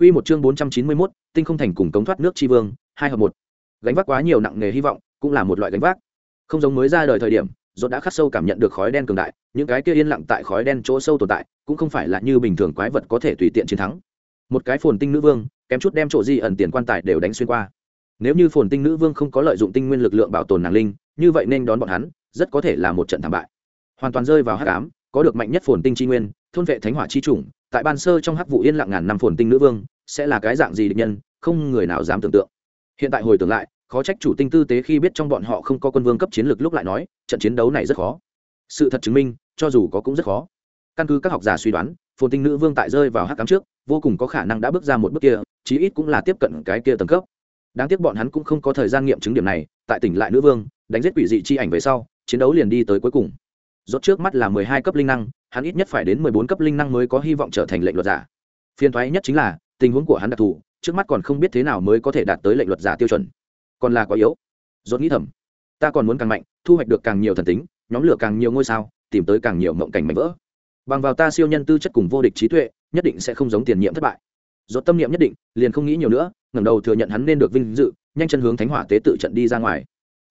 Quy một chương 491, tinh không thành cùng cống thoát nước chi vương, hai hợp một. Gánh vác quá nhiều nặng nghề hy vọng, cũng là một loại gánh vác. Không giống mới ra đời thời điểm, rốt đã khắc sâu cảm nhận được khói đen cường đại, những cái kia yên lặng tại khói đen chỗ sâu tồn tại, cũng không phải là như bình thường quái vật có thể tùy tiện chiến thắng. Một cái phồn tinh nữ vương, kém chút đem chỗ gì ẩn tiền quan tài đều đánh xuyên qua. Nếu như phồn tinh nữ vương không có lợi dụng tinh nguyên lực lượng bảo tồn nàng linh, như vậy nên đón bọn hắn, rất có thể là một trận thảm bại. Hoàn toàn rơi vào hắc ám, có được mạnh nhất phồn tinh chi nguyên, thôn vệ thánh hỏa chi chủng, tại ban sơ trong hắc vụ yên lặng ngàn năm phồn tinh nữ vương, sẽ là cái dạng gì địch nhân, không người nào dám tưởng tượng. Hiện tại hồi tưởng lại, khó trách chủ tinh tư tế khi biết trong bọn họ không có quân vương cấp chiến lược lúc lại nói, trận chiến đấu này rất khó. Sự thật chứng minh, cho dù có cũng rất khó. Căn cứ các học giả suy đoán, phồn tinh nữ vương tại rơi vào hắc cám trước, vô cùng có khả năng đã bước ra một bước kia, chí ít cũng là tiếp cận cái kia tầng cấp. Đáng tiếc bọn hắn cũng không có thời gian nghiệm chứng điểm này, tại tỉnh lại nữ vương, đánh giết quỷ dị chi ảnh về sau, chiến đấu liền đi tới cuối cùng rốt trước mắt là mười hai cấp linh năng, hắn ít nhất phải đến mười bốn cấp linh năng mới có hy vọng trở thành lệnh luật giả. Phiên thoái nhất chính là, tình huống của hắn đặc thù, trước mắt còn không biết thế nào mới có thể đạt tới lệnh luật giả tiêu chuẩn. Còn là quá yếu. Rốt nghĩ thầm, ta còn muốn càng mạnh, thu hoạch được càng nhiều thần tính, nhóm lửa càng nhiều ngôi sao, tìm tới càng nhiều mộng cảnh mạnh vỡ. Bằng vào ta siêu nhân tư chất cùng vô địch trí tuệ, nhất định sẽ không giống tiền nhiệm thất bại. Rốt tâm niệm nhất định, liền không nghĩ nhiều nữa, ngẩng đầu thừa nhận hắn nên được vinh dự, nhanh chân hướng thánh hỏa tế tự trận đi ra ngoài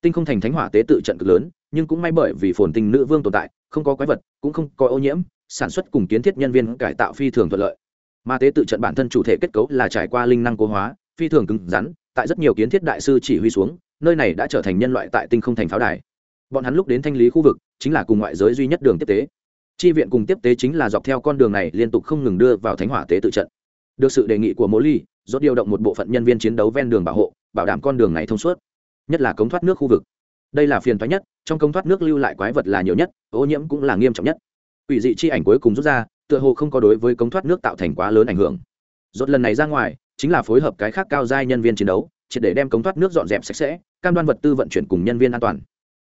tinh không thành thánh hỏa tế tự trận cực lớn, nhưng cũng may bởi vì phồn tinh nữ vương tồn tại, không có quái vật, cũng không có ô nhiễm, sản xuất cùng kiến thiết nhân viên cải tạo phi thường thuận lợi. Mà tế tự trận bản thân chủ thể kết cấu là trải qua linh năng cố hóa, phi thường cứng rắn, tại rất nhiều kiến thiết đại sư chỉ huy xuống, nơi này đã trở thành nhân loại tại tinh không thành pháo đài. Bọn hắn lúc đến thanh lý khu vực, chính là cùng ngoại giới duy nhất đường tiếp tế. Chi viện cùng tiếp tế chính là dọc theo con đường này liên tục không ngừng đưa vào thánh hỏa tế tự trận. Được sự đề nghị của mỗ ly, rốt điều động một bộ phận nhân viên chiến đấu ven đường bảo hộ, bảo đảm con đường này thông suốt nhất là cống thoát nước khu vực. Đây là phiền toái nhất, trong công thoát nước lưu lại quái vật là nhiều nhất, ô nhiễm cũng là nghiêm trọng nhất. Ủy dị chi ảnh cuối cùng rút ra, tựa hồ không có đối với công thoát nước tạo thành quá lớn ảnh hưởng. Rốt lần này ra ngoài, chính là phối hợp cái khác cao giai nhân viên chiến đấu, triệt để đem công thoát nước dọn dẹp sạch sẽ, cam đoan vật tư vận chuyển cùng nhân viên an toàn.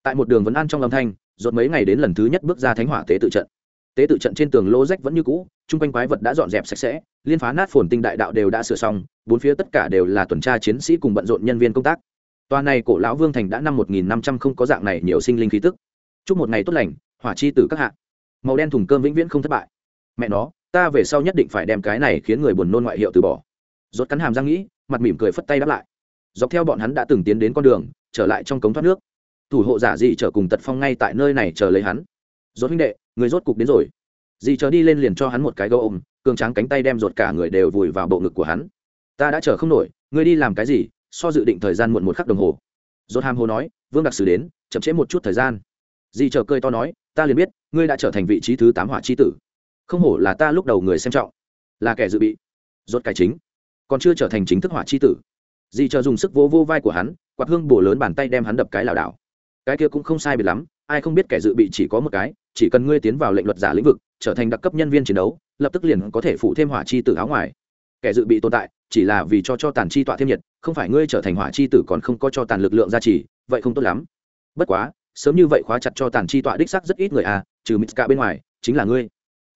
Tại một đường vấn an trong âm thanh, rốt mấy ngày đến lần thứ nhất bước ra thánh hỏa tế tự trận. Tế tự trận trên tường lô rách vẫn như cũ, chung quanh quái vật đã dọn dẹp sạch sẽ, liên phá nát phồn tinh đại đạo đều đã sửa xong, bốn phía tất cả đều là tuần tra chiến sĩ cùng bận rộn nhân viên công tác. Toàn này cổ lão vương thành đã năm một nghìn năm trăm không có dạng này nhiều sinh linh khí tức. Chúc một ngày tốt lành, hỏa chi tử các hạ. Màu đen thùng cơm vĩnh viễn không thất bại. Mẹ nó, ta về sau nhất định phải đem cái này khiến người buồn nôn ngoại hiệu từ bỏ. Rốt cắn hàm răng nghĩ, mặt mỉm cười phất tay đáp lại. Dọc theo bọn hắn đã từng tiến đến con đường, trở lại trong cống thoát nước. Thủ hộ giả dị trở cùng Tật Phong ngay tại nơi này chờ lấy hắn. Rốt huynh đệ, người rốt cục đến rồi. Dị trở đi lên liền cho hắn một cái gấu ôm, cường tráng cánh tay đem ruột cả người đều vùi vào bộ ngực của hắn. Ta đã chờ không nổi, ngươi đi làm cái gì, so dự định thời gian muộn một khắc đồng hồ. Dốt ham hồ nói, vương đặc sử đến, chậm trễ một chút thời gian. Di chờ cơi to nói, ta liền biết, ngươi đã trở thành vị trí thứ tám hỏa c h i tử. Không hổ là ta lúc đầu người xem trọng. Là kẻ dự bị. Rốt cải chính, còn chưa trở thành chính thức hỏa c h i tử. Di chờ dùng sức vô vô vai của hắn, quạt hương bổ lớn bàn tay đem hắn đập cái lảo đảo. Cái kia cũng không sai biệt lắm, ai không biết kẻ dự bị chỉ có một cái, chỉ cần ngươi tiến vào lệnh luật giả lĩnh vực, trở thành đặc cấp nhân viên chiến đấu, lập tức liền có thể phụ thêm hỏa chi tử áo ngoài. Kẻ dự bị tồn tại chỉ là vì cho cho tàn chi tọa thêm nhiệt, không phải ngươi trở thành hỏa chi tử còn không có cho tàn lực lượng gia trì, vậy không tốt lắm. Bất quá, sớm như vậy khóa chặt cho tàn chi tọa đích sắc rất ít người à trừ mít cả bên ngoài, chính là ngươi.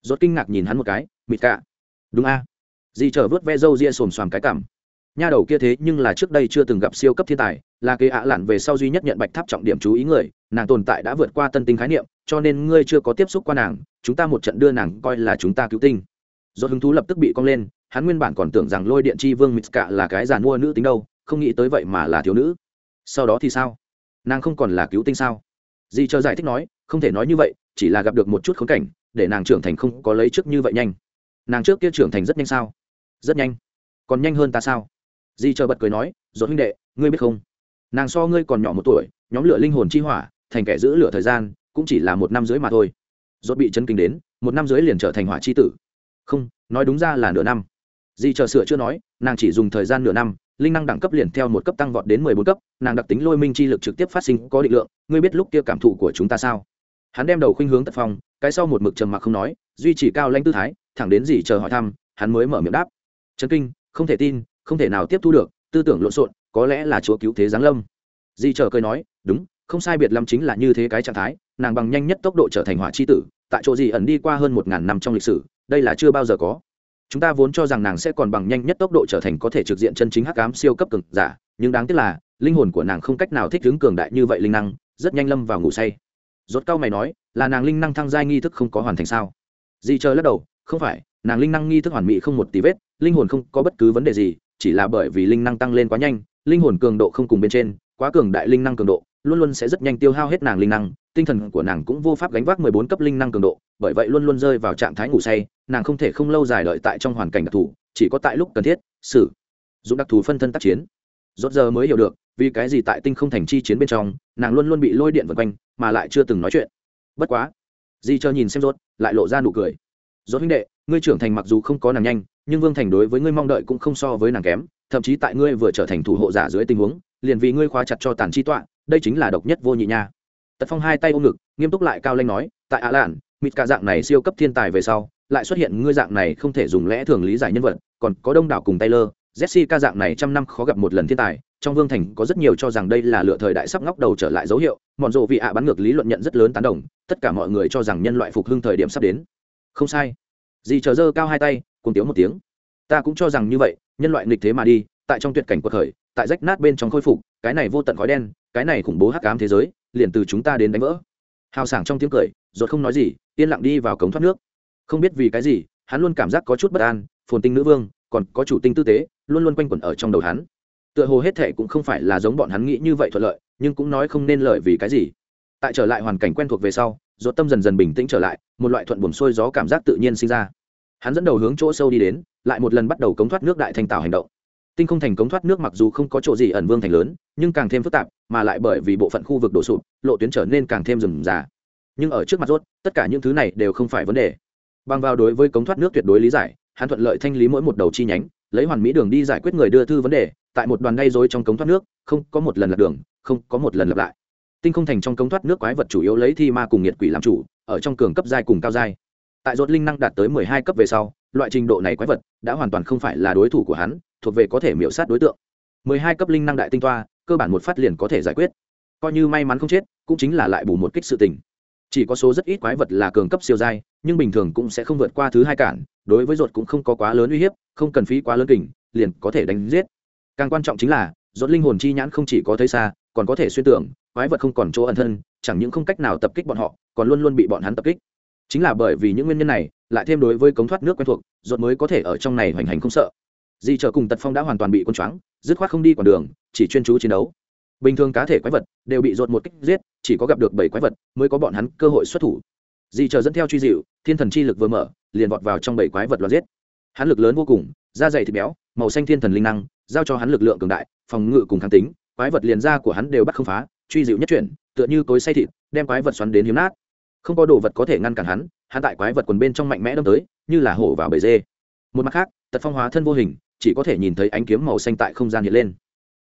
Rốt kinh ngạc nhìn hắn một cái mít cả đúng a. À. dì chờ vớt ve râu ria xồm xoàm cái cảm. Nha đầu kia thế nhưng là trước đây chưa từng gặp siêu cấp thiên tài, là kế ạ à lặn về sau duy nhất nhận bạch tháp trọng điểm chú ý người, nàng tồn tại đã vượt qua tân tinh khái niệm, cho nên ngươi chưa có tiếp xúc qua nàng, chúng ta một trận đưa nàng coi là chúng ta cứu tinh do hứng thú lập tức bị cong lên, hắn nguyên bản còn tưởng rằng lôi điện chi vương mitska là cái giàn mua nữ tính đâu, không nghĩ tới vậy mà là thiếu nữ. Sau đó thì sao? Nàng không còn là cứu tinh sao? Di chờ giải thích nói, không thể nói như vậy, chỉ là gặp được một chút khốn cảnh, để nàng trưởng thành không có lấy trước như vậy nhanh. Nàng trước kia trưởng thành rất nhanh sao? Rất nhanh. Còn nhanh hơn ta sao? Di chờ bật cười nói dốt huynh đệ, ngươi biết không? Nàng so ngươi còn nhỏ một tuổi, nhóm lửa linh hồn chi hỏa, thành kẻ giữ lửa thời gian, cũng chỉ là một năm dưới mà thôi. Dốt bị chân kinh đến, một năm dưới liền trở thành hỏa chi tử không, nói đúng ra là nửa năm. Dì chờ sửa chưa nói, nàng chỉ dùng thời gian nửa năm, linh năng đẳng cấp liền theo một cấp tăng vọt đến mười bốn cấp, nàng đặc tính lôi minh chi lực trực tiếp phát sinh có định lượng, ngươi biết lúc kia cảm thụ của chúng ta sao? Hắn đem đầu khuynh hướng tật phong, cái sau một mực trầm mặc không nói, duy trì cao lanh tư thái, thẳng đến dì chờ hỏi thăm, hắn mới mở miệng đáp. Trấn kinh, không thể tin, không thể nào tiếp thu được, tư tưởng lộn xộn, có lẽ là chúa cứu thế giáng lâm. Dì chờ cười nói, đúng, không sai biệt lâm chính là như thế cái trạng thái, nàng bằng nhanh nhất tốc độ trở thành hỏa chi tử, tại chỗ gì ẩn đi qua hơn một ngàn năm trong lịch sử đây là chưa bao giờ có. Chúng ta vốn cho rằng nàng sẽ còn bằng nhanh nhất tốc độ trở thành có thể trực diện chân chính hắc ám siêu cấp cực giả, nhưng đáng tiếc là, linh hồn của nàng không cách nào thích ứng cường đại như vậy linh năng, rất nhanh lâm vào ngủ say. Rốt cao mày nói, là nàng linh năng thăng giai nghi thức không có hoàn thành sao? Di chờ lắc đầu, không phải, nàng linh năng nghi thức hoàn mỹ không một tí vết, linh hồn không có bất cứ vấn đề gì, chỉ là bởi vì linh năng tăng lên quá nhanh, linh hồn cường độ không cùng bên trên, quá cường đại linh năng cường độ, luôn luôn sẽ rất nhanh tiêu hao hết nàng linh năng tinh thần của nàng cũng vô pháp gánh vác mười bốn cấp linh năng cường độ, bởi vậy luôn luôn rơi vào trạng thái ngủ say, nàng không thể không lâu dài đợi tại trong hoàn cảnh đặc thù, chỉ có tại lúc cần thiết, xử, dụng đặc thù phân thân tác chiến. Rốt giờ mới hiểu được, vì cái gì tại tinh không thành chi chiến bên trong, nàng luôn luôn bị lôi điện vần quanh, mà lại chưa từng nói chuyện. Bất quá, di chờ nhìn xem rốt, lại lộ ra nụ cười. Rốt huynh đệ, ngươi trưởng thành mặc dù không có nàng nhanh, nhưng vương thành đối với ngươi mong đợi cũng không so với nàng kém, thậm chí tại ngươi vừa trở thành thủ hộ giả dưới tình huống, liền vì ngươi khóa chặt cho tàn chi tọa, đây chính là độc nhất vô nhị nha tật phong hai tay ôm ngực, nghiêm túc lại cao lanh nói, tại ạ lạn, mịt cả dạng này siêu cấp thiên tài về sau, lại xuất hiện ngươi dạng này không thể dùng lẽ thường lý giải nhân vật, còn có đông đảo cùng taylor, jessica dạng này trăm năm khó gặp một lần thiên tài, trong vương thành có rất nhiều cho rằng đây là lựa thời đại sắp ngóc đầu trở lại dấu hiệu, mọn rộ vị ạ bắn ngược lý luận nhận rất lớn tán đồng, tất cả mọi người cho rằng nhân loại phục hưng thời điểm sắp đến. Không sai. Dì chờ dơ cao hai tay cùng tiếng một tiếng. Ta cũng cho rằng như vậy, nhân loại nghịch thế mà đi, tại trong tuyệt cảnh cuộc khởi tại rách nát bên trong khôi phục, cái này vô tận khói đen, cái này khủng bố hắc ám thế giới liền từ chúng ta đến đánh vỡ. Hào sảng trong tiếng cười ruột không nói gì, yên lặng đi vào cống thoát nước. Không biết vì cái gì, hắn luôn cảm giác có chút bất an, phồn tinh nữ vương, còn có chủ tinh tư tế, luôn luôn quanh quẩn ở trong đầu hắn. Tựa hồ hết thệ cũng không phải là giống bọn hắn nghĩ như vậy thuận lợi, nhưng cũng nói không nên lợi vì cái gì. Tại trở lại hoàn cảnh quen thuộc về sau ruột tâm dần dần bình tĩnh trở lại, một loại thuận buồn xuôi gió cảm giác tự nhiên sinh ra. Hắn dẫn đầu hướng chỗ sâu đi đến, lại một lần bắt đầu cống thoát nước đại thành tạo hành động. Tinh không thành cống thoát nước mặc dù không có chỗ gì ẩn vương thành lớn, nhưng càng thêm phức tạp mà lại bởi vì bộ phận khu vực đổ sụp, lộ tuyến trở nên càng thêm rừng già nhưng ở trước mặt rốt, tất cả những thứ này đều không phải vấn đề. Bằng vào đối với cống thoát nước tuyệt đối lý giải, hắn thuận lợi thanh lý mỗi một đầu chi nhánh, lấy hoàn mỹ đường đi giải quyết người đưa thư vấn đề, tại một đoàn gây dối trong cống thoát nước, không có một lần lật đường, không có một lần lặp lại. Tinh không thành trong cống thoát nước quái vật chủ yếu lấy thi ma cùng nhiệt quỷ làm chủ, ở trong cường cấp giai cùng cao giai. Tại rốt linh năng đạt tới mười hai cấp về sau, loại trình độ này quái vật đã hoàn toàn không phải là đối thủ của hắn, thuộc về có thể miểu sát đối tượng mười hai cấp linh năng đại tinh toa, cơ bản một phát liền có thể giải quyết. Coi như may mắn không chết, cũng chính là lại bù một kích sự tình. Chỉ có số rất ít quái vật là cường cấp siêu giai, nhưng bình thường cũng sẽ không vượt qua thứ hai cản, đối với ruột cũng không có quá lớn uy hiếp, không cần phí quá lớn kình, liền có thể đánh giết. Càng quan trọng chính là, ruột linh hồn chi nhãn không chỉ có thấy xa, còn có thể xuyên tưởng, quái vật không còn chỗ ẩn thân, chẳng những không cách nào tập kích bọn họ, còn luôn luôn bị bọn hắn tập kích. Chính là bởi vì những nguyên nhân này, lại thêm đối với cống thoát nước quen thuộc, ruột mới có thể ở trong này hoành hành không sợ di trở cùng tật phong đã hoàn toàn bị quân choáng, dứt khoát không đi còn đường, chỉ chuyên chú chiến đấu. Bình thường cá thể quái vật đều bị dột một kích giết, chỉ có gặp được bảy quái vật mới có bọn hắn cơ hội xuất thủ. Di chờ dẫn theo truy dịu, thiên thần chi lực vừa mở, liền vọt vào trong bảy quái vật loạt giết. Hắn lực lớn vô cùng, da dày thịt béo, màu xanh thiên thần linh năng, giao cho hắn lực lượng cường đại, phòng ngự cùng kháng tính, quái vật liền da của hắn đều bắt không phá, truy dịu nhất chuyển, tựa như cối say thịt, đem quái vật xoắn đến hiếm nát. Không có đồ vật có thể ngăn cản hắn hắn tại quái vật quần bên trong mạnh mẽ đâm tới, như là hổ vào bể dê. Một mặt khác, tật phong hóa thân vô hình chỉ có thể nhìn thấy ánh kiếm màu xanh tại không gian hiện lên.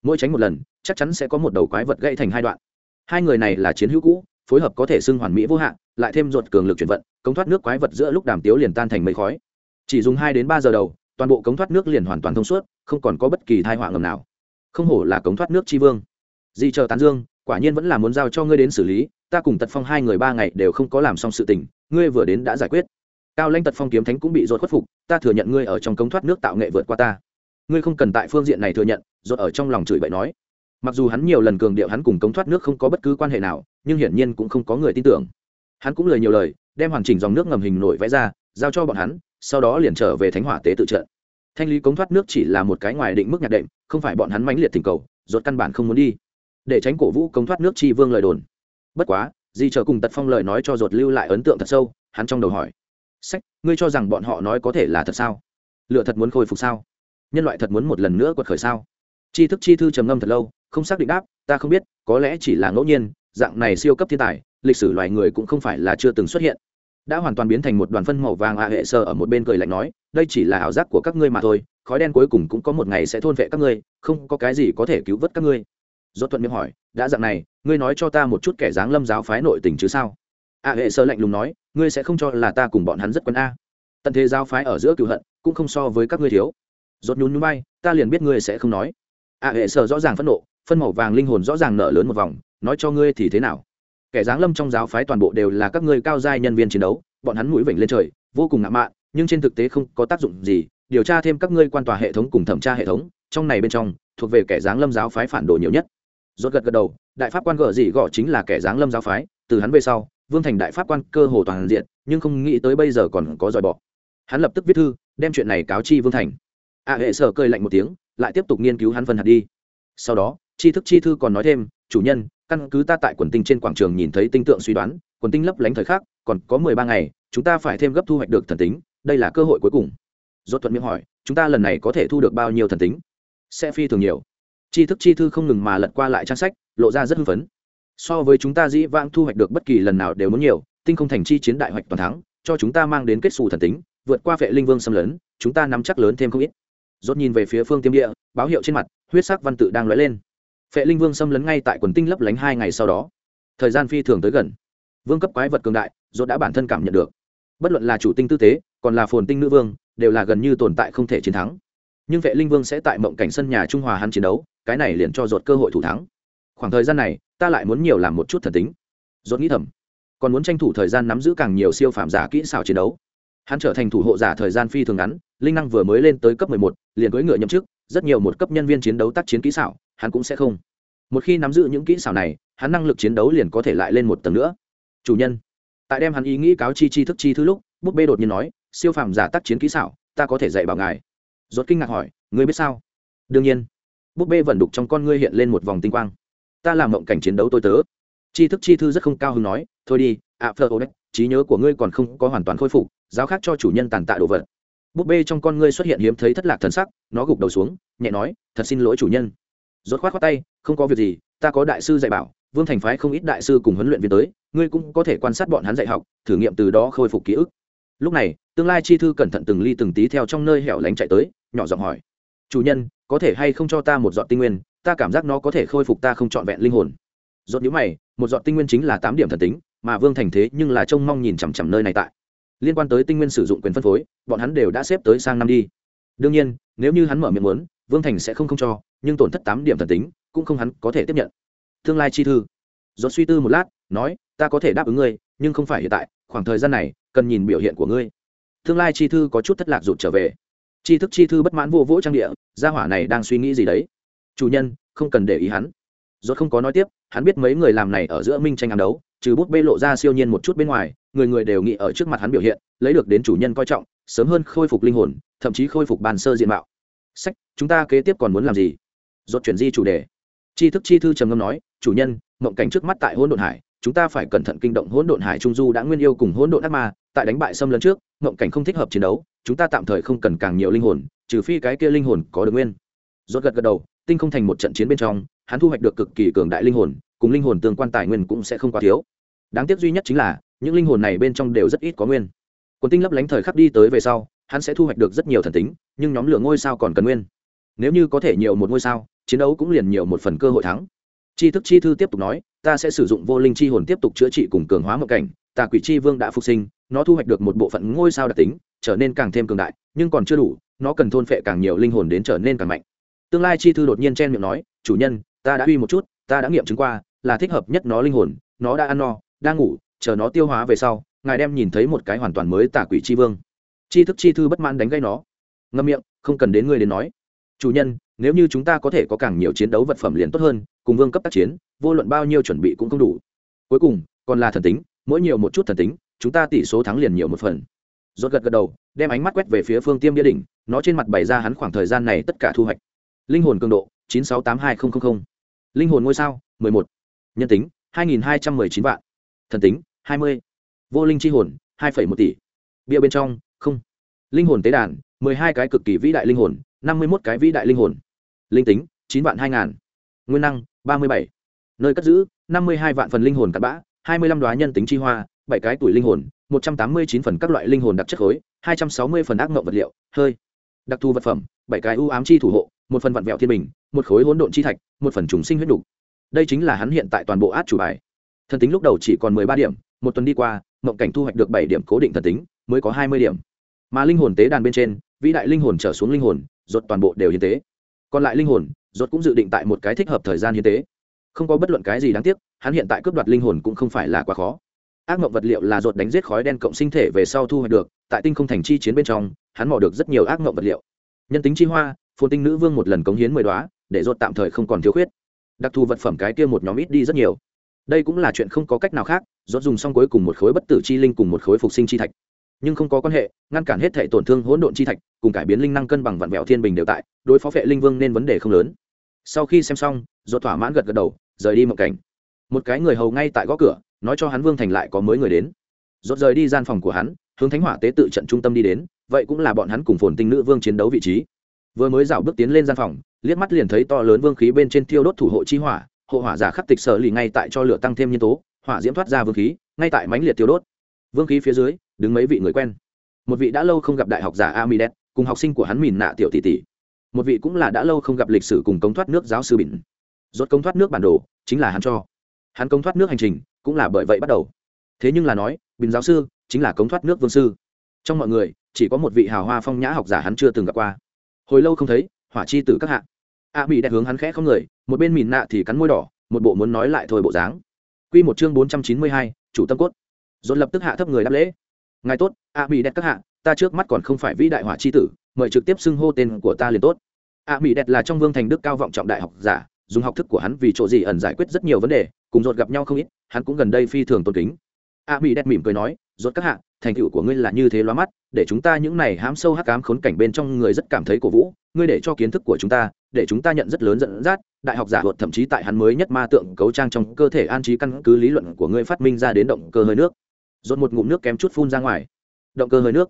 Mỗi tránh một lần, chắc chắn sẽ có một đầu quái vật gãy thành hai đoạn. Hai người này là chiến hữu cũ, phối hợp có thể xưng hoàn mỹ vô hạn, lại thêm ruột cường lực chuyển vận, cống thoát nước quái vật giữa lúc đàm tiếu liền tan thành mây khói. Chỉ dùng hai đến ba giờ đầu, toàn bộ cống thoát nước liền hoàn toàn thông suốt, không còn có bất kỳ thai họa ngầm nào. Không hổ là cống thoát nước tri vương. Di chờ tán dương, quả nhiên vẫn là muốn giao cho ngươi đến xử lý, ta cùng tật phong hai người ba ngày đều không có làm xong sự tình, ngươi vừa đến đã giải quyết. Cao lanh tật phong kiếm thánh cũng bị dột khuất phục, ta thừa nhận ngươi ở trong cống thoát nước tạo nghệ vượt qua ta ngươi không cần tại phương diện này thừa nhận dột ở trong lòng chửi bậy nói. Mặc dù hắn nhiều lần cường điệu hắn cùng cống thoát nước không có bất cứ quan hệ nào, nhưng hiển nhiên cũng không có người tin tưởng. Hắn cũng lời nhiều lời, đem hoàn chỉnh dòng nước ngầm hình nổi vẽ ra, giao cho bọn hắn, sau đó liền trở về thánh hỏa tế tự trận. Thanh lý cống thoát nước chỉ là một cái ngoài định mức nhạc đệm, không phải bọn hắn mãnh liệt thỉnh cầu dột căn bản không muốn đi. Để tránh cổ vũ cống thoát nước chi vương lời đồn. Bất quá, di chờ cùng tật phong lời nói cho dột lưu lại ấn tượng thật sâu, hắn trong đầu hỏi. Sách, ngươi cho rằng bọn họ nói có thể là thật sao? Lựa thật muốn khôi phục sao? Nhân loại thật muốn một lần nữa quật khởi sao? Tri thức chi thư trầm ngâm thật lâu, không xác định đáp, ta không biết, có lẽ chỉ là ngẫu nhiên, dạng này siêu cấp thiên tài, lịch sử loài người cũng không phải là chưa từng xuất hiện. Đã hoàn toàn biến thành một đoàn phân màu vàng ạ hệ sơ ở một bên cười lạnh nói, đây chỉ là ảo giác của các ngươi mà thôi, khói đen cuối cùng cũng có một ngày sẽ thôn vệ các ngươi, không có cái gì có thể cứu vớt các ngươi. Do thuận miệng hỏi, đã dạng này, ngươi nói cho ta một chút kẻ dáng lâm giáo phái nội tình chứ sao? A hệ sơ lạnh lùng nói, ngươi sẽ không cho là ta cùng bọn hắn rất quân a. Tận thế giáo phái ở giữa cựu hận, cũng không so với các ngươi thiếu rốt nhún nhún bay ta liền biết ngươi sẽ không nói. A hệ sở rõ ràng phẫn nộ, phân màu vàng linh hồn rõ ràng nở lớn một vòng, nói cho ngươi thì thế nào? Kẻ giáng lâm trong giáo phái toàn bộ đều là các ngươi cao giai nhân viên chiến đấu, bọn hắn mũi vểnh lên trời, vô cùng ngạo mạn, nhưng trên thực tế không có tác dụng gì, điều tra thêm các ngươi quan tòa hệ thống cùng thẩm tra hệ thống, trong này bên trong, thuộc về kẻ giáng lâm giáo phái phản đồ nhiều nhất. Rốt gật gật đầu, đại pháp quan gở gì gõ chính là kẻ giáng lâm giáo phái, từ hắn về sau, vương thành đại pháp quan cơ hồ toàn diện, nhưng không nghĩ tới bây giờ còn có dòi bỏ hắn lập tức viết thư, đem chuyện này cáo chi vương thành a hệ sở cơi lạnh một tiếng, lại tiếp tục nghiên cứu hắn phân hạt đi. Sau đó, tri thức chi thư còn nói thêm, chủ nhân, căn cứ ta tại quần tinh trên quảng trường nhìn thấy tinh tượng suy đoán, quần tinh lấp lánh thời khắc, còn có mười ba ngày, chúng ta phải thêm gấp thu hoạch được thần tính, đây là cơ hội cuối cùng. Dốt thuận miệng hỏi, chúng ta lần này có thể thu được bao nhiêu thần tính? Sẽ phi thường nhiều. Tri thức chi thư không ngừng mà lật qua lại trang sách, lộ ra rất hưng phấn. So với chúng ta dĩ vãng thu hoạch được bất kỳ lần nào đều muốn nhiều, tinh không thành chi chiến đại hoạch toàn thắng, cho chúng ta mang đến kết xù thần tính, vượt qua vệ linh vương xâm lấn, chúng ta nắm chắc lớn thêm không ít rốt nhìn về phía phương tiêm địa, báo hiệu trên mặt, huyết sắc văn tự đang lóe lên. Phệ linh vương xâm lấn ngay tại quần tinh lấp lánh hai ngày sau đó. Thời gian phi thường tới gần. Vương cấp quái vật cường đại, rốt đã bản thân cảm nhận được. Bất luận là chủ tinh tư tế còn là phồn tinh nữ vương, đều là gần như tồn tại không thể chiến thắng. Nhưng vệ linh vương sẽ tại mộng cảnh sân nhà trung hòa hắn chiến đấu, cái này liền cho rốt cơ hội thủ thắng. Khoảng thời gian này, ta lại muốn nhiều làm một chút thần tính. Rốt nghĩ thầm. Còn muốn tranh thủ thời gian nắm giữ càng nhiều siêu phàm giả kỹ xảo chiến đấu hắn trở thành thủ hộ giả thời gian phi thường ngắn linh năng vừa mới lên tới cấp 11, liền cưỡi ngựa nhậm chức rất nhiều một cấp nhân viên chiến đấu tác chiến kỹ xảo hắn cũng sẽ không. Một khi nắm giữ những kỹ xảo này hắn năng lực chiến đấu liền có thể lại lên một tầng nữa. Chủ nhân tại đem hắn ý nghĩ cáo chi chi thức chi thứ lúc búp bê đột nhiên nói siêu phàm giả tác chiến kỹ xảo ta có thể dạy bảo ngài. Rốt kinh ngạc hỏi ngươi biết sao? Đương nhiên. Búp bê vẫn đục trong con ngươi hiện lên một vòng tinh quang. Ta làm mộng cảnh chiến đấu tôi tớ. Chi thức chi thư rất không cao hứng nói thôi đi ạ phơ ô trí nhớ của ngươi còn không có hoàn toàn khôi phục giáo khác cho chủ nhân tàn tạ đồ vật. Búp bê trong con ngươi xuất hiện hiếm thấy thất lạc thần sắc, nó gục đầu xuống, nhẹ nói, thật xin lỗi chủ nhân. Rốt khoát khoát tay, không có việc gì, ta có đại sư dạy bảo, vương thành phái không ít đại sư cùng huấn luyện viên tới, ngươi cũng có thể quan sát bọn hắn dạy học, thử nghiệm từ đó khôi phục ký ức. Lúc này, tương lai chi thư cẩn thận từng ly từng tí theo trong nơi hẻo lánh chạy tới, nhỏ giọng hỏi, chủ nhân, có thể hay không cho ta một giọt tinh nguyên? Ta cảm giác nó có thể khôi phục ta không trọn vẹn linh hồn. Giọt nhíu mày, một giọt tinh nguyên chính là tám điểm thần tính, mà vương thành thế nhưng là trông mong nhìn chằm chằm nơi này tại liên quan tới tinh nguyên sử dụng quyền phân phối, bọn hắn đều đã xếp tới sang năm đi. Đương nhiên, nếu như hắn mở miệng muốn, vương thành sẽ không không cho, nhưng tổn thất tám điểm thần tính, cũng không hắn có thể tiếp nhận. Tương lai chi thư. Do suy tư một lát, nói, ta có thể đáp ứng ngươi, nhưng không phải hiện tại, khoảng thời gian này, cần nhìn biểu hiện của ngươi. Tương lai chi thư có chút thất lạc rụt trở về. Chi thức chi thư bất mãn vô vỗ trang địa, gia hỏa này đang suy nghĩ gì đấy? Chủ nhân, không cần để ý hắn. Dốt không có nói tiếp hắn biết mấy người làm này ở giữa minh tranh ám đấu, trừ bút bê lộ ra siêu nhiên một chút bên ngoài, người người đều nghĩ ở trước mặt hắn biểu hiện, lấy được đến chủ nhân coi trọng, sớm hơn khôi phục linh hồn, thậm chí khôi phục bàn sơ diện mạo. Sách, chúng ta kế tiếp còn muốn làm gì? Dột chuyển di chủ đề. Tri thức chi thư trầm ngâm nói, chủ nhân, mộng cảnh trước mắt tại hỗn độn hải, chúng ta phải cẩn thận kinh động hỗn độn hải trung du đã nguyên yêu cùng hỗn độn ác ma, tại đánh bại xâm lấn trước, mộng cảnh không thích hợp chiến đấu, chúng ta tạm thời không cần càng nhiều linh hồn, trừ phi cái kia linh hồn có được nguyên. Rốt gật gật đầu, tinh không thành một trận chiến bên trong hắn thu hoạch được cực kỳ cường đại linh hồn, cùng linh hồn tương quan tài nguyên cũng sẽ không quá thiếu. Đáng tiếc duy nhất chính là, những linh hồn này bên trong đều rất ít có nguyên. Quần tinh lấp lánh thời khắc đi tới về sau, hắn sẽ thu hoạch được rất nhiều thần tính, nhưng nhóm lửa ngôi sao còn cần nguyên. Nếu như có thể nhiều một ngôi sao, chiến đấu cũng liền nhiều một phần cơ hội thắng. Chi thức chi thư tiếp tục nói, ta sẽ sử dụng vô linh chi hồn tiếp tục chữa trị cùng cường hóa mộng cảnh, tà quỷ chi vương đã phục sinh, nó thu hoạch được một bộ phận ngôi sao đặc tính, trở nên càng thêm cường đại, nhưng còn chưa đủ, nó cần thôn phệ càng nhiều linh hồn đến trở nên càng mạnh. Tương lai chi thư đột nhiên chen miệng nói, chủ nhân ta đã uy một chút, ta đã nghiệm chứng qua, là thích hợp nhất nó linh hồn, nó đã ăn no, đang ngủ, chờ nó tiêu hóa về sau, ngài đem nhìn thấy một cái hoàn toàn mới tà quỷ chi vương. Chi thức chi thư bất mãn đánh gây nó. Ngâm miệng, không cần đến ngươi đến nói. Chủ nhân, nếu như chúng ta có thể có càng nhiều chiến đấu vật phẩm liền tốt hơn, cùng vương cấp tác chiến, vô luận bao nhiêu chuẩn bị cũng không đủ. Cuối cùng, còn là thần tính, mỗi nhiều một chút thần tính, chúng ta tỷ số thắng liền nhiều một phần. Rốt gật gật đầu, đem ánh mắt quét về phía phương tiêm bia đỉnh, nó trên mặt bày ra hắn khoảng thời gian này tất cả thu hoạch. Linh hồn cường độ, chín sáu tám hai nghìn linh hồn ngôi sao, mười một. Nhân tính, hai nghìn hai trăm mười chín vạn. Thần tính, hai mươi. Vô linh chi hồn, hai phẩy một tỷ. Bia bên trong, không. Linh hồn tế đàn, mười hai cái cực kỳ vĩ đại linh hồn, năm mươi mốt cái vĩ đại linh hồn. Linh tính, chín vạn hai ngàn. Nguyên năng, ba mươi bảy. Nơi cất giữ, năm mươi hai vạn phần linh hồn cặn bã, hai mươi lăm đoá nhân tính chi hoa, bảy cái tuổi linh hồn, một trăm tám mươi chín phần các loại linh hồn đặc chất khối, hai trăm sáu mươi phần ác mộng vật liệu, hơi. Đặc thù vật phẩm, bảy cái ưu ám chi thủ hộ, một phần vặn vẹo thiên bình một khối hỗn độn chi thạch, một phần trùng sinh huyết đục đây chính là hắn hiện tại toàn bộ át chủ bài. Thần tính lúc đầu chỉ còn mười ba điểm, một tuần đi qua, mộng cảnh thu hoạch được bảy điểm cố định thần tính, mới có hai mươi điểm. Mà linh hồn tế đàn bên trên, vĩ đại linh hồn trở xuống linh hồn, rốt toàn bộ đều hiến tế. Còn lại linh hồn, rốt cũng dự định tại một cái thích hợp thời gian hiến tế. Không có bất luận cái gì đáng tiếc, hắn hiện tại cướp đoạt linh hồn cũng không phải là quá khó. Ác mộng vật liệu là rốt đánh giết khói đen cộng sinh thể về sau thu hoạch được, tại tinh không thành chi chiến bên trong, hắn mò được rất nhiều ác mộng vật liệu. Nhân tính chi hoa, phồn tinh nữ vương một lần cống hiến mười đoá để rốt tạm thời không còn thiếu khuyết. Đặc thù vật phẩm cái kia một nhóm ít đi rất nhiều. Đây cũng là chuyện không có cách nào khác, rốt dùng xong cuối cùng một khối bất tử chi linh cùng một khối phục sinh chi thạch. Nhưng không có quan hệ, ngăn cản hết thể tổn thương hỗn độn chi thạch, cùng cải biến linh năng cân bằng vạn vẹo thiên bình đều tại, đối phó vệ linh vương nên vấn đề không lớn. Sau khi xem xong, rốt thỏa mãn gật gật đầu, rời đi một cảnh. Một cái người hầu ngay tại gõ cửa, nói cho hắn vương thành lại có mới người đến. Rốt rời đi gian phòng của hắn, hướng thánh hỏa tế tự trận trung tâm đi đến, vậy cũng là bọn hắn cùng phồn tinh nữ vương chiến đấu vị trí vừa mới rảo bước tiến lên gian phòng, liếc mắt liền thấy to lớn vương khí bên trên thiêu đốt thủ hộ chi hỏa, hộ hỏa giả khắc tịch sở lì ngay tại cho lửa tăng thêm nhân tố, hỏa diễm thoát ra vương khí, ngay tại mánh liệt thiêu đốt. Vương khí phía dưới, đứng mấy vị người quen. Một vị đã lâu không gặp đại học giả amidet, cùng học sinh của hắn mìn nạ tiểu tỷ tỷ. Một vị cũng là đã lâu không gặp lịch sử cùng công thoát nước giáo sư bỉn. Rốt công thoát nước bản đồ, chính là hắn cho. Hắn công thoát nước hành trình, cũng là bởi vậy bắt đầu. Thế nhưng là nói, bỉn giáo sư, chính là công thoát nước vương sư. Trong mọi người, chỉ có một vị hào hoa phong nhã học giả hắn chưa từng gặp qua hồi lâu không thấy, hỏa chi tử các hạ. A mỹ đẹp hướng hắn khẽ không người, một bên mìn nạ thì cắn môi đỏ, một bộ muốn nói lại thôi bộ dáng. Q một chương bốn trăm chín mươi hai, chủ tâm cốt. Dồn lập tức hạ thấp người đáp lễ. Ngài tốt, a mỹ đẹp các hạ, ta trước mắt còn không phải vĩ đại hỏa chi tử, mời trực tiếp xưng hô tên của ta liền tốt. A mỹ đẹp là trong vương thành đức cao vọng trọng đại học giả, dùng học thức của hắn vì chỗ gì ẩn giải quyết rất nhiều vấn đề, cùng dột gặp nhau không ít, hắn cũng gần đây phi thường tôn kính. A mỹ đẹp mỉm cười nói dột các hạ thành tựu của ngươi là như thế loa mắt, để chúng ta những này hám sâu hắc ám khốn cảnh bên trong người rất cảm thấy cổ vũ, ngươi để cho kiến thức của chúng ta, để chúng ta nhận rất lớn dẫn dắt, đại học giả luật thậm chí tại hắn mới nhất ma tượng cấu trang trong cơ thể an trí căn cứ lý luận của ngươi phát minh ra đến động cơ hơi nước. Dồn một ngụm nước kém chút phun ra ngoài. Động cơ hơi nước.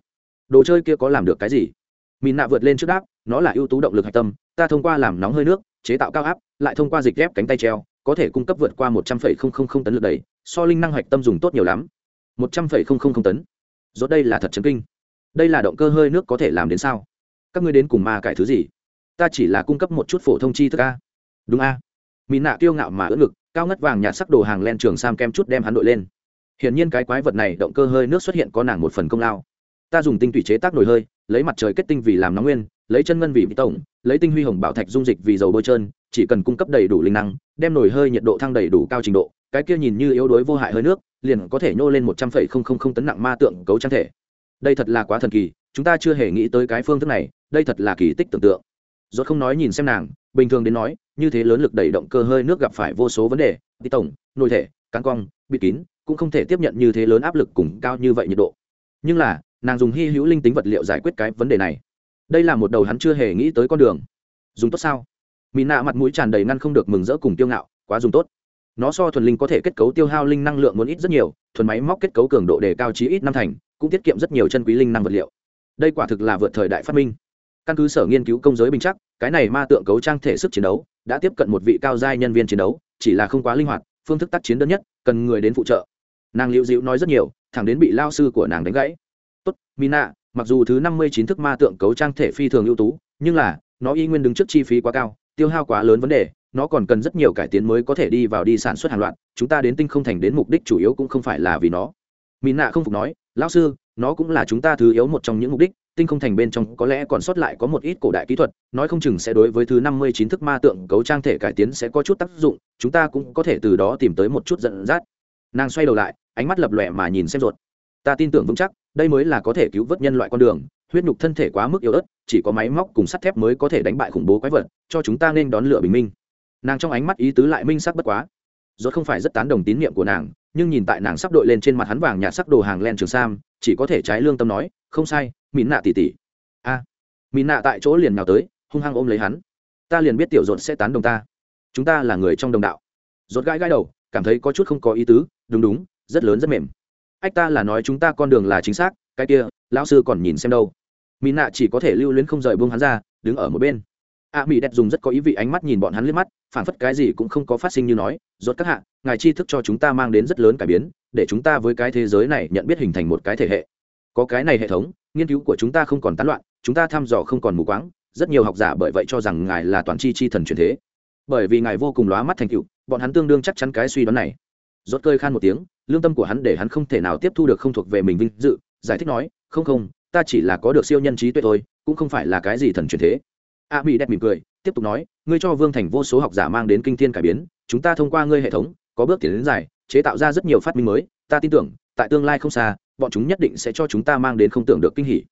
Đồ chơi kia có làm được cái gì? Mìn nạ vượt lên trước đáp, nó là ưu tú động lực hạch tâm, ta thông qua làm nóng hơi nước, chế tạo cao áp, lại thông qua dịch ghép cánh tay treo, có thể cung cấp vượt qua một trăm phẩy không không tấn lực đầy so linh năng hạch tâm dùng tốt nhiều lắm. Một trăm phẩy không không tấn rốt đây là thật chấn kinh. Đây là động cơ hơi nước có thể làm đến sao? Các ngươi đến cùng ma cải thứ gì? Ta chỉ là cung cấp một chút phổ thông chi thức a. Đúng a. Mỹ nạ kiêu ngạo mà ưỡn ngực, cao ngất vàng nhạt sắc đồ hàng len trường sam kem chút đem hắn đội lên. Hiển nhiên cái quái vật này động cơ hơi nước xuất hiện có nàng một phần công lao. Ta dùng tinh thủy chế tác nồi hơi, lấy mặt trời kết tinh vì làm nóng nguyên, lấy chân ngân vì bị tổng lấy tinh huy hồng bảo thạch dung dịch vì dầu bôi trơn, chỉ cần cung cấp đầy đủ linh năng, đem nồi hơi nhiệt độ thăng đầy đủ cao trình độ, cái kia nhìn như yếu đuối vô hại hơi nước liền có thể nhô lên một trăm phẩy không không không tấn nặng ma tượng cấu trang thể. Đây thật là quá thần kỳ, chúng ta chưa hề nghĩ tới cái phương thức này, đây thật là kỳ tích tưởng tượng. Rốt không nói nhìn xem nàng, bình thường đến nói, như thế lớn lực đẩy động cơ hơi nước gặp phải vô số vấn đề, đi tổng, nội thể căng cong, bịt kín, cũng không thể tiếp nhận như thế lớn áp lực cùng cao như vậy nhiệt độ. Nhưng là, nàng dùng hy hữu linh tính vật liệu giải quyết cái vấn đề này. Đây là một đầu hắn chưa hề nghĩ tới con đường. Dùng tốt sao? Mỹ nạ mặt mũi tràn đầy ngăn không được mừng rỡ cùng tiêu ngạo, quá dùng tốt nó so thuần linh có thể kết cấu tiêu hao linh năng lượng muốn ít rất nhiều, thuần máy móc kết cấu cường độ đề cao chí ít năm thành, cũng tiết kiệm rất nhiều chân quý linh năng vật liệu. Đây quả thực là vượt thời đại phát minh. Căn cứ sở nghiên cứu công giới bình chắc, cái này ma tượng cấu trang thể sức chiến đấu, đã tiếp cận một vị cao giai nhân viên chiến đấu, chỉ là không quá linh hoạt, phương thức tác chiến đơn nhất, cần người đến phụ trợ. Nàng liệu dịu nói rất nhiều, thẳng đến bị lao sư của nàng đánh gãy. Tốt, mina, mặc dù thứ năm mươi chín thức ma tượng cấu trang thể phi thường ưu tú, nhưng là, nó y nguyên đứng trước chi phí quá cao, tiêu hao quá lớn vấn đề nó còn cần rất nhiều cải tiến mới có thể đi vào đi sản xuất hàng loạt, chúng ta đến tinh không thành đến mục đích chủ yếu cũng không phải là vì nó. Mỹ nạ không phục nói, lão sư, nó cũng là chúng ta thứ yếu một trong những mục đích, tinh không thành bên trong có lẽ còn sót lại có một ít cổ đại kỹ thuật, nói không chừng sẽ đối với thứ năm mươi chín thức ma tượng cấu trang thể cải tiến sẽ có chút tác dụng, chúng ta cũng có thể từ đó tìm tới một chút dẫn dắt. Nàng xoay đầu lại, ánh mắt lập lòe mà nhìn xem ruột. Ta tin tưởng vững chắc, đây mới là có thể cứu vớt nhân loại con đường, huyết nhục thân thể quá mức yếu ớt, chỉ có máy móc cùng sắt thép mới có thể đánh bại khủng bố quái vật, cho chúng ta nên đón lửa bình minh nàng trong ánh mắt ý tứ lại minh sắc bất quá. Rốt không phải rất tán đồng tín nhiệm của nàng nhưng nhìn tại nàng sắp đội lên trên mặt hắn vàng nhạt sắc đồ hàng len trường sam chỉ có thể trái lương tâm nói không sai mìn nạ tỉ tỉ a. À, mìn nạ tại chỗ liền nhào tới hung hăng ôm lấy hắn. Ta liền biết tiểu rột sẽ tán đồng ta. Chúng ta là người trong đồng đạo. Rốt gãi gãi đầu cảm thấy có chút không có ý tứ đúng đúng rất lớn rất mềm. Ách ta là nói chúng ta con đường là chính xác cái kia lão sư còn nhìn xem đâu. Mỹ nạ chỉ có thể lưu luyến không rời buông hắn ra đứng ở một bên a mỹ đẹp dùng rất có ý vị ánh mắt nhìn bọn hắn liếc mắt phản phất cái gì cũng không có phát sinh như nói, rốt các hạ, ngài tri thức cho chúng ta mang đến rất lớn cải biến, để chúng ta với cái thế giới này nhận biết hình thành một cái thể hệ. Có cái này hệ thống, nghiên cứu của chúng ta không còn tán loạn, chúng ta thăm dò không còn mù quáng, rất nhiều học giả bởi vậy cho rằng ngài là toàn chi chi thần truyền thế. Bởi vì ngài vô cùng lóa mắt thành cựu bọn hắn tương đương chắc chắn cái suy đoán này. Rốt cơi khan một tiếng, lương tâm của hắn để hắn không thể nào tiếp thu được không thuộc về mình vinh dự, giải thích nói, không không, ta chỉ là có được siêu nhân trí tuệ thôi, cũng không phải là cái gì thần truyền thế a mỹ đẹp mỉm cười, tiếp tục nói, ngươi cho vương thành vô số học giả mang đến kinh thiên cải biến, chúng ta thông qua ngươi hệ thống, có bước tiến đến dài chế tạo ra rất nhiều phát minh mới. Ta tin tưởng, tại tương lai không xa, bọn chúng nhất định sẽ cho chúng ta mang đến không tưởng được kinh hỉ.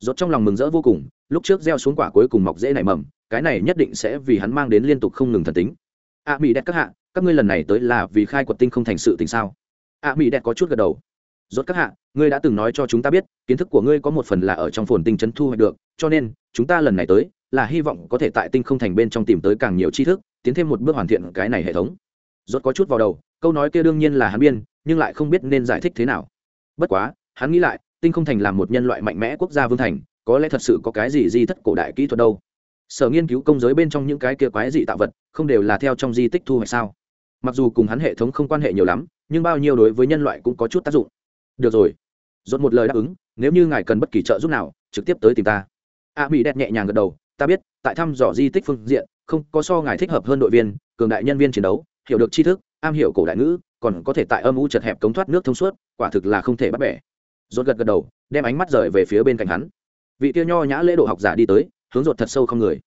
Rốt trong lòng mừng rỡ vô cùng, lúc trước gieo xuống quả cuối cùng mọc dễ nảy mầm, cái này nhất định sẽ vì hắn mang đến liên tục không ngừng thần tính. A mỹ đẹp các hạ, các ngươi lần này tới là vì khai quật tinh không thành sự tình sao? A mỹ đẹp có chút gật đầu. Rốt các hạ, ngươi đã từng nói cho chúng ta biết, kiến thức của ngươi có một phần là ở trong phồn tinh trấn thu hoạch được, cho nên, chúng ta lần này tới là hy vọng có thể tại tinh không thành bên trong tìm tới càng nhiều tri thức, tiến thêm một bước hoàn thiện cái này hệ thống. Rốt có chút vào đầu, câu nói kia đương nhiên là hắn biên, nhưng lại không biết nên giải thích thế nào. Bất quá, hắn nghĩ lại, tinh không thành là một nhân loại mạnh mẽ quốc gia vương thành, có lẽ thật sự có cái gì di thất cổ đại kỹ thuật đâu. Sở nghiên cứu công giới bên trong những cái kia quái dị tạo vật, không đều là theo trong di tích thu hoạch sao? Mặc dù cùng hắn hệ thống không quan hệ nhiều lắm, nhưng bao nhiêu đối với nhân loại cũng có chút tác dụng. Được rồi. Dốt một lời đáp ứng, nếu như ngài cần bất kỳ trợ giúp nào, trực tiếp tới tìm ta. A mỹ đẹp nhẹ nhàng gật đầu ta biết, tại thăm dò di tích phương diện, không có so ngài thích hợp hơn đội viên, cường đại nhân viên chiến đấu, hiểu được tri thức, am hiểu cổ đại ngữ, còn có thể tại âm u chật hẹp cống thoát nước thông suốt, quả thực là không thể bắt bẻ. Rốt gật gật đầu, đem ánh mắt rời về phía bên cạnh hắn. Vị tiêu nho nhã lễ độ học giả đi tới, hướng rột thật sâu không người.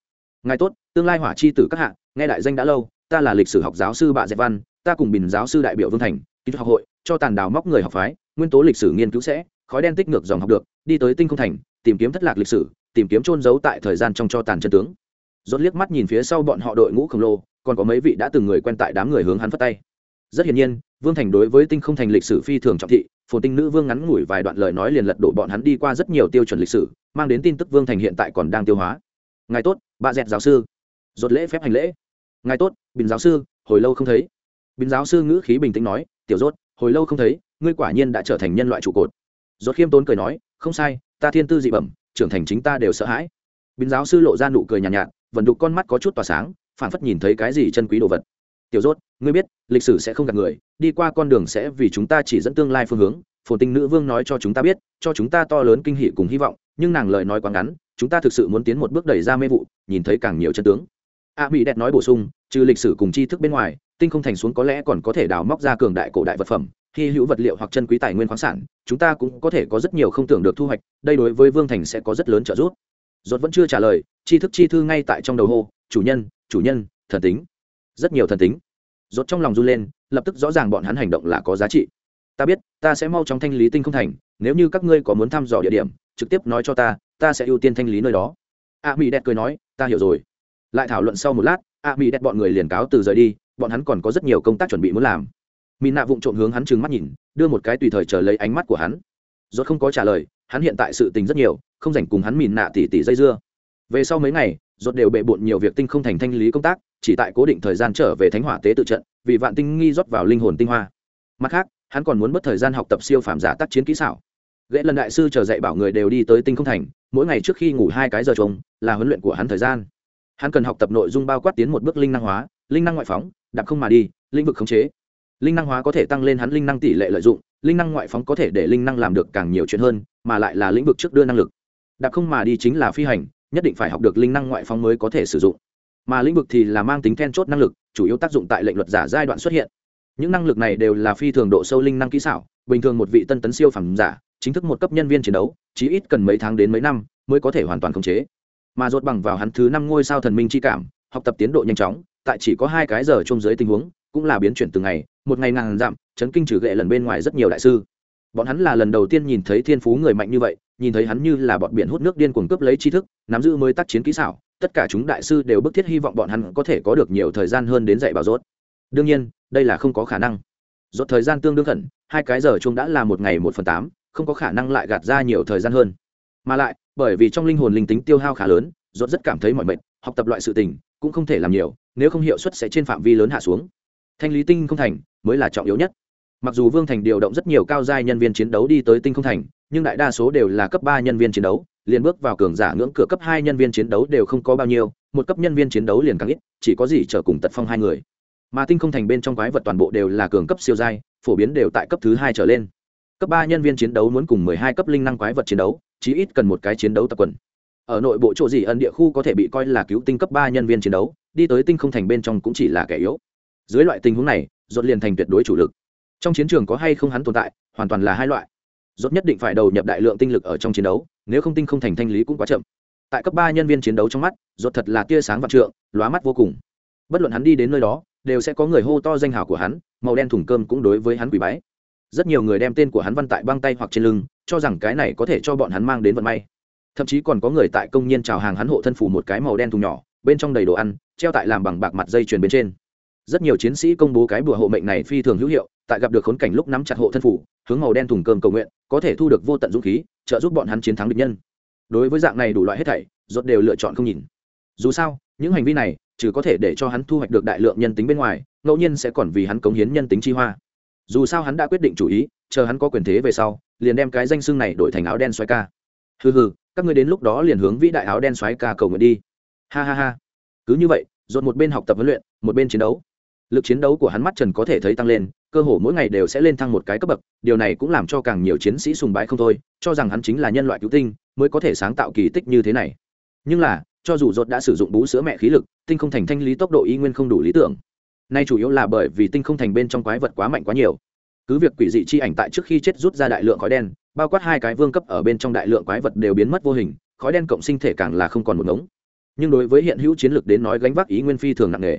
Ngài tốt, tương lai hỏa chi tử các hạ, nghe đại danh đã lâu, ta là lịch sử học giáo sư bạ dẹp văn, ta cùng bình giáo sư đại biểu vương thành, kỹ thuật học hội, cho tàn đào móc người học phái, nguyên tố lịch sử nghiên cứu sẽ, khói đen tích ngược dòng học được, đi tới tinh không thành, tìm kiếm thất lạc lịch sử tìm kiếm trôn giấu tại thời gian trong cho tàn chân tướng. Rốt liếc mắt nhìn phía sau bọn họ đội ngũ khổng lồ, còn có mấy vị đã từng người quen tại đám người hướng hắn phất tay. Rất hiển nhiên, vương thành đối với tinh không thành lịch sử phi thường trọng thị, phồn tinh nữ vương ngắn ngủi vài đoạn lời nói liền lật đổ bọn hắn đi qua rất nhiều tiêu chuẩn lịch sử, mang đến tin tức vương thành hiện tại còn đang tiêu hóa. Ngài tốt, bà dẹt giáo sư. Rốt lễ phép hành lễ. Ngài tốt, bình giáo sư, hồi lâu không thấy. Bình giáo sư ngữ khí bình tĩnh nói, tiểu rốt, hồi lâu không thấy, ngươi quả nhiên đã trở thành nhân loại trụ cột. Rốt khiêm tốn cười nói, không sai, ta thiên tư dị bẩm trưởng thành chính ta đều sợ hãi. Biến giáo sư lộ ra nụ cười nhàn nhạt, nhạt vần đục con mắt có chút tỏa sáng phản phất nhìn thấy cái gì chân quý đồ vật. Tiểu rốt ngươi biết lịch sử sẽ không gạt người đi qua con đường sẽ vì chúng ta chỉ dẫn tương lai phương hướng phồn tinh nữ vương nói cho chúng ta biết cho chúng ta to lớn kinh hỉ cùng hy vọng nhưng nàng lời nói quá ngắn chúng ta thực sự muốn tiến một bước đẩy ra mê vụ nhìn thấy càng nhiều chân tướng. A mỹ đẹp nói bổ sung trừ lịch sử cùng tri thức bên ngoài tinh không thành xuống có lẽ còn có thể đào móc ra cường đại cổ đại vật phẩm hy hữu vật liệu hoặc chân quý tài nguyên khoáng sản, chúng ta cũng có thể có rất nhiều không tưởng được thu hoạch, đây đối với vương thành sẽ có rất lớn trợ giúp. Dốt vẫn chưa trả lời tri thức chi thư ngay tại trong đầu hô, chủ nhân chủ nhân, thần tính. Rất nhiều thần tính. Rốt trong lòng run lên, lập tức rõ ràng bọn hắn hành động là có giá trị. Ta biết, ta sẽ mau chóng thanh lý tinh không thành, nếu như các ngươi có muốn thăm dò địa điểm, trực tiếp nói cho ta ta sẽ ưu tiên thanh lý nơi đó. A mỹ đẹp cười nói, ta hiểu rồi. Lại thảo luận sau một lát, a mỹ đẹp bọn người liền cáo từ rời đi, bọn hắn còn có rất nhiều công tác chuẩn bị muốn làm mỹ nạ vụng trộm hướng hắn trừng mắt nhìn, đưa một cái tùy thời chờ lấy ánh mắt của hắn. Rốt không có trả lời, hắn hiện tại sự tình rất nhiều, không dành cùng hắn mìn nạ tỉ tỉ dây dưa. Về sau mấy ngày, rốt đều bệ bộn nhiều việc tinh không thành thanh lý công tác, chỉ tại cố định thời gian trở về thánh hỏa tế tự trận, vì vạn tinh nghi rót vào linh hồn tinh hoa. Mặt khác, hắn còn muốn mất thời gian học tập siêu phàm giả tác chiến kỹ xảo. Ghệ lần đại sư chờ dạy bảo người đều đi tới tinh không thành, mỗi ngày trước khi ngủ hai cái giờ trống, là huấn luyện của hắn thời gian. Hắn cần học tập nội dung bao quát tiến một bước linh năng hóa, linh năng ngoại phóng, đạp không mà đi, lĩnh vực khống chế linh năng hóa có thể tăng lên hắn linh năng tỷ lệ lợi dụng, linh năng ngoại phóng có thể để linh năng làm được càng nhiều chuyện hơn, mà lại là lĩnh vực trước đưa năng lực. Đạp không mà đi chính là phi hành, nhất định phải học được linh năng ngoại phóng mới có thể sử dụng. Mà lĩnh vực thì là mang tính then chốt năng lực, chủ yếu tác dụng tại lệnh luật giả giai đoạn xuất hiện. Những năng lực này đều là phi thường độ sâu linh năng kỹ xảo, bình thường một vị tân tấn siêu phẩm giả, chính thức một cấp nhân viên chiến đấu, chí ít cần mấy tháng đến mấy năm mới có thể hoàn toàn khống chế. Mà rốt bằng vào hắn thứ năm ngôi sao thần minh chi cảm, học tập tiến độ nhanh chóng, tại chỉ có hai cái giờ chung dưới tình huống, cũng là biến chuyển từng ngày một ngày ngàn dặm, chấn kinh trừ gệ lần bên ngoài rất nhiều đại sư. Bọn hắn là lần đầu tiên nhìn thấy thiên phú người mạnh như vậy, nhìn thấy hắn như là bọn biển hút nước điên cuồng cướp lấy tri thức, nắm giữ mới tác chiến kỹ xảo, tất cả chúng đại sư đều bức thiết hy vọng bọn hắn có thể có được nhiều thời gian hơn đến dạy bảo rốt. Đương nhiên, đây là không có khả năng. Rốt thời gian tương đương khẩn, hai cái giờ chung đã là một ngày một phần tám, không có khả năng lại gạt ra nhiều thời gian hơn. Mà lại, bởi vì trong linh hồn linh tính tiêu hao khá lớn, rốt rất cảm thấy mỏi mệt, học tập loại sự tình cũng không thể làm nhiều, nếu không hiệu suất sẽ trên phạm vi lớn hạ xuống. Thanh lý tinh không thành mới là trọng yếu nhất. Mặc dù vương thành điều động rất nhiều cao giai nhân viên chiến đấu đi tới tinh không thành, nhưng đại đa số đều là cấp ba nhân viên chiến đấu, liền bước vào cường giả ngưỡng cửa cấp hai nhân viên chiến đấu đều không có bao nhiêu, một cấp nhân viên chiến đấu liền càng ít, chỉ có gì trở cùng tật phong hai người. Mà tinh không thành bên trong quái vật toàn bộ đều là cường cấp siêu giai, phổ biến đều tại cấp thứ hai trở lên. Cấp ba nhân viên chiến đấu muốn cùng mười hai cấp linh năng quái vật chiến đấu, chí ít cần một cái chiến đấu tập quần. Ở nội bộ chỗ gì ẩn địa khu có thể bị coi là cứu tinh cấp ba nhân viên chiến đấu, đi tới tinh không thành bên trong cũng chỉ là kẻ yếu. Dưới loại tình huống này dột liền thành tuyệt đối chủ lực. Trong chiến trường có hay không hắn tồn tại, hoàn toàn là hai loại. Rốt nhất định phải đầu nhập đại lượng tinh lực ở trong chiến đấu, nếu không tinh không thành thanh lý cũng quá chậm. Tại cấp ba nhân viên chiến đấu trong mắt, rốt thật là tia sáng vạn trượng, lóa mắt vô cùng. Bất luận hắn đi đến nơi đó, đều sẽ có người hô to danh hào của hắn, màu đen thùng cơm cũng đối với hắn quỷ bái. Rất nhiều người đem tên của hắn văn tại băng tay hoặc trên lưng, cho rằng cái này có thể cho bọn hắn mang đến vận may. Thậm chí còn có người tại công nhân chào hàng hắn hộ thân phủ một cái màu đen thùng nhỏ, bên trong đầy đồ ăn, treo tại làm bằng bạc mặt dây chuyền bên trên rất nhiều chiến sĩ công bố cái bùa hộ mệnh này phi thường hữu hiệu, tại gặp được khốn cảnh lúc nắm chặt hộ thân phủ, hướng màu đen thùng cơm cầu nguyện, có thể thu được vô tận dũng khí, trợ giúp bọn hắn chiến thắng địch nhân. Đối với dạng này đủ loại hết thảy, rốt đều lựa chọn không nhìn. Dù sao, những hành vi này, trừ có thể để cho hắn thu hoạch được đại lượng nhân tính bên ngoài, ngẫu nhiên sẽ còn vì hắn cống hiến nhân tính chi hoa. Dù sao hắn đã quyết định chủ ý, chờ hắn có quyền thế về sau, liền đem cái danh xưng này đổi thành áo đen xoáy ca. Hừ hừ, các ngươi đến lúc đó liền hướng vĩ đại áo đen xoáy ca cầu nguyện đi. Ha ha ha. Cứ như vậy dồn một bên học tập huấn luyện, một bên chiến đấu lực chiến đấu của hắn mắt trần có thể thấy tăng lên, cơ hồ mỗi ngày đều sẽ lên thăng một cái cấp bậc, điều này cũng làm cho càng nhiều chiến sĩ sùng bái không thôi, cho rằng hắn chính là nhân loại cứu tinh, mới có thể sáng tạo kỳ tích như thế này. Nhưng là, cho dù dột đã sử dụng bú sữa mẹ khí lực, tinh không thành thanh lý tốc độ y nguyên không đủ lý tưởng. Nay chủ yếu là bởi vì tinh không thành bên trong quái vật quá mạnh quá nhiều. Cứ việc quỷ dị chi ảnh tại trước khi chết rút ra đại lượng khói đen, bao quát hai cái vương cấp ở bên trong đại lượng quái vật đều biến mất vô hình, khói đen cộng sinh thể càng là không còn một ngống. Nhưng đối với hiện hữu chiến lược đến nói gánh vác ý nguyên phi thường nặng nề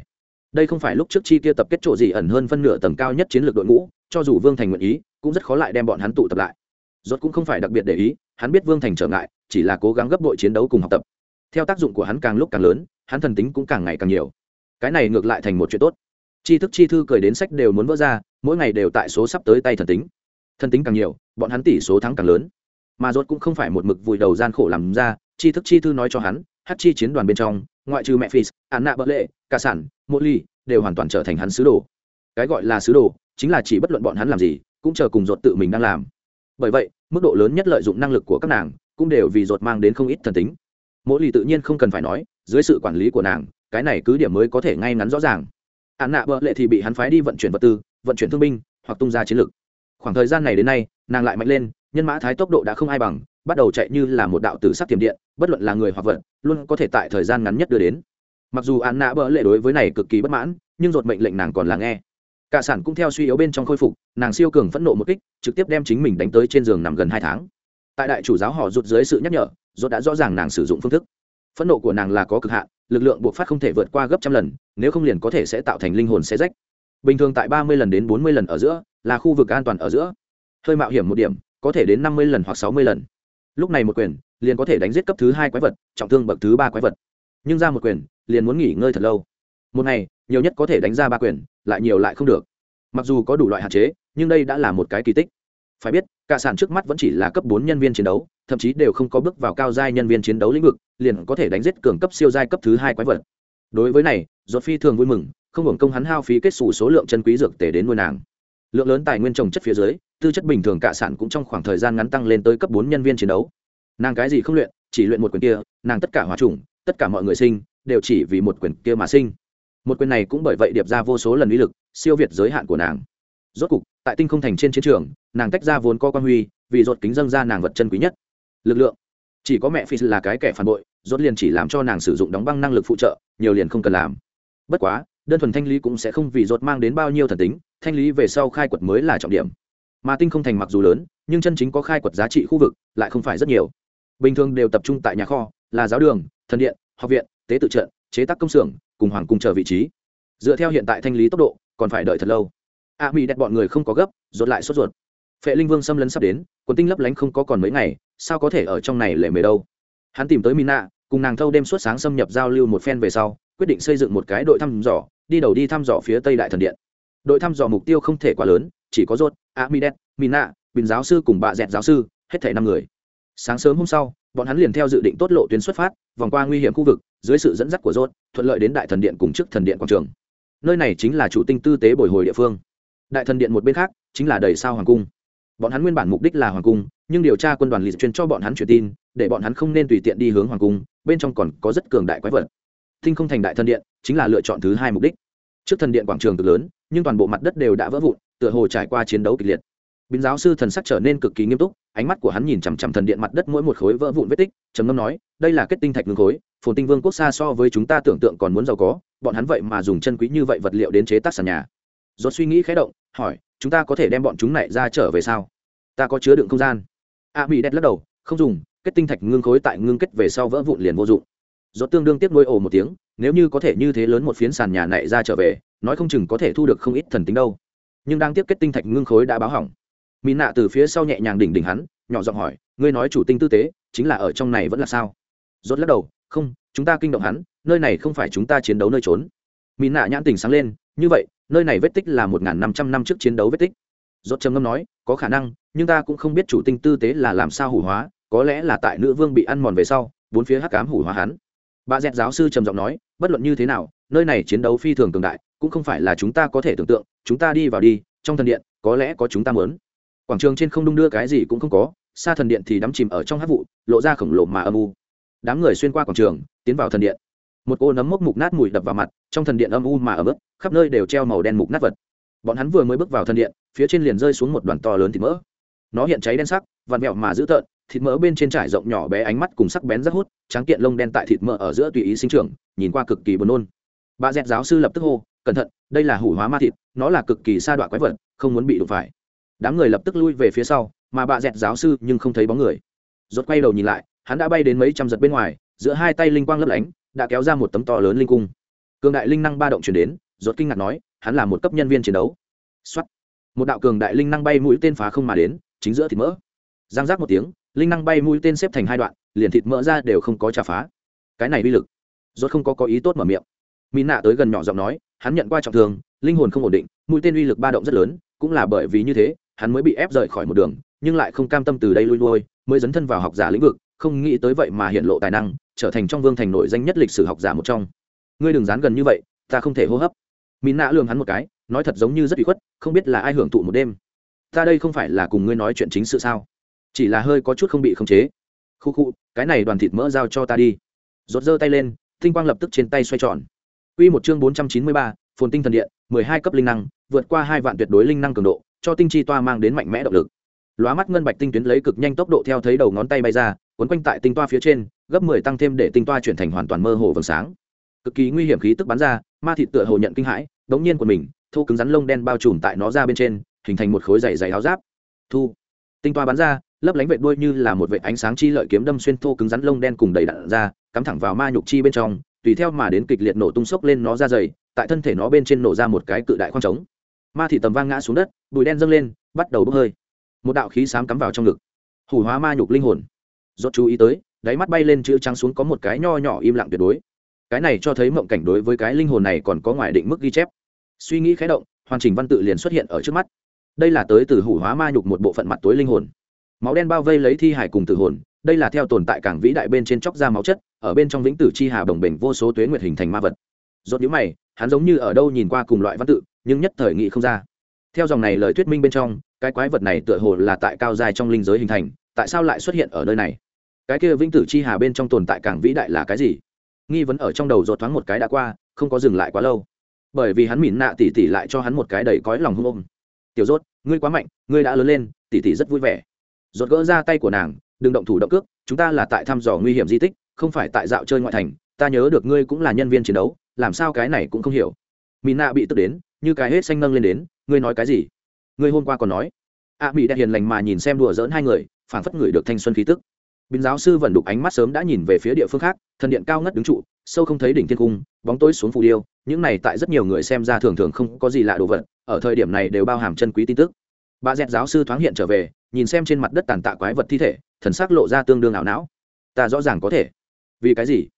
đây không phải lúc trước chi kia tập kết chỗ gì ẩn hơn phân nửa tầng cao nhất chiến lược đội ngũ, cho dù vương thành nguyện ý, cũng rất khó lại đem bọn hắn tụ tập lại. Rốt cũng không phải đặc biệt để ý, hắn biết vương thành trở ngại, chỉ là cố gắng gấp đội chiến đấu cùng học tập. Theo tác dụng của hắn càng lúc càng lớn, hắn thần tính cũng càng ngày càng nhiều. Cái này ngược lại thành một chuyện tốt. Chi thức chi thư cười đến sách đều muốn vỡ ra, mỗi ngày đều tại số sắp tới tay thần tính. Thần tính càng nhiều, bọn hắn tỷ số thắng càng lớn. Mà rốt cũng không phải một mực vùi đầu gian khổ làm ra, Chi thức chi thư nói cho hắn, hát chi chiến đoàn bên trong ngoại trừ mẹ phis án nạ bợ lệ, cả sản mô ly đều hoàn toàn trở thành hắn sứ đồ. Cái gọi là sứ đồ chính là chỉ bất luận bọn hắn làm gì, cũng chờ cùng ruột tự mình đang làm. Bởi vậy, mức độ lớn nhất lợi dụng năng lực của các nàng cũng đều vì ruột mang đến không ít thần tính. Mỗi tự nhiên không cần phải nói, dưới sự quản lý của nàng, cái này cứ điểm mới có thể ngay ngắn rõ ràng. Án nạ bợ lệ thì bị hắn phái đi vận chuyển vật tư, vận chuyển thương binh, hoặc tung ra chiến lược. Khoảng thời gian này đến nay, nàng lại mạnh lên, nhân mã thái tốc độ đã không ai bằng bắt đầu chạy như là một đạo tử sắc tiềm điện, bất luận là người hoặc vật, luôn có thể tại thời gian ngắn nhất đưa đến. Mặc dù án nã bỡ lệ đối với này cực kỳ bất mãn, nhưng dột mệnh lệnh nàng còn là nghe. Cả sản cũng theo suy yếu bên trong khôi phục, nàng siêu cường phẫn nộ một kích, trực tiếp đem chính mình đánh tới trên giường nằm gần hai tháng. Tại đại chủ giáo họ rụt dưới sự nhắc nhở dột đã rõ ràng nàng sử dụng phương thức. Phẫn nộ của nàng là có cực hạn, lực lượng buộc phát không thể vượt qua gấp trăm lần, nếu không liền có thể sẽ tạo thành linh hồn xe rách. Bình thường tại ba mươi lần đến bốn mươi lần ở giữa, là khu vực an toàn ở giữa. Hơi mạo hiểm một điểm, có thể đến năm mươi lần hoặc sáu mươi lần lúc này một quyền, liền có thể đánh giết cấp thứ hai quái vật, trọng thương bậc thứ ba quái vật. Nhưng ra một quyền, liền muốn nghỉ ngơi thật lâu. Một ngày, nhiều nhất có thể đánh ra ba quyền, lại nhiều lại không được. Mặc dù có đủ loại hạn chế, nhưng đây đã là một cái kỳ tích. Phải biết, cả sản trước mắt vẫn chỉ là cấp bốn nhân viên chiến đấu, thậm chí đều không có bước vào cao giai nhân viên chiến đấu lĩnh vực, liền có thể đánh giết cường cấp siêu giai cấp thứ hai quái vật. Đối với này giọt phi thường vui mừng, không hưởng công hắn hao phí kết xù số lượng chân quý dược tể đến nuôi nàng lượng lớn tài nguyên trồng chất phía dưới, tư chất bình thường cả sản cũng trong khoảng thời gian ngắn tăng lên tới cấp bốn nhân viên chiến đấu. Nàng cái gì không luyện, chỉ luyện một quyền kia, nàng tất cả hòa trùng, tất cả mọi người sinh, đều chỉ vì một quyền kia mà sinh. Một quyền này cũng bởi vậy điệp ra vô số lần uy lực, siêu việt giới hạn của nàng. Rốt cục, tại tinh không thành trên chiến trường, nàng tách ra vốn co quan huy, vì ruột kính dâng ra nàng vật chân quý nhất. Lực lượng. Chỉ có mẹ phi là cái kẻ phản bội, rốt liền chỉ làm cho nàng sử dụng đóng băng năng lực phụ trợ, nhiều liền không cần làm. Bất quá, đơn thuần thanh lý cũng sẽ không vì rốt mang đến bao nhiêu thần tính thanh lý về sau khai quật mới là trọng điểm. Mà tinh không thành mặc dù lớn, nhưng chân chính có khai quật giá trị khu vực lại không phải rất nhiều. Bình thường đều tập trung tại nhà kho, là giáo đường, thần điện, học viện, tế tự trận, chế tác công xưởng, cùng hoàng cung chờ vị trí. Dựa theo hiện tại thanh lý tốc độ, còn phải đợi thật lâu. A mỹ đẹp bọn người không có gấp, rốt lại sốt ruột. Phệ linh vương xâm lấn sắp đến, quần tinh lấp lánh không có còn mấy ngày, sao có thể ở trong này lệ mề đâu? Hắn tìm tới mina, cùng nàng thâu đêm suốt sáng xâm nhập giao lưu một phen về sau, quyết định xây dựng một cái đội thăm dò, đi đầu đi thăm dò phía tây đại thần điện đội thăm dò mục tiêu không thể quá lớn, chỉ có rốt a mỹ đẹp mina bình giáo sư cùng bà dẹt giáo sư, hết thể năm người. Sáng sớm hôm sau, bọn hắn liền theo dự định tốt lộ tuyến xuất phát, vòng qua nguy hiểm khu vực, dưới sự dẫn dắt của rốt, thuận lợi đến đại thần điện cùng trước thần điện quảng trường. Nơi này chính là chủ tinh tư tế bồi hồi địa phương. Đại thần điện một bên khác, chính là đầy sao hoàng cung. Bọn hắn nguyên bản mục đích là hoàng cung, nhưng điều tra quân đoàn lì truyền cho bọn hắn truyền tin, để bọn hắn không nên tùy tiện đi hướng hoàng cung, bên trong còn có rất cường đại quái vật. Tinh không thành đại thần điện, chính là lựa chọn thứ hai mục đích trước thần điện quảng trường cực lớn, nhưng toàn bộ mặt đất đều đã vỡ vụn, tựa hồ trải qua chiến đấu kịch liệt. Bính giáo sư thần sắc trở nên cực kỳ nghiêm túc, ánh mắt của hắn nhìn chằm chằm thần điện mặt đất mỗi một khối vỡ vụn vết tích, trầm ngâm nói, đây là kết tinh thạch ngưng khối, phồn tinh vương quốc xa so với chúng ta tưởng tượng còn muốn giàu có, bọn hắn vậy mà dùng chân quý như vậy vật liệu đến chế tác sàn nhà. Do suy nghĩ khé động, hỏi, chúng ta có thể đem bọn chúng này ra trở về sao? Ta có chứa đựng không gian. A bị đẹp lắc đầu, không dùng, kết tinh thạch ngưng khối tại ngưng kết về sau vỡ vụn liền vô dụng do tương đương tiếp nuôi ồ một tiếng, nếu như có thể như thế lớn một phiến sàn nhà này ra trở về, nói không chừng có thể thu được không ít thần tính đâu. Nhưng đang tiếp kết tinh thạch ngưng khối đã báo hỏng. Mỹ nạ từ phía sau nhẹ nhàng đỉnh đỉnh hắn, nhỏ giọng hỏi, ngươi nói chủ tinh tư tế, chính là ở trong này vẫn là sao? Rốt lắc đầu, không, chúng ta kinh động hắn, nơi này không phải chúng ta chiến đấu nơi trốn. Mỹ nạ nhãn tình sáng lên, như vậy, nơi này vết tích là một năm trăm năm trước chiến đấu vết tích. Rốt trầm ngâm nói, có khả năng, nhưng ta cũng không biết chủ tinh tư tế là làm sao hủ hóa, có lẽ là tại nữ vương bị ăn mòn về sau, bốn phía hắc cám hủ hóa hắn bà dẹt giáo sư trầm giọng nói, bất luận như thế nào, nơi này chiến đấu phi thường cường đại, cũng không phải là chúng ta có thể tưởng tượng, chúng ta đi vào đi, trong thần điện, có lẽ có chúng ta mớn quảng trường trên không đung đưa cái gì cũng không có, xa thần điện thì đắm chìm ở trong hát vụ, lộ ra khổng lồ mà âm u. Đám người xuyên qua quảng trường, tiến vào thần điện. Một cô nấm mốc mục nát mùi đập vào mặt, trong thần điện âm u mà ấm ức khắp nơi đều treo màu đen mục nát vật. Bọn hắn vừa mới bước vào thần điện, phía trên liền rơi xuống một đoàn to lớn thịt mỡ. Nó hiện cháy đen sắc vằn mẹo mà dữ tợn thịt mỡ bên trên trải rộng nhỏ bé ánh mắt cùng sắc bén rất hút, tráng kiện lông đen tại thịt mỡ ở giữa tùy ý sinh trưởng, nhìn qua cực kỳ buồn nôn. Bà dẹt giáo sư lập tức hô, cẩn thận, đây là hủ hóa ma thịt, nó là cực kỳ sa đoạn quái vật, không muốn bị đụng phải. Đám người lập tức lui về phía sau, mà bà dẹt giáo sư nhưng không thấy bóng người. Rốt quay đầu nhìn lại, hắn đã bay đến mấy trăm giật bên ngoài, giữa hai tay linh quang lấp lánh, đã kéo ra một tấm to lớn linh cung. Cường đại linh năng ba động chuyển đến, rốt kinh ngạc nói, hắn là một cấp nhân viên chiến đấu. Xuất một đạo cường đại linh năng bay mũi tên phá không mà đến, chính giữa thịt mỡ. Giang giác một tiếng linh năng bay mũi tên xếp thành hai đoạn, liền thịt mỡ ra đều không có trả phá. Cái này uy lực, rốt không có có ý tốt mở miệng. Mỹ nạ tới gần nhỏ giọng nói, hắn nhận qua trọng thương, linh hồn không ổn định, mũi tên uy lực ba động rất lớn, cũng là bởi vì như thế, hắn mới bị ép rời khỏi một đường, nhưng lại không cam tâm từ đây lui lui, mới dấn thân vào học giả lĩnh vực, không nghĩ tới vậy mà hiện lộ tài năng, trở thành trong vương thành nổi danh nhất lịch sử học giả một trong. Ngươi đừng dán gần như vậy, ta không thể hô hấp. Mỹ nạ lường hắn một cái, nói thật giống như rất bị khuất, không biết là ai hưởng thụ một đêm. Ta đây không phải là cùng ngươi nói chuyện chính sự sao? Chỉ là hơi có chút không bị khống chế khu khu cái này đoàn thịt mỡ giao cho ta đi rột giơ tay lên tinh quang lập tức trên tay xoay tròn Quy một chương 493, Phồn Tinh Thần Điện, 12 cấp linh năng, vượt qua hai vạn tuyệt đối linh năng cường độ, cho tinh chi toa mang đến mạnh mẽ động lực. Lóa mắt ngân bạch tinh tuyến lấy cực nhanh tốc độ theo thấy đầu ngón tay bay ra, cuốn quanh tại tinh toa phía trên, gấp 10 tăng thêm để tinh toa chuyển thành hoàn toàn mơ hồ vầng sáng. Cực kỳ nguy hiểm khí tức bắn ra, ma thịt tựa hồ nhận kinh hãi, đống nhiên của mình, thu cứng rắn lông đen bao trùm tại nó ra bên trên, hình thành một khối dày dày áo giáp. Thu. Tinh toa bắn ra, lấp lánh vệt đuôi như là một vệt ánh sáng chi lợi kiếm đâm xuyên thô cứng rắn lông đen cùng đầy đạn ra, cắm thẳng vào ma nhục chi bên trong, tùy theo mà đến kịch liệt nổ tung sốc lên nó ra dày tại thân thể nó bên trên nổ ra một cái cự đại khoang trống. Ma thị tầm vang ngã xuống đất bụi đen dâng lên bắt đầu bốc hơi. Một đạo khí xám cắm vào trong ngực. Hủ hóa ma nhục linh hồn. Dốt chú ý tới đáy mắt bay lên chữ trắng xuống có một cái nho nhỏ im lặng tuyệt đối. Cái này cho thấy mộng cảnh đối với cái linh hồn này còn có ngoài định mức ghi chép. Suy nghĩ khái động hoàn chỉnh văn tự liền xuất hiện ở trước mắt. Đây là tới từ hủ hóa ma nhục một bộ phận mặt tối linh hồn máu đen bao vây lấy thi hải cùng tử hồn, đây là theo tồn tại cảng vĩ đại bên trên chóc ra máu chất, ở bên trong vĩnh tử chi hà đồng bình vô số tuế nguyệt hình thành ma vật. Rốt nhíu mày, hắn giống như ở đâu nhìn qua cùng loại văn tự, nhưng nhất thời nghị không ra. Theo dòng này lời thuyết minh bên trong, cái quái vật này tựa hồ là tại cao dài trong linh giới hình thành, tại sao lại xuất hiện ở nơi này? Cái kia vĩnh tử chi hà bên trong tồn tại cảng vĩ đại là cái gì? Nghi vấn ở trong đầu rột thoáng một cái đã qua, không có dừng lại quá lâu. Bởi vì hắn mỉn nạ tỉ tỉ lại cho hắn một cái đầy cõi lòng hung ôm. Tiểu rốt, ngươi quá mạnh, ngươi đã lớn lên, tỉ tỉ rất vui vẻ rột gỡ ra tay của nàng đừng động thủ động cước chúng ta là tại thăm dò nguy hiểm di tích không phải tại dạo chơi ngoại thành ta nhớ được ngươi cũng là nhân viên chiến đấu làm sao cái này cũng không hiểu. Mỹ nạ bị tức đến như cái hết xanh nâng lên đến ngươi nói cái gì? Ngươi hôm qua còn nói. A à, mỹ đẹp hiền lành mà nhìn xem đùa dỡn hai người phảng phất người được thanh xuân khí tức. Bình giáo sư vẫn đục ánh mắt sớm đã nhìn về phía địa phương khác thần điện cao ngất đứng trụ sâu không thấy đỉnh thiên cung bóng tối xuống phù điêu những này tại rất nhiều người xem ra thường thường không có gì lạ đồ vật ở thời điểm này đều bao hàm chân quý tin tức bà dẹt giáo sư thoáng hiện trở về, nhìn xem trên mặt đất tàn tạ quái vật thi thể, thần sắc lộ ra tương đương ảo não. Ta rõ ràng có thể. Vì cái gì?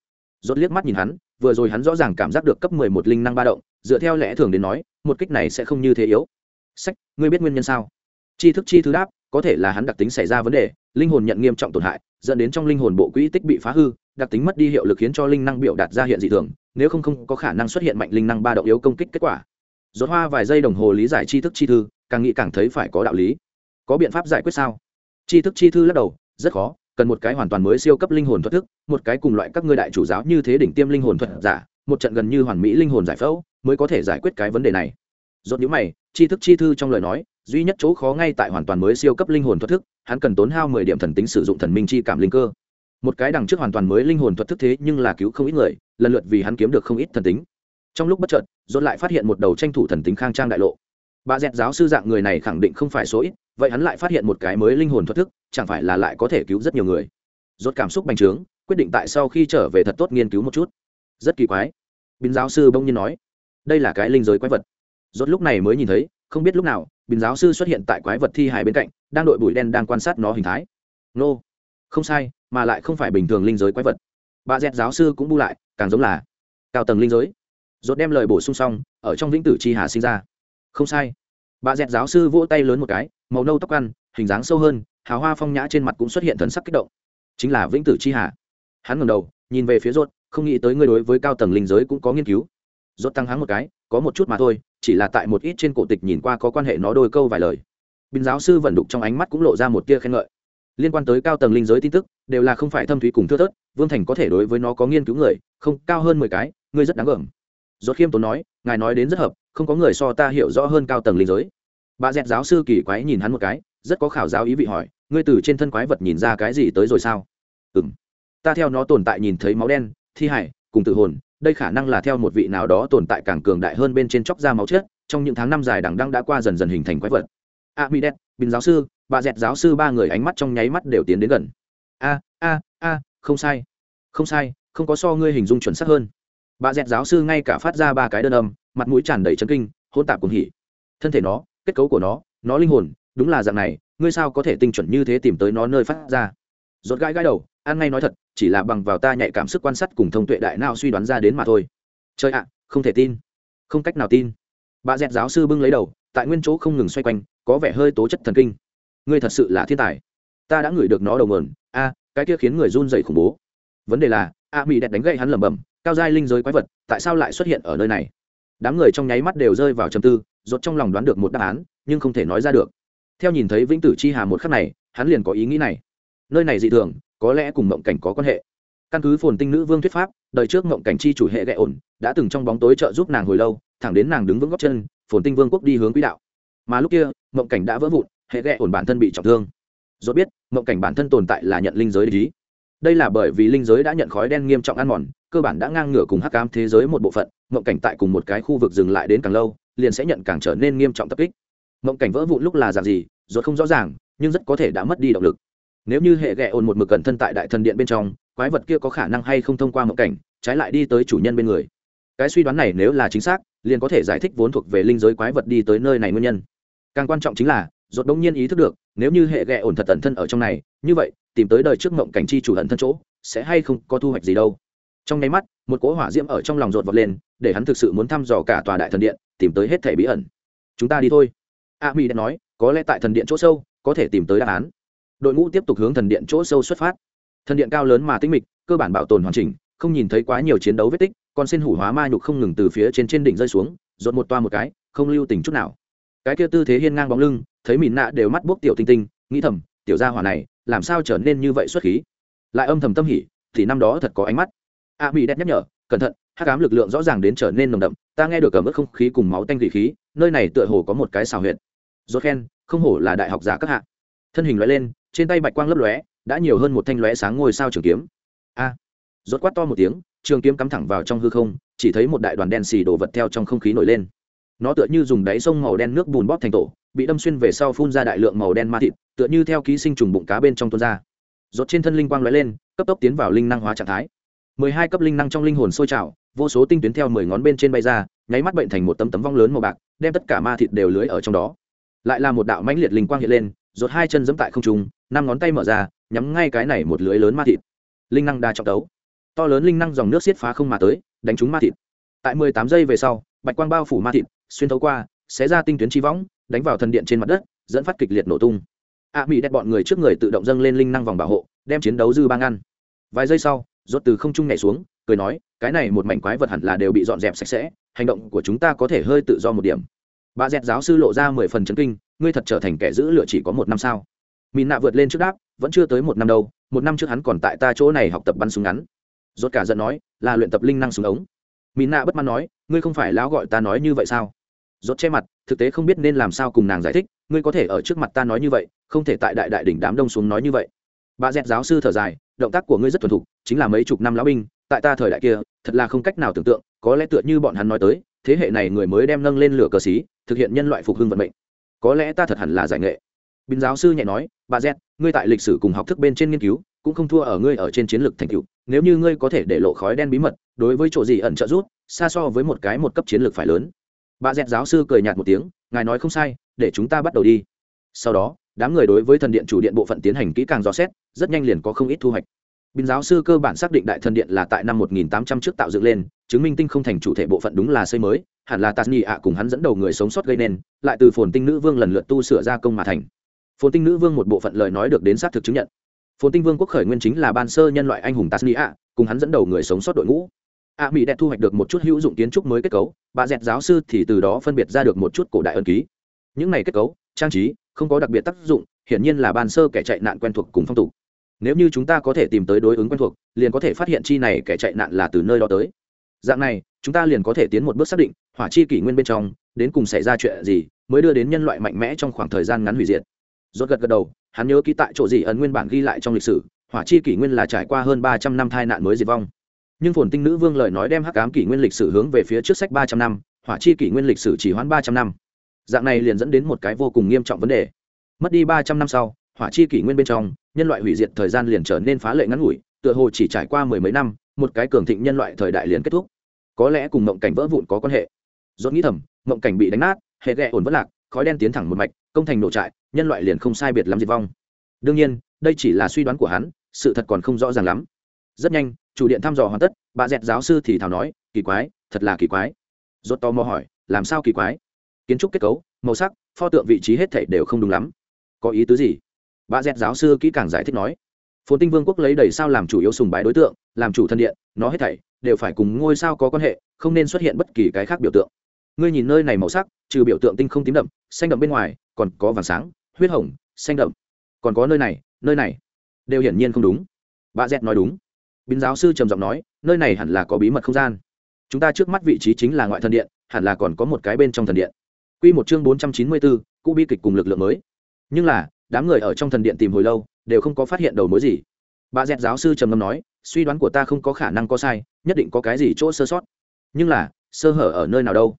Rốt liếc mắt nhìn hắn, vừa rồi hắn rõ ràng cảm giác được cấp mười một linh năng ba động, dựa theo lẽ thường đến nói, một kích này sẽ không như thế yếu. Sách, ngươi biết nguyên nhân sao? Chi thức chi thứ đáp, có thể là hắn đặc tính xảy ra vấn đề, linh hồn nhận nghiêm trọng tổn hại, dẫn đến trong linh hồn bộ quỹ tích bị phá hư, đặc tính mất đi hiệu lực khiến cho linh năng biểu đạt ra hiện dị thường, nếu không không có khả năng xuất hiện mạnh linh năng ba động yếu công kích kết quả rốt hoa vài giây đồng hồ lý giải chi thức chi thư, càng nghĩ càng thấy phải có đạo lý. Có biện pháp giải quyết sao? Chi thức chi thư lắc đầu, rất khó, cần một cái hoàn toàn mới siêu cấp linh hồn thuật thức, một cái cùng loại các ngươi đại chủ giáo như thế đỉnh tiêm linh hồn thuật giả, một trận gần như hoàn mỹ linh hồn giải phẫu mới có thể giải quyết cái vấn đề này. Rốt nhữ mày chi thức chi thư trong lời nói, duy nhất chỗ khó ngay tại hoàn toàn mới siêu cấp linh hồn thuật thức, hắn cần tốn hao mười điểm thần tính sử dụng thần minh chi cảm linh cơ. Một cái đằng trước hoàn toàn mới linh hồn thuật thức thế nhưng là cứu không ít người, lần lượt vì hắn kiếm được không ít thần tính trong lúc bất chợt, dốt lại phát hiện một đầu tranh thủ thần tính khang trang đại lộ. Bà dẹt giáo sư dạng người này khẳng định không phải số ít, vậy hắn lại phát hiện một cái mới linh hồn thoát thức, chẳng phải là lại có thể cứu rất nhiều người. Rốt cảm xúc bành trướng, quyết định tại sau khi trở về thật tốt nghiên cứu một chút. Rất kỳ quái. Bình giáo sư bỗng nhiên nói, đây là cái linh giới quái vật. Rốt lúc này mới nhìn thấy, không biết lúc nào bình giáo sư xuất hiện tại quái vật thi hài bên cạnh, đang đội bụi đen đang quan sát nó hình thái. Nô, không sai, mà lại không phải bình thường linh giới quái vật. Bà dẹt giáo sư cũng bu lại, càng giống là cao tầng linh giới dốt đem lời bổ sung xong, ở trong vĩnh tử chi hà sinh ra. Không sai. Bà dẹt giáo sư vỗ tay lớn một cái, màu nâu tóc ăn, hình dáng sâu hơn, hào hoa phong nhã trên mặt cũng xuất hiện thần sắc kích động. Chính là vĩnh tử chi hà. Hắn ngẩng đầu, nhìn về phía rốt, không nghĩ tới ngươi đối với cao tầng linh giới cũng có nghiên cứu. Rốt tăng háng một cái, có một chút mà thôi, chỉ là tại một ít trên cổ tịch nhìn qua có quan hệ nó đôi câu vài lời. Bình giáo sư vận đục trong ánh mắt cũng lộ ra một tia khen ngợi. Liên quan tới cao tầng linh giới tin tức, đều là không phải thâm thúy cùng thưa thớt, vương thành có thể đối với nó có nghiên cứu người, không, cao hơn mười cái, ngươi rất đáng gờm rốt khiêm tốn nói ngài nói đến rất hợp không có người so ta hiểu rõ hơn cao tầng linh giới. Bà dẹt giáo sư kỳ quái nhìn hắn một cái rất có khảo giáo ý vị hỏi ngươi từ trên thân quái vật nhìn ra cái gì tới rồi sao? Ừm, ta theo nó tồn tại nhìn thấy máu đen thi hải cùng tự hồn đây khả năng là theo một vị nào đó tồn tại càng cường đại hơn bên trên chóc da máu chết trong những tháng năm dài đằng đẵng đã qua dần dần hình thành quái vật. A mỹ bình giáo sư bà dẹt giáo sư ba người ánh mắt trong nháy mắt đều tiến đến gần. A a a không sai không sai không có so ngươi hình dung chuẩn xác hơn bà dẹt giáo sư ngay cả phát ra ba cái đơn âm, mặt mũi tràn đầy chấn kinh hôn tạp cùng hỉ. Thân thể nó, kết cấu của nó nó linh hồn, đúng là dạng này, ngươi sao có thể tinh chuẩn như thế tìm tới nó nơi phát ra? Rốt gãi gãi đầu an ngay nói thật, chỉ là bằng vào ta nhạy cảm sức quan sát cùng thông tuệ đại nào suy đoán ra đến mà thôi. Chơi ạ, không thể tin. Không cách nào tin. Bà dẹt giáo sư bưng lấy đầu, tại nguyên chỗ không ngừng xoay quanh, có vẻ hơi tố chất thần kinh. Ngươi thật sự là thiên tài. Ta đã ngửi được nó đầu mờn a, cái kia khiến người run dậy khủng bố. Vấn đề là, a mỹ đẹp đánh gậy hắn lẩm bẩm cao giai linh giới quái vật, tại sao lại xuất hiện ở nơi này? Đám người trong nháy mắt đều rơi vào trầm tư, rốt trong lòng đoán được một đáp án, nhưng không thể nói ra được. Theo nhìn thấy vĩnh tử chi hà một khắc này, hắn liền có ý nghĩ này. Nơi này dị thường, có lẽ cùng mộng cảnh có quan hệ. Căn cứ phồn tinh nữ vương thuyết pháp, đời trước mộng cảnh chi chủ hệ ghẹ ổn, đã từng trong bóng tối trợ giúp nàng hồi lâu, thẳng đến nàng đứng vững góc chân, phồn tinh vương quốc đi hướng quỹ đạo. Mà lúc kia, mộng cảnh đã vỡ vụn, hệ ghẹ ổn bản thân bị trọng thương. Do biết, mộng cảnh bản thân tồn tại là nhận linh giới lý đây là bởi vì linh giới đã nhận khói đen nghiêm trọng ăn mòn, cơ bản đã ngang ngửa cùng hắc cám thế giới một bộ phận, mộng cảnh tại cùng một cái khu vực dừng lại đến càng lâu, liền sẽ nhận càng trở nên nghiêm trọng tập kích. Mộng cảnh vỡ vụn lúc là dạng gì rồi không rõ ràng, nhưng rất có thể đã mất đi động lực. Nếu như hệ ghẹ ồn một mực cẩn thân tại đại thần điện bên trong, quái vật kia có khả năng hay không thông qua mộng cảnh, trái lại đi tới chủ nhân bên người. Cái suy đoán này nếu là chính xác, liền có thể giải thích vốn thuộc về linh giới quái vật đi tới nơi này nguyên nhân. Càng quan trọng chính là dột đông nhiên ý thức được, nếu như hệ ghẹ ổn thật tẩn thân ở trong này, như vậy tìm tới đời trước mộng cảnh chi chủ hận thân chỗ, sẽ hay không có thu hoạch gì đâu. Trong nháy mắt, một cỗ hỏa diễm ở trong lòng rột vọt lên, để hắn thực sự muốn thăm dò cả tòa đại thần điện, tìm tới hết thể bí ẩn. Chúng ta đi thôi. A mỹ đã nói, có lẽ tại thần điện chỗ sâu, có thể tìm tới đáp án. Đội ngũ tiếp tục hướng thần điện chỗ sâu xuất phát. Thần điện cao lớn mà tinh mịch, cơ bản bảo tồn hoàn chỉnh, không nhìn thấy quá nhiều chiến đấu vết tích còn xin hủ hóa ma nhục không ngừng từ phía trên trên đỉnh rơi xuống rột một toa một cái, không lưu tình chút nào. Cái kia tư thế hiên ngang bóng lưng, thấy mìn nạ đều mắt buốc tiểu tinh tinh, nghĩ thầm, tiểu gia hỏa này làm sao trở nên như vậy xuất khí? Lại âm thầm tâm hỉ, thì năm đó thật có ánh mắt. A mỹ đẹp nhắc nhở, cẩn thận hát cám lực lượng rõ ràng đến trở nên nồng đậm, ta nghe được cả mức không khí cùng máu tanh vị khí, nơi này tựa hồ có một cái xào huyệt. Rốt khen, không hổ là đại học giả các hạ. Thân hình lóe lên, trên tay bạch quang lấp lóe, đã nhiều hơn một thanh lóe sáng ngôi sao trường kiếm. A! Rốt quát to một tiếng, trường kiếm cắm thẳng vào trong hư không, chỉ thấy một đại đoàn đen xì đổ vật theo trong không khí nổi lên. Nó tựa như dùng đáy sông màu đen nước bùn bóp thành tổ, bị đâm xuyên về sau phun ra đại lượng màu đen ma thịt tựa như theo ký sinh trùng bụng cá bên trong tuôn ra. Rốt trên thân linh quang lóe lên, cấp tốc tiến vào linh năng hóa trạng thái. Mười hai cấp linh năng trong linh hồn sôi trào, vô số tinh tuyến theo mười ngón bên trên bay ra, nháy mắt bệnh thành một tấm tấm vong lớn màu bạc, đem tất cả ma thịt đều lưới ở trong đó. Lại là một đạo mãnh liệt linh quang hiện lên rột hai chân giẫm tại không trung, năm ngón tay mở ra, nhắm ngay cái này một lưới lớn ma thịt. Linh năng đa trọng tấu. To lớn linh năng dòng nước xiết phá không mà tới, đánh trúng ma thịt. Tại mười tám giây về sau, bạch quang bao phủ ma thịt, xuyên thấu qua, xé ra tinh tuyến chi võng, đánh vào thần điện trên mặt đất, dẫn phát kịch liệt nổ tung a mỹ đẹp bọn người trước người tự động dâng lên linh năng vòng bảo hộ, đem chiến đấu dư ba ngăn. Vài giây sau, rốt từ không trung nhảy xuống, cười nói, cái này một mảnh quái vật hẳn là đều bị dọn dẹp sạch sẽ, hành động của chúng ta có thể hơi tự do một điểm. Bà dẹt giáo sư lộ ra mười phần chấn kinh, ngươi thật trở thành kẻ giữ lửa chỉ có một năm sao? Mìn nạ vượt lên trước đáp, vẫn chưa tới một năm đâu, một năm trước hắn còn tại ta chỗ này học tập bắn súng ngắn. Rốt cả giận nói, là luyện tập linh năng súng ống. Mìn nạ bất mãn nói, ngươi không phải lão gọi ta nói như vậy sao? Rốt che mặt, thực tế không biết nên làm sao cùng nàng giải thích, ngươi có thể ở trước mặt ta nói như vậy, không thể tại đại đại đỉnh đám đông xuống nói như vậy. Bà dẹt giáo sư thở dài, động tác của ngươi rất thuần thục, chính là mấy chục năm lão binh, tại ta thời đại kia, thật là không cách nào tưởng tượng, có lẽ tựa như bọn hắn nói tới, thế hệ này người mới đem nâng lên lửa cờ xí, thực hiện nhân loại phục hưng vận mệnh. Có lẽ ta thật hẳn là giải nghệ. Bình giáo sư nhẹ nói, bà z ngươi tại lịch sử cùng học thức bên trên nghiên cứu, cũng không thua ở ngươi ở trên chiến lược thành tựu. Nếu như ngươi có thể để lộ khói đen bí mật, đối với chỗ gì ẩn trợ rút xa so với một cái một cấp chiến lược phải lớn bà dẹt giáo sư cười nhạt một tiếng ngài nói không sai để chúng ta bắt đầu đi. Sau đó đám người đối với thần điện chủ điện bộ phận tiến hành kỹ càng dò xét rất nhanh liền có không ít thu hoạch. Bình giáo sư cơ bản xác định đại thần điện là tại năm 1800 trước tạo dựng lên, chứng minh tinh không thành chủ thể bộ phận đúng là xây mới hẳn là tasni ạ cùng hắn dẫn đầu người sống sót gây nên lại từ phồn tinh nữ vương lần lượt tu sửa ra công mà thành. Phồn tinh nữ vương một bộ phận lời nói được đến xác thực chứng nhận. Phồn tinh vương quốc khởi nguyên chính là ban sơ nhân loại anh hùng tasni ạ cùng hắn dẫn đầu người sống sót đội ngũ a mỹ đẹp thu hoạch được một chút hữu dụng kiến trúc mới kết cấu, bà dẹt giáo sư thì từ đó phân biệt ra được một chút cổ đại ân ký. Những này kết cấu, trang trí, không có đặc biệt tác dụng, hiển nhiên là ban sơ kẻ chạy nạn quen thuộc cùng phong tục. Nếu như chúng ta có thể tìm tới đối ứng quen thuộc, liền có thể phát hiện chi này kẻ chạy nạn là từ nơi đó tới. Dạng này, chúng ta liền có thể tiến một bước xác định, hỏa chi kỷ nguyên bên trong, đến cùng xảy ra chuyện gì, mới đưa đến nhân loại mạnh mẽ trong khoảng thời gian ngắn hủy diệt. Rốt gật gật đầu, hắn nhớ ký tại chỗ gì ấn nguyên bản ghi lại trong lịch sử, hỏa chi kỷ nguyên là trải qua hơn ba trăm năm tai nạn mới diệt vong nhưng phồn tinh nữ vương lời nói đem hắc ám kỷ nguyên lịch sử hướng về phía trước sách ba trăm năm, hỏa chi kỷ nguyên lịch sử chỉ hoãn ba trăm năm. Dạng này liền dẫn đến một cái vô cùng nghiêm trọng vấn đề. Mất đi ba trăm năm sau, hỏa chi kỷ nguyên bên trong, nhân loại hủy diệt thời gian liền trở nên phá lệ ngắn ngủi, tựa hồ chỉ trải qua mười mấy năm, một cái cường thịnh nhân loại thời đại liền kết thúc. Có lẽ cùng mộng cảnh vỡ vụn có quan hệ. Dốt nghĩ thầm, mộng cảnh bị đánh nát, hệ ghẹ ổn vất lạc, khói đen tiến thẳng một mạch, công thành nổ trại, nhân loại liền không sai biệt lắm diệt vong. Đương nhiên, đây chỉ là suy đoán của hắn, sự thật còn không rõ ràng lắm. Rất nhanh chủ điện thăm dò hoàn tất, bà dẹt giáo sư thì thào nói, kỳ quái, thật là kỳ quái. Rốt to mò hỏi, làm sao kỳ quái? Kiến trúc kết cấu, màu sắc, pho tượng vị trí hết thảy đều không đúng lắm. Có ý tứ gì? Bà dẹt giáo sư kỹ càng giải thích nói, phồn tinh vương quốc lấy đầy sao làm chủ yếu sùng bái đối tượng, làm chủ thân điện, nó hết thảy đều phải cùng ngôi sao có quan hệ, không nên xuất hiện bất kỳ cái khác biểu tượng. Ngươi nhìn nơi này màu sắc, trừ biểu tượng tinh không tím đậm, xanh đậm bên ngoài, còn có vàng sáng, huyết hồng, xanh đậm. Còn có nơi này nơi này, đều hiển nhiên không đúng. Bà dẹt nói đúng. Bính giáo sư trầm giọng nói, nơi này hẳn là có bí mật không gian. Chúng ta trước mắt vị trí chính là ngoại thần điện, hẳn là còn có một cái bên trong thần điện. Quy một chương bốn trăm chín mươi bốn cũ bi kịch cùng lực lượng mới. Nhưng là, đám người ở trong thần điện tìm hồi lâu, đều không có phát hiện đầu mối gì. Bà dẹt giáo sư trầm ngâm nói, suy đoán của ta không có khả năng có sai, nhất định có cái gì chỗ sơ sót. Nhưng là, sơ hở ở nơi nào đâu?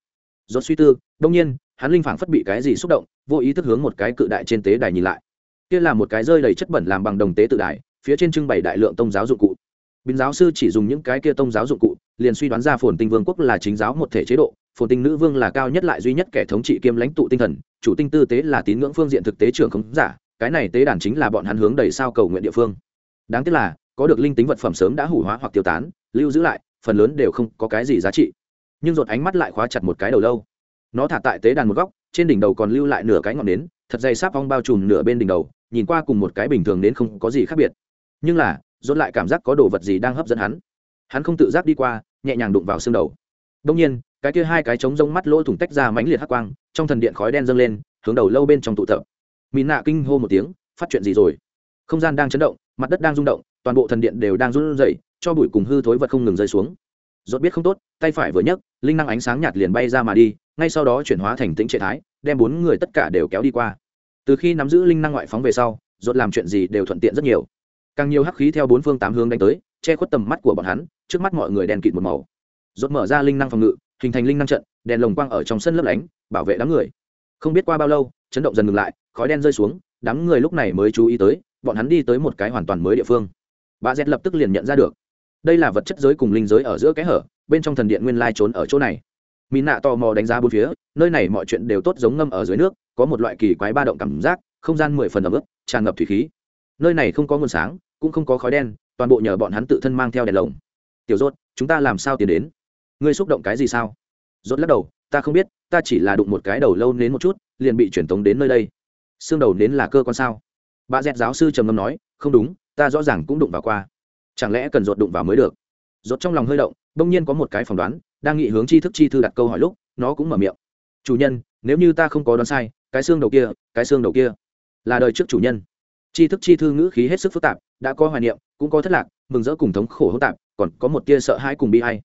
Rốt suy tư, đương nhiên, hắn linh phảng phất bị cái gì xúc động, vô ý thức hướng một cái cự đại trên tế đài nhìn lại. Kia là một cái rơi đầy chất bẩn làm bằng đồng tế tự đài, phía trên trưng bày đại lượng tông giáo dụng cụ. Bình giáo sư chỉ dùng những cái kia tông giáo dụng cụ, liền suy đoán ra Phồn Tinh Vương quốc là chính giáo một thể chế độ, Phồn Tinh nữ vương là cao nhất lại duy nhất kẻ thống trị kiêm lãnh tụ tinh thần, chủ tinh tư tế là tín ngưỡng phương diện thực tế trưởng không giả, cái này tế đàn chính là bọn hắn hướng đầy sao cầu nguyện địa phương. Đáng tiếc là, có được linh tính vật phẩm sớm đã hủ hóa hoặc tiêu tán, lưu giữ lại, phần lớn đều không có cái gì giá trị. Nhưng dột ánh mắt lại khóa chặt một cái đầu lâu. Nó thả tại tế đàn một góc, trên đỉnh đầu còn lưu lại nửa cái ngọn nến, thật dày sáp ong bao trùm nửa bên đỉnh đầu, nhìn qua cùng một cái bình thường đến không có gì khác biệt. Nhưng là, dốt lại cảm giác có đồ vật gì đang hấp dẫn hắn. Hắn không tự giác đi qua, nhẹ nhàng đụng vào xương đầu. Đông nhiên, cái kia hai cái trống rông mắt lỗ thủng tách ra mãnh liệt hắc quang, trong thần điện khói đen dâng lên, hướng đầu lâu bên trong tụ tập. Mỹ nạ kinh hô một tiếng, phát chuyện gì rồi? Không gian đang chấn động, mặt đất đang rung động, toàn bộ thần điện đều đang run rẩy, cho bụi cùng hư thối vật không ngừng rơi xuống. Rốt biết không tốt, tay phải vừa nhấc, linh năng ánh sáng nhạt liền bay ra mà đi, ngay sau đó chuyển hóa thành tĩnh chế thái, đem bốn người tất cả đều kéo đi qua. Từ khi nắm giữ linh năng ngoại phóng về sau, rốt làm chuyện gì đều thuận tiện rất nhiều càng nhiều hắc khí theo bốn phương tám hướng đánh tới, che khuất tầm mắt của bọn hắn, trước mắt mọi người đèn kịt một màu. Rốt mở ra linh năng phòng ngự, hình thành linh năng trận, đèn lồng quang ở trong sân lấp lánh, bảo vệ đám người. Không biết qua bao lâu, chấn động dần ngừng lại, khói đen rơi xuống, đám người lúc này mới chú ý tới, bọn hắn đi tới một cái hoàn toàn mới địa phương. Bà z lập tức liền nhận ra được. Đây là vật chất giới cùng linh giới ở giữa cái hở, bên trong thần điện nguyên lai trốn ở chỗ này. Mỹ nạ tò mò đánh giá bốn phía, nơi này mọi chuyện đều tốt giống ngâm ở dưới nước, có một loại kỳ quái ba động cảm giác, không gian mười phần ẩm ướt, tràn ngập thủy khí nơi này không có nguồn sáng, cũng không có khói đen, toàn bộ nhờ bọn hắn tự thân mang theo đèn lồng. Tiểu rốt, chúng ta làm sao tiến đến? Ngươi xúc động cái gì sao? Rốt lắc đầu, ta không biết, ta chỉ là đụng một cái đầu lâu nến một chút, liền bị chuyển tống đến nơi đây. Xương đầu nến là cơ quan sao? Bà dẹt giáo sư trầm ngâm nói, không đúng, ta rõ ràng cũng đụng vào qua. Chẳng lẽ cần rột đụng vào mới được? Rột trong lòng hơi động, bỗng nhiên có một cái phỏng đoán, đang nghĩ hướng chi thức chi thư đặt câu hỏi lúc, nó cũng mở miệng. Chủ nhân, nếu như ta không có đoán sai, cái xương đầu kia, cái xương đầu kia là đời trước chủ nhân tri thức chi thư ngữ khí hết sức phức tạp, đã có hoài niệm, cũng có thất lạc, mừng rỡ cùng thống khổ hỗn tạp, còn có một tia sợ hãi cùng bi hay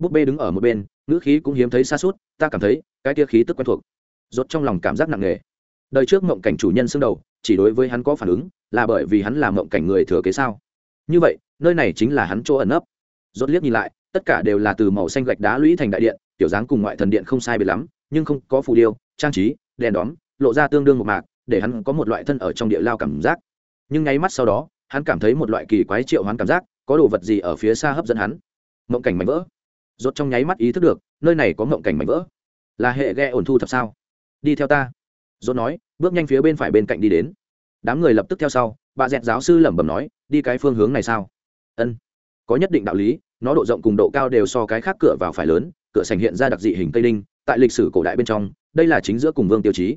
búp bê đứng ở một bên, ngữ khí cũng hiếm thấy xa suốt, ta cảm thấy, cái tia khí tức quen thuộc. Rốt trong lòng cảm giác nặng nề. Đời trước mộng cảnh chủ nhân xương đầu, chỉ đối với hắn có phản ứng, là bởi vì hắn là mộng cảnh người thừa kế sao? Như vậy, nơi này chính là hắn chỗ ẩn nấp. Rốt liếc nhìn lại, tất cả đều là từ màu xanh gạch đá lũy thành đại điện tiểu dáng cùng ngoại thần điện không sai biệt lắm, nhưng không có phù điêu, trang trí, đèn đóm, lộ ra tương đương một mạc, để hắn có một loại thân ở trong địa lao cảm giác nhưng ngay mắt sau đó, hắn cảm thấy một loại kỳ quái triệu hoán cảm giác, có đồ vật gì ở phía xa hấp dẫn hắn. Mộng cảnh mảnh vỡ. Rốt trong nháy mắt ý thức được, nơi này có mộng cảnh mảnh vỡ. Là hệ ghe ổn thu thập sao? Đi theo ta. Rốt nói, bước nhanh phía bên phải bên cạnh đi đến. Đám người lập tức theo sau, bà dẹt giáo sư lẩm bẩm nói, đi cái phương hướng này sao? Ân. Có nhất định đạo lý, nó độ rộng cùng độ cao đều so cái khác cửa vào phải lớn, cửa sành hiện ra đặc dị hình tây đinh, tại lịch sử cổ đại bên trong, đây là chính giữa cùng vương tiêu chí.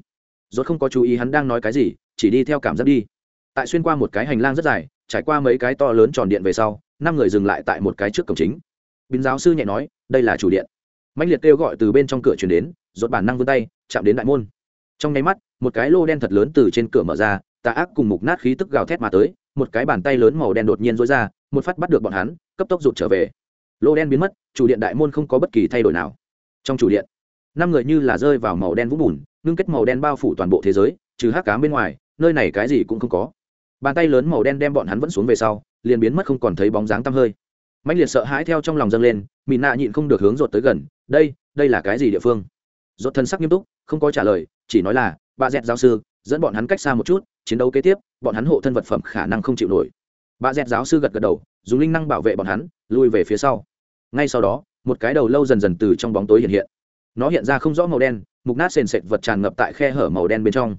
Rốt không có chú ý hắn đang nói cái gì, chỉ đi theo cảm giác đi tại xuyên qua một cái hành lang rất dài, trải qua mấy cái to lớn tròn điện về sau, năm người dừng lại tại một cái trước cổng chính. Bín giáo sư nhẹ nói, đây là chủ điện. Mạnh liệt kêu gọi từ bên trong cửa chuyển đến rột bản năng vươn tay, chạm đến đại môn. Trong nháy mắt, một cái lô đen thật lớn từ trên cửa mở ra, tà ác cùng mục nát khí tức gào thét mà tới, một cái bàn tay lớn màu đen đột nhiên rối ra, một phát bắt được bọn hắn, cấp tốc rụt trở về. Lô đen biến mất, chủ điện đại môn không có bất kỳ thay đổi nào. Trong chủ điện, năm người như là rơi vào màu đen vũng bùn, ngưng kết màu đen bao phủ toàn bộ thế giới, trừ hắc cám bên ngoài, nơi này cái gì cũng không có bàn tay lớn màu đen đem bọn hắn vẫn xuống về sau, liền biến mất không còn thấy bóng dáng tăm hơi. Mạnh liệt sợ hãi theo trong lòng dâng lên, mị nạ nhịn không được hướng rột tới gần, đây đây là cái gì địa phương? Rột thân sắc nghiêm túc, không có trả lời, chỉ nói là bà dẹt giáo sư, dẫn bọn hắn cách xa một chút, chiến đấu kế tiếp, bọn hắn hộ thân vật phẩm khả năng không chịu nổi. Bà dẹt giáo sư gật gật đầu, dùng linh năng bảo vệ bọn hắn, lui về phía sau. Ngay sau đó, một cái đầu lâu dần dần từ trong bóng tối hiện hiện. Nó hiện ra không rõ màu đen, mục nát sền sệt vật tràn ngập tại khe hở màu đen bên trong.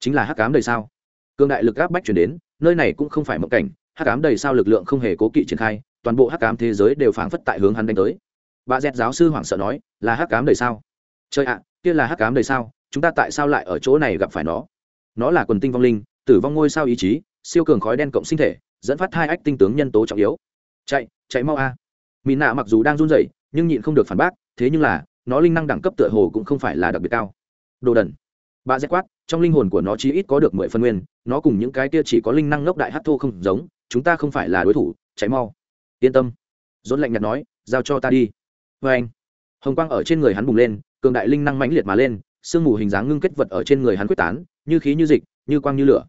Chính là hắc cám đời sao? Cương đại lực áp bách chuyển đến nơi này cũng không phải mộng cảnh, hắc ám đầy sao lực lượng không hề cố kỵ triển khai, toàn bộ hắc ám thế giới đều phảng phất tại hướng hắn đánh tới. Bà dẹt giáo sư hoảng sợ nói, là hắc ám đầy sao? Trời ạ, kia là hắc ám đầy sao, chúng ta tại sao lại ở chỗ này gặp phải nó? Nó là quần tinh vong linh, tử vong ngôi sao ý chí, siêu cường khói đen cộng sinh thể, dẫn phát hai ách tinh tướng nhân tố trọng yếu. Chạy chạy mau a. Mỹ nạ mặc dù đang run rẩy, nhưng nhịn không được phản bác, thế nhưng là, nó linh năng đẳng cấp tựa hồ cũng không phải là đặc biệt cao. Đồ đần. Bà dẹt quát trong linh hồn của nó chí ít có được mười phân nguyên, nó cùng những cái kia chỉ có linh năng ngốc đại hát thô không giống, chúng ta không phải là đối thủ cháy mau. Yên tâm. Dốt lạnh nhạt nói, giao cho ta đi. Vê anh, hồng quang ở trên người hắn bùng lên, cường đại linh năng mãnh liệt mà lên, sương mù hình dáng ngưng kết vật ở trên người hắn quyết tán, như khí như dịch, như quang như lửa.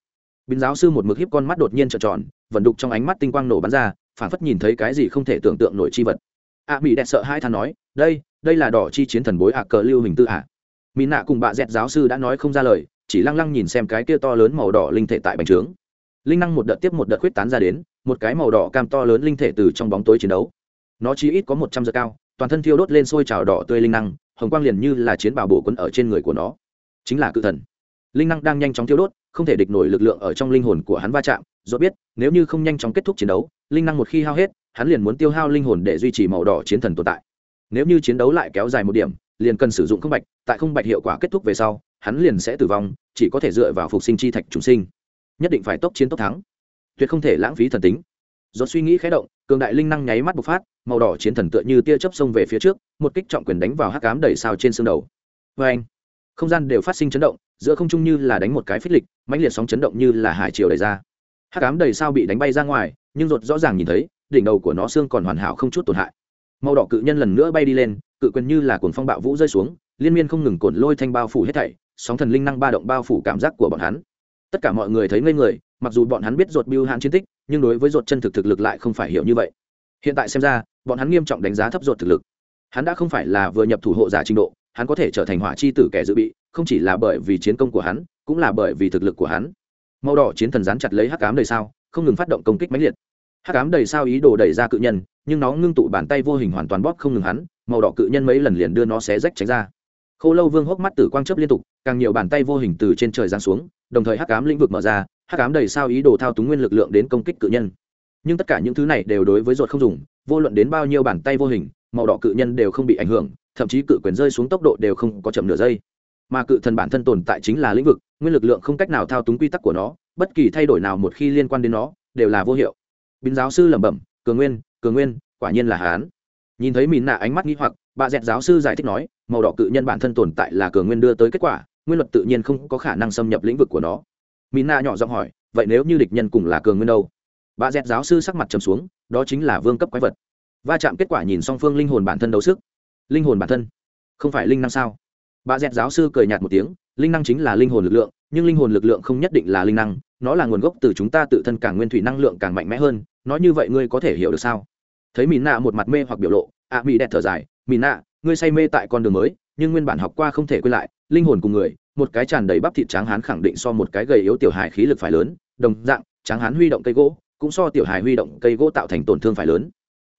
Bín giáo sư một mực hiếp con mắt đột nhiên trợn tròn vận đục trong ánh mắt tinh quang nổ bắn ra, phản phất nhìn thấy cái gì không thể tưởng tượng nổi chi vật. A mỹ đẹp sợ hai than nói, đây đây là đỏ chi chiến thần bối ạ, cờ lưu hình tư ạ. Mỹ nạ cùng bà dẹt giáo sư đã nói không ra lời chỉ lăng lăng nhìn xem cái kia to lớn màu đỏ linh thể tại bành trướng. Linh năng một đợt tiếp một đợt khuyết tán ra đến, một cái màu đỏ cam to lớn linh thể từ trong bóng tối chiến đấu. Nó chỉ ít có một trăm giờ cao, toàn thân thiêu đốt lên sôi trào đỏ tươi linh năng, hồng quang liền như là chiến bào bổ quấn ở trên người của nó. Chính là cự thần. Linh năng đang nhanh chóng thiêu đốt, không thể địch nổi lực lượng ở trong linh hồn của hắn va chạm, do biết, nếu như không nhanh chóng kết thúc chiến đấu, linh năng một khi hao hết, hắn liền muốn tiêu hao linh hồn để duy trì màu đỏ chiến thần tồn tại. Nếu như chiến đấu lại kéo dài một điểm, liền cần sử dụng không bạch, tại không bạch hiệu quả kết thúc về sau hắn liền sẽ tử vong, chỉ có thể dựa vào phục sinh chi thạch trùng sinh. Nhất định phải tốc chiến tốc thắng. Tuyệt không thể lãng phí thần tính. Do suy nghĩ khé động, cường đại linh năng nháy mắt bộc phát, màu đỏ chiến thần tựa như tia chớp xông về phía trước, một kích trọng quyền đánh vào hắc cám đầy sao trên xương đầu. Vê anh, không gian đều phát sinh chấn động, giữa không trung như là đánh một cái phích lịch, mãnh liệt sóng chấn động như là hải triều đầy ra. Hắc cám đầy sao bị đánh bay ra ngoài, nhưng rột rõ ràng nhìn thấy, đỉnh đầu của nó xương còn hoàn hảo không chút tổn hại. Màu đỏ cự nhân lần nữa bay đi lên, cự quyền như là cuồng phong bạo vũ rơi xuống, liên miên không ngừng cồn lôi thanh bao phủ hết thảy sóng thần linh năng ba động bao phủ cảm giác của bọn hắn. Tất cả mọi người thấy ngây người, mặc dù bọn hắn biết ruột biêu hãn chiến tích, nhưng đối với ruột chân thực thực lực lại không phải hiểu như vậy. Hiện tại xem ra, bọn hắn nghiêm trọng đánh giá thấp ruột thực lực. Hắn đã không phải là vừa nhập thủ hộ giả trình độ, hắn có thể trở thành hỏa chi tử kẻ dự bị, không chỉ là bởi vì chiến công của hắn, cũng là bởi vì thực lực của hắn. Màu đỏ chiến thần dán chặt lấy hắc cám đầy sao, không ngừng phát động công kích mãnh liệt. Hắc cám đầy sao ý đồ đẩy ra cự nhân, nhưng nó ngưng tụ bàn tay vô hình hoàn toàn bóp không ngừng hắn, màu đỏ cự nhân mấy lần liền đưa nó xé rách tránh ra khô lâu vương hốc mắt tử quang chấp liên tục, càng nhiều bàn tay vô hình từ trên trời giáng xuống, đồng thời hắc cám lĩnh vực mở ra, hắc cám đầy sao ý đồ thao túng nguyên lực lượng đến công kích cự nhân. Nhưng tất cả những thứ này đều đối với ruột không dùng, vô luận đến bao nhiêu bàn tay vô hình, màu đỏ cự nhân đều không bị ảnh hưởng, thậm chí cự quyền rơi xuống tốc độ đều không có chậm nửa giây. Mà cự thần bản thân tồn tại chính là lĩnh vực, nguyên lực lượng không cách nào thao túng quy tắc của nó, bất kỳ thay đổi nào một khi liên quan đến nó, đều là vô hiệu. Bín giáo sư lẩm bẩm, cường nguyên cường nguyên, quả nhiên là hán. Nhìn thấy mìn nạ ánh mắt nghi hoặc bà dẹt giáo sư giải thích nói, màu đỏ cự nhân bản thân tồn tại là cường nguyên đưa tới kết quả, nguyên luật tự nhiên không có khả năng xâm nhập lĩnh vực của nó. Mina nhỏ giọng hỏi, vậy nếu như địch nhân cùng là cường nguyên đâu? Bà dẹt giáo sư sắc mặt trầm xuống, đó chính là vương cấp quái vật. Va chạm kết quả nhìn song phương linh hồn bản thân đấu sức. Linh hồn bản thân? Không phải linh năng sao? Bà dẹt giáo sư cười nhạt một tiếng, linh năng chính là linh hồn lực lượng, nhưng linh hồn lực lượng không nhất định là linh năng, nó là nguồn gốc từ chúng ta tự thân càng nguyên thủy năng lượng càng mạnh mẽ hơn, nói như vậy ngươi có thể hiểu được sao? Thấy mỹ nạ một mặt mê hoặc biểu lộ, ạ mỹ đẹp thở dài mỹ nạ, ngươi say mê tại con đường mới, nhưng nguyên bản học qua không thể quên lại, linh hồn cùng người, một cái tràn đầy bắp thịt tráng hán khẳng định so một cái gầy yếu tiểu hài khí lực phải lớn, đồng dạng, tráng hán huy động cây gỗ, cũng so tiểu hài huy động cây gỗ tạo thành tổn thương phải lớn.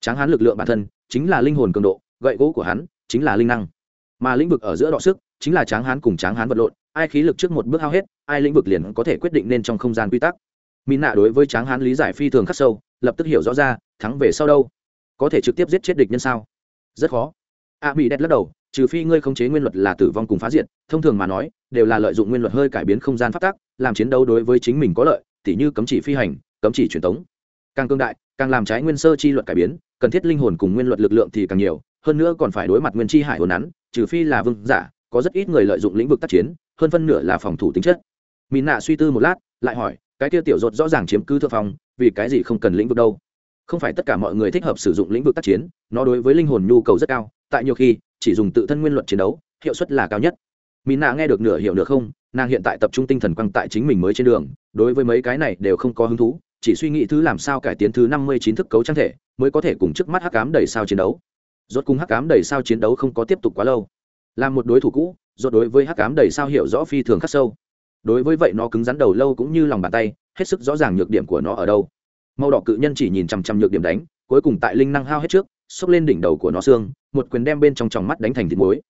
Tráng hán lực lượng bản thân, chính là linh hồn cường độ, gậy gỗ của hắn, chính là linh năng. Mà lĩnh vực ở giữa đọ sức, chính là tráng hán cùng tráng hán vật lộn, ai khí lực trước một bước hao hết, ai lĩnh vực liền có thể quyết định nên trong không gian quy tắc. Mỹ nạ đối với tráng hán lý giải phi thường khắc sâu, lập tức hiểu rõ ra, thắng về sau đâu? Có thể trực tiếp giết chết địch nhân sao? Rất khó. A mỹ đẹp lắc đầu, trừ phi ngươi khống chế nguyên luật là tử vong cùng phá diện thông thường mà nói, đều là lợi dụng nguyên luật hơi cải biến không gian phát tác làm chiến đấu đối với chính mình có lợi, tỉ như cấm chỉ phi hành, cấm chỉ truyền tống. Càng cương đại, càng làm trái nguyên sơ chi luật cải biến, cần thiết linh hồn cùng nguyên luật lực lượng thì càng nhiều, hơn nữa còn phải đối mặt nguyên chi hải hồn nắn, trừ phi là vương giả, có rất ít người lợi dụng lĩnh vực tác chiến, hơn phân nửa là phòng thủ tính chất. Mỹ nạ suy tư một lát, lại hỏi, cái tiêu tiểu rột rõ ràng chiếm cứ thượng phong, vì cái gì không cần lĩnh vực đâu? Không phải tất cả mọi người thích hợp sử dụng lĩnh vực tác chiến, nó đối với linh hồn nhu cầu rất cao, tại nhiều khi, chỉ dùng tự thân nguyên luận chiến đấu, hiệu suất là cao nhất. Mỹ nạ nghe được nửa hiểu nửa không, nàng hiện tại tập trung tinh thần quăng tại chính mình mới trên đường, đối với mấy cái này đều không có hứng thú, chỉ suy nghĩ thứ làm sao cải tiến thứ năm mươi chín thức cấu trang thể, mới có thể cùng trước mắt hắc cám đầy sao chiến đấu. Rốt cùng hắc cám đầy sao chiến đấu không có tiếp tục quá lâu. Làm một đối thủ cũ, rốt đối với hắc cám đầy sao hiểu rõ phi thường khắc sâu. Đối với vậy nó cứng rắn đầu lâu cũng như lòng bàn tay, hết sức rõ ràng nhược điểm của nó ở đâu màu đỏ cự nhân chỉ nhìn chằm chằm nhược điểm đánh, cuối cùng tại linh năng hao hết trước, xốc lên đỉnh đầu của nó xương, một quyền đem bên trong tròng mắt đánh thành thịt muối.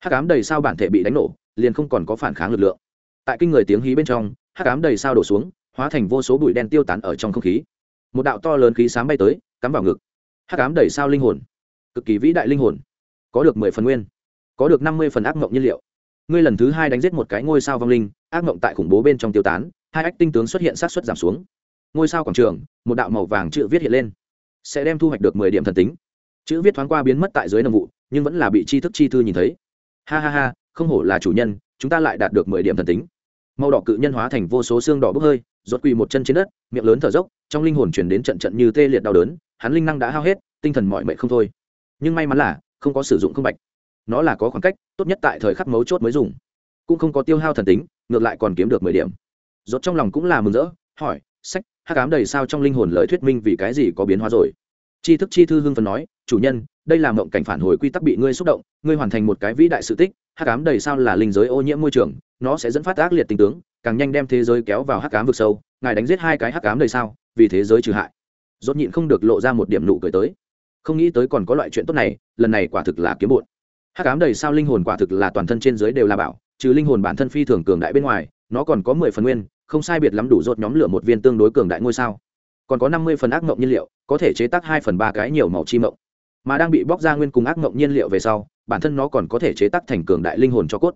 Hắc ám đầy sao bản thể bị đánh nổ, liền không còn có phản kháng lực lượng. Tại kinh người tiếng hí bên trong, hắc ám đầy sao đổ xuống, hóa thành vô số bụi đen tiêu tán ở trong không khí. Một đạo to lớn khí sáng bay tới, cắm vào ngực. Hắc ám đầy sao linh hồn. Cực kỳ vĩ đại linh hồn. Có được mười phần nguyên. Có được năm mươi phần ác mộng nhiên liệu. Ngươi lần thứ hai đánh giết một cái ngôi sao vong linh, ác mộng tại khủng bố bên trong tiêu tán, hai ách tinh tướng xuất hiện sát xuất giảm xuống ngôi sao quảng trường, một đạo màu vàng chữ viết hiện lên. Sẽ đem thu hoạch được mười điểm thần tính. Chữ viết thoáng qua biến mất tại dưới nồng vụ, nhưng vẫn là bị tri thức chi thư nhìn thấy. Ha ha ha, không hổ là chủ nhân, chúng ta lại đạt được mười điểm thần tính. Màu đỏ cự nhân hóa thành vô số xương đỏ bốc hơi rột quỳ một chân trên đất, miệng lớn thở dốc, trong linh hồn chuyển đến trận trận như tê liệt đau đớn, hắn linh năng đã hao hết, tinh thần mọi mệnh không thôi. Nhưng may mắn là, không có sử dụng không bạch. Nó là có khoảng cách, tốt nhất tại thời khắc mấu chốt mới dùng. Cũng không có tiêu hao thần tính, ngược lại còn kiếm được mười điểm. Rốt trong lòng cũng là mừng rỡ, hỏi, sách Hắc Ám đầy sao trong linh hồn lời thuyết minh vì cái gì có biến hóa rồi. Tri thức chi thư hưng phần nói, chủ nhân, đây là mộng cảnh phản hồi quy tắc bị ngươi xúc động, ngươi hoàn thành một cái vĩ đại sự tích, hắc ám đầy sao là linh giới ô nhiễm môi trường, nó sẽ dẫn phát ác liệt tình tướng, càng nhanh đem thế giới kéo vào hắc ám vực sâu, ngài đánh giết hai cái hắc ám đầy sao, vì thế giới trừ hại. Rốt nhịn không được lộ ra một điểm nụ cười tới. Không nghĩ tới còn có loại chuyện tốt này, lần này quả thực là kiếm bụn hắc ám đầy sao linh hồn quả thực là toàn thân trên dưới đều là bảo, trừ linh hồn bản thân phi thường cường đại bên ngoài, nó còn có mười phần nguyên không sai biệt lắm đủ rốt nhóm lửa một viên tương đối cường đại ngôi sao. Còn có năm mươi phần ác mộng nhiên liệu, có thể chế tác hai phần ba cái nhiều màu chi mộng. Mà đang bị bóc ra nguyên cùng ác mộng nhiên liệu về sau, bản thân nó còn có thể chế tác thành cường đại linh hồn cho cốt.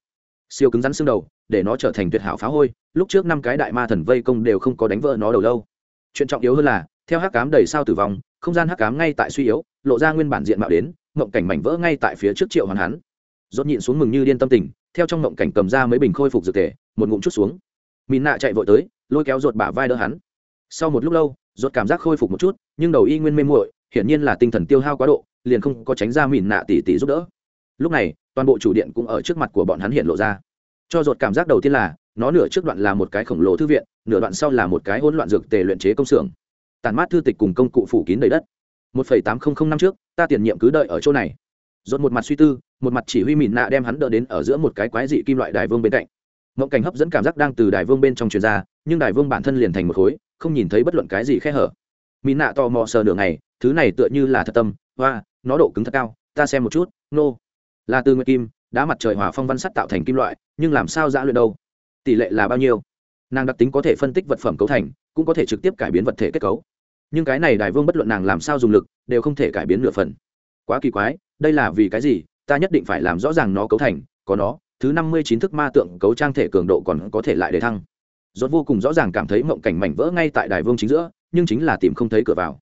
Siêu cứng rắn xương đầu, để nó trở thành tuyệt hảo phá hôi, lúc trước năm cái đại ma thần vây công đều không có đánh vỡ nó đầu lâu. Chuyện trọng yếu hơn là, theo hắc cám đầy sao tử vong, không gian hắc cám ngay tại suy yếu, lộ ra nguyên bản diện mạo đến, mộng cảnh mảnh vỡ ngay tại phía trước triệu hoàn hắn. Rốt nhịn xuống mừng như điên tâm tình, theo trong mộng cảnh cầm ra mấy bình khôi phục dược thể, một ngụm chút xuống mìn nạ chạy vội tới, lôi kéo ruột bả vai đỡ hắn. Sau một lúc lâu, ruột cảm giác khôi phục một chút, nhưng đầu y nguyên mê muội, hiển nhiên là tinh thần tiêu hao quá độ, liền không có tránh ra mìn nạ tỉ tỉ giúp đỡ. Lúc này, toàn bộ chủ điện cũng ở trước mặt của bọn hắn hiện lộ ra. Cho ruột cảm giác đầu tiên là, nó nửa trước đoạn là một cái khổng lồ thư viện, nửa đoạn sau là một cái hỗn loạn dược tề luyện chế công xưởng. Tàn mát thư tịch cùng công cụ phủ kín đầy đất. Một phẩy tám không không năm trước, ta tiền nhiệm cứ đợi ở chỗ này. Dồn một mặt suy tư, một mặt chỉ huy mìn nạ đem hắn đỡ đến ở giữa một cái quái dị kim loại đài vương bên cạnh mộng cảnh hấp dẫn cảm giác đang từ đài vương bên trong truyền ra, nhưng đài vương bản thân liền thành một khối, không nhìn thấy bất luận cái gì khe hở. Mỹ nạ tò mò sờ nửa ngày, thứ này tựa như là thật tâm hoa nó độ cứng thật cao, ta xem một chút, nô、no. là từ nguyệt kim, đá mặt trời hỏa phong văn sắt tạo thành kim loại, nhưng làm sao giã luyện đâu? Tỷ lệ là bao nhiêu? Nàng đặc tính có thể phân tích vật phẩm cấu thành, cũng có thể trực tiếp cải biến vật thể kết cấu. Nhưng cái này đài vương bất luận nàng làm sao dùng lực, đều không thể cải biến nửa phần. Quá kỳ quái, đây là vì cái gì? Ta nhất định phải làm rõ ràng nó cấu thành, có nó thứ năm mươi chín thức ma tượng cấu trang thể cường độ còn có thể lại để thăng. Rốt vô cùng rõ ràng cảm thấy mộng cảnh mảnh vỡ ngay tại đài vương chính giữa, nhưng chính là tìm không thấy cửa vào.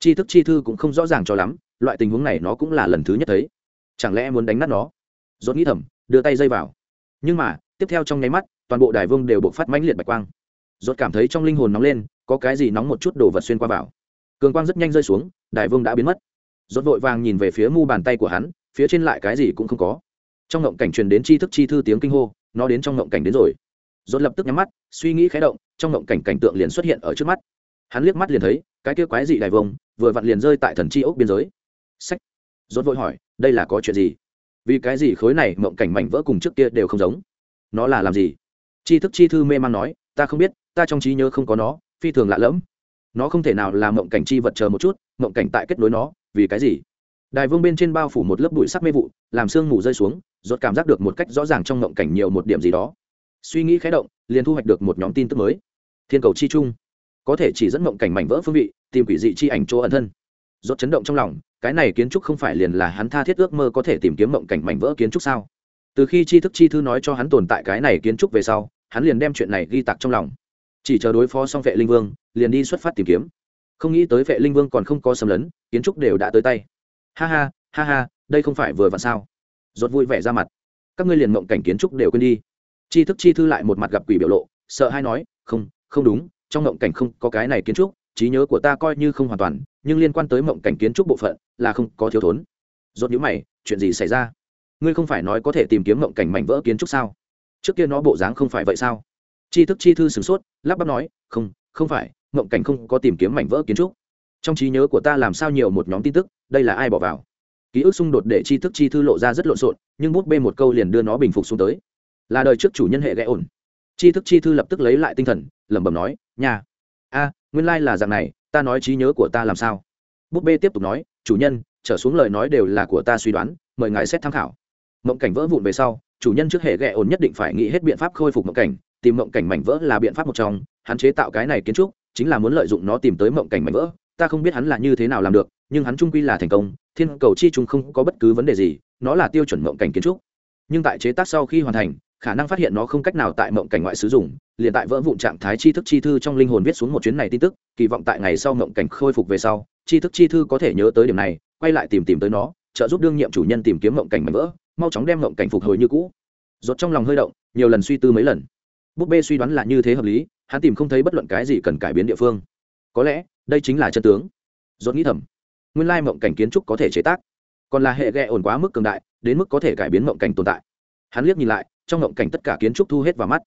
Chi thức chi thư cũng không rõ ràng cho lắm, loại tình huống này nó cũng là lần thứ nhất thấy. Chẳng lẽ muốn đánh nát nó? Rốt nghĩ thầm, đưa tay dây vào. Nhưng mà, tiếp theo trong nháy mắt, toàn bộ đài vương đều bộc phát mãnh liệt bạch quang. Rốt cảm thấy trong linh hồn nóng lên, có cái gì nóng một chút đồ vật xuyên qua vào. Cường quang rất nhanh rơi xuống, đài vương đã biến mất. Rốt vội vàng nhìn về phía mu bàn tay của hắn, phía trên lại cái gì cũng không có trong ngộng cảnh truyền đến tri thức chi thư tiếng kinh hô, nó đến trong ngộng cảnh đến rồi. Rốt lập tức nhắm mắt, suy nghĩ khé động, trong ngộng cảnh cảnh tượng liền xuất hiện ở trước mắt. Hắn liếc mắt liền thấy, cái kia quái dị đài vương vừa vặn liền rơi tại thần chi ốc biên giới. Sách rốt vội hỏi, đây là có chuyện gì? Vì cái gì khối này ngộng cảnh mảnh vỡ cùng trước kia đều không giống? Nó là làm gì? Tri thức chi thư mê man nói, ta không biết, ta trong trí nhớ không có nó, phi thường lạ lẫm. Nó không thể nào là mộng cảnh chi vật chờ một chút mộng cảnh tại kết nối nó, vì cái gì? Đài vương bên trên bao phủ một lớp bụi sắc mê vụ làm sương mù rơi xuống, rốt cảm giác được một cách rõ ràng trong ngộng cảnh nhiều một điểm gì đó. Suy nghĩ khẽ động, liền thu hoạch được một nhóm tin tức mới. Thiên cầu chi trung. Có thể chỉ dẫn ngộng cảnh mảnh vỡ phương vị, tìm quỷ dị chi ảnh chỗ ẩn thân. Rốt chấn động trong lòng, cái này kiến trúc không phải liền là hắn tha thiết ước mơ có thể tìm kiếm ngộng cảnh mảnh vỡ kiến trúc sao? Từ khi tri thức chi thư nói cho hắn tồn tại cái này kiến trúc về sau, hắn liền đem chuyện này ghi tạc trong lòng. Chỉ chờ đối phó xong vệ linh vương, liền đi xuất phát tìm kiếm. Không nghĩ tới vệ linh vương còn không có xâm lấn, kiến trúc đều đã tới tay. Ha ha ha ha đây không phải vừa vặn sao? Rốt vui vẻ ra mặt. Các ngươi liền mộng cảnh kiến trúc đều quên đi. Chi thức chi thư lại một mặt gặp quỷ biểu lộ, sợ hay nói, không không đúng, trong mộng cảnh không có cái này kiến trúc, trí nhớ của ta coi như không hoàn toàn, nhưng liên quan tới mộng cảnh kiến trúc bộ phận là không có thiếu thốn. Rốt nhíu mày, chuyện gì xảy ra? Ngươi không phải nói có thể tìm kiếm mộng cảnh mảnh vỡ kiến trúc sao? Trước kia nó bộ dáng không phải vậy sao? Chi thức chi thư sửng sốt, lắp bắp nói, không không phải, mộng cảnh không có tìm kiếm mảnh vỡ kiến trúc. Trong trí nhớ của ta làm sao nhiều một nhóm tin tức, đây là ai bỏ vào? Ký ức xung đột để tri thức chi thư lộ ra rất lộn xộn, nhưng bút bê một câu liền đưa nó bình phục xuống tới. Là đời trước chủ nhân hệ ghé ổn. Tri thức chi thư lập tức lấy lại tinh thần, lẩm bẩm nói nhà a, nguyên lai、like、là dạng này, ta nói trí nhớ của ta làm sao? Bút bê tiếp tục nói, chủ nhân, trở xuống lời nói đều là của ta suy đoán, mời ngài xét tham khảo. Mộng cảnh vỡ vụn về sau, chủ nhân trước hệ ghẹ ổn nhất định phải nghĩ hết biện pháp khôi phục mộng cảnh, tìm mộng cảnh mảnh vỡ là biện pháp một trong, hắn chế tạo cái này kiến trúc, chính là muốn lợi dụng nó tìm tới mộng cảnh mảnh vỡ, ta không biết hắn là như thế nào làm được nhưng hắn trung quy là thành công, thiên cầu chi trung không có bất cứ vấn đề gì, nó là tiêu chuẩn mộng cảnh kiến trúc. Nhưng tại chế tác sau khi hoàn thành, khả năng phát hiện nó không cách nào tại mộng cảnh ngoại sử dụng, liền tại vỡ vụn trạng thái tri thức chi thư trong linh hồn viết xuống một chuyến này tin tức, kỳ vọng tại ngày sau mộng cảnh khôi phục về sau, tri thức chi thư có thể nhớ tới điểm này, quay lại tìm tìm tới nó, trợ giúp đương nhiệm chủ nhân tìm kiếm mộng cảnh mảnh vỡ, mau chóng đem mộng cảnh phục hồi như cũ. Rốt trong lòng hơi động, nhiều lần suy tư mấy lần. Búp bê suy đoán là như thế hợp lý, hắn tìm không thấy bất luận cái gì cần cải biến địa phương. Có lẽ, đây chính là chân tướng. Rốt nghĩ thầm nguyên lai mộng cảnh kiến trúc có thể chế tác. Còn là hệ ghẹ ổn quá mức cường đại, đến mức có thể cải biến mộng cảnh tồn tại. Hắn liếc nhìn lại, trong mộng cảnh tất cả kiến trúc thu hết vào mắt.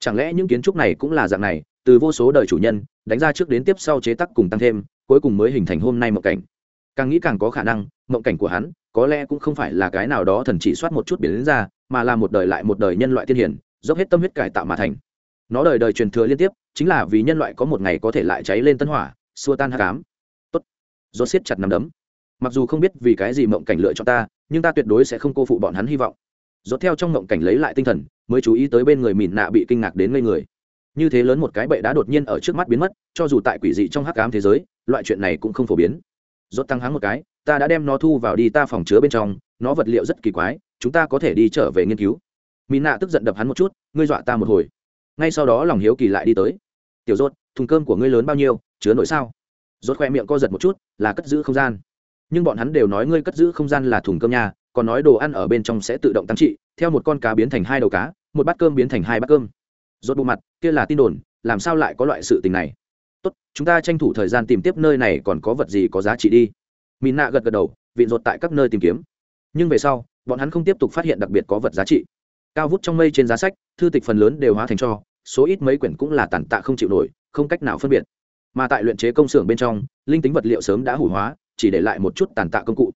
Chẳng lẽ những kiến trúc này cũng là dạng này, từ vô số đời chủ nhân, đánh ra trước đến tiếp sau chế tác cùng tăng thêm, cuối cùng mới hình thành hôm nay mộng cảnh. Càng nghĩ càng có khả năng, mộng cảnh của hắn, có lẽ cũng không phải là cái nào đó thần chỉ soát một chút biến đến ra, mà là một đời lại một đời nhân loại tiên hiển, dốc hết tâm huyết cải tạo mà thành. Nó đời đời truyền thừa liên tiếp, chính là vì nhân loại có một ngày có thể lại cháy lên tân hỏa, xua tan hạ cám Rốt siết chặt nắm đấm. Mặc dù không biết vì cái gì mộng cảnh lựa cho ta, nhưng ta tuyệt đối sẽ không cô phụ bọn hắn hy vọng. Rốt theo trong mộng cảnh lấy lại tinh thần, mới chú ý tới bên người mìn nạ bị kinh ngạc đến ngây người. Như thế lớn một cái bệ đã đột nhiên ở trước mắt biến mất, cho dù tại quỷ dị trong hắc ám thế giới, loại chuyện này cũng không phổ biến. Rốt tăng háng một cái, ta đã đem nó thu vào đi ta phòng chứa bên trong, nó vật liệu rất kỳ quái, chúng ta có thể đi trở về nghiên cứu. Mìn nạ tức giận đập hắn một chút, ngươi dọa ta một hồi. Ngay sau đó lòng hiếu kỳ lại đi tới. Tiểu rốt, thùng cơm của ngươi lớn bao nhiêu, chứa nổi sao? Rốt khoe miệng co giật một chút, là cất giữ không gian. Nhưng bọn hắn đều nói ngươi cất giữ không gian là thùng cơm nhà còn nói đồ ăn ở bên trong sẽ tự động tăng trị, theo một con cá biến thành hai đầu cá, một bát cơm biến thành hai bát cơm. Rốt bộ mặt, kia là tin đồn, làm sao lại có loại sự tình này? Tốt, chúng ta tranh thủ thời gian tìm tiếp nơi này còn có vật gì có giá trị đi. Mìn nạ gật gật đầu vịn rột tại các nơi tìm kiếm. Nhưng về sau, bọn hắn không tiếp tục phát hiện đặc biệt có vật giá trị. Cao vút trong mây trên giá sách, thư tịch phần lớn đều hóa thành cho, số ít mấy quyển cũng là tàn tạ không chịu nổi, không cách nào phân biệt mà tại luyện chế công xưởng bên trong, linh tính vật liệu sớm đã hủ hóa, chỉ để lại một chút tàn tạ công cụ.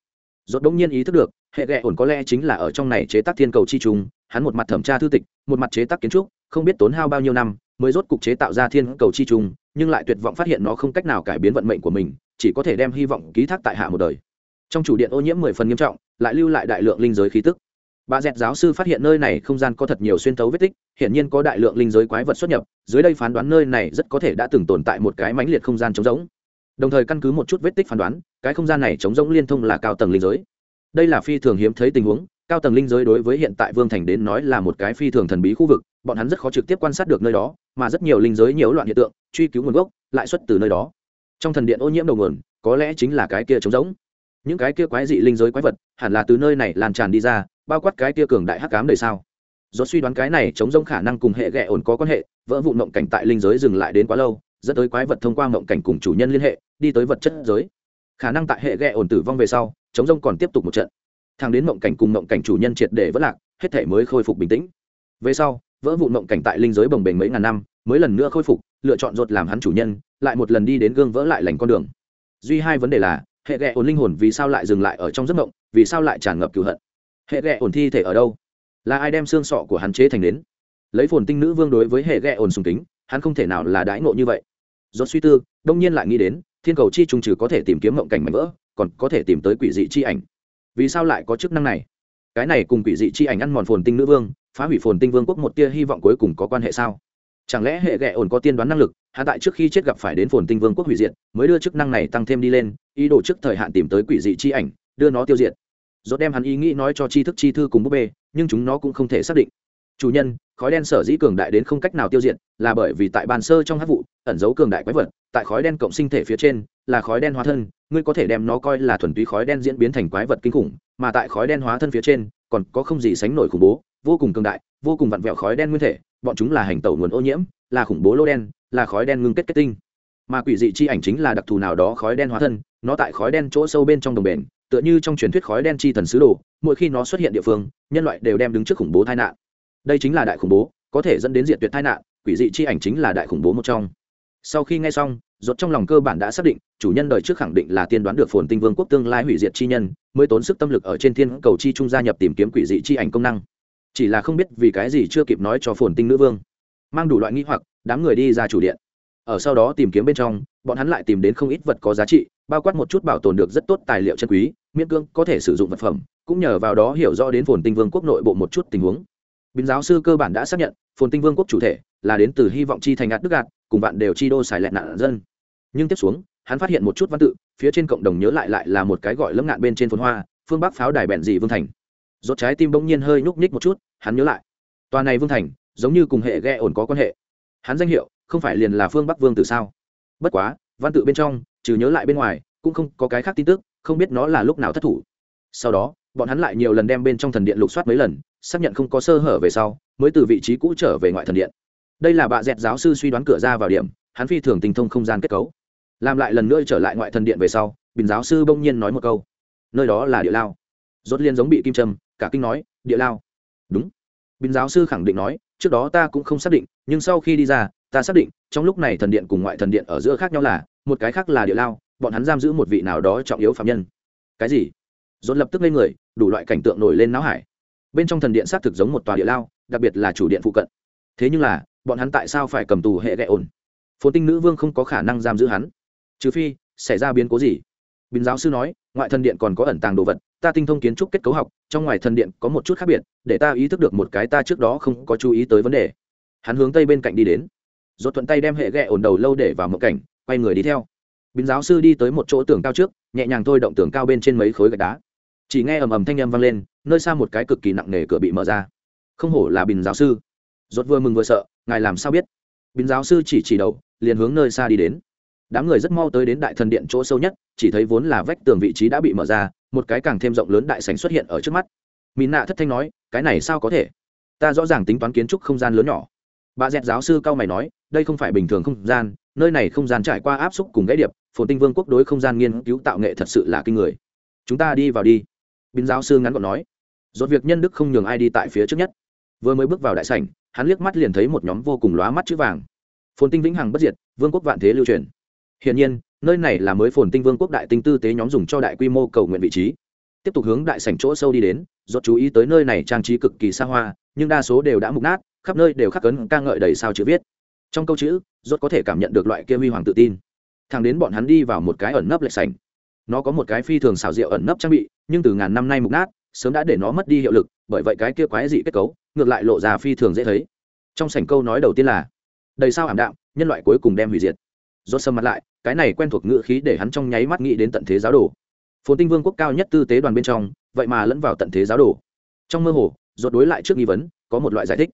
Dốt đông nhiên ý thức được, hệ ghẹ ổn có lẽ chính là ở trong này chế tác thiên cầu chi trùng, hắn một mặt thẩm tra thư tịch, một mặt chế tác kiến trúc, không biết tốn hao bao nhiêu năm, mới rốt cục chế tạo ra thiên cầu chi trùng, nhưng lại tuyệt vọng phát hiện nó không cách nào cải biến vận mệnh của mình, chỉ có thể đem hy vọng ký thác tại hạ một đời. Trong chủ điện ô nhiễm mười phần nghiêm trọng, lại lưu lại đại lượng linh giới khí tức bà dẹt giáo sư phát hiện nơi này không gian có thật nhiều xuyên tấu vết tích, hiển nhiên có đại lượng linh giới quái vật xuất nhập, dưới đây phán đoán nơi này rất có thể đã từng tồn tại một cái mãnh liệt không gian trống rỗng. Đồng thời căn cứ một chút vết tích phán đoán, cái không gian này trống rỗng liên thông là cao tầng linh giới. Đây là phi thường hiếm thấy tình huống, cao tầng linh giới đối với hiện tại vương thành đến nói là một cái phi thường thần bí khu vực, bọn hắn rất khó trực tiếp quan sát được nơi đó, mà rất nhiều linh giới nhiễu loạn hiện tượng, truy cứu nguồn gốc, lại xuất từ nơi đó. Trong thần điện ô nhiễm đầu nguồn, có lẽ chính là cái kia trống rỗng. Những cái kia quái dị linh giới quái vật, hẳn là từ nơi này lan tràn đi ra bao quát cái tia cường đại hắc cám đời sao? Do suy đoán cái này chống rông khả năng cùng hệ ghẹ ổn có quan hệ, vỡ vụ mộng cảnh tại linh giới dừng lại đến quá lâu, dẫn tới quái vật thông qua mộng cảnh cùng chủ nhân liên hệ, đi tới vật chất giới. Khả năng tại hệ ghẹ ổn tử vong về sau, chống rông còn tiếp tục một trận. Thang đến mộng cảnh cùng mộng cảnh chủ nhân triệt để vỡ lạc, hết thể mới khôi phục bình tĩnh. Về sau, vỡ vụ mộng cảnh tại linh giới bồng bềnh mấy ngàn năm, mới lần nữa khôi phục, lựa chọn ruột làm hắn chủ nhân, lại một lần đi đến gương vỡ lại lành con đường. Duy hai vấn đề là, hệ ghẹ ổn linh hồn vì sao lại dừng lại ở trong giấc mộng, vì sao lại tràn ngập cựu hận? Hệ ghẹ ổn thi thể ở đâu? Là ai đem xương sọ của hắn chế thành đến lấy phồn tinh nữ vương đối với hệ ghẹ ổn sùng kính, hắn không thể nào là đãi ngộ như vậy. Do suy tư, đông nhiên lại nghĩ đến, thiên cầu chi trùng trừ có thể tìm kiếm mộng cảnh mảnh vỡ, còn có thể tìm tới quỷ dị chi ảnh. Vì sao lại có chức năng này? Cái này cùng quỷ dị chi ảnh ăn mòn phồn tinh nữ vương, phá hủy phồn tinh vương quốc một tia hy vọng cuối cùng có quan hệ sao? Chẳng lẽ hệ ghẹ ổn có tiên đoán năng lực hạ tại trước khi chết gặp phải đến phồn tinh vương quốc hủy diệt, mới đưa chức năng này tăng thêm đi lên, ý đồ trước thời hạn tìm tới quỷ dị chi ảnh, đưa nó tiêu diệt dốt đem hắn ý nghĩ nói cho tri thức chi thư cùng búp bê, nhưng chúng nó cũng không thể xác định. Chủ nhân, khói đen sở dĩ cường đại đến không cách nào tiêu diệt, là bởi vì tại bàn sơ trong hát vụ, ẩn giấu cường đại quái vật, tại khói đen cộng sinh thể phía trên, là khói đen hóa thân, ngươi có thể đem nó coi là thuần túy khói đen diễn biến thành quái vật kinh khủng, mà tại khói đen hóa thân phía trên, còn có không gì sánh nổi khủng bố, vô cùng cường đại, vô cùng vặn vẹo khói đen nguyên thể, bọn chúng là hành tẩu nguồn ô nhiễm, là khủng bố lô đen, là khói đen ngưng kết kết tinh. Mà quỷ dị chi ảnh chính là đặc thù nào đó khói đen hóa thân, nó tại khói đen chỗ sâu bên trong đồng bền tựa như trong truyền thuyết khói đen chi thần sứ đồ, mỗi khi nó xuất hiện địa phương, nhân loại đều đem đứng trước khủng bố tai nạn. Đây chính là đại khủng bố, có thể dẫn đến diệt tuyệt tai nạn, quỷ dị chi ảnh chính là đại khủng bố một trong. Sau khi nghe xong rốt trong lòng cơ bản đã xác định, chủ nhân đời trước khẳng định là tiên đoán được phồn tinh vương quốc tương lai hủy diệt chi nhân, mới tốn sức tâm lực ở trên thiên cầu chi trung gia nhập tìm kiếm quỷ dị chi ảnh công năng. Chỉ là không biết vì cái gì chưa kịp nói cho phồn tinh nữ vương. Mang đủ loại nghi hoặc, đám người đi ra chủ điện ở sau đó tìm kiếm bên trong, bọn hắn lại tìm đến không ít vật có giá trị, bao quát một chút bảo tồn được rất tốt tài liệu chân quý, miễn cưỡng có thể sử dụng vật phẩm, cũng nhờ vào đó hiểu rõ đến phồn tinh vương quốc nội bộ một chút tình huống. Bình giáo sư cơ bản đã xác nhận, phồn tinh vương quốc chủ thể là đến từ hy vọng chi thành ngạt đức gạt, cùng bạn đều chi đô xài lẹn nạn dân. Nhưng tiếp xuống, hắn phát hiện một chút văn tự, phía trên cộng đồng nhớ lại lại là một cái gọi lâm ngạn bên trên phồn hoa, phương bắc pháo đài bẹn dị vương thành. Rốt trái tim bỗng nhiên hơi nhúc nhích một chút, hắn nhớ lại. Tòa này vương thành giống như cùng hệ ghe ổn có quan hệ. Hắn danh hiệu không phải liền là phương bắc vương tử sao? Bất quá, văn tự bên trong, trừ nhớ lại bên ngoài, cũng không có cái khác tin tức, không biết nó là lúc nào thất thủ. Sau đó, bọn hắn lại nhiều lần đem bên trong thần điện lục soát mấy lần, xác nhận không có sơ hở về sau, mới từ vị trí cũ trở về ngoại thần điện. Đây là bà dẹt giáo sư suy đoán cửa ra vào điểm, hắn phi thường tình thông không gian kết cấu. Làm lại lần nữa trở lại ngoại thần điện về sau, bình giáo sư bỗng nhiên nói một câu. Nơi đó là địa lao. Rốt liên giống bị kim trâm cả kinh nói, địa lao. Đúng. Bình giáo sư khẳng định nói, trước đó ta cũng không xác định, nhưng sau khi đi ra ta xác định, trong lúc này thần điện cùng ngoại thần điện ở giữa khác nhau là, một cái khác là địa lao, bọn hắn giam giữ một vị nào đó trọng yếu phạm nhân. Cái gì? Dồn lập tức lên người, đủ loại cảnh tượng nổi lên não hải. Bên trong thần điện xác thực giống một tòa địa lao, đặc biệt là chủ điện phụ cận. Thế nhưng là, bọn hắn tại sao phải cầm tù hệ gậy ổn? Phồn tinh nữ vương không có khả năng giam giữ hắn. Trừ phi, xảy ra biến cố gì? Bình giáo sư nói, ngoại thần điện còn có ẩn tàng đồ vật, ta tinh thông kiến trúc kết cấu học, trong ngoài thần điện có một chút khác biệt, để ta ý thức được một cái ta trước đó không có chú ý tới vấn đề. Hắn hướng tây bên cạnh đi đến rốt thuận tay đem hệ ghẹ ổn đầu lâu để vào một cảnh, quay người đi theo. Bình giáo sư đi tới một chỗ tường cao trước, nhẹ nhàng thôi động tường cao bên trên mấy khối gạch đá. Chỉ nghe ầm ầm thanh âm vang lên, nơi xa một cái cực kỳ nặng nề cửa bị mở ra. Không hổ là bình giáo sư. Rốt vừa mừng vừa sợ, ngài làm sao biết? Bình giáo sư chỉ chỉ đầu, liền hướng nơi xa đi đến. Đám người rất mau tới đến đại thần điện chỗ sâu nhất, chỉ thấy vốn là vách tường vị trí đã bị mở ra, một cái càng thêm rộng lớn đại sảnh xuất hiện ở trước mắt. Mỹ nạ thất thanh nói, cái này sao có thể? Ta rõ ràng tính toán kiến trúc không gian lớn nhỏ bà dẹt giáo sư cao mày nói, đây không phải bình thường không gian, nơi này không gian trải qua áp xúc cùng gãy điệp, phồn tinh vương quốc đối không gian nghiên cứu tạo nghệ thật sự là kinh người. Chúng ta đi vào đi. Bình giáo sư ngắn gọn nói. Dốt việc nhân đức không nhường ai đi tại phía trước nhất. Vừa mới bước vào đại sảnh, hắn liếc mắt liền thấy một nhóm vô cùng lóa mắt chữ vàng. Phồn tinh vĩnh hằng bất diệt, vương quốc vạn thế lưu truyền. Hiện nhiên, nơi này là mới phồn tinh vương quốc đại tinh tư tế nhóm dùng cho đại quy mô cầu nguyện vị trí. Tiếp tục hướng đại sảnh chỗ sâu đi đến dốt chú ý tới nơi này trang trí cực kỳ xa hoa, nhưng đa số đều đã mục nát khắp nơi đều khắc cấn ca ngợi đầy sao chữ viết. Trong câu chữ, rốt có thể cảm nhận được loại kia huy hoàng tự tin. Thằng đến bọn hắn đi vào một cái ẩn nấp lệch sảnh. Nó có một cái phi thường xảo diệu ẩn nấp trang bị, nhưng từ ngàn năm nay mục nát, sớm đã để nó mất đi hiệu lực, bởi vậy cái kia quái dị kết cấu, ngược lại lộ ra phi thường dễ thấy. Trong sảnh câu nói đầu tiên là, đầy sao ảm đạm, nhân loại cuối cùng đem hủy diệt. Rốt sầm mặt lại, cái này quen thuộc ngữ khí để hắn trong nháy mắt nghĩ đến tận thế giáo đồ. Phồn tinh vương quốc cao nhất tư tế đoàn bên trong, vậy mà lẫn vào tận thế giáo đồ. Trong mơ hồ, rốt đối lại trước nghi vấn, có một loại giải thích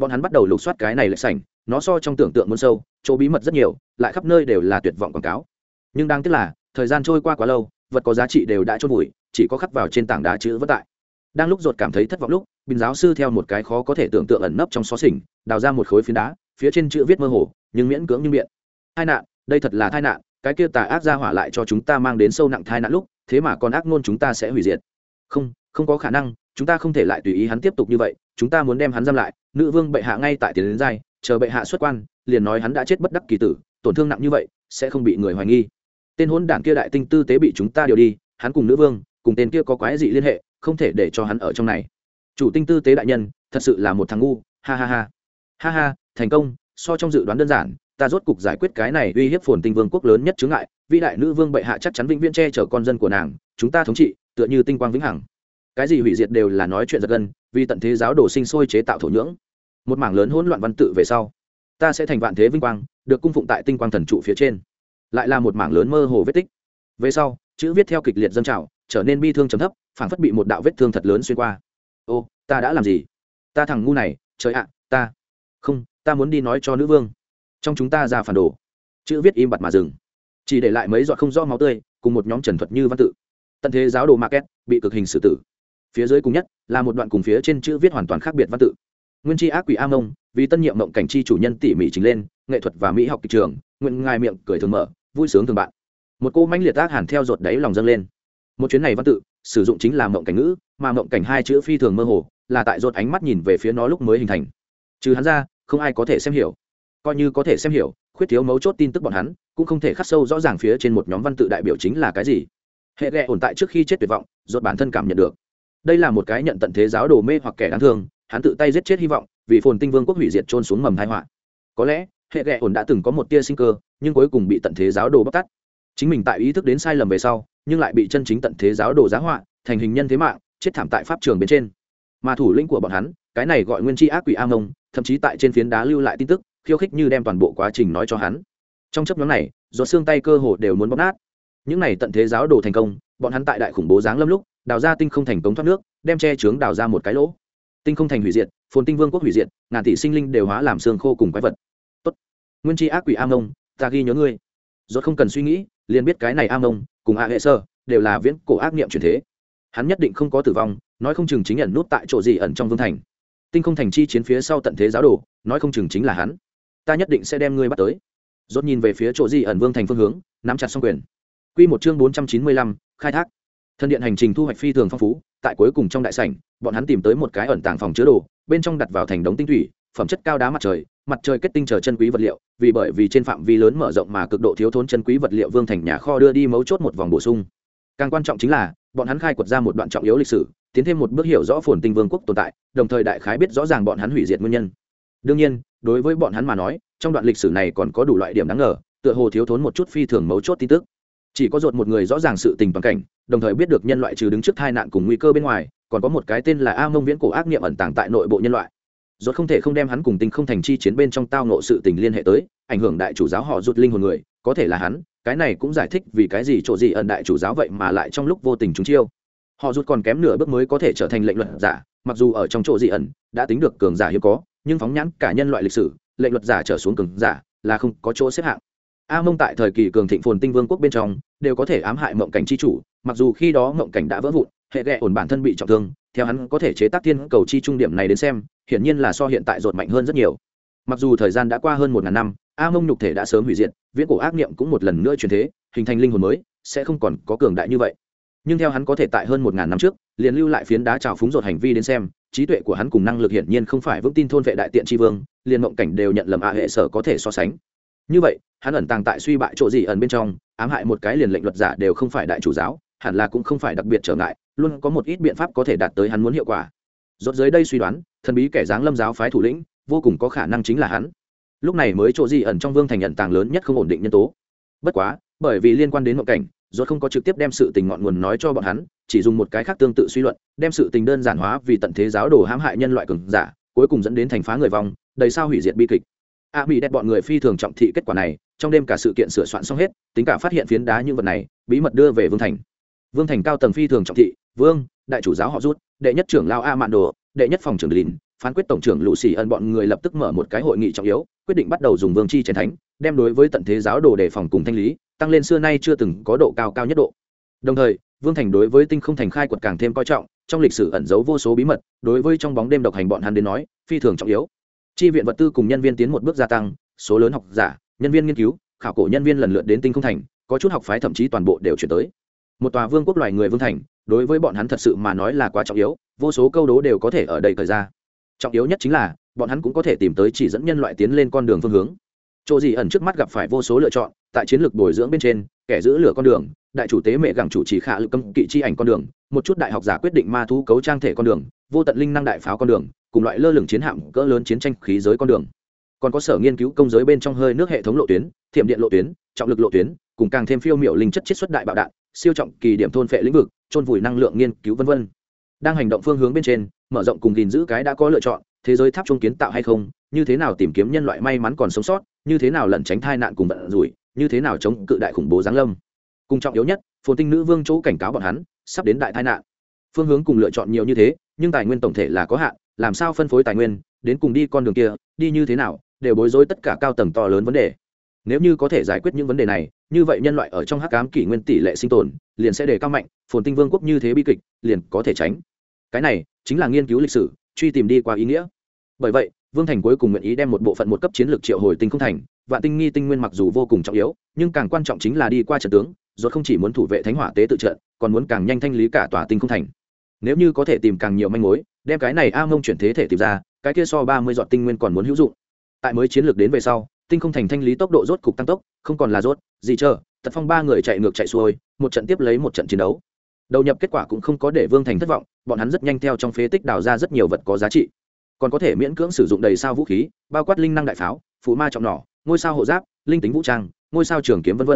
bọn hắn bắt đầu lục soát cái này lại sảnh, nó so trong tưởng tượng muốn sâu, chỗ bí mật rất nhiều, lại khắp nơi đều là tuyệt vọng quảng cáo. Nhưng đáng tiếc là, thời gian trôi qua quá lâu, vật có giá trị đều đã trôn vùi, chỉ có khắc vào trên tảng đá chữ vất tại. Đang lúc ruột cảm thấy thất vọng lúc, bình giáo sư theo một cái khó có thể tưởng tượng ẩn nấp trong xó xỉnh, đào ra một khối phiến đá, phía trên chữ viết mơ hồ, nhưng miễn cưỡng như miệng. Tai nạn, đây thật là tai nạn, cái kia tà ác ra hỏa lại cho chúng ta mang đến sâu nặng tai nạn lúc, thế mà còn ác ngôn chúng ta sẽ hủy diệt. Không không có khả năng, chúng ta không thể lại tùy ý hắn tiếp tục như vậy, chúng ta muốn đem hắn giam lại. Nữ vương bệ hạ ngay tại tiền đến giai, chờ bệ hạ xuất quan, liền nói hắn đã chết bất đắc kỳ tử, tổn thương nặng như vậy, sẽ không bị người hoài nghi. Tên hôn đảng kia đại tinh tư tế bị chúng ta điều đi, hắn cùng nữ vương, cùng tên kia có quái dị liên hệ, không thể để cho hắn ở trong này. Chủ tinh tư tế đại nhân, thật sự là một thằng ngu, ha ha ha. Ha ha, thành công, so trong dự đoán đơn giản, ta rốt cục giải quyết cái này uy hiếp phồn tinh vương quốc lớn nhất chướng ngại, vĩ đại nữ vương bệ hạ chắc chắn vĩnh viễn che chở con dân của nàng, chúng ta thống trị, tựa như tinh quang vĩnh hằng cái gì hủy diệt đều là nói chuyện giật gân, vì tận thế giáo đồ sinh sôi chế tạo thổ nhưỡng. Một mảng lớn hỗn loạn văn tự về sau, ta sẽ thành vạn thế vinh quang, được cung phụng tại tinh quang thần trụ phía trên. Lại là một mảng lớn mơ hồ vết tích. Về sau, chữ viết theo kịch liệt dân trào, trở nên bi thương chấm thấp, phảng phất bị một đạo vết thương thật lớn xuyên qua. Ô, ta đã làm gì? Ta thằng ngu này, trời ạ, ta. Không, ta muốn đi nói cho nữ vương. Trong chúng ta ra phản đồ. Chữ viết im bặt mà dừng. Chỉ để lại mấy giọt không rõ máu tươi, cùng một nhóm trần thuật như văn tự. Tận thế giáo đồ market bị cực hình xử tử phía dưới cùng nhất là một đoạn cùng phía trên chữ viết hoàn toàn khác biệt văn tự. Nguyên tri ác quỷ a mông, vì tân nhiệm mộng cảnh chi chủ nhân tỉ mỉ chính lên, nghệ thuật và mỹ học kịch trường, nguyện ngài miệng cười thường mở, vui sướng thường bạn. Một cô mãnh liệt tác hàn theo ruột đáy lòng dâng lên. Một chuyến này văn tự, sử dụng chính là mộng cảnh ngữ, mà mộng cảnh hai chữ phi thường mơ hồ, là tại ruột ánh mắt nhìn về phía nó lúc mới hình thành. Trừ hắn ra, không ai có thể xem hiểu. Coi như có thể xem hiểu, khuyết thiếu mấu chốt tin tức bọn hắn, cũng không thể khắc sâu rõ ràng phía trên một nhóm văn tự đại biểu chính là cái gì. Hệ ghẹ ổn tại trước khi chết tuyệt vọng, ruột bản thân cảm nhận được đây là một cái nhận tận thế giáo đồ mê hoặc kẻ đáng thương, hắn tự tay giết chết hy vọng, vì phồn tinh vương quốc hủy diệt trôn xuống mầm thái họa. Có lẽ, hệ ghẹ ổn đã từng có một tia sinh cơ, nhưng cuối cùng bị tận thế giáo đồ bóc tắt chính mình tại ý thức đến sai lầm về sau, nhưng lại bị chân chính tận thế giáo đồ giá họa, thành hình nhân thế mạng, chết thảm tại pháp trường bên trên. Mà thủ lĩnh của bọn hắn, cái này gọi nguyên tri ác quỷ a mông thậm chí tại trên phiến đá lưu lại tin tức, khiêu khích như đem toàn bộ quá trình nói cho hắn. Trong chấp nhóm này, do xương tay cơ hồ đều muốn bóp nát. Những này tận thế giáo đồ thành công, bọn hắn tại đại khủng bố giáng lâm lúc đào ra tinh không thành cống thoát nước đem che trướng đào ra một cái lỗ. Tinh không thành hủy diệt phồn tinh vương quốc hủy diệt ngàn tỷ sinh linh đều hóa làm xương khô cùng quái vật. Tốt. nguyên tri ác quỷ a mông ta ghi nhớ ngươi. Do không cần suy nghĩ liền biết cái này a mông cùng a hệ sơ đều là viễn cổ ác niệm truyền thế. Hắn nhất định không có tử vong nói không chừng chính nhận nút tại chỗ gì ẩn trong vương thành. Tinh không thành chi chiến phía sau tận thế giáo đồ nói không chừng chính là hắn. Ta nhất định sẽ đem ngươi bắt tới. Rốt nhìn về phía chỗ gì ẩn vương thành phương hướng nắm chặt xong quyền. Quy một chương bốn trăm chín mươi lăm, khai thác. Thần điện hành trình thu hoạch phi thường phong phú, tại cuối cùng trong đại sảnh, bọn hắn tìm tới một cái ẩn tàng phòng chứa đồ, bên trong đặt vào thành đống tinh thủy, phẩm chất cao đá mặt trời mặt trời kết tinh chờ chân quý vật liệu, vì bởi vì trên phạm vi lớn mở rộng mà cực độ thiếu thốn chân quý vật liệu vương thành nhà kho đưa đi mấu chốt một vòng bổ sung. Càng quan trọng chính là, bọn hắn khai quật ra một đoạn trọng yếu lịch sử, tiến thêm một bước hiểu rõ phồn tinh vương quốc tồn tại, đồng thời đại khái biết rõ ràng bọn hắn hủy diệt nguyên nhân. Đương nhiên, đối với bọn hắn mà nói, trong đoạn lịch sử này còn có đủ loại điểm đáng ngờ, tựa hồ thiếu thốn một chút phi thường mấu chốt tin tức chỉ có ruột một người rõ ràng sự tình toàn cảnh, đồng thời biết được nhân loại trừ đứng trước tai nạn cùng nguy cơ bên ngoài, còn có một cái tên là a mông viễn cổ ác niệm ẩn tàng tại nội bộ nhân loại. Ruột không thể không đem hắn cùng tinh không thành chi chiến bên trong tao nộ sự tình liên hệ tới, ảnh hưởng đại chủ giáo họ rụt linh hồn người, có thể là hắn, cái này cũng giải thích vì cái gì chỗ gì ẩn đại chủ giáo vậy mà lại trong lúc vô tình chúng chiêu. Họ ruột còn kém nửa bước mới có thể trở thành lệnh luật giả, mặc dù ở trong chỗ dị ẩn, đã tính được cường giả hiếm có, nhưng phóng nhãn cả nhân loại lịch sử, lệnh luật giả trở xuống cường giả là không có chỗ xếp hạng a mông tại thời kỳ cường thịnh phồn tinh vương quốc bên trong, đều có thể ám hại mộng cảnh chi chủ, mặc dù khi đó mộng cảnh đã vỡ vụn, hệ ghẹ ổn bản thân bị trọng thương, theo hắn có thể chế tác thiên cầu chi trung điểm này đến xem, hiển nhiên là so hiện tại rột mạnh hơn rất nhiều. Mặc dù thời gian đã qua hơn một ngàn năm, a mông nhục thể đã sớm hủy diệt, viễn cổ ác niệm cũng một lần nữa truyền thế, hình thành linh hồn mới, sẽ không còn có cường đại như vậy. Nhưng theo hắn có thể tại hơn một ngàn năm trước, liền lưu lại phiến đá trào phúng rột hành vi đến xem, trí tuệ của hắn cùng năng lực hiển nhiên không phải vững tin thôn vệ đại tiện tri vương, liền mộng cảnh đều nhận lầm ạ hệ sở có thể so sánh như vậy, hắn ẩn tàng tại suy bại chỗ gì ẩn bên trong, ám hại một cái liền lệnh luật giả đều không phải đại chủ giáo, hẳn là cũng không phải đặc biệt trở ngại, luôn có một ít biện pháp có thể đạt tới hắn muốn hiệu quả. Rốt dưới đây suy đoán, thần bí kẻ dáng lâm giáo phái thủ lĩnh, vô cùng có khả năng chính là hắn. Lúc này mới chỗ gì ẩn trong vương thành nhận tàng lớn nhất không ổn định nhân tố. Bất quá, bởi vì liên quan đến mộng cảnh, rốt không có trực tiếp đem sự tình ngọn nguồn nói cho bọn hắn, chỉ dùng một cái khác tương tự suy luận, đem sự tình đơn giản hóa vì tận thế giáo đồ hãm hại nhân loại cường giả, cuối cùng dẫn đến thành phá người vong, đầy sao hủy diệt bi kịch a bị đẹp bọn người phi thường trọng thị kết quả này, trong đêm cả sự kiện sửa soạn xong hết, tính cả phát hiện phiến đá những vật này, bí mật đưa về vương thành. Vương thành cao tầng phi thường trọng thị, vương, đại chủ giáo họ rút, đệ nhất trưởng lao a mạn đồ, đệ nhất phòng trưởng lìn, phán quyết tổng trưởng lũ xì ân bọn người lập tức mở một cái hội nghị trọng yếu, quyết định bắt đầu dùng vương chi chiến thánh, đem đối với tận thế giáo đồ đề phòng cùng thanh lý, tăng lên xưa nay chưa từng có độ cao cao nhất độ. Đồng thời, vương thành đối với tinh không thành khai quật càng thêm coi trọng, trong lịch sử ẩn giấu vô số bí mật, đối với trong bóng đêm độc hành bọn hắn đến nói, phi thường trọng yếu chi viện vật tư cùng nhân viên tiến một bước gia tăng, số lớn học giả, nhân viên nghiên cứu, khảo cổ nhân viên lần lượt đến tinh không thành, có chút học phái thậm chí toàn bộ đều chuyển tới. Một tòa vương quốc loài người vương thành, đối với bọn hắn thật sự mà nói là quá trọng yếu, vô số câu đố đều có thể ở đây thời ra. Trọng yếu nhất chính là, bọn hắn cũng có thể tìm tới chỉ dẫn nhân loại tiến lên con đường phương hướng. Chỗ gì ẩn trước mắt gặp phải vô số lựa chọn, tại chiến lược bồi dưỡng bên trên, kẻ giữ lửa con đường, đại chủ tế mẹ gẳng chủ trì khả lực cấm kỵ chi ảnh con đường, một chút đại học giả quyết định ma thu cấu trang thể con đường, vô tận linh năng đại pháo con đường cùng loại lơ lửng chiến hạm cỡ lớn chiến tranh khí giới con đường. Còn có sở nghiên cứu công giới bên trong hơi nước hệ thống lộ tuyến, thiểm điện lộ tuyến, trọng lực lộ tuyến, cùng càng thêm phiêu miệu linh chất chiết xuất đại bạo đạn, siêu trọng kỳ điểm thôn phệ lĩnh vực trôn vùi năng lượng nghiên cứu vân vân. Đang hành động phương hướng bên trên, mở rộng cùng gìn giữ cái đã có lựa chọn, thế giới tháp trung kiến tạo hay không, như thế nào tìm kiếm nhân loại may mắn còn sống sót, như thế nào lẩn tránh thai nạn cùng vận rủi, như thế nào chống cự đại khủng bố giáng lâm. Cùng trọng yếu nhất, phồn tinh nữ vương chỗ cảnh cáo bọn hắn, sắp đến đại tai nạn. Phương hướng cùng lựa chọn nhiều như thế, nhưng tài nguyên tổng thể là có hạn làm sao phân phối tài nguyên, đến cùng đi con đường kia, đi như thế nào, đều bối rối tất cả cao tầng to lớn vấn đề. Nếu như có thể giải quyết những vấn đề này, như vậy nhân loại ở trong hắc cám kỷ nguyên tỷ lệ sinh tồn, liền sẽ đề cao mạnh, phồn tinh vương quốc như thế bi kịch, liền có thể tránh. Cái này chính là nghiên cứu lịch sử, truy tìm đi qua ý nghĩa. Bởi vậy, vương thành cuối cùng nguyện ý đem một bộ phận một cấp chiến lược triệu hồi tinh không thành và tinh nghi tinh nguyên mặc dù vô cùng trọng yếu, nhưng càng quan trọng chính là đi qua trận tướng, rốt không chỉ muốn thủ vệ thánh hỏa tế tự trận, còn muốn càng nhanh thanh lý cả tòa tinh không thành nếu như có thể tìm càng nhiều manh mối, đem cái này a mông chuyển thế thể tìm ra, cái kia so ba mươi dọn tinh nguyên còn muốn hữu dụng. Tại mới chiến lược đến về sau, tinh không thành thanh lý tốc độ rốt cục tăng tốc, không còn là rốt, gì chờ, tật phong ba người chạy ngược chạy xuôi, một trận tiếp lấy một trận chiến đấu. Đầu nhập kết quả cũng không có để vương thành thất vọng, bọn hắn rất nhanh theo trong phế tích đào ra rất nhiều vật có giá trị. Còn có thể miễn cưỡng sử dụng đầy sao vũ khí, bao quát linh năng đại pháo phụ ma trọng nỏ, ngôi sao hộ giáp, linh tính vũ trang, ngôi sao trường kiếm v v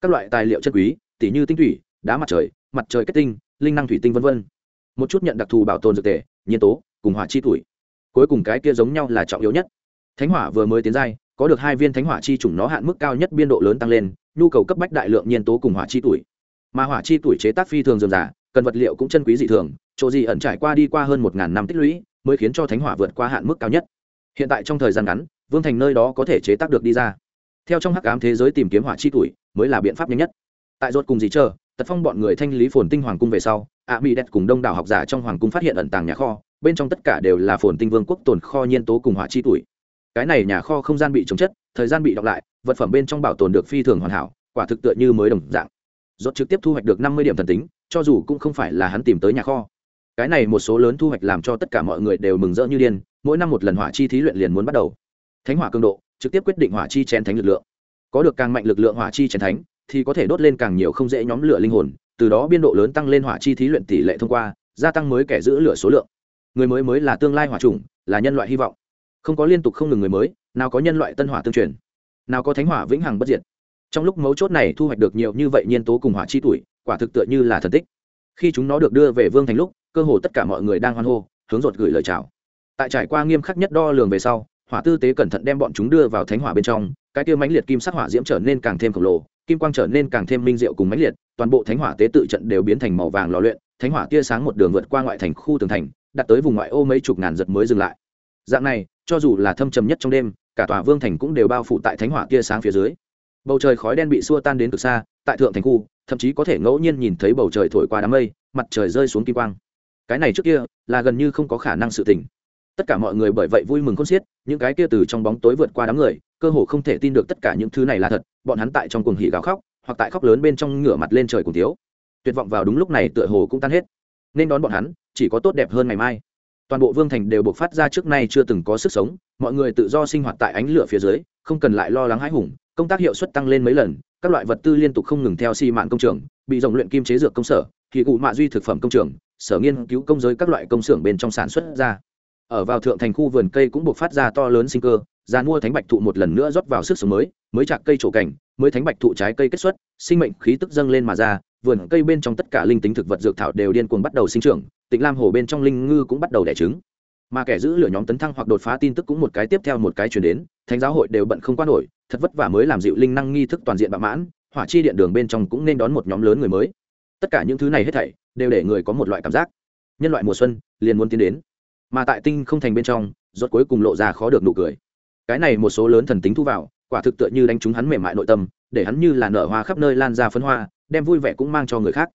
các loại tài liệu chân quý, tỉ như tinh thủy, đá mặt trời mặt trời kết tinh, linh năng thủy tinh v v một chút nhận đặc thù bảo tồn dược tề, nhiên tố, cùng hỏa chi tuổi cuối cùng cái kia giống nhau là trọng yếu nhất. Thánh hỏa vừa mới tiến giai, có được hai viên thánh hỏa chi chủng nó hạn mức cao nhất biên độ lớn tăng lên, nhu cầu cấp bách đại lượng nhiên tố cùng hỏa chi tuổi mà hỏa chi tuổi chế tác phi thường dườm giả cần vật liệu cũng chân quý dị thường, chỗ gì ẩn trải qua đi qua hơn một ngàn năm tích lũy, mới khiến cho thánh hỏa vượt qua hạn mức cao nhất. Hiện tại trong thời gian ngắn, vương thành nơi đó có thể chế tác được đi ra. Theo trong hắc ám thế giới tìm kiếm hỏa chi tuổi mới là biện pháp nhanh nhất. Tại rốt cùng gì chờ, tật phong bọn người thanh lý phồn tinh hoàng cung về sau ạ mỹ đẹp cùng đông đảo học giả trong hoàng cung phát hiện ẩn tàng nhà kho, bên trong tất cả đều là phồn tinh vương quốc tồn kho nhiên tố cùng hỏa chi tuổi. Cái này nhà kho không gian bị chống chất, thời gian bị đọc lại, vật phẩm bên trong bảo tồn được phi thường hoàn hảo, quả thực tựa như mới đồng dạng. Rốt trực tiếp thu hoạch được năm mươi điểm thần tính, cho dù cũng không phải là hắn tìm tới nhà kho. Cái này một số lớn thu hoạch làm cho tất cả mọi người đều mừng rỡ như điên, mỗi năm một lần hỏa chi thí luyện liền muốn bắt đầu. Thánh hỏa cường độ, trực tiếp quyết định hỏa chi chén thánh lực lượng. Có được càng mạnh lực lượng hỏa chi chén thánh, thì có thể đốt lên càng nhiều không dễ nhóm lửa linh hồn từ đó biên độ lớn tăng lên hỏa chi thí luyện tỷ lệ thông qua, gia tăng mới kẻ giữ lửa số lượng. Người mới mới là tương lai hỏa trùng là nhân loại hy vọng. Không có liên tục không ngừng người mới, nào có nhân loại tân hỏa tương truyền, nào có thánh hỏa vĩnh hằng bất diệt. Trong lúc mấu chốt này thu hoạch được nhiều như vậy nhiên tố cùng hỏa chi tuổi, quả thực tựa như là thần tích. Khi chúng nó được đưa về vương thành lúc, cơ hồ tất cả mọi người đang hoan hô, hướng ruột gửi lời chào. Tại trải qua nghiêm khắc nhất đo lường về sau, hỏa tư tế cẩn thận đem bọn chúng đưa vào thánh hỏa bên trong, cái tiêu mãnh liệt kim sắc hỏa diễm trở nên càng thêm khổng lồ kim quang trở nên càng thêm minh diệu cùng mãnh liệt, toàn bộ thánh hỏa tế tự trận đều biến thành màu vàng lò luyện, thánh hỏa tia sáng một đường vượt qua ngoại thành khu tường thành đặt tới vùng ngoại ô mấy chục ngàn giật mới dừng lại. Dạng này, cho dù là thâm trầm nhất trong đêm, cả tòa vương thành cũng đều bao phủ tại thánh hỏa tia sáng phía dưới. Bầu trời khói đen bị xua tan đến cực xa, tại thượng thành khu, thậm chí có thể ngẫu nhiên nhìn thấy bầu trời thổi qua đám mây, mặt trời rơi xuống kim quang. Cái này trước kia, là gần như không có khả năng sự tình. Tất cả mọi người bởi vậy vui mừng khôn xiết, những cái kia từ trong bóng tối vượt qua đám người cơ hồ không thể tin được tất cả những thứ này là thật, bọn hắn tại trong cuồng hỉ gào khóc, hoặc tại khóc lớn bên trong ngửa mặt lên trời cùng tiếu. Tuyệt vọng vào đúng lúc này tựa hồ cũng tan hết. Nên đón bọn hắn, chỉ có tốt đẹp hơn ngày mai. Toàn bộ vương thành đều buộc phát ra trước nay chưa từng có sức sống, mọi người tự do sinh hoạt tại ánh lửa phía dưới, không cần lại lo lắng hãi hùng, công tác hiệu suất tăng lên mấy lần, các loại vật tư liên tục không ngừng theo xi mạn công trường, bị rộng luyện kim chế dược công sở, thì cụ mạ duy thực phẩm công trường, sở nghiên cứu công giới các loại công xưởng bên trong sản xuất ra. Ở vào thượng thành khu vườn cây cũng buộc phát ra to lớn sinh cơ giàn mua thánh bạch thụ một lần nữa rót vào sức sống mới mới chạc cây trổ cảnh, mới thánh bạch thụ trái cây kết xuất, sinh mệnh khí tức dâng lên mà ra, vườn cây bên trong tất cả linh tính thực vật dược thảo đều điên cuồng bắt đầu sinh trưởng, tịnh lam hồ bên trong linh ngư cũng bắt đầu đẻ trứng. Mà kẻ giữ lửa nhóm tấn thăng hoặc đột phá tin tức cũng một cái tiếp theo một cái chuyển đến, thánh giáo hội đều bận không qua nổi, thật vất vả mới làm dịu linh năng nghi thức toàn diện bạo mãn, hỏa chi điện đường bên trong cũng nên đón một nhóm lớn người mới. Tất cả những thứ này hết thảy đều để người có một loại cảm giác. Nhân loại mùa xuân liền muốn tiến đến. Mà tại tinh không thành bên trong, rốt cuối cùng lộ ra khó được nụ cười cái này một số lớn thần tính thu vào, quả thực tựa như đánh trúng hắn mềm mại nội tâm, để hắn như là nở hoa khắp nơi lan ra phấn hoa, đem vui vẻ cũng mang cho người khác.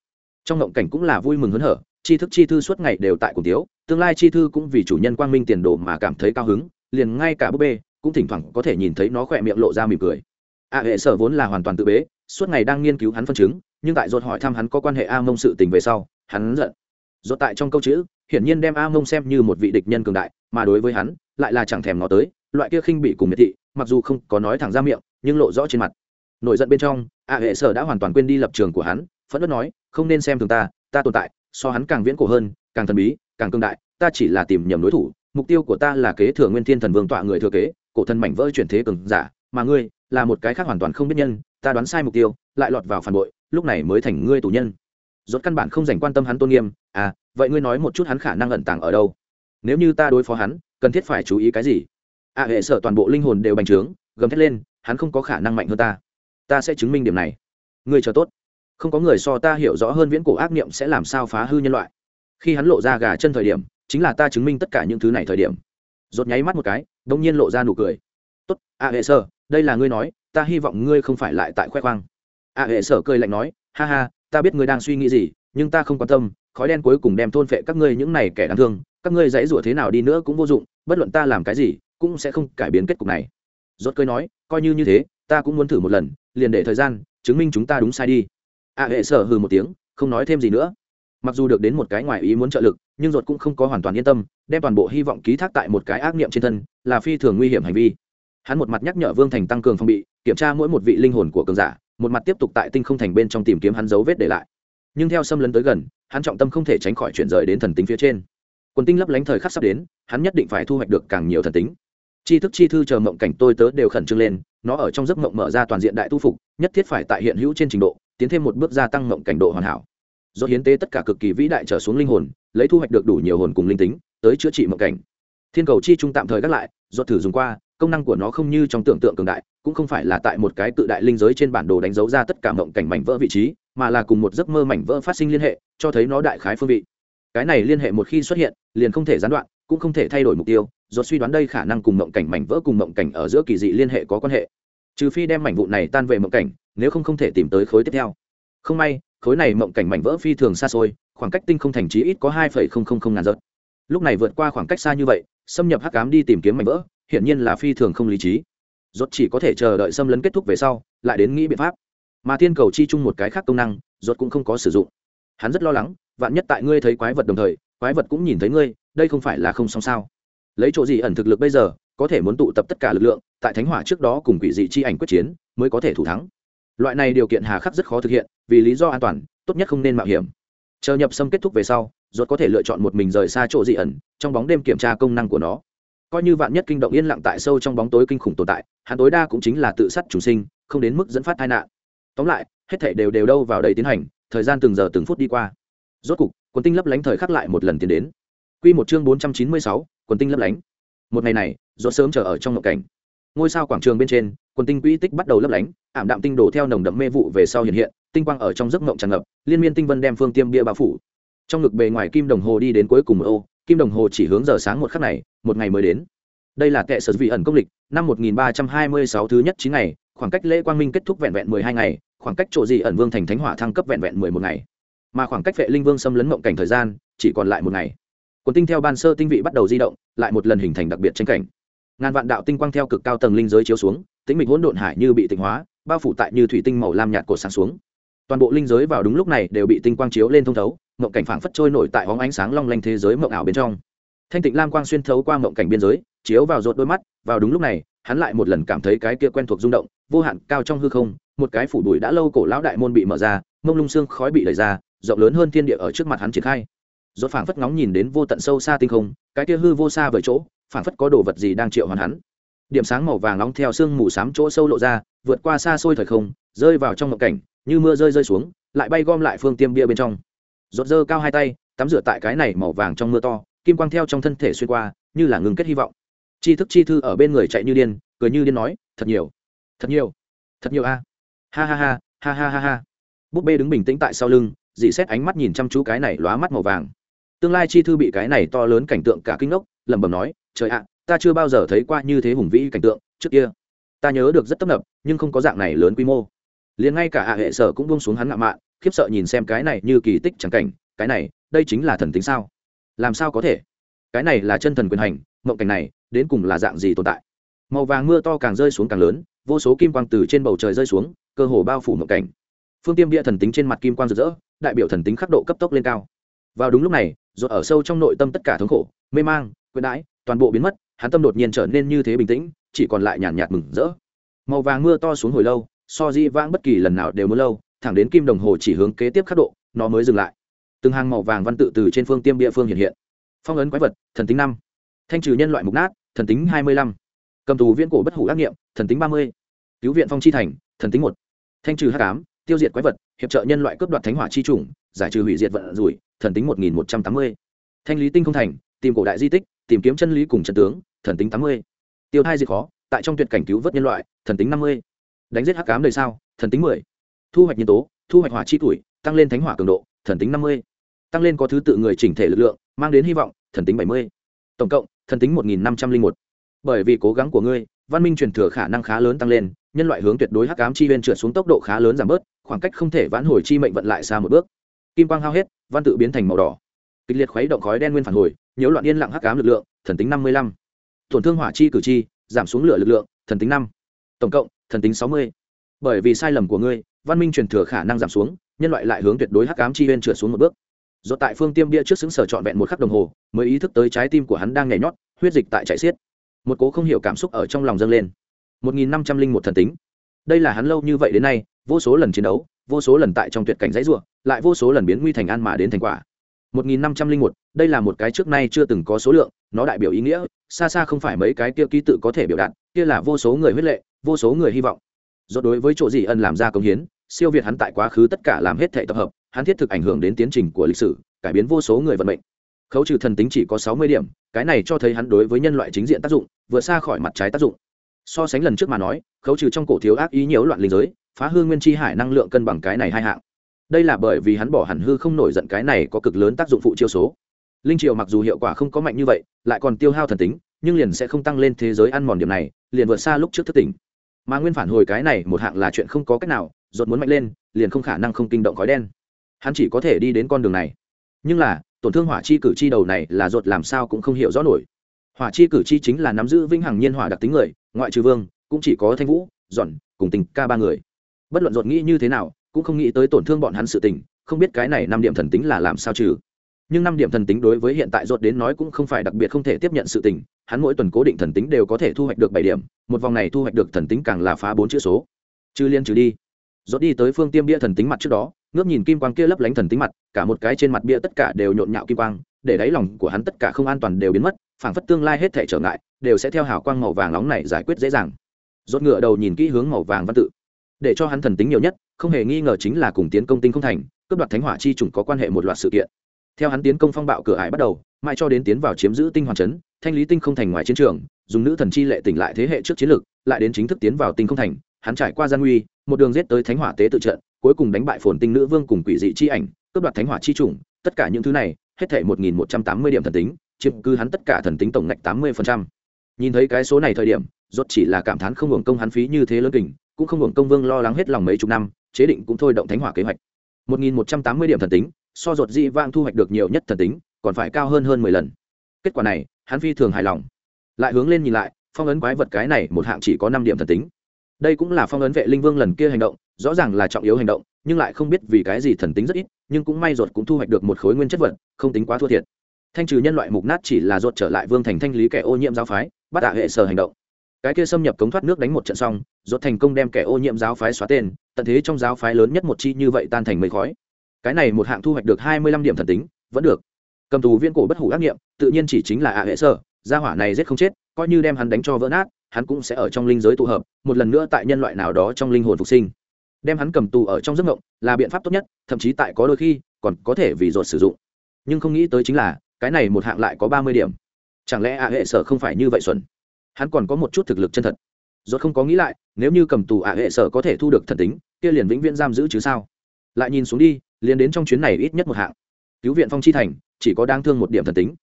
Trong ngộng cảnh cũng là vui mừng hớn hở tri thức chi thư suốt ngày đều tại cùng tiếu tương lai chi thư cũng vì chủ nhân quang minh tiền đồ mà cảm thấy cao hứng, liền ngay cả búp bê cũng thỉnh thoảng có thể nhìn thấy nó khỏe miệng lộ ra mỉm cười. A hệ sở vốn là hoàn toàn tự bế, suốt ngày đang nghiên cứu hắn phân chứng, nhưng tại dột hỏi thăm hắn có quan hệ a mông sự tình về sau, hắn giận. Dột tại trong câu chữ hiển nhiên đem a mông xem như một vị địch nhân cường đại, mà đối với hắn, lại là chẳng thèm nó tới, loại kia khinh bị cùng miệt thị, mặc dù không có nói thẳng ra miệng, nhưng lộ rõ trên mặt. Nổi giận bên trong, a hệ sở đã hoàn toàn quên đi lập trường của hắn, phẫn nộ nói, không nên xem thường ta ta tồn tại, so hắn càng viễn cổ hơn, càng thần bí, càng cương đại, ta chỉ là tìm nhầm đối thủ, mục tiêu của ta là kế thừa nguyên thiên thần vương tọa người thừa kế, cổ thân mảnh vỡ chuyển thế cường giả, mà ngươi là một cái khác hoàn toàn không biết nhân, ta đoán sai mục tiêu, lại lọt vào phản bội, lúc này mới thành ngươi tù nhân rốt căn bản không dành quan tâm hắn tôn nghiêm à vậy ngươi nói một chút hắn khả năng ẩn tàng ở đâu? Nếu như ta đối phó hắn, cần thiết phải chú ý cái gì? Ạ hệ sở toàn bộ linh hồn đều bành trướng, gầm thét lên, hắn không có khả năng mạnh hơn ta. Ta sẽ chứng minh điểm này. Ngươi chờ tốt. Không có người so ta hiểu rõ hơn viễn cổ ác niệm sẽ làm sao phá hư nhân loại. Khi hắn lộ ra gà chân thời điểm, chính là ta chứng minh tất cả những thứ này thời điểm. Rốt nháy mắt một cái đông nhiên lộ ra nụ cười. Tốt, a hệ sở, đây là ngươi nói, ta hy vọng ngươi không phải lại tại khoe khoang. A hệ sở cười lạnh nói, ha ha ta biết ngươi đang suy nghĩ gì, nhưng ta không quan tâm, khói đen cuối cùng đem thôn phệ các ngươi những này kẻ đáng thương, các ngươi dãy rủa thế nào đi nữa cũng vô dụng, bất luận ta làm cái gì, cũng sẽ không cải biến kết cục này. Rốt cười nói, coi như như thế, ta cũng muốn thử một lần, liền để thời gian, chứng minh chúng ta đúng sai đi. A hệ sở hừ một tiếng, không nói thêm gì nữa. Mặc dù được đến một cái ngoài ý muốn trợ lực, nhưng rốt cũng không có hoàn toàn yên tâm, đem toàn bộ hy vọng ký thác tại một cái ác niệm trên thân, là phi thường nguy hiểm hành vi. Hắn một mặt nhắc nhở vương thành tăng cường phòng bị, kiểm tra mỗi một vị linh hồn của cường giả một mặt tiếp tục tại tinh không thành bên trong tìm kiếm hắn dấu vết để lại. Nhưng theo xâm lấn tới gần, hắn trọng tâm không thể tránh khỏi chuyển rời đến thần tính phía trên. Quần tinh lấp lánh thời khắc sắp đến, hắn nhất định phải thu hoạch được càng nhiều thần tính. Chi thức chi thư chờ mộng cảnh tôi tớ đều khẩn trương lên, nó ở trong giấc mộng mở ra toàn diện đại tu phục, nhất thiết phải tại hiện hữu trên trình độ, tiến thêm một bước gia tăng mộng cảnh độ hoàn hảo. Do hiến tế tất cả cực kỳ vĩ đại trở xuống linh hồn, lấy thu hoạch được đủ nhiều hồn cùng linh tính, tới chữa trị mộng cảnh. Thiên cầu chi trung tạm thời gác lại, do thử dùng qua công năng của nó không như trong tưởng tượng cường đại, cũng không phải là tại một cái tự đại linh giới trên bản đồ đánh dấu ra tất cả mộng cảnh mảnh vỡ vị trí, mà là cùng một giấc mơ mảnh vỡ phát sinh liên hệ, cho thấy nó đại khái phương vị. Cái này liên hệ một khi xuất hiện, liền không thể gián đoạn, cũng không thể thay đổi mục tiêu, do suy đoán đây khả năng cùng mộng cảnh mảnh vỡ cùng mộng cảnh ở giữa kỳ dị liên hệ có quan hệ. Trừ phi đem mảnh vụ này tan về mộng cảnh, nếu không không thể tìm tới khối tiếp theo. Không may, khối này mộng cảnh mảnh vỡ phi thường xa xôi, khoảng cách tinh không thành trí ít có hai ngàn giật. Lúc này vượt qua khoảng cách xa như vậy, xâm nhập hắc cám đi tìm kiếm mảnh vỡ hiển nhiên là phi thường không lý trí. Rốt chỉ có thể chờ đợi xâm lấn kết thúc về sau, lại đến nghĩ biện pháp. Mà thiên cầu chi chung một cái khác công năng, rốt cũng không có sử dụng. Hắn rất lo lắng, vạn nhất tại ngươi thấy quái vật đồng thời, quái vật cũng nhìn thấy ngươi, đây không phải là không xong sao? Lấy chỗ gì ẩn thực lực bây giờ, có thể muốn tụ tập tất cả lực lượng, tại thánh hỏa trước đó cùng quỷ dị chi ảnh quyết chiến, mới có thể thủ thắng. Loại này điều kiện hà khắc rất khó thực hiện, vì lý do an toàn, tốt nhất không nên mạo hiểm. Chờ nhập xâm kết thúc về sau, rốt có thể lựa chọn một mình rời xa chỗ dị ẩn, trong bóng đêm kiểm tra công năng của nó coi như vạn nhất kinh động yên lặng tại sâu trong bóng tối kinh khủng tồn tại hắn tối đa cũng chính là tự sát chủ sinh không đến mức dẫn phát tai nạn. Tóm lại hết thảy đều đều đâu vào đầy tiến hành thời gian từng giờ từng phút đi qua. Rốt cục quần tinh lấp lánh thời khắc lại một lần tiến đến. Quy một chương bốn trăm chín mươi sáu, quần tinh lấp lánh. Một ngày này rốt sớm chờ ở trong ngộ cảnh. Ngôi sao quảng trường bên trên quần tinh quỹ tích bắt đầu lấp lánh ảm đạm tinh đổ theo nồng đậm mê vụ về sau hiện hiện tinh quang ở trong giấc mộng tràn ngập liên miên tinh vân đem phương tiêm bia bao phủ. Trong ngực bề ngoài kim đồng hồ đi đến cuối cùng một ô kim đồng hồ chỉ hướng giờ sáng một khắc này một ngày mới đến. Đây là kệ sở vị ẩn công lịch, năm 1326 thứ nhất chín ngày, khoảng cách lễ quang minh kết thúc vẹn vẹn 12 ngày, khoảng cách chỗ gì ẩn vương thành thánh hỏa thăng cấp vẹn vẹn 11 ngày. Mà khoảng cách vệ linh vương xâm lấn mộng cảnh thời gian, chỉ còn lại một ngày. Quần tinh theo ban sơ tinh vị bắt đầu di động, lại một lần hình thành đặc biệt tranh cảnh. Ngàn vạn đạo tinh quang theo cực cao tầng linh giới chiếu xuống, tĩnh mịch hỗn độn hải như bị tịnh hóa, bao phủ tại như thủy tinh màu lam nhạt cột sáng xuống. Toàn bộ linh giới vào đúng lúc này đều bị tinh quang chiếu lên thông thấu, mộng cảnh phảng phất trôi nổi tại hóng ánh sáng long lanh thế giới mộng ảo bên trong thanh tịnh lam quang xuyên thấu qua mộng cảnh biên giới, chiếu vào rột đôi mắt, vào đúng lúc này, hắn lại một lần cảm thấy cái kia quen thuộc rung động, vô hạn cao trong hư không, một cái phủ đùi đã lâu cổ lão đại môn bị mở ra, mông lung xương khói bị đẩy ra, rộng lớn hơn thiên địa ở trước mặt hắn triển khai. Rột phảng phất ngóng nhìn đến vô tận sâu xa tinh không, cái kia hư vô xa với chỗ, phảng phất có đồ vật gì đang triệu hoàn hắn. Điểm sáng màu vàng nóng theo sương mù xám chỗ sâu lộ ra, vượt qua xa xôi thời không, rơi vào trong ngộng cảnh, như mưa rơi rơi xuống, lại bay gom lại phương tiêm bia bên trong. Rột dơ cao hai tay, tắm rửa tại cái này màu vàng trong mưa to kim quang theo trong thân thể xuyên qua, như là ngừng kết hy vọng. Chi thức chi thư ở bên người chạy như điên, cười như điên nói, thật nhiều thật nhiều thật nhiều a. Ha ha ha ha ha ha ha. Búp bê đứng bình tĩnh tại sau lưng, dị xét ánh mắt nhìn chăm chú cái này lóa mắt màu vàng. Tương lai chi thư bị cái này to lớn cảnh tượng cả kinh ngốc, lẩm bẩm nói, trời ạ, ta chưa bao giờ thấy qua như thế hùng vĩ cảnh tượng, trước kia. Ta nhớ được rất tấp nập, nhưng không có dạng này lớn quy mô. Liền ngay cả hạ hệ sở cũng buông xuống hắn ngạo mạn, khiếp sợ nhìn xem cái này như kỳ tích chẳng cảnh, cái này, đây chính là thần tính sao? Làm sao có thể? Cái này là chân thần quyền hành, mộng cảnh này, đến cùng là dạng gì tồn tại? Màu vàng mưa to càng rơi xuống càng lớn, vô số kim quang từ trên bầu trời rơi xuống, cơ hồ bao phủ mộng cảnh. Phương tiêm địa thần tính trên mặt kim quang rực rỡ, đại biểu thần tính khắc độ cấp tốc lên cao. Vào đúng lúc này rồi ở sâu trong nội tâm tất cả thống khổ, mê mang quyền đãi, toàn bộ biến mất, hắn tâm đột nhiên trở nên như thế bình tĩnh, chỉ còn lại nhàn nhạt mừng rỡ. Màu vàng mưa to xuống hồi lâu, so di vãng bất kỳ lần nào đều mưa lâu, thẳng đến kim đồng hồ chỉ hướng kế tiếp khắc độ, nó mới dừng lại từng hàng màu vàng văn tự từ trên phương tiêm địa phương hiện hiện. Phong ấn quái vật, thần tính năm. Thanh trừ nhân loại mục nát, thần tính hai mươi lăm. Cầm tù viễn cổ bất hủ ác nghiệm, thần tính ba mươi. Cứu viện phong chi thành, thần tính một. Thanh trừ h tám tiêu diệt quái vật, hiệp trợ nhân loại cướp đoạt thánh hỏa chi chủng, giải trừ hủy diệt vận rủi, thần tính một nghìn một trăm tám mươi. Thanh lý tinh không thành, tìm cổ đại di tích, tìm kiếm chân lý cùng trần tướng, thần tính tám mươi. Tiêu thai diệt khó, tại trong tuyệt cảnh cứu vớt nhân loại, thần tính năm mươi. Đánh giết hắc cám đời sao thần tính mười. Thu hoạch nhân tố, thu hoạch hỏa chi tuổi, tăng lên thánh hỏa cường độ, thần tính năm mươi tăng lên có thứ tự người chỉnh thể lực lượng, mang đến hy vọng, thần tính bảy mươi. Tổng cộng, thần tính một nghìn năm trăm linh một. Bởi vì cố gắng của ngươi, văn minh truyền thừa khả năng khá lớn tăng lên, nhân loại hướng tuyệt đối hắc ám chi viên trượt xuống tốc độ khá lớn giảm bớt, khoảng cách không thể vãn hồi chi mệnh vận lại xa một bước. Kim quang hao hết, văn tự biến thành màu đỏ. Kịch liệt khuấy động khói đen nguyên phản hồi, nhiễu loạn yên lặng hắc ám lực lượng, thần tính năm mươi lăm. Tổn thương hỏa chi cử chi, giảm xuống lửa lực lượng, thần tính năm. Tổng cộng, thần tính sáu mươi. Bởi vì sai lầm của ngươi, văn minh truyền thừa khả năng giảm xuống, nhân loại lại hướng tuyệt đối hắc ám chi viên trượt xuống một bước do tại phương tiêm bia trước xứng sở trọn vẹn một khắc đồng hồ, mới ý thức tới trái tim của hắn đang nhảy nhót, huyết dịch tại chạy xiết. Một cố không hiểu cảm xúc ở trong lòng dâng lên. Một nghìn năm trăm linh một thần tính. Đây là hắn lâu như vậy đến nay, vô số lần chiến đấu, vô số lần tại trong tuyệt cảnh dãy ruộng lại vô số lần biến nguy thành an mà đến thành quả. Một nghìn năm trăm linh một, đây là một cái trước nay chưa từng có số lượng, nó đại biểu ý nghĩa, xa xa không phải mấy cái kia ký tự có thể biểu đạt, kia là vô số người huyết lệ, vô số người hy vọng. Do đối với chỗ gì ân làm ra công hiến, siêu việt hắn tại quá khứ tất cả làm hết thể tập hợp hắn thiết thực ảnh hưởng đến tiến trình của lịch sử, cải biến vô số người vận mệnh. Khấu trừ thần tính chỉ có sáu mươi điểm, cái này cho thấy hắn đối với nhân loại chính diện tác dụng, vượt xa khỏi mặt trái tác dụng. So sánh lần trước mà nói, khấu trừ trong cổ thiếu ác ý nhiễu loạn linh giới, phá hư nguyên chi hải năng lượng cân bằng cái này hai hạng. Đây là bởi vì hắn bỏ hẳn hư không nổi giận cái này có cực lớn tác dụng phụ chiêu số. Linh triều mặc dù hiệu quả không có mạnh như vậy, lại còn tiêu hao thần tính, nhưng liền sẽ không tăng lên thế giới ăn mòn điểm này, liền vượt xa lúc trước thất tỉnh. Mà nguyên phản hồi cái này một hạng là chuyện không có cách nào dột muốn mạnh lên, liền không khả năng không kinh động khói đen hắn chỉ có thể đi đến con đường này. Nhưng là, tổn thương hỏa chi cử chi đầu này là ruột làm sao cũng không hiểu rõ nổi. Hỏa chi cử chi chính là nắm giữ vĩnh hằng nhiên hỏa đặc tính người, ngoại trừ vương, cũng chỉ có thanh vũ dọn cùng tình ca ba người. Bất luận ruột nghĩ như thế nào, cũng không nghĩ tới tổn thương bọn hắn sự tình, không biết cái này năm điểm thần tính là làm sao trừ nhưng năm điểm thần tính đối với hiện tại ruột đến nói cũng không phải đặc biệt không thể tiếp nhận sự tình, hắn mỗi tuần cố định thần tính đều có thể thu hoạch được bảy điểm, một vòng này thu hoạch được thần tính càng là phá bốn chữ số. Chứ liên trừ đi rốt đi tới phương tiêm bia thần tính mặt trước đó, ngước nhìn kim quang kia lấp lánh thần tính mặt, cả một cái trên mặt bia tất cả đều nhộn nhạo kim quang, để đáy lòng của hắn tất cả không an toàn đều biến mất, phảng phất tương lai hết thể trở ngại, đều sẽ theo hào quang màu vàng nóng này giải quyết dễ dàng. Rốt ngựa đầu nhìn kỹ hướng màu vàng văn tự. Để cho hắn thần tính nhiều nhất, không hề nghi ngờ chính là cùng tiến công tinh không thành, cướp đoạt thánh hỏa chi trùng có quan hệ một loạt sự kiện. Theo hắn tiến công phong bạo cửa ải bắt đầu, mãi cho đến tiến vào chiếm giữ tinh hoàn chấn, thanh lý tinh không thành ngoài chiến trường, dùng nữ thần chi lệ tỉnh lại thế hệ trước chiến lược, lại đến chính thức tiến vào tinh không thành, hắn trải qua gian nguy một đường giết tới thánh hỏa tế tự trận cuối cùng đánh bại phồn tinh nữ vương cùng quỷ dị chi ảnh cướp đoạt thánh hỏa chi chủng, tất cả những thứ này hết thể một nghìn một trăm tám mươi điểm thần tính chiếm cứ hắn tất cả thần tính tổng ngạch tám mươi nhìn thấy cái số này thời điểm rốt chỉ là cảm thán không hưởng công hắn phí như thế lớn kình cũng không hưởng công vương lo lắng hết lòng mấy chục năm chế định cũng thôi động thánh hỏa kế hoạch. một nghìn một trăm tám mươi điểm thần tính so rột dị vang thu hoạch được nhiều nhất thần tính còn phải cao hơn hơn mười lần. Kết quả này hắn phi thường hài lòng. Lại hướng lên nhìn lại phong ấn quái vật cái này một hạng chỉ có năm điểm thần tính đây cũng là phong ấn vệ linh vương lần kia hành động, rõ ràng là trọng yếu hành động, nhưng lại không biết vì cái gì thần tính rất ít, nhưng cũng may ruột cũng thu hoạch được một khối nguyên chất vật, không tính quá thua thiệt. Thanh trừ nhân loại mục nát chỉ là ruột trở lại vương thành thanh lý kẻ ô nhiễm giáo phái, bắt tạ hệ sở hành động. Cái kia xâm nhập cống thoát nước đánh một trận xong, ruột thành công đem kẻ ô nhiễm giáo phái xóa tên, tận thế trong giáo phái lớn nhất một chi như vậy tan thành mây khói. Cái này một hạng thu hoạch được hai mươi lăm điểm thần tính, vẫn được. Cầm tù viên cổ bất hủ ác nghiệm, tự nhiên chỉ chính là ạ hệ sở, gia hỏa này giết không chết, coi như đem hắn đánh cho vỡ nát hắn cũng sẽ ở trong linh giới tụ hợp, một lần nữa tại nhân loại nào đó trong linh hồn phục sinh. Đem hắn cầm tù ở trong giấc ngộng là biện pháp tốt nhất, thậm chí tại có đôi khi còn có thể vì ruột sử dụng. Nhưng không nghĩ tới chính là, cái này một hạng lại có ba mươi điểm. Chẳng lẽ ạ hệ sở không phải như vậy xuẩn? Hắn còn có một chút thực lực chân thật. Ruột không có nghĩ lại, nếu như cầm tù ạ hệ sở có thể thu được thần tính, kia liền vĩnh viễn giam giữ chứ sao? Lại nhìn xuống đi, liền đến trong chuyến này ít nhất một hạng. Cứu viện phong chi thành, chỉ có đang thương một điểm thần tính.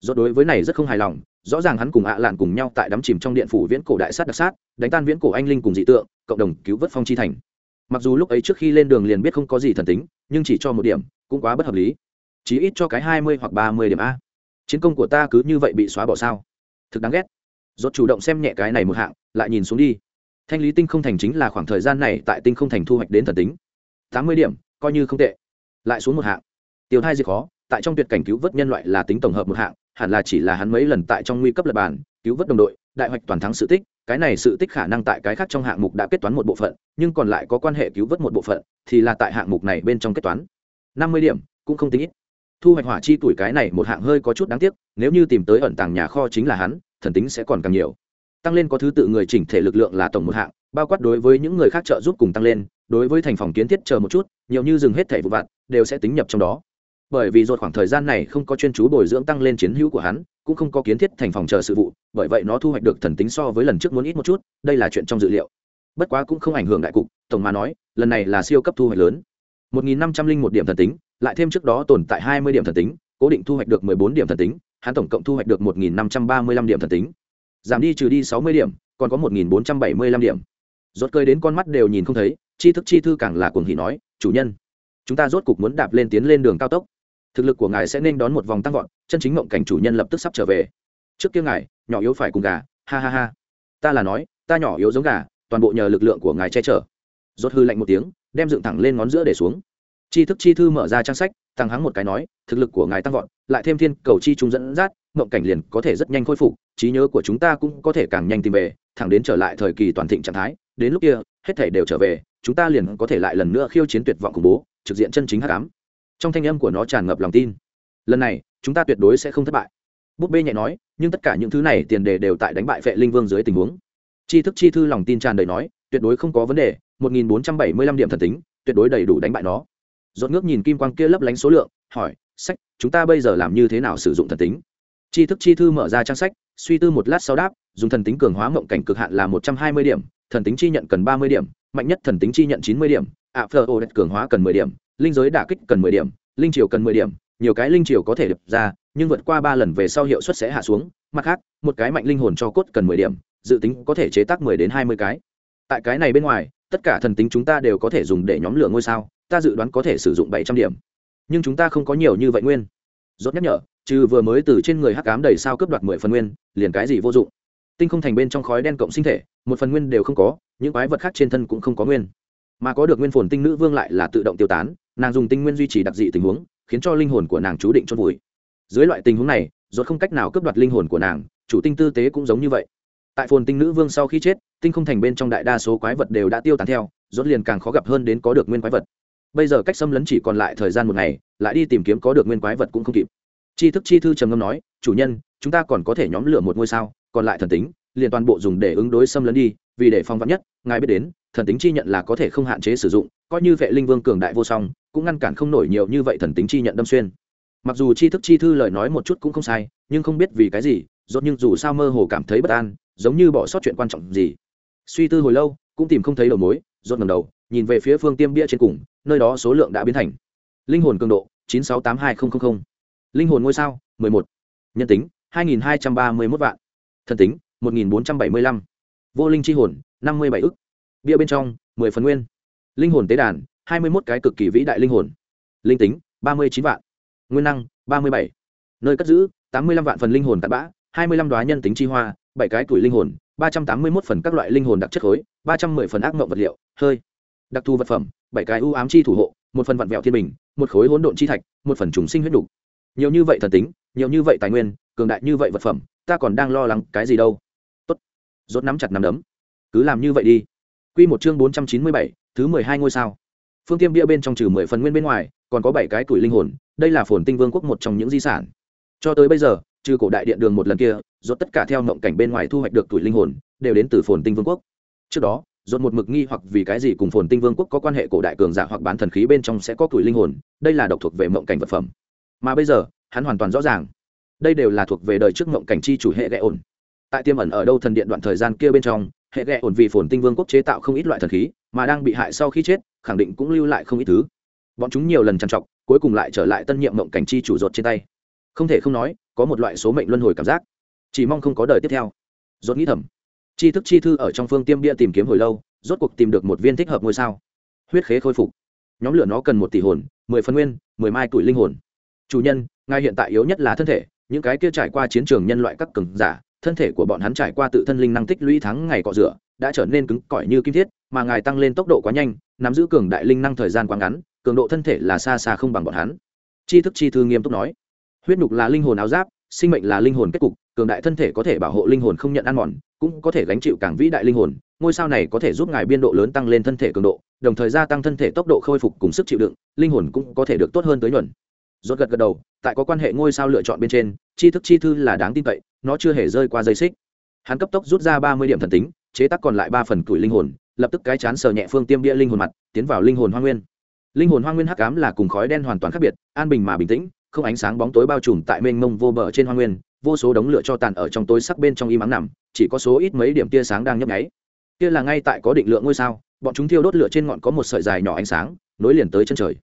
Do đối với này rất không hài lòng rõ ràng hắn cùng ạ lạn cùng nhau tại đắm chìm trong điện phủ viễn cổ đại sát đặc sát, đánh tan viễn cổ anh linh cùng dị tượng, cộng đồng cứu vớt phong chi thành. Mặc dù lúc ấy trước khi lên đường liền biết không có gì thần tính, nhưng chỉ cho một điểm, cũng quá bất hợp lý. Chí ít cho cái hai mươi hoặc ba mươi điểm a. Chiến công của ta cứ như vậy bị xóa bỏ sao? Thực đáng ghét. Dốt chủ động xem nhẹ cái này một hạng, lại nhìn xuống đi. Thanh lý tinh không thành chính là khoảng thời gian này tại tinh không thành thu hoạch đến thần tính. Tám mươi điểm, coi như không tệ. Lại xuống một hạng. Tiêu thai diệt khó, tại trong tuyệt cảnh cứu vớt nhân loại là tính tổng hợp một hạng hẳn là chỉ là hắn mấy lần tại trong nguy cấp lập bản cứu vớt đồng đội, đại hoạch toàn thắng sự tích, cái này sự tích khả năng tại cái khác trong hạng mục đã kết toán một bộ phận, nhưng còn lại có quan hệ cứu vớt một bộ phận, thì là tại hạng mục này bên trong kết toán. Năm mươi điểm, cũng không tính ít. Thu hoạch hỏa chi tuổi cái này một hạng hơi có chút đáng tiếc, nếu như tìm tới ẩn tàng nhà kho chính là hắn, thần tính sẽ còn càng nhiều. Tăng lên có thứ tự người chỉnh thể lực lượng là tổng một hạng, bao quát đối với những người khác trợ giúp cùng tăng lên, đối với thành phòng kiến thiết chờ một chút, nhiều như dừng hết thẻ vụ vặt, đều sẽ tính nhập trong đó bởi vì ruột khoảng thời gian này không có chuyên chú bồi dưỡng tăng lên chiến hữu của hắn, cũng không có kiến thiết thành phòng chờ sự vụ, bởi vậy nó thu hoạch được thần tính so với lần trước muốn ít một chút, đây là chuyện trong dự liệu. Bất quá cũng không ảnh hưởng đại cục, tổng mà nói, lần này là siêu cấp thu hoạch lớn. Một nghìn năm trăm linh một điểm thần tính, lại thêm trước đó tồn tại hai mươi điểm thần tính, cố định thu hoạch được mười bốn điểm thần tính, hắn tổng cộng thu hoạch được một nghìn năm trăm ba mươi lăm điểm thần tính. Giảm đi trừ đi sáu mươi điểm, còn có một nghìn bốn trăm bảy mươi lăm điểm. Rốt cơi đến con mắt đều nhìn không thấy chi thức chi thư càng là cuồng hỉ nói, chủ nhân, chúng ta rốt cục muốn đạp lên tiến lên đường cao tốc thực lực của ngài sẽ nên đón một vòng tăng vọt, chân chính mộng cảnh chủ nhân lập tức sắp trở về. Trước kia ngài, nhỏ yếu phải cùng gà, ha ha ha. Ta là nói, ta nhỏ yếu giống gà, toàn bộ nhờ lực lượng của ngài che chở. Rốt hư lạnh một tiếng, đem dựng thẳng lên ngón giữa để xuống. Chi thức chi thư mở ra trang sách, tăng hắng một cái nói, thực lực của ngài tăng vọt, lại thêm thiên cầu chi trung dẫn dắt, mộng cảnh liền có thể rất nhanh khôi phục, trí nhớ của chúng ta cũng có thể càng nhanh tìm về, thẳng đến trở lại thời kỳ toàn thịnh trạng thái, đến lúc kia, hết thể đều trở về, chúng ta liền có thể lại lần nữa khiêu chiến tuyệt vọng khủng bố, trực diện chân chính hắc ám trong thanh âm của nó tràn ngập lòng tin. Lần này, chúng ta tuyệt đối sẽ không thất bại. Búp bê nhẹ nói, nhưng tất cả những thứ này tiền đề đều tại đánh bại vệ linh vương dưới tình huống. Chi thức chi thư lòng tin tràn đầy nói, tuyệt đối không có vấn đề, một nghìn bốn trăm bảy mươi lăm điểm thần tính, tuyệt đối đầy đủ đánh bại nó. Dốt ngước nhìn kim quang kia lấp lánh số lượng, hỏi, sách, chúng ta bây giờ làm như thế nào sử dụng thần tính? Chi thức chi thư mở ra trang sách, suy tư một lát sau đáp, dùng thần tính cường hóa mộng cảnh cực hạn là một trăm hai mươi điểm, thần tính chi nhận cần ba mươi điểm, mạnh nhất thần tính chi nhận chín mươi điểm ạ phờ ô cường hóa cần mười điểm, linh giới đả kích cần mười điểm, linh triều cần mười điểm, nhiều cái linh triều có thể đập ra, nhưng vượt qua ba lần về sau hiệu suất sẽ hạ xuống. Mặt khác, một cái mạnh linh hồn cho cốt cần mười điểm, dự tính có thể chế tác mười đến hai mươi cái. Tại cái này bên ngoài, tất cả thần tính chúng ta đều có thể dùng để nhóm lửa ngôi sao, ta dự đoán có thể sử dụng bảy trăm điểm. Nhưng chúng ta không có nhiều như vậy nguyên. Rốt nhắc nhở, trừ vừa mới từ trên người hắc ám đầy sao cướp đoạt mười phần nguyên, liền cái gì vô dụng? Tinh không thành bên trong khói đen cộng sinh thể, một phần nguyên đều không có, những quái vật khác trên thân cũng không có nguyên mà có được nguyên phồn tinh nữ vương lại là tự động tiêu tán, nàng dùng tinh nguyên duy trì đặc dị tình huống, khiến cho linh hồn của nàng chú định chôn vùi. Dưới loại tình huống này, rốt không cách nào cướp đoạt linh hồn của nàng, chủ tinh tư tế cũng giống như vậy. Tại phồn tinh nữ vương sau khi chết, tinh không thành bên trong đại đa số quái vật đều đã tiêu tán theo, rốt liền càng khó gặp hơn đến có được nguyên quái vật. Bây giờ cách xâm lấn chỉ còn lại thời gian một ngày, lại đi tìm kiếm có được nguyên quái vật cũng không kịp. Chi thức chi thư trầm ngâm nói, chủ nhân, chúng ta còn có thể nhóm lửa một ngôi sao, còn lại thần tính, liền toàn bộ dùng để ứng đối xâm lấn đi, vì để phong vắn nhất ngài biết đến, thần tính chi nhận là có thể không hạn chế sử dụng, coi như vệ linh vương cường đại vô song, cũng ngăn cản không nổi nhiều như vậy thần tính chi nhận đâm xuyên. Mặc dù chi thức chi thư lời nói một chút cũng không sai, nhưng không biết vì cái gì dốt nhưng dù sao mơ hồ cảm thấy bất an, giống như bỏ sót chuyện quan trọng gì. Suy tư hồi lâu, cũng tìm không thấy đầu mối dốt ngầm đầu, nhìn về phía phương tiêm bia trên cùng, nơi đó số lượng đã biến thành. Linh hồn cường độ, chín sáu tám hai nghìn linh hồn ngôi sao, mười một. Nhân tính, hai nghìn hai trăm ba mươi mốt vạn. Thần tính, một nghìn bốn trăm bảy mươi lăm vô linh chi hồn, năm mươi bảy ức. Bia bên trong, mười phần nguyên. Linh hồn tế đàn, hai mươi một cái cực kỳ vĩ đại linh hồn. Linh tính, ba mươi chín vạn. Nguyên năng, ba mươi bảy. Nơi cất giữ, tám mươi lăm vạn phần linh hồn tạt bã, hai mươi lăm đoá nhân tính chi hoa, bảy cái tuổi linh hồn, ba trăm tám mươi một phần các loại linh hồn đặc chất khối, ba trăm mười phần ác mộng vật liệu, hơi. Đặc thù vật phẩm, bảy cái ưu ám chi thủ hộ, một phần vặn vẹo thiên bình, một khối hỗn độn chi thạch, một phần trùng sinh huyết đục nhiều như vậy thần tính, nhiều như vậy tài nguyên, cường đại như vậy vật phẩm, ta còn đang lo lắng cái gì đâu? Rốt nắm chặt nắm đấm. Cứ làm như vậy đi. Quy một chương bốn trăm chín mươi bảy, thứ mười hai ngôi sao. Phương tiêm bia bên trong trừ mười phần nguyên bên ngoài, còn có bảy cái tuổi linh hồn, đây là phồn tinh vương quốc một trong những di sản. Cho tới bây giờ, trừ cổ đại điện đường một lần kia, rốt tất cả theo mộng cảnh bên ngoài thu hoạch được tuổi linh hồn, đều đến từ phồn tinh vương quốc. Trước đó, rốt một mực nghi hoặc vì cái gì cùng phồn tinh vương quốc có quan hệ cổ đại cường giả hoặc bán thần khí bên trong sẽ có tuổi linh hồn, đây là độc thuộc về mộng cảnh vật phẩm. Mà bây giờ, hắn hoàn toàn rõ ràng. Đây đều là thuộc về đời trước mộng cảnh chi chủ hệ gãy ổn tại tiêm ẩn ở đâu thần điện đoạn thời gian kia bên trong, hệ ghẹ ổn vì phồn tinh vương quốc chế tạo không ít loại thần khí, mà đang bị hại sau khi chết, khẳng định cũng lưu lại không ít thứ. Bọn chúng nhiều lần trằn trọc, cuối cùng lại trở lại tân nhiệm mộng cảnh chi chủ rột trên tay. Không thể không nói, có một loại số mệnh luân hồi cảm giác. Chỉ mong không có đời tiếp theo. Rốt nghĩ thầm. Chi thức chi thư ở trong phương tiêm bia tìm kiếm hồi lâu, rốt cuộc tìm được một viên thích hợp ngôi sao. Huyết khế khôi phục. Nhóm lửa nó cần một tỷ hồn, mười phân nguyên, mười mai tuổi linh hồn. Chủ nhân ngay hiện tại yếu nhất là thân thể, những cái kia trải qua chiến trường nhân loại các cường giả thân thể của bọn hắn trải qua tự thân linh năng tích lũy tháng ngày cọ rửa, đã trở nên cứng cỏi như kim thiết, mà ngài tăng lên tốc độ quá nhanh, nắm giữ cường đại linh năng thời gian quá ngắn, cường độ thân thể là xa xa không bằng bọn hắn. Chi thức chi thư nghiêm túc nói, huyết nhục là linh hồn áo giáp, sinh mệnh là linh hồn kết cục, cường đại thân thể có thể bảo hộ linh hồn không nhận ăn mòn, cũng có thể gánh chịu càng vĩ đại linh hồn, ngôi sao này có thể giúp ngài biên độ lớn tăng lên thân thể cường độ, đồng thời gia tăng thân thể tốc độ khôi phục cùng sức chịu đựng, linh hồn cũng có thể được tốt hơn tới nhuận rốt gật gật đầu, tại có quan hệ ngôi sao lựa chọn bên trên chi thức chi thư là đáng tin cậy, nó chưa hề rơi qua dây xích. Hắn cấp tốc rút ra ba mươi điểm thần tính, chế tác còn lại ba phần tuổi linh hồn, lập tức cái chán sờ nhẹ phương tiêm bia linh hồn mặt, tiến vào linh hồn hoa nguyên. Linh hồn hoa nguyên hắc ám là cùng khói đen hoàn toàn khác biệt, an bình mà bình tĩnh, không ánh sáng bóng tối bao trùm tại mênh mông vô bờ trên hoa nguyên, vô số đống lửa cho tàn ở trong tối sắc bên trong im ắng nằm, chỉ có số ít mấy điểm tia sáng đang nhấp nháy. Kia là ngay tại có định lượng ngôi sao, bọn chúng thiêu đốt lửa trên ngọn có một sợi dài nhỏ ánh sáng, nối liền tới chân trời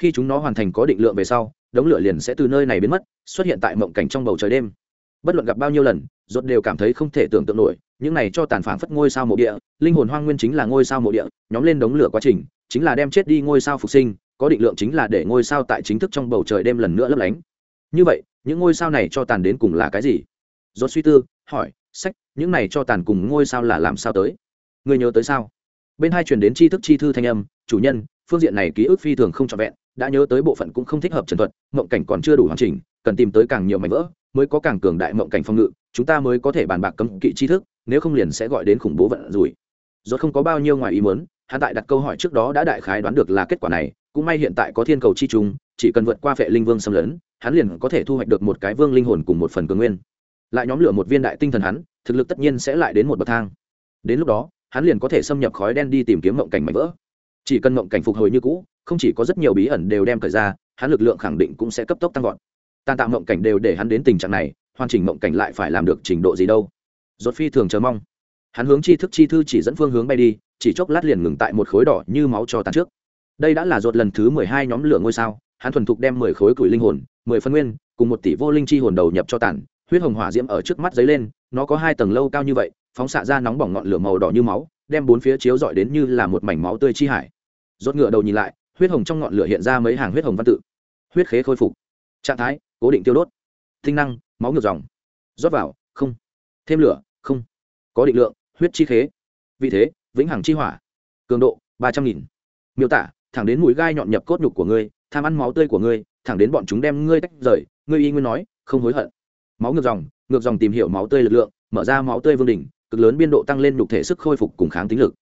khi chúng nó hoàn thành có định lượng về sau, đống lửa liền sẽ từ nơi này biến mất, xuất hiện tại mộng cảnh trong bầu trời đêm. Bất luận gặp bao nhiêu lần, rốt đều cảm thấy không thể tưởng tượng nổi, những này cho tàn phảng phất ngôi sao mộ địa, linh hồn hoang nguyên chính là ngôi sao mộ địa, nhóm lên đống lửa quá trình, chính là đem chết đi ngôi sao phục sinh, có định lượng chính là để ngôi sao tại chính thức trong bầu trời đêm lần nữa lấp lánh. Như vậy, những ngôi sao này cho tàn đến cùng là cái gì? Rốt suy tư, hỏi, sách, những này cho tàn cùng ngôi sao là làm sao tới? Người nhớ tới sao? Bên hai truyền đến tri thức chi thư thanh âm, chủ nhân, phương diện này ký ức phi thường không trọn vẹn đã nhớ tới bộ phận cũng không thích hợp trần thuật, mộng cảnh còn chưa đủ hoàn chỉnh, cần tìm tới càng nhiều mảnh vỡ, mới có càng cường đại mộng cảnh phong ngự, chúng ta mới có thể bàn bạc cấm kỵ tri thức, nếu không liền sẽ gọi đến khủng bố vận rủi. Do không có bao nhiêu ngoài ý muốn, hắn tại đặt câu hỏi trước đó đã đại khái đoán được là kết quả này, cũng may hiện tại có thiên cầu chi trùng, chỉ cần vượt qua phệ linh vương xâm lấn, hắn liền có thể thu hoạch được một cái vương linh hồn cùng một phần cường nguyên. Lại nhóm lửa một viên đại tinh thần hắn, thực lực tất nhiên sẽ lại đến một bậc thang. Đến lúc đó, hắn liền có thể xâm nhập khói đen đi tìm kiếm mộng cảnh mảnh vỡ. Chỉ cần mộng cảnh phục hồi như cũ không chỉ có rất nhiều bí ẩn đều đem thời ra, hắn lực lượng khẳng định cũng sẽ cấp tốc tăng vọt. Tàn tạo mộng cảnh đều để hắn đến tình trạng này, hoàn chỉnh mộng cảnh lại phải làm được trình độ gì đâu. Rốt phi thường chờ mong. Hắn hướng chi thức chi thư chỉ dẫn phương hướng bay đi, chỉ chốc lát liền ngừng tại một khối đỏ như máu cho tàn trước. Đây đã là rốt lần thứ mười hai nhóm lửa ngôi sao, hắn thuần thục đem mười khối củi linh hồn, mười phân nguyên, cùng một tỷ vô linh chi hồn đầu nhập cho tàn, huyết hồng hỏa diễm ở trước mắt dấy lên, nó có hai tầng lâu cao như vậy, phóng xạ ra nóng bỏng ngọn lửa màu đỏ như máu, đem bốn phía chiếu dọi đến như là một mảnh máu tươi chi hải. Rốt ngựa đầu nhìn lại huyết hồng trong ngọn lửa hiện ra mấy hàng huyết hồng văn tự. Huyết khế khôi phục. Trạng thái, cố định tiêu đốt. Tinh năng, máu ngược dòng. Rót vào, không. Thêm lửa, không. Có định lượng, huyết chi khế. Vị thế, vĩnh hằng chi hỏa. Cường độ, ba trăm nghìn. Miêu tả, thẳng đến mũi gai nhọn nhập cốt nhục của ngươi, tham ăn máu tươi của ngươi, thẳng đến bọn chúng đem ngươi tách rời, ngươi y nguyên nói, không hối hận. Máu ngược dòng ngược dòng tìm hiểu máu tươi lực lượng, mở ra máu tươi vương đỉnh, cực lớn biên độ tăng lên nhục thể sức khôi phục cùng kháng tính lực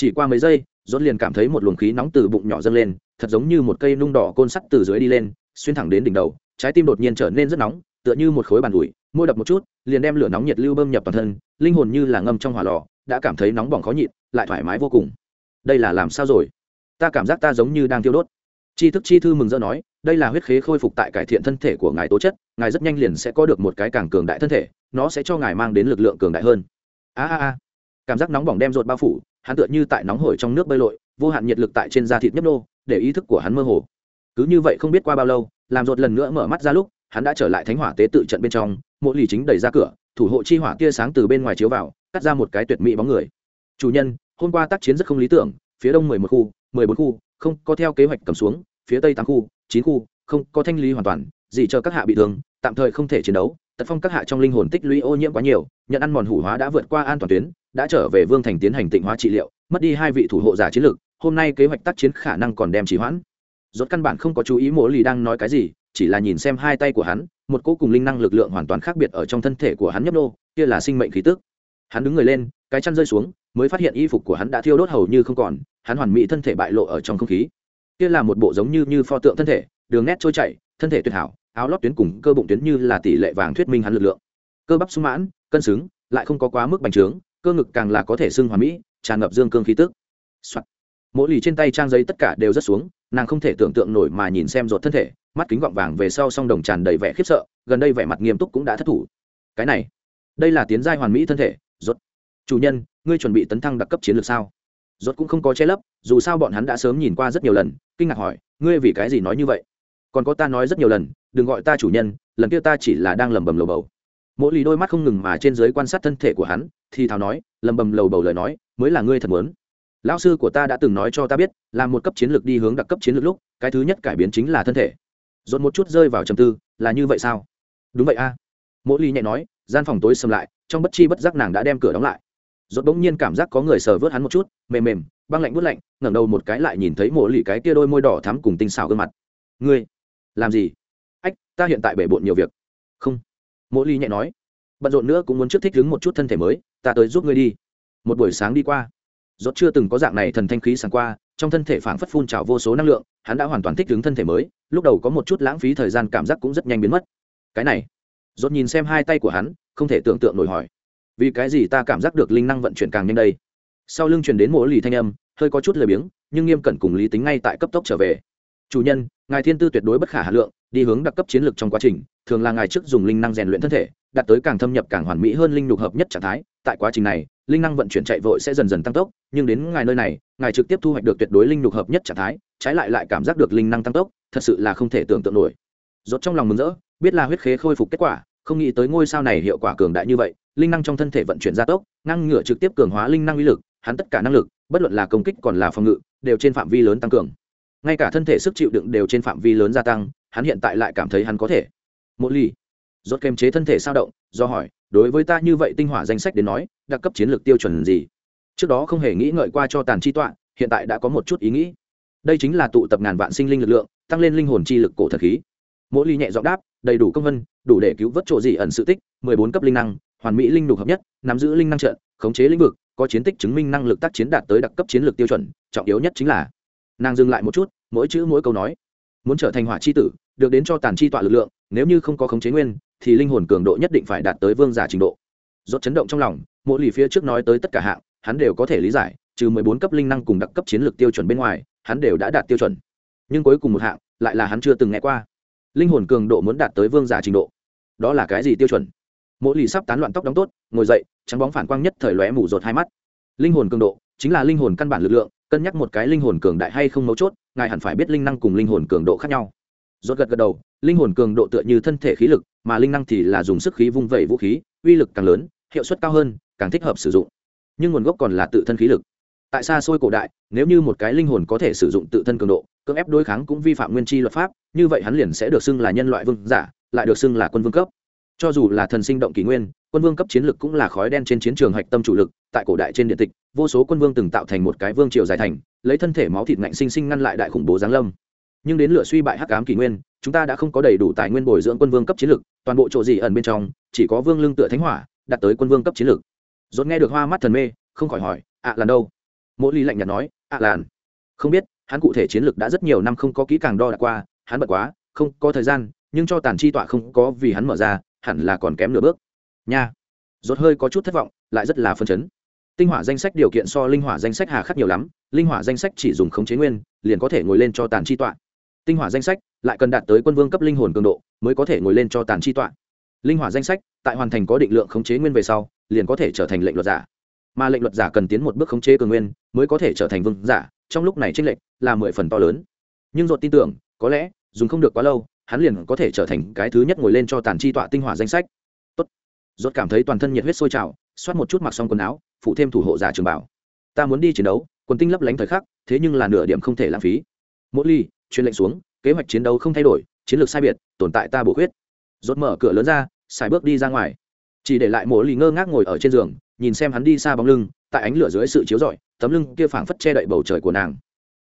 chỉ qua mấy giây, rốt liền cảm thấy một luồng khí nóng từ bụng nhỏ dâng lên, thật giống như một cây nung đỏ côn sắt từ dưới đi lên, xuyên thẳng đến đỉnh đầu, trái tim đột nhiên trở nên rất nóng, tựa như một khối bàn ủi, môi đập một chút, liền đem lửa nóng nhiệt lưu bơm nhập toàn thân, linh hồn như là ngâm trong hỏa lò, đã cảm thấy nóng bỏng khó nhịn, lại thoải mái vô cùng. Đây là làm sao rồi? Ta cảm giác ta giống như đang tiêu đốt. Chi thức chi thư mừng rỡ nói, đây là huyết khế khôi phục tại cải thiện thân thể của ngài tố chất, ngài rất nhanh liền sẽ có được một cái càng cường đại thân thể, nó sẽ cho ngài mang đến lực lượng cường đại hơn. A a a. Cảm giác nóng bỏng đem ruột bao phủ hắn tựa như tại nóng hổi trong nước bơi lội, vô hạn nhiệt lực tại trên da thịt nhấp nô, để ý thức của hắn mơ hồ. Cứ như vậy không biết qua bao lâu, làm rột lần nữa mở mắt ra lúc, hắn đã trở lại thánh hỏa tế tự trận bên trong, mộ lì chính đẩy ra cửa, thủ hộ chi hỏa tia sáng từ bên ngoài chiếu vào, cắt ra một cái tuyệt mỹ bóng người. Chủ nhân, hôm qua tác chiến rất không lý tưởng, phía đông mười một khu, mười bốn khu, không có theo kế hoạch cầm xuống, phía tây tám khu, chín khu, không có thanh lý hoàn toàn gì chờ các hạ bị thương, tạm thời không thể chiến đấu tật phong các hạ trong linh hồn tích lũy ô nhiễm quá nhiều, nhận ăn mòn hủ hóa đã vượt qua an toàn tuyến, đã trở về vương thành tiến hành tịnh hóa trị liệu, mất đi hai vị thủ hộ giả chiến lược hôm nay kế hoạch tác chiến khả năng còn đem trì hoãn. Rốt căn bản không có chú ý mỗ lì đang nói cái gì, chỉ là nhìn xem hai tay của hắn, một cỗ cùng linh năng lực lượng hoàn toàn khác biệt ở trong thân thể của hắn nhấp nô, kia là sinh mệnh khí tức. Hắn đứng người lên, cái chăn rơi xuống, mới phát hiện y phục của hắn đã thiêu đốt hầu như không còn, hắn hoàn mỹ thân thể bại lộ ở trong không khí. Kia là một bộ giống như như pho tượng thân thể, đường nét trôi chảy, thân thể tuyệt hảo áo lót tuyến cùng cơ bụng tuyến như là tỷ lệ vàng thuyết minh hắn lực lượng. Cơ bắp sung mãn, cân xứng, lại không có quá mức bành trướng, cơ ngực càng là có thể xưng hoàn mỹ, tràn ngập dương cương khí tức、Soạn. mỗi lì trên tay trang giấy tất cả đều rất xuống, nàng không thể tưởng tượng nổi mà nhìn xem ruột thân thể, mắt kính gọng vàng về sau song đồng tràn đầy vẻ khiếp sợ, gần đây vẻ mặt nghiêm túc cũng đã thất thủ. Cái này, đây là tiến giai hoàn mỹ thân thể, ruột. Chủ nhân, ngươi chuẩn bị tấn thăng đặc cấp chiến lược sao? Rốt cũng không có che lấp, dù sao bọn hắn đã sớm nhìn qua rất nhiều lần, kinh ngạc hỏi, ngươi vì cái gì nói như vậy? Còn có ta nói rất nhiều lần, đừng gọi ta chủ nhân, lần kia ta chỉ là đang lẩm bẩm lầu bầu. Mỗi lì đôi mắt không ngừng mà trên dưới quan sát thân thể của hắn, thì thào nói, lẩm bẩm lầu bầu lời nói, mới là ngươi thật muốn. Lão sư của ta đã từng nói cho ta biết, là một cấp chiến lược đi hướng đặc cấp chiến lược lúc, cái thứ nhất cải biến chính là thân thể. Dồn một chút rơi vào trầm tư, là như vậy sao? Đúng vậy a. Mỗi ly nhẹ nói, gian phòng tối xâm lại, trong bất chi bất giác nàng đã đem cửa đóng lại. Dồn bỗng nhiên cảm giác có người sờ vớt hắn một chút, mềm mềm, băng lạnh bút lạnh, ngẩng đầu một cái lại nhìn thấy mỗi lì cái kia đôi môi đỏ thắm cùng tinh xào gương mặt. Ngươi làm gì? Ách, ta hiện tại bể bộn nhiều việc. Không. Mộ Ly nhẹ nói. Bận rộn nữa cũng muốn trước thích đứng một chút thân thể mới, ta tới giúp ngươi đi. Một buổi sáng đi qua. Dốt chưa từng có dạng này thần thanh khí sáng qua, trong thân thể phảng phất phun trào vô số năng lượng, hắn đã hoàn toàn thích ứng thân thể mới, lúc đầu có một chút lãng phí thời gian cảm giác cũng rất nhanh biến mất. Cái này. Dốt nhìn xem hai tay của hắn, không thể tưởng tượng nổi hỏi. Vì cái gì ta cảm giác được linh năng vận chuyển càng nhanh đây? Sau lưng truyền đến mỗi lì thanh âm, hơi có chút lười biếng, nhưng nghiêm cẩn cùng lý tính ngay tại cấp tốc trở về chủ nhân, ngài thiên tư tuyệt đối bất khả hà lượng, đi hướng đặc cấp chiến lược trong quá trình, thường là ngài trước dùng linh năng rèn luyện thân thể, đạt tới càng thâm nhập càng hoàn mỹ hơn linh nhục hợp nhất trạng thái. Tại quá trình này, linh năng vận chuyển chạy vội sẽ dần dần tăng tốc, nhưng đến ngài nơi này, ngài trực tiếp thu hoạch được tuyệt đối linh nhục hợp nhất trạng thái, trái lại lại cảm giác được linh năng tăng tốc, thật sự là không thể tưởng tượng nổi. Rốt trong lòng mừng rỡ, biết là huyết khế khôi phục kết quả, không nghĩ tới ngôi sao này hiệu quả cường đại như vậy, linh năng trong thân thể vận chuyển gia tốc ngăn ngửa trực tiếp cường hóa linh năng uy lực, hắn tất cả năng lực, bất luận là công kích còn là phòng ngự, đều trên phạm vi lớn tăng cường ngay cả thân thể sức chịu đựng đều trên phạm vi lớn gia tăng, hắn hiện tại lại cảm thấy hắn có thể. Một ly rốt kềm chế thân thể sao động, do hỏi, đối với ta như vậy tinh hỏa danh sách đến nói, đặc cấp chiến lược tiêu chuẩn gì? Trước đó không hề nghĩ ngợi qua cho tàn chi tọa, hiện tại đã có một chút ý nghĩ. Đây chính là tụ tập ngàn vạn sinh linh lực lượng, tăng lên linh hồn chi lực cổ thật khí. Mỗi ly nhẹ giọng đáp, đầy đủ công vân, đủ để cứu vớt chỗ gì ẩn sự tích, mười bốn cấp linh năng, hoàn mỹ linh đục hợp nhất, nắm giữ linh năng trận, khống chế lĩnh vực, có chiến tích chứng minh năng lực tác chiến đạt tới đặc cấp chiến lược tiêu chuẩn, trọng yếu nhất chính là nàng dừng lại một chút, mỗi chữ mỗi câu nói. Muốn trở thành hỏa chi tử, được đến cho tàn chi tọa lực lượng, nếu như không có khống chế nguyên, thì linh hồn cường độ nhất định phải đạt tới vương giả trình độ. Rốt chấn động trong lòng, mỗi lì phía trước nói tới tất cả hạng, hắn đều có thể lý giải, trừ mười bốn cấp linh năng cùng đặc cấp chiến lược tiêu chuẩn bên ngoài, hắn đều đã đạt tiêu chuẩn. Nhưng cuối cùng một hạng, lại là hắn chưa từng nghe qua. Linh hồn cường độ muốn đạt tới vương giả trình độ. Đó là cái gì tiêu chuẩn? Mỗi lì sắp tán loạn tóc đóng tốt, ngồi dậy, trắng bóng phản quang nhất thời lóe mủ rột hai mắt. Linh hồn cường độ, chính là linh hồn căn bản lực lượng cân nhắc một cái linh hồn cường đại hay không mấu chốt, ngài hẳn phải biết linh năng cùng linh hồn cường độ khác nhau. Rốt gật gật đầu, linh hồn cường độ tựa như thân thể khí lực, mà linh năng thì là dùng sức khí vung vẩy vũ khí, uy lực càng lớn, hiệu suất cao hơn, càng thích hợp sử dụng. Nhưng nguồn gốc còn là tự thân khí lực. Tại xa xôi cổ đại, nếu như một cái linh hồn có thể sử dụng tự thân cường độ, cưỡng ép đối kháng cũng vi phạm nguyên chi luật pháp, như vậy hắn liền sẽ được xưng là nhân loại vương giả, lại được xưng là quân vương cấp cho dù là thần sinh động kỷ nguyên, quân vương cấp chiến lực cũng là khói đen trên chiến trường hạch tâm chủ lực, tại cổ đại trên điện tịch, vô số quân vương từng tạo thành một cái vương triều dài thành, lấy thân thể máu thịt ngạnh sinh sinh ngăn lại đại khủng bố giáng lâm. Nhưng đến lửa suy bại hắc ám kỷ nguyên, chúng ta đã không có đầy đủ tài nguyên bồi dưỡng quân vương cấp chiến lực, toàn bộ chỗ gì ẩn bên trong, chỉ có vương lương tựa thánh hỏa, đạt tới quân vương cấp chiến lực. Dốt nghe được hoa mắt thần mê, không khỏi hỏi ạ à đâu? Mỗi ly lạnh nhạt nói ạ à làn. Không biết, hắn cụ thể chiến lực đã rất nhiều năm không có kỹ càng đo đạc qua, hắn bật quá, không có thời gian, nhưng cho tàn chi tọa không có vì hắn mở ra hẳn là còn kém nửa bước. Nha. Rốt hơi có chút thất vọng, lại rất là phân chấn. Tinh hỏa danh sách điều kiện so linh hỏa danh sách hà khắc nhiều lắm, linh hỏa danh sách chỉ dùng khống chế nguyên, liền có thể ngồi lên cho tàn chi tọa. Tinh hỏa danh sách lại cần đạt tới quân vương cấp linh hồn cường độ, mới có thể ngồi lên cho tàn chi tọa. Linh hỏa danh sách, tại hoàn thành có định lượng khống chế nguyên về sau, liền có thể trở thành lệnh luật giả. Mà lệnh luật giả cần tiến một bước khống chế cường nguyên, mới có thể trở thành vương giả, trong lúc này tranh lệnh là mười phần to lớn. Nhưng dột tin tưởng, có lẽ, dùng không được quá lâu hắn liền có thể trở thành cái thứ nhất ngồi lên cho tàn chi tọa tinh hỏa danh sách. Tốt. Rốt cảm thấy toàn thân nhiệt huyết sôi trào, xoát một chút mặc xong quần áo, phụ thêm thủ hộ giả trường bảo. Ta muốn đi chiến đấu, quần tinh lấp lánh thời khắc, thế nhưng là nửa điểm không thể lãng phí. Mỗi ly, truyền lệnh xuống, kế hoạch chiến đấu không thay đổi, chiến lược sai biệt, tồn tại ta bổ khuyết. Rốt mở cửa lớn ra, xài bước đi ra ngoài. Chỉ để lại mỗi ly ngơ ngác ngồi ở trên giường, nhìn xem hắn đi xa bóng lưng, tại ánh lửa dưới sự chiếu rọi, tấm lưng kia phảng phất che đậy bầu trời của nàng.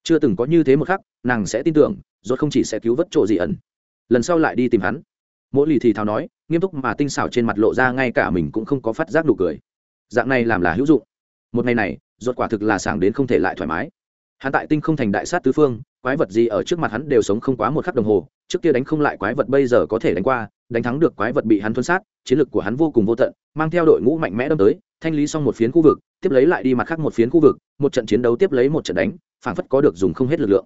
Chưa từng có như thế một khắc, nàng sẽ tin tưởng, rốt không chỉ sẽ cứu vớt chỗ gì ẩn lần sau lại đi tìm hắn. Mỗi lì thì thào nói, nghiêm túc mà tinh xảo trên mặt lộ ra ngay cả mình cũng không có phát giác nụ cười. Dạng này làm là hữu dụng. Một ngày này, rốt quả thực là sảng đến không thể lại thoải mái. Hắn tại tinh không thành đại sát tứ phương, quái vật gì ở trước mặt hắn đều sống không quá một khắc đồng hồ, trước kia đánh không lại quái vật bây giờ có thể đánh qua, đánh thắng được quái vật bị hắn thuân sát, chiến lược của hắn vô cùng vô tận, mang theo đội ngũ mạnh mẽ đâm tới, thanh lý xong một phiến khu vực, tiếp lấy lại đi mặt khác một phiến khu vực, một trận chiến đấu tiếp lấy một trận đánh, phảng phất có được dùng không hết lực lượng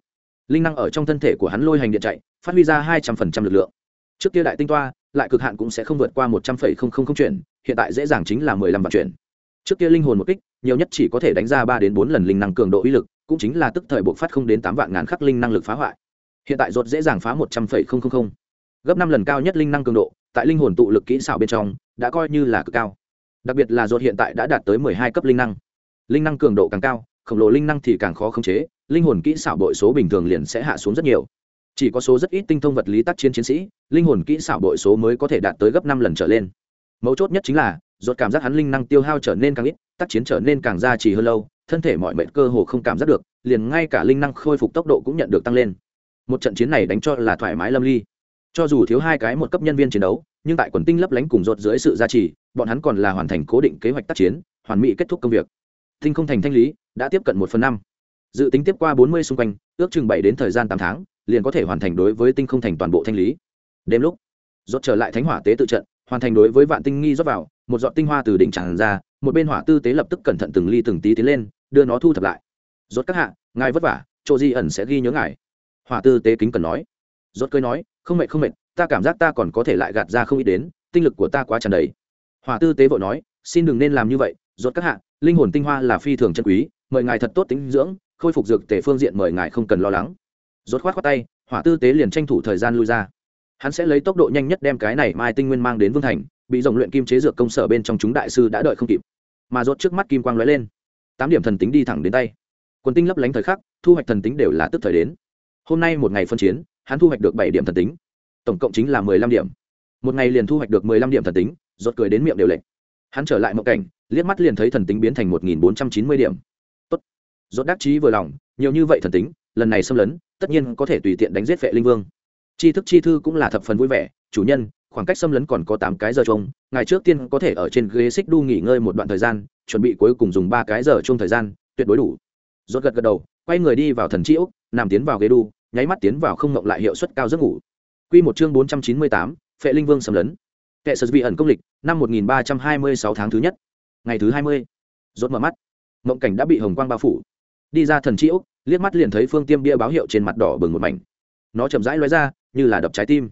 linh năng ở trong thân thể của hắn lôi hành điện chạy, phát huy ra hai trăm phần trăm lực lượng. Trước kia đại tinh toa, lại cực hạn cũng sẽ không vượt qua một trăm phẩy không không không chuyển, hiện tại dễ dàng chính là mười lăm vạn chuyển. Trước kia linh hồn một kích, nhiều nhất chỉ có thể đánh ra ba đến bốn lần linh năng cường độ uy lực, cũng chính là tức thời bộc phát không đến tám vạn ngàn khắc linh năng lực phá hoại. Hiện tại rột dễ dàng phá một trăm phẩy không không không. Gấp năm lần cao nhất linh năng cường độ, tại linh hồn tụ lực kỹ xảo bên trong, đã coi như là cực cao. Đặc biệt là rột hiện tại đã đạt tới mười hai cấp linh năng. Linh năng cường độ càng cao, khổng lồ linh năng thì càng khó khống chế linh hồn kỹ xảo bội số bình thường liền sẽ hạ xuống rất nhiều. Chỉ có số rất ít tinh thông vật lý tác chiến chiến sĩ, linh hồn kỹ xảo bội số mới có thể đạt tới gấp năm lần trở lên. Mấu chốt nhất chính là ruột cảm giác hắn linh năng tiêu hao trở nên càng ít, tác chiến trở nên càng gia trì hơn lâu, thân thể mọi mệnh cơ hồ không cảm giác được, liền ngay cả linh năng khôi phục tốc độ cũng nhận được tăng lên. Một trận chiến này đánh cho là thoải mái lâm ly. Cho dù thiếu hai cái một cấp nhân viên chiến đấu, nhưng tại quần tinh lấp lánh cùng rột dưới sự gia trì, bọn hắn còn là hoàn thành cố định kế hoạch tác chiến, hoàn mỹ kết thúc công việc. Tinh không thành thanh lý, đã tiếp cận một phần năm dự tính tiếp qua bốn mươi xung quanh, ước chừng bảy đến thời gian tám tháng, liền có thể hoàn thành đối với tinh không thành toàn bộ thanh lý. Đêm lúc, rốt trở lại thánh hỏa tế tự trận, hoàn thành đối với vạn tinh nghi rót vào, một giọt tinh hoa từ đỉnh tràn ra, một bên hỏa tư tế lập tức cẩn thận từng ly từng tí tiến lên, đưa nó thu thập lại. Rốt các hạ, ngài vất vả, chỗ di ẩn sẽ ghi nhớ ngài. Hỏa tư tế kính cần nói. Rốt cười nói, không mệt không mệt, ta cảm giác ta còn có thể lại gạt ra không ít đến, tinh lực của ta quá tràn đầy. Hỏa tư tế vội nói, xin đừng nên làm như vậy, rốt các hạ, linh hồn tinh hoa là phi thường chân quý, mời ngài thật tốt tính dưỡng khôi phục dược tề phương diện mời ngài không cần lo lắng. Rốt khoát khoát tay, hỏa tư tế liền tranh thủ thời gian lui ra. Hắn sẽ lấy tốc độ nhanh nhất đem cái này mai tinh nguyên mang đến vương thành, bị dòng luyện kim chế dược công sở bên trong chúng đại sư đã đợi không kịp. Mà rốt trước mắt kim quang lóe lên. Tám điểm thần tính đi thẳng đến tay. Quần tinh lấp lánh thời khắc, thu hoạch thần tính đều là tức thời đến. Hôm nay một ngày phân chiến, hắn thu hoạch được bảy điểm thần tính. Tổng cộng chính là mười lăm điểm. Một ngày liền thu hoạch được mười lăm điểm thần tính, rốt cười đến miệng đều lệch. Hắn trở lại mộng cảnh, liếc mắt liền thấy thần tính biến thành một nghìn bốn trăm chín mươi điểm rốt đắc chí vừa lòng, nhiều như vậy thần tính, lần này xâm lấn, tất nhiên có thể tùy tiện đánh giết vệ linh vương. Tri thức chi thư cũng là thập phần vui vẻ, chủ nhân, khoảng cách xâm lấn còn có tám cái giờ chung, ngày trước tiên có thể ở trên ghế xích đu nghỉ ngơi một đoạn thời gian, chuẩn bị cuối cùng dùng ba cái giờ chung thời gian, tuyệt đối đủ. Rốt gật gật đầu, quay người đi vào thần chi úc nằm tiến vào ghế đu, nháy mắt tiến vào không ngộng lại hiệu suất cao giấc ngủ. Quy một chương bốn trăm chín mươi tám, phệ linh vương xâm lấn. Kệ sở vị ẩn công lịch, năm một nghìn ba trăm hai mươi sáu tháng thứ nhất. Ngày thứ hai mươi. Rốt mở mắt. Mộng cảnh đã bị hồng quang bao phủ đi ra thần chi úc liếc mắt liền thấy phương tiêm bia báo hiệu trên mặt đỏ bừng một mảnh. Nó chậm rãi lóe ra, như là đập trái tim.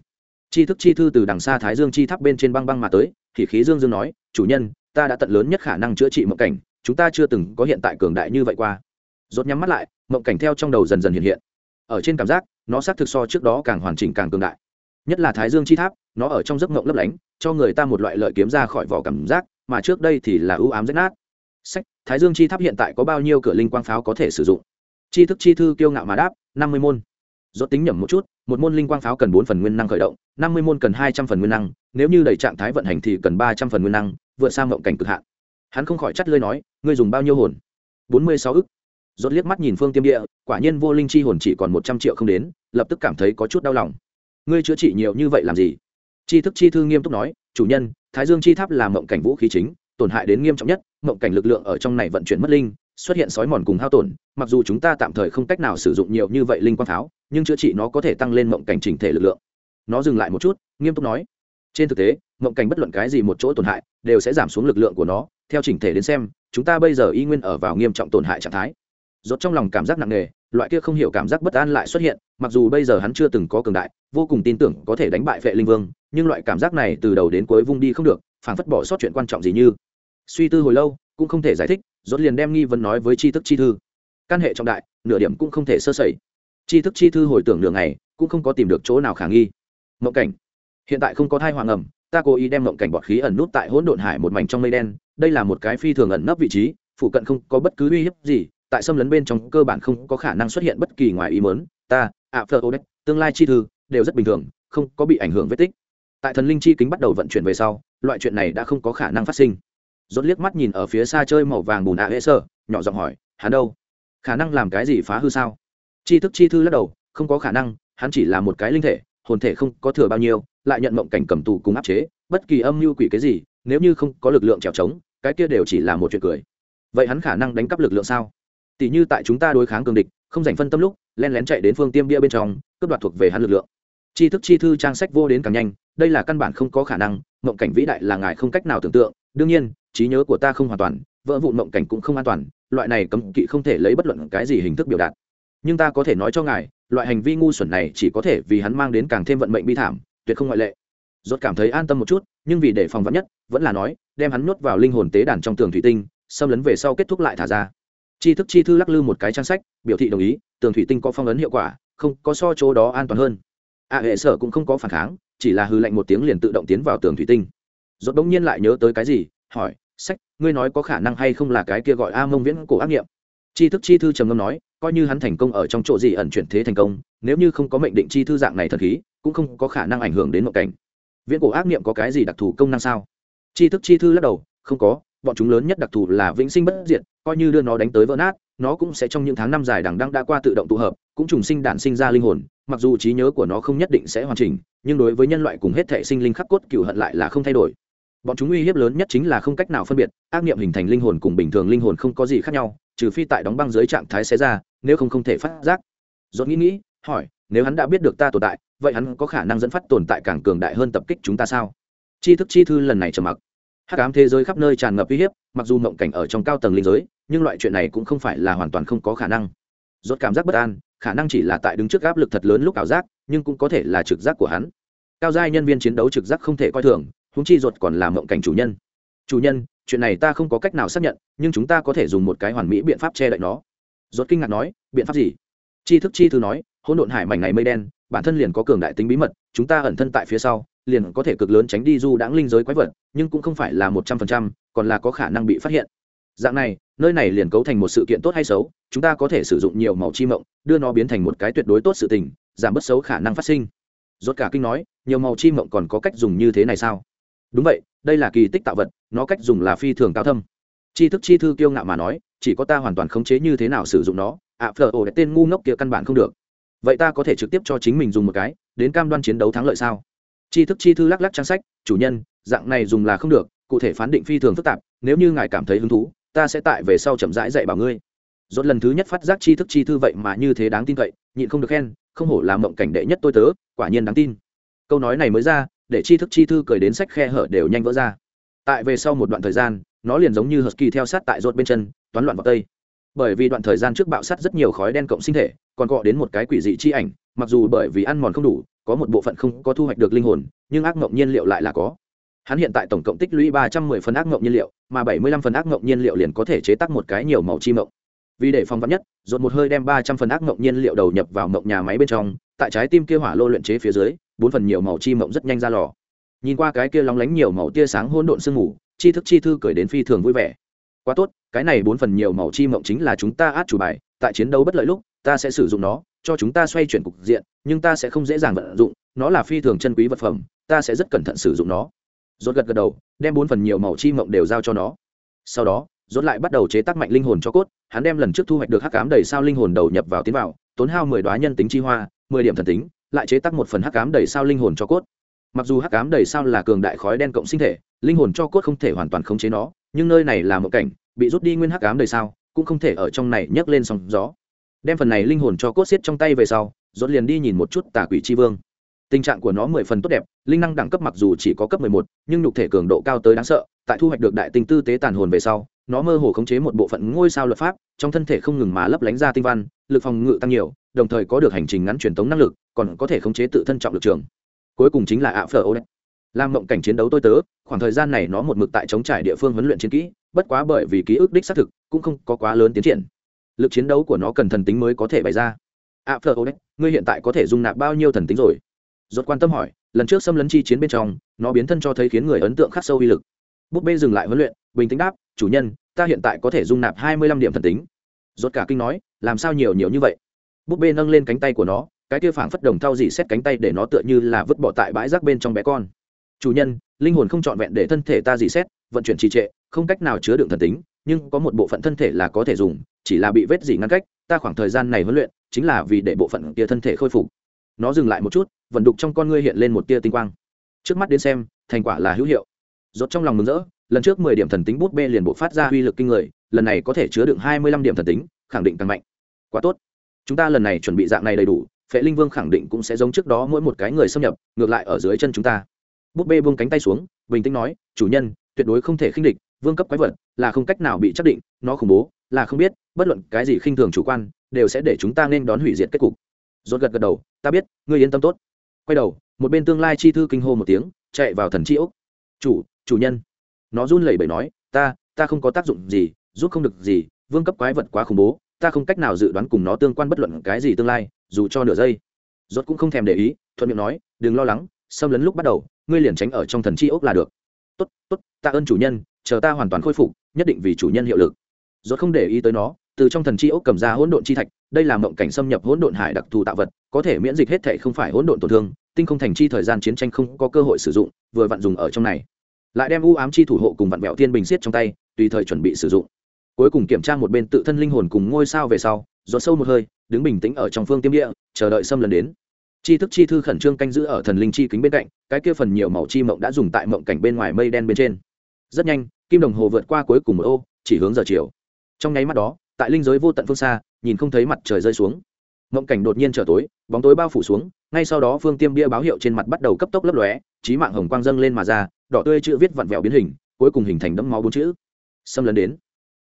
Chi thức chi thư từ đằng xa thái dương chi tháp bên trên băng băng mà tới, thì khí dương dương nói, chủ nhân, ta đã tận lớn nhất khả năng chữa trị mộng cảnh, chúng ta chưa từng có hiện tại cường đại như vậy qua. Rốt nhắm mắt lại, mộng cảnh theo trong đầu dần dần hiện hiện. Ở trên cảm giác, nó xác thực so trước đó càng hoàn chỉnh càng cường đại. Nhất là thái dương chi tháp, nó ở trong giấc mộng lấp lánh, cho người ta một loại lợi kiếm ra khỏi vỏ cảm giác, mà trước đây thì là ưu ám rách nát sách, thái dương chi tháp hiện tại có bao nhiêu cửa linh quang pháo có thể sử dụng? Chi thức chi thư kiêu ngạo mà đáp, năm mươi môn. Rốt tính nhẩm một chút, một môn linh quang pháo cần bốn phần nguyên năng khởi động, năm mươi môn cần hai trăm phần nguyên năng, nếu như đầy trạng thái vận hành thì cần ba trăm phần nguyên năng, vượt sang mộng cảnh cực hạn. Hắn không khỏi chắt lơi nói, ngươi dùng bao nhiêu hồn? Bốn mươi sáu ức. Rốt liếc mắt nhìn phương tiêm địa, quả nhiên vô linh chi hồn chỉ còn một trăm triệu không đến, lập tức cảm thấy có chút đau lòng. Ngươi chữa trị nhiều như vậy làm gì? Chi thức chi thư nghiêm túc nói, chủ nhân, thái dương chi tháp là mộng cảnh vũ khí chính, tổn hại đến nghiêm trọng nhất mộng cảnh lực lượng ở trong này vận chuyển mất linh, xuất hiện sói mòn cùng hao tổn, mặc dù chúng ta tạm thời không cách nào sử dụng nhiều như vậy linh quang pháo nhưng chữa trị nó có thể tăng lên mộng cảnh chỉnh thể lực lượng. Nó dừng lại một chút, nghiêm túc nói, trên thực tế, mộng cảnh bất luận cái gì một chỗ tổn hại, đều sẽ giảm xuống lực lượng của nó. Theo chỉnh thể đến xem, chúng ta bây giờ y nguyên ở vào nghiêm trọng tổn hại trạng thái. Rốt trong lòng cảm giác nặng nề, loại kia không hiểu cảm giác bất an lại xuất hiện, mặc dù bây giờ hắn chưa từng có cường đại, vô cùng tin tưởng có thể đánh bại vệ linh vương, nhưng loại cảm giác này từ đầu đến cuối vung đi không được, phảng phất bỏ sót chuyện quan trọng gì như suy tư hồi lâu, cũng không thể giải thích, rốt liền đem nghi vấn nói với tri thức chi thư. Căn hệ trọng đại, nửa điểm cũng không thể sơ sẩy. Tri thức chi thư hồi tưởng nửa ngày, cũng không có tìm được chỗ nào khả nghi. Mộng cảnh. Hiện tại không có thai hoàng ẩm, ta cố ý đem mộng cảnh bọt khí ẩn nút tại hỗn độn hải một mảnh trong mây đen, đây là một cái phi thường ẩn nấp vị trí phụ cận không có bất cứ uy hiếp gì, tại xâm lấn bên trong cơ bản không có khả năng xuất hiện bất kỳ ngoài ý mớn ta, ạ phơ ô tương lai chi thư, đều rất bình thường, không có bị ảnh hưởng vết tích. Tại thần linh chi kính bắt đầu vận chuyển về sau, loại chuyện này đã không có khả năng phát sinh rốt liếc mắt nhìn ở phía xa chơi màu vàng bùn ạ hệ sơ nhỏ giọng hỏi, hắn đâu? Khả năng làm cái gì phá hư sao? Chi thức chi thư lắc đầu, không có khả năng, hắn chỉ là một cái linh thể, hồn thể không có thừa bao nhiêu, lại nhận mộng cảnh cầm tù cùng áp chế, bất kỳ âm mưu quỷ cái gì, nếu như không có lực lượng trèo trống, cái kia đều chỉ là một chuyện cười. Vậy hắn khả năng đánh cắp lực lượng sao? Tỷ như tại chúng ta đối kháng cường địch, không dành phân tâm lúc len lén chạy đến phương tiêm bia bên trong, cướp đoạt thuộc về hắn lực lượng. Chi thức chi thư trang sách vô đến càng nhanh, đây là căn bản không có khả năng, mộng cảnh vĩ đại là ngài không cách nào tưởng tượng đương nhiên, trí nhớ của ta không hoàn toàn, vỡ vụn mộng cảnh cũng không an toàn, loại này cấm kỵ không thể lấy bất luận cái gì hình thức biểu đạt. Nhưng ta có thể nói cho ngài, loại hành vi ngu xuẩn này chỉ có thể vì hắn mang đến càng thêm vận mệnh bi thảm, tuyệt không ngoại lệ. Rốt cảm thấy an tâm một chút, nhưng vì để phòng vắn nhất, vẫn là nói, đem hắn nuốt vào linh hồn tế đàn trong tường thủy tinh, xâm lấn về sau kết thúc lại thả ra. Chi thức chi thư lắc lư một cái trang sách, biểu thị đồng ý, tường thủy tinh có phong ấn hiệu quả, không có so chỗ đó an toàn hơn. A hệ sở cũng không có phản kháng, chỉ là hư lệnh một tiếng liền tự động tiến vào tường thủy tinh rốt đống nhiên lại nhớ tới cái gì, hỏi, sách, ngươi nói có khả năng hay không là cái kia gọi a mông viễn cổ ác nghiệm? Chi thức chi thư trầm ngâm nói, coi như hắn thành công ở trong chỗ gì ẩn chuyển thế thành công, nếu như không có mệnh định chi thư dạng này thần khí, cũng không có khả năng ảnh hưởng đến nội cảnh. Viễn cổ ác nghiệm có cái gì đặc thù công năng sao? Chi thức chi thư lắc đầu, không có, bọn chúng lớn nhất đặc thù là vĩnh sinh bất diệt, coi như đưa nó đánh tới vỡ nát, nó cũng sẽ trong những tháng năm dài đằng đẵng đã qua tự động tụ hợp, cũng trùng sinh đản sinh ra linh hồn, mặc dù trí nhớ của nó không nhất định sẽ hoàn chỉnh, nhưng đối với nhân loại cùng hết thể sinh linh khắc cốt cửu hận lại là không thay đổi bọn chúng uy hiếp lớn nhất chính là không cách nào phân biệt, ác nghiệm hình thành linh hồn cùng bình thường linh hồn không có gì khác nhau, trừ phi tại đóng băng dưới trạng thái xé ra, nếu không không thể phát giác. Dốt nghĩ nghĩ, hỏi, nếu hắn đã biết được ta tồn tại, vậy hắn có khả năng dẫn phát tồn tại càng cường đại hơn tập kích chúng ta sao? Chi thức chi thư lần này trầm mặc. Hắc ám thế giới khắp nơi tràn ngập uy hiếp, mặc dù mộng cảnh ở trong cao tầng linh giới, nhưng loại chuyện này cũng không phải là hoàn toàn không có khả năng. Rốt cảm giác bất an, khả năng chỉ là tại đứng trước áp lực thật lớn lúc ảo giác, nhưng cũng có thể là trực giác của hắn. Cao giai nhân viên chiến đấu trực giác không thể coi thường húng chi ruột còn là mộng cảnh chủ nhân. Chủ nhân, chuyện này ta không có cách nào xác nhận, nhưng chúng ta có thể dùng một cái hoàn mỹ biện pháp che đậy nó. Ruột kinh ngạc nói, biện pháp gì? Chi thức chi thư nói, hỗn độn hải mảnh này mây đen, bản thân liền có cường đại tính bí mật, chúng ta ẩn thân tại phía sau, liền có thể cực lớn tránh đi du đãng linh giới quái vật, nhưng cũng không phải là một trăm phần trăm, còn là có khả năng bị phát hiện. Dạng này, nơi này liền cấu thành một sự kiện tốt hay xấu, chúng ta có thể sử dụng nhiều màu chi mộng, đưa nó biến thành một cái tuyệt đối tốt sự tình, giảm bớt xấu khả năng phát sinh. Rốt cả kinh nói, nhiều màu chi mộng còn có cách dùng như thế này sao? Đúng vậy, đây là kỳ tích tạo vật, nó cách dùng là phi thường cao thâm. Tri thức chi thư kiêu ngạo mà nói, chỉ có ta hoàn toàn khống chế như thế nào sử dụng nó, ạ phở ổ tên ngu ngốc kia căn bản không được. Vậy ta có thể trực tiếp cho chính mình dùng một cái, đến cam đoan chiến đấu thắng lợi sao? Tri thức chi thư lắc lắc trang sách, chủ nhân, dạng này dùng là không được, cụ thể phán định phi thường phức tạp, nếu như ngài cảm thấy hứng thú, ta sẽ tại về sau chậm rãi dạy bảo ngươi. Dốt lần thứ nhất phát giác tri thức chi thư vậy mà như thế đáng tin cậy, nhịn không được khen, không hổ là mộng cảnh đệ nhất tôi tớ, quả nhiên đáng tin. Câu nói này mới ra để chi thức chi thư cười đến sách khe hở đều nhanh vỡ ra. Tại về sau một đoạn thời gian, nó liền giống như husky theo sát tại rột bên chân, toán loạn vào tây. Bởi vì đoạn thời gian trước bạo sát rất nhiều khói đen cộng sinh thể, còn gọi đến một cái quỷ dị chi ảnh, mặc dù bởi vì ăn mòn không đủ, có một bộ phận không có thu hoạch được linh hồn, nhưng ác mộng nhiên liệu lại là có. Hắn hiện tại tổng cộng tích lũy ba trăm mười phần ác mộng nhiên liệu, mà bảy mươi lăm phần ác mộng nhiên liệu liền có thể chế tác một cái nhiều màu chi mộng. Vì để phòng vắn nhất dồn một hơi đem ba trăm phần ác mộng nhiên liệu đầu nhập vào mộng nhà máy bên trong, tại trái tim kia hỏa lô luyện chế phía dưới bốn phần nhiều màu chi mộng rất nhanh ra lò. Nhìn qua cái kia lóng lánh nhiều màu tia sáng hỗn độn sương mù chi thức chi thư cười đến phi thường vui vẻ. Quá tốt, cái này bốn phần nhiều màu chi mộng chính là chúng ta át chủ bài, tại chiến đấu bất lợi lúc, ta sẽ sử dụng nó, cho chúng ta xoay chuyển cục diện, nhưng ta sẽ không dễ dàng vận dụng, nó là phi thường chân quý vật phẩm, ta sẽ rất cẩn thận sử dụng nó. Rốt gật gật đầu, đem bốn phần nhiều màu chi mộng đều giao cho nó. Sau đó, rốt lại bắt đầu chế tác mạnh linh hồn cho cốt, hắn đem lần trước thu hoạch được hắc ám đầy sao linh hồn đầu nhập vào tiến vào, tốn hao mười đoá nhân tính chi hoa mười điểm thần tính, lại chế tác một phần hắc ám đầy sao linh hồn cho cốt. Mặc dù hắc ám đầy sao là cường đại khói đen cộng sinh thể, linh hồn cho cốt không thể hoàn toàn khống chế nó, nhưng nơi này là một cảnh, bị rút đi nguyên hắc ám đầy sao, cũng không thể ở trong này nhấc lên sóng gió. Đem phần này linh hồn cho cốt xiết trong tay về sau, rốt liền đi nhìn một chút tà quỷ chi vương. Tình trạng của nó mười phần tốt đẹp, linh năng đẳng cấp mặc dù chỉ có cấp mười một, nhưng nhục thể cường độ cao tới đáng sợ, tại thu hoạch được đại tinh tư tế tàn hồn về sau nó mơ hồ khống chế một bộ phận ngôi sao luật pháp, trong thân thể không ngừng mà lấp lánh ra tinh văn, lực phòng ngự tăng nhiều, đồng thời có được hành trình ngắn truyền tống năng lực, còn có thể khống chế tự thân trọng lực trường. Cuối cùng chính là ạ phở ô đấy làm mộng cảnh chiến đấu tôi tớ, khoảng thời gian này nó một mực tại chống trải địa phương huấn luyện chiến kỹ, bất quá bởi vì ký ức đích xác thực, cũng không có quá lớn tiến triển. Lực chiến đấu của nó cần thần tính mới có thể bày ra. Ạ phở ô đấy ngươi hiện tại có thể dung nạp bao nhiêu thần tính rồi? Rốt quan tâm hỏi, lần trước xâm lấn chi chiến bên trong, nó biến thân cho thấy khiến người ấn tượng khắc sâu uy lực. Búp bê dừng lại huấn luyện bình tĩnh đáp, chủ nhân, ta hiện tại có thể dung nạp hai mươi lăm điểm thần tính. Rốt cả kinh nói, làm sao nhiều nhiều như vậy? Búp bê nâng lên cánh tay của nó, cái kia phảng phất đồng thau dỉ xét cánh tay để nó tựa như là vứt bỏ tại bãi rác bên trong bé con. Chủ nhân, linh hồn không trọn vẹn để thân thể ta dỉ xét, vận chuyển trì trệ, không cách nào chứa đựng thần tính, nhưng có một bộ phận thân thể là có thể dùng, chỉ là bị vết dỉ ngăn cách, ta khoảng thời gian này huấn luyện, chính là vì để bộ phận kia thân thể khôi phục. Nó dừng lại một chút, vận đục trong con ngươi hiện lên một tia tinh quang. Trước mắt đến xem, thành quả là hữu hiệu. Rốt trong lòng mừng rỡ lần trước mười điểm thần tính bút bê liền bộ phát ra uy lực kinh người, lần này có thể chứa đựng hai mươi lăm điểm thần tính, khẳng định càng mạnh. Quá tốt. Chúng ta lần này chuẩn bị dạng này đầy đủ, phệ linh vương khẳng định cũng sẽ giống trước đó mỗi một cái người xâm nhập, ngược lại ở dưới chân chúng ta. Bút bê buông cánh tay xuống, bình tĩnh nói, chủ nhân, tuyệt đối không thể khinh địch, vương cấp quái vật là không cách nào bị chắc định, nó khủng bố, là không biết, bất luận cái gì khinh thường chủ quan, đều sẽ để chúng ta nên đón hủy diệt kết cục. Rốt gật gật đầu, ta biết, ngươi yên tâm tốt. Quay đầu, một bên tương lai chi thư kinh hô một tiếng, chạy vào thần chi ốc. Chủ chủ nhân nó run lẩy bẩy nói, ta ta không có tác dụng gì, giúp không được gì, vương cấp quái vật quá khủng bố, ta không cách nào dự đoán cùng nó tương quan bất luận cái gì tương lai, dù cho nửa giây. Rốt cũng không thèm để ý, thuận miệng nói, đừng lo lắng, xâm lấn lúc bắt đầu, ngươi liền tránh ở trong thần chi ốc là được. Tốt tốt ta ơn chủ nhân, chờ ta hoàn toàn khôi phục, nhất định vì chủ nhân hiệu lực. Rốt không để ý tới nó, từ trong thần chi ốc cầm ra hỗn độn chi thạch, đây là mộng cảnh xâm nhập hỗn độn hải đặc thù tạo vật, có thể miễn dịch hết thể không phải hỗn độn tổn thương, tinh không thành chi thời gian chiến tranh không có cơ hội sử dụng, vừa vặn dùng ở trong này lại đem u ám chi thủ hộ cùng vặn vẹo thiên bình xiết trong tay, tùy thời chuẩn bị sử dụng. Cuối cùng kiểm tra một bên tự thân linh hồn cùng ngôi sao về sau giọt sâu một hơi, đứng bình tĩnh ở trong phương tiêm địa, chờ đợi xâm lần đến. Chi thức chi thư khẩn trương canh giữ ở thần linh chi kính bên cạnh, cái kia phần nhiều màu chi mộng đã dùng tại mộng cảnh bên ngoài mây đen bên trên. Rất nhanh, kim đồng hồ vượt qua cuối cùng một ô, chỉ hướng giờ chiều. Trong nháy mắt đó, tại linh giới vô tận phương xa, nhìn không thấy mặt trời rơi xuống mộng cảnh đột nhiên trở tối, bóng tối bao phủ xuống, ngay sau đó phương tiêm bia báo hiệu trên mặt bắt đầu cấp tốc lấp lóe trí mạng hồng quang dâng lên mà ra, đỏ tươi chữ viết vặn vẹo biến hình, cuối cùng hình thành đẫm máu bốn chữ. Xâm lấn đến.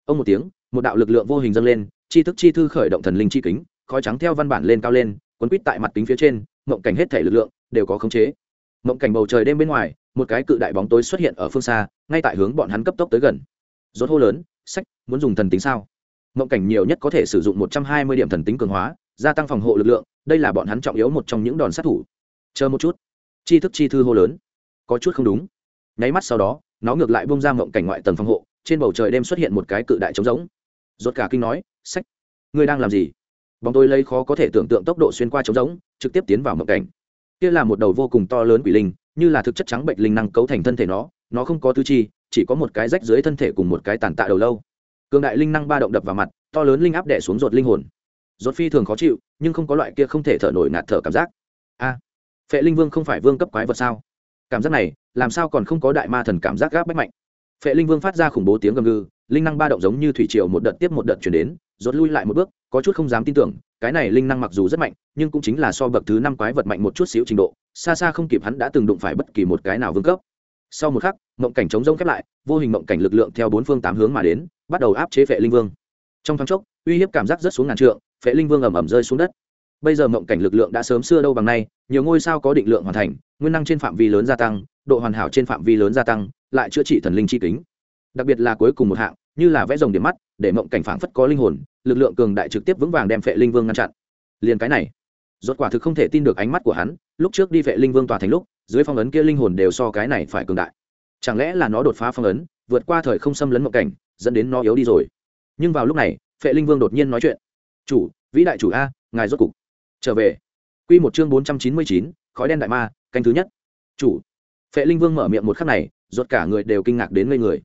Ông một tiếng, một đạo lực lượng vô hình dâng lên, chi thức chi thư khởi động thần linh chi kính, khói trắng theo văn bản lên cao lên, quấn quít tại mặt kính phía trên mộng cảnh hết thể lực lượng đều có khống chế. Mộng cảnh bầu trời đêm bên ngoài, một cái cự đại bóng tối xuất hiện ở phương xa, ngay tại hướng bọn hắn cấp tốc tới gần. Rốt hô lớn, sách, muốn dùng thần tính sao? Mộng cảnh nhiều nhất có thể sử dụng một trăm hai mươi điểm thần tính cường hóa gia tăng phòng hộ lực lượng, đây là bọn hắn trọng yếu một trong những đòn sát thủ. Chờ một chút. Chi thức chi thư hô lớn. Có chút không đúng. Nháy mắt sau đó, nó ngược lại bung ra mộng cảnh ngoại tầng phòng hộ, trên bầu trời đêm xuất hiện một cái cự đại trống rỗng. Rốt cả kinh nói, sách, ngươi đang làm gì? Bóng tôi lấy khó có thể tưởng tượng tốc độ xuyên qua trống rỗng, trực tiếp tiến vào mộng cảnh. Kia là một đầu vô cùng to lớn quỷ linh, như là thực chất trắng bệnh linh năng cấu thành thân thể nó nó không có tư chi, chỉ có một cái rách dưới thân thể cùng một cái tàn tạ đầu lâu. Cường đại linh năng ba động đập vào mặt, to lớn linh áp đẻ xuống ruột linh hồn. Rốt phi thường khó chịu, nhưng không có loại kia không thể thở nổi ngạt thở cảm giác. A, phệ linh vương không phải vương cấp quái vật sao? Cảm giác này, làm sao còn không có đại ma thần cảm giác gáp bách mạnh? Phệ linh vương phát ra khủng bố tiếng gầm gừ, linh năng ba động giống như thủy triều một đợt tiếp một đợt chuyển đến, rốt lui lại một bước, có chút không dám tin tưởng, cái này linh năng mặc dù rất mạnh, nhưng cũng chính là so bậc thứ năm quái vật mạnh một chút xíu trình độ, xa xa không kịp hắn đã từng đụng phải bất kỳ một cái nào vương cấp. Sau một khắc, mộng cảnh chống rông khép lại, vô hình mộng cảnh lực lượng theo bốn phương tám hướng mà đến, bắt đầu áp chế phệ linh vương. Trong thoáng chốc, uy hiếp cảm giác rất xuống ngàn trượng phệ linh vương ầm ầm rơi xuống đất. Bây giờ mộng cảnh lực lượng đã sớm xưa đâu bằng nay, nhiều ngôi sao có định lượng hoàn thành, nguyên năng trên phạm vi lớn gia tăng, độ hoàn hảo trên phạm vi lớn gia tăng, lại chữa trị thần linh chi kính. Đặc biệt là cuối cùng một hạng, như là vẽ rồng điểm mắt, để mộng cảnh phảng phất có linh hồn, lực lượng cường đại trực tiếp vững vàng đem phệ linh vương ngăn chặn. Liền cái này, rốt quả thực không thể tin được ánh mắt của hắn, lúc trước đi phệ linh vương tòa thành lúc, dưới phong ấn kia linh hồn đều so cái này phải cường đại. Chẳng lẽ là nó đột phá phong ấn, vượt qua thời không xâm lấn mộng cảnh, dẫn đến nó yếu đi rồi? Nhưng vào lúc này, phệ linh vương đột nhiên nói chuyện chủ, vĩ đại chủ a, ngài rốt cục trở về. Quy một chương bốn trăm chín mươi chín, khói đen đại ma, canh thứ nhất. Chủ. Phệ linh vương mở miệng một khắc này, rốt cả người đều kinh ngạc đến ngây người.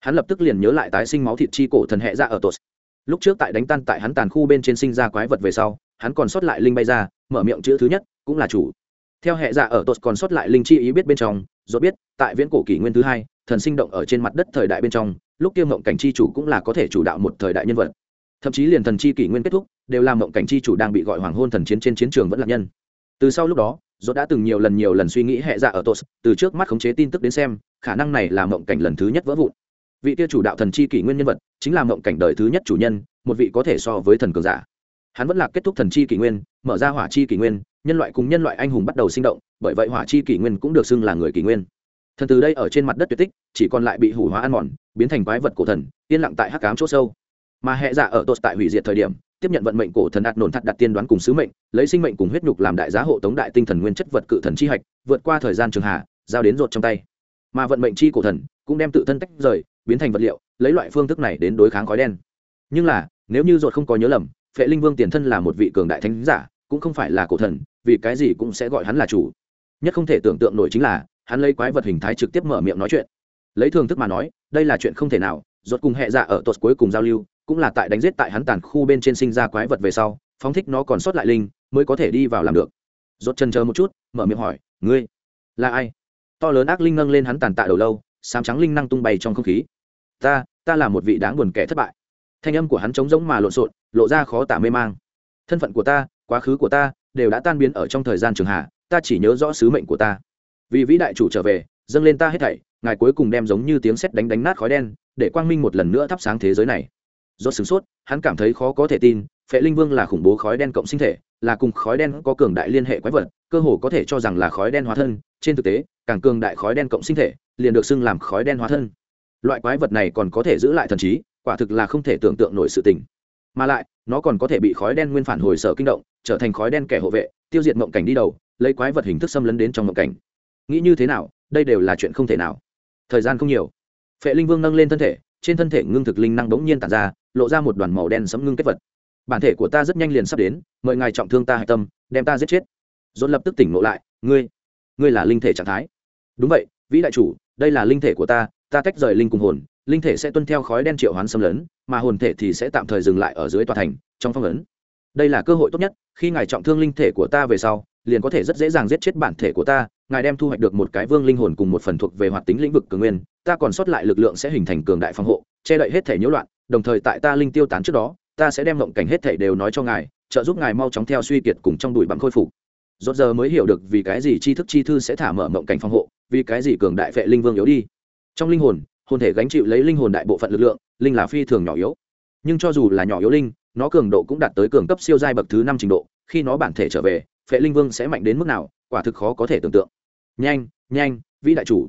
Hắn lập tức liền nhớ lại tái sinh máu thịt chi cổ thần hệ ra ở tos. Lúc trước tại đánh tan tại hắn tàn khu bên trên sinh ra quái vật về sau, hắn còn sót lại linh bay ra, mở miệng chữ thứ nhất, cũng là chủ. Theo hệ dạ ở tos còn sót lại linh chi ý biết bên trong, rốt biết, tại viễn cổ kỷ nguyên thứ hai, thần sinh động ở trên mặt đất thời đại bên trong, lúc kia mộng cảnh chi chủ cũng là có thể chủ đạo một thời đại nhân vật thậm chí liền thần chi kỷ nguyên kết thúc, đều làm mộng cảnh chi chủ đang bị gọi hoàng hôn thần chiến trên chiến trường vẫn là nhân. Từ sau lúc đó dốt đã từng nhiều lần nhiều lần suy nghĩ hệ dạ ở tos, từ trước mắt khống chế tin tức đến xem, khả năng này là mộng cảnh lần thứ nhất vỡ vụn. Vị kia chủ đạo thần chi kỷ nguyên nhân vật, chính là mộng cảnh đời thứ nhất chủ nhân, một vị có thể so với thần cường giả. Hắn vẫn là kết thúc thần chi kỷ nguyên, mở ra hỏa chi kỷ nguyên, nhân loại cùng nhân loại anh hùng bắt đầu sinh động, bởi vậy hỏa chi kỷ nguyên cũng được xưng là người kỷ nguyên. Thần từ đây ở trên mặt đất tuyệt tích, chỉ còn lại bị hủ hóa ăn mòn, biến thành quái vật cổ thần, yên lặng tại hắc cám chỗ sâu mà hệ giả ở tột tại hủy diệt thời điểm, tiếp nhận vận mệnh cổ thần đạt nổn thắt đặt tiên đoán cùng sứ mệnh, lấy sinh mệnh cùng huyết nhục làm đại giá hộ tống đại tinh thần nguyên chất vật cự thần chi hạch, vượt qua thời gian trường hạ, giao đến rột trong tay. Mà vận mệnh chi cổ thần cũng đem tự thân tách rời, biến thành vật liệu, lấy loại phương thức này đến đối kháng khói đen. Nhưng là, nếu như rột không có nhớ lầm, phệ linh vương tiền thân là một vị cường đại thánh giả, cũng không phải là cổ thần, vì cái gì cũng sẽ gọi hắn là chủ. Nhất không thể tưởng tượng nổi chính là, hắn lấy quái vật hình thái trực tiếp mở miệng nói chuyện. Lấy thường thức mà nói, đây là chuyện không thể nào, ruột cùng hệ dạ ở tột cuối cùng giao lưu cũng là tại đánh giết tại hắn tàn khu bên trên sinh ra quái vật về sau, phóng thích nó còn sót lại linh, mới có thể đi vào làm được. Rốt chân chờ một chút, mở miệng hỏi, ngươi là ai? To lớn ác linh nâng lên hắn tàn tạ đầu lâu, sám trắng linh năng tung bay trong không khí. Ta ta là một vị đáng buồn kẻ thất bại. Thanh âm của hắn trống rỗng mà lộn xộn, lộ ra khó tả mê mang. Thân phận của ta, quá khứ của ta đều đã tan biến ở trong thời gian trường hạ, ta chỉ nhớ rõ sứ mệnh của ta. Vì vĩ đại chủ trở về, dâng lên ta hết thảy, ngài cuối cùng đem giống như tiếng sét đánh đánh nát khói đen, để quang minh một lần nữa thắp sáng thế giới này rốt sửng sốt, hắn cảm thấy khó có thể tin, phệ linh vương là khủng bố khói đen cộng sinh thể, là cùng khói đen có cường đại liên hệ quái vật, cơ hồ có thể cho rằng là khói đen hóa thân, trên thực tế, càng cường đại khói đen cộng sinh thể, liền được xưng làm khói đen hóa thân. Loại quái vật này còn có thể giữ lại thần trí, quả thực là không thể tưởng tượng nổi sự tình. Mà lại, nó còn có thể bị khói đen nguyên phản hồi sở kinh động, trở thành khói đen kẻ hộ vệ, tiêu diệt mộng cảnh đi đầu, lấy quái vật hình thức xâm lấn đến trong mộng cảnh. Nghĩ như thế nào, đây đều là chuyện không thể nào. Thời gian không nhiều. Phệ linh vương nâng lên thân thể, trên thân thể ngưng thực linh năng bỗng nhiên tàn ra lộ ra một đoàn màu đen sẫm ngưng kết vật. Bản thể của ta rất nhanh liền sắp đến, mời ngài trọng thương ta hạch tâm, đem ta giết chết. Dồn lập tức tỉnh ngộ lại, ngươi ngươi là linh thể trạng thái. Đúng vậy, vĩ đại chủ, đây là linh thể của ta ta tách rời linh cùng hồn, linh thể sẽ tuân theo khói đen triệu hoán xâm lấn, mà hồn thể thì sẽ tạm thời dừng lại ở dưới tòa thành, trong phong ấn. Đây là cơ hội tốt nhất, khi ngài trọng thương linh thể của ta về sau, liền có thể rất dễ dàng giết chết bản thể của ta, ngài đem thu hoạch được một cái vương linh hồn cùng một phần thuộc về hoạt tính lĩnh vực cường nguyên, ta còn sót lại lực lượng sẽ hình thành cường đại phòng hộ, che đậy hết thể nhiễu loạn đồng thời tại ta linh tiêu tán trước đó, ta sẽ đem mộng cảnh hết thảy đều nói cho ngài, trợ giúp ngài mau chóng theo suy kiệt cùng trong đùi bặm khôi phục. Rốt giờ mới hiểu được vì cái gì tri thức chi thư sẽ thả mở mộng cảnh phòng hộ, vì cái gì cường đại vệ linh vương yếu đi. Trong linh hồn hồn thể gánh chịu lấy linh hồn đại bộ phận lực lượng, linh là phi thường nhỏ yếu. Nhưng cho dù là nhỏ yếu linh, nó cường độ cũng đạt tới cường cấp siêu giai bậc thứ năm trình độ, khi nó bản thể trở về phệ linh vương sẽ mạnh đến mức nào, quả thực khó có thể tưởng tượng. Nhanh nhanh, vĩ đại chủ.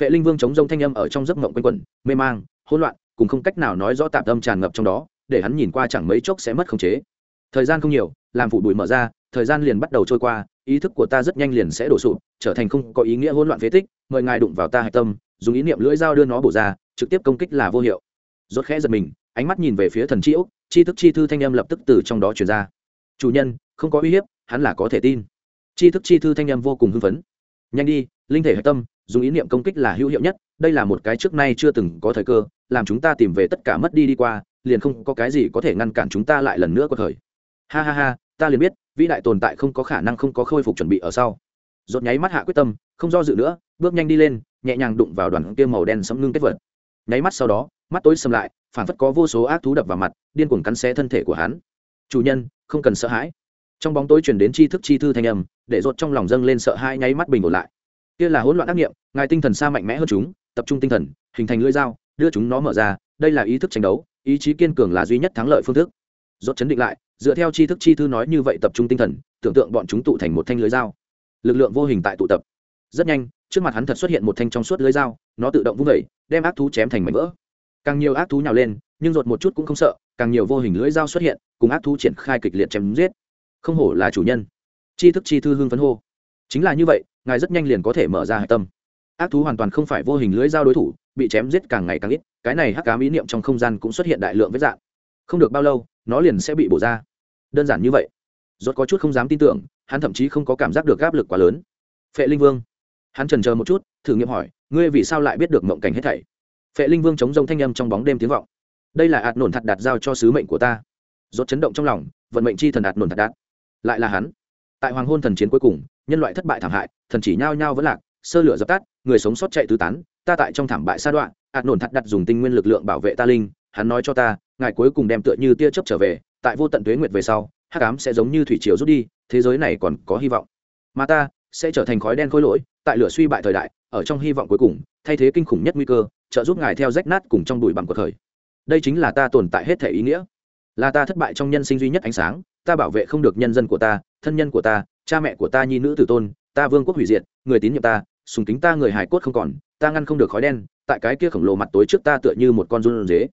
Phệ linh vương chống rông thanh âm ở trong giấc mộng quanh quẩn, mê mang, hỗn loạn cùng không cách nào nói rõ tạm tâm tràn ngập trong đó, để hắn nhìn qua chẳng mấy chốc sẽ mất khống chế. Thời gian không nhiều, làm phụ bụi mở ra, thời gian liền bắt đầu trôi qua, ý thức của ta rất nhanh liền sẽ đổ sụp, trở thành không có ý nghĩa hỗn loạn phế tích, mời ngài đụng vào ta hạch tâm, dùng ý niệm lưỡi dao đưa nó bổ ra, trực tiếp công kích là vô hiệu. Rốt khẽ giật mình, ánh mắt nhìn về phía thần chi chi thức chi thư thanh âm lập tức từ trong đó truyền ra. Chủ nhân, không có uy hiếp, hắn là có thể tin. Chi thức chi thư thanh âm vô cùng hưng phấn. Nhanh đi, linh thể hạch tâm dùng ý niệm công kích là hữu hiệu nhất, đây là một cái trước nay chưa từng có thời cơ, làm chúng ta tìm về tất cả mất đi đi qua, liền không có cái gì có thể ngăn cản chúng ta lại lần nữa có thời. Ha ha ha, ta liền biết, vĩ đại tồn tại không có khả năng không có khôi phục chuẩn bị ở sau. Rột nháy mắt hạ quyết tâm, không do dự nữa, bước nhanh đi lên, nhẹ nhàng đụng vào đoàn kia màu đen sẫm ngưng kết vật. Nháy mắt sau đó, mắt tối sầm lại, phản phất có vô số ác thú đập vào mặt, điên cuồng cắn xé thân thể của hắn. Chủ nhân, không cần sợ hãi. Trong bóng tối truyền đến tri thức chi thư thanh âm, để rột trong lòng dâng lên sợ hãi nháy mắt bình ổn lại kia là hỗn loạn ác niệm, ngài tinh thần xa mạnh mẽ hơn chúng, tập trung tinh thần, hình thành lưỡi dao, đưa chúng nó mở ra, đây là ý thức tranh đấu, ý chí kiên cường là duy nhất thắng lợi phương thức. Rốt chấn định lại, dựa theo tri thức chi thư nói như vậy tập trung tinh thần, tưởng tượng bọn chúng tụ thành một thanh lưới dao. Lực lượng vô hình tại tụ tập. Rất nhanh, trước mặt hắn thật xuất hiện một thanh trong suốt lưới dao, nó tự động vung vẩy đem ác thú chém thành mảnh vỡ. Càng nhiều ác thú nhào lên, nhưng rột một chút cũng không sợ, càng nhiều vô hình lưới dao xuất hiện, cùng ác thú triển khai kịch liệt chém giết. Không hổ là chủ nhân. Tri thức chi thư hương phấn hô. Chính là như vậy ngài rất nhanh liền có thể mở ra hạch tâm. Ác thú hoàn toàn không phải vô hình lưới dao đối thủ, bị chém giết càng ngày càng ít, cái này hắc cám ý niệm trong không gian cũng xuất hiện đại lượng vết dạng. Không được bao lâu, nó liền sẽ bị bổ ra. Đơn giản như vậy. Rốt có chút không dám tin tưởng, hắn thậm chí không có cảm giác được áp lực quá lớn. Phệ linh vương. Hắn trần chờ một chút, thử nghiệm hỏi, ngươi vì sao lại biết được mộng cảnh hết thảy? Phệ linh vương chống rông thanh âm trong bóng đêm tiếng vọng. Đây là ạt nổn thật đạt giao cho sứ mệnh của ta. Rốt chấn động trong lòng, vận mệnh chi thần ạt nổn thật đạt. Lại là hắn. Tại hoàng hôn thần chiến cuối cùng nhân loại thất bại thảm hại, thần chỉ nhao nhao vẫn lạc, sơ lửa dập tắt, người sống sót chạy tứ tán, ta tại trong thảm bại sa đoạn ạt nổn thật đặt dùng tinh nguyên lực lượng bảo vệ ta linh, hắn nói cho ta, ngài cuối cùng đem tựa như tia chớp trở về, tại vô tận tuế nguyệt về sau, hắc ám sẽ giống như thủy triều rút đi, thế giới này còn có hy vọng. Mà ta sẽ trở thành khói đen khối lỗi, tại lửa suy bại thời đại, ở trong hy vọng cuối cùng, thay thế kinh khủng nhất nguy cơ, trợ giúp ngài theo rách nát cùng trong đùi bằng cuộc khởi đây chính là ta tồn tại hết thể ý nghĩa. Là ta thất bại trong nhân sinh duy nhất ánh sáng, ta bảo vệ không được nhân dân của ta, thân nhân của ta cha mẹ của ta nhi nữ tử tôn, ta vương quốc hủy diệt, người tín nhiệm ta, sùng kính ta người hải cốt không còn, ta ngăn không được khói đen, tại cái kia khổng lồ mặt tối trước ta tựa như một con run dế.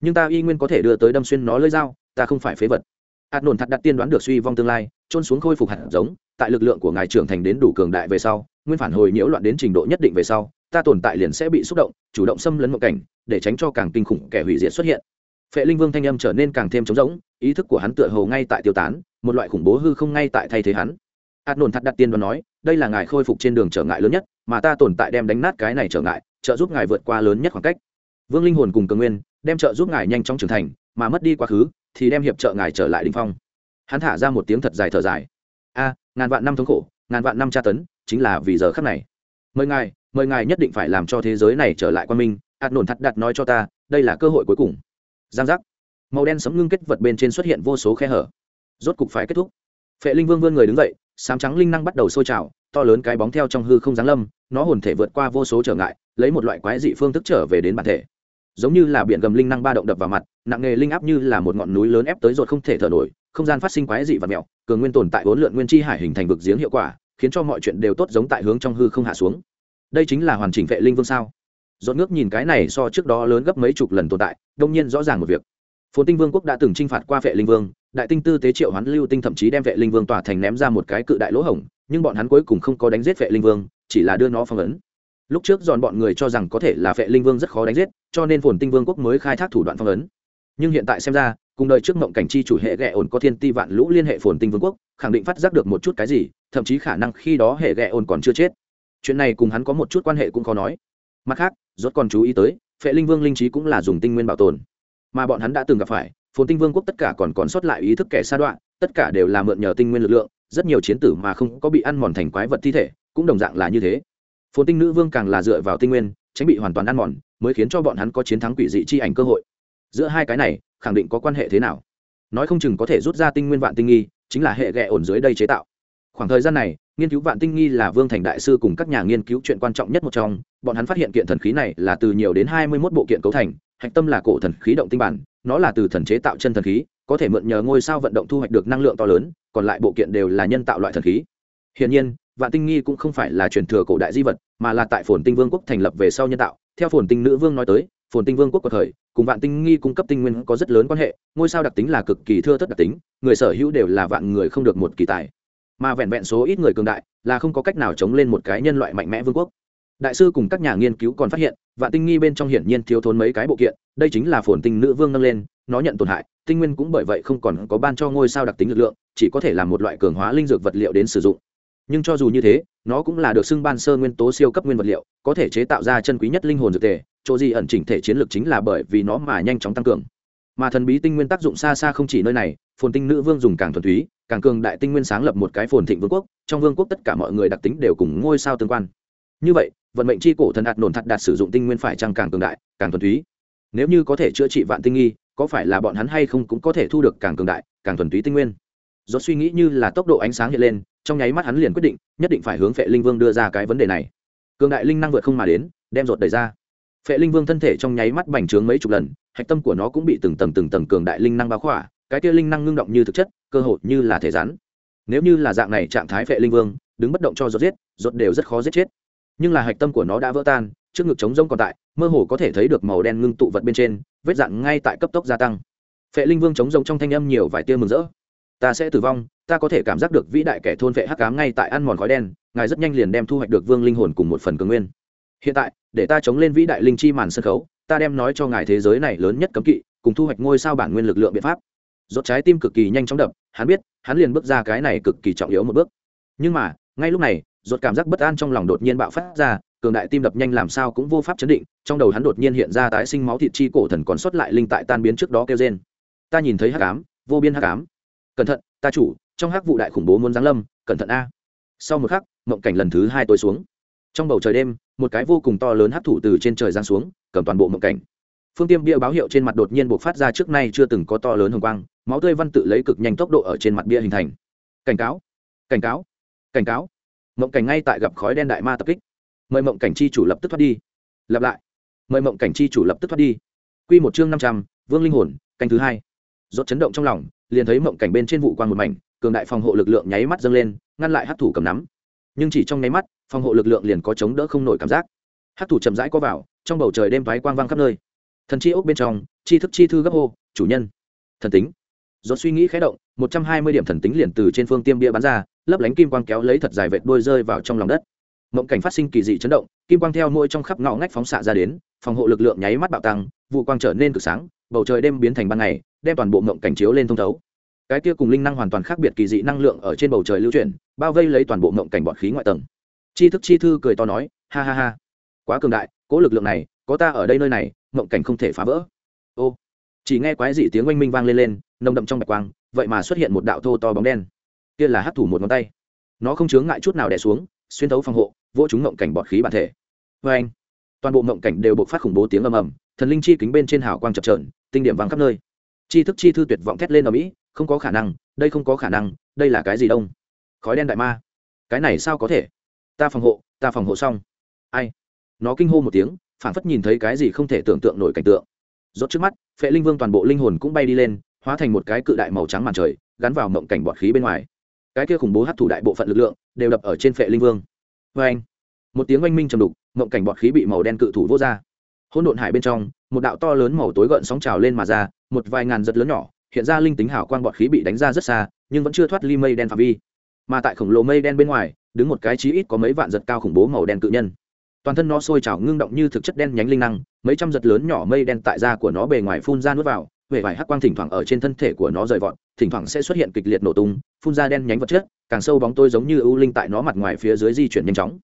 Nhưng ta y nguyên có thể đưa tới đâm xuyên nó lưỡi dao, ta không phải phế vật. Hạt nổn thật đặt tiên đoán được suy vong tương lai trôn xuống khôi phục hạt giống, tại lực lượng của ngài trưởng thành đến đủ cường đại về sau, nguyên phản hồi nhiễu loạn đến trình độ nhất định về sau, ta tồn tại liền sẽ bị xúc động, chủ động xâm lấn một cảnh, để tránh cho càng kinh khủng kẻ hủy diệt xuất hiện. Phệ linh vương thanh âm trở nên càng thêm trống rỗng, ý thức của hắn tựa hồ ngay tại tiêu tán, một loại khủng bố hư không ngay tại thay thế hắn hạt nổn thật đặt tiên đoán nói, đây là ngài khôi phục trên đường trở ngại lớn nhất, mà ta tồn tại đem đánh nát cái này trở ngại, trợ giúp ngài vượt qua lớn nhất khoảng cách. Vương linh hồn cùng cường nguyên đem trợ giúp ngài nhanh chóng trưởng thành, mà mất đi quá khứ thì đem hiệp trợ ngài trở lại đình phong. Hắn thả ra một tiếng thật dài thở dài. A, ngàn vạn năm thống khổ, ngàn vạn năm tra tấn, chính là vì giờ khắc này. Mời ngài mời ngài nhất định phải làm cho thế giới này trở lại quan minh. Ạt nổn thật đặt nói cho ta, đây là cơ hội cuối cùng. Giang giác. Màu đen sấm ngưng kết vật bên trên xuất hiện vô số khe hở. Rốt cục phải kết thúc. Phệ linh vương vươn người đứng dậy sám trắng linh năng bắt đầu sôi trào, to lớn cái bóng theo trong hư không giáng lâm, nó hồn thể vượt qua vô số trở ngại, lấy một loại quái dị phương thức trở về đến bản thể. Giống như là biển gầm linh năng ba động đập vào mặt, nặng nghề linh áp như là một ngọn núi lớn ép tới ruột không thể thở nổi, không gian phát sinh quái dị và mẹo, cường nguyên tồn tại vốn lượn nguyên chi hải hình thành vực giếng hiệu quả, khiến cho mọi chuyện đều tốt giống tại hướng trong hư không hạ xuống. Đây chính là hoàn chỉnh vệ linh vương sao? Rốt ngước nhìn cái này so trước đó lớn gấp mấy chục lần tồn tại, đông nhiên rõ ràng một việc phồn tinh vương quốc đã từng t r i n h phạt qua vệ linh vương, đại tinh tư tế triệu hoán lưu tinh thậm chí đem vệ linh vương tỏa thành ném ra một cái cự đại lỗ hổng, nhưng bọn hắn cuối cùng không có đánh giết vệ linh vương, chỉ là đưa nó phong ấn. Lúc trước dọn bọn người cho rằng có thể là vệ linh vương rất khó đánh giết, cho nên phồn tinh vương quốc mới khai thác thủ đoạn phong ấn. Nhưng hiện tại xem ra, cùng đời trước mộng cảnh chi chủ hệ ghẹ ổn có thiên ti vạn lũ liên hệ phồn tinh vương quốc, khẳng định phát giác được một chút cái gì, thậm chí khả năng khi đó hệ ghẹ ổn còn chưa chết. Chuyện này cùng hắn có một chút quan hệ cũng khó nói. Mặt khác, rốt còn chú ý tới phệ linh vương linh trí cũng là dùng tinh nguyên bảo tồn mà bọn hắn đã từng gặp phải, phồn tinh vương quốc tất cả còn còn sót lại ý thức kẻ sa đoạn tất cả đều là mượn nhờ tinh nguyên lực lượng, rất nhiều chiến tử mà không có bị ăn mòn thành quái vật thi thể, cũng đồng dạng là như thế. Phồn tinh nữ vương càng là dựa vào tinh nguyên, tránh bị hoàn toàn ăn mòn, mới khiến cho bọn hắn có chiến thắng quỷ dị chi ảnh cơ hội. Giữa hai cái này, khẳng định có quan hệ thế nào? Nói không chừng có thể rút ra tinh nguyên vạn tinh nghi, chính là hệ ghẹ ổn dưới đây chế tạo. Khoảng thời gian này, nghiên cứu vạn tinh nghi là vương thành đại sư cùng các nhà nghiên cứu chuyện quan trọng nhất một trong, bọn hắn phát hiện kiện thần khí này là từ nhiều đến hai mươi mốt bộ kiện cấu thành hạch tâm là cổ thần khí động tinh bản, nó là từ thần chế tạo chân thần khí, có thể mượn nhờ ngôi sao vận động thu hoạch được năng lượng to lớn, còn lại bộ kiện đều là nhân tạo loại thần khí. Hiển nhiên, vạn tinh nghi cũng không phải là truyền thừa cổ đại di vật, mà là tại phồn tinh vương quốc thành lập về sau nhân tạo. Theo phồn tinh nữ vương nói tới, phồn tinh vương quốc của thời, cùng vạn tinh nghi cung cấp tinh nguyên có rất lớn quan hệ, ngôi sao đặc tính là cực kỳ thưa thất đặc tính, người sở hữu đều là vạn người không được một kỳ tài. Mà vẹn vẹn số ít người cường đại là không có cách nào chống lên một cái nhân loại mạnh mẽ vương quốc đại sư cùng các nhà nghiên cứu còn phát hiện, vạn tinh nghi bên trong hiển nhiên thiếu thốn mấy cái bộ kiện, đây chính là phồn tinh nữ vương nâng lên, nó nhận tổn hại, tinh nguyên cũng bởi vậy không còn có ban cho ngôi sao đặc tính lực lượng, chỉ có thể là một loại cường hóa linh dược vật liệu đến sử dụng. Nhưng cho dù như thế, nó cũng là được xưng ban sơ nguyên tố siêu cấp nguyên vật liệu, có thể chế tạo ra chân quý nhất linh hồn dược tề, chỗ gì ẩn chỉnh thể chiến lược chính là bởi vì nó mà nhanh chóng tăng cường. Mà thần bí tinh nguyên tác dụng xa xa không chỉ nơi này, phồn tinh nữ vương dùng càng thuần túy, càng cường đại tinh nguyên sáng lập một cái phồn thịnh vương quốc, trong vương quốc tất cả mọi người đặc tính đều cùng ngôi sao tương quan. Như vậy vận mệnh chi cổ thần hạt nổn thật đạt sử dụng tinh nguyên phải chăng càng cường đại, càng thuần túy. Nếu như có thể chữa trị vạn tinh nghi, có phải là bọn hắn hay không cũng có thể thu được càng cường đại, càng thuần túy tinh nguyên? Do suy nghĩ như là tốc độ ánh sáng hiện lên, trong nháy mắt hắn liền quyết định, nhất định phải hướng phệ linh vương đưa ra cái vấn đề này. Cường đại linh năng vượt không mà đến, đem rột đẩy ra. Phệ linh vương thân thể trong nháy mắt bành trướng mấy chục lần, hạch tâm của nó cũng bị từng tầng từng tầng cường đại linh năng bao khỏa, cái kia linh năng ngưng động như thực chất, cơ hội như là thể rắn. Nếu như là dạng này trạng thái phệ linh vương, đứng bất động cho rốt giết, rốt đều rất khó giết chết nhưng là hạch tâm của nó đã vỡ tan, trước ngực trống rông còn tại, mơ hồ có thể thấy được màu đen ngưng tụ vật bên trên, vết dạn ngay tại cấp tốc gia tăng. Phệ linh vương trống rông trong thanh âm nhiều vài tia mừng rỡ. Ta sẽ tử vong, ta có thể cảm giác được vĩ đại kẻ thôn vệ hắc cám ngay tại ăn mòn khói đen, ngài rất nhanh liền đem thu hoạch được vương linh hồn cùng một phần cường nguyên. Hiện tại, để ta chống lên vĩ đại linh chi màn sân khấu, ta đem nói cho ngài thế giới này lớn nhất cấm kỵ, cùng thu hoạch ngôi sao bản nguyên lực lượng biện pháp. Rốt trái tim cực kỳ nhanh chóng đập, hắn biết, hắn liền bước ra cái này cực kỳ trọng yếu một bước. Nhưng mà, ngay lúc này rốt cảm giác bất an trong lòng đột nhiên bạo phát ra, cường đại tim đập nhanh làm sao cũng vô pháp chấn định, trong đầu hắn đột nhiên hiện ra tái sinh máu thịt chi cổ thần còn sót lại linh tại tan biến trước đó kêu trên ta nhìn thấy hắc ám, vô biên hắc ám. Cẩn thận, ta chủ, trong hắc vụ đại khủng bố muốn giáng lâm, cẩn thận a. Sau một khắc, mộng cảnh lần thứ hai tối xuống. Trong bầu trời đêm, một cái vô cùng to lớn hắc thủ từ trên trời giáng xuống, cầm toàn bộ mộng cảnh. Phương tiêm bia báo hiệu trên mặt đột nhiên buộc phát ra trước nay chưa từng có to lớn hồng quang, máu tươi văn tự lấy cực nhanh tốc độ ở trên mặt bia hình thành. Cảnh cáo cảnh cáo cảnh cáo mộng cảnh ngay tại gặp khói đen đại ma tập kích. Mời mộng cảnh chi chủ lập tức thoát đi. Lặp lại. Mời mộng cảnh chi chủ lập tức thoát đi. Q một chương năm trăm, vương linh hồn, canh thứ hai. Rốt chấn động trong lòng, liền thấy mộng cảnh bên trên vụ quan một mảnh, cường đại phòng hộ lực lượng nháy mắt dâng lên, ngăn lại hát thủ cầm nắm. Nhưng chỉ trong nháy mắt, phòng hộ lực lượng liền có chống đỡ không nổi cảm giác. Hát thủ chậm rãi có vào, trong bầu trời đêm thoái quang vang khắp nơi. Thần chi ốc bên trong, chi thức chi thư gấp hô, chủ nhân. Thần tính. Do suy nghĩ khé động, một trăm hai mươi điểm thần tính liền từ trên phương tiêm bia bắn ra lấp lánh kim quang kéo lấy thật dài vệt đôi rơi vào trong lòng đất. Mộng cảnh phát sinh kỳ dị chấn động, kim quang theo môi trong khắp ngõ ngách phóng xạ ra đến, phòng hộ lực lượng nháy mắt bạo tăng, vụ quang trở nên cực sáng, bầu trời đêm biến thành ban ngày, đem toàn bộ mộng cảnh chiếu lên thông thấu. Cái kia cùng linh năng hoàn toàn khác biệt kỳ dị năng lượng ở trên bầu trời lưu chuyển, bao vây lấy toàn bộ mộng cảnh bọt khí ngoại tầng. Chi thức chi thư cười to nói, ha ha ha, quá cường đại, cố lực lượng này, có ta ở đây nơi này, mộng cảnh không thể phá vỡ. Ô, chỉ nghe quái dị tiếng oanh minh vang lên lên, nồng đậm trong bạch quang, vậy mà xuất hiện một đạo thô to bóng đen kia là hấp thủ một ngón tay. Nó không chướng ngại chút nào đè xuống, xuyên thấu phòng hộ, vỗ chúng ngộng cảnh bọt khí bản thể. Vê anh. Toàn bộ ngộng cảnh đều bộc phát khủng bố tiếng ầm ầm, thần linh chi kính bên trên hào quang chập trờn tinh điểm vàng khắp nơi. Chi thức chi thư tuyệt vọng thét lên ở mỹ, không có khả năng, đây không có khả năng, đây là cái gì đông? Khói đen đại ma. Cái này sao có thể? Ta phòng hộ, ta phòng hộ xong. Ai? Nó kinh hô một tiếng phản phất nhìn thấy cái gì không thể tưởng tượng nổi cảnh tượng. Rốt trước mắt, phệ linh vương toàn bộ linh hồn cũng bay đi lên, hóa thành một cái cự đại màu trắng màn trời, gắn vào mộng cảnh bọt khí bên ngoài cái kia khủng bố hấp thụ đại bộ phận lực lượng đều đập ở trên phệ linh vương. Vê anh, một tiếng oanh minh trầm đục, mộng cảnh bọt khí bị màu đen cự thủ vô ra. Hỗn độn hải bên trong, một đạo to lớn màu tối gợn sóng trào lên mà ra, một vài ngàn giật lớn nhỏ, hiện ra linh tính hảo quang bọt khí bị đánh ra rất xa, nhưng vẫn chưa thoát ly mây đen phạm vi. Mà tại khổng lồ mây đen bên ngoài, đứng một cái chí ít có mấy vạn giật cao khủng bố màu đen cự nhân. Toàn thân nó sôi trào ngưng động như thực chất đen nhánh linh năng, mấy trăm giật lớn nhỏ mây đen tại da của nó bề ngoài phun ra nuốt vào vẻ vải hắc quang thỉnh thoảng ở trên thân thể của nó rời vọt, thỉnh thoảng sẽ xuất hiện kịch liệt nổ tung, phun ra đen nhánh vật chất, càng sâu bóng tôi giống như ưu linh tại nó mặt ngoài phía dưới di chuyển nhanh chóng.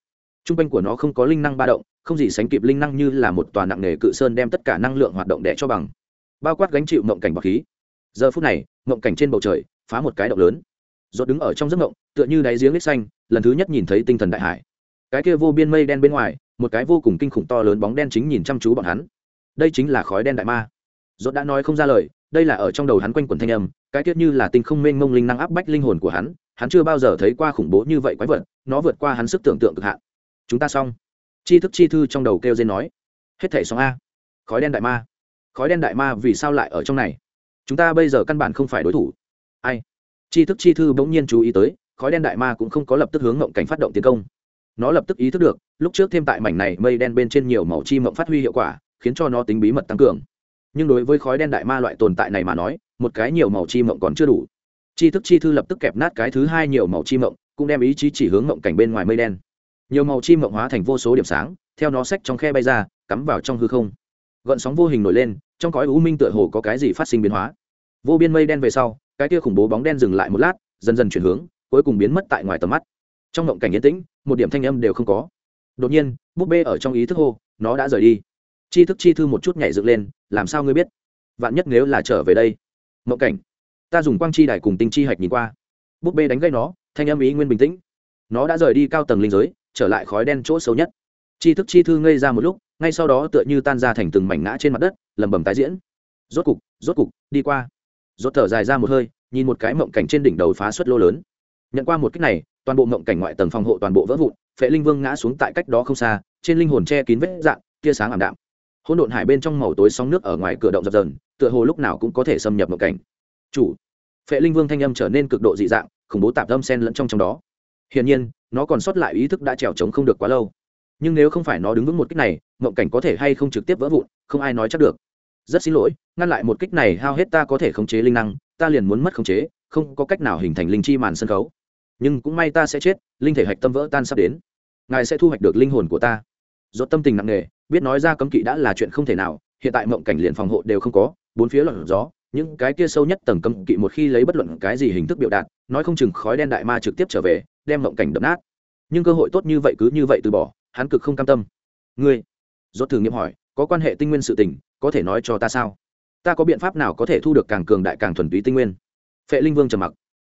T r u n g quanh của nó không có linh năng ba động, không gì sánh kịp linh năng như là một tòa nặng nề cự sơn đem tất cả năng lượng hoạt động đẻ cho bằng. Bao quát gánh chịu mộng cảnh bọc khí. Giờ phút này, mộng cảnh trên bầu trời, phá một cái động lớn. Rốt đứng ở trong giấc mộng, tựa như đáy giếng lít xanh, lần thứ nhất nhìn thấy tinh thần đại hải. Cái kia vô biên mây đen bên ngoài, một cái vô cùng kinh khủng to lớn bóng đen chính nhìn chăm chú bọn hắn. Đây chính là khói đen đại ma rốt đã nói không ra lời, đây là ở trong đầu hắn quanh quẩn thanh âm, cái tiết như là tinh không mênh mông linh năng áp bách linh hồn của hắn hắn chưa bao giờ thấy qua khủng bố như vậy quái vật, nó vượt qua hắn sức tưởng tượng cực hạn. Chúng ta xong. Chi thức chi thư trong đầu kêu dên nói. Hết thể xong a. Khói đen đại ma. Khói đen đại ma vì sao lại ở trong này? Chúng ta bây giờ căn bản không phải đối thủ. Ai? Chi thức chi thư bỗng nhiên chú ý tới, khói đen đại ma cũng không có lập tức hướng ngộng cảnh phát động tiến công. Nó lập tức ý thức được, lúc trước thêm tại mảnh này mây đen bên trên nhiều màu chi mộng phát huy hiệu quả, khiến cho nó tính bí mật tăng cường nhưng đối với khói đen đại ma loại tồn tại này mà nói, một cái nhiều màu chi mộng còn chưa đủ. Chi thức chi thư lập tức kẹp nát cái thứ hai nhiều màu chi mộng, cũng đem ý chí chỉ hướng mộng cảnh bên ngoài mây đen. Nhiều màu chi mộng hóa thành vô số điểm sáng, theo nó sách trong khe bay ra, cắm vào trong hư không. Gợn sóng vô hình nổi lên, trong cõi u minh tựa hồ có cái gì phát sinh biến hóa. Vô biên mây đen về sau, cái kia khủng bố bóng đen dừng lại một lát, dần dần chuyển hướng, cuối cùng biến mất tại ngoài tầm mắt. Trong mộng cảnh yên tĩnh, một điểm thanh âm đều không có. Đột nhiên, búp bê ở trong ý thức hô, nó đã rời đi chi thức chi thư một chút nhảy dựng lên, làm sao ngươi biết? Vạn nhất nếu là trở về đây. Ngộng cảnh. Ta dùng quang chi đài cùng tinh chi hạch nhìn qua. Búp bê đánh gây nó, thanh âm ý nguyên bình tĩnh. Nó đã rời đi cao tầng linh giới, trở lại khói đen chỗ sâu nhất. Chi thức chi thư ngây ra một lúc, ngay sau đó tựa như tan ra thành từng mảnh ngã trên mặt đất lầm bầm tái diễn. Rốt cục rốt cục, đi qua. Rốt thở dài ra một hơi, nhìn một cái mộng cảnh trên đỉnh đầu phá suất lô lớn. Nhận qua một cách này, toàn bộ mộng cảnh ngoại tầng phòng hộ toàn bộ vỡ vụn, phệ linh vương ngã xuống tại cách đó không xa, trên linh hồn che kín vết dạng, tia sáng ảm đạm hỗn độn hải bên trong màu tối sóng nước ở ngoài cửa động dập dờn, tựa hồ lúc nào cũng có thể xâm nhập một cảnh. Chủ, phệ linh vương thanh âm trở nên cực độ dị dạng, khủng bố tạp âm sen lẫn trong trong đó. Hiển nhiên, nó còn sót lại ý thức đã trèo trống không được quá lâu. Nhưng nếu không phải nó đứng vững một kích này mộng cảnh có thể hay không trực tiếp vỡ vụn, không ai nói chắc được. Rất xin lỗi, ngăn lại một kích này hao hết ta có thể khống chế linh năng, ta liền muốn mất khống chế, không có cách nào hình thành linh chi màn sân khấu. Nhưng cũng may ta sẽ chết, linh thể hạch tâm vỡ tan sắp đến. Ngài sẽ thu hoạch được linh hồn của ta. Dốt tâm tình nặng nề biết nói ra cấm kỵ đã là chuyện không thể nào, hiện tại mộng cảnh liền phòng hộ đều không có, bốn phía lọt gió, những cái kia sâu nhất tầng cấm kỵ một khi lấy bất luận cái gì hình thức biểu đạt, nói không chừng khói đen đại ma trực tiếp trở về, đem mộng cảnh đập nát. Nhưng cơ hội tốt như vậy cứ như vậy từ bỏ, hắn cực không cam tâm. Ngươi, rốt thử nghiệm hỏi, có quan hệ tinh nguyên sự tình, có thể nói cho ta sao? Ta có biện pháp nào có thể thu được càng cường đại càng thuần túy tinh nguyên? Phệ linh vương trầm mặc.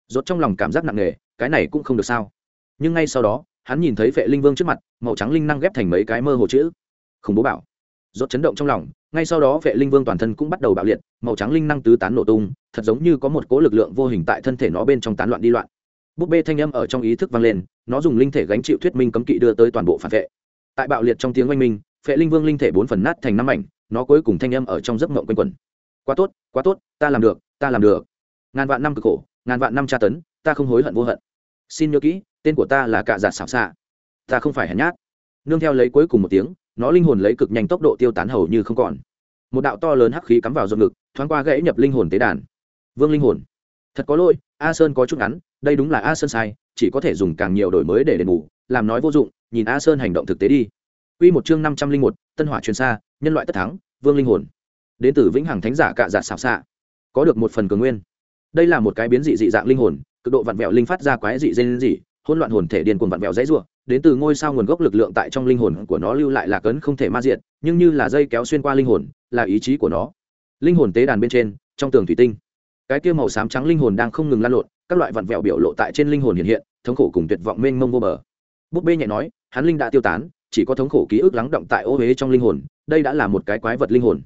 Rốt trong lòng cảm giác nặng nề, cái này cũng không được sao. Nhưng ngay sau đó, hắn nhìn thấy phệ linh vương trước mặt, màu trắng linh năng ghép thành mấy cái mơ hồ chữ khủng bố bảo. Rốt chấn động trong lòng, ngay sau đó vệ linh vương toàn thân cũng bắt đầu bạo liệt, màu trắng linh năng tứ tán nổ tung, thật giống như có một cỗ lực lượng vô hình tại thân thể nó bên trong tán loạn đi loạn. Búp bê thanh âm ở trong ý thức vang lên, nó dùng linh thể gánh chịu thuyết minh cấm kỵ đưa tới toàn bộ phản vệ. Tại bạo liệt trong tiếng oanh minh, vệ linh vương linh thể bốn phần nát thành năm ảnh nó cuối cùng thanh âm ở trong giấc mộng quanh quẩn. Quá tốt quá tốt, ta làm được, ta làm được. Ngàn vạn năm cực khổ, ngàn vạn năm tra tấn, ta không hối hận vô hận. Xin nhớ kỹ, tên của ta là cạ dạ giả xảo xạ ta không phải hèn nhát. Nương theo lấy cuối cùng một tiếng nó linh hồn lấy cực nhanh tốc độ tiêu tán hầu như không còn một đạo to lớn hắc khí cắm vào ruột ngực thoáng qua gãy nhập linh hồn tế đàn vương linh hồn thật có lỗi a sơn có chút ngắn đây đúng là a sơn sai chỉ có thể dùng càng nhiều đổi mới để đền bù làm nói vô dụng nhìn a sơn hành động thực tế đi Quy một chương năm trăm linh một, Tân Hỏa truyền xa, nhân loại tất thắng, Vương linh hồn. Đến từ Vĩnh Hằng Thánh giả cạ dạ xảo xạ. Có được một phần cường nguyên. Đây là một cái biến dị dị dạng linh hồn, cực độ vặn vẹo linh phát ra quái dị dên dị, hỗn loạn hồn thể điên cuồng vặn vẹo dãy rủa, đến từ ngôi sao nguồn gốc lực lượng tại trong linh hồn của nó lưu lại là cấn không thể ma diệt, nhưng như là dây kéo xuyên qua linh hồn, là ý chí của nó. Linh hồn tế đàn bên trên, trong tường thủy tinh, cái kia màu xám trắng linh hồn đang không ngừng lan lộn, các loại vặn vẹo biểu lộ tại trên linh hồn hiện hiện, thống khổ cùng tuyệt vọng mênh mông vô bờ. Búp bê nhẹ nói, hắn linh đã tiêu tán, chỉ có thống khổ ký ức lắng động tại ô huế trong linh hồn đây đã là một cái quái vật linh hồn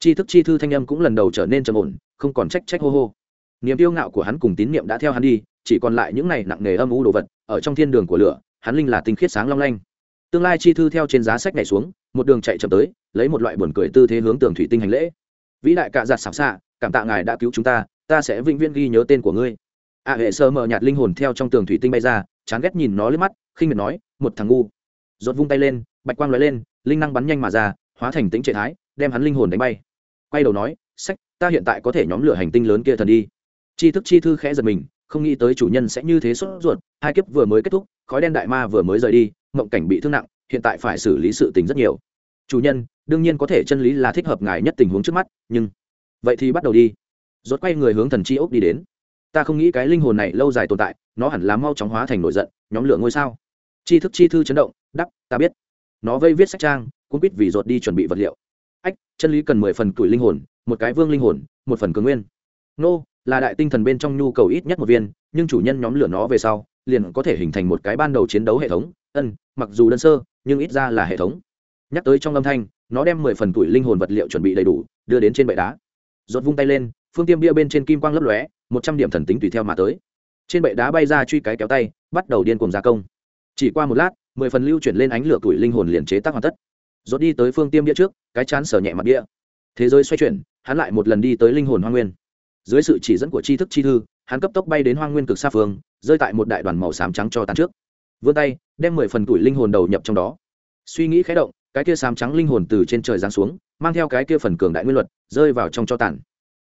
tri thức chi thư thanh âm cũng lần đầu trở nên trầm ổn không còn trách trách hô hô niềm tiêu ngạo của hắn cùng tín niệm đã theo hắn đi chỉ còn lại những này nặng nề âm u đồ vật ở trong thiên đường của lửa hắn linh là tinh khiết sáng long lanh. Tương lai chi thư theo trên giá sách này xuống, một đường chạy chậm tới, lấy một loại buồn cười tư thế hướng tường thủy tinh hành lễ. Vĩ đại cạ giặt xảo xạ cảm tạ ngài đã cứu chúng ta ta sẽ vĩnh viễn ghi nhớ tên của ngươi. A hệ sơ mờ nhạt linh hồn theo trong tường thủy tinh bay ra, chán ghét nhìn nó lên mắt, khinh miệt nói, một thằng ngu. Rột vung tay lên, bạch quang lóe lên, linh năng bắn nhanh mà ra, hóa thành tính trệ thái, đem hắn linh hồn đánh bay. Quay đầu nói, sách, ta hiện tại có thể nhóm lửa hành tinh lớn kia thần đi. Chi thức chi thư khẽ giật mình, không nghĩ tới chủ nhân sẽ như thế sốt ruột, hai kiếp vừa mới kết thúc khói đen đại ma vừa mới rời đi, mộng cảnh bị thương nặng, hiện tại phải xử lý sự tình rất nhiều. Chủ nhân, đương nhiên có thể chân lý là thích hợp ngài nhất tình huống trước mắt, nhưng vậy thì bắt đầu đi. Rốt quay người hướng thần chi ốc đi đến. Ta không nghĩ cái linh hồn này lâu dài tồn tại, nó hẳn là mau chóng hóa thành nổi giận, nhóm lửa ngôi sao. Chi thức chi thư chấn động, đắp, ta biết. Nó vây viết sách trang cũng biết vì rột đi chuẩn bị vật liệu. Ách, chân lý cần mười phần tuổi linh hồn, một cái vương linh hồn, một phần cường nguyên. Nô, là đại tinh thần bên trong nhu cầu ít nhất một viên, nhưng chủ nhân nhóm lửa nó về sau liền có thể hình thành một cái ban đầu chiến đấu hệ thống. Ân, mặc dù đơn sơ, nhưng ít ra là hệ thống. Nhắc tới trong âm thanh, nó đem mười phần tuổi linh hồn vật liệu chuẩn bị đầy đủ, đưa đến trên bệ đá. Giọt vung tay lên, phương tiêm bia bên trên kim quang lấp lóe, một trăm điểm thần tính tùy theo mà tới. Trên bệ đá bay ra truy cái kéo tay, bắt đầu điên cuồng gia công. Chỉ qua một lát, mười phần lưu chuyển lên ánh lửa tuổi linh hồn liền chế tác hoàn tất. Giọt đi tới phương tiêm bia trước, cái chán sờ nhẹ mặt địa thế giới xoay chuyển, hắn lại một lần đi tới linh hồn hoa nguyên. Dưới sự chỉ dẫn của tri thức chi thư, hắn cấp tốc bay đến hoang nguyên cực xa phương rơi tại một đại đoàn màu xám trắng cho tàn trước. Vươn tay, đem mười phần tuổi linh hồn đầu nhập trong đó. Suy nghĩ khé động, cái kia xám trắng linh hồn từ trên trời giáng xuống, mang theo cái kia phần cường đại nguyên luật, rơi vào trong cho tàn.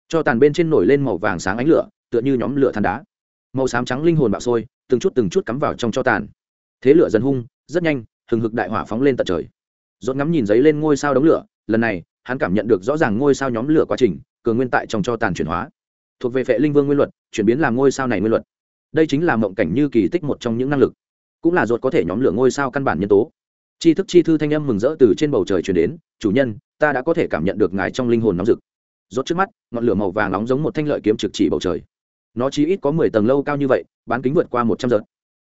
Cho tàn bên trên nổi lên màu vàng sáng ánh lửa, tựa như nhóm lửa than đá. Màu xám trắng linh hồn bạo sôi, từng chút từng chút cắm vào trong cho tàn. Thế lửa dần hung, rất nhanh, hừng hực đại hỏa phóng lên tận trời. Dốt ngắm nhìn giấy lên ngôi sao đống lửa, lần này, hắn cảm nhận được rõ ràng ngôi sao nhóm lửa quá trình, cường nguyên tại trong cho tàn chuyển hóa. Thuộc về phệ linh vương nguyên luật, chuyển biến làm ngôi sao này nguyên luật đây chính là mộng cảnh như kỳ tích một trong những năng lực. Cũng là ruột có thể nhóm lửa ngôi sao căn bản nhân tố. Chi thức chi thư thanh âm mừng rỡ từ trên bầu trời chuyển đến, chủ nhân, ta đã có thể cảm nhận được ngài trong linh hồn nóng rực. Rốt trước mắt, ngọn lửa màu vàng nóng giống một thanh lợi kiếm trực chỉ bầu trời. Nó chỉ ít có mười tầng lâu cao như vậy, bán kính vượt qua một trăm giờ.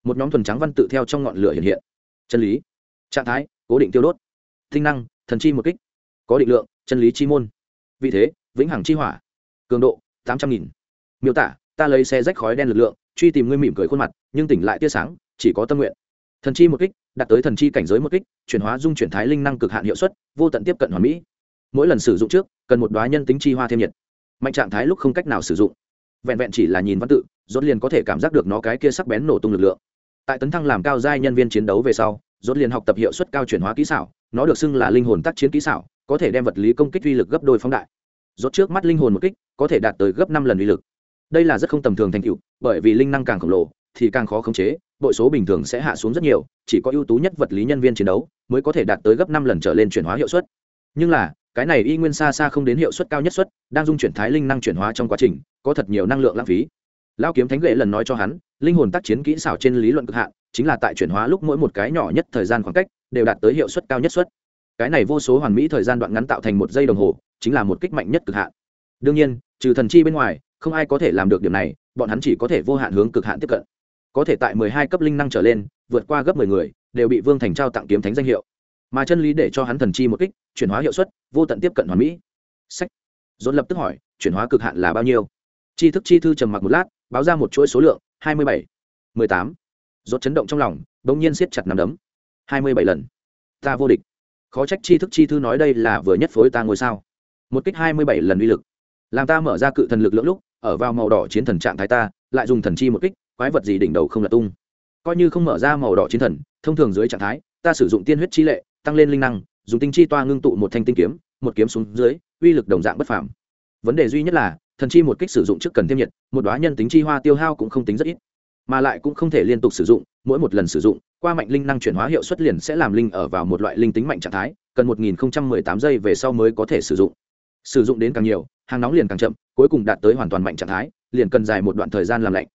Một nhóm thuần trắng văn tự theo trong ngọn lửa hiện hiện. Chân lý, trạng thái, cố định tiêu đốt. Tinh năng, thần chi một kích. Có định lượng, chân lý chi môn. Vị thế, vĩnh hằng chi hỏa. Cường độ, tám trăm nghìn. Miêu tả, ta lấy xe rách khói đen lực lượng truy tìm ngươi mỉm cười khuôn mặt, nhưng tỉnh lại tia sáng, chỉ có tâm nguyện. Thần chi một kích, đạt tới thần chi cảnh giới một kích, chuyển hóa dung chuyển thái linh năng cực hạn hiệu suất, vô tận tiếp cận hoàn mỹ. Mỗi lần sử dụng trước, cần một đoá nhân tính chi hoa thêm nhiệt. Mạnh trạng thái lúc không cách nào sử dụng. Vẹn vẹn chỉ là nhìn văn tự, rốt liền có thể cảm giác được nó cái kia sắc bén nổ tung lực lượng. Tại tấn thăng làm cao giai nhân viên chiến đấu về sau, rốt liền học tập hiệu suất cao chuyển hóa kỹ xảo, nó được xưng là linh hồn tác chiến kỹ xảo, có thể đem vật lý công kích uy lực gấp đôi phóng đại. Rốt trước mắt linh hồn một kích, có thể đạt tới gấp năm lần uy lực đây là rất không tầm thường thành tựu, bởi vì linh năng càng khổng lồ thì càng khó khống chế, bội số bình thường sẽ hạ xuống rất nhiều, chỉ có ưu tú nhất vật lý nhân viên chiến đấu mới có thể đạt tới gấp năm lần trở lên chuyển hóa hiệu suất. Nhưng là, cái này y nguyên xa xa không đến hiệu suất cao nhất suất, đang dung chuyển thái linh năng chuyển hóa trong quá trình, có thật nhiều năng lượng lãng phí. Lao kiếm thánh lệ lần nói cho hắn, linh hồn tác chiến kỹ xảo trên lý luận cực hạn, chính là tại chuyển hóa lúc mỗi một cái nhỏ nhất thời gian khoảng cách, đều đạt tới hiệu suất cao nhất suất. Cái này vô số hoàn mỹ thời gian đoạn ngắn tạo thành một giây đồng hồ, chính là một kích mạnh nhất cực hạn. Đương nhiên, trừ thần chi bên ngoài không ai có thể làm được điểm này, bọn hắn chỉ có thể vô hạn hướng cực hạn tiếp cận. Có thể tại mười hai cấp linh năng trở lên, vượt qua gấp mười người, đều bị vương thành trao tặng kiếm thánh danh hiệu. Mà chân lý để cho hắn thần chi một kích, chuyển hóa hiệu suất, vô tận tiếp cận hoàn mỹ. Sách. Dồn lập tức hỏi, chuyển hóa cực hạn là bao nhiêu? Chi thức chi thư trầm mặc một lát, báo ra một chuỗi số lượng, hai mươi bảy, mười tám. Dốt chấn động trong lòng đ ỗ n g nhiên siết chặt nằm đấm. hai mươi bảy lần. Ta vô địch. Khó trách chi thức chi thư nói đây là vừa nhất phối ta ngôi sao. Một kích hai mươi bảy lần uy lực. Làm ta mở ra cự thần lực lượng lúc ở vào màu đỏ chiến thần trạng thái ta, lại dùng thần chi một kích, quái vật gì đỉnh đầu không là tung. Coi như không mở ra màu đỏ chiến thần, thông thường dưới trạng thái, ta sử dụng tiên huyết chi lệ, tăng lên linh năng, dùng tinh chi toa ngưng tụ một thanh tinh kiếm, một kiếm xuống dưới, uy lực đồng dạng bất phàm. Vấn đề duy nhất là, thần chi một kích sử dụng trước cần thêm nhiệt, một đoá nhân tính chi hoa tiêu hao cũng không tính rất ít. Mà lại cũng không thể liên tục sử dụng, mỗi một lần sử dụng, qua mạnh linh năng chuyển hóa hiệu suất liền sẽ làm linh ở vào một loại linh tính mạnh trạng thái, cần một nghìn tám giây về sau mới có thể sử dụng sử dụng đến càng nhiều, hàng nóng liền càng chậm, cuối cùng đạt tới hoàn toàn mạnh trạng thái, liền cần dài một đoạn thời gian làm lạnh.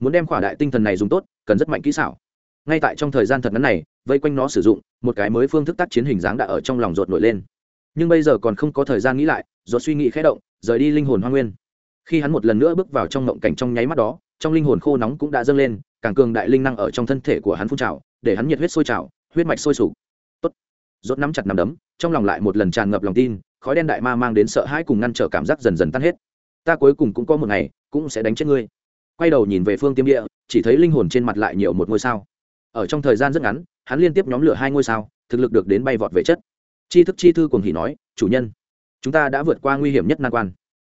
Muốn đem khỏa đại tinh thần này dùng tốt, cần rất mạnh kỹ xảo. Ngay tại trong thời gian thật ngắn này, vây quanh nó sử dụng, một cái mới phương thức tác chiến hình dáng đã ở trong lòng rột nổi lên. Nhưng bây giờ còn không có thời gian nghĩ lại do suy nghĩ khẽ động, rời đi linh hồn hoa nguyên. Khi hắn một lần nữa bước vào trong mộng cảnh trong nháy mắt đó, trong linh hồn khô nóng cũng đã dâng lên, càng cường đại linh năng ở trong thân thể của hắn phun trào, để hắn nhiệt huyết sôi trào, huyết mạch sôi sục rốt nắm chặt nắm đấm, trong lòng lại một lần tràn ngập lòng tin, khói đen đại ma mang đến sợ hãi cùng ngăn trở cảm giác dần dần tan hết. Ta cuối cùng cũng có một ngày, cũng sẽ đánh chết ngươi. Quay đầu nhìn về phương tiêm địa, chỉ thấy linh hồn trên mặt lại nhiều một ngôi sao. Ở trong thời gian rất ngắn, hắn liên tiếp nhóm lửa hai ngôi sao, thực lực được đến bay vọt về chất. Chi thức chi thư cùng hỉ nói, chủ nhân, chúng ta đã vượt qua nguy hiểm nhất nan quan.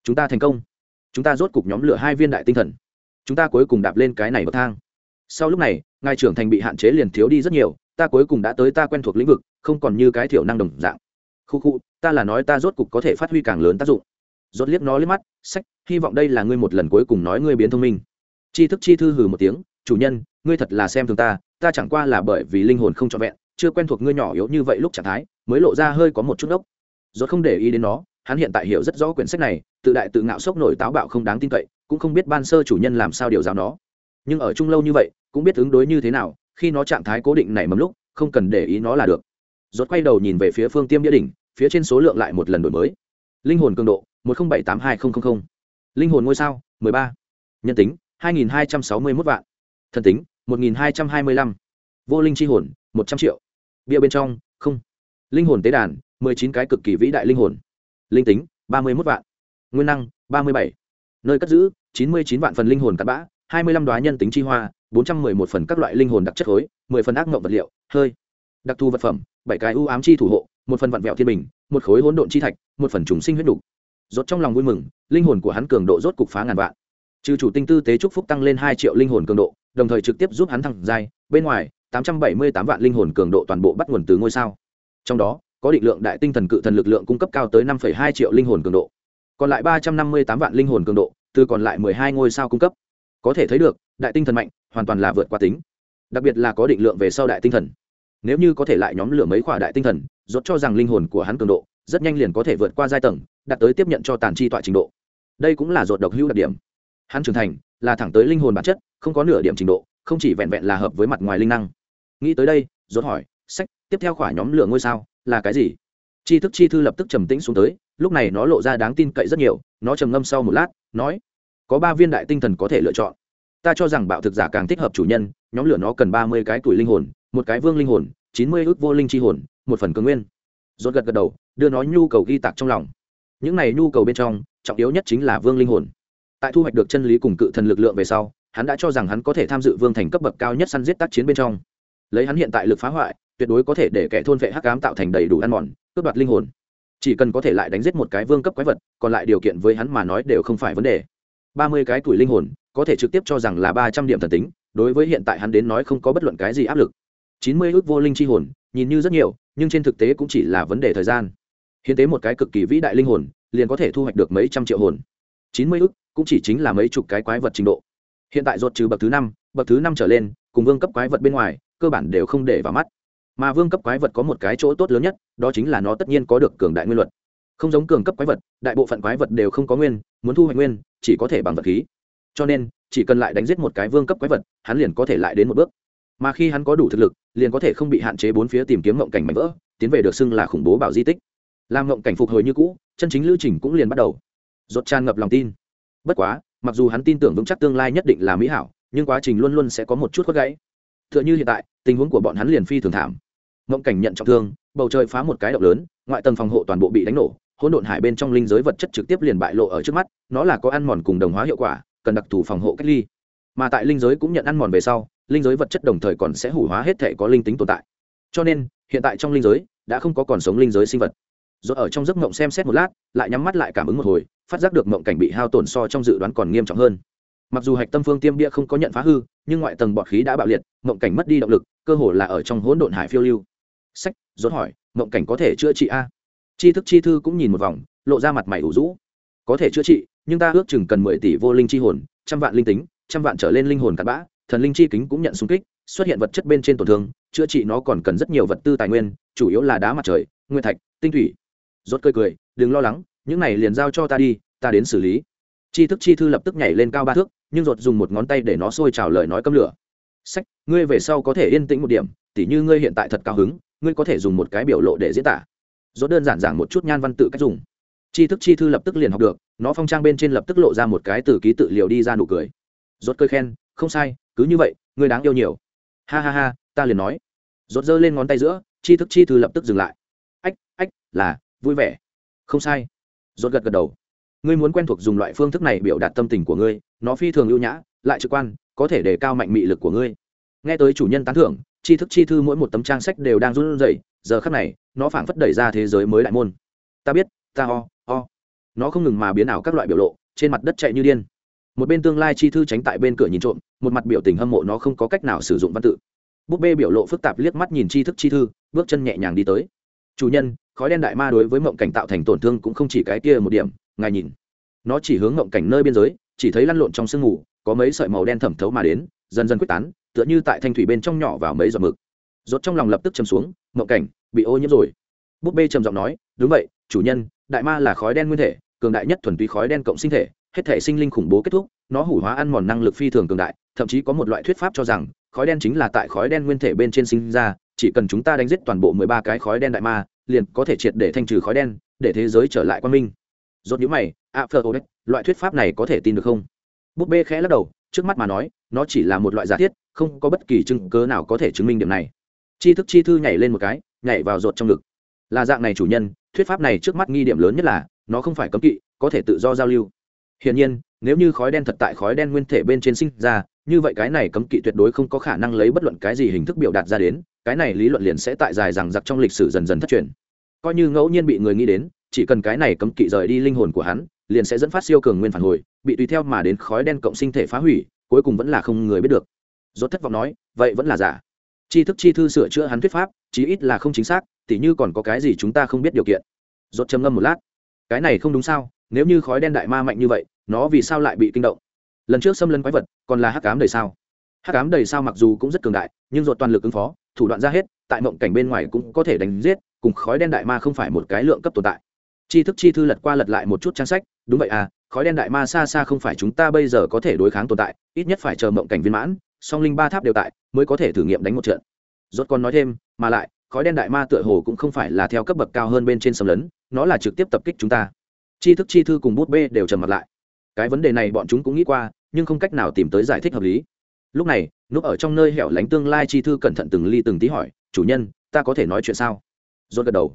Chúng ta thành công. Chúng ta rốt cục nhóm lửa hai viên đại tinh thần. Chúng ta cuối cùng đạp lên cái này bậc thang. Sau lúc này, ngài trưởng thành bị hạn chế liền thiếu đi rất nhiều ta cuối cùng đã tới ta quen thuộc lĩnh vực, không còn như cái thiểu năng đồng dạng. Khu khu, ta là nói ta rốt cục có thể phát huy càng lớn tác dụng. Rốt liếc nó liếc mắt, sách, hy vọng đây là ngươi một lần cuối cùng nói ngươi biến thông minh. Chi thức chi thư hừ một tiếng, chủ nhân, ngươi thật là xem thường ta ta chẳng qua là bởi vì linh hồn không trọn vẹn, chưa quen thuộc ngươi nhỏ yếu như vậy lúc trạng thái, mới lộ ra hơi có một chút ốc rốt không để ý đến nó, hắn hiện tại hiểu rất rõ quyển sách này, tự đại tự ngạo sốc nổi táo bạo không đáng tin cậy, cũng không biết ban sơ chủ nhân làm sao điều giáo nó. Nhưng ở chung lâu như vậy, cũng biết ứng đối như thế nào khi nó trạng thái cố định này mầm lúc, không cần để ý nó là được. Rốt quay đầu nhìn về phía phương tiêm địa đỉnh, phía trên số lượng lại một lần đổi mới. Linh hồn cường độ, một nghìn bảy tám hai nghìn linh hồn ngôi sao, mười ba. Nhân tính, hai nghìn hai trăm sáu mươi mốt vạn. Thần tính, một nghìn hai trăm hai mươi lăm. Vô linh chi hồn, một trăm triệu. Bia bên trong, không. Linh hồn tế đàn, mười chín cái cực kỳ vĩ đại linh hồn. Linh tính, ba mươi mốt vạn. Nguyên năng, ba mươi bảy. Nơi cất giữ, chín mươi chín vạn phần linh hồn cắt bã, hai mươi lăm đoá nhân tính chi hoa bốn trăm mười một phần các loại linh hồn đặc chất khối, mười phần ác mộng vật liệu, hơi, đặc thù vật phẩm, bảy cái ưu ám chi thủ hộ, một phần vận vẹo thiên bình, một khối hỗn độn chi thạch, một phần trùng sinh huyết đục. Rốt trong lòng vui mừng, linh hồn của hắn cường độ rốt cục phá ngàn vạn. Trừ chủ tinh tư tế chúc phúc tăng lên hai triệu linh hồn cường độ, đồng thời trực tiếp giúp hắn thăng giai, bên ngoài, tám trăm bảy mươi tám vạn linh hồn cường độ toàn bộ bắt nguồn từ ngôi sao. Trong đó, có định lượng đại tinh thần cự thần lực lượng cung cấp cao tới năm hai triệu linh hồn cường độ. Còn lại ba trăm năm mươi tám vạn linh hồn cường độ, từ còn lại mười hai ngôi sao cung cấp. Có thể thấy được, đại tinh thần mạnh hoàn toàn là vượt qua tính. Đặc biệt là có định lượng về sau đại tinh thần. Nếu như có thể lại nhóm lửa mấy khỏa đại tinh thần dốt cho rằng linh hồn của hắn cường độ rất nhanh liền có thể vượt qua giai tầng, đạt tới tiếp nhận cho tàn chi tọa trình độ. Đây cũng là dột độc hữu đặc điểm. Hắn trưởng thành là thẳng tới linh hồn bản chất, không có nửa điểm trình độ, không chỉ vẹn vẹn là hợp với mặt ngoài linh năng. Nghĩ tới đây dốt hỏi, sách, tiếp theo khỏa nhóm lửa ngôi sao là cái gì? Chi thức chi thư lập tức trầm tĩnh xuống tới, lúc này nó lộ ra đáng tin cậy rất nhiều, nó trầm ngâm sau một lát, nói, có ba viên đại tinh thần có thể lựa chọn ta cho rằng bạo thực giả càng thích hợp chủ nhân, nhóm lửa nó cần ba mươi cái tuổi linh hồn, một cái vương linh hồn, chín mươi ước vô linh chi hồn, một phần cường nguyên. Rốt gật gật đầu, đưa nó nhu cầu ghi tạc trong lòng. Những này nhu cầu bên trong, trọng yếu nhất chính là vương linh hồn. Tại thu hoạch được chân lý cùng cự thần lực lượng về sau, hắn đã cho rằng hắn có thể tham dự vương thành cấp bậc cao nhất săn giết tác chiến bên trong. Lấy hắn hiện tại lực phá hoại, tuyệt đối có thể để kẻ thôn vệ hắc ám tạo thành đầy đủ ăn mòn, cướp đoạt linh hồn. Chỉ cần có thể lại đánh giết một cái vương cấp quái vật, còn lại điều kiện với hắn mà nói đều không phải vấn đề. ba mươi cái tuổi linh hồn có thể trực tiếp cho rằng là ba trăm điểm thần tính, đối với hiện tại hắn đến nói không có bất luận cái gì áp lực. Chín mươi ước vô linh chi hồn, nhìn như rất nhiều, nhưng trên thực tế cũng chỉ là vấn đề thời gian. Hiến tế một cái cực kỳ vĩ đại linh hồn, liền có thể thu hoạch được mấy trăm triệu hồn. Chín mươi ước cũng chỉ chính là mấy chục cái quái vật trình độ. Hiện tại ruột trừ bậc thứ năm, bậc thứ năm trở lên, cùng vương cấp quái vật bên ngoài, cơ bản đều không để vào mắt. Mà vương cấp quái vật có một cái chỗ tốt lớn nhất, đó chính là nó tất nhiên có được cường đại nguyên luật. Không giống cường cấp quái vật, đại bộ phận quái vật đều không có nguyên, muốn thu hoạch nguyên, chỉ có thể bằng vật khí cho nên, chỉ cần lại đánh giết một cái vương cấp quái vật, hắn liền có thể lại đến một bước. Mà khi hắn có đủ thực lực, liền có thể không bị hạn chế bốn phía tìm kiếm ngộng cảnh mạnh vỡ, tiến về được xưng là khủng bố bảo di tích. Làm ngộng cảnh phục hồi như cũ, chân chính lưu trình cũng liền bắt đầu. Rốt tràn ngập lòng tin. Bất quá, mặc dù hắn tin tưởng vững chắc tương lai nhất định là mỹ hảo, nhưng quá trình luôn luôn sẽ có một chút khuất gãy. Tựa như hiện tại, tình huống của bọn hắn liền phi thường thảm. Ngộng cảnh nhận trọng thương, bầu trời phá một cái động lớn, ngoại tầng phòng hộ toàn bộ bị đánh nổ, hỗn độn hải bên trong linh giới vật chất trực tiếp liền bại lộ ở trước mắt, nó là có ăn mòn cùng đồng hóa hiệu quả cần đặc thù phòng hộ cách ly. Mà tại linh giới cũng nhận ăn mòn về sau, linh giới vật chất đồng thời còn sẽ hủ hóa hết thể có linh tính tồn tại. Cho nên, hiện tại trong linh giới đã không có còn sống linh giới sinh vật. Rồi ở trong giấc mộng xem xét một lát, lại nhắm mắt lại cảm ứng một hồi, phát giác được mộng cảnh bị hao tổn so trong dự đoán còn nghiêm trọng hơn. Mặc dù hạch tâm phương tiêm bia không có nhận phá hư, nhưng ngoại tầng bọt khí đã bạo liệt, mộng cảnh mất đi động lực, cơ hồ là ở trong hỗn độn hải phiêu lưu. Sách, rốt hỏi, mộng cảnh có thể chữa trị a? Chi thức chi thư cũng nhìn một vòng, lộ ra mặt mày ủ rũ. Có thể chữa trị nhưng ta ước chừng cần mười tỷ vô linh chi hồn, trăm vạn linh tính, trăm vạn trở lên linh hồn cặn bã, thần linh chi kính cũng nhận xung kích, xuất hiện vật chất bên trên tổn thương, chữa trị nó còn cần rất nhiều vật tư tài nguyên, chủ yếu là đá mặt trời, nguyên thạch, tinh thủy. Rốt cười cười, đừng lo lắng, những này liền giao cho ta đi, ta đến xử lý. Chi thức chi thư lập tức nhảy lên cao ba thước, nhưng rột dùng một ngón tay để nó sôi trào lời nói cấm lửa. Sách, ngươi về sau có thể yên tĩnh một điểm, tỉ như ngươi hiện tại thật cao hứng, ngươi có thể dùng một cái biểu lộ để diễn tả. Rốt đơn giản giảng một chút nhan văn tự cách dùng. Tri thức chi thư lập tức liền học được, nó phong trang bên trên lập tức lộ ra một cái từ ký tự liều đi ra nụ cười. Rốt cười khen, không sai, cứ như vậy, ngươi đáng yêu nhiều. Ha ha ha, ta liền nói. Rốt giơ lên ngón tay giữa, tri thức chi thư lập tức dừng lại. Ách ách, là, vui vẻ. Không sai. Rốt gật gật đầu. Ngươi muốn quen thuộc dùng loại phương thức này biểu đạt tâm tình của ngươi, nó phi thường ưu nhã, lại trực quan, có thể đề cao mạnh mị lực của ngươi. Nghe tới chủ nhân tán thưởng, tri thức chi thư mỗi một tấm trang sách đều đang run rẩy, giờ khắc này, nó phảng phất đẩy ra thế giới mới đại môn. Ta biết, ta ho nó không ngừng mà biến ảo các loại biểu lộ, trên mặt đất chạy như điên. Một bên tương lai chi thư tránh tại bên cửa nhìn trộm, một mặt biểu tình hâm mộ nó không có cách nào sử dụng văn tự. Búp bê biểu lộ phức tạp liếc mắt nhìn chi thức chi thư, bước chân nhẹ nhàng đi tới. Chủ nhân, khói đen đại ma đối với mộng cảnh tạo thành tổn thương cũng không chỉ cái kia một điểm, ngài nhìn. Nó chỉ hướng mộng cảnh nơi biên giới, chỉ thấy lăn lộn trong sương mù, có mấy sợi màu đen thẩm thấu mà đến, dần dần quyết tán, tựa như tại thanh thủy bên trong nhỏ vào mấy giọt mực. Rốt trong lòng lập tức chầm xuống, mộng cảnh, bị ô nhiễm rồi. Búp bê trầm giọng nói, đúng vậy, chủ nhân đại ma là khói đen nguyên thể, cường đại nhất thuần túy khói đen cộng sinh thể, hết thể sinh linh khủng bố kết thúc, nó hủ hóa ăn mòn năng lực phi thường cường đại, thậm chí có một loại thuyết pháp cho rằng, khói đen chính là tại khói đen nguyên thể bên trên sinh ra, chỉ cần chúng ta đánh giết toàn bộ mười ba cái khói đen đại ma, liền có thể triệt để thanh trừ khói đen, để thế giới trở lại quan minh. Rốt nhíu mày a phơ ô loại thuyết pháp này có thể tin được không? Búp bê khẽ lắc đầu, trước mắt mà nói, nó chỉ là một loại giả thiết, không có bất kỳ chứng cớ nào có thể chứng minh điểm này. Chi thức chi thư nhảy lên một cái, nhảy vào rột trong ngực. Là dạng này chủ nhân thuyết pháp này trước mắt nghi điểm lớn nhất là, nó không phải cấm kỵ, có thể tự do giao lưu. Hiển nhiên, nếu như khói đen thật tại khói đen nguyên thể bên trên sinh ra, như vậy cái này cấm kỵ tuyệt đối không có khả năng lấy bất luận cái gì hình thức biểu đạt ra đến, cái này lý luận liền sẽ tại dài rằng giặc trong lịch sử dần dần thất truyền. Coi như ngẫu nhiên bị người nghĩ đến, chỉ cần cái này cấm kỵ rời đi linh hồn của hắn, liền sẽ dẫn phát siêu cường nguyên phản hồi, bị tùy theo mà đến khói đen cộng sinh thể phá hủy, cuối cùng vẫn là không người biết được. Rốt thất vọng nói, vậy vẫn là giả. Tri thức chi thư sửa chữa hắn thuyết pháp, chí ít là không chính xác tỉ như còn có cái gì chúng ta không biết điều kiện. Rốt chấm ngâm một lát. Cái này không đúng sao? Nếu như khói đen đại ma mạnh như vậy, nó vì sao lại bị kinh động? Lần trước xâm lấn quái vật còn là hắc ám đầy sao? Hắc ám đầy sao mặc dù cũng rất cường đại, nhưng dột toàn lực ứng phó, thủ đoạn ra hết, tại mộng cảnh bên ngoài cũng có thể đánh giết, cùng khói đen đại ma không phải một cái lượng cấp tồn tại. Tri thức chi thư lật qua lật lại một chút trang sách, đúng vậy à khói đen đại ma xa xa không phải chúng ta bây giờ có thể đối kháng tồn tại, ít nhất phải chờ mộng cảnh viên mãn, song linh ba tháp đều tại, mới có thể thử nghiệm đánh một trận. Rốt còn nói thêm, mà lại khói đen đại ma tựa hồ cũng không phải là theo cấp bậc cao hơn bên trên xâm lấn, nó là trực tiếp tập kích chúng ta. Tri thức chi thư cùng bút bê đều trầm mặt lại. Cái vấn đề này bọn chúng cũng nghĩ qua, nhưng không cách nào tìm tới giải thích hợp lý. Lúc này, núp ở trong nơi hẻo lánh tương lai chi thư cẩn thận từng ly từng tí hỏi, chủ nhân, ta có thể nói chuyện sao? Dốt gật đầu.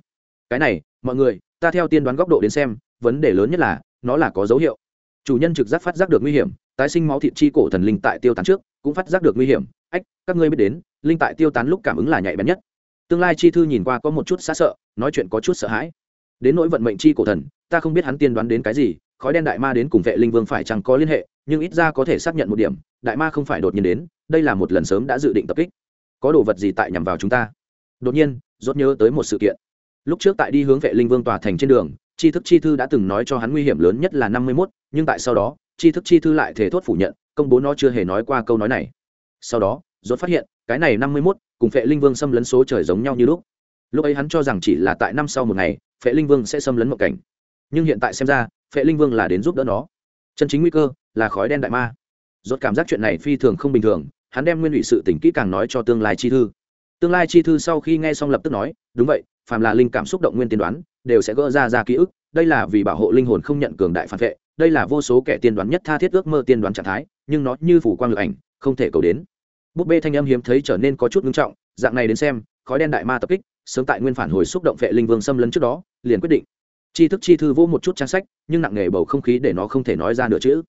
Cái này, mọi người, ta theo tiên đoán góc độ đến xem, vấn đề lớn nhất là, nó là có dấu hiệu. Chủ nhân trực giác phát giác được nguy hiểm, tái sinh máu thịt chi cổ thần linh tại tiêu tán trước, cũng phát giác được nguy hiểm. Ách, các ngươi biết đến, linh tại tiêu tán lúc cảm ứng là nhạy bén nhất tương lai chi thư nhìn qua có một chút xa sợ, nói chuyện có chút sợ hãi. Đến nỗi vận mệnh chi cổ thần, ta không biết hắn tiên đoán đến cái gì, khói đen đại ma đến cùng vệ linh vương phải chẳng có liên hệ, nhưng ít ra có thể xác nhận một điểm, đại ma không phải đột nhiên đến, đây là một lần sớm đã dự định tập kích. Có đồ vật gì tại nhằm vào chúng ta? Đột nhiên, rốt nhớ tới một sự kiện. Lúc trước tại đi hướng vệ linh vương tòa thành trên đường tri thức chi thư đã từng nói cho hắn nguy hiểm lớn nhất là năm mươi mốt, nhưng tại sau đó tri thức chi thư lại thể thốt phủ nhận, công bố nó chưa hề nói qua câu nói này. Sau đó, rốt phát hiện, cái này năm mươi mốt cùng phệ linh vương xâm lấn số trời giống nhau như lúc. Lúc ấy hắn cho rằng chỉ là tại năm sau một ngày, phệ linh vương sẽ xâm lấn mộng cảnh. Nhưng hiện tại xem ra, phệ linh vương là đến giúp đỡ nó. Chân chính nguy cơ là khói đen đại ma. Rốt cảm giác chuyện này phi thường không bình thường, hắn đem nguyên ủy sự tỉnh kỹ càng nói cho tương lai chi thư. Tương lai chi thư sau khi nghe xong lập tức nói, đúng vậy, phàm là linh cảm xúc động nguyên tiên đoán, đều sẽ gỡ ra ra ký ức, đây là vì bảo hộ linh hồn không nhận cường đại phản vệ, đây là vô số kẻ tiên đoán nhất tha thiết ước mơ tiên đoán trạng thái, nhưng nó như phủ quang lực ảnh, không thể cầu đến búp bê thanh âm hiếm thấy trở nên có chút ngưng trọng, dạng này đến xem, khói đen đại ma tập kích, sớm tại nguyên phản hồi xúc động vệ linh vương xâm lấn trước đó, liền quyết định. Chi thức chi thư vô một chút trang sách, nhưng nặng nề bầu không khí để nó không thể nói ra nửa chữ.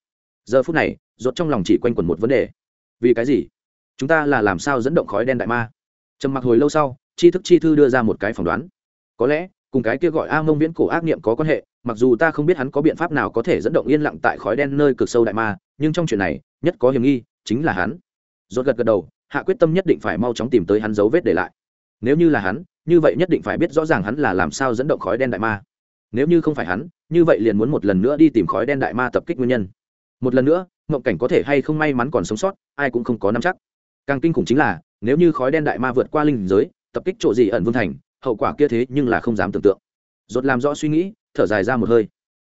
Giờ phút này, rốt trong lòng chỉ quanh quẩn một vấn đề. Vì cái gì? Chúng ta là làm sao dẫn động khói đen đại ma? Trầm mặc hồi lâu sau, chi thức chi thư đưa ra một cái phỏng đoán. Có lẽ, cùng cái kia gọi a mông viễn cổ ác niệm có quan hệ, mặc dù ta không biết hắn có biện pháp nào có thể dẫn động yên lặng tại khói đen nơi cực sâu đại ma, nhưng trong chuyện này, nhất có hiểm nghi, chính là hắn rốt gật gật đầu, hạ quyết tâm nhất định phải mau chóng tìm tới hắn dấu vết để lại. Nếu như là hắn, như vậy nhất định phải biết rõ ràng hắn là làm sao dẫn động khói đen đại ma. Nếu như không phải hắn, như vậy liền muốn một lần nữa đi tìm khói đen đại ma tập kích nguyên nhân. Một lần nữa, mộng cảnh có thể hay không may mắn còn sống sót, ai cũng không có nắm chắc. Càng kinh khủng chính là, nếu như khói đen đại ma vượt qua linh giới, tập kích chỗ gì ẩn vương thành, hậu quả kia thế nhưng là không dám tưởng tượng. Rốt làm rõ suy nghĩ, thở dài ra một hơi.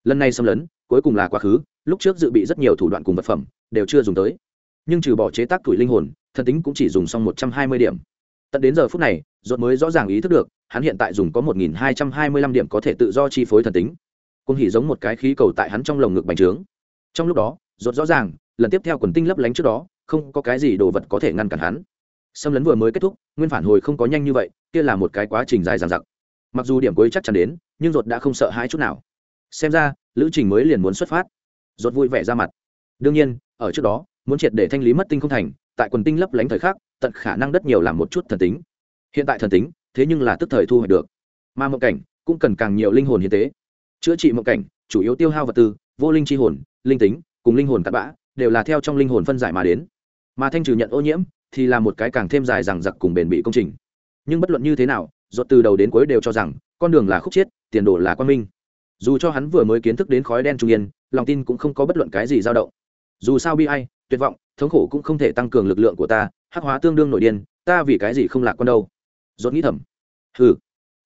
Lần này xâm lấn, cuối cùng là quá khứ, lúc trước dự bị rất nhiều thủ đoạn cùng vật phẩm, đều chưa dùng tới nhưng trừ bỏ chế tác tuổi linh hồn, thần tính cũng chỉ dùng xong một trăm hai mươi điểm. Tận đến giờ phút này dột mới rõ ràng ý thức được, hắn hiện tại dùng có một nghìn hai trăm hai mươi lăm điểm có thể tự do chi phối thần tính. Cũng hỉ giống một cái khí cầu tại hắn trong lồng ngực bành trướng. Trong lúc đó dột rõ ràng, lần tiếp theo quần tinh lấp lánh trước đó, không có cái gì đồ vật có thể ngăn cản hắn. Xâm lấn vừa mới kết thúc, nguyên phản hồi không có nhanh như vậy, kia là một cái quá trình dài dằng dặc. Mặc dù điểm cuối chắc chắn đến, nhưng ruột đã không sợ hãi chút nào. Xem ra, lữ trình mới liền muốn xuất phát. Ruột vui vẻ ra mặt. Đương nhiên, ở trước đó muốn triệt để thanh lý mất tinh không thành, tại quần tinh lấp lánh thời khắc, tận khả năng đất nhiều làm một chút thần tính. Hiện tại thần tính, thế nhưng là tức thời thu hoạch được. Mà mộng cảnh cũng cần càng nhiều linh hồn hiến tế. Chữa trị mộng cảnh, chủ yếu tiêu hao vật tư, vô linh chi hồn, linh tính, cùng linh hồn cặn bã, đều là theo trong linh hồn phân giải mà đến. Mà thanh trừ nhận ô nhiễm, thì là một cái càng thêm dài rằng giặc cùng bền bị công trình. Nhưng bất luận như thế nào dột từ đầu đến cuối đều cho rằng, con đường là khúc chiết, tiền đồ là quan minh. Dù cho hắn vừa mới kiến thức đến khói đen trung yên, lòng tin cũng không có bất luận cái gì dao động. Dù sao bi ai tuyệt vọng, thống khổ cũng không thể tăng cường lực lượng của ta, hắc hóa tương đương nội điên, ta vì cái gì không lạc con đâu? Dốt nghĩ thầm. Ừ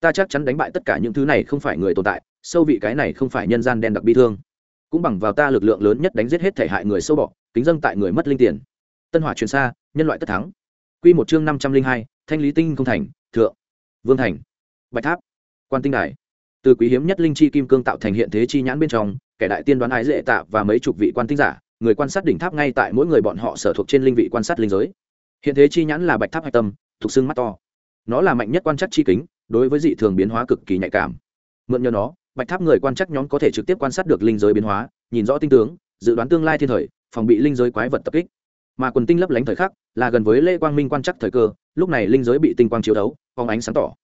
ta chắc chắn đánh bại tất cả những thứ này không phải người tồn tại, sâu vị cái này không phải nhân gian đen đặc bi thương. Cũng bằng vào ta lực lượng lớn nhất đánh giết hết thể hại người sâu bọ, kính dâng tại người mất linh tiền. Tân hỏa truyền xa, nhân loại tất thắng. Quy một chương năm trăm linh hai, thanh lý tinh không thành, thượng. Vương thành. Bạch tháp. Quan tinh đài. Từ quý hiếm nhất linh chi kim cương tạo thành hiện thế chi nhãn bên trong, kẻ đại tiên đoán ái dễ tạ và mấy chục vị quan tinh giả người quan sát đỉnh tháp ngay tại mỗi người bọn họ sở thuộc trên linh vị quan sát linh giới. Hiện thế chi nhãn là bạch tháp hạch tâm, thuộc xương mắt to. Nó là mạnh nhất quan chắc chi kính, đối với dị thường biến hóa cực kỳ nhạy cảm. Mượn nhờ nó, bạch tháp người quan chắc nhóm có thể trực tiếp quan sát được linh giới biến hóa, nhìn rõ tinh tướng, dự đoán tương lai thiên thời, phòng bị linh giới quái vật tập kích. Mà quần tinh lấp lánh thời khắc, là gần với lê quang minh quan chắc thời cơ, lúc này linh giới bị tinh quang chiếu đấu, phóng ánh sáng tỏ.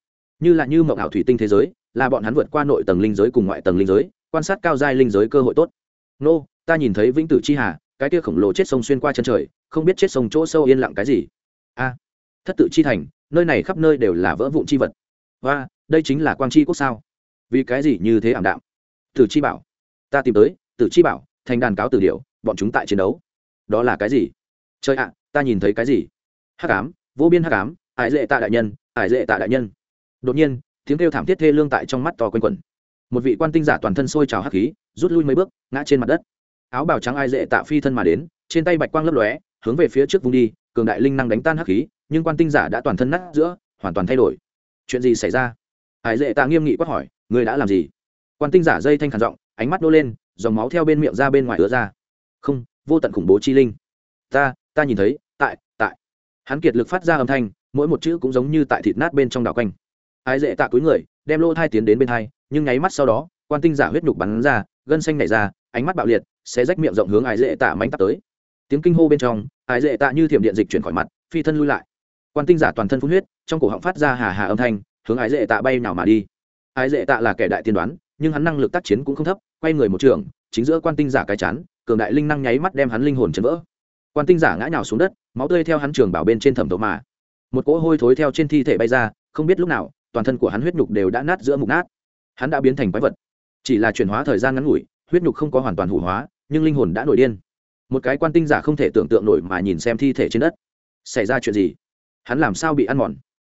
Như là như mộng ảo thủy tinh thế giới, là bọn hắn vượt qua nội tầng linh giới cùng ngoại tầng linh giới, quan sát cao giai linh giới cơ hội tốt. Nô ta nhìn thấy vĩnh tử chi hà, cái kia khổng lồ chết sông xuyên qua chân trời, không biết chết sông chỗ sâu yên lặng cái gì. A, thất tự chi thành, nơi này khắp nơi đều là vỡ vụn chi vật. Và đây chính là quang chi quốc sao? Vì cái gì như thế ảm đạm? Tử chi bảo, ta tìm tới, tử chi bảo, thành đàn cáo tử điệu bọn chúng tại chiến đấu. Đó là cái gì? Trời ạ, ta nhìn thấy cái gì? Hắc ám, vô biên hắc ám, ải dệ tạ đại nhân, ải dệ tạ đại nhân. Đột nhiên, tiếng kêu thảm thiết thê lương tại trong mắt to quanh quẩn. Một vị quan tinh giả toàn thân sôi trào hắc khí, rút lui mấy bước, ngã trên mặt đất áo bào trắng ai dễ tạ phi thân mà đến, trên tay bạch quang lấp lóe, hướng về phía trước vùng đi, cường đại linh năng đánh tan hắc khí, nhưng quan tinh giả đã toàn thân nát giữa, hoàn toàn thay đổi. Chuyện gì xảy ra? Ai dễ tạ nghiêm nghị quát hỏi người đã làm gì? Quan tinh giả dây thanh khản giọng, ánh mắt nô lên, dòng máu theo bên miệng ra bên ngoài ứa ra. Không, vô tận khủng bố chi linh. Ta ta nhìn thấy, tại tại. Hắn kiệt lực phát ra âm thanh, mỗi một chữ cũng giống như tại thịt nát bên trong đảo quanh. Ai dễ tạ cúi người, đem lô thai tiến đến bên thai nhưng nháy mắt sau đó, quan tinh giả huyết nhục bắn ra, gân xanh nảy ra ánh mắt bạo liệt sẽ rách miệng rộng hướng Ái dễ tạ mánh tắt tới. Tiếng kinh hô bên trong, Ái dễ tạ như thiểm điện dịch chuyển khỏi mặt, phi thân lui lại. Quan tinh giả toàn thân phun huyết, trong cổ họng phát ra hà hà âm thanh, hướng Ái dễ tạ bay nào mà đi. Ái dễ tạ là kẻ đại tiên đoán, nhưng hắn năng lực tác chiến cũng không thấp, quay người một trường, chính giữa quan tinh giả cái chán, cường đại linh năng nháy mắt đem hắn linh hồn chấn vỡ. Quan tinh giả ngã nhào xuống đất, máu tươi theo hắn trường bảo bên trên thẩm thấu mà. Một cỗ hôi thối theo trên thi thể bay ra, không biết lúc nào, toàn thân của hắn huyết nhục đều đã nát giữa mục nát. Hắn đã biến thành quái vật. Chỉ là chuyển hóa thời gian ngắn ngủi huyết nhục không có hoàn toàn hủ hóa, nhưng linh hồn đã nổi điên. Một cái quan tinh giả không thể tưởng tượng nổi mà nhìn xem thi thể trên đất. Xảy ra chuyện gì? Hắn làm sao bị ăn mòn?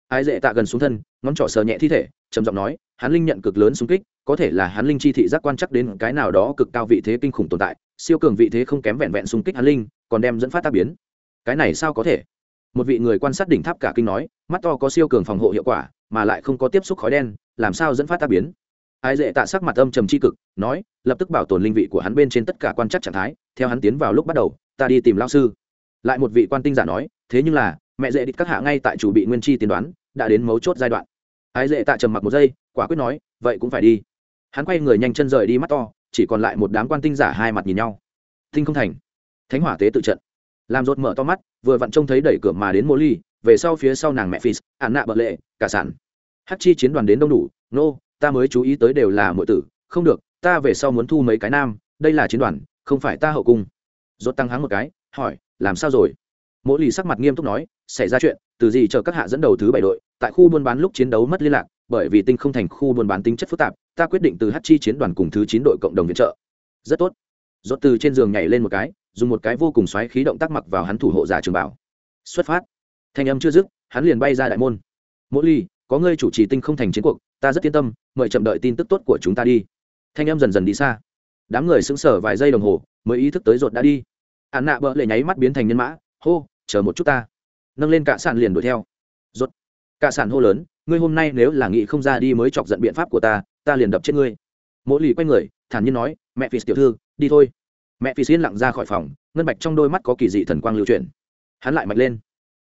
Ai dễ tạ gần xuống thân, ngón trỏ sờ nhẹ thi thể, trầm giọng nói, hắn linh nhận cực lớn xung kích, có thể là hắn linh chi thị giác quan chắc đến cái nào đó cực cao vị thế kinh khủng tồn tại, siêu cường vị thế không kém vẹn vẹn xung kích hắn linh, còn đem dẫn phát tác biến. Cái này sao có thể? Một vị người quan sát đỉnh tháp cả kinh nói, mắt to có siêu cường phòng hộ hiệu quả, mà lại không có tiếp xúc khói đen, làm sao dẫn phát tác biến? Ai dễ tạ sắc mặt âm trầm c h i cực nói lập tức bảo tồn linh vị của hắn bên trên tất cả quan chắc trạng thái theo hắn tiến vào lúc bắt đầu ta đi tìm lao sư. Lại một vị quan tinh giả nói thế nhưng là mẹ dễ địch các hạ ngay tại chủ bị nguyên chi tiên đoán đã đến mấu chốt giai đoạn. Ai dễ tạ trầm mặc một giây quả quyết nói vậy cũng phải đi. Hắn quay người nhanh chân rời đi mắt to chỉ còn lại một đám quan tinh giả hai mặt nhìn nhau. Tinh không thành. Thánh hỏa tế tự trận. Làm rột mở to mắt vừa vặn trông thấy đẩy cửa mà đến mô ly về sau phía sau nàng mẹ phi ạn nạ bợ lệ cả sản. Hát chi chiến đoàn đến đông đủ nô、no, ta mới chú ý tới đều là mọi tử, không được, ta về sau muốn thu mấy cái nam, đây là chiến đoàn, không phải ta hậu cung. Rốt tăng hắng một cái, hỏi, làm sao rồi? Mỗi lì sắc mặt nghiêm túc nói, xảy ra chuyện, từ gì chờ các hạ dẫn đầu thứ bảy đội, tại khu buôn bán lúc chiến đấu mất liên lạc, bởi vì tinh không thành khu buôn bán tính chất phức tạp, ta quyết định từ hát chi chiến đoàn cùng thứ chín đội cộng đồng viện trợ. Rất tốt. Rốt từ trên giường nhảy lên một cái, dùng một cái vô cùng xoáy khí động tác mặc vào hắn thủ hộ giả trường bảo. Xuất phát. Thanh âm chưa dứt, hắn liền bay ra đại môn. Mỗi ly có ngươi chủ trì tinh không thành chiến cuộc ta rất yên tâm, mời chậm đợi tin tức tốt của chúng ta đi. Thanh âm dần dần đi xa. Đám người sững sờ vài giây đồng hồ, mới ý thức tới rột đã đi. Hắn nạ bỡ lệ nháy mắt biến thành nhân mã, hô, chờ một chút ta. Nâng lên cả sản liền đuổi theo. Rột cả sản hô lớn, ngươi hôm nay nếu là nghị không ra đi mới chọc giận biện pháp của ta ta liền đập chết ngươi. Mỗi lì quay người, thản nhiên nói, mẹ phi tiểu thư, đi thôi. Mẹ phi yên lặng ra khỏi phòng, ngân bạch trong đôi mắt có kỳ dị thần quang lưu chuyển. Hắn lại mạnh lên.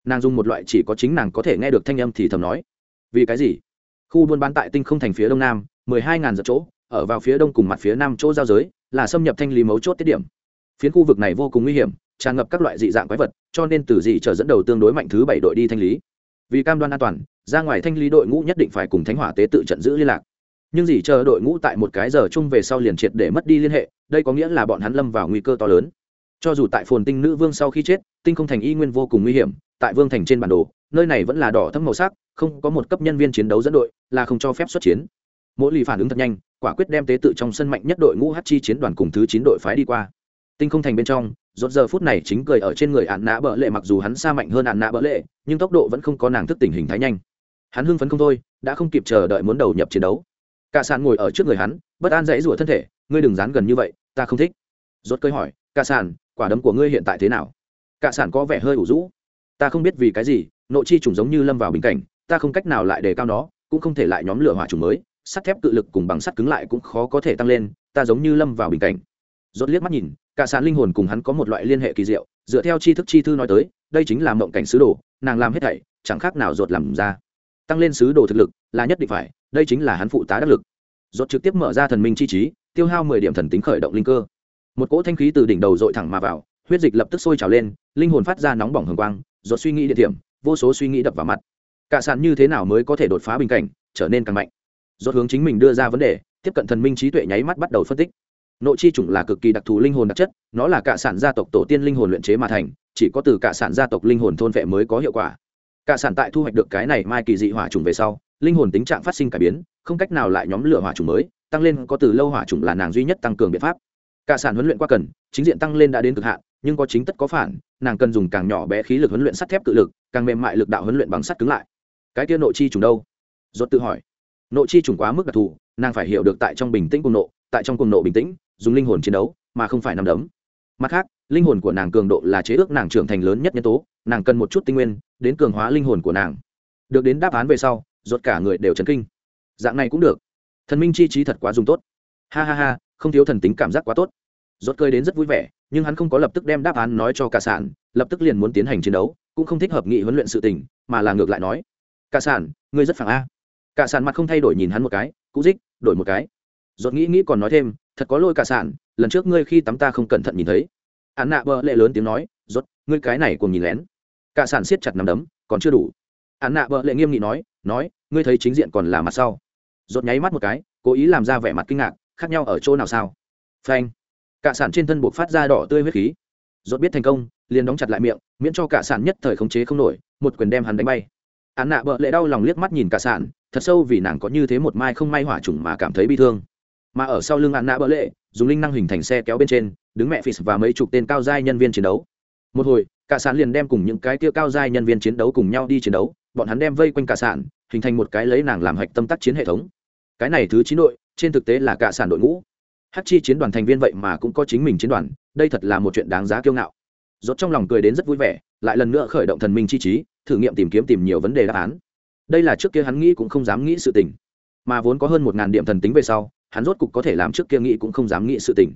Nàng dùng một loại chỉ có chính nàng có thể nghe được thanh âm thì thầm nói, vì cái gì? Khu buôn bán tại tinh không thành phía đông nam, mười hai ngàn dặm chỗ, ở vào phía đông cùng mặt phía nam chỗ giao giới, là xâm nhập thanh lý mấu chốt tiết điểm. Phiến khu vực này vô cùng nguy hiểm, tràn ngập các loại dị dạng quái vật, cho nên từ dị chờ dẫn đầu tương đối mạnh thứ bảy đội đi thanh lý. Vì cam đoan an toàn, ra ngoài thanh lý đội ngũ nhất định phải cùng thánh hỏa tế tự trận giữ liên lạc. Nhưng dì chờ đội ngũ tại một cái giờ chung về sau liền triệt để mất đi liên hệ, đây có nghĩa là bọn hắn lâm vào nguy cơ to lớn. Cho dù tại phồn tinh nữ vương sau khi chết, tinh không thành y nguyên vô cùng nguy hiểm tại vương thành trên bản đồ, nơi này vẫn là đỏ thấm màu sắc, không có một cấp nhân viên chiến đấu dẫn đội, là không cho phép xuất chiến. Mỗi lì phản ứng thật nhanh, quả quyết đem tế tự trong sân mạnh nhất đội ngũ hát chi chiến đoàn cùng thứ chín đội phái đi qua. Tinh không thành bên trong, rốt giờ phút này chính cười ở trên người ạn nã bỡ lệ, mặc dù hắn xa mạnh hơn ạn nã bỡ lệ, nhưng tốc độ vẫn không có nàng thức tình hình thái nhanh. Hắn hưng phấn không thôi, đã không kịp chờ đợi muốn đầu nhập chiến đấu. Cả sàn ngồi ở trước người hắn, bất an dãy rủa thân thể, ngươi đừng dán gần như vậy, ta không thích. Rốt cơi hỏi, cả sàn, quả đấm của ngươi hiện tại thế nào? Cả sàn có vẻ hơi ủ rũ ta không biết vì cái gì, nội chi trùng giống như lâm vào bình cảnh, ta không cách nào lại đề cao nó, cũng không thể lại nhóm lửa hỏa trùng mới, sắt thép cự lực cùng bằng sắt cứng lại cũng khó có thể tăng lên, ta giống như lâm vào bình cảnh. Rốt liếc mắt nhìn, cả sàn linh hồn cùng hắn có một loại liên hệ kỳ diệu, dựa theo tri thức chi thư nói tới, đây chính là mộng cảnh sứ đồ, nàng làm hết thảy, chẳng khác nào rốt làm ra. Tăng lên sứ đồ thực lực, là nhất định phải, đây chính là hắn phụ tá đắc lực. Rốt trực tiếp mở ra thần minh chi trí, tiêu hao mười điểm thần tính khởi động linh cơ. Một cỗ thanh khí từ đỉnh đầu dội thẳng mà vào huyết dịch lập tức sôi trào lên, linh hồn phát ra nóng bỏng hường quang rốt suy nghĩ địa điểm, vô số suy nghĩ đập vào mặt. Cả sàn như thế nào mới có thể đột phá bình cảnh, trở nên càng mạnh. Rốt hướng chính mình đưa ra vấn đề, tiếp cận thần minh trí tuệ nháy mắt bắt đầu phân tích. Nội chi chủng là cực kỳ đặc thù linh hồn đặc chất, nó là cả sản gia tộc tổ tiên linh hồn luyện chế mà thành, chỉ có từ cả sản gia tộc linh hồn thôn vệ mới có hiệu quả. Cả sản tại thu hoạch được cái này mai kỳ dị hỏa trùng về sau, linh hồn tính trạng phát sinh cải biến, không cách nào lại nhóm lửa hỏa trùng mới, tăng lên có từ lâu hỏa trùng là nàng duy nhất tăng cường biện pháp. Cả sản huấn luyện qua cần, chính diện tăng lên đã đến cực hạn nhưng có chính tất có phản, nàng cần dùng càng nhỏ bé khí lực huấn luyện sắt thép cự lực, càng mềm mại lực đạo huấn luyện bằng sắt cứng lại. Cái kia nội chi trùng đâu? Rốt tự hỏi. Nội chi trùng quá mức đặc thù, nàng phải hiểu được tại trong bình tĩnh cùng nộ, tại trong cùng nộ bình tĩnh, dùng linh hồn chiến đấu, mà không phải nằm đấm. Mặt khác, linh hồn của nàng cường độ là chế ước nàng trưởng thành lớn nhất nhân tố, nàng cần một chút tinh nguyên, đến cường hóa linh hồn của nàng. Được đến đáp án về sau rốt cả người đều chấn kinh. Dạng này cũng được. Thần minh chi trí thật quá dùng tốt. Ha ha ha, không thiếu thần tính cảm giác quá tốt rốt cười đến rất vui vẻ, nhưng hắn không có lập tức đem đáp án nói cho cả sản lập tức liền muốn tiến hành chiến đấu, cũng không thích hợp nghị huấn luyện sự tình, mà là ngược lại nói, cả sản ngươi rất phẳng a. Cả sản mặt không thay đổi nhìn hắn một cái cũ dích, đổi một cái. Rốt nghĩ nghĩ còn nói thêm, thật có lỗi cả sản lần trước ngươi khi tắm ta không cẩn thận nhìn thấy. Hắn nạ Bờ lệ lớn tiếng nói, rốt, ngươi cái này cùng nhìn lén. Cả sản siết chặt nắm đấm, còn chưa đủ. Hắn nạ Bờ lệ nghiêm nghị nói nói, ngươi thấy chính diện còn là mặt sau. Rốt nháy mắt một cái, cố ý làm ra vẻ mặt kinh ngạc, khác nhau ở chỗ nào sao? Phanh cả sản trên thân buộc phát ra đỏ tươi huyết khí. Dốt biết thành công, liền đóng chặt lại miệng, miễn cho cả sản nhất thời khống chế không nổi, một quyền đem hắn đánh bay. Án nạ bợ lệ đau lòng liếc mắt nhìn cả sản, thật sâu vì nàng có như thế một mai không may hỏa trùng mà cảm thấy bi thương. Mà ở sau lưng án nạ bợ lệ, dùng linh năng hình thành xe kéo bên trên, đứng mẹ phì và mấy chục tên cao giai nhân viên chiến đấu. Một hồi, cả sản liền đem cùng những cái kia cao giai nhân viên chiến đấu cùng nhau đi chiến đấu, bọn hắn đem vây quanh cả sản, hình thành một cái lấy nàng làm hạch tâm tác chiến hệ thống. Cái này thứ chín đội, trên thực tế là cả sản đội ngũ hát chi chiến đoàn thành viên vậy mà cũng có chính mình chiến đoàn, đây thật là một chuyện đáng giá kiêu ngạo. Rốt trong lòng cười đến rất vui vẻ, lại lần nữa khởi động thần minh chi trí, thử nghiệm tìm kiếm tìm nhiều vấn đề đáp án. Đây là trước kia hắn nghĩ cũng không dám nghĩ sự tình. Mà vốn có hơn một ngàn điểm thần tính về sau, hắn rốt cục có thể làm trước kia nghĩ cũng không dám nghĩ sự tình.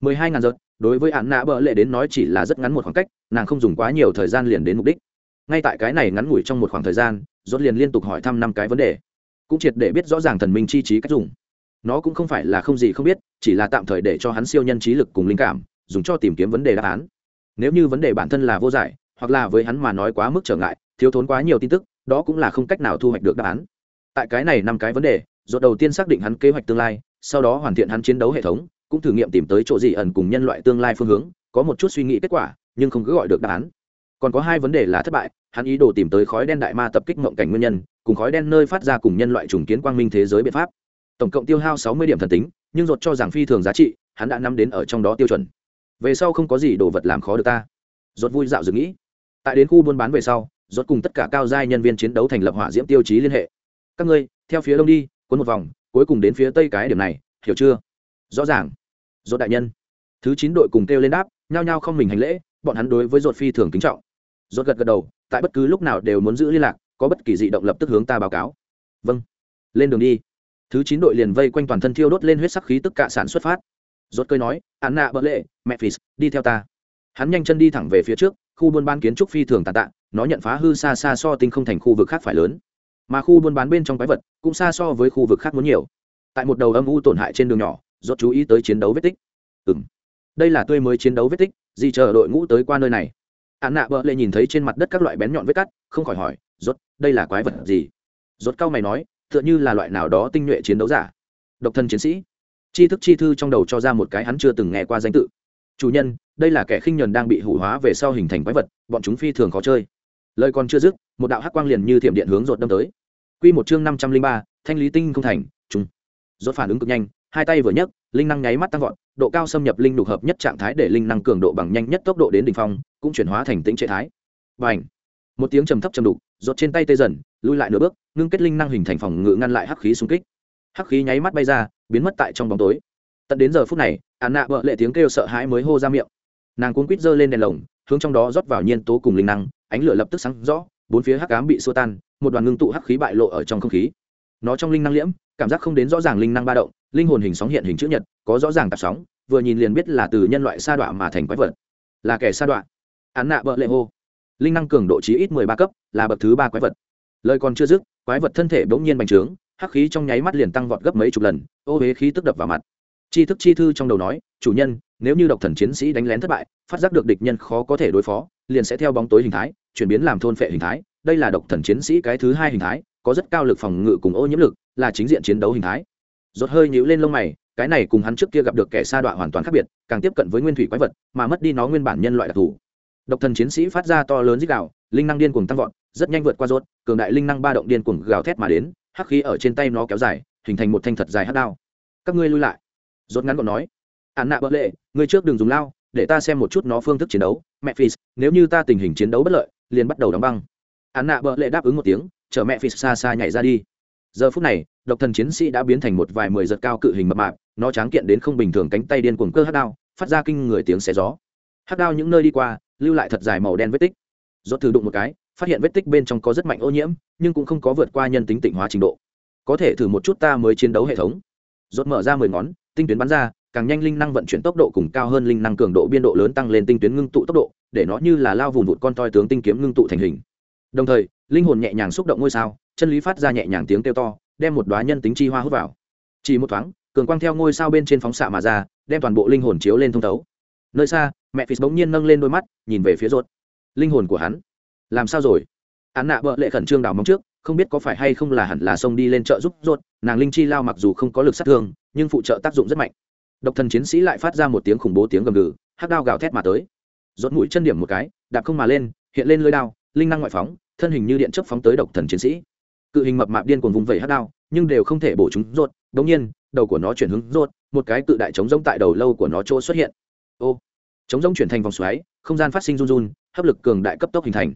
Mười hai ngàn giật, đối với án nạ bợ lệ đến nói chỉ là rất ngắn một khoảng cách, nàng không dùng quá nhiều thời gian liền đến mục đích. Ngay tại cái này ngắn ngủi trong một khoảng thời gian, rốt liền liên tục hỏi thăm năm cái vấn đề. Cũng triệt để biết rõ ràng thần minh chi trí cách dùng nó cũng không phải là không gì không biết, chỉ là tạm thời để cho hắn siêu nhân trí lực cùng linh cảm, dùng cho tìm kiếm vấn đề đáp án. Nếu như vấn đề bản thân là vô giải, hoặc là với hắn mà nói quá mức trở ngại, thiếu thốn quá nhiều tin tức, đó cũng là không cách nào thu hoạch được đáp án. Tại cái này năm cái vấn đề rồi đầu tiên xác định hắn kế hoạch tương lai, sau đó hoàn thiện hắn chiến đấu hệ thống, cũng thử nghiệm tìm tới chỗ gì ẩn cùng nhân loại tương lai phương hướng, có một chút suy nghĩ kết quả, nhưng không cứ gọi được đáp án. Còn có hai vấn đề là thất bại, hắn ý đồ tìm tới khói đen đại ma tập kích mộng cảnh nguyên nhân, cùng khói đen nơi phát ra cùng nhân loại trùng kiến quang minh thế giới biện pháp tổng cộng tiêu hao sáu mươi điểm thần tính, nhưng ruột cho rằng phi thường giá trị, hắn đã nắm đến ở trong đó tiêu chuẩn. Về sau không có gì đồ vật làm khó được ta. Ruột vui dạo dừng nghĩ. Tại đến khu buôn bán về sau, ruột cùng tất cả cao giai nhân viên chiến đấu thành lập hỏa diễm tiêu chí liên hệ. Các ngươi, theo phía đông đi, cuốn một vòng, cuối cùng đến phía tây cái điểm này, hiểu chưa? Rõ ràng. Ruột đại nhân. Thứ chín đội cùng kêu lên đáp, nhao nhao không mình hành lễ, bọn hắn đối với ruột phi thường kính trọng. Ruột gật gật đầu, tại bất cứ lúc nào đều muốn giữ liên lạc, có bất kỳ dị động lập tức hướng ta báo cáo. Vâng. Lên đường đi thứ chín đội liền vây quanh toàn thân thiêu đốt lên huyết sắc khí tức cạ sản xuất phát. Rốt cơi nói, án nạ bỡ lệ, mẹ phì đi theo ta. Hắn nhanh chân đi thẳng về phía trước, khu buôn bán kiến trúc phi thường tàn tạ, nó nhận phá hư xa xa so tinh không thành khu vực khác phải lớn. Mà khu buôn bán bên trong quái vật cũng xa so với khu vực khác muốn nhiều. Tại một đầu âm u tổn hại trên đường nhỏ, rốt chú ý tới chiến đấu vết tích. Ừ đây là tươi mới chiến đấu vết tích, gì chờ đội ngũ tới qua nơi này. Án nạ bỡ lệ nhìn thấy trên mặt đất các loại bén nhọn vết cắt, không khỏi hỏi, rốt, đây là quái vật gì? Rốt cao mày nói tựa như là loại nào đó tinh nhuệ chiến đấu giả. Độc thân chiến sĩ. Tri thức chi thư trong đầu cho ra một cái hắn chưa từng nghe qua danh tự. Chủ nhân, đây là kẻ khinh nhuần đang bị hủ hóa về sau hình thành quái vật, bọn chúng phi thường khó chơi. Lời còn chưa dứt, một đạo hắc quang liền như thiểm điện hướng rột đâm tới. Quy một chương năm trăm linh ba, thanh lý tinh không thành chúng rốt phản ứng cực nhanh, hai tay vừa nhấc, linh năng nháy mắt tăng vọt, độ cao xâm nhập linh đục hợp nhất trạng thái để linh năng cường độ bằng nhanh nhất tốc độ đến đỉnh phong, cũng chuyển hóa thành tĩnh trệ thái. Bành! Một tiếng trầm thấp trầm đục rột trên tay tê dần, lui lại nửa bước, ngưng kết linh năng hình thành phòng ngự ngăn lại hắc khí xung kích. Hắc khí nháy mắt bay ra, biến mất tại trong bóng tối. Tận đến giờ phút này ạn nạ vợ lệ tiếng kêu sợ hãi mới hô ra miệng. Nàng cuốn quýt giơ lên đèn lồng, hướng trong đó rót vào nhiên tố cùng linh năng, ánh lửa lập tức sáng rõ, bốn phía hắc ám bị xua tan, một đoàn ngưng tụ hắc khí bại lộ ở trong không khí. Nó trong linh năng liễm, cảm giác không đến rõ ràng linh năng ba động, linh hồn hình sóng hiện hình chữ nhật, có rõ ràng tạp sóng, vừa nhìn liền biết là từ nhân loại sa đọa mà thành quái vật. Là kẻ sa đọa. Án nạ vợ lệ hô linh năng cường độ chí ít mười ba cấp, là bậc thứ ba quái vật. Lời còn chưa dứt, quái vật thân thể bỗng nhiên bành trướng, hắc khí trong nháy mắt liền tăng vọt gấp mấy chục lần, ô huế khí tức đập vào mặt. Chi thức chi thư trong đầu nói, chủ nhân, nếu như độc thần chiến sĩ đánh lén thất bại, phát giác được địch nhân khó có thể đối phó, liền sẽ theo bóng tối hình thái, chuyển biến làm thôn phệ hình thái. Đây là độc thần chiến sĩ cái thứ hai hình thái, có rất cao lực phòng ngự cùng ô nhiễm lực, là chính diện chiến đấu hình thái. Rốt hơi nhíu lên lông mày, cái này cùng hắn trước kia gặp được kẻ sa đọa hoàn toàn khác biệt, càng tiếp cận với nguyên thủy quái vật, mà mất đi nó nguyên bản nhân loại đặc thù độc thần chiến sĩ phát ra to lớn dích đạo linh năng điên cuồng tăng vọt, rất nhanh vượt qua rốt, cường đại linh năng ba động điên cuồng gào thét mà đến, hắc khí ở trên tay nó kéo dài, hình thành một thanh thật dài hắc đao. Các ngươi lui lại. Rốt ngắn gọn nói. Ạn nạ bỡ lệ, ngươi trước đừng dùng lao, để ta xem một chút nó phương thức chiến đấu. Mẹ phì nếu như ta tình hình chiến đấu bất lợi, liền bắt đầu đóng băng. Ạn nạ bỡ lệ đáp ứng một tiếng chở mẹ phì xa xa nhảy ra đi. Giờ phút này, độc thần chiến sĩ đã biến thành một vài mười giật cao cự hình mập mạp, nó tráng kiện đến không bình thường cánh tay điên cuồng cơ hắc đao, phát ra kinh người tiếng xé gió. Hắc đao những nơi đi qua lưu lại thật dài màu đen vết tích. Do thử đụng một cái, phát hiện vết tích bên trong có rất mạnh ô nhiễm, nhưng cũng không có vượt qua nhân tính tịnh hóa trình độ. Có thể thử một chút ta mới chiến đấu hệ thống. Dốt mở ra mười ngón, tinh tuyến bắn ra, càng nhanh linh năng vận chuyển tốc độ cùng cao hơn linh năng cường độ biên độ lớn tăng lên tinh tuyến ngưng tụ tốc độ, để nó như là lao vùng vụt con toi tướng tinh kiếm ngưng tụ thành hình. Đồng thời, linh hồn nhẹ nhàng xúc động ngôi sao, chân lý phát ra nhẹ nhàng tiếng kêu to, đem một đóa nhân tính chi hoa hút vào. Chỉ một thoáng, cường quang theo ngôi sao bên trên phóng xạ mà ra, đem toàn bộ linh hồn chiếu lên thông thấu. Nơi xa mẹ phí bỗng nhiên nâng lên đôi mắt, nhìn về phía rốt linh hồn của hắn. Làm sao rồi? Án nạ bợ lệ khẩn trương đào móng trước, không biết có phải hay không là hẳn là xông đi lên chợ giúp rốt nàng linh chi lao mặc dù không có lực sát thương, nhưng phụ trợ tác dụng rất mạnh. Độc thần chiến sĩ lại phát ra một tiếng khủng bố tiếng gầm gừ, hắc đao gào thét mà tới. Rốt mũi chân điểm một cái, đạp không mà lên, hiện lên lưỡi đao, linh năng ngoại phóng, thân hình như điện chớp phóng tới độc thần chiến sĩ. Cự hình mập mạp điên cuồng vùng vẩy hắc đao, nhưng đều không thể bổ chúng rốt đống nhiên, đầu của nó chuyển hướng rốt một cái cự đại chống rỗng tại đầu lâu của nó chỗ xuất hiện. Ô chống giống chuyển thành vòng xoáy, không gian phát sinh run run, hấp lực cường đại cấp tốc hình thành.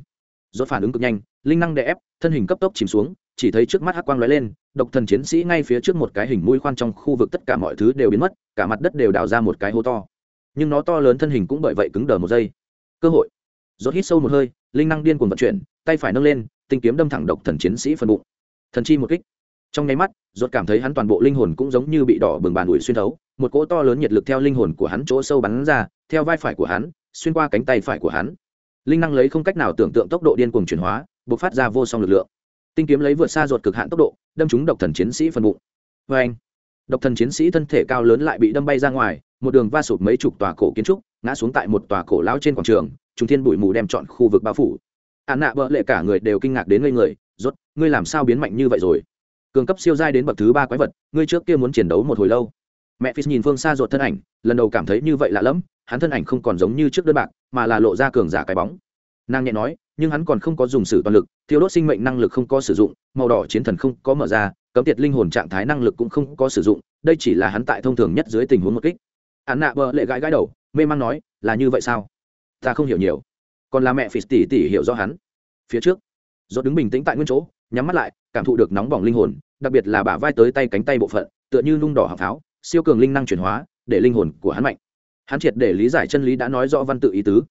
Rốt phản ứng cực nhanh, linh năng đè ép, thân hình cấp tốc chìm xuống, chỉ thấy trước mắt hắc quang lóe lên, độc thần chiến sĩ ngay phía trước một cái hình mũi khoan trong khu vực tất cả mọi thứ đều biến mất, cả mặt đất đều đào ra một cái hố to. Nhưng nó to lớn thân hình cũng bởi vậy cứng đờ một giây. Cơ hội. Rốt hít sâu một hơi, linh năng điên cuồng vận chuyển, tay phải nâng lên, tinh kiếm đâm thẳng độc thần chiến sĩ phần bụng. Thần chi một kích. Trong nháy mắt, rốt cảm thấy hắn toàn bộ linh hồn cũng giống như bị đỏ bừng bàn ủi xuyên thấu, một cỗ to lớn nhiệt lực theo linh hồn của hắn chỗ sâu bắn ra theo vai phải của hắn, xuyên qua cánh tay phải của hắn. Linh năng lấy không cách nào tưởng tượng tốc độ điên cuồng chuyển hóa, bộc phát ra vô song lực lượng. Tinh kiếm lấy vượt xa ruột cực hạn tốc độ, đâm trúng độc thần chiến sĩ phần bụng. Vê anh, độc thần chiến sĩ thân thể cao lớn lại bị đâm bay ra ngoài, một đường va sụp mấy chục tòa cổ kiến trúc, ngã xuống tại một tòa cổ lao trên quảng trường chúng thiên bụi mù đem chọn khu vực bao phủ. Hạn nạ vợ lệ cả người đều kinh ngạc đến ngây người, rốt, ngươi làm sao biến mạnh như vậy rồi? Cường cấp siêu giai đến bậc thứ ba quái vật, ngươi trước kia muốn chiến đấu một hồi lâu. Mẹ phi nhìn phương xa ruột thân ảnh, lần đầu cảm thấy như vậy lạ lẫm hắn thân ảnh không còn giống như trước đơn bạc, mà là lộ ra cường giả cái bóng. Nàng nhẹ nói, nhưng hắn còn không có dùng sử toàn lực thiếu đốt sinh mệnh năng lực không có sử dụng, màu đỏ chiến thần không có mở ra, cấm tiệt linh hồn trạng thái năng lực cũng không có sử dụng, đây chỉ là hắn tại thông thường nhất dưới tình huống một kích. Hắn nạ bờ lệ gãi gãi đầu, mê man nói, là như vậy sao? Ta không hiểu nhiều. Còn là mẹ phì tỉ tỉ hiểu rõ hắn. Phía trước dốt đứng bình tĩnh tại nguyên chỗ, nhắm mắt lại, cảm thụ được nóng bỏng linh hồn, đặc biệt là bả vai tới tay cánh tay bộ phận, tựa như nung đỏ hạng pháo, siêu cường linh năng chuyển hóa, để linh hồn của hắn mạnh hắn triệt để lý giải chân lý đã nói rõ văn tự ý tứ.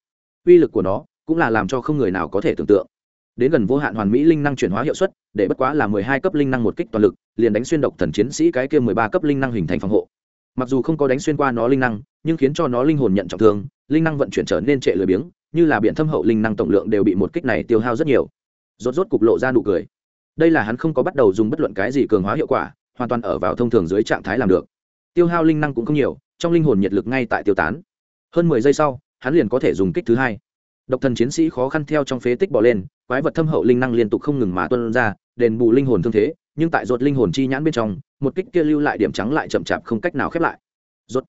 Uy lực của nó cũng là làm cho không người nào có thể tưởng tượng. Đến gần vô hạn hoàn mỹ linh năng chuyển hóa hiệu suất, để bất quá là mười hai cấp linh năng một kích toàn lực, liền đánh xuyên độc thần chiến sĩ cái kia mười ba cấp linh năng hình thành phòng hộ. Mặc dù không có đánh xuyên qua nó linh năng, nhưng khiến cho nó linh hồn nhận trọng thương, linh năng vận chuyển trở nên trệ lười biếng, như là biện thâm hậu linh năng tổng lượng đều bị một kích này tiêu hao rất nhiều. Rốt rốt cục lộ ra nụ cười. Đây là hắn không có bắt đầu dùng bất luận cái gì cường hóa hiệu quả, hoàn toàn ở vào thông thường dưới trạng thái làm được. Tiêu hao linh năng cũng không nhiều trong linh hồn nhiệt lực ngay tại tiêu tán. Hơn mười giây sau, hắn liền có thể dùng kích thứ hai. Độc thần chiến sĩ khó khăn theo trong phế tích bỏ lên, quái vật thâm hậu linh năng liên tục không ngừng mà tuân ra, đền bù linh hồn thương thế, nhưng tại ruột linh hồn chi nhãn bên trong, một kích kia lưu lại điểm trắng lại chậm chạp không cách nào khép lại. Ruột.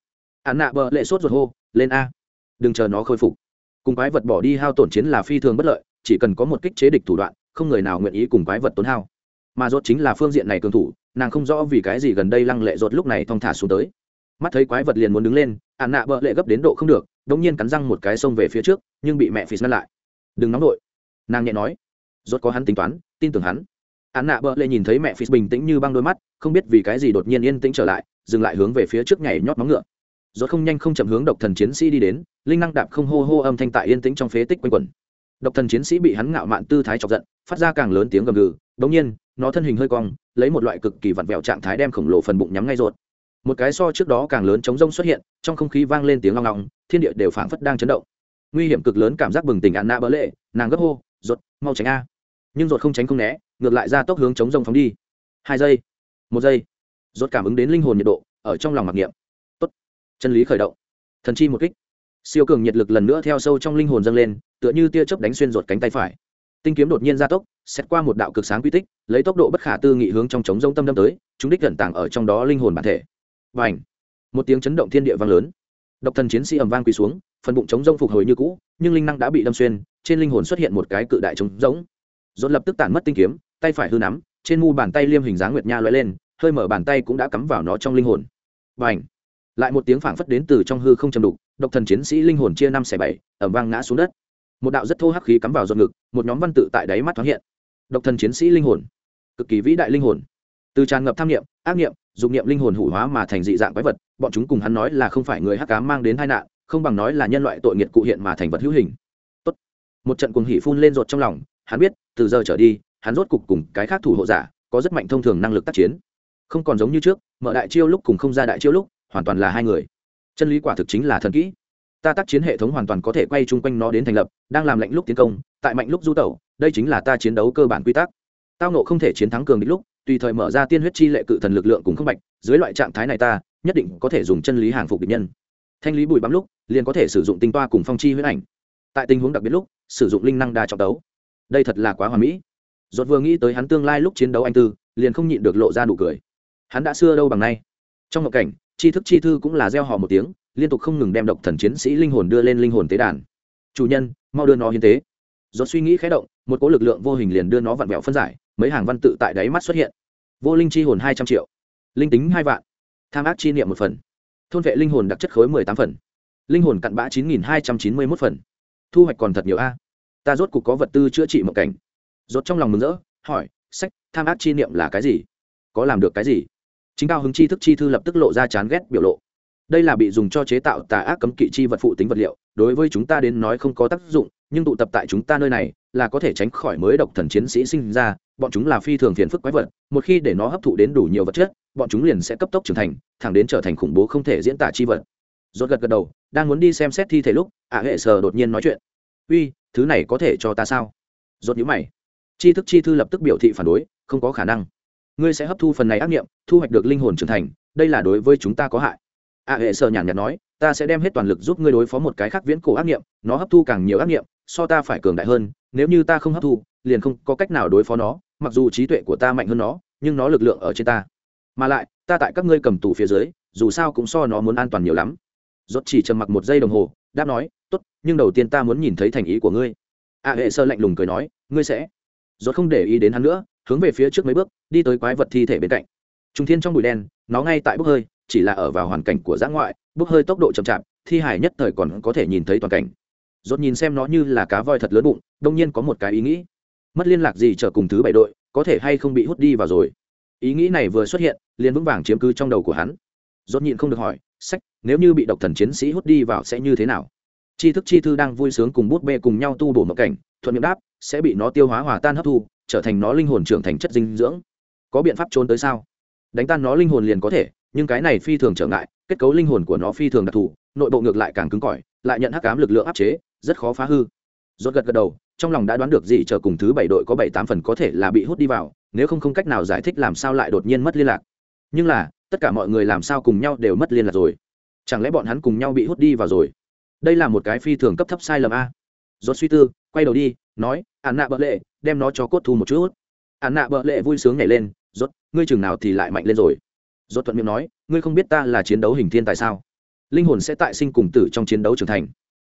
Hắn nạ bờ lệ sốt ruột hô, lên a. Đừng chờ nó khôi phục. Cùng quái vật bỏ đi hao tổn chiến là phi thường bất lợi, chỉ cần có một kích chế địch thủ đoạn, không người nào nguyện ý cùng quái vật tốn hao. Mà ruột chính là phương diện này cường thủ, nàng không rõ vì cái gì gần đây lăng lệ ruột lúc này thong thả xuống tới mắt thấy quái vật liền muốn đứng lên ạn nạ bợ lệ gấp đến độ không được, đống nhiên cắn răng một cái xông về phía trước, nhưng bị mẹ phì ngăn lại. Đừng nóng đội nàng nhẹ nói. Rốt có hắn tính toán, tin tưởng hắn. Ạn nạ bợ lệ nhìn thấy mẹ phì bình tĩnh như băng đôi mắt, không biết vì cái gì đột nhiên yên tĩnh trở lại, dừng lại hướng về phía trước nhảy nhót móng ngựa. Rốt không nhanh không chậm hướng độc thần chiến sĩ đi đến, linh năng đạp không hô hô âm thanh tại yên tĩnh trong phế tích quanh quẩn. Độc thần chiến sĩ bị hắn ngạo mạn tư thái chọc giận, phát ra càng lớn tiếng gầm gừ. Đống nhiên, nó thân hình hơi cong, lấy một loại cực kỳ vặn vẹo trạng thái đem khổng lồ phần bụng nhắm ngay rột một cái so trước đó càng lớn chống rông xuất hiện trong không khí vang lên tiếng long long thiên địa đều phảng phất đang chấn động. Nguy hiểm cực lớn cảm giác bừng tỉnh ạn nạ bỡ lệ nàng gấp hô ruột, mau tránh a. Nhưng ruột không tránh không né ngược lại ra tốc hướng chống rông phóng đi. Hai giây một giây ruột cảm ứng đến linh hồn nhiệt độ ở trong lòng mặc niệm. Tốt. Chân lý khởi động. Thần chi một kích. Siêu cường nhiệt lực lần nữa theo sâu trong linh hồn dâng lên tựa như tia chớp đánh xuyên ruột cánh tay phải. Tinh kiếm đột nhiên gia tốc xét qua một đạo cực sáng quy tích lấy tốc độ bất khả tư nghị hướng trong chống rông tâm đâm tới chúng đích gần tàng ở trong đó linh hồn bản thể và ảnh. Một tiếng chấn động thiên địa vang lớn. Độc thần chiến sĩ ầm vang quỳ xuống, phần bụng chống rông phục hồi như cũ, nhưng linh năng đã bị đâm xuyên, trên linh hồn xuất hiện một cái cự đại trống rỗng. Dồn lập tức tản mất tinh kiếm, tay phải hư nắm, trên mu bàn tay liêm hình dáng nguyệt nha loại lên, hơi mở bàn tay cũng đã cắm vào nó trong linh hồn. Và ảnh. Lại một tiếng phảng phất đến từ trong hư không chầm đục, độc thần chiến sĩ linh hồn chia năm xẻ bảy ẩm vang ngã xuống đất. Một đạo rất thô hắc khí cắm vào giọt ngực, một nhóm văn tự tại đáy mắt thoáng hiện. Độc thần chiến sĩ linh hồn. Cực kỳ vĩ đại linh hồn. Từ tràn ngập tham nghiệm ác nghiệm dụng niệm linh hồn hủ hóa mà thành dị dạng quái vật, bọn chúng cùng hắn nói là không phải người hắc cám mang đến tai nạn, không bằng nói là nhân loại tội nghiệt cụ hiện mà thành vật hữu hình. Tốt. một trận cuồng hỉ phun lên rột trong lòng, hắn biết, từ giờ trở đi, hắn rốt cục cùng cái khác thủ hộ giả, có rất mạnh thông thường năng lực tác chiến. Không còn giống như trước, mở đại chiêu lúc cùng không ra đại chiêu lúc, hoàn toàn là hai người. Chân lý quả thực chính là thần kỹ. Ta tác chiến hệ thống hoàn toàn có thể quay chung quanh nó đến thành lập, đang làm lạnh lúc tiến công, tại mạnh lúc du tẩu, đây chính là ta chiến đấu cơ bản quy tắc. Tao nộ không thể chiến thắng cường địch lúc tùy thời mở ra tiên huyết chi lệ cự thần lực lượng cùng không bạch, dưới loại trạng thái này ta, nhất định có thể dùng chân lý hàng phục địch nhân. Thanh lý bụi bắm lúc, liền có thể sử dụng tinh toa cùng phong chi huyết ảnh. Tại tình huống đặc biệt lúc, sử dụng linh năng đa trọng đấu đây thật là quá hoàn mỹ. Dột vừa nghĩ tới hắn tương lai lúc chiến đấu anh tư, liền không nhịn được lộ ra nụ cười. Hắn đã xưa đâu bằng nay. Trong ngộ cảnh, tri thức chi thư cũng là gieo họ một tiếng, liên tục không ngừng đem độc thần chiến sĩ linh hồn đưa lên linh hồn tế đàn. Chủ nhân, mau đưa nó hiến tế. Dột suy nghĩ khé động, một cỗ lực lượng vô hình liền đưa nó vặn vẹo phân giải mấy hàng văn tự tại đáy mắt xuất hiện. Vô linh chi hồn hai trăm triệu. Linh tính hai vạn. Tham ác chi niệm một phần. Thôn vệ linh hồn đặc chất khối mười tám phần. Linh hồn cặn bã chín nghìn hai trăm chín mươi mốt phần. Thu hoạch còn thật nhiều a. Ta rốt cục có vật tư chữa trị mộng cảnh. Rốt trong lòng mừng rỡ, hỏi, sách, tham ác chi niệm là cái gì? Có làm được cái gì? Chính cao hứng chi thức chi thư lập tức lộ ra chán ghét biểu lộ. Đây là bị dùng cho chế tạo tà ác cấm kỵ chi vật phụ tính vật liệu, đối với chúng ta đến nói không có tác dụng, nhưng tụ tập tại chúng ta nơi này là có thể tránh khỏi mới độc thần chiến sĩ sinh ra, bọn chúng là phi thường phiền phức quái vật, một khi để nó hấp thụ đến đủ nhiều vật chất, bọn chúng liền sẽ cấp tốc trưởng thành, thẳng đến trở thành khủng bố không thể diễn tả chi vật. Rốt gật gật đầu, đang muốn đi xem xét thi thể lúc ả hệ sờ đột nhiên nói chuyện. Uy, thứ này có thể cho ta sao? Rốt nhíu mày. Chi thức chi thư lập tức biểu thị phản đối, không có khả năng. Ngươi sẽ hấp thu phần này ác nghiệm thu hoạch được linh hồn trưởng thành, đây là đối với chúng ta có hại. Ả hệ sờ nhàn nhạt nói, ta sẽ đem hết toàn lực giúp ngươi đối phó một cái khác viễn cổ ác nghiệm nó hấp thu càng nhiều ác nghiệm so ta phải cường đại hơn nếu như ta không hấp thu, liền không có cách nào đối phó nó, mặc dù trí tuệ của ta mạnh hơn nó, nhưng nó lực lượng ở trên ta. Mà lại, ta tại các ngươi cầm tù phía dưới, dù sao cũng so nó muốn an toàn nhiều lắm. Rốt chỉ trầm mặc một giây đồng hồ, đáp nói, tốt, nhưng đầu tiên ta muốn nhìn thấy thành ý của ngươi. A hệ sơ lạnh lùng cười nói, ngươi sẽ. Rốt không để ý đến hắn nữa, hướng về phía trước mấy bước, đi tới quái vật thi thể bên cạnh. Trung thiên trong bụi đen, nó ngay tại bốc hơi, chỉ là ở vào hoàn cảnh của giã ngoại, bốc hơi tốc độ chậm chạp, thi hải nhất thời còn có thể nhìn thấy toàn cảnh rốt nhìn xem nó như là cá voi thật lớn bụng, đông nhiên có một cái ý nghĩ. Mất liên lạc gì trở cùng thứ bảy đội, có thể hay không bị hút đi vào rồi? Ý nghĩ này vừa xuất hiện, liền vững vàng chiếm cứ trong đầu của hắn. Rốt nhịn không được hỏi, sách, nếu như bị độc thần chiến sĩ hút đi vào sẽ như thế nào? Chi thức chi thư đang vui sướng cùng bút bê cùng nhau tu bổ mộng cảnh, thuận miệng đáp, sẽ bị nó tiêu hóa hòa tan hấp thu, trở thành nó linh hồn trưởng thành chất dinh dưỡng. Có biện pháp trốn tới sao? Đánh tan nó linh hồn liền có thể, nhưng cái này phi thường trở ngại, kết cấu linh hồn của nó phi thường đặc thù, nội bộ ngược lại càng cứng cỏi, lại nhận hắc ám lực lượng áp chế rất khó phá hư. Rốt gật gật đầu, trong lòng đã đoán được gì chờ cùng thứ bảy đội có bảy tám phần có thể là bị hút đi vào, nếu không không cách nào giải thích làm sao lại đột nhiên mất liên lạc. Nhưng là, tất cả mọi người làm sao cùng nhau đều mất liên lạc rồi? Chẳng lẽ bọn hắn cùng nhau bị hút đi vào rồi? Đây là một cái phi thường cấp thấp sai lầm a. Rốt suy tư, quay đầu đi, nói ạn nạ bợ lệ, đem nó cho cốt thu một chút. Ạn nạ bợ lệ vui sướng nhảy lên, rốt, ngươi chừng nào thì lại mạnh lên rồi? Rốt thuận miệng nói, ngươi không biết ta là chiến đấu hình thiên tại sao? Linh hồn sẽ tại sinh cùng tử trong chiến đấu trưởng thành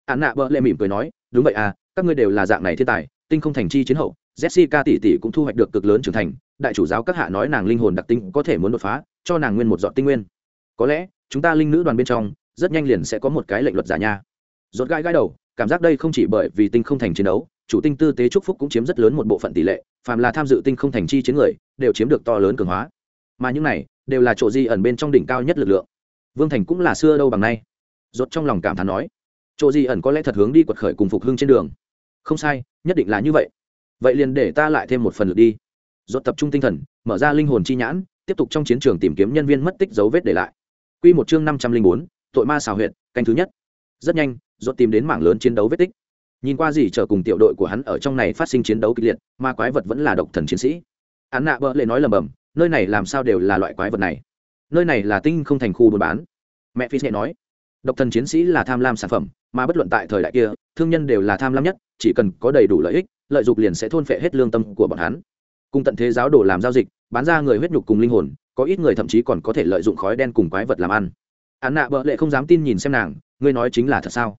ạn nạ bợ lệ mỉm cười nói, đúng vậy à các ngươi đều là dạng này thiên tài, tinh không thành chi chiến hậu, jessica tỷ tỷ cũng thu hoạch được cực lớn trưởng thành, đại chủ giáo các hạ nói nàng linh hồn đặc tính có thể muốn đột phá, cho nàng nguyên một dọn tinh nguyên. Có lẽ, chúng ta linh nữ đoàn bên trong, rất nhanh liền sẽ có một cái lệnh luật giả nha. Rốt gai gai đầu, cảm giác đây không chỉ bởi vì tinh không thành chiến đấu, chủ tinh tư tế trúc phúc cũng chiếm rất lớn một bộ phận tỷ lệ, phàm là tham dự tinh không thành chi chiến người, đều chiếm được to lớn cường hóa. Mà những này, đều là chỗ di ẩn bên trong đỉnh cao nhất lực lượng. Vương thành cũng là xưa đâu bằng nay. Rốt trong lòng cảm thán nói chỗ di ẩn có lẽ thật hướng đi quật khởi cùng phục hưng trên đường. Không sai, nhất định là như vậy. Vậy liền để ta lại thêm một phần lực đi. Rốt tập trung tinh thần, mở ra linh hồn chi nhãn, tiếp tục trong chiến trường tìm kiếm nhân viên mất tích dấu vết để lại. Quy một chương năm trăm linh bốn, tội ma xào huyện canh thứ nhất. Rất nhanh, rốt tìm đến mảng lớn chiến đấu vết tích. Nhìn qua gì chờ cùng tiểu đội của hắn ở trong này phát sinh chiến đấu kịch liệt, ma quái vật vẫn là độc thần chiến sĩ. Hắn nạ bỡ lệ nói lầm bầm, nơi này làm sao đều là loại quái vật này? Nơi này là tinh không thành khu buôn bán. Mẹ phi nhẹ nói, độc thần chiến sĩ là tham lam sản phẩm mà bất luận tại thời đại kia, thương nhân đều là tham lam nhất, chỉ cần có đầy đủ lợi ích, lợi dụng liền sẽ thôn phệ hết lương tâm của bọn hắn. Cùng tận thế giáo đồ làm giao dịch, bán ra người huyết nhục cùng linh hồn, có ít người thậm chí còn có thể lợi dụng khói đen cùng quái vật làm ăn. Hắn nạ bợ lệ không dám tin nhìn xem nàng, ngươi nói chính là thật sao?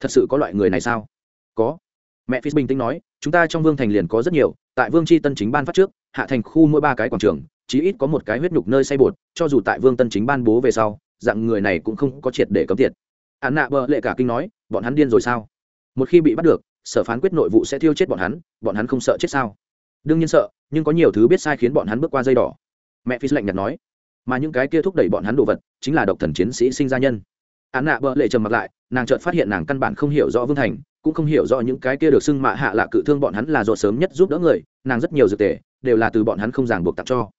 Thật sự có loại người này sao? Có. Mẹ phi bình tĩnh nói, chúng ta trong vương thành liền có rất nhiều, tại vương tri tân chính ban phát trước, hạ thành khu mỗi ba cái quảng trường, chí ít có một cái huyết nhục nơi say bột, cho dù tại vương tân chính ban bố về sau, dạng người này cũng không có triệt để cấm tiệt. Hắn nạ bợ lệ cả kinh nói bọn hắn điên rồi sao? Một khi bị bắt được, sở phán quyết nội vụ sẽ thiêu chết bọn hắn bọn hắn không sợ chết sao? Đương nhiên sợ, nhưng có nhiều thứ biết sai khiến bọn hắn bước qua dây đỏ. Mẹ phi lạnh nhạt nói, mà những cái kia thúc đẩy bọn hắn đồ vật, chính là độc thần chiến sĩ sinh ra nhân. Án nạ bợ lệ trầm mặt lại, nàng chợt phát hiện nàng căn bản không hiểu rõ vương thành, cũng không hiểu rõ những cái kia được xưng mạ hạ lạ cự thương bọn hắn là ruột sớm nhất giúp đỡ người, nàng rất nhiều dược tề, đều là từ bọn hắn không ràng buộc tặng cho.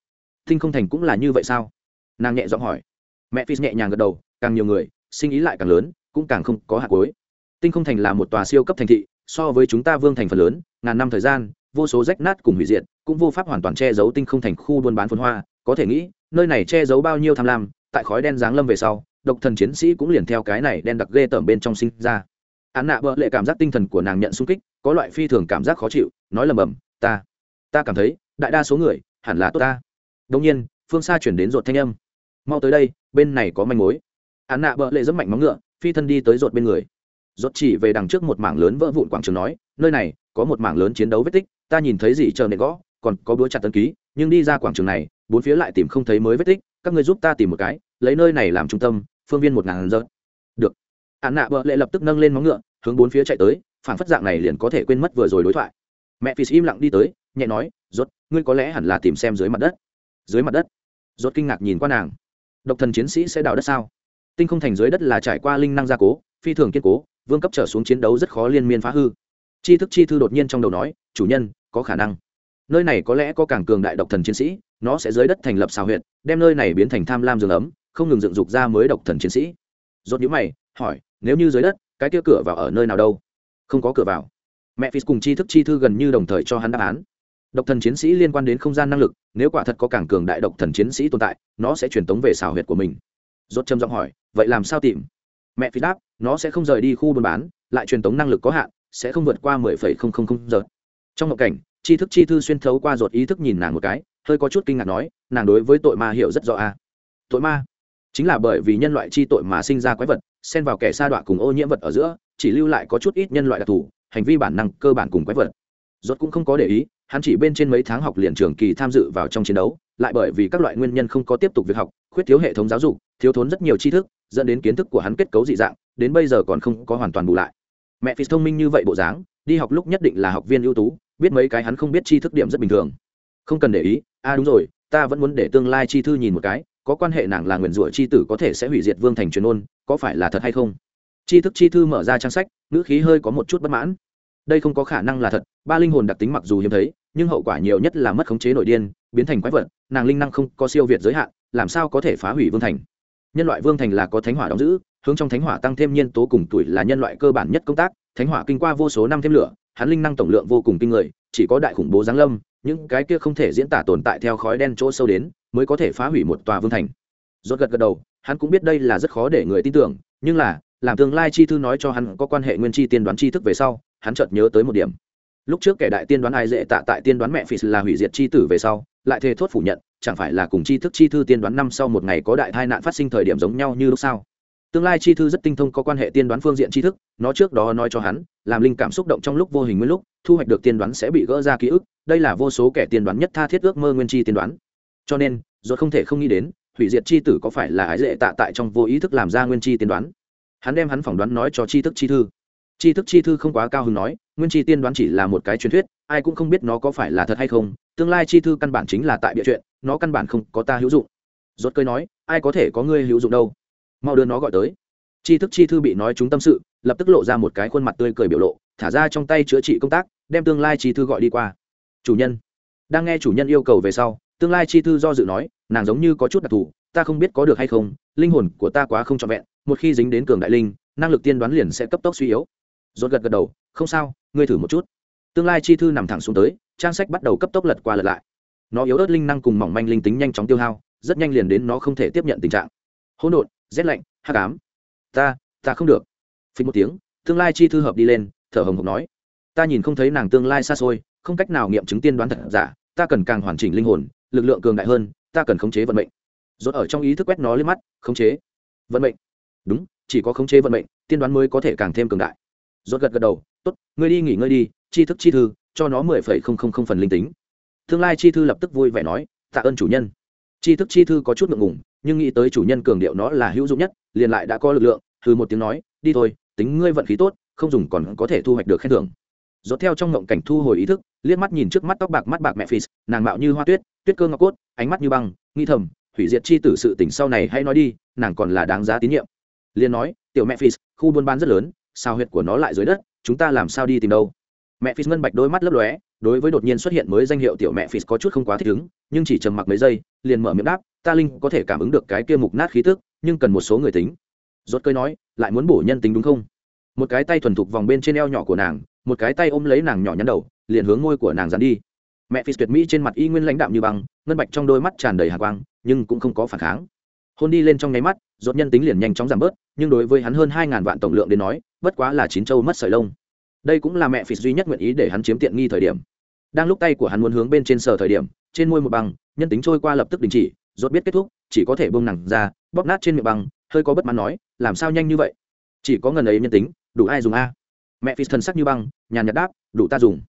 Thinh không thành cũng là như vậy sao? Nàng nhẹ giọng hỏi. Mẹ phi nhẹ nhàng gật đầu, càng nhiều người, sinh ý lại càng lớn cũng càng không có hạt cuối. Tinh không thành là một tòa siêu cấp thành thị, so với chúng ta vương thành phần lớn, ngàn năm thời gian, vô số rách nát cùng hủy diệt, cũng vô pháp hoàn toàn che giấu tinh không thành khu buôn bán phồn hoa. Có thể nghĩ, nơi này che giấu bao nhiêu tham lam, tại khói đen giáng lâm về sau, độc thần chiến sĩ cũng liền theo cái này đen đặc ghê tởm bên trong sinh ra. Án nạ bợ lệ cảm giác tinh thần của nàng nhận sung kích, có loại phi thường cảm giác khó chịu, nói lầm bầm, ta ta cảm thấy, đại đa số người, hẳn là tốt ta. Đông nhiên, phương xa chuyển đến ruột thanh âm. Mau tới đây, bên này có manh mối. Án nạ bợ lệ rất mạnh móng ngựa phi thân đi tới rột bên người. Rột chỉ về đằng trước một mảng lớn vỡ vụn quảng trường nói, nơi này có một mảng lớn chiến đấu vết tích, ta nhìn thấy gì chờ nệ gõ, còn có búa chặt tân ký, nhưng đi ra quảng trường này, bốn phía lại tìm không thấy mới vết tích, các người giúp ta tìm một cái, lấy nơi này làm trung tâm, phương viên một ngàn giờ. Được. Hạn nạ bợ lệ lập tức nâng lên móng ngựa, hướng bốn phía chạy tới phản phất dạng này liền có thể quên mất vừa rồi đối thoại. Mẹ phi im lặng đi tới, nhẹ nói rốt ngươi có lẽ hẳn là tìm xem dưới mặt đất. Dưới mặt đất? Rốt kinh ngạc nhìn qua nàng. Độc thần chiến sĩ sẽ đào đất sao? Tinh không thành dưới đất là trải qua linh năng gia cố, phi thường kiên cố, vương cấp trở xuống chiến đấu rất khó liên miên phá hư. Chi thức chi thư đột nhiên trong đầu nói, chủ nhân, có khả năng. Nơi này có lẽ có càng cường đại độc thần chiến sĩ, nó sẽ dưới đất thành lập xào huyện đem nơi này biến thành tham lam rừng ấm, không ngừng dựng dục ra mới độc thần chiến sĩ. Rốt nhữ mày, hỏi, nếu như dưới đất, cái kia cửa vào ở nơi nào đâu? Không có cửa vào. Mẹ phi cùng chi thức chi thư gần như đồng thời cho hắn đáp án. Độc thần chiến sĩ liên quan đến không gian năng lực, nếu quả thật có càng cường đại độc thần chiến sĩ tồn tại, nó sẽ truyền tống về xào huyệt của mình rốt trầm giọng hỏi, vậy làm sao tìm? Mẹ phi đáp, nó sẽ không rời đi khu buôn bán, lại truyền tống năng lực có hạn, sẽ không vượt qua mười phẩy không không không giờ. Trong một cảnh chi thức chi thư xuyên thấu qua ruột ý thức nhìn nàng một cái, hơi có chút kinh ngạc nói, nàng đối với tội ma hiểu rất rõ a à. tội ma? Chính là bởi vì nhân loại chi tội mà sinh ra quái vật, xen vào kẻ sa đọa cùng ô nhiễm vật ở giữa, chỉ lưu lại có chút ít nhân loại đặc thù, hành vi bản năng cơ bản cùng quái vật. Rốt cũng không có để ý, hắn chỉ bên trên mấy tháng học liền trường kỳ tham dự vào trong chiến đấu lại bởi vì các loại nguyên nhân không có tiếp tục việc học, khuyết thiếu hệ thống giáo dục, thiếu thốn rất nhiều tri thức, dẫn đến kiến thức của hắn kết cấu dị dạng, đến bây giờ còn không có hoàn toàn bù lại. Mẹ phi thông minh như vậy bộ dáng, đi học lúc nhất định là học viên ưu tú, biết mấy cái hắn không biết tri thức điểm rất bình thường. Không cần để ý a à đúng rồi, ta vẫn muốn để tương lai chi thư nhìn một cái, có quan hệ nàng là nguyền rủa chi tử có thể sẽ hủy diệt vương thành truyền ôn, có phải là thật hay không? Chi thức chi thư mở ra trang sách, ngữ khí hơi có một chút bất mãn đây không có khả năng là thật, ba linh hồn đặc tính mặc dù hiếm thấy, nhưng hậu quả nhiều nhất là mất khống chế nội điên, biến thành quái vật, nàng linh năng không có siêu việt giới hạn, làm sao có thể phá hủy vương thành? Nhân loại vương thành là có thánh hỏa đóng giữ, hướng trong thánh hỏa tăng thêm nhân tố cùng tuổi là nhân loại cơ bản nhất công tác, thánh hỏa kinh qua vô số năm thêm lửa, hắn linh năng tổng lượng vô cùng kinh người, chỉ có đại khủng bố giáng lâm, những cái kia không thể diễn tả tồn tại theo khói đen chỗ sâu đến, mới có thể phá hủy một tòa vương thành. Rốt gật gật đầu, hắn cũng biết đây là rất khó để người tin tưởng, nhưng là, làm tương lai chi thư nói cho hắn có quan hệ nguyên chi tiên đoán chi thức về sau hắn chợt nhớ tới một điểm. Lúc trước kẻ đại tiên đoán ai dễ tạ tại tiên đoán mẹ phi là hủy diệt chi tử về sau, lại thề thốt phủ nhận, chẳng phải là cùng chi thức chi thư tiên đoán năm sau một ngày có đại tai nạn phát sinh thời điểm giống nhau như lúc sau. Tương lai chi thư rất tinh thông có quan hệ tiên đoán phương diện tri thức, nó trước đó nói cho hắn, làm linh cảm xúc động trong lúc vô hình nguyên lúc, thu hoạch được tiên đoán sẽ bị gỡ ra ký ức, đây là vô số kẻ tiên đoán nhất tha thiết ước mơ nguyên chi tiên đoán. Cho nên rồi không thể không nghĩ đến, hủy diệt chi tử có phải là ái dễ tạ tại trong vô ý thức làm ra nguyên chi tiên đoán. Hắn đem hắn phỏng đoán nói cho chi thức chi thư. Tri thức chi thư không quá cao hứng nói, nguyên chi tiên đoán chỉ là một cái truyền thuyết, ai cũng không biết nó có phải là thật hay không, tương lai chi thư căn bản chính là tại địa chuyện, nó căn bản không có ta hữu dụng. Rốt cơi nói, ai có thể có ngươi hữu dụng đâu. Mau đưa nó gọi tới. Tri thức chi thư bị nói chúng tâm sự, lập tức lộ ra một cái khuôn mặt tươi cười biểu lộ, thả ra trong tay chữa trị công tác, đem tương lai chi thư gọi đi qua. Chủ nhân. Đang nghe chủ nhân yêu cầu về sau, tương lai chi thư do dự nói, nàng giống như có chút đặc thù, ta không biết có được hay không, linh hồn của ta quá không trọn vẹn, một khi dính đến cường đại linh, năng lực tiên đoán liền sẽ cấp tốc suy yếu rốt gật gật đầu, không sao, ngươi thử một chút. Tương lai chi thư nằm thẳng xuống tới, trang sách bắt đầu cấp tốc lật qua lật lại. Nó yếu ớt linh năng cùng mỏng manh linh tính nhanh chóng tiêu hao, rất nhanh liền đến nó không thể tiếp nhận tình trạng. Hỗn độn, rét lạnh, hắc ám. Ta ta không được. Phí một tiếng, tương lai chi thư hợp đi lên, thở hồng hộc nói, ta nhìn không thấy nàng tương lai xa xôi, không cách nào nghiệm chứng tiên đoán thật giả, ta cần càng hoàn chỉnh linh hồn, lực lượng cường đại hơn, ta cần khống chế vận mệnh. Rốt ở trong ý thức quét nó lên mắt, khống chế, vận mệnh. Đúng, chỉ có khống chế vận mệnh, tiên đoán mới có thể càng thêm cường đại rốt gật gật đầu, tốt, ngươi đi nghỉ ngơi đi chi thức chi thư, cho nó mười phẩy không không không phần linh tính. Tương lai chi thư lập tức vui vẻ nói, tạ ơn chủ nhân. Chi thức chi thư có chút ngượng ngùng, nhưng nghĩ tới chủ nhân cường điệu nó là hữu dụng nhất, liền lại đã có lực lượng thư một tiếng nói, đi thôi, tính ngươi vận khí tốt, không dùng còn có thể thu hoạch được khen thưởng. Rốt theo trong ngộng cảnh thu hồi ý thức, liếc mắt nhìn trước mắt tóc bạc mắt bạc mẹ phì, nàng mạo như hoa tuyết tuyết cơ ngọc cốt, ánh mắt như băng, nghi thầm, hủy diệt chi tử sự tỉnh sau này hay nói đi, nàng còn là đáng giá tín nhiệm. Liền nói, tiểu mẹ phì, khu buôn bán rất lớn sao huyệt của nó lại dưới đất, chúng ta làm sao đi tìm đâu? Mẹ phì ngân bạch đôi mắt lấp lóe, đối với đột nhiên xuất hiện mới danh hiệu tiểu mẹ phì có chút không quá thích ứng, nhưng chỉ trầm mặc mấy giây, liền mở miệng đáp, ta linh có thể cảm ứng được cái kia mục nát khí tức, nhưng cần một số người tính. Rốt cơi nói, lại muốn bổ nhân tính đúng không? Một cái tay thuần thục vòng bên trên eo nhỏ của nàng, một cái tay ôm lấy nàng nhỏ nhắn đầu, liền hướng ngôi của nàng dán đi. Mẹ phi tuyệt mỹ trên mặt y nguyên lãnh đạm như băng, ngân bạch trong đôi mắt tràn đầy hạ quang, nhưng cũng không có phản kháng hôn đi lên trong nháy mắt dốt nhân tính liền nhanh chóng giảm bớt, nhưng đối với hắn hơn hai ngàn vạn tổng lượng đến nói, bất quá là chín châu mất sợi lông. Đây cũng là mẹ phì duy nhất nguyện ý để hắn chiếm tiện nghi thời điểm. Đang lúc tay của hắn muốn hướng bên trên sờ thời điểm, trên môi một băng, nhân tính trôi qua lập tức đình chỉ dốt biết kết thúc, chỉ có thể bông nặng ra, bóp nát trên miệng băng, hơi có bất mãn nói, làm sao nhanh như vậy? Chỉ có ngần ấy nhân tính, đủ ai dùng a? Mẹ phì thần sắc như băng, nhàn nhạt đáp, đủ ta dùng.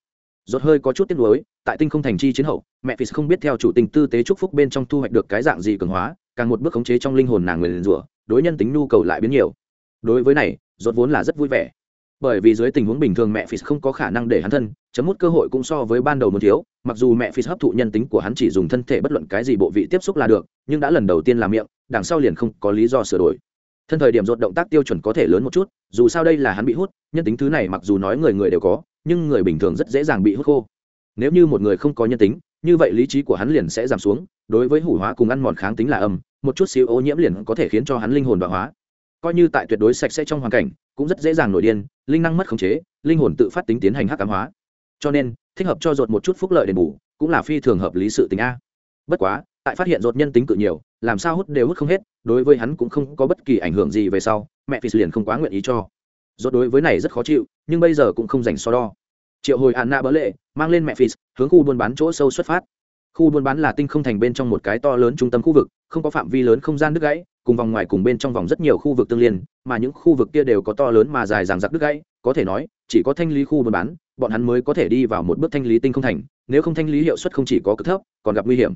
Rốt hơi có chút tiếc nuối, tại tinh không thành chi chiến hậu, mẹ phì không biết theo chủ tình tư tế chúc phúc bên trong thu hoạch được cái dạng gì cường hóa càng một bước khống chế trong linh hồn nàng người liền rủa, đối nhân tính nhu cầu lại biến nhiều. Đối với này rốt vốn là rất vui vẻ. Bởi vì dưới tình huống bình thường mẹ phi không có khả năng để hắn thân, chấm mút cơ hội cũng so với ban đầu muốn thiếu, mặc dù mẹ phi hấp thụ nhân tính của hắn chỉ dùng thân thể bất luận cái gì bộ vị tiếp xúc là được, nhưng đã lần đầu tiên làm miệng, đằng sau liền không có lý do sửa đổi. Thân thời điểm rốt động tác tiêu chuẩn có thể lớn một chút, dù sao đây là hắn bị hút, nhân tính thứ này mặc dù nói người người đều có, nhưng người bình thường rất dễ dàng bị hút khô. Nếu như một người không có nhân tính, như vậy lý trí của hắn liền sẽ giảm xuống đối với hủ hóa cùng ăn mòn kháng tính là âm, một chút xíu ô nhiễm liền có thể khiến cho hắn linh hồn bạo hóa. Coi như tại tuyệt đối sạch sẽ trong hoàn cảnh, cũng rất dễ dàng nổi điên, linh năng mất khống chế, linh hồn tự phát tính tiến hành hắc ám hóa. Cho nên, thích hợp cho dột một chút phúc lợi đền bù, cũng là phi thường hợp lý sự tình a. Bất quá, tại phát hiện dột nhân tính cự nhiều, làm sao hút đều hút không hết, đối với hắn cũng không có bất kỳ ảnh hưởng gì về sau, mẹ phi liền không quá nguyện ý cho. Dột đối với này rất khó chịu, nhưng bây giờ cũng không dành so đo. Triệu hồi anna bỡ lệ, mang lên mẹ phi hướng khu buôn bán chỗ sâu xuất phát khu buôn bán là tinh không thành bên trong một cái to lớn trung tâm khu vực, không có phạm vi lớn không gian đứt gãy, cùng vòng ngoài cùng bên trong vòng rất nhiều khu vực tương liên, mà những khu vực kia đều có to lớn mà dài dằng dặc đứt gãy, có thể nói, chỉ có thanh lý khu buôn bán, bọn hắn mới có thể đi vào một bước thanh lý tinh không thành, nếu không thanh lý hiệu suất không chỉ có cực thấp, còn gặp nguy hiểm.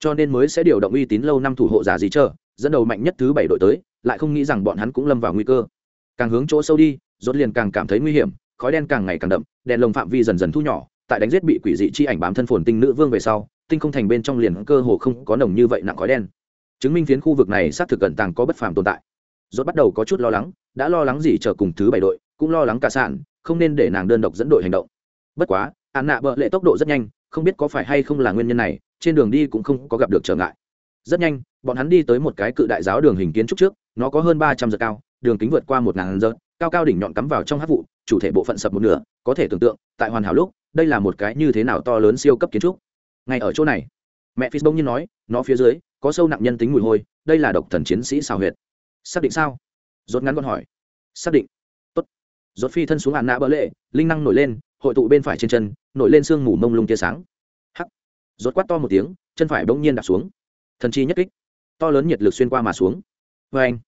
Cho nên mới sẽ điều động uy tín lâu năm thủ hộ giả gì chờ, dẫn đầu mạnh nhất thứ bảy đội tới, lại không nghĩ rằng bọn hắn cũng lâm vào nguy cơ. Càng hướng chỗ sâu đi, rốt liền càng cảm thấy nguy hiểm, khói đen càng ngày càng đậm, đèn lồng phạm vi dần dần thu nhỏ, tại đánh giết bị quỷ dị chi ảnh bám thân phồn tinh nữ vương về sau tinh không thành bên trong liền cơ hồ không có nồng như vậy nặng khói đen. Chứng minh phiến khu vực này xác thực cẩn tàng có bất phàm tồn tại. Rốt bắt đầu có chút lo lắng, đã lo lắng gì chờ cùng thứ bảy đội, cũng lo lắng cả sản không nên để nàng đơn độc dẫn đội hành động. Bất quá hạn nạ bợ lệ tốc độ rất nhanh, không biết có phải hay không là nguyên nhân này, trên đường đi cũng không có gặp được trở ngại. Rất nhanh, bọn hắn đi tới một cái cự đại giáo đường hình kiến trúc trước, nó có hơn ba trăm giờ cao, đường kính vượt qua một ngàn giờ, cao cao đỉnh nhọn cắm vào trong hát vụ, chủ thể bộ phận sập một nửa, có thể tưởng tượng, tại hoàn hảo lúc, đây là một cái như thế nào to lớn siêu cấp kiến trúc ngay ở chỗ này, mẹ phi bông như nói, nó phía dưới, có sâu nặng nhân tính mùi hôi, đây là độc thần chiến sĩ xào huyệt. Xác định sao? Rốt ngắn con hỏi. Xác định. Tốt. Rốt phi thân xuống ạn nã bỡ lệ, linh năng nổi lên, hội tụ bên phải trên chân, nổi lên sương mù mông lung tia sáng. Hắc. Rốt quát to một tiếng, chân phải bỗng nhiên đạp xuống. Thần chi nhất kích. To lớn nhiệt lực xuyên qua mà xuống. Vê anh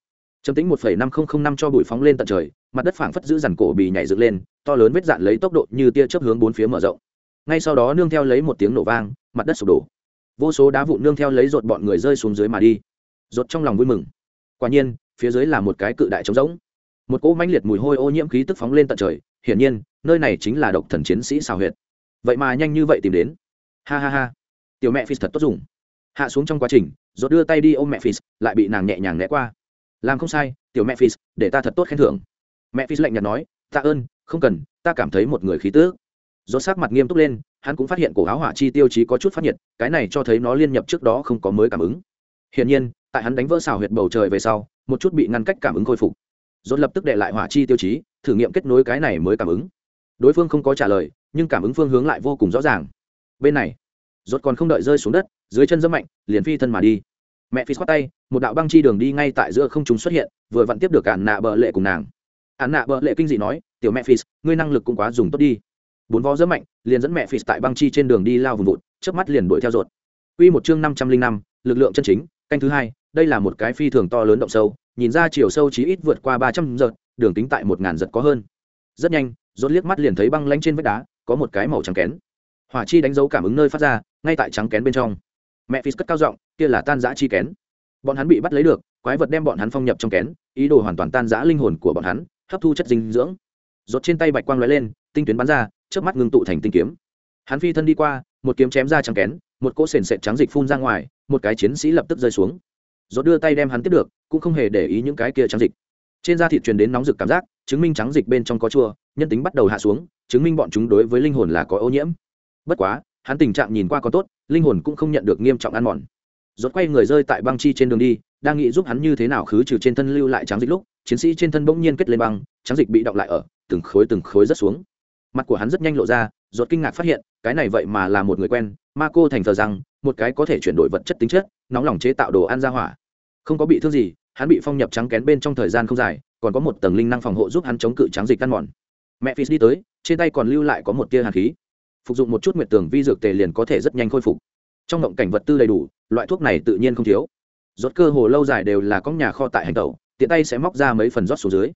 chấm tính một phẩy năm không năm cho bụi phóng lên tận trời, mặt đất phảng phất giữ dằn cổ bì nhảy dựng lên, to lớn vết dạn lấy tốc độ như tia chớp hướng bốn phía mở rộng ngay sau đó nương theo lấy một tiếng nổ vang, mặt đất sụp đổ. Vô số đá vụn nương theo lấy rột bọn người rơi xuống dưới mà đi. Rột trong lòng vui mừng. Quả nhiên, phía dưới là một cái cự đại trống rỗng. Một cỗ mãnh liệt mùi hôi ô nhiễm khí tức phóng lên tận trời, hiển nhiên, nơi này chính là độc thần chiến sĩ xào huyệt. Vậy mà nhanh như vậy tìm đến. Ha ha ha. Tiểu mẹ phi thật tốt dùng. Hạ xuống trong quá trình rột đưa tay đi ôm mẹ phi lại bị nàng nhẹ nhàng né qua. Làm không sai, tiểu mẹ phi để ta thật tốt khen thưởng. Mẹ phi lạnh nhạt nói tạ ơn, không cần, ta cảm thấy một người khí tước do sắc mặt nghiêm túc lên, hắn cũng phát hiện cổ áo hỏa chi tiêu chí có chút phát nhiệt, cái này cho thấy nó liên nhập trước đó không có mới cảm ứng. Hiển nhiên, tại hắn đánh vỡ xào huyệt bầu trời về sau, một chút bị ngăn cách cảm ứng khôi phục. Rốt lập tức để lại hỏa chi tiêu chí, thử nghiệm kết nối cái này mới cảm ứng. Đối phương không có trả lời, nhưng cảm ứng phương hướng lại vô cùng rõ ràng. Bên này, rốt còn không đợi rơi xuống đất, dưới chân dẫm mạnh, liền phi thân mà đi. Mẹ phi khoát tay, một đạo băng chi đường đi ngay tại giữa không trung xuất hiện, vừa vặn tiếp được ạn nạ bờ lệ cùng nàng. Ạn nạ bờ lệ kinh dị nói, tiểu mẹ phi, ngươi năng lực cũng quá dùng tốt đi bốn vó rất mạnh, liền dẫn mẹ phì tại băng chi trên đường đi lao vùng vụt trước mắt liền đuổi theo ruột. Quy một chương năm trăm linh năm, lực lượng chân chính, canh thứ hai, đây là một cái phi thường to lớn động sâu, nhìn ra chiều sâu chí ít vượt qua ba trăm giật đường tính tại một ngàn giật có hơn. Rất nhanh, rốt liếc mắt liền thấy băng lánh trên vách đá, có một cái màu trắng kén. Hỏa chi đánh dấu cảm ứng nơi phát ra, ngay tại trắng kén bên trong. Mẹ phi cất cao giọng, kia là tan giã chi kén. Bọn hắn bị bắt lấy được, quái vật đem bọn hắn phong nhập trong kén, ý đồ hoàn toàn tan giã linh hồn của bọn hắn, hấp thu chất dinh dưỡng rốt trên tay bạch quang lóe lên, tinh tuyến bắn ra trước mắt ngưng tụ thành tinh kiếm. Hắn phi thân đi qua, một kiếm chém ra trắng kén, một cỗ sền sệt trắng dịch phun ra ngoài, một cái chiến sĩ lập tức rơi xuống. Rốt đưa tay đem hắn tiếp được, cũng không hề để ý những cái kia trắng dịch. Trên da thịt truyền đến nóng rực cảm giác, chứng minh trắng dịch bên trong có chua, nhân tính bắt đầu hạ xuống, chứng minh bọn chúng đối với linh hồn là có ô nhiễm. Bất quá, hắn tình trạng nhìn qua có tốt, linh hồn cũng không nhận được nghiêm trọng ăn mòn. Rốt quay người rơi tại băng chi trên đường đi, đang nghĩ giúp hắn như thế nào khứ trừ trên thân lưu lại trắng dịch lúc, chiến sĩ trên thân bỗng nhiên kết lên băng, trắng dịch bị động lại ở từng khối từng khối rất xuống. Mặt của hắn rất nhanh lộ ra, rốt kinh ngạc phát hiện, cái này vậy mà là một người quen, ma cô thành thờ rằng, một cái có thể chuyển đổi vật chất tính chất, nóng lòng chế tạo đồ ăn ra hỏa. Không có bị thương gì, hắn bị phong nhập trắng kén bên trong thời gian không dài, còn có một tầng linh năng phòng hộ giúp hắn chống cự trắng dịch căn mòn. Mẹ phi đi tới, trên tay còn lưu lại có một tia hàn khí. Phục dụng một chút nguyệt tường vi dược tề liền có thể rất nhanh khôi phục. Trong ngộng cảnh vật tư đầy đủ, loại thuốc này tự nhiên không thiếu. Rốt cơ hồ lâu dài đều là có nhà kho tại hành tẩu, tiện tay sẽ móc ra mấy phần rót xuống dưới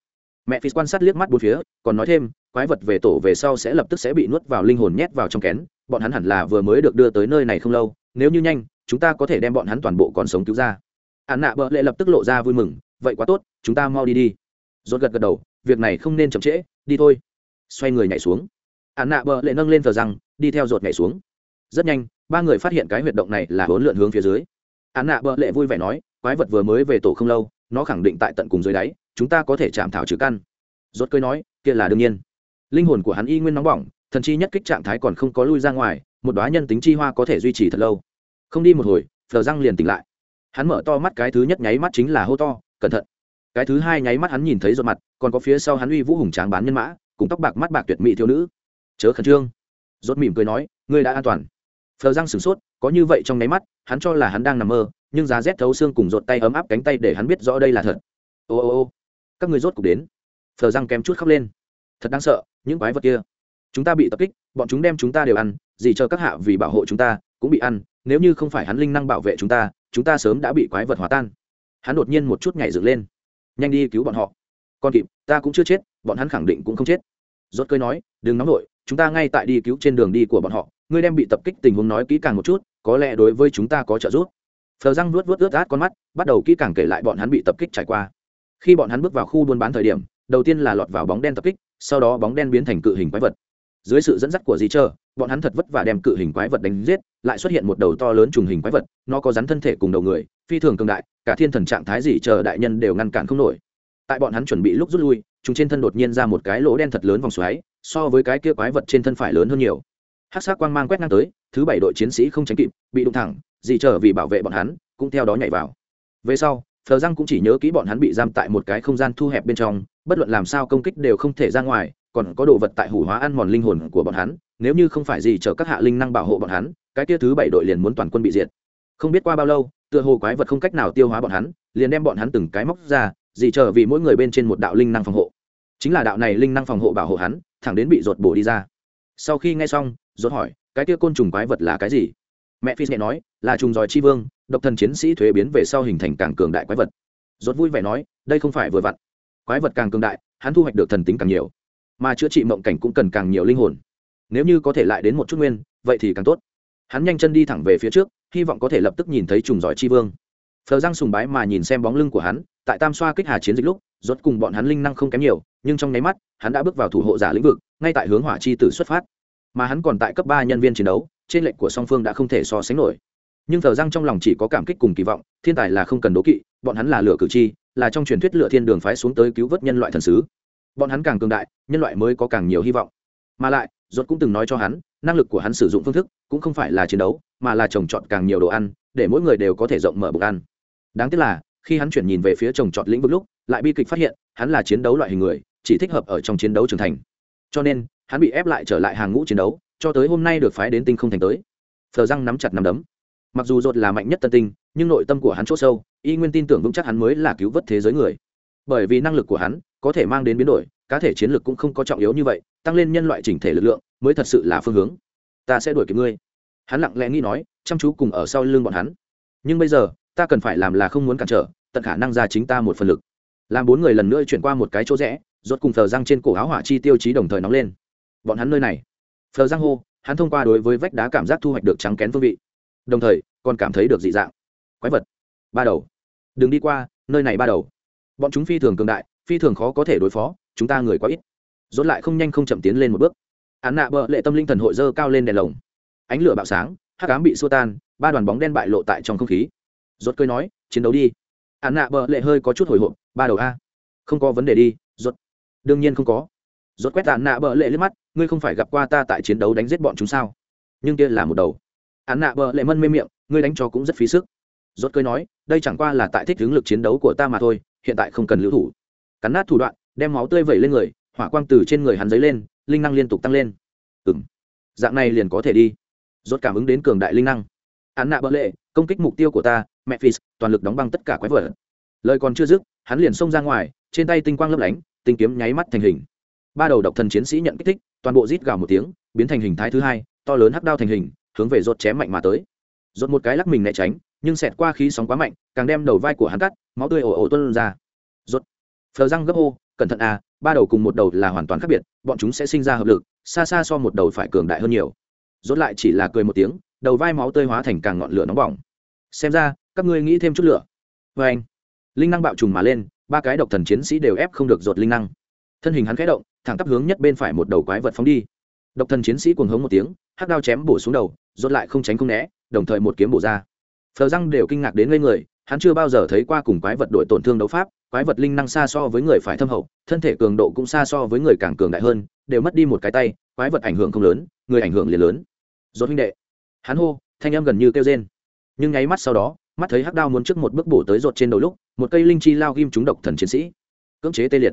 mẹ phi quan sát liếc mắt bốn phía, còn nói thêm, quái vật về tổ về sau sẽ lập tức sẽ bị nuốt vào linh hồn nhét vào trong kén, bọn hắn hẳn là vừa mới được đưa tới nơi này không lâu, nếu như nhanh, chúng ta có thể đem bọn hắn toàn bộ còn sống cứu ra. Ạn nạ bợ lệ lập tức lộ ra vui mừng, vậy quá tốt, chúng ta mau đi đi. Rốt gật gật đầu, việc này không nên chậm trễ, đi thôi. Xoay người nhảy xuống. Ạn nạ bợ lệ nâng lên thờ rằng đi theo rột nhảy xuống. Rất nhanh, ba người phát hiện cái huyệt động này là bốn lượn hướng phía dưới. Ạn nạ bợ lệ vui vẻ nói, quái vật vừa mới về tổ không lâu, nó khẳng định tại tận cùng dưới đáy chúng ta có thể chạm thảo trừ căn. Rốt cười nói, kia là đương nhiên. Linh hồn của hắn y nguyên nóng bỏng, thần chi nhất kích trạng thái còn không có lui ra ngoài, một đóa nhân tính chi hoa có thể duy trì thật lâu. Không đi một hồi, phờ răng liền tỉnh lại. Hắn mở to mắt, cái thứ nhất nháy mắt chính là hô to, cẩn thận! Cái thứ hai nháy mắt hắn nhìn thấy ruột mặt, còn có phía sau hắn uy vũ hùng tráng bán nhân mã, cùng tóc bạc mắt bạc tuyệt mỹ thiếu nữ. Chớ khẩn trương. Rốt mỉm cười nói, ngươi đã an toàn. Phờ răng sửng sốt, có như vậy trong nháy mắt, hắn cho là hắn đang nằm mơ, nhưng giá rét thấu xương cùng rột tay ấm áp cánh tay để hắn biết rõ đây là thật. Ô ô ô các người rốt cục đến. Phờ răng kém chút khóc lên. Thật đáng sợ, những quái vật kia. Chúng ta bị tập kích, bọn chúng đem chúng ta đều ăn gì cho các hạ vì bảo hộ chúng ta, cũng bị ăn, nếu như không phải hắn linh năng bảo vệ chúng ta chúng ta sớm đã bị quái vật hòa tan. Hắn đột nhiên một chút nhảy dựng lên. Nhanh đi cứu bọn họ. Con kịp, ta cũng chưa chết, bọn hắn khẳng định cũng không chết. Rốt cơi nói, đừng nóng nổi, chúng ta ngay tại đi cứu trên đường đi của bọn họ. Ngươi đem bị tập kích tình huống nói kỹ càng một chút, có lẽ đối với chúng ta có trợ giúp. Phờ răng nuốt vuốt ướt át con mắt, bắt đầu kỹ càng kể lại bọn hắn bị tập kích trải qua khi bọn hắn bước vào khu buôn bán thời điểm, đầu tiên là lọt vào bóng đen tập kích, sau đó bóng đen biến thành cự hình quái vật. Dưới sự dẫn dắt của dì chờ bọn hắn thật vất vả đem cự hình quái vật đánh giết, lại xuất hiện một đầu to lớn trùng hình quái vật, nó có rắn thân thể cùng đầu người, phi thường cường đại, cả thiên thần trạng thái dì chờ đại nhân đều ngăn cản không nổi. Tại bọn hắn chuẩn bị lúc rút lui, chúng trên thân đột nhiên ra một cái lỗ đen thật lớn vòng xoáy, so với cái kia quái vật trên thân phải lớn hơn nhiều. Hát sát quang mang quét ngang tới, thứ bảy đội chiến sĩ không tránh kịp, bị đụng thẳng dì chờ vì bảo vệ bọn hắn, cũng theo đó nhảy vào. Về sau phờ răng cũng chỉ nhớ kỹ bọn hắn bị giam tại một cái không gian thu hẹp bên trong, bất luận làm sao công kích đều không thể ra ngoài, còn có đồ vật tại hủ hóa ăn mòn linh hồn của bọn hắn, nếu như không phải gì chở các hạ linh năng bảo hộ bọn hắn, cái kia thứ bảy đội liền muốn toàn quân bị diệt. Không biết qua bao lâu, tựa hồ quái vật không cách nào tiêu hóa bọn hắn, liền đem bọn hắn từng cái móc ra, gì chờ vì mỗi người bên trên một đạo linh năng phòng hộ. Chính là đạo này linh năng phòng hộ bảo hộ hắn, thẳng đến bị rột bổ đi ra. Sau khi nghe xong rột hỏi, cái kia côn trùng quái vật là cái gì? Mẹ phi nhẹ nói, là trùng giỏi chi vương độc thần chiến sĩ thuế biến về sau hình thành càng cường đại quái vật. Rốt vui vẻ nói, đây không phải vừa vặn. Quái vật càng cường đại, hắn thu hoạch được thần tính càng nhiều, mà chữa trị mộng cảnh cũng cần càng nhiều linh hồn. Nếu như có thể lại đến một chút nguyên, vậy thì càng tốt. Hắn nhanh chân đi thẳng về phía trước, hy vọng có thể lập tức nhìn thấy trùng giỏi chi vương. Phờ răng sùng bái mà nhìn xem bóng lưng của hắn, tại tam xoa kích hà chiến dịch lúc, rốt cùng bọn hắn linh năng không kém nhiều, nhưng trong nháy mắt, hắn đã bước vào thủ hộ giả lĩnh vực, ngay tại hướng hỏa chi tử xuất phát. Mà hắn còn tại cấp ba nhân viên chiến đấu, trên lệnh của song phương đã không thể so sánh nổi nhưng thờ răng trong lòng chỉ có cảm kích cùng kỳ vọng, thiên tài là không cần đố kỵ, bọn hắn là lửa cử tri, là trong truyền thuyết lửa thiên đường phái xuống tới cứu vớt nhân loại thần sứ. Bọn hắn càng cường đại, nhân loại mới có càng nhiều hy vọng. Mà lại, ruột cũng từng nói cho hắn, năng lực của hắn sử dụng phương thức cũng không phải là chiến đấu, mà là trồng trọt càng nhiều đồ ăn, để mỗi người đều có thể rộng mở bụng ăn. Đáng tiếc là, khi hắn chuyển nhìn về phía trồng trọt lĩnh vực lúc, lại bi kịch phát hiện, hắn là chiến đấu loại hình người, chỉ thích hợp ở trong chiến đấu trưởng thành. Cho nên, hắn bị ép lại trở lại hàng ngũ chiến đấu, cho tới hôm nay được phái đến tinh không thành tới. Thờ răng nắm chặt nắm đấm mặc dù rốt là mạnh nhất tân tinh, nhưng nội tâm của hắn chỗ sâu, y nguyên tin tưởng vững chắc hắn mới là cứu vớt thế giới người. Bởi vì năng lực của hắn có thể mang đến biến đổi, cá thể chiến lược cũng không có trọng yếu như vậy, tăng lên nhân loại chỉnh thể lực lượng mới thật sự là phương hướng. Ta sẽ đuổi kịp ngươi. Hắn lặng lẽ nghĩ nói, chăm chú cùng ở sau lưng bọn hắn. Nhưng bây giờ, ta cần phải làm là không muốn cản trở, tận khả năng ra chính ta một phần lực. Làm bốn người lần nữa chuyển qua một cái chỗ rẽ, rốt cùng thờ răng trên cổ áo hỏa chi tiêu chí đồng thời nóng lên. Bọn hắn nơi này. Thờ răng hô, hắn thông qua đối với vách đá cảm giác thu hoạch được trắng kén phương vị đồng thời còn cảm thấy được dị dạng. Quái vật. Ba đầu. Đừng đi qua, nơi này ba đầu. Bọn chúng phi thường cường đại, phi thường khó có thể đối phó, chúng ta người quá ít. Dốt lại không nhanh không chậm tiến lên một bước. Án nạ bợ lệ tâm linh thần hội dơ cao lên đèn lồng. Ánh lửa bạo sáng, hắc ám bị xua tan, ba đoàn bóng đen bại lộ tại trong không khí. Rốt cười nói, chiến đấu đi. Án nạ bợ lệ hơi có chút hồi hộp, ba đầu a. Không có vấn đề đi, rốt. Đương nhiên không có. Rốt quét án nạ bợ lệ lên mắt, ngươi không phải gặp qua ta tại chiến đấu đánh giết bọn chúng sao? Nhưng kia là một đầu án nạ bờ lệ mân mê miệng, ngươi đánh cho cũng rất phí sức. Rốt cười nói, đây chẳng qua là tại thích hướng lực chiến đấu của ta mà thôi, hiện tại không cần lưu thủ. Cắn nát thủ đoạn, đem máu tươi vẩy lên người, hỏa quang từ trên người hắn dấy lên, linh năng liên tục tăng lên. Ừng dạng này liền có thể đi. Rốt cảm ứng đến cường đại linh năng. Án nạ bỡ lệ, công kích mục tiêu của ta mẹ phis toàn lực đóng băng tất cả quái vật. Lời còn chưa dứt, hắn liền xông ra ngoài, trên tay tinh quang lấp lánh, tinh kiếm nháy mắt thành hình. Ba đầu độc thần chiến sĩ nhận kích thích, toàn bộ rít gào một tiếng, biến thành hình thái thứ hai, to lớn hắc đao thành hình hướng về rốt chém mạnh mà tới. Rốt một cái lắc mình né tránh, nhưng xẹt qua khí sóng quá mạnh, càng đem đầu vai của hắn cắt, máu tươi ồ ồ tuôn ra. Rốt, phờ răng gấp hô, cẩn thận à ba đầu cùng một đầu là hoàn toàn khác biệt, bọn chúng sẽ sinh ra hợp lực, xa xa so một đầu phải cường đại hơn nhiều. Rốt lại chỉ là cười một tiếng, đầu vai máu tươi hóa thành càng ngọn lửa nóng bỏng. Xem ra, các ngươi nghĩ thêm chút lửa. Với anh. Linh năng bạo trùng mà lên, ba cái độc thần chiến sĩ đều ép không được rột linh năng. Thân hình hắn khẽ động, thẳng tắp hướng nhất bên phải một đầu quái vật phóng đi độc thần chiến sĩ cuồng hống một tiếng, hắc đao chém bổ xuống đầu, rốt lại không tránh không né, đồng thời một kiếm bổ ra. Phờ răng đều kinh ngạc đến ngây người, hắn chưa bao giờ thấy qua cùng quái vật đội tổn thương đấu pháp, quái vật linh năng xa so với người phải thâm hậu, thân thể cường độ cũng xa so với người càng cường đại hơn, đều mất đi một cái tay, quái vật ảnh hưởng không lớn, người ảnh hưởng liền lớn. Rốt huynh đệ, hắn hô, thanh âm gần như kêu rên. Nhưng nháy mắt sau đó, mắt thấy hắc đao muốn trước một bước bổ tới rột trên đầu lúc, một cây linh chi lao ghim trúng độc thần chiến sĩ. Cưỡng chế tê liệt.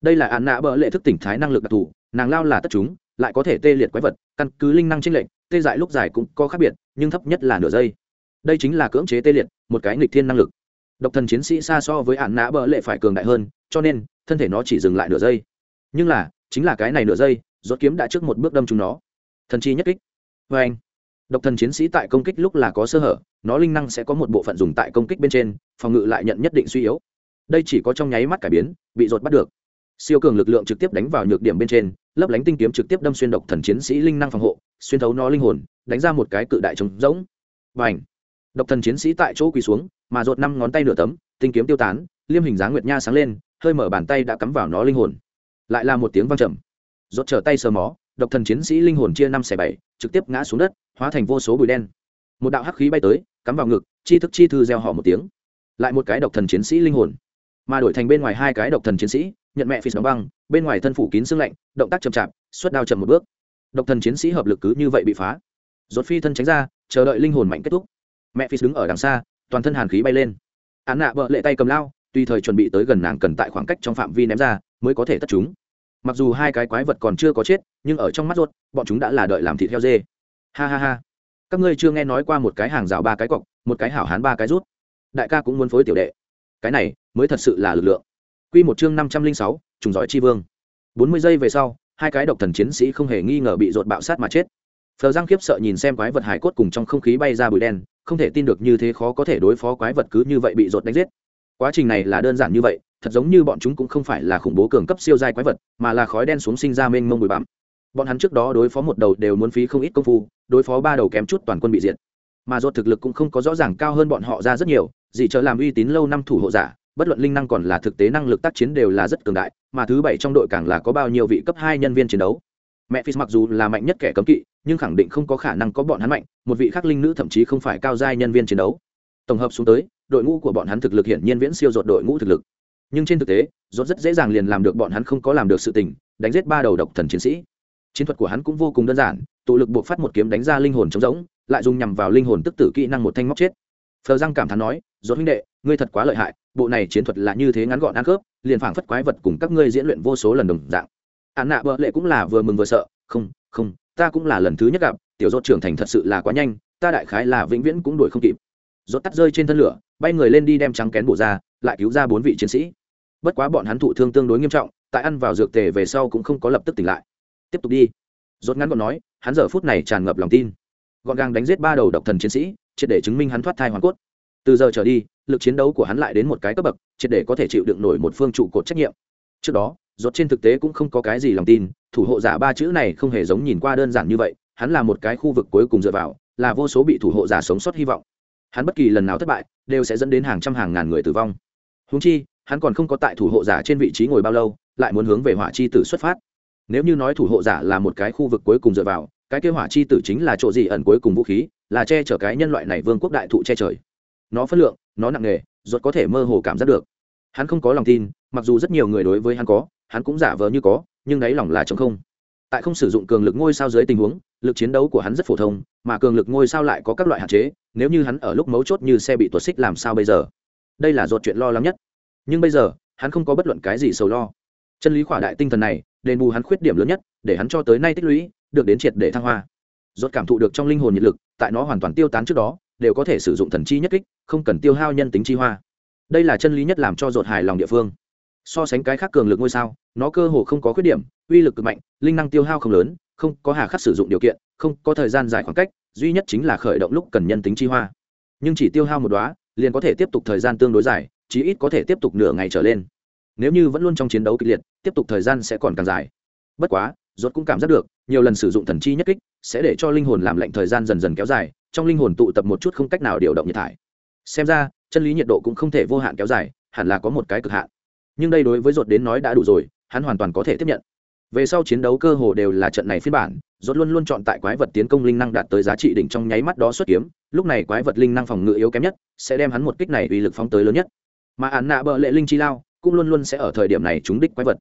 Đây là án nạ bỡ lệ thức tỉnh thái năng lực đặc thù, nàng lao là tất chúng lại có thể tê liệt quái vật, căn cứ linh năng trinh lệnh tê dại lúc dài cũng có khác biệt, nhưng thấp nhất là nửa giây. Đây chính là cưỡng chế tê liệt, một cái nghịch thiên năng lực. Độc thần chiến sĩ xa so với ạn nã bỡ lệ phải cường đại hơn, cho nên, thân thể nó chỉ dừng lại nửa giây. Nhưng là, chính là cái này nửa giây, rốt kiếm đã trước một bước đâm chúng nó. Thần chi nhất kích. Vê anh, độc thần chiến sĩ tại công kích lúc là có sơ hở, nó linh năng sẽ có một bộ phận dùng tại công kích bên trên, phòng ngự lại nhận nhất định suy yếu. Đây chỉ có trong nháy mắt cải biến, bị rột bắt được. Siêu cường lực lượng trực tiếp đánh vào nhược điểm bên trên lấp lánh tinh kiếm trực tiếp đâm xuyên độc thần chiến sĩ linh năng phòng hộ, xuyên thấu nó linh hồn, đánh ra một cái cự đại trống rỗng. Và ảnh độc thần chiến sĩ tại chỗ quỳ xuống, mà rột năm ngón tay nửa tấm, tinh kiếm tiêu tán, liêm hình dáng nguyệt nha sáng lên, hơi mở bàn tay đã cắm vào nó linh hồn. Lại là một tiếng vang trầm. Rột trở tay sờ mó, độc thần chiến sĩ linh hồn chia năm xẻ bảy, trực tiếp ngã xuống đất, hóa thành vô số bụi đen. Một đạo hắc khí bay tới, cắm vào ngực, chi thức chi thư gieo họ một tiếng. Lại một cái độc thần chiến sĩ linh hồn. Mà đổi thành bên ngoài hai cái độc thần chiến sĩ nhận mẹ phi đóng băng, bên ngoài thân phủ kín xương lạnh, động tác chậm chạp xuất đao chậm một bước. Độc thần chiến sĩ hợp lực cứ như vậy bị phá. Rốt phi thân tránh ra, chờ đợi linh hồn mạnh kết thúc. Mẹ phi đứng ở đằng xa, toàn thân hàn khí bay lên. Án nạ bợ lệ tay cầm lao, tùy thời chuẩn bị tới gần nàng cần tại khoảng cách trong phạm vi ném ra, mới có thể tất chúng. Mặc dù hai cái quái vật còn chưa có chết, nhưng ở trong mắt ruột bọn chúng đã là đợi làm thịt heo dê. Ha ha ha. Các ngươi chưa nghe nói qua một cái hàng rào ba cái cọc, một cái hảo hán ba cái rút. Đại ca cũng muốn phối tiểu đệ. Cái này mới thật sự là lực lượng quy một chương năm trăm linh sáu, trùng giỏi chi vương. Bốn mươi giây về sau, hai cái độc thần chiến sĩ không hề nghi ngờ bị rột bạo sát mà chết. Phờ giang khiếp sợ nhìn xem quái vật hải cốt cùng trong không khí bay ra bụi đen, không thể tin được như thế khó có thể đối phó quái vật cứ như vậy bị rột đánh giết. Quá trình này là đơn giản như vậy, thật giống như bọn chúng cũng không phải là khủng bố cường cấp siêu giai quái vật, mà là khói đen xuống sinh ra mênh mông bụi bặm. Bọn hắn trước đó đối phó một đầu đều muốn phí không ít công phu, đối phó ba đầu kém chút toàn quân bị diệt. Mà rốt thực lực cũng không có rõ ràng cao hơn bọn họ ra rất nhiều dị trợ làm uy tín lâu năm thủ hộ giả bất luận linh năng còn là thực tế năng lực tác chiến đều là rất cường đại, mà thứ bảy trong đội càng là có bao nhiêu vị cấp hai nhân viên chiến đấu. Mẹ phi mặc dù là mạnh nhất kẻ cấm kỵ, nhưng khẳng định không có khả năng có bọn hắn mạnh, một vị khắc linh nữ thậm chí không phải cao giai nhân viên chiến đấu. Tổng hợp xuống tới, đội ngũ của bọn hắn thực lực hiển nhiên viễn siêu dột đội ngũ thực lực. Nhưng trên thực tế dốt rất dễ dàng liền làm được bọn hắn không có làm được sự tình, đánh giết ba đầu độc thần chiến sĩ. Chiến thuật của hắn cũng vô cùng đơn giản, tụ lực buộc phát một kiếm đánh ra linh hồn trống rỗng, lại dùng nhằm vào linh hồn tức tử kỹ năng một thanh móc chết. Phờ răng cảm thán nói dốt huynh đệ ngươi thật quá lợi hại, bộ này chiến thuật là như thế ngắn gọn ăn khớp, liền phảng phất quái vật cùng các ngươi diễn luyện vô số lần đồng dạng. Ạn nạ bợ lệ cũng là vừa mừng vừa sợ, không không, ta cũng là lần thứ nhất gặp, tiểu dốt trưởng thành thật sự là quá nhanh, ta đại khái là vĩnh viễn cũng đuổi không kịp. Dốt tắt rơi trên thân lửa, bay người lên đi đem trắng kén bổ ra, lại cứu ra bốn vị chiến sĩ. Bất quá bọn hắn thụ thương tương đối nghiêm trọng, tại ăn vào dược tề về sau cũng không có lập tức tỉnh lại. Tiếp tục đi. Rốt ngắn gọn nói, hắn giờ phút này tràn ngập lòng tin. Gọn gàng đánh giết ba đầu độc thần chiến sĩ, triệt để chứng minh hắn thoát thai hoàn cốt. Từ giờ trở đi lực chiến đấu của hắn lại đến một cái cấp bậc, triệt để có thể chịu đựng nổi một phương trụ cột trách nhiệm. Trước đó rốt trên thực tế cũng không có cái gì lòng tin, thủ hộ giả ba chữ này không hề giống nhìn qua đơn giản như vậy, hắn là một cái khu vực cuối cùng dựa vào, là vô số bị thủ hộ giả sống sót hy vọng. Hắn bất kỳ lần nào thất bại, đều sẽ dẫn đến hàng trăm hàng ngàn người tử vong. Húng chi, hắn còn không có tại thủ hộ giả trên vị trí ngồi bao lâu, lại muốn hướng về hỏa chi tử xuất phát. Nếu như nói thủ hộ giả là một cái khu vực cuối cùng dựa vào, cái kế hỏa chi tử chính là chỗ gì ẩn cuối cùng vũ khí, là che chở cái nhân loại này vương quốc đại thụ che trời. Nó phân lượng nó nặng nề ruột có thể mơ hồ cảm giác được. Hắn không có lòng tin, mặc dù rất nhiều người đối với hắn có, hắn cũng giả vờ như có, nhưng đáy lòng là chống không. Tại không sử dụng cường lực ngôi sao dưới tình huống, lực chiến đấu của hắn rất phổ thông, mà cường lực ngôi sao lại có các loại hạn chế, nếu như hắn ở lúc mấu chốt như xe bị tuột xích làm sao bây giờ? Đây là ruột chuyện lo lắng nhất. Nhưng bây giờ, hắn không có bất luận cái gì sầu lo. Chân lý khỏa đại tinh thần này, đền bù hắn khuyết điểm lớn nhất, để hắn cho tới nay tích lũy, được đến triệt để thăng hoa. Rốt cảm thụ được trong linh hồn nhiệt lực, tại nó hoàn toàn tiêu tán trước đó đều có thể sử dụng thần chi nhất kích, không cần tiêu hao nhân tính chi hoa. Đây là chân lý nhất làm cho dột hài lòng địa phương. So sánh cái khác cường lực ngôi sao, nó cơ hồ không có khuyết điểm, uy lực cực mạnh, linh năng tiêu hao không lớn, không có hà khắc sử dụng điều kiện, không có thời gian dài khoảng cách, duy nhất chính là khởi động lúc cần nhân tính chi hoa. Nhưng chỉ tiêu hao một đoá liền có thể tiếp tục thời gian tương đối dài, chí ít có thể tiếp tục nửa ngày trở lên. Nếu như vẫn luôn trong chiến đấu kịch liệt, tiếp tục thời gian sẽ còn càng dài. Bất quá rốt cũng cảm giác được, nhiều lần sử dụng thần chi nhất kích, sẽ để cho linh hồn làm lạnh thời gian dần dần kéo dài trong linh hồn tụ tập một chút không cách nào điều động nhiệt thải. Xem ra, chân lý nhiệt độ cũng không thể vô hạn kéo dài, hẳn là có một cái cực hạn. Nhưng đây đối với ruột đến nói đã đủ rồi, hắn hoàn toàn có thể tiếp nhận. Về sau chiến đấu cơ hồ đều là trận này phiên bản rốt luôn luôn chọn tại quái vật tiến công linh năng đạt tới giá trị đỉnh trong nháy mắt đó xuất kiếm, lúc này quái vật linh năng phòng ngự yếu kém nhất, sẽ đem hắn một kích này uy lực phóng tới lớn nhất. Mà án nạ bợ lệ linh chi lao, cũng luôn luôn sẽ ở thời điểm này trúng đích quái vật.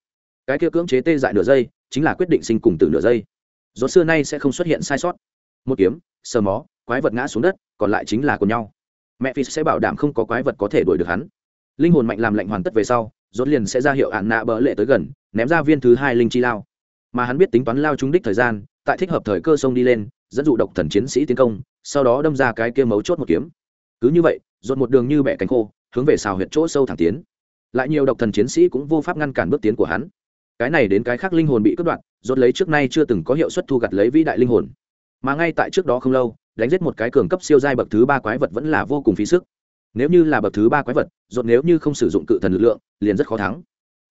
Cái kia cưỡng chế tê dại nửa giây, chính là quyết định sinh cùng từ nửa giây. Rốt xưa nay sẽ không xuất hiện sai sót. Một kiếm, sờ mó quái vật ngã xuống đất, còn lại chính là của nhau. Mẹ phi sẽ bảo đảm không có quái vật có thể đuổi được hắn. Linh hồn mạnh làm lạnh hoàn tất về sau, rốt liền sẽ ra hiệu ạn nạ bỡ lệ tới gần, ném ra viên thứ hai linh chi lao. Mà hắn biết tính toán lao trúng đích thời gian, tại thích hợp thời cơ sông đi lên, dẫn dụ độc thần chiến sĩ tiến công, sau đó đâm ra cái kia mấu chốt một kiếm. Cứ như vậy, rốt một đường như bẻ cánh khô, hướng về xào huyệt chỗ sâu thẳng tiến. Lại nhiều độc thần chiến sĩ cũng vô pháp ngăn cản bước tiến của hắn. Cái này đến cái khác linh hồn bị cướp đoạt, rốt lấy trước nay chưa từng có hiệu suất thu gặt lấy vĩ đại linh hồn. Mà ngay tại trước đó không lâu đánh giết một cái cường cấp siêu giai bậc thứ ba quái vật vẫn là vô cùng phí sức. Nếu như là bậc thứ ba quái vật dồn nếu như không sử dụng cự thần lực lượng, liền rất khó thắng.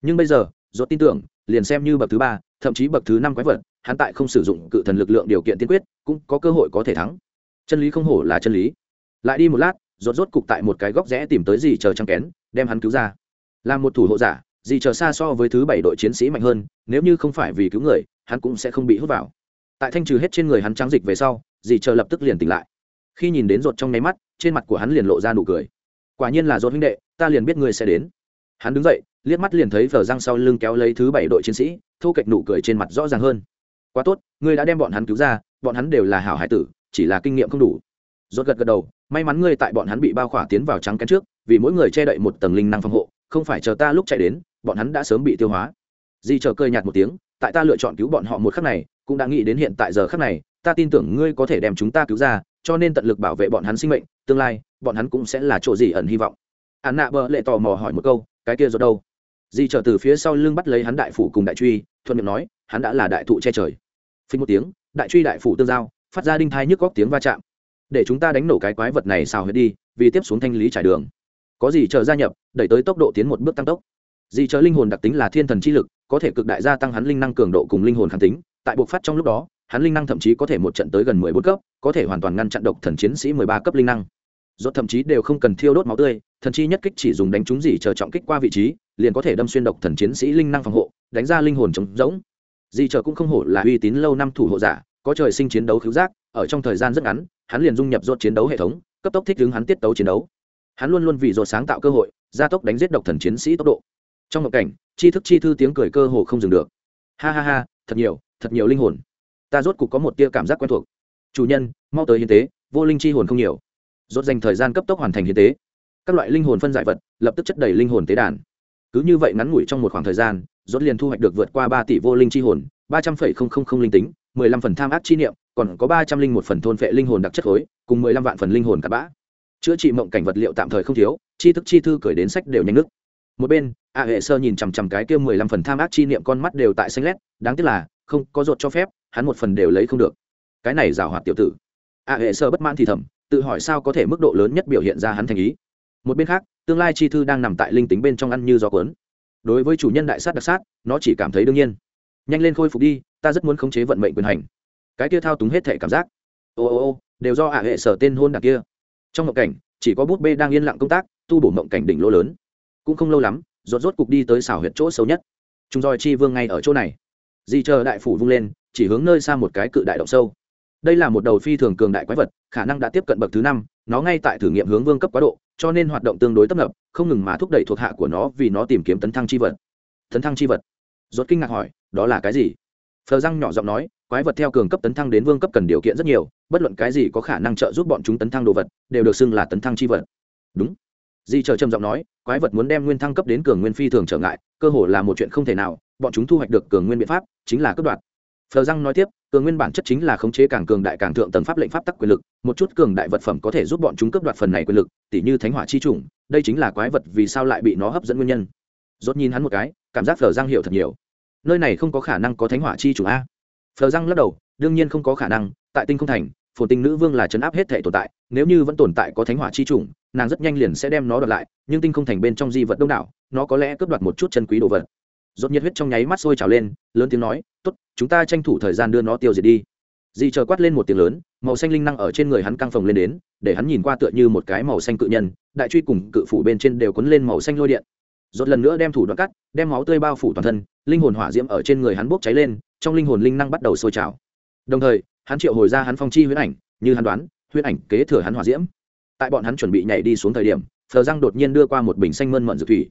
Nhưng bây giờ dồn tin tưởng, liền xem như bậc thứ ba, thậm chí bậc thứ năm quái vật, hắn tại không sử dụng cự thần lực lượng điều kiện tiên quyết, cũng có cơ hội có thể thắng. Chân lý không hổ là chân lý. Lại đi một lát rốt rốt cục tại một cái góc rẽ tìm tới gì chờ trăng kén, đem hắn cứu ra. Làm một thủ hộ giả gì chờ xa so với thứ bảy đội chiến sĩ mạnh hơn, nếu như không phải vì cứu người, hắn cũng sẽ không bị hút vào. Tại thanh trừ hết trên người hắn trắng dịch về sau dì chờ lập tức liền tỉnh lại. Khi nhìn đến rột trong nháy mắt, trên mặt của hắn liền lộ ra nụ cười. Quả nhiên là rột huynh đệ, ta liền biết ngươi sẽ đến. Hắn đứng dậy, liếc mắt liền thấy vờ răng sau lưng kéo lấy thứ bảy đội chiến sĩ, thu kệch nụ cười trên mặt rõ ràng hơn. Quá tốt, ngươi đã đem bọn hắn cứu ra, bọn hắn đều là hảo hải tử, chỉ là kinh nghiệm không đủ. Ruột gật gật đầu, may mắn ngươi tại bọn hắn bị bao khỏa tiến vào trắng kén trước, vì mỗi người che đậy một tầng linh năng phòng hộ, không phải chờ ta lúc chạy đến, bọn hắn đã sớm bị tiêu hóa. Di chờ cơi nhạt một tiếng, tại ta lựa chọn cứu bọn họ một khắc này, cũng đã nghĩ đến hiện tại giờ khắc này ta tin tưởng ngươi có thể đem chúng ta cứu ra, cho nên tận lực bảo vệ bọn hắn sinh mệnh, tương lai, bọn hắn cũng sẽ là chỗ gì ẩn hy vọng. Hắn nạ bờ lệ tò mò hỏi một câu, cái kia rồi đâu? Di trở từ phía sau lưng bắt lấy hắn đại phủ cùng đại truy, thuận miệng nói, hắn đã là đại thụ che trời. Phí một tiếng, đại truy đại phủ tương giao, phát ra đinh thai nhức góc tiếng va chạm. Để chúng ta đánh nổ cái quái vật này xào hết đi, vì tiếp xuống thanh lý trải đường. Có gì chờ gia nhập, đẩy tới tốc độ tiến một bước tăng tốc. Gì chờ linh hồn đặc tính là thiên thần chi lực, có thể cực đại gia tăng hắn linh năng cường độ cùng linh hồn kháng tính, tại buộc phát trong lúc đó hắn linh năng thậm chí có thể một trận tới gần mười bốn cấp, có thể hoàn toàn ngăn chặn độc thần chiến sĩ mười ba cấp linh năng. Rốt thậm chí đều không cần thiêu đốt máu tươi, thần chi nhất kích chỉ dùng đánh trúng gì chờ trọng kích qua vị trí, liền có thể đâm xuyên độc thần chiến sĩ linh năng phòng hộ, đánh ra linh hồn trống rỗng. Di chờ cũng không hổ là uy tín lâu năm thủ hộ giả, có trời sinh chiến đấu cứu giác, ở trong thời gian rất ngắn, hắn liền dung nhập rốt chiến đấu hệ thống, cấp tốc thích ứng hắn tiết tấu chiến đấu. Hắn luôn luôn vì rốt sáng tạo cơ hội, gia tốc đánh giết độc thần chiến sĩ tốc độ. Trong một cảnh chi thức chi thư tiếng cười cơ hồ không dừng được. Ha ha ha, thật nhiều thật nhiều linh hồn ta rốt cục có một tia cảm giác quen thuộc. Chủ nhân, mau tới hiến tế, vô linh chi hồn không nhiều. Rốt dành thời gian cấp tốc hoàn thành hiến tế. Các loại linh hồn phân giải vật, lập tức chất đầy linh hồn tế đàn. Cứ như vậy ngắn ngủi trong một khoảng thời gian, rốt liền thu hoạch được vượt qua ba tỷ vô linh chi hồn, ba trăm phẩy không không không linh tính, mười lăm phần tham ác chi niệm, còn có ba trăm linh một phần thôn phệ linh hồn đặc chất khối, cùng mười lăm vạn phần linh hồn cặn bã. Chữa trị mộng cảnh vật liệu tạm thời không thiếu chi thức chi thư cởi đến sách đều nhanh nức một bên, a hệ sơ nhìn chằm chằm cái kia mười lăm phần tham ác chi niệm con mắt đều tại xanh lét, đáng tiếc là không có ruột cho phép, hắn một phần đều lấy không được. Cái này giảo hoạt tiểu tử. A hệ sơ bất mãn thì thầm, tự hỏi sao có thể mức độ lớn nhất biểu hiện ra hắn thành ý. Một bên khác, tương lai chi thư đang nằm tại linh tính bên trong ăn như gió cuốn. Đối với chủ nhân đại sát đặc sát, nó chỉ cảm thấy đương nhiên. Nhanh lên khôi phục đi, ta rất muốn khống chế vận mệnh quyền hành. Cái kia thao túng hết thể cảm giác. Ô ô ô, đều do ả hệ sở tên hôn đặc kia. Trong mộng cảnh, chỉ có bút bê đang yên lặng công tác, tu bổ mộng cảnh đỉnh lỗ lớn. Cũng không lâu lắm, rốt rốt cục đi tới xảo huyệt chỗ xấu nhất. Chúng roi chi vương ngay ở chỗ này di chờ đại phủ vung lên, chỉ hướng nơi xa một cái cự đại động sâu. Đây là một đầu phi thường cường đại quái vật, khả năng đã tiếp cận bậc thứ năm, nó ngay tại thử nghiệm hướng vương cấp quá độ, cho nên hoạt động tương đối tấp nập, không ngừng mà thúc đẩy thuộc hạ của nó vì nó tìm kiếm tấn thăng chi vật. Tấn thăng chi vật? Rốt kinh ngạc hỏi, đó là cái gì? Phờ răng nhỏ giọng nói, quái vật theo cường cấp tấn thăng đến vương cấp cần điều kiện rất nhiều, bất luận cái gì có khả năng trợ giúp bọn chúng tấn thăng đồ vật, đều được xưng là tấn thăng chi vật. Đúng. Di chờ trầm giọng nói, quái vật muốn đem nguyên thăng cấp đến cường nguyên phi thường trở ngại, cơ hồ là một chuyện không thể nào bọn chúng thu hoạch được cường nguyên biện pháp, chính là cướp đoạt. Phờ răng nói tiếp, cường nguyên bản chất chính là khống chế càng cường đại càng thượng tầng pháp lệnh pháp tắc quyền lực, một chút cường đại vật phẩm có thể giúp bọn chúng cướp đoạt phần này quyền lực, tỉ như thánh hỏa chi chủng đây chính là quái vật vì sao lại bị nó hấp dẫn nguyên nhân. Rốt nhìn hắn một cái, cảm giác phờ răng hiểu thật nhiều. Nơi này không có khả năng có thánh hỏa chi chủng a. Phờ răng lắc đầu, đương nhiên không có khả năng, tại tinh không thành, phồn tinh nữ vương là chấn áp hết thể tồn tại, nếu như vẫn tồn tại có thánh hỏa chi chủng nàng rất nhanh liền sẽ đem nó đoạt lại, nhưng tinh không thành bên trong di vật đông đảo, nó có lẽ cướp đoạt một chút chân quý đồ vật. Rốt nhiệt huyết trong nháy mắt sôi trào lên, lớn tiếng nói, tốt, chúng ta tranh thủ thời gian đưa nó tiêu diệt đi. Dị chờ quát lên một tiếng lớn, màu xanh linh năng ở trên người hắn căng phồng lên đến, để hắn nhìn qua tựa như một cái màu xanh cự nhân, đại truy cùng cự phủ bên trên đều quấn lên màu xanh lôi điện. Rốt lần nữa đem thủ đoạn cắt, đem máu tươi bao phủ toàn thân, linh hồn hỏa diễm ở trên người hắn bốc cháy lên, trong linh hồn linh năng bắt đầu sôi trào. Đồng thời, hắn triệu hồi ra hắn phong chi huyễn ảnh, như hắn đoán, huyễn ảnh kế thừa hắn hỏa diễm. Tại bọn hắn chuẩn bị nhảy đi xuống thời điểm, phờ răng đột nhiên đưa qua một bình xanh mơn mận dược thủy.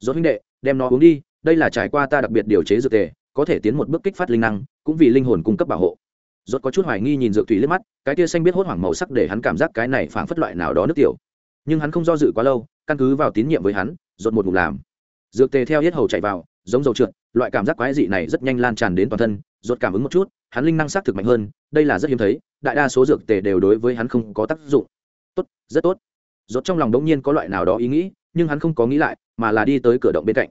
Rốt huynh đệ, đem nó uống đi đây là trải qua ta đặc biệt điều chế dược tề, có thể tiến một bước kích phát linh năng, cũng vì linh hồn cung cấp bảo hộ. Rốt có chút hoài nghi nhìn dược thủy liếc mắt, cái tia xanh biết hốt hoảng màu sắc để hắn cảm giác cái này phảng phất loại nào đó nước tiểu. Nhưng hắn không do dự quá lâu, căn cứ vào tín nhiệm với hắn, rốt một ngụm làm. Dược tề theo hết hầu chạy vào, giống dầu trượt, loại cảm giác quái dị này rất nhanh lan tràn đến toàn thân, rốt cảm ứng một chút, hắn linh năng xác thực mạnh hơn, đây là rất hiếm thấy, đại đa số dược tề đều đối với hắn không có tác dụng. Tốt, rất tốt. Rốt trong lòng đống nhiên có loại nào đó ý nghĩ, nhưng hắn không có nghĩ lại, mà là đi tới cửa động bên cạnh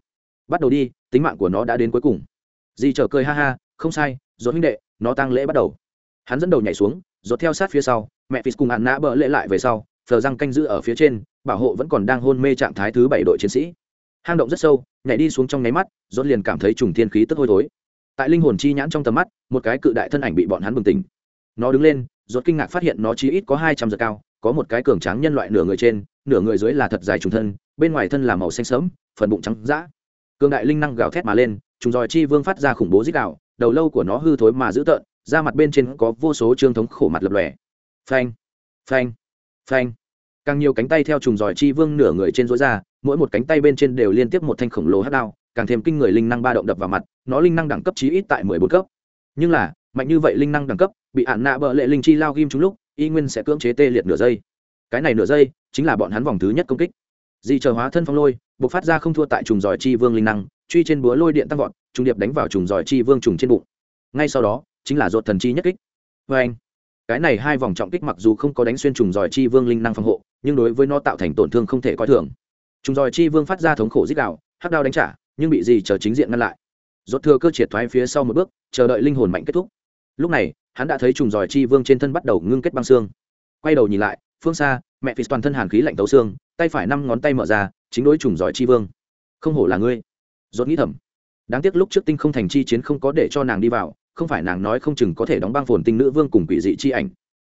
bắt đầu đi, tính mạng của nó đã đến cuối cùng. Di trở cười ha ha, không sai rốt huynh đệ, nó tăng lễ bắt đầu. Hắn dẫn đầu nhảy xuống rốt theo sát phía sau, mẹ phí cùng hạn nã bỡ lễ lại về sau thờ răng canh giữ ở phía trên, bảo hộ vẫn còn đang hôn mê trạng thái thứ bảy đội chiến sĩ. Hang động rất sâu, nhảy đi xuống trong nháy mắt rốt liền cảm thấy trùng thiên khí tức hôi thối. Tại linh hồn chi nhãn trong tầm mắt, một cái cự đại thân ảnh bị bọn hắn bừng tỉnh. Nó đứng lên dốt kinh ngạc phát hiện nó chỉ ít có hai trăm giờ cao, có một cái cường tráng nhân loại nửa người trên, nửa người dưới là thật dài trùng thân, bên ngoài thân là màu xanh sớm phần bụng trắng dã cường đại linh năng gào thét mà lên, trùng dòi chi vương phát ra khủng bố dích đạo, đầu lâu của nó hư thối mà dữ tợn, da mặt bên trên có vô số trương thống khổ mặt lập lòe. Phanh phanh phanh. Càng nhiều cánh tay theo trùng giỏi chi vương nửa người trên rối ra, mỗi một cánh tay bên trên đều liên tiếp một thanh khổng lồ hát đao, càng thêm kinh người linh năng ba động đập vào mặt, nó linh năng đẳng cấp chí ít tại mười bốn cấp. Nhưng là, mạnh như vậy linh năng đẳng cấp, bị ạn nạ bợ lệ linh chi lao ghim trúng lúc, y nguyên sẽ cưỡng chế tê liệt nửa giây. Cái này nửa giây, chính là bọn hắn vòng thứ nhất công kích. Dị chờ hóa thân phong lôi, bộc phát ra không thua tại trùng giỏi chi vương linh năng, truy trên búa lôi điện tăng vọt, trùng điệp đánh vào trùng giỏi chi vương trùng trên bụng. Ngay sau đó, chính là dột thần chi nhất kích. Vê anh, cái này hai vòng trọng kích mặc dù không có đánh xuyên trùng giỏi chi vương linh năng phòng hộ, nhưng đối với nó tạo thành tổn thương không thể coi thường. Trùng giỏi chi vương phát ra thống khổ dích đạo, hắc đao đánh trả, nhưng bị dị chờ chính diện ngăn lại. Dột thừa cơ triệt thoái phía sau một bước, chờ đợi linh hồn mạnh kết thúc. Lúc này, hắn đã thấy trùng giỏi chi vương trên thân bắt đầu ngưng kết băng xương. Quay đầu nhìn lại, phương xa, mẹ phì toàn thân hàn khí lạnh tấu xương tay phải năm ngón tay mở ra, chính đối trùng giỏi chi vương. Không hổ là ngươi. Dốt nghĩ thầm. Đáng tiếc lúc trước tinh không thành chi chiến không có để cho nàng đi vào, không phải nàng nói không chừng có thể đóng băng phồn tinh nữ vương cùng quỷ dị chi ảnh.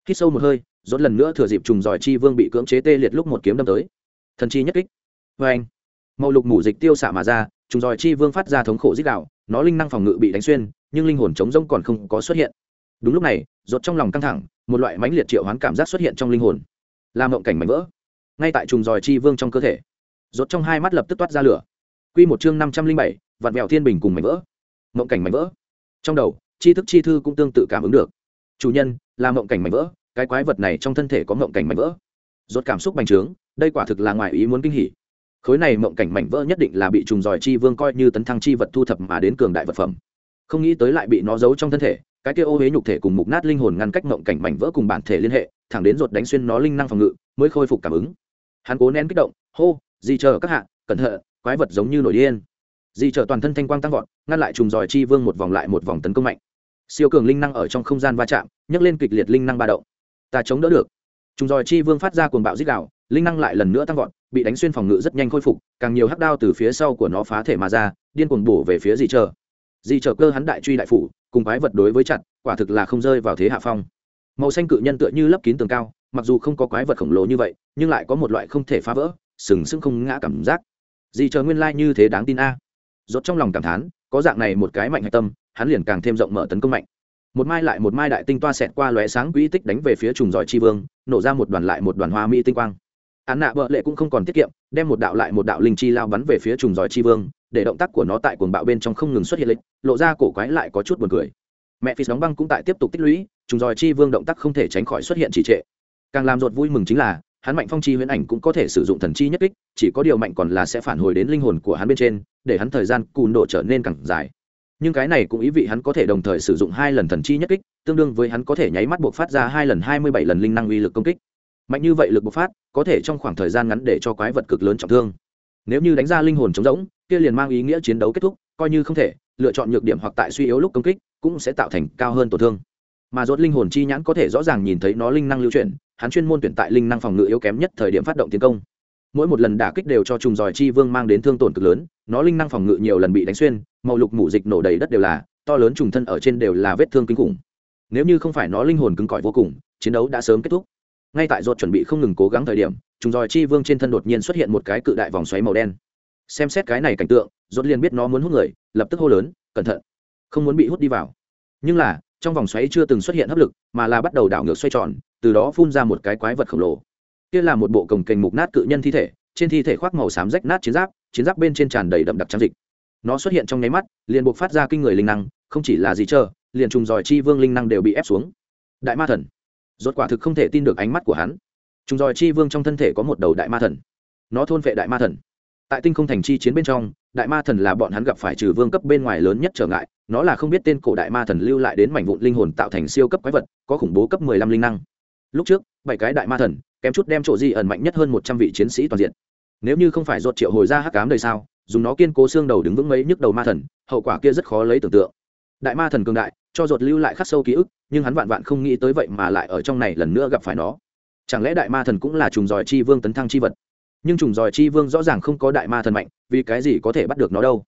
Khi sâu một hơi dốt lần nữa thừa dịp trùng giỏi chi vương bị cưỡng chế tê liệt lúc một kiếm đâm tới. Thần chi nhất kích. Vê anh, màu lục mủ dịch tiêu xạ mà ra, trùng giỏi chi vương phát ra thống khổ dích đạo, nó linh năng phòng ngự bị đánh xuyên, nhưng linh hồn chống rông còn không có xuất hiện. Đúng lúc này dốt trong lòng căng thẳng, một loại mãnh liệt triệu hoán cảm giác xuất hiện trong linh hồn. Làm mộng cảnh mảnh vỡ ngay tại trùng giòi chi vương trong cơ thể. Rốt trong hai mắt lập tức toát ra lửa. Quy một chương năm trăm linh bảy, vạn mèo thiên bình cùng mảnh vỡ. Mộng cảnh mảnh vỡ. Trong đầu chi thức chi thư cũng tương tự cảm ứng được. Chủ nhân, là mộng cảnh mảnh vỡ, cái quái vật này trong thân thể có mộng cảnh mảnh vỡ. Rốt cảm xúc bành trướng, đây quả thực là ngoài ý muốn kinh hỉ. Khối này mộng cảnh mảnh vỡ nhất định là bị trùng giòi chi vương coi như tấn thăng chi vật thu thập mà đến cường đại vật phẩm. Không nghĩ tới lại bị nó giấu trong thân thể, cái kia ô huế nhục thể cùng mục nát linh hồn ngăn cách mộng cảnh mảnh vỡ cùng bản thể liên hệ, thẳng đến ruột đánh xuyên nó linh năng phòng ngự, mới khôi phục cảm ứng hắn cố nén kích động, hô, di chờ các hạ, cẩn thận, quái vật giống như nổi điên. Di chờ toàn thân thanh quang tăng vọt, ngăn lại trùng giỏi chi vương một vòng lại một vòng tấn công mạnh. Siêu cường linh năng ở trong không gian va chạm, nhấc lên kịch liệt linh năng ba động. Ta chống đỡ được. Trùng giỏi chi vương phát ra cuồng bạo dích đạo linh năng lại lần nữa tăng vọt, bị đánh xuyên phòng ngự rất nhanh khôi phục, càng nhiều hắc đao từ phía sau của nó phá thể mà ra, điên cuồng bổ về phía di chờ. Di chờ cơ hắn đại truy đại phủ, cùng quái vật đối với chặt, quả thực là không rơi vào thế hạ phong. Màu xanh cự nhân tựa như lấp kín tường cao mặc dù không có quái vật khổng lồ như vậy, nhưng lại có một loại không thể phá vỡ, sừng sững không ngã cảm giác. Gì chờ nguyên lai như thế đáng tin a? Rốt trong lòng cảm thán, có dạng này một cái mạnh hạch tâm, hắn liền càng thêm rộng mở tấn công mạnh. Một mai lại một mai đại tinh toa xẹt qua lóe sáng quỹ tích đánh về phía trùng giỏi chi vương, nổ ra một đoàn lại một đoàn hoa mỹ tinh quang. Án nạ bợ lệ cũng không còn tiết kiệm, đem một đạo lại một đạo linh chi lao bắn về phía trùng giỏi chi vương, để động tác của nó tại cuồng bạo bên trong không ngừng xuất hiện lịch, lộ ra cổ quái lại có chút buồn cười. Mẹ phi đóng băng cũng tại tiếp tục tích lũy, trùng giỏi chi vương động tác không thể tránh khỏi xuất hiện trì trệ càng làm ruột vui mừng chính là, hắn mạnh phong chi huyễn ảnh cũng có thể sử dụng thần chi nhất kích, chỉ có điều mạnh còn là sẽ phản hồi đến linh hồn của hắn bên trên, để hắn thời gian cùn độ trở nên càng dài. Nhưng cái này cũng ý vị hắn có thể đồng thời sử dụng hai lần thần chi nhất kích, tương đương với hắn có thể nháy mắt buộc phát ra hai lần hai mươi bảy lần linh năng uy lực công kích. Mạnh như vậy lực bộc phát, có thể trong khoảng thời gian ngắn để cho quái vật cực lớn trọng thương. Nếu như đánh ra linh hồn trống rỗng, kia liền mang ý nghĩa chiến đấu kết thúc, coi như không thể, lựa chọn nhược điểm hoặc tại suy yếu lúc công kích, cũng sẽ tạo thành cao hơn tổn thương mà rốt linh hồn chi nhãn có thể rõ ràng nhìn thấy nó linh năng lưu chuyển, hắn chuyên môn tuyển tại linh năng phòng ngự yếu kém nhất thời điểm phát động tiến công. Mỗi một lần đả kích đều cho trùng giỏi chi vương mang đến thương tổn cực lớn, nó linh năng phòng ngự nhiều lần bị đánh xuyên, màu lục mủ dịch nổ đầy đất đều là, to lớn trùng thân ở trên đều là vết thương kinh khủng. Nếu như không phải nó linh hồn cứng cỏi vô cùng, chiến đấu đã sớm kết thúc. Ngay tại ruột chuẩn bị không ngừng cố gắng thời điểm, trùng giỏi chi vương trên thân đột nhiên xuất hiện một cái cự đại vòng xoáy màu đen. Xem xét cái này cảnh tượng ruột liền biết nó muốn hút người, lập tức hô lớn, cẩn thận, không muốn bị hút đi vào. Nhưng là trong vòng xoáy chưa từng xuất hiện hấp lực, mà là bắt đầu đảo ngược xoay tròn, từ đó phun ra một cái quái vật khổng lồ. Kia là một bộ cồng kềnh mục nát cự nhân thi thể, trên thi thể khoác màu xám rách nát chiến giáp chiến giáp bên trên tràn đầy đậm đặc trắng dịch. Nó xuất hiện trong nháy mắt, liền buộc phát ra kinh người linh năng, không chỉ là gì chờ liền trùng giỏi chi vương linh năng đều bị ép xuống. Đại ma thần. Rốt quả thực không thể tin được ánh mắt của hắn. Trùng giỏi chi vương trong thân thể có một đầu đại ma thần. Nó thôn vệ đại ma thần. Tại tinh không thành chi chiến bên trong, đại ma thần là bọn hắn gặp phải trừ vương cấp bên ngoài lớn nhất trở ngại nó là không biết tên cổ đại ma thần lưu lại đến mảnh vụn linh hồn tạo thành siêu cấp quái vật, có khủng bố cấp mười lăm linh năng. Lúc trước, bảy cái đại ma thần, kém chút đem chỗ di ẩn mạnh nhất hơn một trăm vị chiến sĩ toàn diện. Nếu như không phải ruột triệu hồi ra hắc cám đời sao dùng nó kiên cố xương đầu đứng vững mấy nhức đầu ma thần, hậu quả kia rất khó lấy tưởng tượng. Đại ma thần cường đại, cho ruột lưu lại khắc sâu ký ức, nhưng hắn vạn vạn không nghĩ tới vậy mà lại ở trong này lần nữa gặp phải nó. Chẳng lẽ đại ma thần cũng là trùng giỏi chi vương tấn thăng chi vật? Nhưng trùng giỏi chi vương rõ ràng không có đại ma thần mạnh, vì cái gì có thể bắt được nó đâu?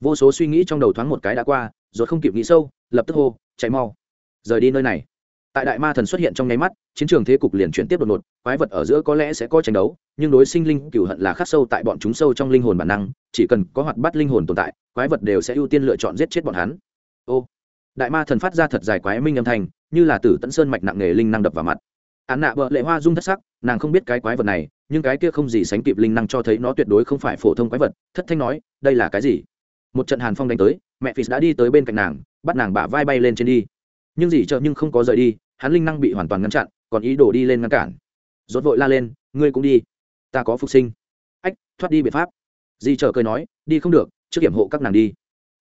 Vô số suy nghĩ trong đầu thoáng một cái đã qua, rồi không kịp nghĩ sâu, lập tức hô, chạy mau, rời đi nơi này. Tại đại ma thần xuất hiện trong nháy mắt, chiến trường thế cục liền chuyển tiếp đột ngột, quái vật ở giữa có lẽ sẽ có tranh đấu, nhưng đối sinh linh cửu hận là khắc sâu tại bọn chúng sâu trong linh hồn bản năng, chỉ cần có hoạt bắt linh hồn tồn tại, quái vật đều sẽ ưu tiên lựa chọn giết chết bọn hắn. Ô, đại ma thần phát ra thật dài quái minh âm thanh, như là tử tận sơn mạch nặng nghề linh năng đập vào mặt. Án nạ vợ lệ hoa dung thất sắc, nàng không biết cái quái vật này, nhưng cái kia không gì sánh kịp linh năng cho thấy nó tuyệt đối không phải phổ thông quái vật, thất thanh nói, đây là cái gì? Một trận hàn phong đánh tới, mẹ phì đã đi tới bên cạnh nàng, bắt nàng bả vai bay lên trên đi. Nhưng dì chờ nhưng không có rời đi, hắn linh năng bị hoàn toàn ngăn chặn, còn ý đồ đi lên ngăn cản. Rốt vội la lên, ngươi cũng đi, ta có phục sinh. Ách, thoát đi biện pháp. Dì chờ cười nói, đi không được, trước kiểm hộ các nàng đi.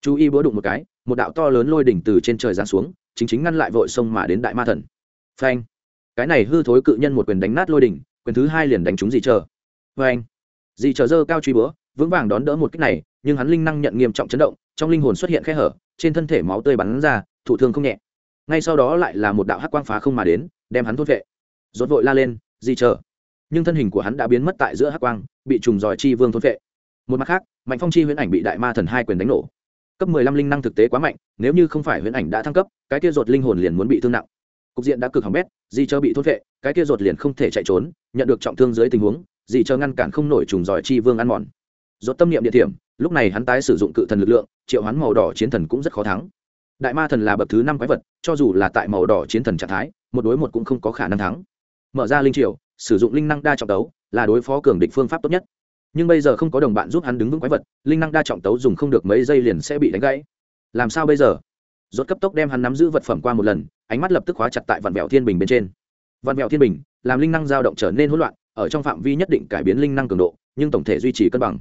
Chú y búa đụng một cái, một đạo to lớn lôi đỉnh từ trên trời giáng xuống, chính chính ngăn lại vội sông mà đến đại ma thần. Phanh. Cái này hư thối cự nhân một quyền đánh nát lôi đỉnh, quyền thứ hai liền đánh trúng dì chờ. Phanh. Dì chờ dơ cao truy búa vững vàng đón đỡ một kích này, nhưng hắn linh năng nhận nghiêm trọng chấn động, trong linh hồn xuất hiện khe hở, trên thân thể máu tươi bắn ra, thụ thương không nhẹ. Ngay sau đó lại là một đạo hắc quang phá không mà đến, đem hắn thốt vệ. Rốt vội la lên di chờ? Nhưng thân hình của hắn đã biến mất tại giữa hắc quang, bị trùng giỏi chi vương thôn vệ. Một mặt khác, mạnh phong chi huyễn ảnh bị đại ma thần hai quyền đánh nổ. Cấp mười lăm linh năng thực tế quá mạnh, nếu như không phải huyễn ảnh đã thăng cấp, cái kia ruột linh hồn liền muốn bị thương nặng. Cục diện đã cực hỏng bét, di chờ bị thôn vệ, cái kia ruột liền không thể chạy trốn, nhận được trọng thương dưới tình huống, di chờ ngăn cản không nổi trùng giỏi chi vương ăn mòn rột tâm niệm địa điểm, lúc này hắn tái sử dụng cự thần lực lượng, triệu hoán màu đỏ chiến thần cũng rất khó thắng. Đại ma thần là bậc thứ năm quái vật, cho dù là tại màu đỏ chiến thần trạng thái, một đối một cũng không có khả năng thắng. Mở ra linh triều, sử dụng linh năng đa trọng tấu, là đối phó cường địch phương pháp tốt nhất. Nhưng bây giờ không có đồng bạn giúp hắn đứng vững quái vật, linh năng đa trọng tấu dùng không được mấy giây liền sẽ bị đánh gãy. Làm sao bây giờ? Rốt cấp tốc đem hắn nắm giữ vật phẩm qua một lần, ánh mắt lập tức khóa chặt tại vạn vẹo thiên bình bên trên. Vạn vẹo thiên bình, làm linh năng dao động trở nên hỗn loạn, ở trong phạm vi nhất định cải biến linh năng cường độ, nhưng tổng thể duy trì cân bằng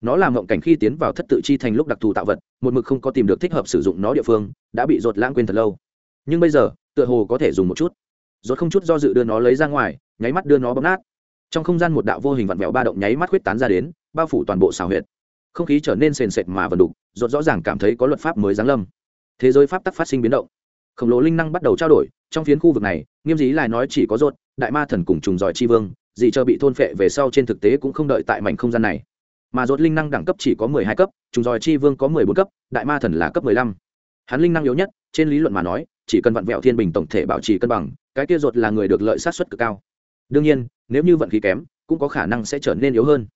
nó làm ngộng cảnh khi tiến vào thất tự chi thành lúc đặc thù tạo vật, một mực không có tìm được thích hợp sử dụng nó địa phương, đã bị rột lãng quên thật lâu. Nhưng bây giờ, tựa hồ có thể dùng một chút. Rột không chút do dự đưa nó lấy ra ngoài, nháy mắt đưa nó bấm nát. Trong không gian một đạo vô hình vặn vẹo ba động nháy mắt huyết tán ra đến, bao phủ toàn bộ xào huyệt. Không khí trở nên sền sệt mà vần đục rốt rõ ràng cảm thấy có luật pháp mới giáng lâm. Thế giới pháp tắc phát sinh biến động. Khổng lồ linh năng bắt đầu trao đổi, trong phiến khu vực này, nghiêm dí lại nói chỉ có rốt đại ma thần cùng trùng giỏi chi vương dị chờ bị thôn phệ về sau trên thực tế cũng không đợi tại mảnh không gian này mà rốt linh năng đẳng cấp chỉ có mười hai cấp, trùng giòi chi vương có mười bốn cấp, đại ma thần là cấp mười lăm. Hắn linh năng yếu nhất, trên lý luận mà nói, chỉ cần vặn vẹo thiên bình tổng thể bảo trì cân bằng, cái kia rốt là người được lợi sát suất cực cao. Đương nhiên, nếu như vận khí kém, cũng có khả năng sẽ trở nên yếu hơn.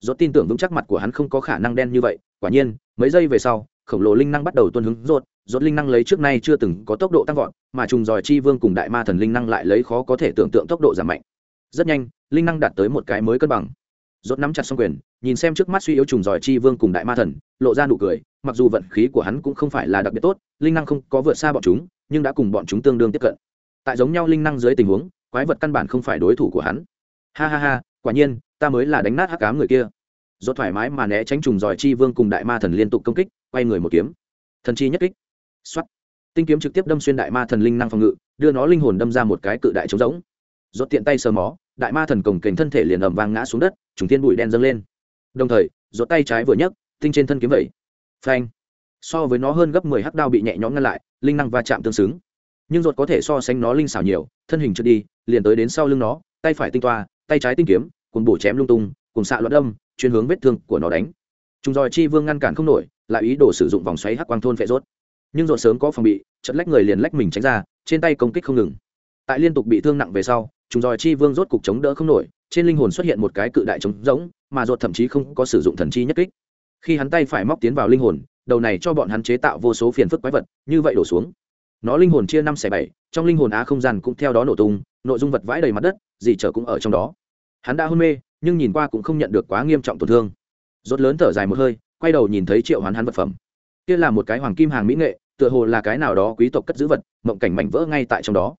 Rốt tin tưởng vững chắc mặt của hắn không có khả năng đen như vậy, quả nhiên, mấy giây về sau, khổng lồ linh năng bắt đầu tuôn hướng rốt rốt linh năng lấy trước nay chưa từng có tốc độ tăng vọt, mà trùng giòi chi vương cùng đại ma thần linh năng lại lấy khó có thể tưởng tượng tốc độ giảm mạnh. Rất nhanh, linh năng đạt tới một cái mới cân bằng. Rốt nắm chặt song quyền nhìn xem trước mắt suy yếu trùng giỏi chi vương cùng đại ma thần, lộ ra nụ cười, mặc dù vận khí của hắn cũng không phải là đặc biệt tốt, linh năng không có vượt xa bọn chúng, nhưng đã cùng bọn chúng tương đương tiếp cận. Tại giống nhau linh năng dưới tình huống, quái vật căn bản không phải đối thủ của hắn. Ha ha ha, quả nhiên, ta mới là đánh nát hắc ám người kia. Rốt thoải mái mà né tránh trùng giỏi chi vương cùng đại ma thần liên tục công kích, quay người một kiếm. Thần chi nhất kích. Xuất tinh kiếm trực tiếp đâm xuyên đại ma thần linh năng phòng ngự, đưa nó linh hồn đâm ra một cái cự đại trống rỗng. Rốt tiện tay sờ mó, đại ma thần cổng kềnh thân thể liền ầm vang ngã xuống đất, trùng thiên bụi đen dâng lên đồng thời, giọt tay trái vừa nhấc, tinh trên thân kiếm vậy. Phanh. So với nó hơn gấp mười hắc đao bị nhẹ nhõm ngăn lại, linh năng va chạm tương xứng. Nhưng giọt có thể so sánh nó linh xảo nhiều, thân hình trượt đi, liền tới đến sau lưng nó, tay phải tinh toa, tay trái tinh kiếm cùng bổ chém lung tung cùng xạ loạn đâm chuyên hướng vết thương của nó đánh. Chúng dòi chi vương ngăn cản không nổi, lại ý đồ sử dụng vòng xoáy hắc quang thôn phệ rốt. Nhưng giọt sớm có phòng bị chật lách người liền lách mình tránh ra, trên tay công kích không ngừng. Tại liên tục bị thương nặng về sau chúng dòi chi vương rốt cục chống đỡ không nổi, trên linh hồn xuất hiện một cái cự đại trống rỗng mà ruột thậm chí không có sử dụng thần chi nhất kích. Khi hắn tay phải móc tiến vào linh hồn, đầu này cho bọn hắn chế tạo vô số phiền phức quái vật, như vậy đổ xuống. Nó linh hồn chia năm xẻ bảy, trong linh hồn á không gian cũng theo đó nổ tung, nội dung vật vãi đầy mặt đất gì trở cũng ở trong đó. Hắn đã hôn mê, nhưng nhìn qua cũng không nhận được quá nghiêm trọng tổn thương. Rốt lớn thở dài một hơi, quay đầu nhìn thấy triệu hoán hắn vật phẩm. Kia là một cái hoàng kim hàng mỹ nghệ, tựa hồ là cái nào đó quý tộc cất giữ vật, mộng cảnh mảnh vỡ ngay tại trong đó.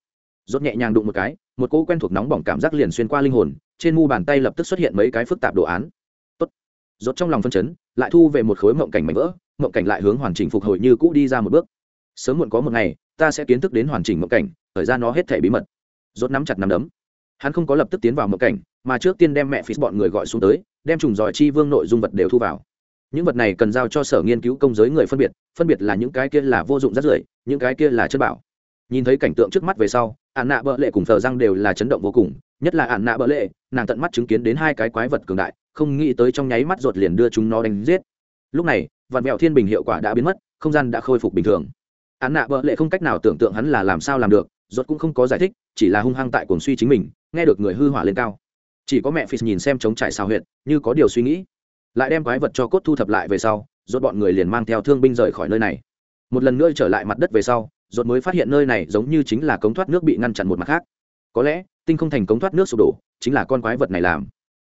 Rốt nhẹ nhàng đụng một cái, một cỗ quen thuộc nóng bỏng cảm giác liền xuyên qua linh hồn trên mu bàn tay lập tức xuất hiện mấy cái phức tạp đồ án. Tốt. Rốt trong lòng phân chấn, lại thu về một khối mộng cảnh mảnh vỡ, mộng cảnh lại hướng hoàn chỉnh phục hồi như cũ đi ra một bước. Sớm muộn có một ngày, ta sẽ kiến thức đến hoàn chỉnh mộng cảnh, thời gian nó hết thể bí mật. Rốt nắm chặt nắm đấm. Hắn không có lập tức tiến vào mộng cảnh, mà trước tiên đem mẹ phí bọn người gọi xuống tới, đem trùng giỏi chi vương nội dung vật đều thu vào. Những vật này cần giao cho sở nghiên cứu công giới người phân biệt phân biệt là những cái kia là vô dụng rất rưởi, những cái kia là chất bảo. Nhìn thấy cảnh tượng trước mắt về sau ạn nạ bợ lệ cùng thờ răng đều là chấn động vô cùng nhất là ạn nạ bợ lệ, nàng tận mắt chứng kiến đến hai cái quái vật cường đại, không nghĩ tới trong nháy mắt ruột liền đưa chúng nó đánh giết. Lúc này, vạn mẹo thiên bình hiệu quả đã biến mất, không gian đã khôi phục bình thường. Ạn nạ bợ lệ không cách nào tưởng tượng hắn là làm sao làm được, ruột cũng không có giải thích, chỉ là hung hăng tại cuồng suy chính mình, nghe được người hư hỏa lên cao. Chỉ có mẹ phi nhìn xem chống trải sao huyện như có điều suy nghĩ. Lại đem quái vật cho cốt thu thập lại về sau rốt bọn người liền mang theo thương binh rời khỏi nơi này. Một lần nữa trở lại mặt đất về sau rốt mới phát hiện nơi này giống như chính là cống thoát nước bị ngăn chặn một mặt khác có lẽ, tinh không thành cống thoát nước sụp đổ, chính là con quái vật này làm.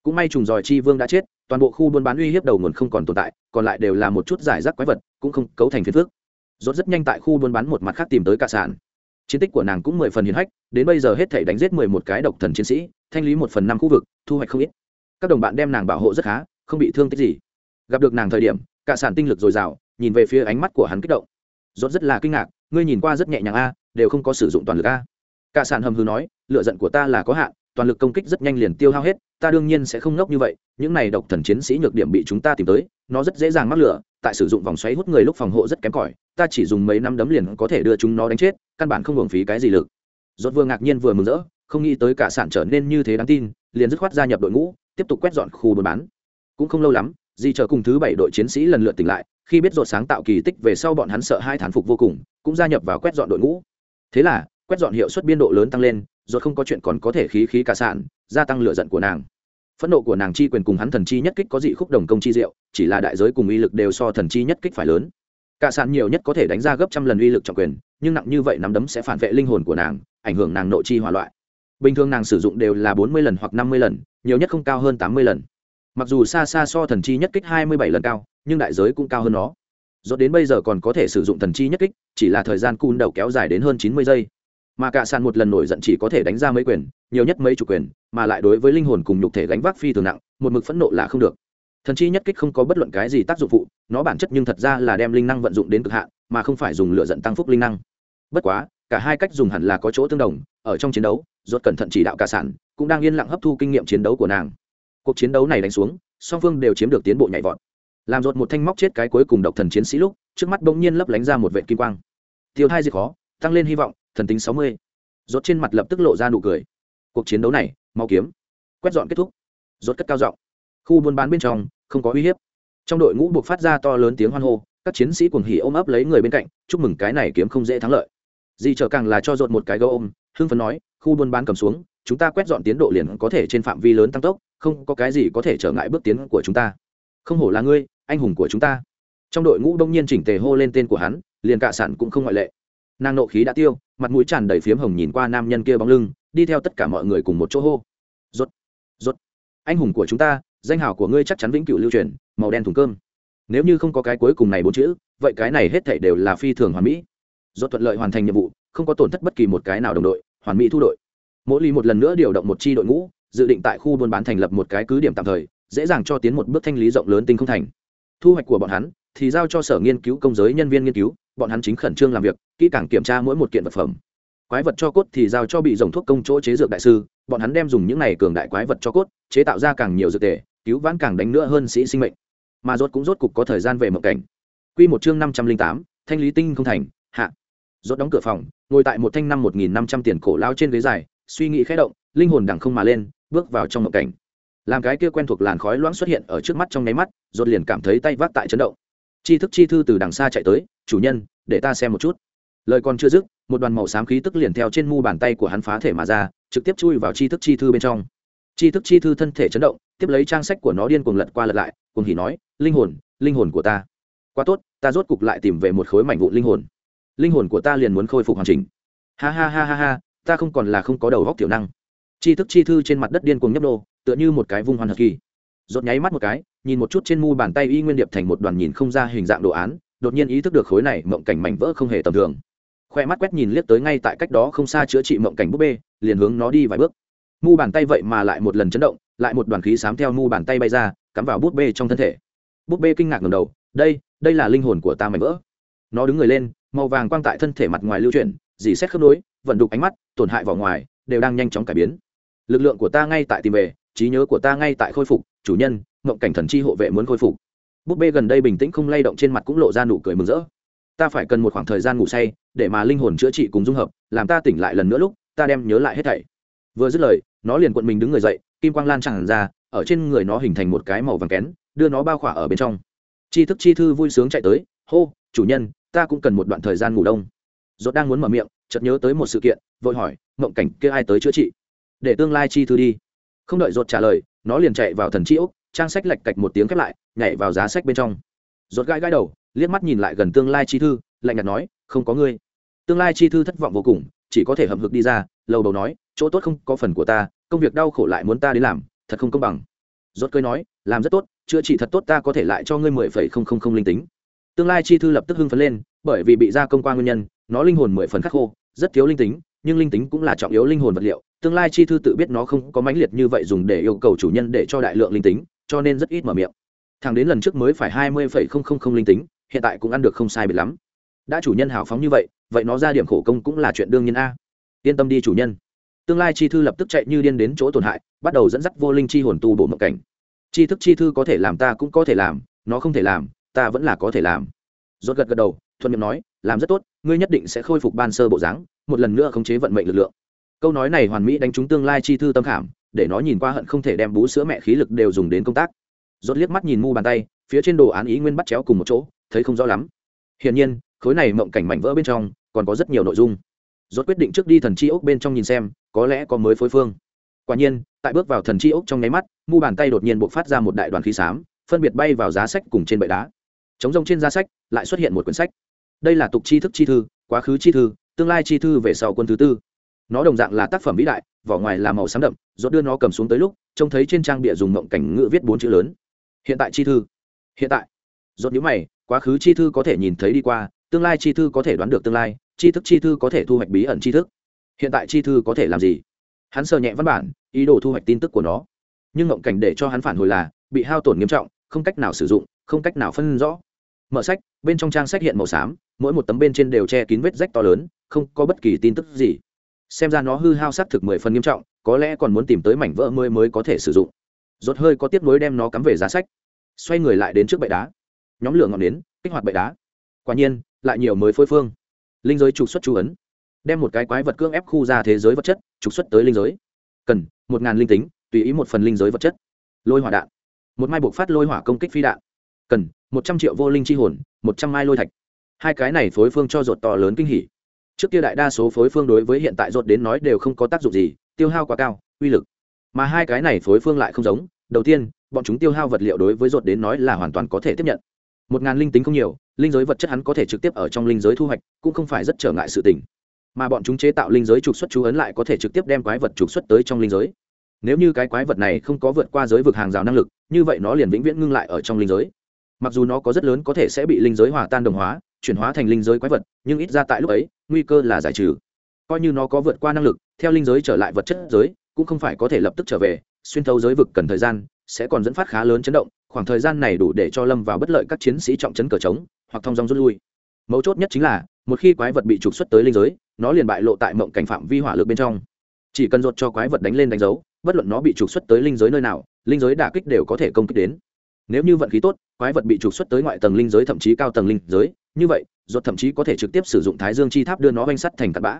Cũng may trùng giỏi chi vương đã chết, toàn bộ khu buôn bán uy hiếp đầu nguồn không còn tồn tại, còn lại đều là một chút giải rác quái vật, cũng không cấu thành phiền phước rốt rất nhanh tại khu buôn bán một mặt khác tìm tới cả sản. Chiến tích của nàng cũng mười phần hiển hách, đến bây giờ hết thể đánh giết mười một cái độc thần chiến sĩ, thanh lý một phần năm khu vực, thu hoạch không ít. Các đồng bạn đem nàng bảo hộ rất khá, không bị thương tích gì. Gặp được nàng thời điểm, cả sản tinh lực dồi dào, nhìn về phía ánh mắt của hắn kích động. Rốt rất là kinh ngạc, ngươi nhìn qua rất nhẹ nhàng a, đều không có sử dụng toàn lực a. Cả sản hầm hư nói lựa giận của ta là có hạn, toàn lực công kích rất nhanh liền tiêu hao hết, ta đương nhiên sẽ không ngốc như vậy, những này độc thần chiến sĩ nhược điểm bị chúng ta tìm tới, nó rất dễ dàng mắc lửa, tại sử dụng vòng xoáy hút người lúc phòng hộ rất kém cỏi, ta chỉ dùng mấy năm đấm liền có thể đưa chúng nó đánh chết, căn bản không hưởng phí cái gì lực. Rốt vừa ngạc nhiên vừa mừng rỡ, không nghĩ tới cả sản trở nên như thế đáng tin, liền dứt khoát gia nhập đội ngũ, tiếp tục quét dọn khu buôn bán. Cũng không lâu lắm, di chờ cùng thứ bảy đội chiến sĩ lần lượt tỉnh lại, khi biết rột sáng tạo kỳ tích về sau bọn hắn sợ hai thán phục vô cùng, cũng gia nhập vào quét dọn đội ngũ. Thế là quét dọn hiệu suất biên độ lớn tăng lên, rồi không có chuyện còn có thể khí khí cả sản, gia tăng lựa giận của nàng. Phẫn nộ của nàng chi quyền cùng hắn thần chi nhất kích có dị khúc đồng công chi diệu, chỉ là đại giới cùng uy lực đều so thần chi nhất kích phải lớn. Cả sản nhiều nhất có thể đánh ra gấp trăm lần uy lực trọng quyền, nhưng nặng như vậy nắm đấm sẽ phản vệ linh hồn của nàng, ảnh hưởng nàng nội chi hỏa loại. Bình thường nàng sử dụng đều là bốn mươi lần hoặc năm mươi lần, nhiều nhất không cao hơn tám mươi lần. Mặc dù xa xa so thần chi nhất kích hai mươi bảy lần cao, nhưng đại giới cũng cao hơn nó. Dốt đến bây giờ còn có thể sử dụng thần chi nhất kích, chỉ là thời gian cun đầu kéo dài đến hơn chín mươi giây mà cả sàn một lần nổi giận chỉ có thể đánh ra mấy quyền, nhiều nhất mấy chủ quyền, mà lại đối với linh hồn cùng nhục thể gánh vác phi thường nặng, một mực phẫn nộ là không được. Thần chi nhất kích không có bất luận cái gì tác dụng phụ, nó bản chất nhưng thật ra là đem linh năng vận dụng đến cực hạn, mà không phải dùng lựa giận tăng phúc linh năng. Bất quá, cả hai cách dùng hẳn là có chỗ tương đồng, ở trong chiến đấu, rốt cẩn thận chỉ đạo cả sản cũng đang yên lặng hấp thu kinh nghiệm chiến đấu của nàng. Cuộc chiến đấu này đánh xuống, song phương đều chiếm được tiến bộ nhảy vọt. Làm ruột một thanh móc chết cái cuối cùng độc thần chiến sĩ lúc, trước mắt bỗng nhiên lấp lánh ra một vệ kim quang. Tiêu thai diệt khó tăng lên hy vọng, thần tính sáu mươi. Rốt trên mặt lập tức lộ ra nụ cười. Cuộc chiến đấu này, mau kiếm. Quét dọn kết thúc. Rốt cất cao giọng. Khu buôn bán bên trong, không có uy hiếp. Trong đội ngũ buộc phát ra to lớn tiếng hoan hô, các chiến sĩ cuồng hỉ ôm ấp lấy người bên cạnh, chúc mừng cái này kiếm không dễ thắng lợi. Di trở càng là cho rột một cái gấu ôm, hưng phấn nói, khu buôn bán cầm xuống, chúng ta quét dọn tiến độ liền có thể trên phạm vi lớn tăng tốc, không có cái gì có thể trở ngại bước tiến của chúng ta. Không hổ là ngươi, anh hùng của chúng ta. Trong đội ngũ đông nhiên chỉnh tề hô lên tên của hắn, liền cạ sản cũng không ngoại lệ nàng nộ khí đã tiêu, mặt mũi tràn đầy phiếm hồng nhìn qua nam nhân kia bóng lưng, đi theo tất cả mọi người cùng một chỗ hô. Rốt rốt. Anh hùng của chúng ta, danh hào của ngươi chắc chắn vĩnh cửu lưu truyền, màu đen thùng cơm. Nếu như không có cái cuối cùng này bốn chữ, vậy cái này hết thảy đều là phi thường hoàn mỹ. Rốt thuận lợi hoàn thành nhiệm vụ, không có tổn thất bất kỳ một cái nào đồng đội, hoàn mỹ thu đội. Mỗi ly một lần nữa điều động một chi đội ngũ, dự định tại khu buôn bán thành lập một cái cứ điểm tạm thời, dễ dàng cho tiến một bước thanh lý rộng lớn tinh không thành. Thu hoạch của bọn hắn, thì giao cho sở nghiên cứu công giới nhân viên nghiên cứu bọn hắn chính khẩn trương làm việc, kỹ càng kiểm tra mỗi một kiện vật phẩm. Quái vật cho cốt thì giao cho bị dòng thuốc công chỗ chế dược đại sư, bọn hắn đem dùng những này cường đại quái vật cho cốt, chế tạo ra càng nhiều dược tề, cứu vãn càng đánh nữa hơn sĩ sinh mệnh. Mà rốt cũng rốt cục có thời gian về mộng cảnh. Quy một chương năm trăm linh tám, thanh lý tinh không thành, hạ. Rốt đóng cửa phòng, ngồi tại một thanh năm một nghìn năm trăm tiền cổ lao trên ghế dài, suy nghĩ khẽ động, linh hồn đằng không mà lên, bước vào trong mộng cảnh. Làm cái kia quen thuộc làn khói loãng xuất hiện ở trước mắt trong nháy mắt, rốt liền cảm thấy tay vác tại chấn động chi thức chi thư từ đằng xa chạy tới, chủ nhân, để ta xem một chút. Lời còn chưa dứt, một đoàn màu xám khí tức liền theo trên mu bàn tay của hắn phá thể mà ra, trực tiếp chui vào chi thức chi thư bên trong. Chi thức chi thư thân thể chấn động, tiếp lấy trang sách của nó điên cuồng lật qua lật lại cùng hỉ nói, linh hồn linh hồn của ta. Quá tốt, ta rốt cục lại tìm về một khối mảnh vụn linh hồn. Linh hồn của ta liền muốn khôi phục hoàn chỉnh. Ha ha ha ha ha, ta không còn là không có đầu góc tiểu năng. Chi thức chi thư trên mặt đất điên cuồng nhấp đô tựa như một cái vung hoàn hật kỳ rốt nháy mắt một cái, nhìn một chút trên mu bàn tay y nguyên điệp thành một đoàn nhìn không ra hình dạng đồ án, đột nhiên ý thức được khối này mộng cảnh mảnh vỡ không hề tầm thường. Khoe mắt quét nhìn liếc tới ngay tại cách đó không xa chữa trị mộng cảnh búp bê, liền hướng nó đi vài bước. Mu bàn tay vậy mà lại một lần chấn động, lại một đoàn khí xám theo mu bàn tay bay ra, cắm vào búp bê trong thân thể. Búp bê kinh ngạc ngầm đầu, đây đây là linh hồn của ta mảnh vỡ. Nó đứng người lên, màu vàng quang tại thân thể mặt ngoài lưu chuyển, dì xét khớp nối, vận đục ánh mắt, tổn hại vào ngoài, đều đang nhanh chóng cải biến. Lực lượng của ta ngay tại tìm về, trí nhớ của ta ngay tại khôi phục chủ nhân, mộng cảnh thần chi hộ vệ muốn khôi phục. Búp bê gần đây bình tĩnh không lay động trên mặt cũng lộ ra nụ cười mừng rỡ. Ta phải cần một khoảng thời gian ngủ say, để mà linh hồn chữa trị cùng dung hợp, làm ta tỉnh lại lần nữa lúc, ta đem nhớ lại hết thảy. Vừa dứt lời, nó liền cuộn mình đứng người dậy, kim quang lan tràn ra, ở trên người nó hình thành một cái màu vàng kén, đưa nó bao khỏa ở bên trong. Chi thức chi thư vui sướng chạy tới, hô, chủ nhân, ta cũng cần một đoạn thời gian ngủ đông. Dốt đang muốn mở miệng, chợt nhớ tới một sự kiện, vội hỏi, mộng cảnh kia ai tới chữa trị? Để tương lai chi thư đi. Không đợi dốt trả lời nó liền chạy vào thần chi ốc, trang sách lạch cạch một tiếng khép lại, nhảy vào giá sách bên trong. Rốt gai gai đầu, liếc mắt nhìn lại gần tương lai chi thư, lạnh nhạt nói, không có ngươi. Tương lai chi thư thất vọng vô cùng, chỉ có thể hậm hực đi ra, lầu đầu nói, chỗ tốt không có phần của ta, công việc đau khổ lại muốn ta đến làm, thật không công bằng. Rốt cười nói, làm rất tốt, chữa trị thật tốt ta có thể lại cho ngươi mười phẩy không không không linh tính. Tương lai chi thư lập tức hưng phấn lên, bởi vì bị gia công qua nguyên nhân, nó linh hồn mười phần khắc khô, rất thiếu linh tính, nhưng linh tính cũng là trọng yếu linh hồn vật liệu tương lai chi thư tự biết nó không có mãnh liệt như vậy dùng để yêu cầu chủ nhân để cho đại lượng linh tính, cho nên rất ít mở miệng. Thằng đến lần trước mới phải hai mươi phẩy không không không linh tính, hiện tại cũng ăn được không sai biệt lắm. Đã chủ nhân hào phóng như vậy vậy nó ra điểm khổ công cũng là chuyện đương nhiên a. Yên tâm đi chủ nhân. Tương lai chi thư lập tức chạy như điên đến chỗ tổn hại, bắt đầu dẫn dắt vô linh chi hồn tu bổ mộng cảnh. Chi thức chi thư có thể làm ta cũng có thể làm, nó không thể làm, ta vẫn là có thể làm. Rốt gật gật đầu, thuận miệng nói, làm rất tốt, ngươi nhất định sẽ khôi phục ban sơ bộ dáng, một lần nữa khống chế vận mệnh lực lượng câu nói này hoàn mỹ đánh trúng tương lai chi thư tâm khảm, để nó nhìn qua hận không thể đem bú sữa mẹ khí lực đều dùng đến công tác. Rốt liếc mắt nhìn mu bàn tay, phía trên đồ án ý nguyên bắt chéo cùng một chỗ, thấy không rõ lắm. Hiển nhiên, khối này mộng cảnh mảnh vỡ bên trong, còn có rất nhiều nội dung. Rốt quyết định trước đi thần chi ốc bên trong nhìn xem, có lẽ có mới phối phương. Quả nhiên, tại bước vào thần chi ốc trong nháy mắt, mu bàn tay đột nhiên bộc phát ra một đại đoàn khí xám, phân biệt bay vào giá sách cùng trên bệ đá. Chống rông trên giá sách, lại xuất hiện một quyển sách. Đây là tục chi thức chi thư, quá khứ chi thư, tương lai chi thư về sau quân thứ tư nó đồng dạng là tác phẩm vĩ đại, vỏ ngoài là màu xám đậm, rốt đưa nó cầm xuống tới lúc, trông thấy trên trang bìa dùng mộng cảnh ngữ viết bốn chữ lớn. Hiện tại chi thư. Hiện tại. Rốt nhíu mày, quá khứ chi thư có thể nhìn thấy đi qua, tương lai chi thư có thể đoán được tương lai chi thức chi thư có thể thu hoạch bí ẩn chi thức. Hiện tại chi thư có thể làm gì? Hắn sờ nhẹ văn bản, ý đồ thu hoạch tin tức của nó. Nhưng mộng cảnh để cho hắn phản hồi là, bị hao tổn nghiêm trọng, không cách nào sử dụng, không cách nào phân rõ. Mở sách, bên trong trang sách hiện màu xám, mỗi một tấm bên trên đều che kín vết rách to lớn, không có bất kỳ tin tức gì xem ra nó hư hao xác thực mười phần nghiêm trọng, có lẽ còn muốn tìm tới mảnh vỡ mới mới có thể sử dụng. Rốt hơi có tiếp nối đem nó cắm về giá sách. Xoay người lại đến trước bệ đá. Nhóm lửa ngọn đến kích hoạt bệ đá. Quả nhiên, lại nhiều mới phối phương. Linh giới trục xuất chú ấn. Đem một cái quái vật cưỡng ép khu ra thế giới vật chất, trục xuất tới linh giới. Cần một ngàn linh tính, tùy ý một phần linh giới vật chất. Lôi hỏa đạn. Một mai buộc phát lôi hỏa công kích phi đạn. Cần một trăm triệu vô linh chi hồn, một trăm mai lôi thạch. Hai cái này phối phương cho ruột to lớn kinh hỉ trước kia đại đa số phối phương đối với hiện tại ruột đến nói đều không có tác dụng gì, tiêu hao quá cao, uy lực. Mà hai cái này phối phương lại không giống. Đầu tiên, bọn chúng tiêu hao vật liệu đối với ruột đến nói là hoàn toàn có thể tiếp nhận. Một ngàn linh tính không nhiều, linh giới vật chất hắn có thể trực tiếp ở trong linh giới thu hoạch, cũng không phải rất trở ngại sự tình. Mà bọn chúng chế tạo linh giới trục xuất chú ấn lại có thể trực tiếp đem quái vật trục xuất tới trong linh giới. Nếu như cái quái vật này không có vượt qua giới vực hàng rào năng lực, như vậy nó liền vĩnh viễn ngưng lại ở trong linh giới. Mặc dù nó có rất lớn có thể sẽ bị linh giới hòa tan đồng hóa, chuyển hóa thành linh giới quái vật, nhưng ít ra tại lúc ấy nguy cơ là giải trừ. Coi như nó có vượt qua năng lực, theo linh giới trở lại vật chất giới, cũng không phải có thể lập tức trở về, xuyên thấu giới vực cần thời gian, sẽ còn dẫn phát khá lớn chấn động, khoảng thời gian này đủ để cho lâm vào bất lợi các chiến sĩ trọng chấn cờ trống, hoặc thông dong rút lui. Mấu chốt nhất chính là, một khi quái vật bị trục xuất tới linh giới, nó liền bại lộ tại mộng cảnh phạm vi hỏa lực bên trong. Chỉ cần ruột cho quái vật đánh lên đánh dấu, bất luận nó bị trục xuất tới linh giới nơi nào, linh giới đả kích đều có thể công kích đến. Nếu như vận khí tốt, quái vật bị trục xuất tới ngoại tầng linh giới thậm chí cao tầng linh giới như vậy, ruột thậm chí có thể trực tiếp sử dụng thái dương chi tháp đưa nó banh sắt thành cặn bã.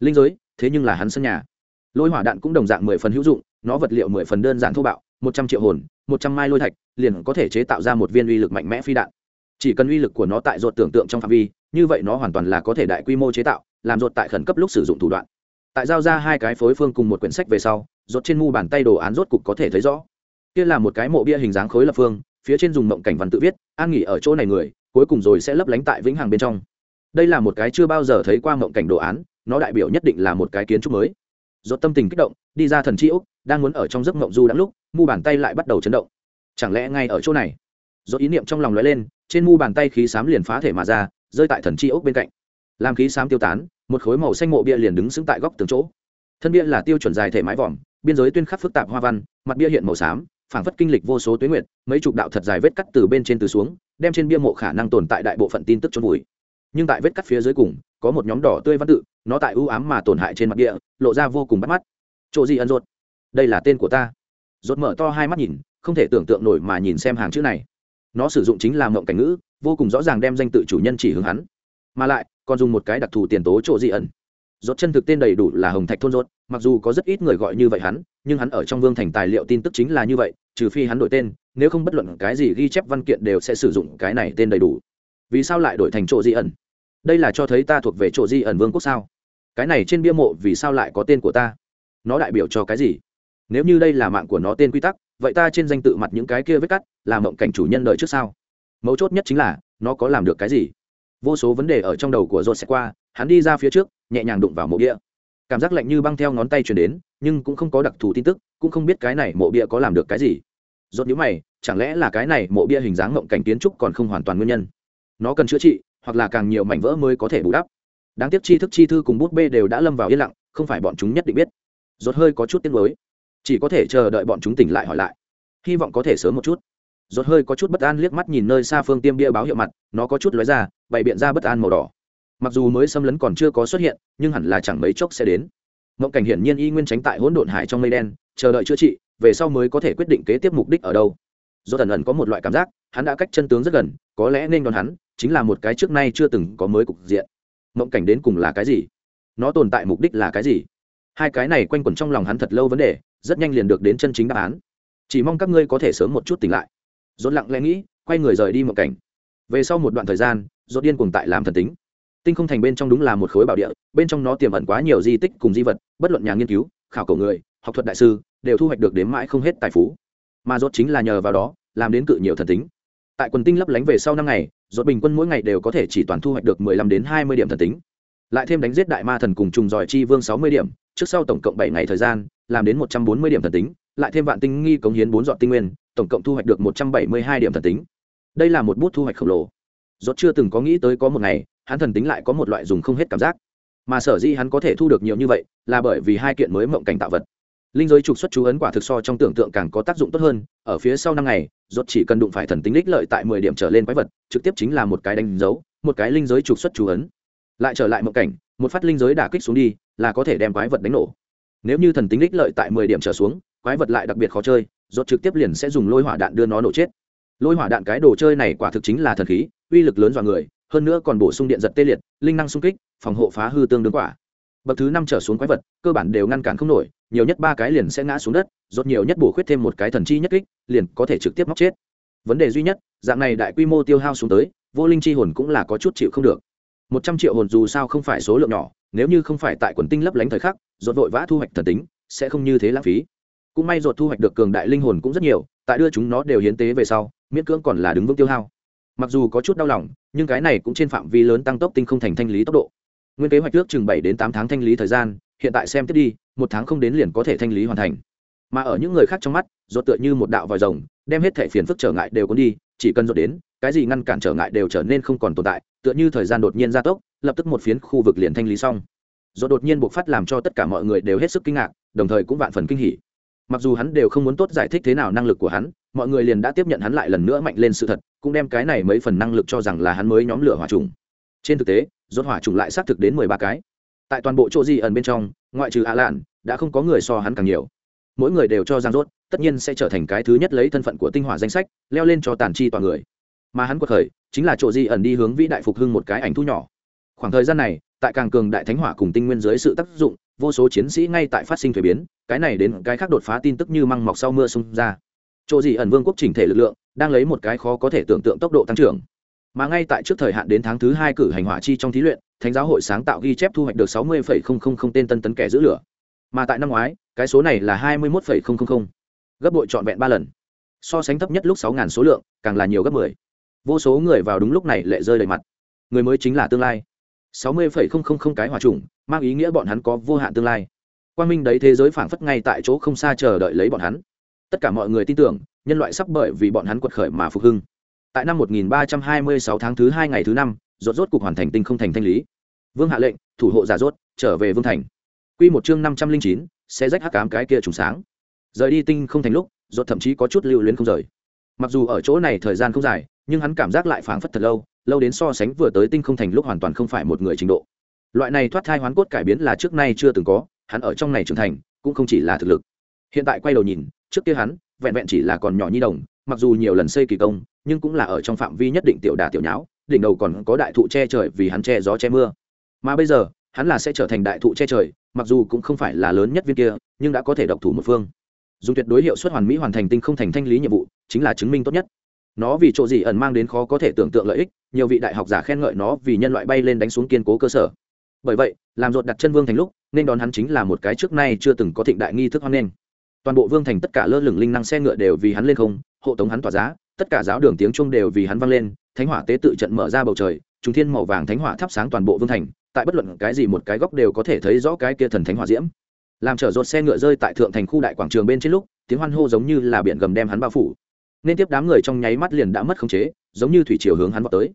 Linh giới, thế nhưng là hắn sân nhà. Lôi hỏa đạn cũng đồng dạng mười phần hữu dụng, nó vật liệu mười phần đơn giản thô bạo, một trăm triệu hồn, một trăm mai lôi thạch, liền có thể chế tạo ra một viên uy lực mạnh mẽ phi đạn. Chỉ cần uy lực của nó tại ruột tưởng tượng trong phạm vi, như vậy nó hoàn toàn là có thể đại quy mô chế tạo, làm ruột tại khẩn cấp lúc sử dụng thủ đoạn. Tại giao ra hai cái phối phương cùng một quyển sách về sau, ruột trên mu bàn tay đồ án rốt cục có thể thấy rõ. Kia là một cái mộ bia hình dáng khối lập phương, phía trên dùng mộng cảnh văn tự viết, an nghỉ ở chỗ này người cuối cùng rồi sẽ lấp lánh tại vĩnh hằng bên trong. Đây là một cái chưa bao giờ thấy qua mộng cảnh đồ án, nó đại biểu nhất định là một cái kiến trúc mới. Dốt tâm tình kích động, đi ra thần chi úc đang muốn ở trong giấc mộng du đắng lúc, mu bàn tay lại bắt đầu chấn động. Chẳng lẽ ngay ở chỗ này? Dốt ý niệm trong lòng lóe lên, trên mu bàn tay khí xám liền phá thể mà ra, rơi tại thần chi ốc bên cạnh. Làm khí xám tiêu tán, một khối màu xanh mộ bia liền đứng sững tại góc tường chỗ. Thân bia là tiêu chuẩn dài thể mái vòm, biên giới tuyên khắc phức tạp hoa văn, mặt bia hiện màu xám phảng phất kinh lịch vô số tuyến nguyện mấy chục đạo thật dài vết cắt từ bên trên từ xuống, đem trên bia mộ khả năng tồn tại đại bộ phận tin tức chôn vùi. Nhưng tại vết cắt phía dưới cùng, có một nhóm đỏ tươi văn tự, nó tại ưu ám mà tổn hại trên mặt địa, lộ ra vô cùng bắt mắt. Chỗ gì ân rột đây là tên của ta. Rột mở to hai mắt nhìn, không thể tưởng tượng nổi mà nhìn xem hàng chữ này. Nó sử dụng chính là mộng cảnh ngữ, vô cùng rõ ràng đem danh tự chủ nhân chỉ hướng hắn. Mà lại, còn dùng một cái đặc thù tiền tố chỗ dị ẩn rốt chân thực tên đầy đủ là hồng thạch thôn rốt, mặc dù có rất ít người gọi như vậy hắn, nhưng hắn ở trong vương thành tài liệu tin tức chính là như vậy, trừ phi hắn đổi tên, nếu không bất luận cái gì ghi chép văn kiện đều sẽ sử dụng cái này tên đầy đủ. Vì sao lại đổi thành chỗ di ẩn? Đây là cho thấy ta thuộc về chỗ di ẩn vương quốc sao? Cái này trên bia mộ vì sao lại có tên của ta? Nó đại biểu cho cái gì? Nếu như đây là mạng của nó tên quy tắc, vậy ta trên danh tự mặt những cái kia vết cắt, là mộng cảnh chủ nhân đợi trước sao? Mấu chốt nhất chính là, nó có làm được cái gì? Vô số vấn đề ở trong đầu của Rốt sẽ qua hắn đi ra phía trước, nhẹ nhàng đụng vào mộ bia. Cảm giác lạnh như băng theo ngón tay chuyển đến, nhưng cũng không có đặc thù tin tức, cũng không biết cái này mộ bia có làm được cái gì. Rốt nhíu mày, chẳng lẽ là cái này mộ bia hình dáng mộng cảnh kiến trúc còn không hoàn toàn nguyên nhân? Nó cần chữa trị, hoặc là càng nhiều mảnh vỡ mới có thể bù đắp. Đáng tiếc chi thức chi thư cùng bút bê đều đã lâm vào yên lặng, không phải bọn chúng nhất định biết. Rốt hơi có chút tiếc nuối. Chỉ có thể chờ đợi bọn chúng tỉnh lại hỏi lại. Hy vọng có thể sớm một chút. Rốt hơi có chút bất an liếc mắt nhìn nơi xa phương tiêm bia báo hiệu mặt, nó có chút lóe ra, bày biện ra bất an màu đỏ mặc dù mới xâm lấn còn chưa có xuất hiện, nhưng hẳn là chẳng mấy chốc sẽ đến. Mộng cảnh hiển nhiên y nguyên tránh tại hỗn độn hải trong mây đen, chờ đợi chữa trị, về sau mới có thể quyết định kế tiếp mục đích ở đâu. Do thần ẩn có một loại cảm giác, hắn đã cách chân tướng rất gần, có lẽ nên đón hắn, chính là một cái trước nay chưa từng có mới cục diện. Mộng cảnh đến cùng là cái gì? Nó tồn tại mục đích là cái gì? Hai cái này quanh quẩn trong lòng hắn thật lâu vấn đề, rất nhanh liền được đến chân chính đáp án. Chỉ mong các ngươi có thể sớm một chút tỉnh lại. Dốt lặng lẽ nghĩ, quay người rời đi mộng cảnh. Về sau một đoạn thời gian dốt điên cùng tại làm thần tính tinh không thành bên trong đúng là một khối bảo địa, bên trong nó tiềm ẩn quá nhiều di tích cùng di vật, bất luận nhà nghiên cứu, khảo cổ người, học thuật đại sư, đều thu hoạch được đến mãi không hết tài phú. Mà rốt chính là nhờ vào đó, làm đến cự nhiều thần tính. Tại quần tinh lấp lánh về sau năm ngày, rốt bình quân mỗi ngày đều có thể chỉ toàn thu hoạch được mười lăm đến hai mươi điểm thần tính. Lại thêm đánh giết đại ma thần cùng trùng giỏi chi vương sáu mươi điểm, trước sau tổng cộng bảy ngày thời gian, làm đến một trăm bốn mươi điểm thần tính, lại thêm vạn tinh nghi cống hiến bốn dọn tinh nguyên, tổng cộng thu hoạch được một trăm bảy mươi hai điểm thần tính. Đây là một bút thu hoạch khổng lồ. Rốt chưa từng có nghĩ tới có một ngày hắn thần tính lại có một loại dùng không hết cảm giác. Mà sở dĩ hắn có thể thu được nhiều như vậy là bởi vì hai kiện mới mộng cảnh tạo vật. Linh giới trục xuất chú ấn quả thực so trong tưởng tượng càng có tác dụng tốt hơn, ở phía sau năm ngày, rốt chỉ cần đụng phải thần tính đích lợi tại mười điểm trở lên quái vật, trực tiếp chính là một cái đánh dấu, một cái linh giới trục xuất chú ấn. Lại trở lại mộng cảnh, một phát linh giới đả kích xuống đi, là có thể đem quái vật đánh nổ. Nếu như thần tính đích lợi tại mười điểm trở xuống, quái vật lại đặc biệt khó chơi, rốt trực tiếp liền sẽ dùng lôi hỏa đạn đưa nó nổ chết. Lôi hỏa đạn cái đồ chơi này quả thực chính là thần khí, uy lực lớn dọa người hơn nữa còn bổ sung điện giật tê liệt, linh năng xung kích, phòng hộ phá hư tương đương quả. Bậc thứ năm trở xuống quái vật, cơ bản đều ngăn cản không nổi, nhiều nhất ba cái liền sẽ ngã xuống đất, rốt nhiều nhất bổ khuyết thêm một cái thần chi nhất kích, liền có thể trực tiếp móc chết. Vấn đề duy nhất, dạng này đại quy mô tiêu hao xuống tới, vô linh chi hồn cũng là có chút chịu không được. Một trăm triệu hồn dù sao không phải số lượng nhỏ, nếu như không phải tại quần tinh lấp lánh thời khắc, rốt vội vã thu hoạch thần tính, sẽ không như thế lãng phí. Cũng may rốt thu hoạch được cường đại linh hồn cũng rất nhiều, tại đưa chúng nó đều hiến tế về sau, miễn cưỡng còn là đứng vững tiêu hao mặc dù có chút đau lòng, nhưng cái này cũng trên phạm vi lớn tăng tốc tinh không thành thanh lý tốc độ. Nguyên kế hoạch trước chừng bảy đến tám tháng thanh lý thời gian, hiện tại xem tiếp đi, một tháng không đến liền có thể thanh lý hoàn thành. Mà ở những người khác trong mắt, rốt tựa như một đạo vòi rồng, đem hết thể phiền phức trở ngại đều cuốn đi, chỉ cần rốt đến, cái gì ngăn cản trở ngại đều trở nên không còn tồn tại, tựa như thời gian đột nhiên gia tốc, lập tức một phiến khu vực liền thanh lý xong. Rốt đột nhiên buộc phát làm cho tất cả mọi người đều hết sức kinh ngạc, đồng thời cũng vạn phần kinh hỉ mặc dù hắn đều không muốn tốt giải thích thế nào năng lực của hắn, mọi người liền đã tiếp nhận hắn lại lần nữa mạnh lên sự thật, cũng đem cái này mấy phần năng lực cho rằng là hắn mới nhóm lửa hỏa trùng. Trên thực tế, rốt hỏa trùng lại xác thực đến mười ba cái. Tại toàn bộ chỗ di ẩn bên trong, ngoại trừ a lạn, đã không có người so hắn càng nhiều. Mỗi người đều cho rằng rốt, tất nhiên sẽ trở thành cái thứ nhất lấy thân phận của tinh hỏa danh sách, leo lên cho tàn chi toàn người. Mà hắn quật khởi, chính là chỗ di ẩn đi hướng vĩ đại phục hưng một cái ảnh thu nhỏ. Khoảng thời gian này, tại càng cường đại thánh hỏa cùng tinh nguyên dưới sự tác dụng vô số chiến sĩ ngay tại phát sinh thuế biến, cái này đến cái khác đột phá tin tức như măng mọc sau mưa xung ra. Chỗ gì ẩn vương quốc chỉnh thể lực lượng, đang lấy một cái khó có thể tưởng tượng tốc độ tăng trưởng. Mà ngay tại trước thời hạn đến tháng thứ hai cử hành hỏa chi trong thí luyện, thánh giáo hội sáng tạo ghi chép thu hoạch được sáu mươi tên tân tấn kẻ giữ lửa. Mà tại năm ngoái, cái số này là hai mươi một gấp bội trọn vẹn ba lần. So sánh thấp nhất lúc sáu số lượng, càng là nhiều gấp mười. Vô số người vào đúng lúc này lệ rơi đầy mặt. Người mới chính là tương lai. sáu mươi cái hòa trùng mang ý nghĩa bọn hắn có vô hạn tương lai. Quang minh đấy thế giới phảng phất ngay tại chỗ không xa chờ đợi lấy bọn hắn. Tất cả mọi người tin tưởng, nhân loại sắp bởi vì bọn hắn quật khởi mà phục hưng. Tại năm 1326 tháng thứ hai ngày thứ năm, rốt rốt cục hoàn thành tinh không thành thanh lý. Vương hạ lệnh, thủ hộ giả rốt, trở về vương thành. Quy một chương năm trăm linh chín, sẽ rách hắc ám cái kia trùng sáng. Rời đi tinh không thành lúc, rốt thậm chí có chút lưu luyến không rời. Mặc dù ở chỗ này thời gian không dài, nhưng hắn cảm giác lại phảng phất thật lâu lâu đến so sánh vừa tới tinh không thành lúc hoàn toàn không phải một người trình độ loại này thoát thai hoán cốt cải biến là trước nay chưa từng có, hắn ở trong này trưởng thành, cũng không chỉ là thực lực. Hiện tại quay đầu nhìn, trước kia hắn, vẹn vẹn chỉ là còn nhỏ nhi đồng, mặc dù nhiều lần xây kỳ công, nhưng cũng là ở trong phạm vi nhất định tiểu đà tiểu nháo, đỉnh đầu còn có đại thụ che trời vì hắn che gió che mưa. Mà bây giờ, hắn là sẽ trở thành đại thụ che trời, mặc dù cũng không phải là lớn nhất viên kia, nhưng đã có thể độc thủ một phương. Dùng tuyệt đối hiệu suất hoàn mỹ hoàn thành tinh không thành thanh lý nhiệm vụ, chính là chứng minh tốt nhất. Nó vì chỗ gì ẩn mang đến khó có thể tưởng tượng lợi ích, nhiều vị đại học giả khen ngợi nó vì nhân loại bay lên đánh xuống kiên cố cơ sở bởi vậy, làm ruột đặt chân vương thành lúc, nên đón hắn chính là một cái trước nay chưa từng có thịnh đại nghi thức hoan nghênh. Toàn bộ vương thành tất cả lơ lửng linh năng xe ngựa đều vì hắn lên không, hộ tống hắn tỏa giá, tất cả giáo đường tiếng trung đều vì hắn vang lên, thánh hỏa tế tự trận mở ra bầu trời trung thiên màu vàng thánh hỏa thắp sáng toàn bộ vương thành, tại bất luận cái gì một cái góc đều có thể thấy rõ cái kia thần thánh hỏa diễm. Làm chở rột xe ngựa rơi tại thượng thành khu đại quảng trường bên trên lúc, tiếng hoan hô giống như là biển gầm đem hắn bao phủ. Nên tiếp đám người trong nháy mắt liền đã mất khống chế, giống như thủy chiều hướng hắn vào tới.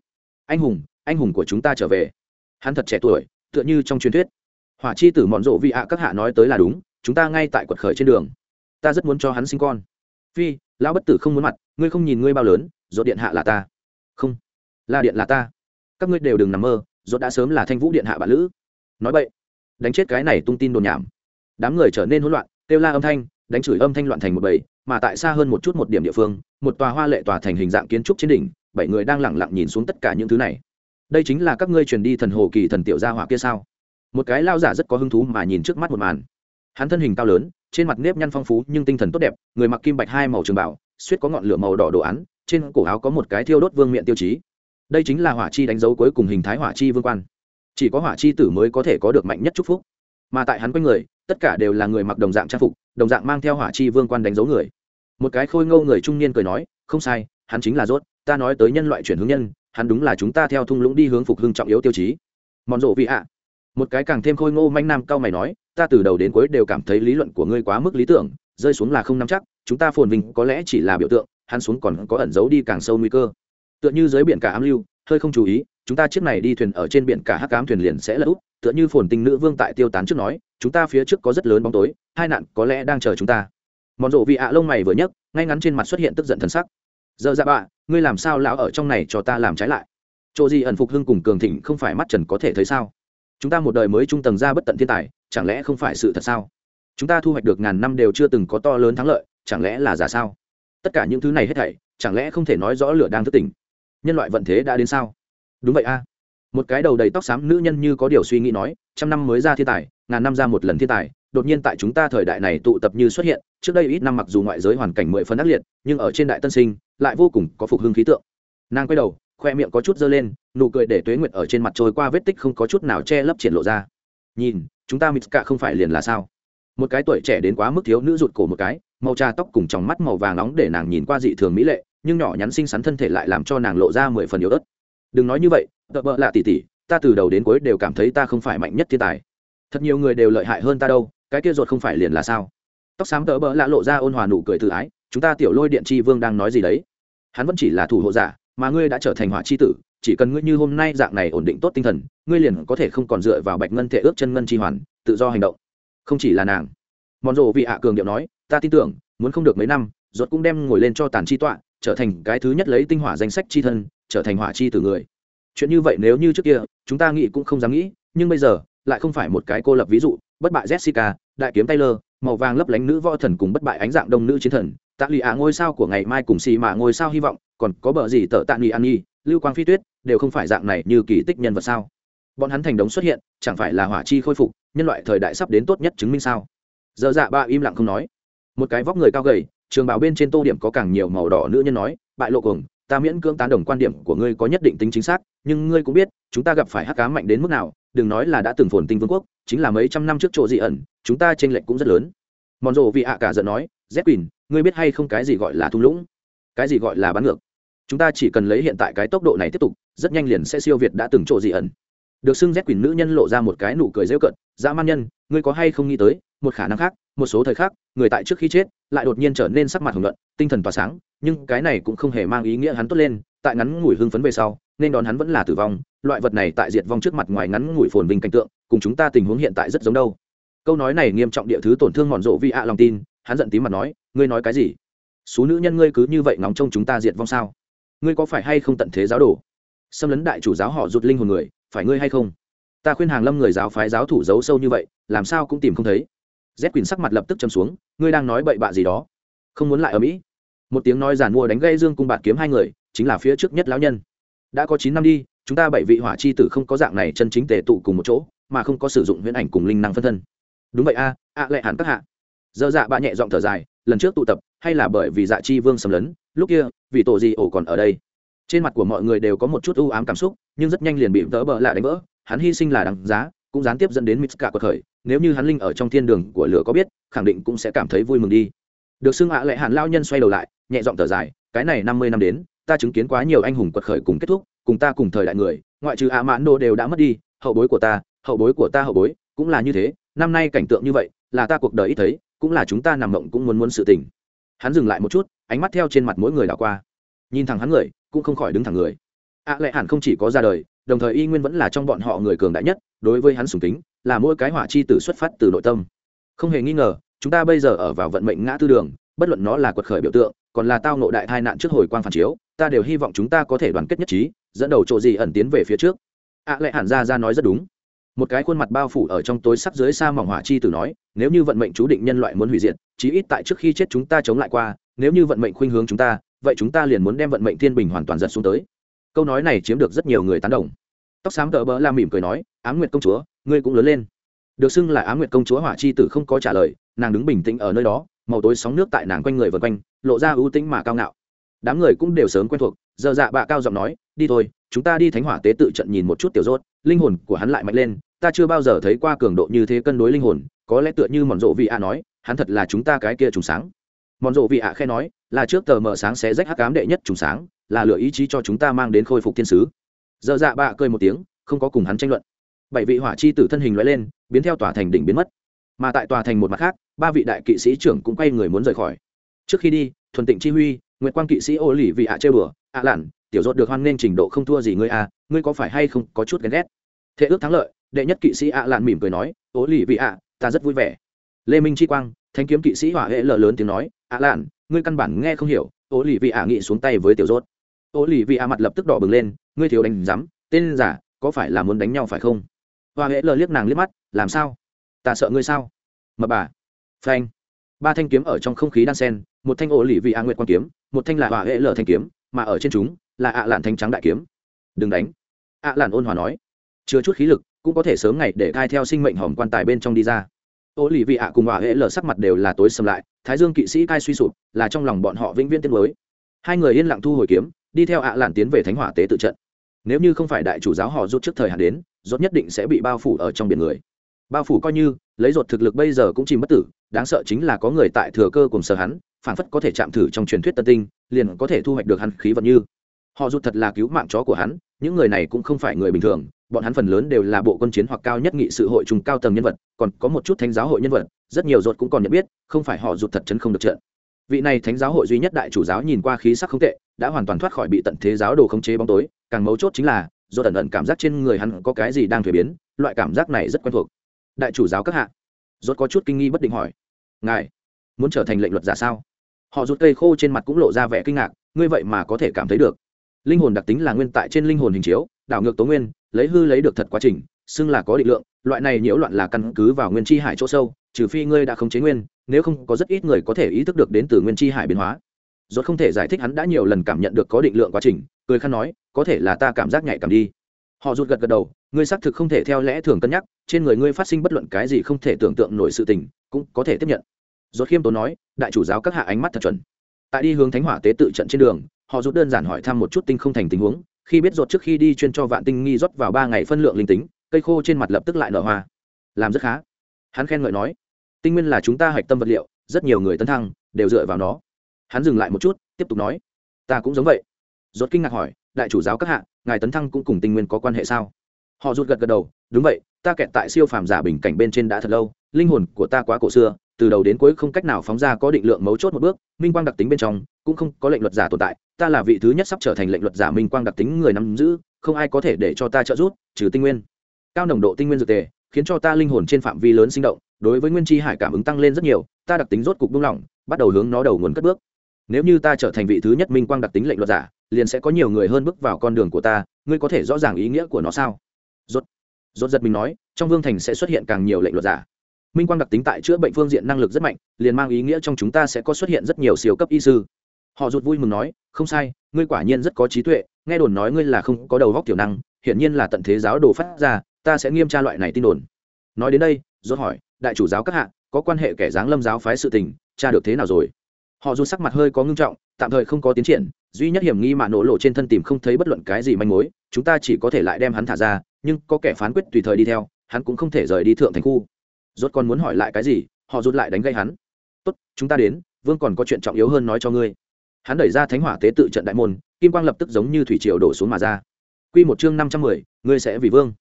Anh hùng anh hùng của chúng ta trở về. Hắn thật trẻ tuổi tựa như trong truyền thuyết. Hỏa chi tử mọn rộ vị ạ các hạ nói tới là đúng, chúng ta ngay tại quật khởi trên đường. Ta rất muốn cho hắn sinh con. Phi, lão bất tử không muốn mặt, ngươi không nhìn ngươi bao lớn, rốt điện hạ là ta. Không, là điện là ta. Các ngươi đều đừng nằm mơ, rốt đã sớm là thanh vũ điện hạ bạn lữ. Nói vậy đánh chết cái này tung tin đồn nhảm. Đám người trở nên hỗn loạn, kêu la âm thanh, đánh chửi âm thanh loạn thành một bầy, mà tại xa hơn một chút một điểm địa phương, một tòa hoa lệ tòa thành hình dạng kiến trúc trên đỉnh, bảy người đang lẳng lặng nhìn xuống tất cả những thứ này đây chính là các ngươi truyền đi thần hồ kỳ thần tiểu gia hỏa kia sao? Một cái lao giả rất có hứng thú mà nhìn trước mắt một màn. Hắn thân hình cao lớn, trên mặt nếp nhăn phong phú nhưng tinh thần tốt đẹp, người mặc kim bạch hai màu trường bảo, suýt có ngọn lửa màu đỏ đồ án, trên cổ áo có một cái thiêu đốt vương miện tiêu chí. Đây chính là hỏa chi đánh dấu cuối cùng hình thái hỏa chi vương quan. Chỉ có hỏa chi tử mới có thể có được mạnh nhất chúc phúc. Mà tại hắn quanh người, tất cả đều là người mặc đồng dạng trang phục, đồng dạng mang theo hỏa chi vương quan đánh dấu người. Một cái khôi ngâu người trung niên cười nói, không sai, hắn chính là rốt, ta nói tới nhân loại chuyển hướng nhân hắn đúng là chúng ta theo thung lũng đi hướng phục hưng trọng yếu tiêu chí. Mòn rộ vị ạ. Một cái càng thêm khôi ngô manh nam cao mày nói, ta từ đầu đến cuối đều cảm thấy lý luận của ngươi quá mức lý tưởng, rơi xuống là không nắm chắc, chúng ta phồn vinh có lẽ chỉ là biểu tượng, hắn xuống còn có ẩn giấu đi càng sâu nguy cơ. Tựa như dưới biển cả ám lưu, hơi không chú ý, chúng ta chiếc này đi thuyền ở trên biển cả hắc ám thuyền liền sẽ lỡ úp, tựa như phồn tinh nữ vương tại tiêu tán trước nói, chúng ta phía trước có rất lớn bóng tối, hai nạn có lẽ đang chờ chúng ta. Mòn rộ vị ạ lông mày vừa nhấc, ngay ngắn trên mặt xuất hiện tức giận thân sắc. Giờ dạ bạ ngươi làm sao lão ở trong này cho ta làm trái lại? Chỗ gì ẩn phục hưng cùng cường thịnh không phải mắt trần có thể thấy sao? Chúng ta một đời mới trung tầng ra bất tận thiên tài, chẳng lẽ không phải sự thật sao? Chúng ta thu hoạch được ngàn năm đều chưa từng có to lớn thắng lợi, chẳng lẽ là giả sao? Tất cả những thứ này hết thảy, chẳng lẽ không thể nói rõ lửa đang thức tỉnh? Nhân loại vận thế đã đến sao? Đúng vậy a. Một cái đầu đầy tóc xám nữ nhân như có điều suy nghĩ nói, trăm năm mới ra thiên tài, ngàn năm ra một lần thiên tài đột nhiên tại chúng ta thời đại này tụ tập như xuất hiện, trước đây ít năm mặc dù ngoại giới hoàn cảnh mười phân ác liệt, nhưng ở trên đại tân sinh, lại vô cùng có phục hưng khí tượng. Nàng quay đầu, khoe miệng có chút dơ lên, nụ cười để tuế nguyệt ở trên mặt trôi qua vết tích không có chút nào che lấp triển lộ ra. Nhìn, chúng ta mít cả không phải liền là sao? Một cái tuổi trẻ đến quá mức thiếu nữ rụt cổ một cái, màu trà tóc cùng trong mắt màu vàng nóng để nàng nhìn qua dị thường mỹ lệ, nhưng nhỏ nhắn xinh xắn thân thể lại làm cho nàng lộ ra mười phần yếu ớt. Đừng nói như vậy, tợ bợ lạ tỉ tỉ, ta từ đầu đến cuối đều cảm thấy ta không phải mạnh nhất thiên tài. Thật nhiều người đều lợi hại hơn ta đâu cái kia ruột không phải liền là sao? Tóc xám tớ bỡ lạ lộ ra ôn hòa nụ cười tự ái, chúng ta tiểu lôi điện chi vương đang nói gì đấy? Hắn vẫn chỉ là thủ hộ giả, mà ngươi đã trở thành hỏa chi tử, chỉ cần ngươi như hôm nay dạng này ổn định tốt tinh thần, ngươi liền có thể không còn dựa vào bạch ngân thể ước chân ngân chi hoàn, tự do hành động. Không chỉ là nàng. Mòn rộ vị hạ cường điệu nói, ta tin tưởng, muốn không được mấy năm, ruột cũng đem ngồi lên cho tàn chi tọa, trở thành cái thứ nhất lấy tinh hỏa danh sách chi thân, trở thành hỏa chi tử người. Chuyện như vậy nếu như trước kia, chúng ta nghĩ cũng không dám nghĩ, nhưng bây giờ, lại không phải một cái cô lập ví dụ bất bại jessica, đại kiếm taylor, màu vàng lấp lánh nữ võ thần cùng bất bại ánh dạng đông nữ chiến thần. Tạ lụy ạ ngôi sao của ngày mai cùng xì mạ ngôi sao hy vọng, còn có bờ gì tợ tạ nghị an nhi, lưu quang phi tuyết, đều không phải dạng này như kỳ tích nhân vật sao? Bọn hắn thành đống xuất hiện, chẳng phải là hỏa chi khôi phục, nhân loại thời đại sắp đến tốt nhất chứng minh sao? Giờ dạ ba im lặng không nói. Một cái vóc người cao gầy, trường bào bên trên tô điểm có càng nhiều màu đỏ nữ nhân nói, bại lộ cuồng ta miễn cưỡng tán đồng quan điểm của ngươi có nhất định tính chính xác, nhưng ngươi cũng biết, chúng ta gặp phải hắc cá mạnh đến mức nào, đừng nói là đã từng phồn tinh vương quốc, chính là mấy trăm năm trước chỗ dị ẩn, chúng ta tranh lệch cũng rất lớn. Mòn rộ vị ạ cả giận nói z quỳnh, ngươi biết hay không cái gì gọi là thung lũng? Cái gì gọi là bán ngược? Chúng ta chỉ cần lấy hiện tại cái tốc độ này tiếp tục, rất nhanh liền sẽ siêu việt đã từng chỗ dị ẩn. Được xưng z quỳnh nữ nhân lộ ra một cái nụ cười rêu cận dã man nhân, ngươi có hay không nghĩ tới, một khả năng khác, một số thời khắc, người tại trước khi chết, lại đột nhiên trở nên sắc mặt hồng luận tinh thần tỏa sáng nhưng cái này cũng không hề mang ý nghĩa hắn tốt lên, tại ngắn ngủi hưng phấn về sau, nên đón hắn vẫn là tử vong, loại vật này tại diệt vong trước mặt ngoài ngắn ngủi phồn vinh cảnh tượng, cùng chúng ta tình huống hiện tại rất giống đâu. Câu nói này nghiêm trọng địa thứ tổn thương ngọn rộ vi ạ lòng tin, hắn giận tím mặt nói, ngươi nói cái gì? Số nữ nhân ngươi cứ như vậy ngóng trông chúng ta diệt vong sao? Ngươi có phải hay không tận thế giáo đồ? Xâm lấn đại chủ giáo họ rụt linh hồn người, phải ngươi hay không? Ta khuyên hàng lâm người giáo phái giáo thủ giấu sâu như vậy, làm sao cũng tìm không thấy. Z quyền sắc mặt lập tức châm xuống, ngươi đang nói bậy bạ gì đó? Không muốn lại ở mỹ? Một tiếng nói giản mua đánh gây dương cung bạt kiếm hai người chính là phía trước nhất lão nhân. Đã có chín năm đi chúng ta bảy vị hỏa chi tử không có dạng này chân chính tề tụ cùng một chỗ mà không có sử dụng huyễn ảnh cùng linh năng phân thân. Đúng vậy a à, ạ à lại hẳn các hạ. Dơ dạ bạ nhẹ giọng thở dài lần trước tụ tập hay là bởi vì dạ chi vương xâm lấn lúc kia vì tổ gì ổ còn ở đây. Trên mặt của mọi người đều có một chút ưu ám cảm xúc nhưng rất nhanh liền bị vỡ bờ lạ đánh vỡ hắn hy sinh là đằng giá cũng gián tiếp dẫn đến mít cả cuộc khởi nếu như hắn linh ở trong thiên đường của lửa có biết khẳng định cũng sẽ cảm thấy vui mừng đi. Được xưng ạ à lệ hạn lao nhân xoay đầu lại nhẹ giọng thở dài, cái này năm mươi năm đến, ta chứng kiến quá nhiều anh hùng quật khởi cùng kết thúc, cùng ta cùng thời đại người, ngoại trừ ạ mãn đồ đều đã mất đi, hậu bối của ta, hậu bối của ta hậu bối, cũng là như thế, năm nay cảnh tượng như vậy, là ta cuộc đời ít thấy, cũng là chúng ta nằm mộng cũng muốn muốn sự tình. Hắn dừng lại một chút, ánh mắt theo trên mặt mỗi người đảo qua. Nhìn thẳng hắn người, cũng không khỏi đứng thẳng người. Ạ à lệ hẳn không chỉ có ra đời, đồng thời y nguyên vẫn là trong bọn họ người cường đại nhất, đối với hắn sùng kính, là mỗi cái hỏa chi tử xuất phát từ nội tâm. Không hề nghi ngờ, chúng ta bây giờ ở vào vận mệnh ngã tư đường bất luận nó là quật khởi biểu tượng, còn là tao nộ đại tai nạn trước hồi quang phản chiếu, ta đều hy vọng chúng ta có thể đoàn kết nhất trí, dẫn đầu chỗ gì ẩn tiến về phía trước. Ạ à lệ hẳn ra ra nói rất đúng. Một cái khuôn mặt bao phủ ở trong tối sắc dưới xa mỏng hỏa chi tử nói, nếu như vận mệnh chú định nhân loại muốn hủy diệt, chí ít tại trước khi chết chúng ta chống lại qua, nếu như vận mệnh khuynh hướng chúng ta, vậy chúng ta liền muốn đem vận mệnh thiên bình hoàn toàn giật xuống tới. Câu nói này chiếm được rất nhiều người tán đồng. Tóc xám tờ bỡ la mỉm cười nói, ám nguyệt công chúa, ngươi cũng lớn lên. Được xưng là ám nguyệt công chúa hỏa chi tử không có trả lời, nàng đứng bình tĩnh ở nơi đó màu tối sóng nước tại nàng quanh người vần quanh, lộ ra ưu tĩnh mà cao ngạo. Đám người cũng đều sớm quen thuộc, giờ dạ bạ cao giọng nói, đi thôi, chúng ta đi thánh hỏa tế tự trận nhìn một chút tiểu rốt, linh hồn của hắn lại mạnh lên, ta chưa bao giờ thấy qua cường độ như thế cân đối linh hồn, có lẽ tựa như mòn rộ vị ạ nói, hắn thật là chúng ta cái kia trùng sáng. Mòn rộ vị ạ khe nói, là trước tờ mở sáng sẽ rách hắc cám đệ nhất trùng sáng, là lựa ý chí cho chúng ta mang đến khôi phục thiên sứ. Giờ dạ bạ cười một tiếng, không có cùng hắn tranh luận. Bảy vị hỏa chi tử thân hình loại lên, biến theo tòa thành đỉnh biến mất. Mà tại tòa thành một mặt khác ba vị đại kỵ sĩ trưởng cũng quay người muốn rời khỏi. Trước khi đi, thuần tịnh chi huy, nguyệt quang kỵ sĩ ô lì vị ạ chơi bừa ạ lặn tiểu dốt được hoan nghênh trình độ không thua gì ngươi à ngươi có phải hay không có chút ghen ghét? Thế ước thắng lợi, đệ nhất kỵ sĩ ạ lặn mỉm cười nói, ô lì vị ạ, ta rất vui vẻ. Lê minh chi quang, thanh kiếm kỵ sĩ hỏa hệ lờ lớn tiếng nói, ạ lặn ngươi căn bản nghe không hiểu, ô lì vị ạ nghị xuống tay với tiểu dốt ô lì vị ạ mặt lập tức đỏ bừng lên, ngươi thiếu đánh rắm tên giả, có phải là muốn đánh nhau phải không? Hoa hệ lờ liếc nàng liếc mắt, làm sao? Ta sợ ngươi sao? Mập bà phanh. Ba thanh kiếm ở trong không khí đan sen, một thanh ổ lì vị a nguyệt quan kiếm, một thanh là hỏa hệ lở thanh kiếm, mà ở trên chúng là ạ lạn thanh trắng đại kiếm. Đừng đánh. Ạ lạn ôn hòa nói. Chứa chút khí lực, cũng có thể sớm ngày để cai theo sinh mệnh hòm quan tài bên trong đi ra. Ô lì vị ạ cùng hỏa hệ lở sắc mặt đều là tối sầm lại, thái dương kỵ sĩ cai suy sụp, là trong lòng bọn họ vĩnh viễn tiên mới hai người yên lặng thu hồi kiếm, đi theo ạ lạn tiến về thánh hỏa tế tự trận. Nếu như không phải đại chủ giáo họ rút trước thời hạn đến, rốt nhất định sẽ bị bao phủ ở trong biển người. Bao phủ coi như, lấy rột thực lực bây giờ cũng chìm bất tử đáng sợ chính là có người tại thừa cơ cùng sở hắn phản phất có thể chạm thử trong truyền thuyết tân tinh, liền có thể thu hoạch được hắn khí vật như. Họ rụt thật là cứu mạng chó của hắn, những người này cũng không phải người bình thường, bọn hắn phần lớn đều là bộ quân chiến hoặc cao nhất nghị sự hội trùng cao tầng nhân vật, còn có một chút thánh giáo hội nhân vật, rất nhiều rột cũng còn nhận biết, không phải họ rụt thật chấn không được trận. Vị này thánh giáo hội duy nhất đại chủ giáo nhìn qua khí sắc không tệ, đã hoàn toàn thoát khỏi bị tận thế giáo đồ khống chế bóng tối, càng mấu chốt chính là do ẩn ẩn cảm giác trên người hắn có cái gì đang thuế biến, loại cảm giác này rất quen thuộc. Đại chủ giáo các hạ rốt có chút kinh nghi bất định hỏi. Ngài, muốn trở thành lệnh luật giả sao? Họ rút cây khô trên mặt cũng lộ ra vẻ kinh ngạc, ngươi vậy mà có thể cảm thấy được. Linh hồn đặc tính là nguyên tại trên linh hồn hình chiếu, đảo ngược tố nguyên, lấy hư lấy được thật quá trình, xưng là có định lượng, loại này nhiễu loạn là căn cứ vào nguyên chi hải chỗ sâu, trừ phi ngươi đã khống chế nguyên, nếu không có rất ít người có thể ý thức được đến từ nguyên chi hải biến hóa. Rốt không thể giải thích hắn đã nhiều lần cảm nhận được có định lượng quá trình, cười khăn nói, có thể là ta cảm giác nhạy cảm đi họ rút gật gật đầu, ngươi xác thực không thể theo lẽ thường cân nhắc, trên người ngươi phát sinh bất luận cái gì không thể tưởng tượng nổi sự tình, cũng có thể tiếp nhận. Rốt khiêm tốn nói, đại chủ giáo các hạ ánh mắt thật chuẩn. Tại đi hướng thánh hỏa tế tự trận trên đường, họ rút đơn giản hỏi thăm một chút tinh không thành tình huống, khi biết rốt trước khi đi chuyên cho vạn tinh nghi rót vào ba ngày phân lượng linh tính, cây khô trên mặt lập tức lại nở hoa. Làm rất khá. Hắn khen ngợi nói, tinh nguyên là chúng ta hạch tâm vật liệu, rất nhiều người tấn thăng, đều dựa vào nó. Hắn dừng lại một chút, tiếp tục nói, ta cũng giống vậy. Rốt kinh ngạc hỏi, đại chủ giáo các hạ ngài tấn thăng cũng cùng tinh nguyên có quan hệ sao? Họ rút gật gật đầu, đúng vậy, ta kẹt tại siêu phàm giả bình cảnh bên trên đã thật lâu, linh hồn của ta quá cổ xưa, từ đầu đến cuối không cách nào phóng ra có định lượng mấu chốt một bước, minh quang đặc tính bên trong cũng không có lệnh luật giả tồn tại, ta là vị thứ nhất sắp trở thành lệnh luật giả minh quang đặc tính người nắm giữ, không ai có thể để cho ta trợ giúp, trừ tinh nguyên. Cao nồng độ tinh nguyên dược tề khiến cho ta linh hồn trên phạm vi lớn sinh động, đối với nguyên chi hải cảm ứng tăng lên rất nhiều, ta đặc tính rốt cục buông lỏng, bắt đầu hướng nó đầu nguồn cất bước. Nếu như ta trở thành vị thứ nhất minh quang đặc tính lệnh luật giả liền sẽ có nhiều người hơn bước vào con đường của ta, ngươi có thể rõ ràng ý nghĩa của nó sao? Rốt rốt giật mình nói, trong vương thành sẽ xuất hiện càng nhiều lệnh luật giả. Minh quang đặc tính tại chữa bệnh phương diện năng lực rất mạnh, liền mang ý nghĩa trong chúng ta sẽ có xuất hiện rất nhiều siêu cấp y sư. Họ rụt vui mừng nói, không sai, ngươi quả nhiên rất có trí tuệ, nghe đồn nói ngươi là không có đầu góc tiểu năng, hiển nhiên là tận thế giáo đồ phát ra, ta sẽ nghiêm tra loại này tin đồn. Nói đến đây, rốt hỏi, đại chủ giáo các hạ, có quan hệ kẻ giáng lâm giáo phái sự tình, tra được thế nào rồi? Họ dù sắc mặt hơi có ngưng trọng, tạm thời không có tiến triển, duy nhất hiểm nghi mà nổ lộ trên thân tìm không thấy bất luận cái gì manh mối, chúng ta chỉ có thể lại đem hắn thả ra, nhưng có kẻ phán quyết tùy thời đi theo, hắn cũng không thể rời đi thượng thành khu. Rốt còn muốn hỏi lại cái gì, họ rút lại đánh gây hắn. Tốt, chúng ta đến, vương còn có chuyện trọng yếu hơn nói cho ngươi. Hắn đẩy ra thánh hỏa tế tự trận đại môn, kim quang lập tức giống như thủy triều đổ xuống mà ra. Quy một chương năm trăm mười, ngươi sẽ vì vương.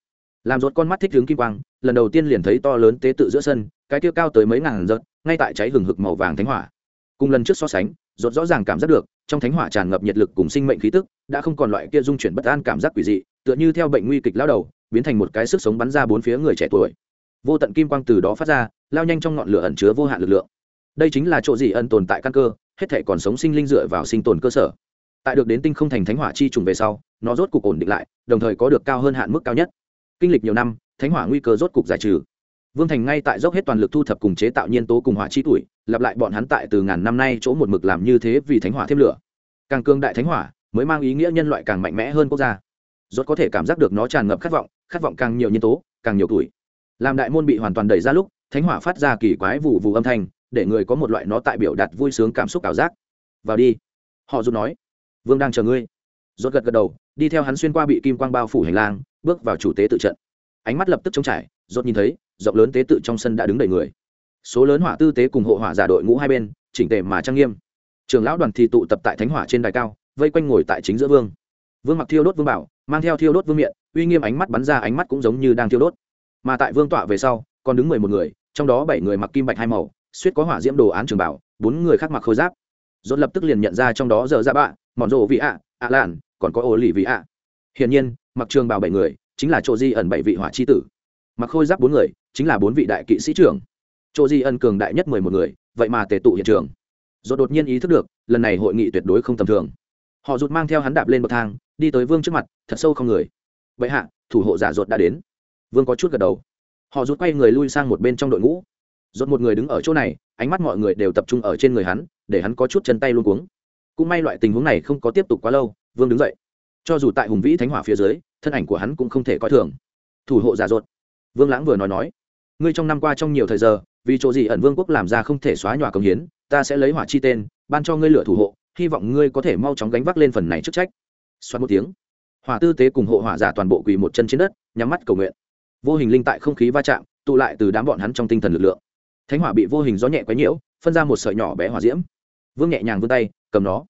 Làm rốt con mắt thích hướng kim quang, lần đầu tiên liền thấy to lớn tế tự giữa sân, cái kia cao tới mấy ngàn giật ngay tại cháy hừng hực màu vàng thánh hỏa cùng lần trước so sánh, rốt rõ ràng cảm giác được, trong thánh hỏa tràn ngập nhiệt lực cùng sinh mệnh khí tức, đã không còn loại kia dung chuyển bất an cảm giác quỷ dị, tựa như theo bệnh nguy kịch lao đầu, biến thành một cái sức sống bắn ra bốn phía người trẻ tuổi. Vô tận kim quang từ đó phát ra, lao nhanh trong ngọn lửa ẩn chứa vô hạn lực lượng. Đây chính là chỗ gì ẩn tồn tại căn cơ, hết thể còn sống sinh linh dựa vào sinh tồn cơ sở. Tại được đến tinh không thành thánh hỏa chi trùng về sau, nó rốt cục ổn định lại, đồng thời có được cao hơn hạn mức cao nhất. Kinh lịch nhiều năm, thánh hỏa nguy cơ rốt cục giải trừ vương thành ngay tại dốc hết toàn lực thu thập cùng chế tạo nhiên tố cùng hỏa chi tuổi, lặp lại bọn hắn tại từ ngàn năm nay chỗ một mực làm như thế vì thánh hỏa thêm lửa. Càng cương đại thánh hỏa, mới mang ý nghĩa nhân loại càng mạnh mẽ hơn quốc gia. Rốt có thể cảm giác được nó tràn ngập khát vọng khát vọng càng nhiều nhân tố, càng nhiều tuổi. Làm đại môn bị hoàn toàn đẩy ra lúc, thánh hỏa phát ra kỳ quái vụ vụ âm thanh, để người có một loại nó tại biểu đạt vui sướng cảm xúc ảo giác. Vào đi. Họ rút nói. Vương đang chờ ngươi. Rốt gật gật đầu, đi theo hắn xuyên qua bị kim quang bao phủ hành lang, bước vào chủ tế tự trận. Ánh mắt lập tức trống trải, rốt nhìn thấy rộng lớn tế tự trong sân đã đứng đầy người. Số lớn hỏa tư tế cùng hộ hỏa giả đội ngũ hai bên, chỉnh tề mà trang nghiêm. Trường lão đoàn thì tụ tập tại thánh hỏa trên đài cao, vây quanh ngồi tại chính giữa vương. Vương mặc thiêu đốt vương bảo, mang theo thiêu đốt vương miện, uy nghiêm ánh mắt bắn ra ánh mắt cũng giống như đang thiêu đốt. Mà tại vương tọa về sau, còn đứng mười một người, trong đó bảy người mặc kim bạch hai màu, suýt có hỏa diễm đồ án trường bảo, bốn người khác mặc khôi giáp. Dốt lập tức liền nhận ra trong đó giờ ra bạ, mòn rộ vị ạ ạ lạn, còn có ô lì vị ạ. Hiển nhiên, mặc trường bảo bảy người, chính là chỗ di ẩn bảy vị hỏa chi tử. Mặc khôi giáp bốn người chính là bốn vị đại kỵ sĩ trưởng. Chỗ di ân cường đại nhất mười một người, vậy mà tề tụ hiện trường. Dốt đột nhiên ý thức được, lần này hội nghị tuyệt đối không tầm thường. Họ rụt mang theo hắn đạp lên bậc thang, đi tới vương trước mặt, thật sâu không người. Vậy hạ, thủ hộ giả rột đã đến. Vương có chút gật đầu. Họ rút quay người lui sang một bên trong đội ngũ. Rột một người đứng ở chỗ này, ánh mắt mọi người đều tập trung ở trên người hắn, để hắn có chút chân tay luôn cuống. Cũng may loại tình huống này không có tiếp tục quá lâu, vương đứng dậy. Cho dù tại hùng vĩ thánh hỏa phía dưới, thân ảnh của hắn cũng không thể coi thường. Thủ hộ giả rột vương lãng vừa nói nói ngươi trong năm qua trong nhiều thời giờ, vì chỗ gì ẩn vương quốc làm ra không thể xóa nhòa công hiến, ta sẽ lấy hỏa chi tên, ban cho ngươi lửa thủ hộ, hy vọng ngươi có thể mau chóng gánh vác lên phần này chức trách. Xoát một tiếng, hỏa tư tế cùng hộ hỏa giả toàn bộ quỳ một chân trên đất, nhắm mắt cầu nguyện. Vô hình linh tại không khí va chạm, tụ lại từ đám bọn hắn trong tinh thần lực lượng. Thánh hỏa bị vô hình gió nhẹ quấy nhiễu, phân ra một sợi nhỏ bé hỏa diễm. Vương nhẹ nhàng vươn tay, cầm nó.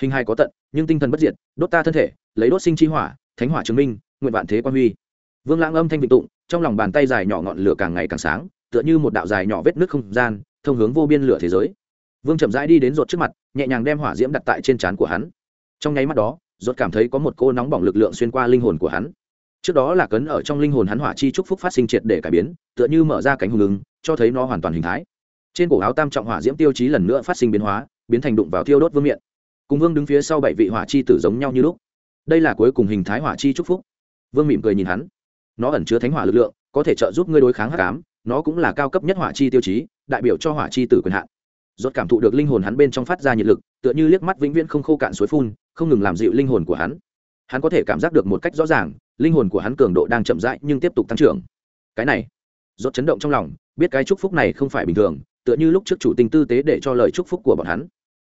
Hình hài có tận, nhưng tinh thần bất diệt, đốt ta thân thể, lấy đốt sinh chi hỏa, thánh hỏa chứng minh, nguyện vạn thế quan huy vương lãng âm thanh vịnh tụng, trong lòng bàn tay dài nhỏ ngọn lửa càng ngày càng sáng, tựa như một đạo dài nhỏ vết nước không gian, thông hướng vô biên lửa thế giới. Vương chậm rãi đi đến ruột trước mặt, nhẹ nhàng đem hỏa diễm đặt tại trên trán của hắn. Trong nháy mắt đó, ruột cảm thấy có một cô nóng bỏng lực lượng xuyên qua linh hồn của hắn. Trước đó là cấn ở trong linh hồn hắn hỏa chi chúc phúc phát sinh triệt để cải biến, tựa như mở ra cánh hùng ứng, cho thấy nó hoàn toàn hình thái. Trên cổ áo tam trọng hỏa diễm tiêu chí lần nữa phát sinh biến hóa, biến thành đụng vào thiêu đốt vương miện. Cùng vương đứng phía sau bảy vị hỏa chi tử giống nhau như lúc. Đây là cuối cùng hình thái hỏa chi chúc phúc. Vương mỉm cười nhìn hắn nó ẩn chứa thánh hỏa lực lượng, có thể trợ giúp ngươi đối kháng hắc ám, nó cũng là cao cấp nhất hỏa chi tiêu chí, đại biểu cho hỏa chi tử quyền hạn. Rốt cảm thụ được linh hồn hắn bên trong phát ra nhiệt lực, tựa như liếc mắt vĩnh viễn không khô cạn suối phun, không ngừng làm dịu linh hồn của hắn. Hắn có thể cảm giác được một cách rõ ràng, linh hồn của hắn cường độ đang chậm rãi nhưng tiếp tục tăng trưởng. Cái này, rốt chấn động trong lòng, biết cái chúc phúc này không phải bình thường, tựa như lúc trước chủ tình tư tế để cho lời chúc phúc của bọn hắn.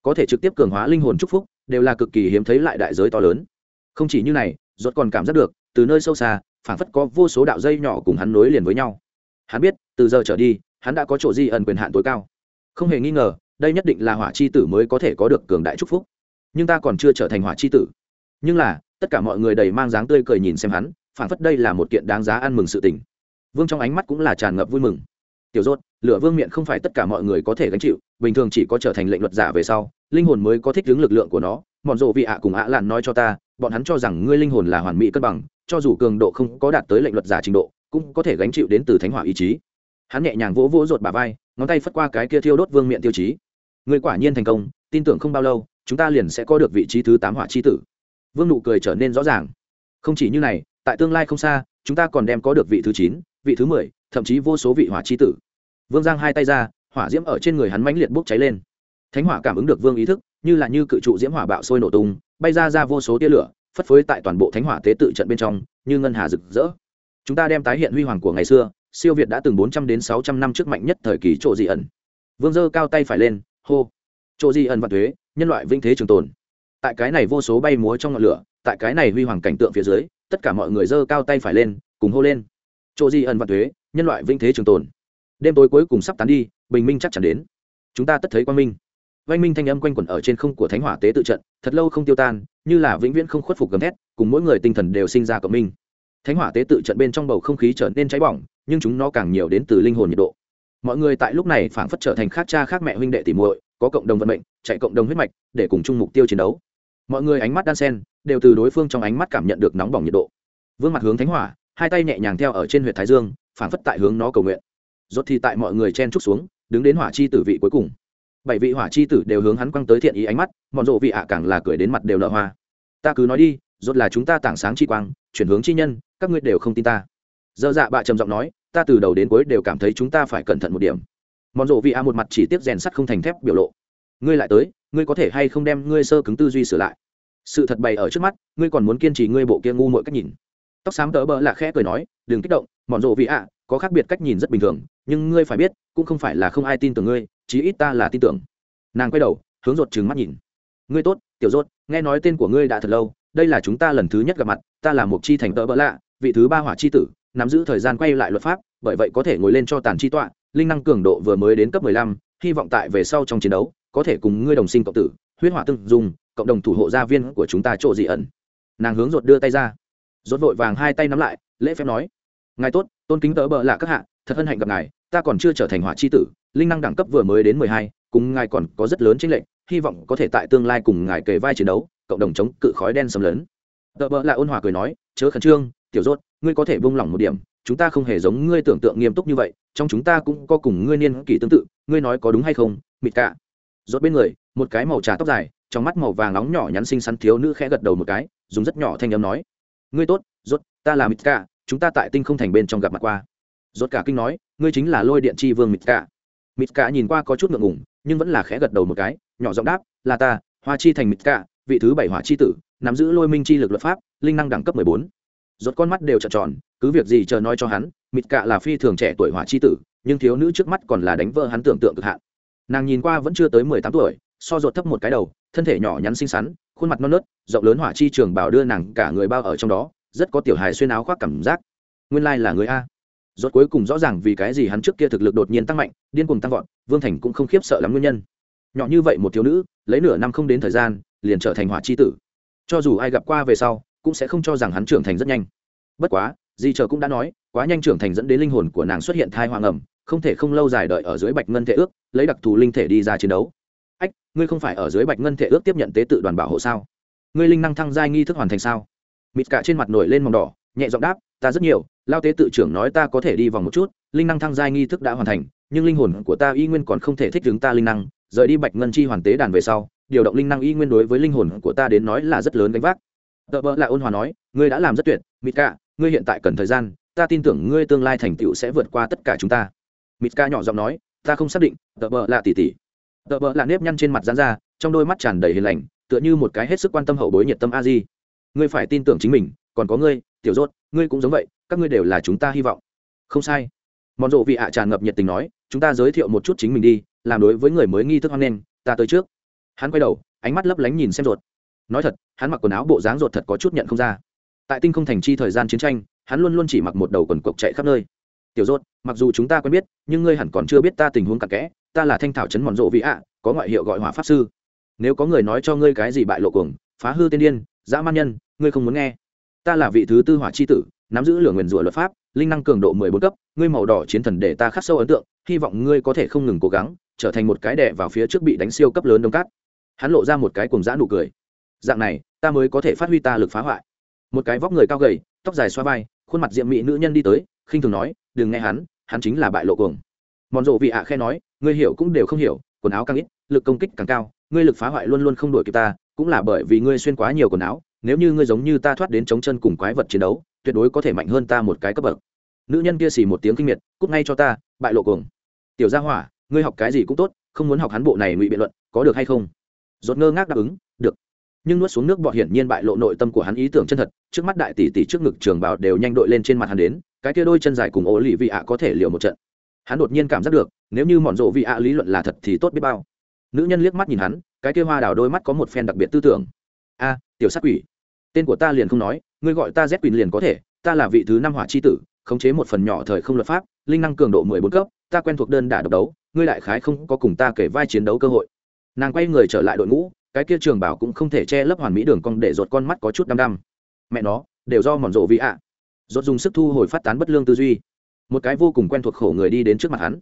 Có thể trực tiếp cường hóa linh hồn chúc phúc, đều là cực kỳ hiếm thấy lại đại giới to lớn. Không chỉ như này, rốt còn cảm giác được, từ nơi sâu xa Phản phất có vô số đạo dây nhỏ cùng hắn nối liền với nhau. Hắn biết, từ giờ trở đi, hắn đã có chỗ di ẩn quyền hạn tối cao. Không hề nghi ngờ, đây nhất định là hỏa chi tử mới có thể có được cường đại chúc phúc. Nhưng ta còn chưa trở thành hỏa chi tử. Nhưng là, tất cả mọi người đầy mang dáng tươi cười nhìn xem hắn phản phất đây là một kiện đáng giá ăn mừng sự tình. Vương trong ánh mắt cũng là tràn ngập vui mừng. Tiểu dốt lửa vương miệng không phải tất cả mọi người có thể gánh chịu, bình thường chỉ có trở thành lệnh luật giả về sau, linh hồn mới có thích ứng lực lượng của nó. Mọn rộ vị ạ cùng ạ lạn nói cho ta, bọn hắn cho rằng ngươi linh hồn là hoàn mỹ cân bằng cho dù cường độ không có đạt tới lệnh luật giả trình độ, cũng có thể gánh chịu đến từ thánh hỏa ý chí. Hắn nhẹ nhàng vỗ vỗ rột bà vai, ngón tay phất qua cái kia thiêu đốt vương miệng tiêu chí. Người quả nhiên thành công, tin tưởng không bao lâu, chúng ta liền sẽ có được vị trí thứ tám hỏa chi tử. Vương nụ cười trở nên rõ ràng. Không chỉ như này, tại tương lai không xa, chúng ta còn đem có được vị thứ chín, vị thứ mười, thậm chí vô số vị hỏa chi tử. Vương giang hai tay ra, hỏa diễm ở trên người hắn mãnh liệt bốc cháy lên. Thánh hỏa cảm ứng được vương ý thức, như là như cự trụ diễm hỏa bạo sôi nổ tung, bay ra ra vô số tia lửa phất phới tại toàn bộ thánh hỏa tế tự trận bên trong, như ngân hà rực rỡ. Chúng ta đem tái hiện huy hoàng của ngày xưa, siêu việt đã từng bốn trăm đến sáu trăm năm trước mạnh nhất thời kỳ chỗ dị ẩn. Vương dơ cao tay phải lên, hô. Chỗ dị ẩn và thuế, nhân loại vinh thế trường tồn. Tại cái này vô số bay múa trong ngọn lửa, tại cái này huy hoàng cảnh tượng phía dưới, tất cả mọi người dơ cao tay phải lên, cùng hô lên. Chỗ Di ẩn và thuế, nhân loại vinh thế trường tồn. Đêm tối cuối cùng sắp tán đi, bình minh chắc chắn đến. Chúng ta tất thấy quang minh vanh minh thanh âm quanh quẩn ở trên không của thánh hỏa tế tự trận, thật lâu không tiêu tan, như là vĩnh viễn không khuất phục gầm thét, cùng mỗi người tinh thần đều sinh ra cộng minh. Thánh hỏa tế tự trận bên trong bầu không khí trở nên cháy bỏng, nhưng chúng nó càng nhiều đến từ linh hồn nhiệt độ. Mọi người tại lúc này phảng phất trở thành khác cha khác mẹ huynh đệ tỉ muội, có cộng đồng vận mệnh, chạy cộng đồng huyết mạch, để cùng chung mục tiêu chiến đấu. Mọi người ánh mắt đan sen đều từ đối phương trong ánh mắt cảm nhận được nóng bỏng nhiệt độ. Vương mặt hướng thánh hỏa, hai tay nhẹ nhàng theo ở trên huyện thái dương, phảng phất tại hướng nó cầu nguyện. Rốt thì tại mọi người chen trúc xuống, đứng đến hỏa chi tử vị cuối cùng bảy vị hỏa chi tử đều hướng hắn quăng tới thiện ý ánh mắt, mọn rộ vị ạ càng là cười đến mặt đều nở hoa. Ta cứ nói đi, rốt là chúng ta tảng sáng chi quang, chuyển hướng chi nhân, các ngươi đều không tin ta. Dơ dạ bạ trầm giọng nói, ta từ đầu đến cuối đều cảm thấy chúng ta phải cẩn thận một điểm. Mọn rộ vị ạ một mặt chỉ tiếp rèn sắt không thành thép biểu lộ. Ngươi lại tới, ngươi có thể hay không đem ngươi sơ cứng tư duy sửa lại? Sự thật bày ở trước mắt, ngươi còn muốn kiên trì ngươi bộ kia ngu mỗi cách nhìn. Tóc xám tớ bỡ là khẽ cười nói, đừng kích động, mọn rộ vị ạ, có khác biệt cách nhìn rất bình thường, nhưng ngươi phải biết, cũng không phải là không ai tin tưởng ngươi chí ít ta là tin tưởng. Nàng quay đầu, hướng rột trừng mắt nhìn. Ngươi tốt, tiểu rốt nghe nói tên của ngươi đã thật lâu, đây là chúng ta lần thứ nhất gặp mặt, ta là một chi thành tợ bỡ lạ, vị thứ ba hỏa chi tử, nắm giữ thời gian quay lại luật pháp, bởi vậy có thể ngồi lên cho tàn chi tọa, linh năng cường độ vừa mới đến cấp mười lăm, hy vọng tại về sau trong chiến đấu, có thể cùng ngươi đồng sinh cộng tử, huyết hỏa tương dùng cộng đồng thủ hộ gia viên của chúng ta chỗ dị ẩn. Nàng hướng rột đưa tay ra. Rốt vội vàng hai tay nắm lại, lễ phép nói, ngài tốt, tôn kính tớ bợ lạ các hạ, thật hân hạnh gặp ngài ta còn chưa trở thành hỏa chi tử, linh năng đẳng cấp vừa mới đến mười hai, cùng ngài còn có rất lớn chính lệnh hy vọng có thể tại tương lai cùng ngài kề vai chiến đấu, cộng đồng chống cự khói đen xâm lấn. Tờ bỡ là ôn hòa cười nói, chớ khẩn trương, tiểu rốt, ngươi có thể buông lỏng một điểm, chúng ta không hề giống ngươi tưởng tượng nghiêm túc như vậy, trong chúng ta cũng có cùng ngươi niên kỷ tương tự, ngươi nói có đúng hay không, mịt cả. Rốt bên người, một cái màu trà tóc dài, trong mắt màu vàng nóng nhỏ nhắn xinh xắn thiếu nữ khẽ gật đầu một cái, dùng rất nhỏ thanh âm nói, ngươi tốt, rốt, ta là mịt cả, chúng ta tại tinh không thành bên trong gặp mặt qua rốt cả kinh nói, ngươi chính là lôi điện chi vương mịt cả. Mịt cả nhìn qua có chút ngượng ngùng, nhưng vẫn là khẽ gật đầu một cái, nhỏ giọng đáp, là ta, hoa chi thành mịt cả, vị thứ bảy hỏa chi tử, nắm giữ lôi minh chi lực luật pháp, linh năng đẳng cấp mười bốn. Rốt con mắt đều trợn tròn, cứ việc gì chờ nói cho hắn, mịt cả là phi thường trẻ tuổi hỏa chi tử, nhưng thiếu nữ trước mắt còn là đánh vỡ hắn tưởng tượng cực hạn. Nàng nhìn qua vẫn chưa tới mười tám tuổi, so rột thấp một cái đầu, thân thể nhỏ nhắn xinh xắn, khuôn mặt non nớt, rộng lớn hỏa chi trường bảo đưa nàng cả người bao ở trong đó, rất có tiểu hài xuyên áo khoác cảm giác. Nguyên lai là người a rốt cuối cùng rõ ràng vì cái gì hắn trước kia thực lực đột nhiên tăng mạnh, điên cuồng tăng vọt, vương thành cũng không khiếp sợ lắm nguyên nhân. Nhỏ như vậy một thiếu nữ, lấy nửa năm không đến thời gian, liền trở thành hỏa chi tử. Cho dù ai gặp qua về sau, cũng sẽ không cho rằng hắn trưởng thành rất nhanh. Bất quá, di chờ cũng đã nói, quá nhanh trưởng thành dẫn đến linh hồn của nàng xuất hiện thai hoàng ẩm, không thể không lâu dài đợi ở dưới bạch ngân thể ước, lấy đặc thù linh thể đi ra chiến đấu. Ách, ngươi không phải ở dưới bạch ngân thể ước tiếp nhận tế tự đoàn bảo hộ sao? Ngươi linh năng thăng giai nghi thức hoàn thành sao? Mịt cả trên mặt nổi lên màu đỏ, nhẹ giọng đáp, ta rất nhiều lao tế tự trưởng nói ta có thể đi vòng một chút, linh năng thăng giai nghi thức đã hoàn thành, nhưng linh hồn của ta y nguyên còn không thể thích ứng ta linh năng, rời đi bạch ngân chi hoàn tế đàn về sau, điều động linh năng y nguyên đối với linh hồn của ta đến nói là rất lớn gánh vác. Tợ vợ lại ôn hòa nói, ngươi đã làm rất tuyệt mịt cả ngươi hiện tại cần thời gian, ta tin tưởng ngươi tương lai thành tựu sẽ vượt qua tất cả chúng ta. Mịt ca nhỏ giọng nói, ta không xác định, tợ vợ là tỉ tỉ. Tợ vợ là nếp nhăn trên mặt dán ra, trong đôi mắt tràn đầy hiền lành, tựa như một cái hết sức quan tâm hậu bối nhiệt tâm a di. Ngươi phải tin tưởng chính mình, còn có ngươi, tiểu rốt, ngươi cũng giống vậy các ngươi đều là chúng ta hy vọng. Không sai. Mòn rộ vị ạ tràn ngập nhiệt tình nói, chúng ta giới thiệu một chút chính mình đi, làm đối với người mới nghi thức hoan nghênh, ta tới trước. Hắn quay đầu, ánh mắt lấp lánh nhìn xem ruột. Nói thật, hắn mặc quần áo bộ dáng ruột thật có chút nhận không ra. Tại tinh không thành chi thời gian chiến tranh, hắn luôn luôn chỉ mặc một đầu quần cộc chạy khắp nơi. Tiểu ruột, mặc dù chúng ta quen biết, nhưng ngươi hẳn còn chưa biết ta tình huống cặn kẽ, ta là thanh thảo trấn mòn rộ vị ạ, có ngoại hiệu gọi hỏa pháp sư. Nếu có người nói cho ngươi cái gì bại lộ cuồng, phá hư tiên điên, dã man nhân, ngươi không muốn nghe. Ta là vị thứ tư hỏa c h i tử nắm giữ lửa nguyền rủa luật pháp, linh năng cường độ mười bốn cấp, ngươi màu đỏ chiến thần để ta khắc sâu ấn tượng, hy vọng ngươi có thể không ngừng cố gắng, trở thành một cái đè vào phía trước bị đánh siêu cấp lớn đông cát. Hắn lộ ra một cái cùng dã nụ cười. Dạng này, ta mới có thể phát huy ta lực phá hoại. Một cái vóc người cao gầy, tóc dài xoa vai, khuôn mặt diệm mỹ nữ nhân đi tới, khinh thường nói, đừng nghe hắn hắn chính là bại lộ cuồng. Mòn rộ vị ạ khe nói, ngươi hiểu cũng đều không hiểu, quần áo càng ít, lực công kích càng cao, ngươi lực phá hoại luôn luôn không đổi kịp ta, cũng là bởi vì ngươi xuyên quá nhiều quần áo, nếu như ngươi giống như ta thoát đến chống chân cùng quái vật chiến đấu tuyệt đối có thể mạnh hơn ta một cái cấp bậc. Nữ nhân kia xì một tiếng kinh miệt, cút ngay cho ta, bại lộ cuồng. Tiểu gia hỏa, ngươi học cái gì cũng tốt, không muốn học hắn bộ này ngụy biện luận, có được hay không? Dốt ngơ ngác đáp ứng, được. Nhưng nuốt xuống nước bọt hiển nhiên bại lộ nội tâm của hắn ý tưởng chân thật, trước mắt đại tỷ tỷ trước ngực trường bảo đều nhanh đội lên trên mặt hắn đến, cái kia đôi chân dài cùng ố lì vị ạ có thể liều một trận. Hắn đột nhiên cảm giác được, nếu như mọn rộ vị ạ lý luận là thật thì tốt biết bao. Nữ nhân liếc mắt nhìn hắn, cái kia hoa đào đôi mắt có một phen đặc biệt tư tưởng. A, tiểu sát quỷ. Tên của ta liền không nói ngươi gọi ta z quỷ liền có thể, ta là vị thứ năm hỏa c h i tử, khống chế một phần nhỏ thời không luật pháp, linh năng cường độ mười bốn cấp, ta quen thuộc đơn đả độc đấu, ngươi đại khái không có cùng ta kể vai chiến đấu cơ hội. Nàng quay người trở lại đội ngũ, cái kia trường bảo cũng không thể che lấp hoàn mỹ đường cong để rột con mắt có chút đăm đăm. Mẹ nó, đều do mòn rộ vị ạ. Rột dùng sức thu hồi phát tán bất lương tư duy. Một cái vô cùng quen thuộc khổ người đi đến trước mặt hắn.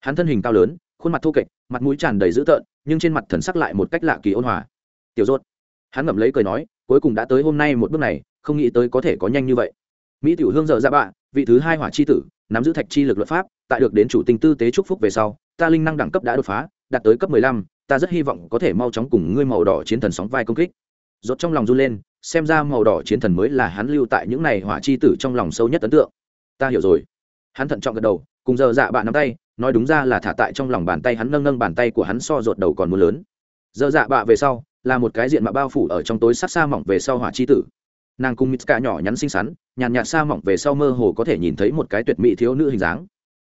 Hắn thân hình cao lớn, khuôn mặt thô kệch, mặt mũi tràn đầy dữ tợn, nhưng trên mặt thần sắc lại một cách lạ kỳ ôn hòa. Tiểu rốt hắn ngậm lấy cười nói cuối cùng đã tới hôm nay một bước này, không nghĩ tới có thể có nhanh như vậy. Mỹ tiểu hương dợ ra dạ bạ, vị thứ hai hỏa chi tử, nắm giữ thạch chi lực luật pháp, tại được đến chủ tinh tư tế trúc phúc về sau, ta linh năng đẳng cấp đã đột phá, đạt tới cấp mười lăm, ta rất hy vọng có thể mau chóng cùng ngươi màu đỏ chiến thần sóng vai công kích. Rốt trong lòng run lên, xem ra màu đỏ chiến thần mới là hắn lưu tại những này hỏa chi tử trong lòng sâu nhất ấn tượng. Ta hiểu rồi. Hắn thận trọng gật đầu, cùng giờ dạ bạ nắm tay, nói đúng ra là thả tại trong lòng bàn tay hắn nâng nâng bàn tay của hắn so rột đầu còn muốn lớn. Giờ dạ bạ về sau là một cái diện mà bao phủ ở trong tối sát xa mỏng về sau hỏa chi tử. Nàng cùng mitska nhỏ nhắn xinh xắn, nhàn nhạt xa mỏng về sau mơ hồ có thể nhìn thấy một cái tuyệt mỹ thiếu nữ hình dáng.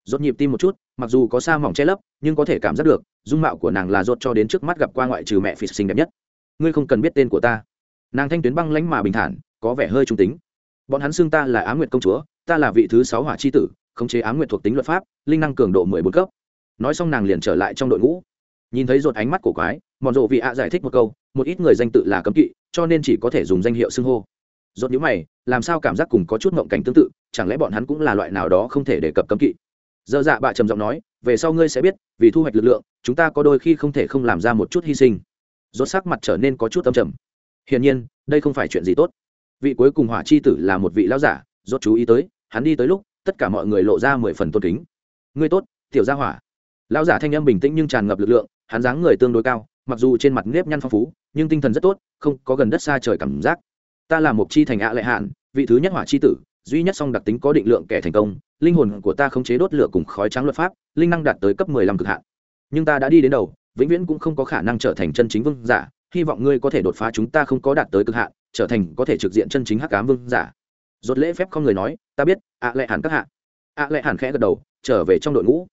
Rốt nhịp tim một chút, mặc dù có xa mỏng che lấp, nhưng có thể cảm giác được, dung mạo của nàng là rốt cho đến trước mắt gặp qua ngoại trừ mẹ phi xinh đẹp nhất. Ngươi không cần biết tên của ta. Nàng thanh tuyến băng lãnh mà bình thản, có vẻ hơi trung tính. Bọn hắn xưng ta là á nguyệt công chúa, ta là vị thứ sáu hỏa chi tử, khống chế ám nguyện thuộc tính luật pháp, linh năng cường độ mười bốn cấp. Nói xong nàng liền trở lại trong đội ngũ. Nhìn thấy rột ánh mắt của quái, mọn rộ vị ạ giải thích một câu một ít người danh tự là cấm kỵ, cho nên chỉ có thể dùng danh hiệu xưng hô. Dốt nhữ mày, làm sao cảm giác cùng có chút mộng cảnh tương tự, chẳng lẽ bọn hắn cũng là loại nào đó không thể đề cập cấm kỵ? Dơ dạ bạ trầm giọng nói, về sau ngươi sẽ biết, vì thu hoạch lực lượng, chúng ta có đôi khi không thể không làm ra một chút hy sinh. Rốt sắc mặt trở nên có chút âm trầm. Hiển nhiên, đây không phải chuyện gì tốt. Vị cuối cùng hỏa chi tử là một vị lão giả, rốt chú ý tới, hắn đi tới lúc, tất cả mọi người lộ ra mười phần tôn kính. Ngươi tốt, tiểu gia hỏa. Lão giả thanh âm bình tĩnh nhưng tràn ngập lực lượng, hắn dáng người tương đối cao, mặc dù trên mặt nếp nhăn phong phú nhưng tinh thần rất tốt, không có gần đất xa trời cảm giác. Ta là một chi thành ạ lệ hạn, vị thứ nhất hỏa chi tử, duy nhất song đặc tính có định lượng kẻ thành công, linh hồn của ta không chế đốt lửa cùng khói trắng luật pháp, linh năng đạt tới cấp mười lăm cực hạn. Nhưng ta đã đi đến đầu, vĩnh viễn cũng không có khả năng trở thành chân chính vương giả, hy vọng ngươi có thể đột phá chúng ta không có đạt tới cực hạn, trở thành có thể trực diện chân chính hắc ám vương giả. Rốt lễ phép không người nói, ta biết, ạ lệ hẳn các hạ. Ạ lệ hẳn khẽ gật đầu, trở về trong đội ngũ.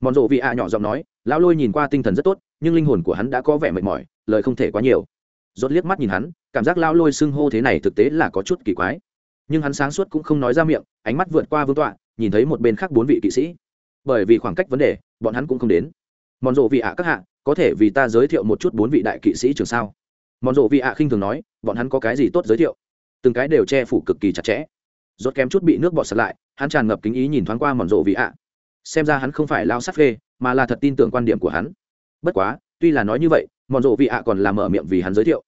Mòn rộ vị ạ nhỏ giọng nói, lão lôi nhìn qua tinh thần rất tốt, nhưng linh hồn của hắn đã có vẻ mệt mỏi lời không thể quá nhiều. Rốt liếc mắt nhìn hắn, cảm giác lao lôi xưng hô thế này thực tế là có chút kỳ quái. Nhưng hắn sáng suốt cũng không nói ra miệng, ánh mắt vượt qua vương tọa, nhìn thấy một bên khác bốn vị kỵ sĩ. Bởi vì khoảng cách vấn đề, bọn hắn cũng không đến. Mòn rộ vị ạ các hạ, có thể vì ta giới thiệu một chút bốn vị đại kỵ sĩ trường sao? Mòn rộ vị ạ khinh thường nói, bọn hắn có cái gì tốt giới thiệu? Từng cái đều che phủ cực kỳ chặt chẽ. Rốt kém chút bị nước bọt sạt lại, hắn tràn ngập kính ý nhìn thoáng qua mòn rộ vị ạ. Xem ra hắn không phải lao sắc phê mà là thật tin tưởng quan điểm của hắn. Bất quá, tuy là nói như vậy mòn rộ vị ạ còn làm mở miệng vì hắn giới thiệu.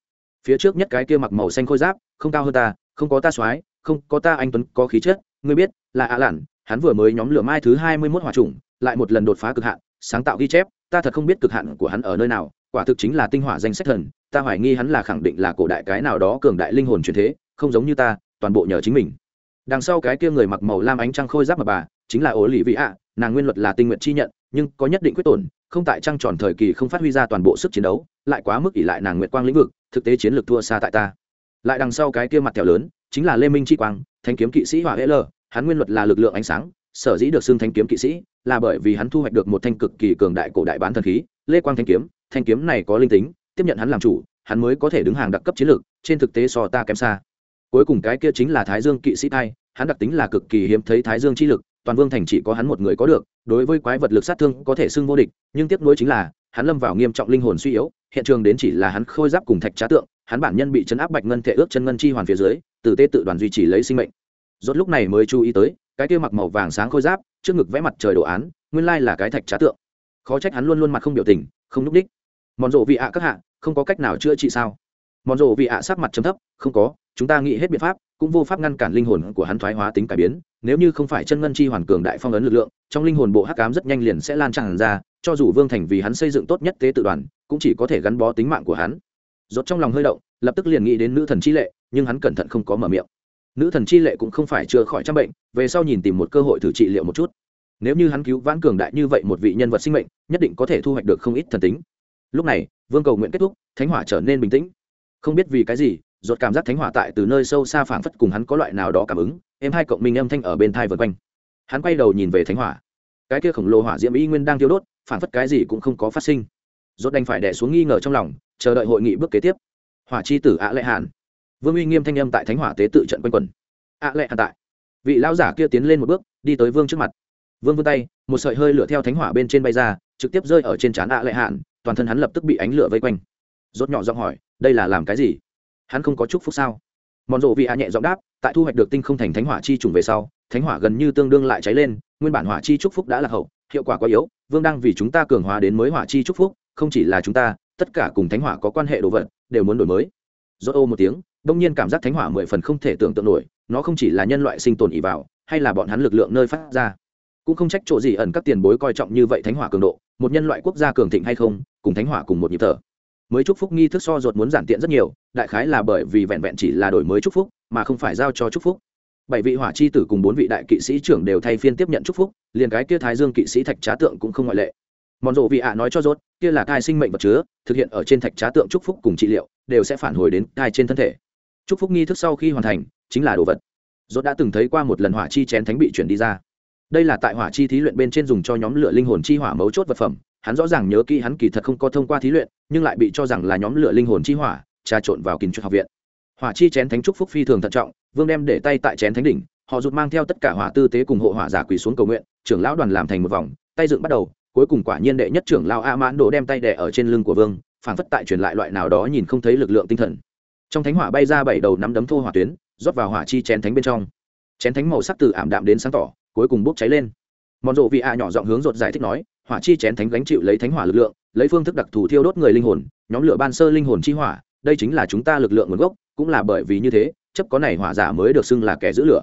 Phía trước nhất cái kia mặc màu xanh khôi giáp, không cao hơn ta, không có ta soái, không có ta anh tuấn, có khí chất, ngươi biết, là ạ lản hắn vừa mới nhóm lửa mai thứ hai mươi mốt hòa trùng lại một lần đột phá cực hạn, sáng tạo ghi chép, ta thật không biết cực hạn của hắn ở nơi nào, quả thực chính là tinh hỏa danh sách thần, ta hoài nghi hắn là khẳng định là cổ đại cái nào đó cường đại linh hồn truyền thế, không giống như ta, toàn bộ nhờ chính mình. Đằng sau cái kia người mặc màu lam ánh trăng khôi giáp mà bà, chính là ổ lì vị ạ nàng nguyên luật là tinh nguyện chi nhận nhưng có nhất định quyết tổn, không tại trăng tròn thời kỳ không phát huy ra toàn bộ sức chiến đấu, lại quá mức ỷ lại nàng Nguyệt quang lĩnh vực, thực tế chiến lược thua xa tại ta. Lại đằng sau cái kia mặt thẻo lớn, chính là lê minh chi quang thanh kiếm kỵ sĩ hỏa hễ lơ hắn nguyên luật là lực lượng ánh sáng, sở dĩ được xưng thanh kiếm kỵ sĩ, là bởi vì hắn thu hoạch được một thanh cực kỳ cường đại cổ đại bán thần khí, lê quang thanh kiếm thanh kiếm này có linh tính, tiếp nhận hắn làm chủ, hắn mới có thể đứng hàng đặc cấp chiến lược, trên thực tế so ta kém xa. Cuối cùng cái kia chính là thái dương kỵ sĩ thai, hắn đặc tính là cực kỳ hiếm thấy thái dương chi lực toàn vương thành chỉ có hắn một người có được, đối với quái vật lực sát thương có thể xưng vô địch, nhưng tiếc nuối chính là, hắn lâm vào nghiêm trọng linh hồn suy yếu, hiện trường đến chỉ là hắn khôi giáp cùng thạch trá tượng, hắn bản nhân bị chấn áp bạch ngân thể ước chân ngân chi hoàn phía dưới, từ tê tự đoàn duy trì lấy sinh mệnh. Rốt lúc này mới chú ý tới, cái kia mặc màu vàng sáng khôi giáp, trước ngực vẽ mặt trời đồ án, nguyên lai là cái thạch trá tượng. Khó trách hắn luôn luôn mặt không biểu tình, không núp đích. Mòn rộ vị ạ các hạ, không có cách nào chữa trị sao? Mòn rộ vị ạ sắc mặt chấm thấp, không có, chúng ta nghĩ hết biện pháp cũng vô pháp ngăn cản linh hồn của hắn thoái hóa tính cải biến, nếu như không phải chân ngân chi hoàn cường đại phong ấn lực lượng, trong linh hồn bộ hắc cám rất nhanh liền sẽ lan tràn ra, cho dù vương thành vì hắn xây dựng tốt nhất tế tự đoàn, cũng chỉ có thể gắn bó tính mạng của hắn. Rốt trong lòng hơi động, lập tức liền nghĩ đến nữ thần chi lệ, nhưng hắn cẩn thận không có mở miệng. Nữ thần chi lệ cũng không phải chữa khỏi trăm bệnh, về sau nhìn tìm một cơ hội thử trị liệu một chút. Nếu như hắn cứu vãn cường đại như vậy một vị nhân vật sinh mệnh, nhất định có thể thu hoạch được không ít thần tính. Lúc này, vương cầu nguyện kết thúc, thánh hỏa trở nên bình tĩnh. Không biết vì cái gì rốt cảm giác thánh hỏa tại từ nơi sâu xa phảng phất cùng hắn có loại nào đó cảm ứng em hai cộng minh âm thanh ở bên thai vượt quanh. Hắn quay đầu nhìn về thánh hỏa. Cái kia khổng lồ hỏa diễm y nguyên đang tiêu đốt, phảng phất cái gì cũng không có phát sinh. Rốt đành phải đè xuống nghi ngờ trong lòng, chờ đợi hội nghị bước kế tiếp. Hỏa chi tử ạ lệ hàn vương uy nghiêm thanh âm tại thánh hỏa tế tự trận quanh quẩn. Ạ lệ hàn tại. Vị lão giả kia tiến lên một bước, đi tới vương trước mặt. Vương vươn tay, một sợi hơi lửa theo thánh hỏa bên trên bay ra, trực tiếp rơi ở trên trán ạ lệ hàn toàn thân hắn lập tức bị ánh lửa vây quanh. Rốt nhỏ giọng hỏi, đây là làm cái gì? Hắn không có chúc phúc sao? Mòn rộ vị ạ nhẹ giọng đáp, tại thu hoạch được tinh không thành thánh hỏa chi trùng về sau, thánh hỏa gần như tương đương lại cháy lên, nguyên bản hỏa chi chúc phúc đã là hậu, hiệu quả quá yếu, vương đang vì chúng ta cường hóa đến mới hỏa chi chúc phúc, không chỉ là chúng ta, tất cả cùng thánh hỏa có quan hệ đồ vật, đều muốn đổi mới. Dốt ô một tiếng, đông nhiên cảm giác thánh hỏa mười phần không thể tưởng tượng nổi, nó không chỉ là nhân loại sinh tồn ỉ vào, hay là bọn hắn lực lượng nơi phát ra. Cũng không trách chỗ gì ẩn các tiền bối coi trọng như vậy thánh hỏa cường độ, một nhân loại quốc gia cường thịnh hay không, cùng thánh hỏa cùng một nhịp thở mới chúc phúc nghi thức so ruột muốn giản tiện rất nhiều, đại khái là bởi vì vẹn vẹn chỉ là đổi mới chúc phúc, mà không phải giao cho chúc phúc. Bảy vị hỏa chi tử cùng bốn vị đại kỵ sĩ trưởng đều thay phiên tiếp nhận chúc phúc, liền cái kia thái dương kỵ sĩ thạch trá tượng cũng không ngoại lệ. Mòn rộ vị ạ nói cho rốt kia là cai sinh mệnh vật chứa, thực hiện ở trên thạch trá tượng chúc phúc cùng trị liệu, đều sẽ phản hồi đến cai trên thân thể. Chúc phúc nghi thức sau khi hoàn thành, chính là đồ vật. Rốt đã từng thấy qua một lần hỏa chi chén thánh bị chuyển đi ra đây là tại hỏa chi thí luyện bên trên dùng cho nhóm lửa linh hồn chi hỏa mấu chốt vật phẩm. Hắn rõ ràng nhớ kỹ hắn kỳ thật không có thông qua thí luyện, nhưng lại bị cho rằng là nhóm lửa linh hồn chi hỏa, trà trộn vào kiến trúc học viện. Hỏa chi chén thánh trúc phúc phi thường thận trọng, vương đem để tay tại chén thánh đỉnh, họ rụt mang theo tất cả hỏa tư tế cùng hộ hỏa giả quỳ xuống cầu nguyện, trưởng lão đoàn làm thành một vòng, tay dựng bắt đầu, cuối cùng quả nhiên đệ nhất trưởng lão a mãn đồ đem tay đẻ ở trên lưng của vương, phảng phất tại truyền lại loại nào đó nhìn không thấy lực lượng tinh thần. Trong thánh hỏa bay ra bảy đầu nắm đấm thô hỏa tuyến, rót vào hỏa chi chén thánh bên trong. Chén thánh màu sắc từ ảm đạm đến sáng tỏ cuối cùng bốc cháy lên. Mòn rộ vị a nhỏ giọng hướng rột giải thích nói, hỏa chi chén thánh gánh chịu lấy thánh hỏa lực lượng, lấy phương thức đặc thù thiêu đốt người linh hồn, nhóm lửa ban sơ linh hồn chi hỏa, đây chính là chúng ta lực lượng nguồn gốc, cũng là bởi vì như thế, chấp có này hỏa giả mới được xưng là kẻ giữ lửa.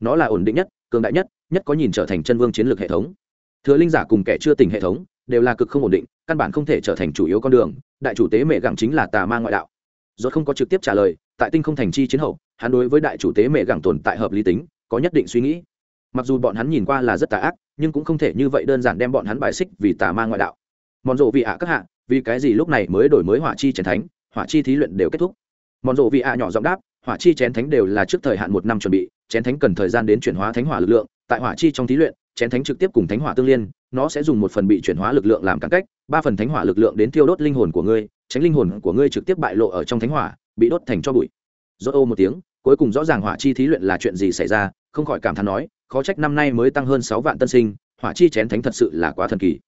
Nó là ổn định nhất, cường đại nhất nhất có nhìn trở thành chân vương chiến lược hệ thống. Thừa linh giả cùng kẻ chưa tình hệ thống, đều là cực không ổn định, căn bản không thể trở thành chủ yếu con đường, đại chủ tế mẹ gẳng chính là tà ma ngoại đạo. Do không có trực tiếp trả lời, tại tinh không thành chi chiến hậu, hắn đối với đại chủ tế mẹ gẳng tồn tại hợp lý tính, có nhất định suy nghĩ mặc dù bọn hắn nhìn qua là rất tà ác, nhưng cũng không thể như vậy đơn giản đem bọn hắn bài xích vì tà ma ngoại đạo. Mòn rộ vị ạ các hạ, vì cái gì lúc này mới đổi mới hỏa chi chén thánh, hỏa chi thí luyện đều kết thúc? Mòn rộ vị ạ nhỏ giọng đáp, hỏa chi chén thánh đều là trước thời hạn một năm chuẩn bị, chén thánh cần thời gian đến chuyển hóa thánh hỏa lực lượng, tại hỏa chi trong thí luyện, chén thánh trực tiếp cùng thánh hỏa tương liên, nó sẽ dùng một phần bị chuyển hóa lực lượng làm cản cách, ba phần thánh hỏa lực lượng đến thiêu đốt linh hồn của ngươi, tránh linh hồn của ngươi trực tiếp bại lộ ở trong thánh hỏa, bị đốt thành cho bụi. Rốt ô một tiếng, cuối cùng rõ ràng hỏa chi thí luyện là chuyện gì xảy ra, không khỏi cảm thán nói khó trách năm nay mới tăng hơn sáu vạn tân sinh, hỏa chi chén thánh thật sự là quá thần kỳ.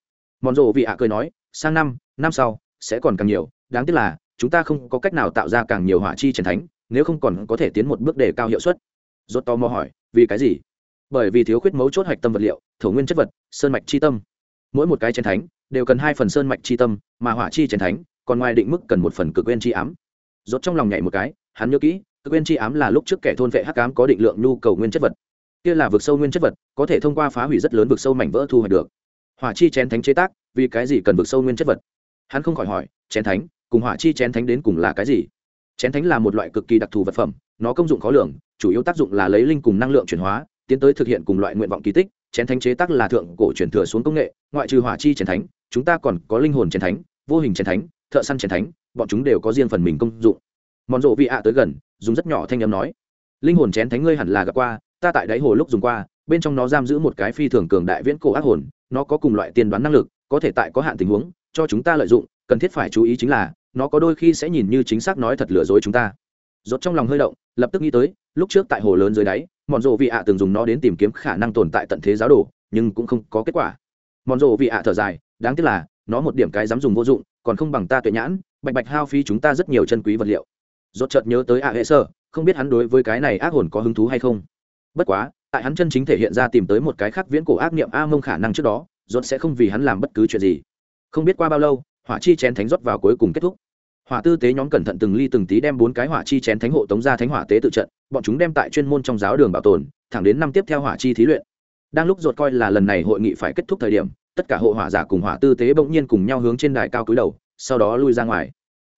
Mòn rộ vị ạ cười nói, sang năm năm sau, sẽ còn càng nhiều, đáng tiếc là, chúng ta không có cách nào tạo ra càng nhiều hỏa chi chén thánh, nếu không còn có thể tiến một bước để cao hiệu suất. Rốt to mò hỏi, vì cái gì? Bởi vì thiếu khuyết mấu chốt hạch tâm vật liệu, thổ nguyên chất vật, sơn mạch chi tâm. Mỗi một cái chén thánh, đều cần hai phần sơn mạch chi tâm, mà hỏa chi chén thánh, còn ngoài định mức cần một phần cực quên chi ám. Rốt trong lòng nhảy một cái, hắn nhớ kỹ, cực quên chi ám là lúc trước kẻ thôn vệ hắc ám có định lượng nhu cầu nguyên chất vật kia là vực sâu nguyên chất vật, có thể thông qua phá hủy rất lớn vực sâu mảnh vỡ thu hoạch được. Hỏa chi chén thánh chế tác, vì cái gì cần vực sâu nguyên chất vật? Hắn không khỏi hỏi, chén thánh, cùng hỏa chi chén thánh đến cùng là cái gì? Chén thánh là một loại cực kỳ đặc thù vật phẩm, nó công dụng khó lường, chủ yếu tác dụng là lấy linh cùng năng lượng chuyển hóa, tiến tới thực hiện cùng loại nguyện vọng kỳ tích. Chén thánh chế tác là thượng cổ truyền thừa xuống công nghệ, ngoại trừ hỏa chi chén thánh, chúng ta còn có linh hồn chén thánh, vô hình chén thánh, thợ săn chén thánh, bọn chúng đều có riêng phần mình công dụng. Mòn rộ vị ạ tới gần, dùng rất nhỏ thanh âm nói, linh hồn chén thánh ngươi hẳn là gặp qua ta tại đáy hồ lúc dùng qua, bên trong nó giam giữ một cái phi thường cường đại viễn cổ ác hồn, nó có cùng loại tiên đoán năng lực, có thể tại có hạn tình huống, cho chúng ta lợi dụng, cần thiết phải chú ý chính là, nó có đôi khi sẽ nhìn như chính xác nói thật lừa dối chúng ta. Rốt trong lòng hơi động, lập tức nghĩ tới, lúc trước tại hồ lớn dưới đáy mòn rộ vị ạ từng dùng nó đến tìm kiếm khả năng tồn tại tận thế giáo đồ, nhưng cũng không có kết quả. Mòn rộ vị ạ thở dài, đáng tiếc là, nó một điểm cái dám dùng vô dụng, còn không bằng ta tuệ nhãn, bạch bạch hao phí chúng ta rất nhiều chân quý vật liệu. Rốt chợt nhớ tới ạ hệ sơ, không biết hắn đối với cái này ác hồn có hứng thú hay không bất quá, tại hắn chân chính thể hiện ra tìm tới một cái khác viễn cổ ác niệm a mông khả năng trước đó dốt sẽ không vì hắn làm bất cứ chuyện gì. Không biết qua bao lâu, hỏa chi chén thánh rót vào cuối cùng kết thúc. Hỏa tư tế nhóm cẩn thận từng ly từng tí đem bốn cái hỏa chi chén thánh hộ tống ra thánh hỏa tế tự trận, bọn chúng đem tại chuyên môn trong giáo đường bảo tồn, thẳng đến năm tiếp theo hỏa chi thí luyện. Đang lúc rột coi là lần này hội nghị phải kết thúc thời điểm, tất cả hộ hỏa giả cùng hỏa tư tế bỗng nhiên cùng nhau hướng trên đài cao cúi đầu, sau đó lui ra ngoài.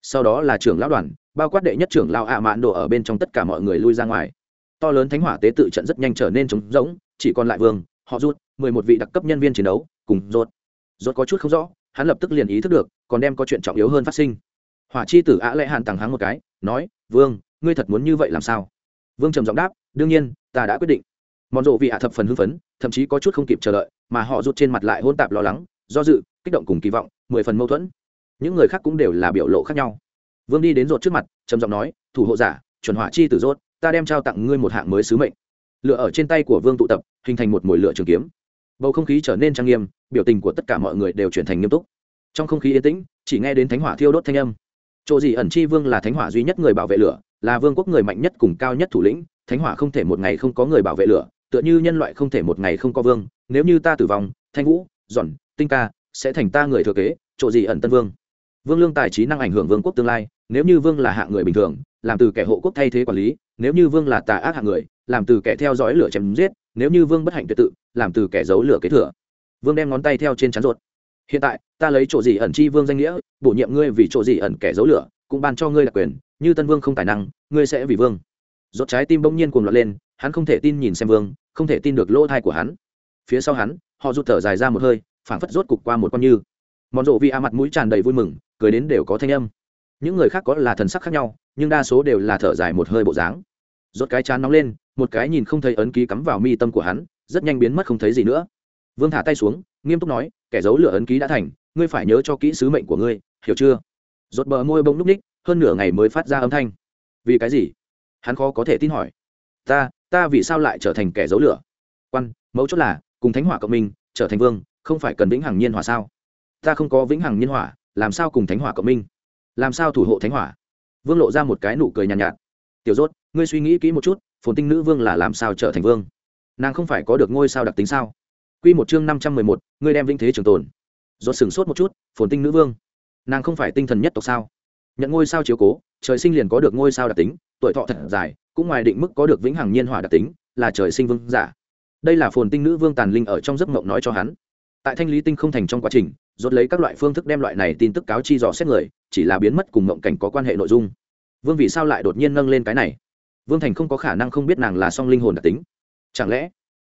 Sau đó là trưởng lão đoàn, bao quát đệ nhất trưởng lão ạ mạn đồ ở bên trong tất cả mọi người lui ra ngoài to lớn thánh hỏa tế tự trận rất nhanh trở nên trống rỗng, chỉ còn lại vương, họ rút, mười một vị đặc cấp nhân viên chiến đấu, cùng rốt. Rốt có chút không rõ, hắn lập tức liền ý thức được, còn đem có chuyện trọng yếu hơn phát sinh. Hỏa chi tử ạ lệ hàn tàng hắng một cái, nói, vương, ngươi thật muốn như vậy làm sao? Vương trầm giọng đáp, đương nhiên, ta đã quyết định. Mòn rộ vị hạ thập phần hưng phấn, thậm chí có chút không kịp chờ đợi, mà họ rút trên mặt lại hôn tạp lo lắng, do dự, kích động cùng kỳ vọng, mười phần mâu thuẫn. Những người khác cũng đều là biểu lộ khác nhau. Vương đi đến rột trước mặt, trầm giọng nói, thủ hộ giả, chuẩn hỏa chi tử rốt ta đem trao tặng ngươi một hạng mới sứ mệnh. Lựa ở trên tay của vương tụ tập, hình thành một mồi lửa trường kiếm. Bầu không khí trở nên trang nghiêm, biểu tình của tất cả mọi người đều chuyển thành nghiêm túc. Trong không khí yên tĩnh, chỉ nghe đến thánh hỏa thiêu đốt thanh âm. Chỗ gì ẩn chi vương là thánh hỏa duy nhất người bảo vệ lửa, là vương quốc người mạnh nhất cùng cao nhất thủ lĩnh, thánh hỏa không thể một ngày không có người bảo vệ lửa, tựa như nhân loại không thể một ngày không có vương. Nếu như ta tử vong, thanh vũ, giòn, tinh ca sẽ thành ta người thừa kế, chỗ gì ẩn tân vương. Vương lương tài trí năng ảnh hưởng vương quốc tương lai, nếu như vương là hạng người bình thường làm từ kẻ hộ quốc thay thế quản lý, nếu như vương là tà ác hạng người, làm từ kẻ theo dõi lửa chém giết, nếu như vương bất hạnh tuyệt tự, làm từ kẻ giấu lửa kế thừa. Vương đem ngón tay theo trên chắn ruột hiện tại, ta lấy chỗ gì ẩn chi vương danh nghĩa, bổ nhiệm ngươi vì chỗ gì ẩn kẻ giấu lửa, cũng ban cho ngươi đặc quyền, như tân vương không tài năng, ngươi sẽ vì vương. Rốt trái tim bỗng nhiên cuồng loạn lên, hắn không thể tin nhìn xem vương, không thể tin được lỗ thai của hắn. Phía sau hắn, họ rụt thở dài ra một hơi, phảng phất rốt cục qua một con như. Mòn rộ vi a mặt mũi tràn đầy vui mừng, cười đến đều có thanh âm. Những người khác có là thần sắc khác nhau nhưng đa số đều là thở dài một hơi bộ dáng. Rốt cái chán nóng lên, một cái nhìn không thấy ấn ký cắm vào mi tâm của hắn, rất nhanh biến mất không thấy gì nữa. Vương thả tay xuống, nghiêm túc nói, kẻ giấu lửa ấn ký đã thành, ngươi phải nhớ cho kỹ sứ mệnh của ngươi, hiểu chưa? Rốt bờ môi bông núp ních, hơn nửa ngày mới phát ra âm thanh. Vì cái gì? Hắn khó có thể tin hỏi. Ta ta vì sao lại trở thành kẻ giấu lửa? Quan, mấu chốt là, cùng thánh hỏa cộng minh, trở thành vương, không phải cần vĩnh hằng nhiên hỏa sao? Ta không có vĩnh hằng nhiên hỏa, làm sao cùng thánh hỏa cộng minh? Làm sao thủ hộ thánh hỏa? Vương lộ ra một cái nụ cười nhàn nhạt, nhạt tiểu rốt ngươi suy nghĩ kỹ một chút phồn tinh nữ vương là làm sao trở thành vương nàng không phải có được ngôi sao đặc tính sao Quy một chương năm trăm mười một, ngươi đem vinh thế trường tồn. Rốt sừng sốt một chút, phồn tinh nữ vương, nàng không phải tinh thần nhất tộc sao? Nhận ngôi sao chiếu cố, trời sinh liền có được ngôi sao đặc tính, tuổi thọ thật dài, cũng ngoài định mức có được vĩnh hằng nhiên hỏa đặc tính, là trời sinh vương giả. Đây là phồn tinh nữ vương tàn linh ở trong giấc mộng nói cho hắn. Tại thanh lý tinh không thành trong quá trình, rốt lấy các loại phương thức đem loại này tin tức cáo chi dò xét người, chỉ là biến mất cùng mộng cảnh có quan hệ nội dung. Vương vì sao lại đột nhiên nâng lên cái này? Vương Thành không có khả năng không biết nàng là song linh hồn đặc tính. Chẳng lẽ?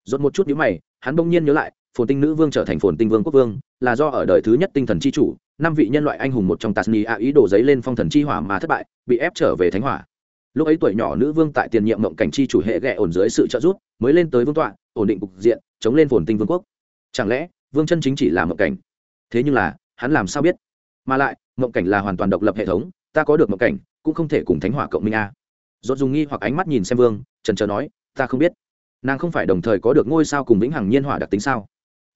Rốt một chút nhíu mày, hắn bỗng nhiên nhớ lại phồn tinh nữ vương trở thành phồn tinh vương quốc vương là do ở đời thứ nhất tinh thần c h i chủ năm vị nhân loại anh hùng một trong tasnia a ý đổ giấy lên phong thần chi hỏa mà thất bại bị ép trở về thánh hỏa lúc ấy tuổi nhỏ nữ vương tại tiền nhiệm mộng cảnh chi chủ hệ ghẹ ổn dưới sự trợ giúp mới lên tới vương tọa ổn định cục diện chống lên phồn tinh vương quốc chẳng lẽ vương chân chính chỉ là mộng cảnh thế nhưng là hắn làm sao biết? Mà lại mộng cảnh là hoàn toàn độc lập hệ thống ta có được mộng cảnh cũng không thể cùng thánh hỏa cộng minh a. Dốt dùng nghi hoặc ánh mắt nhìn xem vương trần trờ nói ta không biết. Nàng không phải đồng thời có được ngôi sao cùng vĩnh hằng nhiên hỏa đặc tính sao?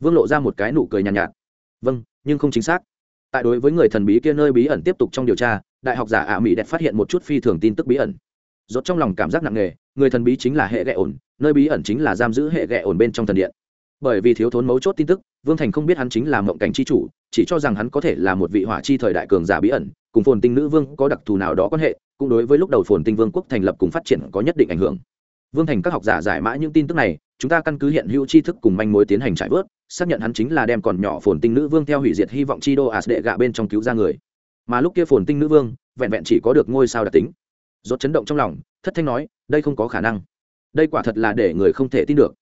Vương lộ ra một cái nụ cười nhàn nhạt, nhạt. Vâng nhưng không chính xác. Tại đối với người thần bí kia nơi bí ẩn tiếp tục trong điều tra đại học giả ạ mỹ đẹp phát hiện một chút phi thường tin tức bí ẩn. Rốt trong lòng cảm giác nặng nề người thần bí chính là hệ ghẹ ổn nơi bí ẩn chính là giam giữ hệ ghẹ ổn bên trong thần điện bởi vì thiếu thốn mấu chốt tin tức, vương thành không biết hắn chính là mộng cảnh c h i chủ, chỉ cho rằng hắn có thể là một vị hỏa chi thời đại cường giả bí ẩn, cùng phồn tinh nữ vương có đặc thù nào đó quan hệ, cũng đối với lúc đầu phồn tinh vương quốc thành lập cùng phát triển có nhất định ảnh hưởng. Vương thành các học giả giải mã những tin tức này, chúng ta căn cứ hiện hữu tri thức cùng manh mối tiến hành trải vớt, xác nhận hắn chính là đem còn nhỏ phồn tinh nữ vương theo hủy diệt hy vọng chi đô as đệ gạ bên trong cứu ra người. Mà lúc kia phồn tinh nữ vương, vẹn vẹn chỉ có được ngôi sao đặc tính. Rốt chấn động trong lòng, thất thanh nói, đây không có khả năng. Đây quả thật là để người không thể tin được.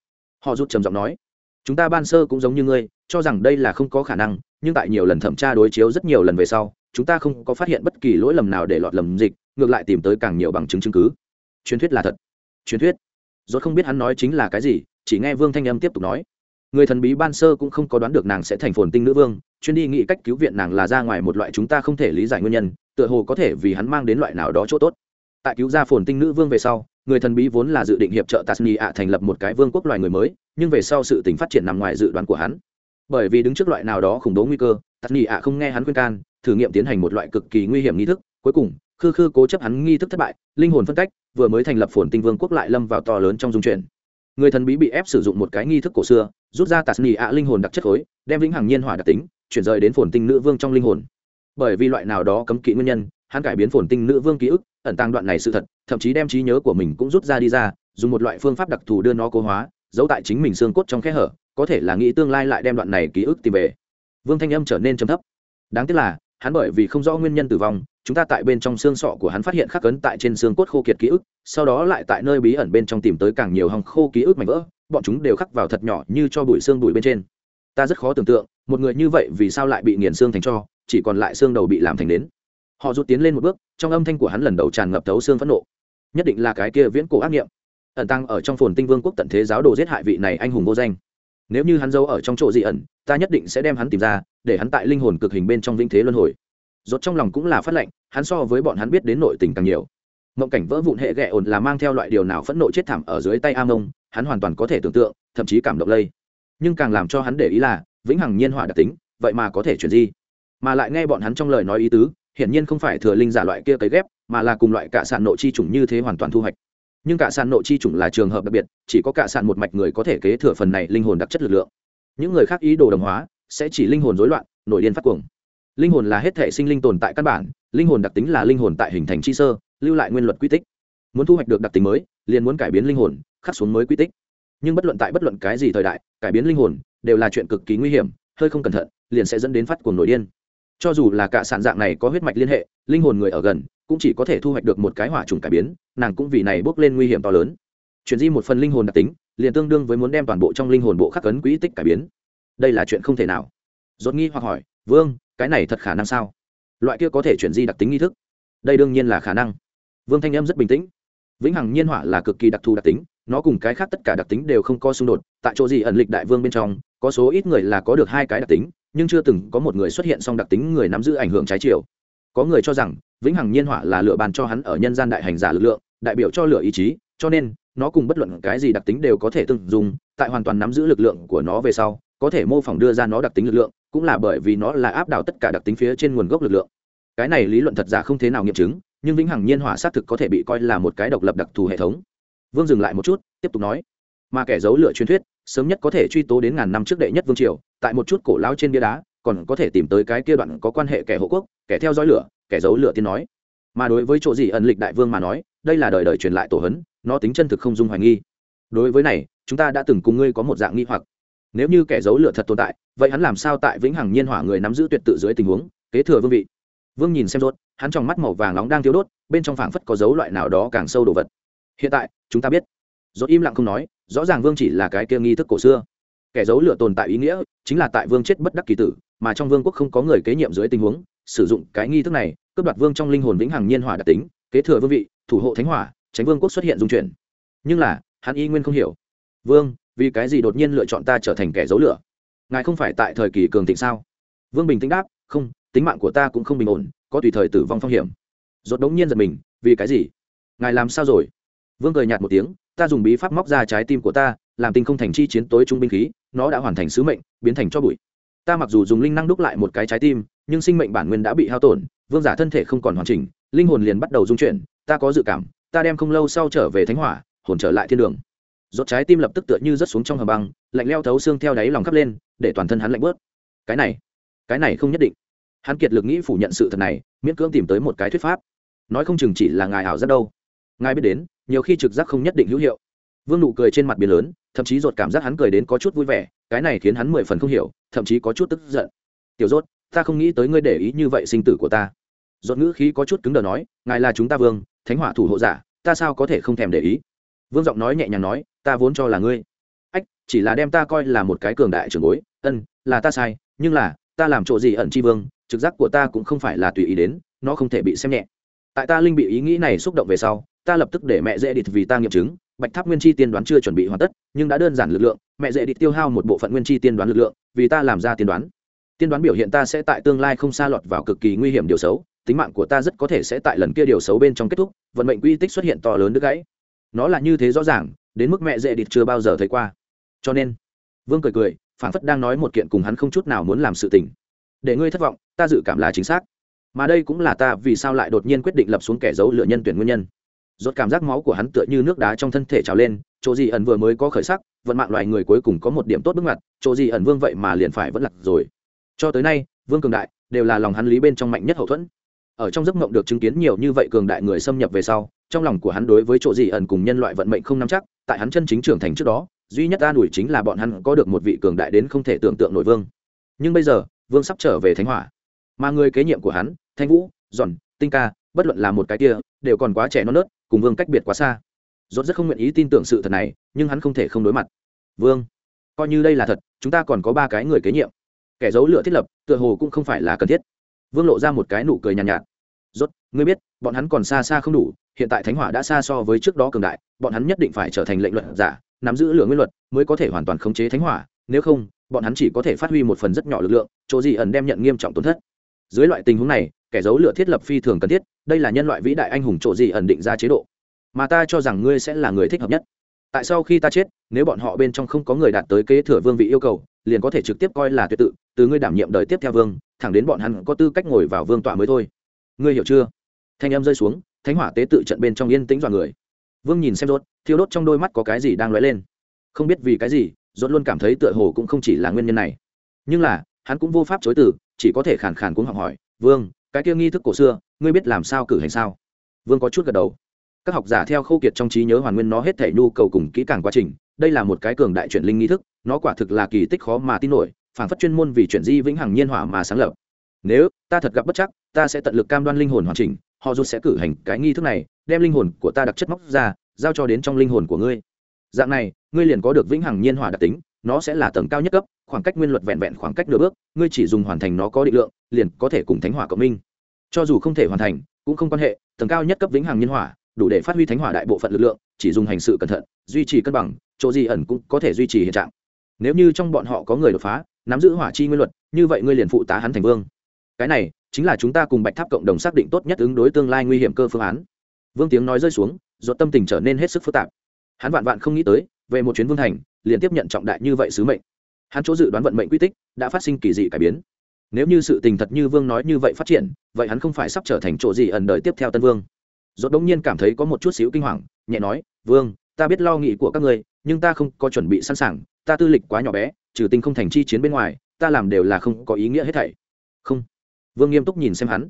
Họ rút trầm giọng nói chúng ta ban sơ cũng giống như ngươi, cho rằng đây là không có khả năng, nhưng tại nhiều lần thẩm tra đối chiếu rất nhiều lần về sau, chúng ta không có phát hiện bất kỳ lỗi lầm nào để lọt lầm dịch, ngược lại tìm tới càng nhiều bằng chứng chứng cứ. Truyền thuyết là thật. Truyền thuyết. Rốt không biết hắn nói chính là cái gì, chỉ nghe vương thanh âm tiếp tục nói. Người thần bí ban sơ cũng không có đoán được nàng sẽ thành phồn tinh nữ vương, chuyên đi nghĩ cách cứu viện nàng là ra ngoài một loại chúng ta không thể lý giải nguyên nhân, tựa hồ có thể vì hắn mang đến loại nào đó chỗ tốt. Tại cứu ra phồn tinh nữ vương về sau người thần bí vốn là dự định hiệp trợ Tasnia thành lập một cái vương quốc loài người mới, nhưng về sau sự tình phát triển nằm ngoài dự đoán của hắn bởi vì đứng trước loại nào đó khủng bố nguy cơ Tasnia không nghe hắn khuyên can, thử nghiệm tiến hành một loại cực kỳ nguy hiểm nghi thức, cuối cùng, khư khư cố chấp hắn nghi thức thất bại, linh hồn phân cách, vừa mới thành lập phồn tinh vương quốc lại lâm vào to lớn trong dung chuyện. người thần bí bị ép sử dụng một cái nghi thức cổ xưa, rút ra Tasnia linh hồn đặc chất khối, đem vĩnh hằng nhiên hỏa đặc tính, chuyển rời đến phồn tinh nữ vương trong linh hồn bởi vì loại nào đó cấm kỵ nguyên nhân hắn cải biến phồn tinh nữ vương ký ức, ẩn tàng đoạn này sự thật, thậm chí đem trí nhớ của mình cũng rút ra đi ra, dùng một loại phương pháp đặc thù đưa nó cố hóa, giấu tại chính mình xương cốt trong kẽ hở, có thể là nghĩ tương lai lại đem đoạn này ký ức tìm về. Vương thanh âm trở nên trầm thấp. Đáng tiếc là, hắn bởi vì không rõ nguyên nhân tử vong, chúng ta tại bên trong xương sọ của hắn phát hiện khắc ấn tại trên xương cốt khô kiệt ký ức, sau đó lại tại nơi bí ẩn bên trong tìm tới càng nhiều hòng khô ký ức mảnh vỡ, bọn chúng đều khắc vào thật nhỏ như cho bụi xương bụi bên trên. Ta rất khó tưởng tượng, một người như vậy vì sao lại bị nghiền xương thành cho, chỉ còn lại xương đầu bị làm thành đến họ rút tiến lên một bước, trong âm thanh của hắn lần đầu tràn ngập thấu xương phẫn nộ. Nhất định là cái kia viễn cổ ác nghiệm. Ẩn tăng ở trong phồn tinh vương quốc tận thế giáo đồ giết hại vị này anh hùng vô danh. Nếu như hắn giấu ở trong chỗ dị ẩn, ta nhất định sẽ đem hắn tìm ra, để hắn tại linh hồn cực hình bên trong vĩnh thế luân hồi. Rốt trong lòng cũng là phát lệnh, hắn so với bọn hắn biết đến nội tình càng nhiều. Mộng cảnh vỡ vụn hệ ghẹ ồn là mang theo loại điều nào phẫn nộ chết thảm ở dưới tay a mông, hắn hoàn toàn có thể tưởng tượng, thậm chí cảm động lây. Nhưng càng làm cho hắn để ý là, vĩnh hằng nhiên hỏa đặc tính, vậy mà có thể chuyển di. Mà lại nghe bọn hắn trong lời nói ý tứ hiển nhiên không phải thừa linh giả loại kia cấy ghép, mà là cùng loại cả sản nộ chi chủng như thế hoàn toàn thu hoạch. Nhưng cả sản nộ chi chủng là trường hợp đặc biệt, chỉ có cả sản một mạch người có thể kế thừa phần này linh hồn đặc chất lực lượng. Những người khác ý đồ đồng hóa, sẽ chỉ linh hồn rối loạn, nổi điên phát cuồng. Linh hồn là hết thể sinh linh tồn tại căn bản, linh hồn đặc tính là linh hồn tại hình thành chi sơ, lưu lại nguyên luật quy tích. Muốn thu hoạch được đặc tính mới, liền muốn cải biến linh hồn, khắc xuống mới quy tích. Nhưng bất luận tại bất luận cái gì thời đại, cải biến linh hồn, đều là chuyện cực kỳ nguy hiểm, hơi không cẩn thận, liền sẽ dẫn đến phát cuồng nổi điên cho dù là cả sản dạng này có huyết mạch liên hệ, linh hồn người ở gần, cũng chỉ có thể thu hoạch được một cái hỏa trùng cải biến, nàng cũng vì này bước lên nguy hiểm to lớn. Chuyển di một phần linh hồn đặc tính, liền tương đương với muốn đem toàn bộ trong linh hồn bộ khắc ấn quỹ tích cải biến. Đây là chuyện không thể nào. Dốt nghi hoặc hỏi, vương, cái này thật khả năng sao? Loại kia có thể chuyển di đặc tính nghi thức? Đây đương nhiên là khả năng. Vương thanh em rất bình tĩnh. Vĩnh hằng nhiên hỏa là cực kỳ đặc thù đặc tính, nó cùng cái khác tất cả đặc tính đều không có xung đột, tại chỗ gì ẩn lịch đại vương bên trong, có số ít người là có được hai cái đặc tính nhưng chưa từng có một người xuất hiện song đặc tính người nắm giữ ảnh hưởng trái chiều. Có người cho rằng, vĩnh hằng nhiên hỏa là lựa bàn cho hắn ở nhân gian đại hành giả lực lượng, đại biểu cho lửa ý chí, cho nên, nó cùng bất luận cái gì đặc tính đều có thể từng dùng tại hoàn toàn nắm giữ lực lượng của nó về sau, có thể mô phỏng đưa ra nó đặc tính lực lượng, cũng là bởi vì nó là áp đảo tất cả đặc tính phía trên nguồn gốc lực lượng. Cái này lý luận thật giả không thế nào nghiệm chứng, nhưng vĩnh hằng nhiên hỏa xác thực có thể bị coi là một cái độc lập đặc thù hệ thống. Vương dừng lại một chút, tiếp tục nói, mà kẻ giấu lựa truyền thuyết sớm nhất có thể truy tố đến ngàn năm trước đệ nhất vương triều, tại một chút cổ lao trên bia đá, còn có thể tìm tới cái kia đoạn có quan hệ kẻ hộ quốc, kẻ theo dõi lửa, kẻ giấu lửa tiên nói. Mà đối với chỗ gì ẩn lịch đại vương mà nói, đây là đời đời truyền lại tổ hấn, nó tính chân thực không dung hoài nghi. Đối với này, chúng ta đã từng cùng ngươi có một dạng nghi hoặc. Nếu như kẻ giấu lửa thật tồn tại, vậy hắn làm sao tại vĩnh hằng nhiên hỏa người nắm giữ tuyệt tự dưới tình huống, kế thừa vương vị? Vương nhìn xem rốt, hắn trong mắt màu vàng nóng đang thiếu đốt, bên trong phảng phất có dấu loại nào đó càng sâu đồ vật. Hiện tại, chúng ta biết. Rốt im lặng không nói rõ ràng vương chỉ là cái kia nghi thức cổ xưa. Kẻ giấu lửa tồn tại ý nghĩa chính là tại vương chết bất đắc kỳ tử, mà trong vương quốc không có người kế nhiệm dưới tình huống, sử dụng cái nghi thức này, cướp đoạt vương trong linh hồn vĩnh hằng nhiên hỏa đặc tính, kế thừa vương vị, thủ hộ thánh hỏa, tránh vương quốc xuất hiện dung chuyển. Nhưng là, hắn y nguyên không hiểu. Vương, vì cái gì đột nhiên lựa chọn ta trở thành kẻ giấu lửa? Ngài không phải tại thời kỳ cường thịnh sao? Vương bình tĩnh đáp, không, tính mạng của ta cũng không bình ổn, có tùy thời tử vong phong hiểm. Rốt đống nhiên giật mình, vì cái gì? Ngài làm sao rồi? Vương cười nhạt một tiếng, ta dùng bí pháp móc ra trái tim của ta, làm tinh không thành chi chiến tối trung binh khí, nó đã hoàn thành sứ mệnh, biến thành cho bụi. Ta mặc dù dùng linh năng đúc lại một cái trái tim, nhưng sinh mệnh bản nguyên đã bị hao tổn, vương giả thân thể không còn hoàn chỉnh, linh hồn liền bắt đầu dung chuyển, ta có dự cảm, ta đem không lâu sau trở về thánh hỏa, hồn trở lại thiên đường. Rốt trái tim lập tức tựa như rớt xuống trong hầm băng, lạnh leo thấu xương theo đáy lòng khắp lên, để toàn thân hắn lạnh bớt. Cái này cái này không nhất định. Hắn kiệt lực nghĩ phủ nhận sự thật này, miễn cưỡng tìm tới một cái thuyết pháp. Nói không chừng chỉ là ngài ảo giác đâu ngài biết đến, nhiều khi trực giác không nhất định hữu hiệu. Vương nụ cười trên mặt biển lớn, thậm chí rột cảm giác hắn cười đến có chút vui vẻ, cái này khiến hắn mười phần không hiểu, thậm chí có chút tức giận. Tiểu rốt, ta không nghĩ tới ngươi để ý như vậy sinh tử của ta. Rốt ngữ khí có chút cứng đờ nói, ngài là chúng ta vương, thánh hỏa thủ hộ giả, ta sao có thể không thèm để ý? Vương giọng nói nhẹ nhàng nói, ta vốn cho là ngươi. Ách, chỉ là đem ta coi là một cái cường đại trưởng bối, ân, là ta sai, nhưng là, ta làm chỗ gì ẩn chi vương, trực giác của ta cũng không phải là tùy ý đến, nó không thể bị xem nhẹ. Tại ta linh bị ý nghĩ này xúc động về sau ta lập tức để mẹ dễ địt vì ta nghiệm chứng, bạch tháp nguyên chi tiên đoán chưa chuẩn bị hoàn tất, nhưng đã đơn giản lực lượng, mẹ dễ địt tiêu hao một bộ phận nguyên chi tiên đoán lực lượng, vì ta làm ra tiên đoán. Tiên đoán biểu hiện ta sẽ tại tương lai không xa lọt vào cực kỳ nguy hiểm điều xấu, tính mạng của ta rất có thể sẽ tại lần kia điều xấu bên trong kết thúc, vận mệnh quy tích xuất hiện to lớn đứt gãy. Nó là như thế rõ ràng, đến mức mẹ dễ địt chưa bao giờ thấy qua. Cho nên, vương cười cười phản phất đang nói một kiện cùng hắn không chút nào muốn làm sự tình. Để ngươi thất vọng, ta dự cảm là chính xác. Mà đây cũng là ta vì sao lại đột nhiên quyết định lập xuống kẻ giấu lựa nhân tuyển nguyên nhân rốt cảm giác máu của hắn tựa như nước đá trong thân thể trào lên, chỗ gì ẩn vừa mới có khởi sắc, vận mạng loài người cuối cùng có một điểm tốt bước ngoặt, chỗ gì ẩn vương vậy mà liền phải vẫn lạc rồi. Cho tới nay, vương cường đại đều là lòng hắn lý bên trong mạnh nhất hậu thuẫn. Ở trong giấc mộng được chứng kiến nhiều như vậy cường đại người xâm nhập về sau, trong lòng của hắn đối với chỗ gì ẩn cùng nhân loại vận mệnh không nắm chắc, tại hắn chân chính trưởng thành trước đó, duy nhất an ủi chính là bọn hắn có được một vị cường đại đến không thể tưởng tượng nổi vương. Nhưng bây giờ, vương sắp trở về thánh hỏa. Mà người kế nhiệm của hắn, thanh vũ, giòn, tinh ca, bất luận là một cái kia, đều còn quá trẻ non nớt cùng vương cách biệt quá xa. Dốt rất không nguyện ý tin tưởng sự thật này nhưng hắn không thể không đối mặt. Vương coi như đây là thật chúng ta còn có ba cái người kế nhiệm. Kẻ giấu lửa thiết lập tựa hồ cũng không phải là cần thiết. Vương lộ ra một cái nụ cười nhàn nhạt, nhạt. Rốt ngươi biết bọn hắn còn xa xa không đủ hiện tại thánh hỏa đã xa so với trước đó cường đại bọn hắn nhất định phải trở thành lệnh luật giả nắm giữ lửa nguyên luật mới có thể hoàn toàn khống chế thánh hỏa nếu không bọn hắn chỉ có thể phát huy một phần rất nhỏ lực lượng chỗ gì ẩn đem nhận nghiêm trọng tổn thất. Dưới loại tình huống này kẻ giấu lửa thiết lập phi thường cần thiết đây là nhân loại vĩ đại anh hùng chỗ gì ẩn định ra chế độ? Mà ta cho rằng ngươi sẽ là người thích hợp nhất. Tại sau khi ta chết, nếu bọn họ bên trong không có người đạt tới kế thừa vương vị yêu cầu, liền có thể trực tiếp coi là tuyệt tự, từ ngươi đảm nhiệm đời tiếp theo vương, thẳng đến bọn hắn có tư cách ngồi vào vương tọa mới thôi. Ngươi hiểu chưa? Thanh em rơi xuống, thánh hỏa tế tự trận bên trong yên tĩnh dọa người. Vương nhìn xem rốt, thiêu đốt trong đôi mắt có cái gì đang lóe lên. Không biết vì cái gì, rốt luôn cảm thấy tựa hồ cũng không chỉ là nguyên nhân này. Nhưng là, hắn cũng vô pháp chối từ, chỉ có thể khàn khàn cũng học hỏi, vương, cái kia nghi thức cổ xưa ngươi biết làm sao cử hành sao? Vương có chút gật đầu. Các học giả theo khâu kiệt trong trí nhớ hoàn nguyên nó hết thể nhu cầu cùng kỹ càng quá trình, đây là một cái cường đại chuyển linh nghi thức, nó quả thực là kỳ tích khó mà tin nổi, phản phất chuyên môn vì chuyển di vĩnh hằng nhiên hỏa mà sáng lập. Nếu ta thật gặp bất chắc, ta sẽ tận lực cam đoan linh hồn hoàn chỉnh, họ dù sẽ cử hành cái nghi thức này, đem linh hồn của ta đặc chất móc ra, giao cho đến trong linh hồn của ngươi. Dạng này, ngươi liền có được vĩnh hằng nhiên hỏa đặc tính, nó sẽ là tầng cao nhất cấp, khoảng cách nguyên luật vẹn vẹn khoảng cách nửa bước, ngươi chỉ dùng hoàn thành nó có định lượng, liền có thể cùng thánh hỏa cộng minh cho dù không thể hoàn thành, cũng không quan hệ, tầng cao nhất cấp vĩnh hằng nhiên hỏa, đủ để phát huy thánh hỏa đại bộ phận lực lượng, chỉ dùng hành sự cẩn thận, duy trì cân bằng, chỗ gì ẩn cũng có thể duy trì hiện trạng. Nếu như trong bọn họ có người đột phá, nắm giữ hỏa chi nguyên luật, như vậy ngươi liền phụ tá hắn thành vương. Cái này chính là chúng ta cùng bạch tháp cộng đồng xác định tốt nhất ứng đối tương lai nguy hiểm cơ phương án. Vương tiếng nói rơi xuống, do tâm tình trở nên hết sức phức tạp. Hắn vạn vạn không nghĩ tới, về một chuyến vương thành, liền tiếp nhận trọng đại như vậy sứ mệnh. Hắn chỗ dự đoán vận mệnh quy tích, đã phát sinh kỳ dị cải biến nếu như sự tình thật như vương nói như vậy phát triển, vậy hắn không phải sắp trở thành chỗ gì ẩn đời tiếp theo tân vương. Dốt đống nhiên cảm thấy có một chút xíu kinh hoàng, nhẹ nói, vương, ta biết lo nghĩ của các ngươi, nhưng ta không có chuẩn bị sẵn sàng, ta tư lịch quá nhỏ bé, trừ tình không thành chi chiến bên ngoài, ta làm đều là không có ý nghĩa hết thảy. Không. Vương nghiêm túc nhìn xem hắn.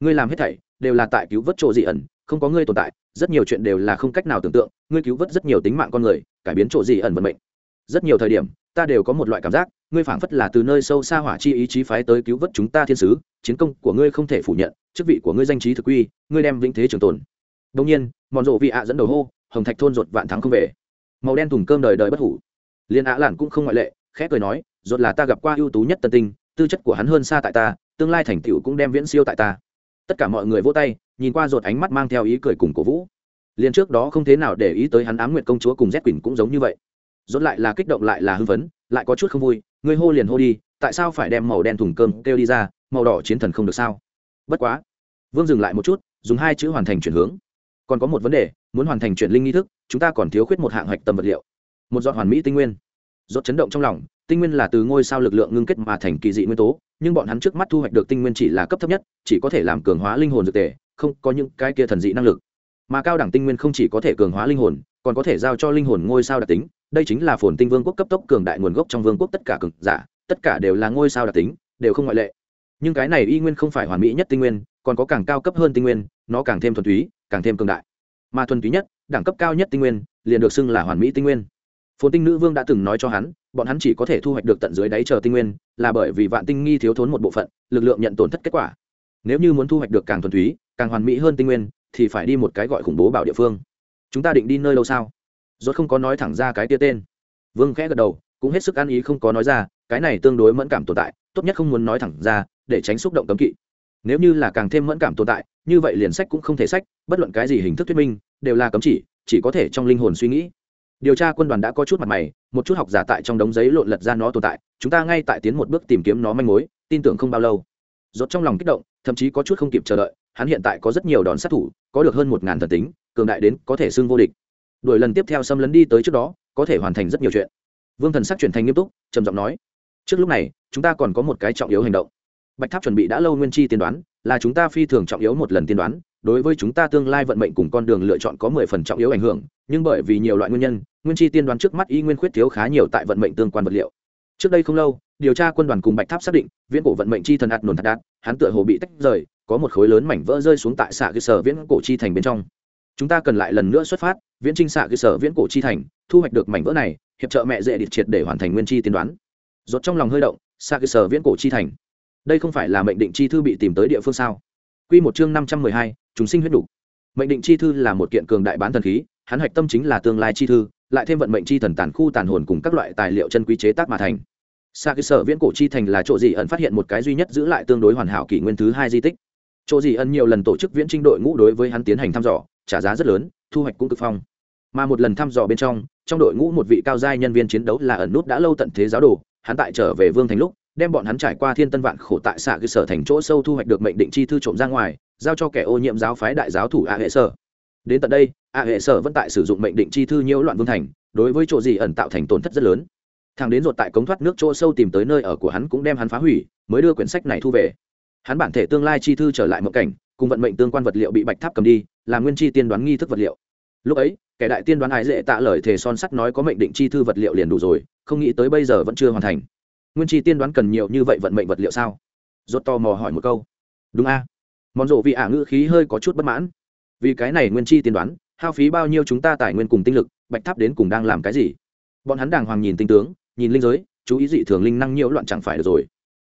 Ngươi làm hết thảy đều là tại cứu vớt chỗ dị ẩn, không có ngươi tồn tại, rất nhiều chuyện đều là không cách nào tưởng tượng, ngươi cứu vớt rất nhiều tính mạng con người, cải biến chỗ dị ẩn vận mệnh. Rất nhiều thời điểm, ta đều có một loại cảm giác ngươi phảng phất là từ nơi sâu xa hỏa chi ý chí phái tới cứu vớt chúng ta thiên sứ, chiến công của ngươi không thể phủ nhận, chức vị của ngươi danh trí thực quy, ngươi đem vĩnh thế trường tồn. Đông nhiên, mòn rộ vị ạ dẫn đầu hô, hồng thạch thôn rột vạn thắng không về. Màu đen thùng cơm đời đời bất hủ. Liên ạ lạn cũng không ngoại lệ, khẽ cười nói ruột là ta gặp qua ưu tú nhất tân tinh, tư chất của hắn hơn xa tại ta, tương lai thành tựu cũng đem viễn siêu tại ta. Tất cả mọi người vỗ tay, nhìn qua ruột ánh mắt mang theo ý cười cùng cổ vũ. Liền trước đó không thế nào để ý tới hắn ám nguyện công chúa cùng z quỳnh cũng giống như vậy. Dốt lại là kích động lại là hưng phấn, lại có chút không vui ngươi hô liền hô đi, tại sao phải đem màu đen thùng cơm kêu đi ra, màu đỏ chiến thần không được sao? Bất quá, vương dừng lại một chút, dùng hai chữ hoàn thành chuyển hướng. Còn có một vấn đề, muốn hoàn thành chuyển linh nghi thức, chúng ta còn thiếu khuyết một hạng hạch tầm vật liệu. Một dọn hoàn mỹ tinh nguyên. Dốt chấn động trong lòng, tinh nguyên là từ ngôi sao lực lượng ngưng kết mà thành kỳ dị nguyên tố, nhưng bọn hắn trước mắt thu hoạch được tinh nguyên chỉ là cấp thấp nhất, chỉ có thể làm cường hóa linh hồn dược tề, không có những cái kia thần dị năng lực. Mà cao đẳng tinh nguyên không chỉ có thể cường hóa linh hồn, còn có thể giao cho linh hồn ngôi sao đặc tính đây chính là phồn tinh vương quốc cấp tốc cường đại nguồn gốc trong vương quốc tất cả cường giả, tất cả đều là ngôi sao đặc tính, đều không ngoại lệ. Nhưng cái này y nguyên không phải hoàn mỹ nhất tinh nguyên, còn có càng cao cấp hơn tinh nguyên, nó càng thêm thuần túy, càng thêm cường đại. Mà thuần túy nhất, đẳng cấp cao nhất tinh nguyên, liền được xưng là hoàn mỹ tinh nguyên. Phồn tinh nữ vương đã từng nói cho hắn, bọn hắn chỉ có thể thu hoạch được tận dưới đáy chờ tinh nguyên, là bởi vì vạn tinh nghi thiếu thốn một bộ phận, lực lượng nhận tổn thất kết quả. Nếu như muốn thu hoạch được càng thuần túy, càng hoàn mỹ hơn tinh nguyên, thì phải đi một cái gọi khủng bố bảo địa phương. Chúng ta định đi nơi đâu sao? Rốt không có nói thẳng ra cái tia tên. Vương khẽ gật đầu, cũng hết sức ăn ý không có nói ra, cái này tương đối mẫn cảm tồn tại, tốt nhất không muốn nói thẳng ra, để tránh xúc động cấm kỵ. Nếu như là càng thêm mẫn cảm tồn tại, như vậy liền sách cũng không thể sách, bất luận cái gì hình thức thuyết minh, đều là cấm chỉ chỉ có thể trong linh hồn suy nghĩ. Điều tra quân đoàn đã có chút mặt mày, một chút học giả tại trong đống giấy lộn lật ra nó tồn tại, chúng ta ngay tại tiến một bước tìm kiếm nó manh mối, tin tưởng không bao lâu. Rốt trong lòng kích động, thậm chí có chút không kịp chờ đợi, hắn hiện tại có rất nhiều đòn sát thủ, có được hơn một ngàn thần tính, cường đại đến có thể xưng vô địch đuổi lần tiếp theo xâm lấn đi tới trước đó, có thể hoàn thành rất nhiều chuyện. Vương thần sắc chuyển thành nghiêm túc, trầm giọng nói, trước lúc này, chúng ta còn có một cái trọng yếu hành động. Bạch tháp chuẩn bị đã lâu nguyên chi tiên đoán, là chúng ta phi thường trọng yếu một lần tiên đoán, đối với chúng ta tương lai vận mệnh cùng con đường lựa chọn có mười phần trọng yếu ảnh hưởng, nhưng bởi vì nhiều loại nguyên nhân, nguyên chi tiên đoán trước mắt y nguyên khuyết thiếu khá nhiều tại vận mệnh tương quan vật liệu. Trước đây không lâu, điều tra quân đoàn cùng bạch tháp xác định, viễn cổ vận mệnh chi thần ạt nồn thật đạt hắn tựa hồ bị tách rời, có một khối lớn mảnh vỡ rơi xuống tại xạ cơ sở viễn cổ chi thành bên trong chúng ta cần lại lần nữa xuất phát, viễn trinh xạ cơ sở viễn cổ chi thành, thu hoạch được mảnh vỡ này, hiệp trợ mẹ dễ địt triệt để hoàn thành nguyên chi tiên đoán. Rốt trong lòng hơi động, xạ cơ sở viễn cổ chi thành. Đây không phải là mệnh định chi thư bị tìm tới địa phương sao? Quy một chương năm trăm mười hai, chúng sinh huyết đủ. Mệnh định chi thư là một kiện cường đại bán thần khí, hắn hạch tâm chính là tương lai chi thư, lại thêm vận mệnh chi thần tàn khu tàn hồn cùng các loại tài liệu chân quý chế tác mà thành. Xa cơ sở viễn cổ chi thành là chỗ gì ẩn phát hiện một cái duy nhất giữ lại tương đối hoàn hảo kỷ nguyên thứ hai di tích. Chỗ gì ẩn nhiều lần tổ chức viễn trinh đội ngũ đối với hắn tiến hành thăm dò trả giá rất lớn, thu hoạch cũng cực phong. Mà một lần thăm dò bên trong trong đội ngũ một vị cao giai nhân viên chiến đấu là ẩn nút đã lâu tận thế giáo đồ, hắn tại trở về vương thành lúc, đem bọn hắn trải qua thiên tân vạn khổ tại xạ cơ sở thành chỗ sâu thu hoạch được mệnh định chi thư trộm ra ngoài, giao cho kẻ ô nhiễm giáo phái đại giáo thủ a hệ sở. Đến tận đây, a hệ sở vẫn tại sử dụng mệnh định chi thư nhiễu loạn vương thành, đối với chỗ gì ẩn tạo thành tổn thất rất lớn. Thằng đến ruột tại cống thoát nước chỗ sâu tìm tới nơi ở của hắn cũng đem hắn phá hủy, mới đưa quyển sách này thu về. Hắn bản thể tương lai chi thư trở lại mộng cảnh cùng vận mệnh tương quan vật liệu bị bạch tháp cầm đi làm nguyên chi tiên đoán nghi thức vật liệu. Lúc ấy, kẻ đại tiên đoán ái dễ tạ lời thề son sắt nói có mệnh định chi thư vật liệu liền đủ rồi, không nghĩ tới bây giờ vẫn chưa hoàn thành. Nguyên chi tiên đoán cần nhiều như vậy vận mệnh vật liệu sao? Rốt to mò hỏi một câu. Đúng a. Món rộ vị ả ngữ khí hơi có chút bất mãn. Vì cái này nguyên chi tiên đoán, hao phí bao nhiêu chúng ta tài nguyên cùng tinh lực, bạch tháp đến cùng đang làm cái gì? Bọn hắn đàng hoàng nhìn tinh tướng, nhìn linh giới, chú ý dị thường linh năng nhiễu loạn chẳng phải được rồi.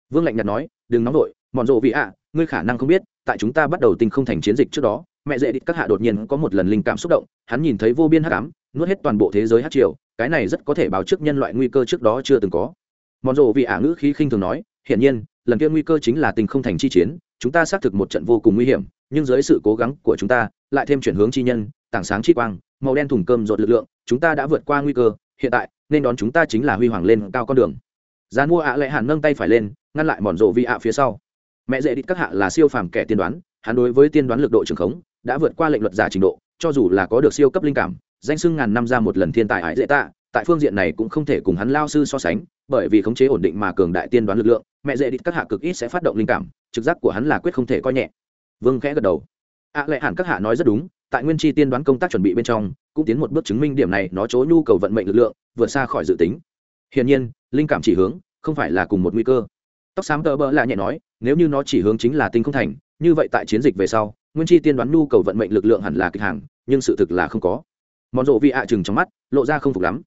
Vương lạnh nhạt nói, đừng nóng vội, mọn rộ vị ạ ngươi khả năng không biết, tại chúng ta bắt đầu tinh không thành chiến dịch trước đó, mẹ dễ địch các hạ đột nhiên có một lần linh cảm xúc động, hắn nhìn thấy vô biên hắc ám, nuốt hết toàn bộ thế giới hắc triều, cái này rất có thể báo trước nhân loại nguy cơ trước đó chưa từng có. Mòn rộ vị ả ngữ khí khinh thường nói, hiển nhiên, lần kia nguy cơ chính là tình không thành chi chiến, chúng ta xác thực một trận vô cùng nguy hiểm, nhưng dưới sự cố gắng của chúng ta, lại thêm chuyển hướng chi nhân, tảng sáng chi quang, màu đen thùng cơm rột lực lượng, chúng ta đã vượt qua nguy cơ, hiện tại, nên đón chúng ta chính là huy hoàng lên cao con đường. Gian mua ạ lệ hàn nâng tay phải lên, ngăn lại mòn rộ vì ạ phía sau mẹ dễ đít các hạ là siêu phàm kẻ tiên đoán, hắn đối với tiên đoán lực độ trường khống, đã vượt qua lệnh luật giả trình độ, cho dù là có được siêu cấp linh cảm, danh sưng ngàn năm ra một lần thiên tài ải dễ tạ, tại phương diện này cũng không thể cùng hắn lao sư so sánh, bởi vì khống chế ổn định mà cường đại tiên đoán lực lượng, mẹ dễ đít các hạ cực ít sẽ phát động linh cảm, trực giác của hắn là quyết không thể coi nhẹ. Vương khẽ gật đầu. Ạ lệ hẳn các hạ nói rất đúng, tại nguyên chi tiên đoán công tác chuẩn bị bên trong, cũng tiến một bước chứng minh điểm này, nó chối nhu cầu vận mệnh lực lượng, vượt xa khỏi dự tính. Hiển nhiên, linh cảm chỉ hướng, không phải là cùng một nguy cơ tóc xám tờ bỡ là nhẹ nói, nếu như nó chỉ hướng chính là tinh không thành, như vậy tại chiến dịch về sau, nguyên chi tiên đoán nhu cầu vận mệnh lực lượng hẳn là kịch hàng, nhưng sự thực là không có. Món rộ vị ạ chừng trong mắt, lộ ra không phục lắm.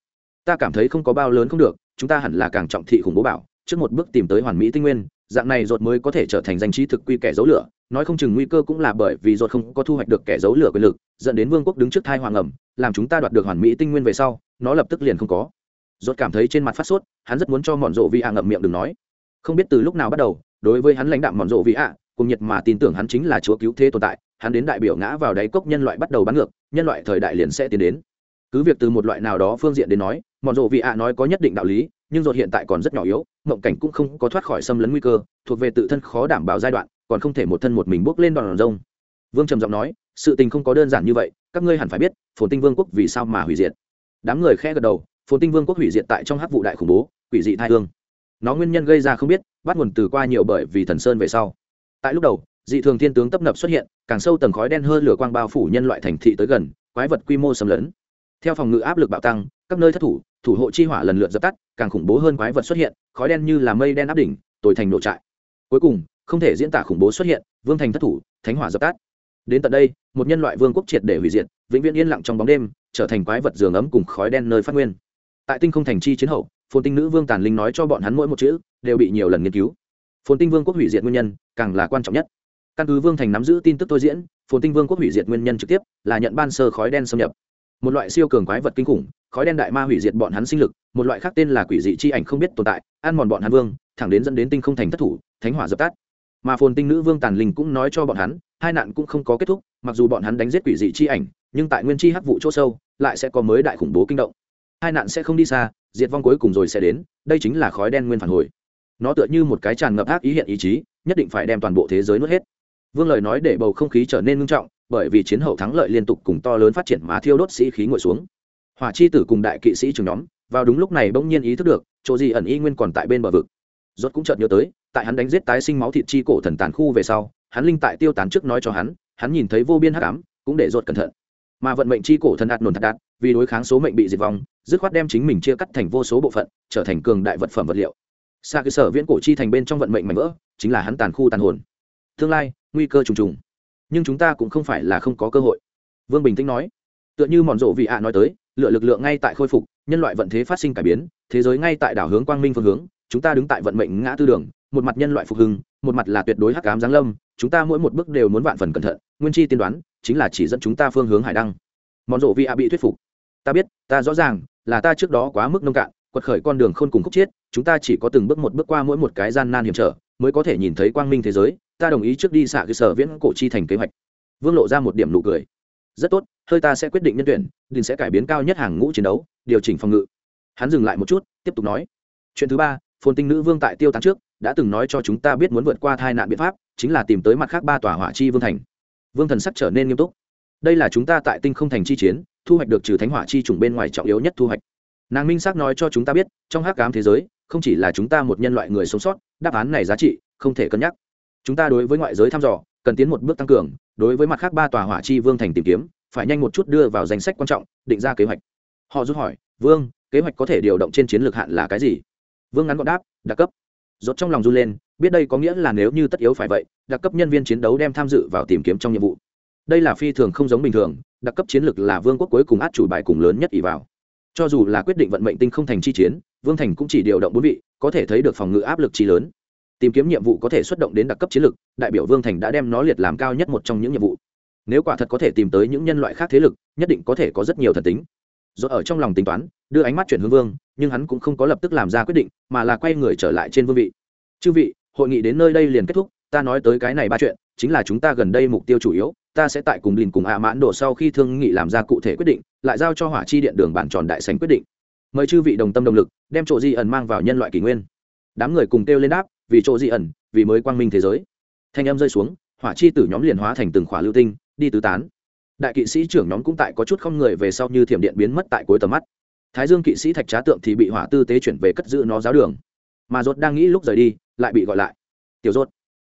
Ta cảm thấy không có bao lớn không được, chúng ta hẳn là càng trọng thị khủng bố bảo, trước một bước tìm tới hoàn mỹ tinh nguyên, dạng này rột mới có thể trở thành danh trí thực quy kẻ dấu lửa. Nói không chừng nguy cơ cũng là bởi vì rột không có thu hoạch được kẻ dấu lửa quyền lực, dẫn đến vương quốc đứng trước thai hoàng ẩm, làm chúng ta đoạt được hoàn mỹ tinh nguyên về sau, nó lập tức liền không có. Rột cảm thấy trên mặt phát sốt, hắn rất muốn cho mòn rộ vị ạ ngậm miệng đừng nói không biết từ lúc nào bắt đầu, đối với hắn lãnh đạm mòn rộ vị ạ, cùng nhiệt mà tin tưởng hắn chính là chúa cứu thế tồn tại, hắn đến đại biểu ngã vào đáy cốc nhân loại bắt đầu bắn ngược, nhân loại thời đại liền sẽ tiến đến. Cứ việc từ một loại nào đó phương diện đến nói, mòn rộ vị ạ nói có nhất định đạo lý, nhưng dột hiện tại còn rất nhỏ yếu, mộng cảnh cũng không có thoát khỏi xâm lấn nguy cơ, thuộc về tự thân khó đảm bảo giai đoạn, còn không thể một thân một mình bước lên đòn rông vương trầm giọng nói, sự tình không có đơn giản như vậy, các ngươi hẳn phải biết, phồn tinh vương quốc vì sao mà hủy diệt. Đám người khẽ gật đầu, phồn tinh vương quốc hủy diệt tại trong hắc vụ đại khủng bố, quỷ dị thai hương nó nguyên nhân gây ra không biết, bắt nguồn từ qua nhiều bởi vì thần sơn về sau. Tại lúc đầu, dị thường thiên tướng tấp nập xuất hiện, càng sâu tầng khói đen hơn lửa quang bao phủ nhân loại thành thị tới gần, quái vật quy mô xâm lấn. Theo phòng ngự áp lực bạo tăng, các nơi thất thủ thủ hộ chi hỏa lần lượt dập tắt, càng khủng bố hơn quái vật xuất hiện, khói đen như là mây đen áp đỉnh, tồi thành nổ trại. Cuối cùng, không thể diễn tả khủng bố xuất hiện, vương thành thất thủ, thánh hỏa dập tắt. Đến tận đây, một nhân loại vương quốc triệt để hủy diệt, vĩnh viễn yên lặng trong bóng đêm, trở thành quái vật giường ấm cùng khói đen nơi phát nguyên. Tại tinh không thành chi chiến hậu phồn tinh nữ vương tàn linh nói cho bọn hắn mỗi một chữ, đều bị nhiều lần nghiên cứu. Phồn tinh vương quốc hủy diệt nguyên nhân, càng là quan trọng nhất. Căn cứ vương thành nắm giữ tin tức tôi diễn, phồn tinh vương quốc hủy diệt nguyên nhân trực tiếp là nhận ban sơ khói đen xâm nhập. Một loại siêu cường quái vật kinh khủng, khói đen đại ma hủy diệt bọn hắn sinh lực, một loại khác tên là quỷ dị chi ảnh không biết tồn tại, ăn mòn bọn hắn vương, thẳng đến dẫn đến tinh không thành thất thủ, thánh hỏa dập tắt. Mà phồn tinh nữ vương tàn linh cũng nói cho bọn hắn, hai nạn cũng không có kết thúc, mặc dù bọn hắn đánh giết quỷ dị chi ảnh, nhưng tại nguyên chi hắc vụ chỗ sâu, lại sẽ có mới đại khủng bố kinh động. Hai nạn sẽ không đi xa diệt vong cuối cùng rồi sẽ đến, đây chính là khói đen nguyên phản hồi. Nó tựa như một cái tràn ngập ác ý hiện ý chí, nhất định phải đem toàn bộ thế giới nuốt hết. Vương lời nói để bầu không khí trở nên ngưng trọng, bởi vì chiến hậu thắng lợi liên tục cùng to lớn phát triển mà thiêu đốt sĩ khí ngồi xuống. Hỏa chi tử cùng đại kỵ sĩ trường nhóm, vào đúng lúc này bỗng nhiên ý thức được, chỗ gì ẩn y nguyên còn tại bên bờ vực. Rốt cũng chợt nhớ tới, tại hắn đánh giết tái sinh máu thịt chi cổ thần tàn khu về sau, hắn linh tại tiêu tán trước nói cho hắn hắn nhìn thấy vô biên hắc ám, cũng để rốt cẩn thận. Mà vận mệnh chi cổ thần đạt nổn thật đạt vì đối kháng số mệnh bị diệt vong, dứt khoát đem chính mình chia cắt thành vô số bộ phận, trở thành cường đại vật phẩm vật liệu. Xa cơ sở viễn cổ chi thành bên trong vận mệnh mảnh vỡ, chính là hắn tàn khu tàn hồn. Tương lai, nguy cơ trùng trùng. Nhưng chúng ta cũng không phải là không có cơ hội. Vương bình tĩnh nói. Tựa như mòn rộ vị ạ nói tới, lựa lực lượng ngay tại khôi phục, nhân loại vận thế phát sinh cải biến, thế giới ngay tại đảo hướng quang minh phương hướng, chúng ta đứng tại vận mệnh ngã tư đường, một mặt nhân loại phục hưng, một mặt là tuyệt đối hắc cám giáng lâm, chúng ta mỗi một bước đều muốn vạn phần cẩn thận, nguyên chi tiên đoán, chính là chỉ dẫn chúng ta phương hướng hải đăng. Mòn rộ vị ạ bị thuyết phục ta biết, ta rõ ràng là ta trước đó quá mức nông cạn, quật khởi con đường khôn cùng khúc chiết, chúng ta chỉ có từng bước một bước qua mỗi một cái gian nan hiểm trở, mới có thể nhìn thấy quang minh thế giới, ta đồng ý trước đi xạ cơ sở viễn cổ chi thành kế hoạch. Vương lộ ra một điểm nụ cười. Rất tốt, hơi ta sẽ quyết định nhân tuyển đình sẽ cải biến cao nhất hàng ngũ chiến đấu, điều chỉnh phòng ngự. Hắn dừng lại một chút, tiếp tục nói. Chuyện thứ ba, phồn tinh nữ vương tại tiêu tán trước, đã từng nói cho chúng ta biết muốn vượt qua tai nạn biện pháp, chính là tìm tới mặt khác ba tòa hỏa chi vương thành. Vương thần sắc trở nên nghiêm túc đây là chúng ta tại tinh không thành chi chiến, thu hoạch được trừ thánh hỏa chi trùng bên ngoài trọng yếu nhất thu hoạch. Nàng minh xác nói cho chúng ta biết, trong hắc cám thế giới, không chỉ là chúng ta một nhân loại người sống sót, đáp án này giá trị, không thể cân nhắc. Chúng ta đối với ngoại giới thăm dò, cần tiến một bước tăng cường, đối với mặt khác ba tòa hỏa chi vương thành tìm kiếm, phải nhanh một chút đưa vào danh sách quan trọng, định ra kế hoạch. Họ rút hỏi, vương, kế hoạch có thể điều động trên chiến lược hạn là cái gì? Vương ngắn gọn đáp, đặc cấp. Rốt trong lòng run lên, biết đây có nghĩa là nếu như tất yếu phải vậy, đặc cấp nhân viên chiến đấu đem tham dự vào tìm kiếm trong nhiệm vụ đây là phi thường không giống bình thường, đặc cấp chiến lược là vương quốc cuối cùng át chủ bài cùng lớn nhất ỷ vào. Cho dù là quyết định vận mệnh tinh không thành chi chiến, vương thành cũng chỉ điều động bốn vị, có thể thấy được phòng ngự áp lực chi lớn. Tìm kiếm nhiệm vụ có thể xuất động đến đặc cấp chiến lược, đại biểu vương thành đã đem nó liệt làm cao nhất một trong những nhiệm vụ. Nếu quả thật có thể tìm tới những nhân loại khác thế lực, nhất định có thể có rất nhiều thần tính. Rồi ở trong lòng tính toán, đưa ánh mắt chuyển hướng vương, nhưng hắn cũng không có lập tức làm ra quyết định, mà là quay người trở lại trên vương vị. Chư vị, hội nghị đến nơi đây liền kết thúc ta nói tới cái này ba chuyện, chính là chúng ta gần đây mục tiêu chủ yếu, ta sẽ tại cùng lìn cùng ạ mãn đổ sau khi thương nghị làm ra cụ thể quyết định, lại giao cho hỏa chi điện đường bản tròn đại sành quyết định. Mời chư vị đồng tâm đồng lực, đem chỗ di ẩn mang vào nhân loại kỷ nguyên. Đám người cùng kêu lên đáp, vì chỗ di ẩn, vì mới quang minh thế giới. Thanh âm rơi xuống, hỏa chi tử nhóm liền hóa thành từng khỏa lưu tinh, đi tứ tán. Đại kỵ sĩ trưởng nhóm cũng tại có chút không người về sau như thiểm điện biến mất tại cuối tầm mắt. Thái dương kỵ sĩ thạch trá tượng thì bị hỏa tư tế chuyển về cất giữ nó giáo đường. Mà rốt đang nghĩ lúc rời đi, lại bị gọi lại. Tiểu rốt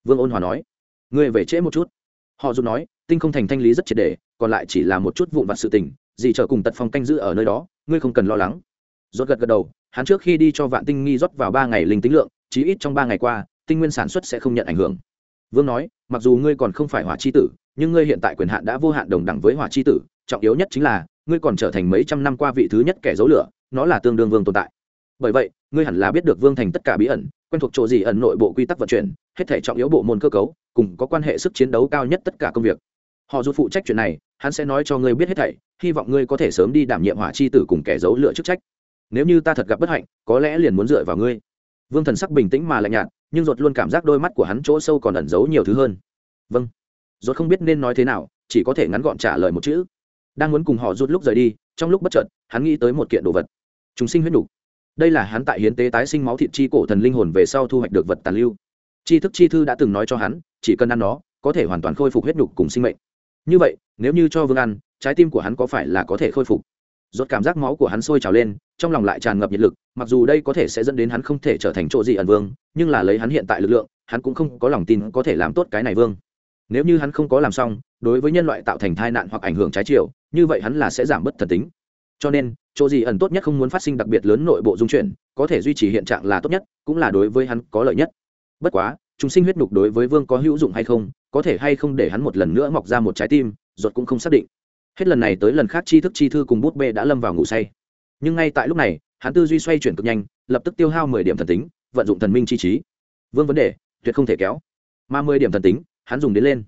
vương ôn hòa nói, ngươi về trễ một chút. Họ dù nói, tinh không thành thanh lý rất triệt đề còn lại chỉ là một chút vụn vặt sự tình, gì chờ cùng tật phong canh giữ ở nơi đó, ngươi không cần lo lắng. Rốt gật gật đầu, hắn trước khi đi cho vạn tinh nghi rót vào ba ngày linh tính lượng, chí ít trong ba ngày qua, tinh nguyên sản xuất sẽ không nhận ảnh hưởng. Vương nói, mặc dù ngươi còn không phải hỏa chi tử, nhưng ngươi hiện tại quyền hạn đã vô hạn đồng đẳng với hỏa chi tử, trọng yếu nhất chính là, ngươi còn trở thành mấy trăm năm qua vị thứ nhất kẻ dấu lửa, nó là tương đương vương tồn tại. Bởi vậy, ngươi hẳn là biết được vương thành tất cả bí ẩn quen thuộc chỗ gì ẩn nội bộ quy tắc vận chuyển, hết thể trọng yếu bộ môn cơ cấu, cùng có quan hệ sức chiến đấu cao nhất tất cả công việc. Họ dù phụ trách chuyện này, hắn sẽ nói cho ngươi biết hết thảy, hy vọng ngươi có thể sớm đi đảm nhiệm hỏa chi tử cùng kẻ giấu lựa chức trách. Nếu như ta thật gặp bất hạnh, có lẽ liền muốn dựa vào ngươi. Vương thần sắc bình tĩnh mà lạnh nhạt, nhưng ruột luôn cảm giác đôi mắt của hắn chỗ sâu còn ẩn giấu nhiều thứ hơn. Vâng. Ruột không biết nên nói thế nào, chỉ có thể ngắn gọn trả lời một chữ. Đang muốn cùng họ rút lúc rời đi, trong lúc bất chợt, hắn nghĩ tới một kiện đồ vật. Chúng sinh huyết đủ đây là hắn tại hiến tế tái sinh máu thịt chi cổ thần linh hồn về sau thu hoạch được vật tàn lưu. Tri thức chi thư đã từng nói cho hắn, chỉ cần ăn nó, có thể hoàn toàn khôi phục huyết nhục cùng sinh mệnh. Như vậy, nếu như cho vương ăn, trái tim của hắn có phải là có thể khôi phục? Rốt cảm giác máu của hắn sôi trào lên, trong lòng lại tràn ngập nhiệt lực, mặc dù đây có thể sẽ dẫn đến hắn không thể trở thành chỗ gì ẩn vương, nhưng là lấy hắn hiện tại lực lượng, hắn cũng không có lòng tin có thể làm tốt cái này vương. Nếu như hắn không có làm xong, đối với nhân loại tạo thành tai nạn hoặc ảnh hưởng trái chiều, như vậy hắn là sẽ giảm bớt thần tính cho nên, chỗ gì ẩn tốt nhất không muốn phát sinh đặc biệt lớn nội bộ dung chuyển, có thể duy trì hiện trạng là tốt nhất, cũng là đối với hắn có lợi nhất. Bất quá, chúng sinh huyết nhục đối với vương có hữu dụng hay không, có thể hay không để hắn một lần nữa mọc ra một trái tim ruột cũng không xác định. Hết lần này tới lần khác tri thức chi thư cùng bút bê đã lâm vào ngủ say. Nhưng ngay tại lúc này, hắn tư duy xoay chuyển cực nhanh, lập tức tiêu hao mười điểm thần tính, vận dụng thần minh chi trí. Vương vấn đề, tuyệt không thể kéo. Mà mười điểm thần tính, hắn dùng đến lên.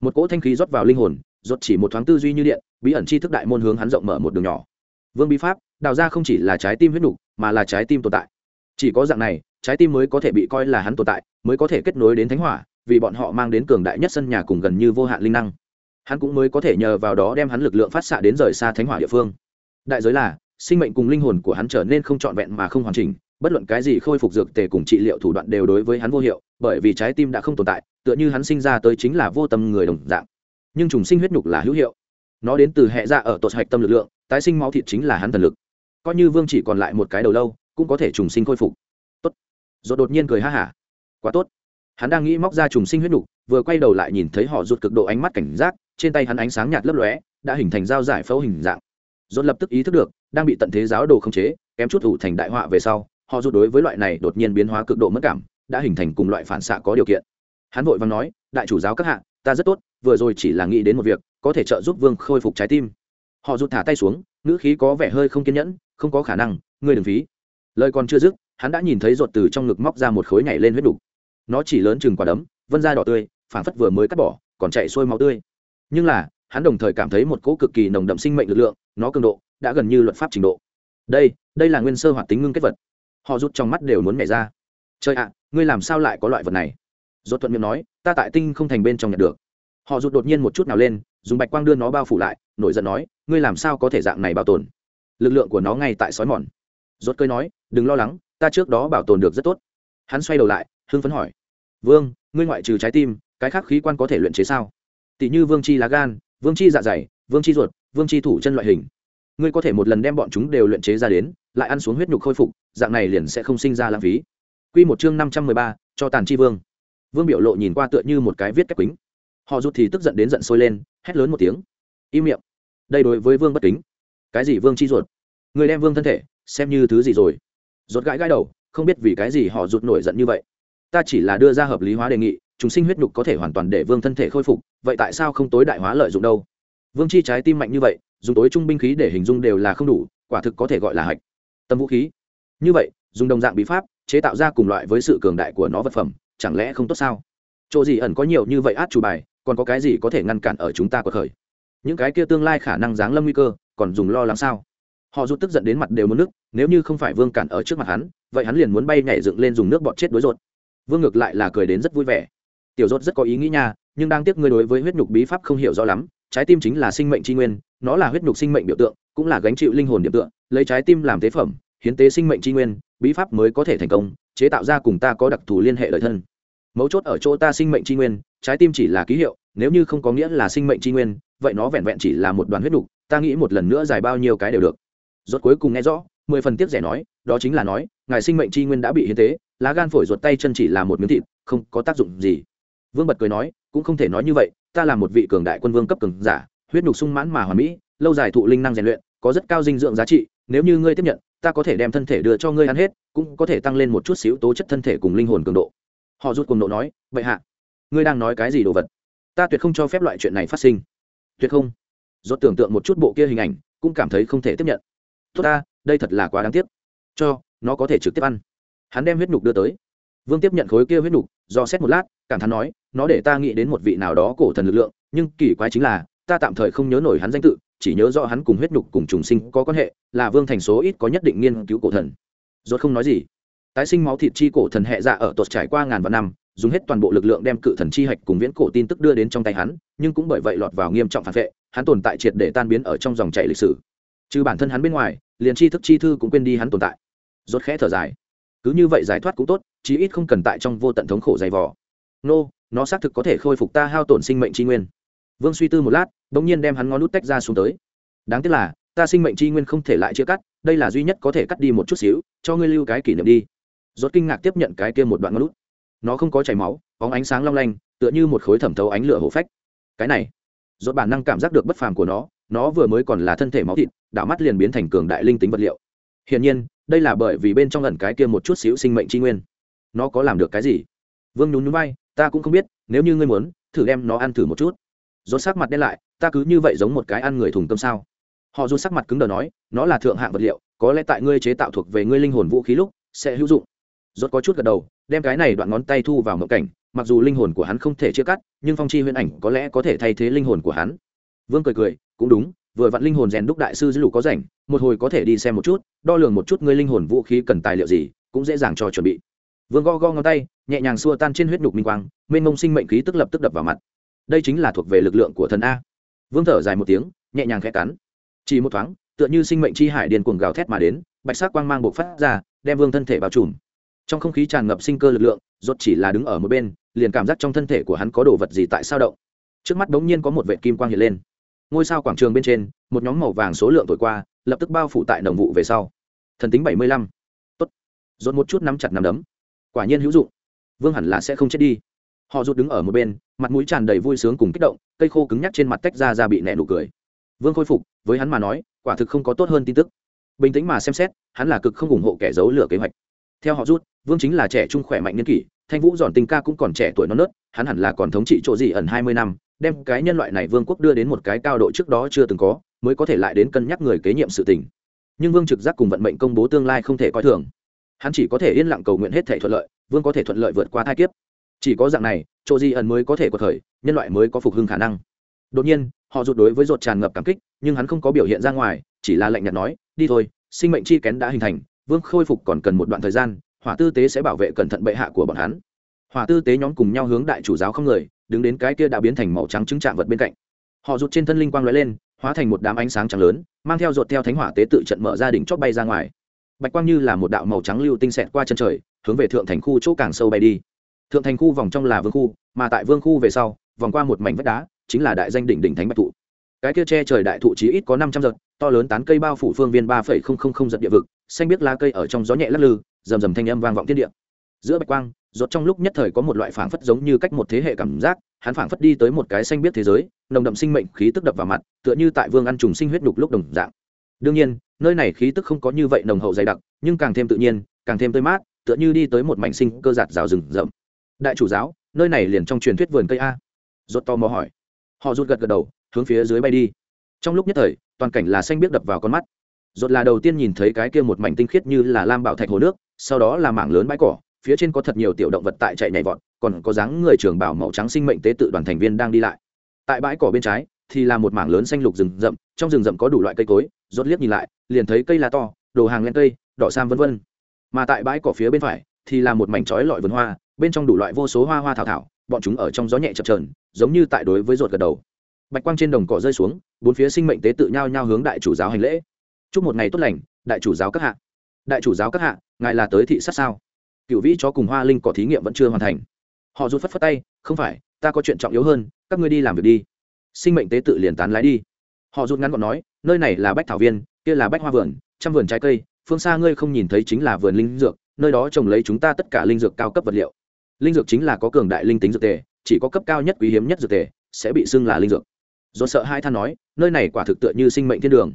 Một cỗ thanh khí rót vào linh hồn, rốt chỉ một thoáng tư duy như điện, bí ẩn tri thức đại môn hướng hắn rộng mở một đường nhỏ vương bí pháp, đào ra không chỉ là trái tim huyết nục, mà là trái tim tồn tại. Chỉ có dạng này, trái tim mới có thể bị coi là hắn tồn tại, mới có thể kết nối đến thánh hỏa, vì bọn họ mang đến cường đại nhất sân nhà cùng gần như vô hạn linh năng. Hắn cũng mới có thể nhờ vào đó đem hắn lực lượng phát xạ đến rời xa thánh hỏa địa phương. Đại giới là, sinh mệnh cùng linh hồn của hắn trở nên không trọn vẹn mà không hoàn chỉnh, bất luận cái gì khôi phục dược tề cùng trị liệu thủ đoạn đều đối với hắn vô hiệu, bởi vì trái tim đã không tồn tại, tựa như hắn sinh ra tới chính là vô tâm người đồng dạng. Nhưng trùng sinh huyết nhục là hữu hiệu. Nó đến từ hệ ra ở tột hạch tâm lực lượng tái sinh máu thịt chính là hắn thần lực. Coi như vương chỉ còn lại một cái đầu lâu cũng có thể trùng sinh khôi phục. Tốt. Rồi đột nhiên cười ha hả. Quá tốt. Hắn đang nghĩ móc ra trùng sinh huyết đủ, vừa quay đầu lại nhìn thấy họ rụt cực độ ánh mắt cảnh giác trên tay hắn ánh sáng nhạt lấp lóe đã hình thành dao giải phẫu hình dạng. Dồn lập tức ý thức được đang bị tận thế giáo đồ khống chế kém chút ủ thành đại họa về sau họ rụt đối với loại này đột nhiên biến hóa cực độ mất cảm đã hình thành cùng loại phản xạ có điều kiện. Hắn vội vàng nói đại chủ giáo các hạ ta rất tốt vừa rồi chỉ là nghĩ đến một việc có thể trợ giúp vương khôi phục trái tim họ rụt thả tay xuống, ngữ khí có vẻ hơi không kiên nhẫn, không có khả năng, ngươi đừng phí. Lời còn chưa dứt, hắn đã nhìn thấy ruột từ trong ngực móc ra một khối nhảy lên huyết đục. Nó chỉ lớn chừng quả đấm, vân da đỏ tươi phản phất vừa mới cắt bỏ, còn chạy xuôi máu tươi. Nhưng là, hắn đồng thời cảm thấy một cỗ cực kỳ nồng đậm sinh mệnh lực lượng, nó cường độ đã gần như luật pháp trình độ. Đây đây là nguyên sơ hoạt tính ngưng kết vật. Họ rút trong mắt đều muốn mẻ ra. Trời ạ, ngươi làm sao lại có loại vật này? Dốt thuận miệng nói, ta tại tinh không thành bên trong nhận được họ rụt đột nhiên một chút nào lên, dùng bạch quang đưa nó bao phủ lại, nổi giận nói, ngươi làm sao có thể dạng này bảo tồn? Lực lượng của nó ngay tại sói mòn. Rốt cơi nói, đừng lo lắng, ta trước đó bảo tồn được rất tốt. Hắn xoay đầu lại, hưng phấn hỏi, vương, ngươi ngoại trừ trái tim, cái khác khí quan có thể luyện chế sao? Tỷ như vương chi lá gan, vương chi dạ dày, vương chi ruột, vương chi thủ chân loại hình. Ngươi có thể một lần đem bọn chúng đều luyện chế ra đến, lại ăn xuống huyết nhục khôi phục, dạng này liền sẽ không sinh ra lãng phí. Q một chương năm trăm mười ba, cho tàn chi vương. Vương biểu lộ nhìn qua tựa như một cái viết cách quýnh họ rút thì tức giận đến giận sôi lên, hét lớn một tiếng. Im miệng. Đây đối với vương bất kính. Cái gì vương chi ruột? Người đem vương thân thể, xem như thứ gì rồi. Rốt gãi gãi đầu, không biết vì cái gì họ rụt nổi giận như vậy. Ta chỉ là đưa ra hợp lý hóa đề nghị, chúng sinh huyết nhục có thể hoàn toàn để vương thân thể khôi phục, vậy tại sao không tối đại hóa lợi dụng đâu? Vương chi trái tim mạnh như vậy, dùng tối trung binh khí để hình dung đều là không đủ, quả thực có thể gọi là hạch. Tâm vũ khí. Như vậy, dùng đồng dạng bí pháp, chế tạo ra cùng loại với sự cường đại của nó vật phẩm, chẳng lẽ không tốt sao? Chỗ gì ẩn có nhiều như vậy át chủ bài còn có cái gì có thể ngăn cản ở chúng ta cuộc khởi? Những cái kia tương lai khả năng giáng lâm nguy cơ, còn dùng lo lắng sao? Họ rút tức giận đến mặt đều muốn nước, nếu như không phải vương cản ở trước mặt hắn, vậy hắn liền muốn bay nhảy dựng lên dùng nước bọt chết đối rột vương ngược lại là cười đến rất vui vẻ. Tiểu rốt rất có ý nghĩ nha, nhưng đang tiếc ngươi đối với huyết nhục bí pháp không hiểu rõ lắm, trái tim chính là sinh mệnh tri nguyên, nó là huyết nhục sinh mệnh biểu tượng, cũng là gánh chịu linh hồn điểm tượng lấy trái tim làm tế phẩm, hiến tế sinh mệnh tri nguyên, bí pháp mới có thể thành công, chế tạo ra cùng ta có đặc thù liên hệ lợi thân mấu chốt ở chỗ ta sinh mệnh tri nguyên, trái tim chỉ là ký hiệu, nếu như không có nghĩa là sinh mệnh tri nguyên, vậy nó vẹn vẹn chỉ là một đoàn huyết đục. ta nghĩ một lần nữa dài bao nhiêu cái đều được rốt cuối cùng nghe rõ, mười phần tiếc rẻ nói, đó chính là nói, ngài sinh mệnh tri nguyên đã bị hiến tế, lá gan phổi ruột tay chân chỉ là một miếng thịt, không có tác dụng gì vương bật cười nói, cũng không thể nói như vậy, ta là một vị cường đại quân vương cấp cường giả, huyết nhục sung mãn mà hoàn mỹ, lâu dài thụ linh năng rèn luyện, có rất cao dinh dưỡng giá trị, nếu như ngươi tiếp nhận, ta có thể đem thân thể đưa cho ngươi ăn hết, cũng có thể tăng lên một chút xíu tố chất thân thể cùng linh hồn cường độ họ rút cùng nộ nói vậy hạ, ngươi đang nói cái gì đồ vật? Ta tuyệt không cho phép loại chuyện này phát sinh. Tuyệt không. Rốt tưởng tượng một chút bộ kia hình ảnh, cũng cảm thấy không thể tiếp nhận. Tốt ta, đây thật là quá đáng tiếc. Cho, nó có thể trực tiếp ăn. Hắn đem huyết nhục đưa tới. Vương tiếp nhận khối kia huyết nhục, do xét một lát, cảm thán nói, nó để ta nghĩ đến một vị nào đó cổ thần lực lượng, nhưng kỳ quái chính là, ta tạm thời không nhớ nổi hắn danh tự, chỉ nhớ rõ hắn cùng huyết nhục cùng trùng sinh có quan hệ, là vương thành số ít có nhất định nghiên cứu cổ thần. Rốt không nói gì tái sinh máu thịt chi cổ thần hệ dạ ở tuột trải qua ngàn vạn năm, dùng hết toàn bộ lực lượng đem cự thần chi hạch cùng viễn cổ tin tức đưa đến trong tay hắn, nhưng cũng bởi vậy lọt vào nghiêm trọng phản vệ, hắn tồn tại triệt để tan biến ở trong dòng chảy lịch sử. Trừ bản thân hắn bên ngoài, liền chi thức chi thư cũng quên đi hắn tồn tại. Rốt khẽ thở dài. Cứ như vậy giải thoát cũng tốt, chí ít không cần tại trong vô tận thống khổ dày vò. Nô, nó xác thực có thể khôi phục ta hao tổn sinh mệnh tri nguyên. Vương suy tư một lát đ ỗ n g nhiên đem hắn ngón nút tách ra xuống tới. Đáng tiếc là, ta sinh mệnh tri nguyên không thể lại chia cắt, đây là duy nhất có thể cắt đi một chút xíu, cho ngươi lưu cái kỷ niệm đi rốt kinh ngạc tiếp nhận cái kia một đoạn ngón lút, nó không có chảy máu bóng ánh sáng long lanh tựa như một khối thẩm thấu ánh lửa hổ phách. Cái này rốt bản năng cảm giác được bất phàm của nó nó vừa mới còn là thân thể máu thịt đảo mắt liền biến thành cường đại linh tính vật liệu. Hiển nhiên đây là bởi vì bên trong ẩn cái kia một chút xíu sinh mệnh tri nguyên. Nó có làm được cái gì? Vương nhún nhún bay ta cũng không biết nếu như ngươi muốn thử đem nó ăn thử một chút. Rốt sắc mặt đen lại ta cứ như vậy giống một cái ăn người thùng cơm sao? Họ rút sắc mặt cứng đờ nói nó là thượng hạng vật liệu có lẽ tại ngươi chế tạo thuộc về ngươi linh hồn vũ khí lúc sẽ hữu dụng rốt có chút gật đầu, đem cái này đoạn ngón tay thu vào mộng cảnh, mặc dù linh hồn của hắn không thể chia cắt, nhưng phong chi huyễn ảnh có lẽ có thể thay thế linh hồn của hắn. Vương cười cười, cũng đúng, vừa vặn linh hồn rèn đúc đại sư dữ lục có rảnh, một hồi có thể đi xem một chút, đo lường một chút ngươi linh hồn vũ khí cần tài liệu gì, cũng dễ dàng cho chuẩn bị. Vương go go ngón tay, nhẹ nhàng xua tan trên huyết nhục minh quang, mênh mông sinh mệnh khí tức lập tức đập vào mặt. Đây chính là thuộc về lực lượng của thần a. Vương thở dài một tiếng, nhẹ nhàng khẽ cắn. Chỉ một thoáng, tựa như sinh mệnh chi hải điền cuồng gào thét mà đến, bạch sắc quang mang bộc phát ra, đem vương thân thể bao trùm trong không khí tràn ngập sinh cơ lực lượng, rốt chỉ là đứng ở một bên, liền cảm giác trong thân thể của hắn có đồ vật gì tại sao động. Trước mắt đống nhiên có một vệ kim quang hiện lên. Ngôi sao quảng trường bên trên, một nhóm màu vàng số lượng thổi qua, lập tức bao phủ tại đồng vụ về sau. Thần tính bảy mươi lăm. Tốt. Rốt một chút nắm chặt nắm đấm. Quả nhiên hữu dụng. Vương hẳn là sẽ không chết đi. Họ rút đứng ở một bên, mặt mũi tràn đầy vui sướng cùng kích động, cây khô cứng nhắc trên mặt tách ra ra bị nẹ nụ cười. Vương khôi phục, với hắn mà nói, quả thực không có tốt hơn tin tức. Bình tĩnh mà xem xét, hắn là cực không ủng hộ kẻ giấu lửa kế hoạch theo họ rút, vương chính là trẻ trung khỏe mạnh nhân kỷ, thanh vũ giòn tình ca cũng còn trẻ tuổi non nớt, hắn hẳn là còn thống trị chỗ gì ẩn hai mươi năm, đem cái nhân loại này vương quốc đưa đến một cái cao độ trước đó chưa từng có, mới có thể lại đến cân nhắc người kế nhiệm sự tình. Nhưng vương trực giác cùng vận mệnh công bố tương lai không thể coi thường. Hắn chỉ có thể yên lặng cầu nguyện hết thể thuận lợi, vương có thể thuận lợi vượt qua thai kiếp. Chỉ có dạng này, chỗ di ẩn mới có thể có thời, nhân loại mới có phục hưng khả năng. Đột nhiên, họ rụt đối với rột tràn ngập cảm kích, nhưng hắn không có biểu hiện ra ngoài, chỉ là lạnh nhạt nói, đi thôi, sinh mệnh chi kén đã hình thành vương khôi phục còn cần một đoạn thời gian, hỏa tư tế sẽ bảo vệ cẩn thận bệ hạ của bọn hắn. Hỏa tư tế nhóm cùng nhau hướng đại chủ giáo không người, đứng đến cái kia đã biến thành màu trắng trứng trạng vật bên cạnh. Họ rụt trên thân linh quang lóe lên, hóa thành một đám ánh sáng trắng lớn, mang theo ruột theo thánh hỏa tế tự trận mở ra đỉnh chót bay ra ngoài. Bạch quang như là một đạo màu trắng lưu tinh xẹt qua chân trời, hướng về thượng thành khu chỗ càng sâu bay đi. Thượng thành khu vòng trong là vương khu, mà tại vương khu về sau, vòng qua một mảnh vách đá, chính là đại danh đỉnh đỉnh thánh bạch thụ. Cái kia che trời đại thụ chí ít có năm trăm giật to lớn tán cây bao phủ phương viên ba phẩy không không không giật địa vực, xanh biết lá cây ở trong gió nhẹ lắc lư, rầm rầm thanh âm vang vọng thiên địa. Giữa bạch quang, rốt trong lúc nhất thời có một loại phảng phất giống như cách một thế hệ cảm giác, hắn phảng phất đi tới một cái xanh biết thế giới, nồng đậm sinh mệnh khí tức đập vào mặt, tựa như tại vương ăn trùng sinh huyết đục lúc đồng dạng. Đương nhiên, nơi này khí tức không có như vậy nồng hậu dày đặc, nhưng càng thêm tự nhiên, càng thêm tươi mát, tựa như đi tới một mảnh sinh cơ giạt rào rừng rậm. Đại chủ giáo, nơi này liền trong truyền thuyết vườn cây a? Rốt to mò hỏi. Họ rút gật gật đầu, hướng phía dưới bay đi. Trong lúc nhất thời toàn cảnh là xanh biết đập vào con mắt. Rốt là đầu tiên nhìn thấy cái kia một mảnh tinh khiết như là lam bảo thạch hồ nước, sau đó là mảng lớn bãi cỏ, phía trên có thật nhiều tiểu động vật tại chạy nhảy vọt, còn có dáng người trường bảo màu trắng sinh mệnh tế tự đoàn thành viên đang đi lại. Tại bãi cỏ bên trái thì là một mảng lớn xanh lục rừng rậm, trong rừng rậm có đủ loại cây cối, rốt liếc nhìn lại, liền thấy cây lá to, đồ hàng lên cây, đỏ sam vân vân. Mà tại bãi cỏ phía bên phải thì là một mảnh trói lọi vườn hoa, bên trong đủ loại vô số hoa hoa thảo thảo, bọn chúng ở trong gió nhẹ chập trờn giống như tại đối với rột gật đầu bạch quang trên đồng cỏ rơi xuống, bốn phía sinh mệnh tế tự nhao nhau hướng đại chủ giáo hành lễ. Chúc một ngày tốt lành, đại chủ giáo các hạ. Đại chủ giáo các hạ, ngài là tới thị sát sao? Cựu vĩ chó cùng hoa linh cỏ thí nghiệm vẫn chưa hoàn thành. Họ rút phất phất tay, không phải, ta có chuyện trọng yếu hơn, các ngươi đi làm việc đi. Sinh mệnh tế tự liền tán lái đi. Họ rút ngắn gọn nói, nơi này là bách thảo viên, kia là bách hoa vườn, trăm vườn trái cây, phương xa ngươi không nhìn thấy chính là vườn linh dược, nơi đó trồng lấy chúng ta tất cả linh dược cao cấp vật liệu. Linh dược chính là có cường đại linh tính dược tề, chỉ có cấp cao nhất quý hiếm nhất dược tề, sẽ bị xưng là linh dược dồn sợ hai than nói, nơi này quả thực tựa như sinh mệnh thiên đường.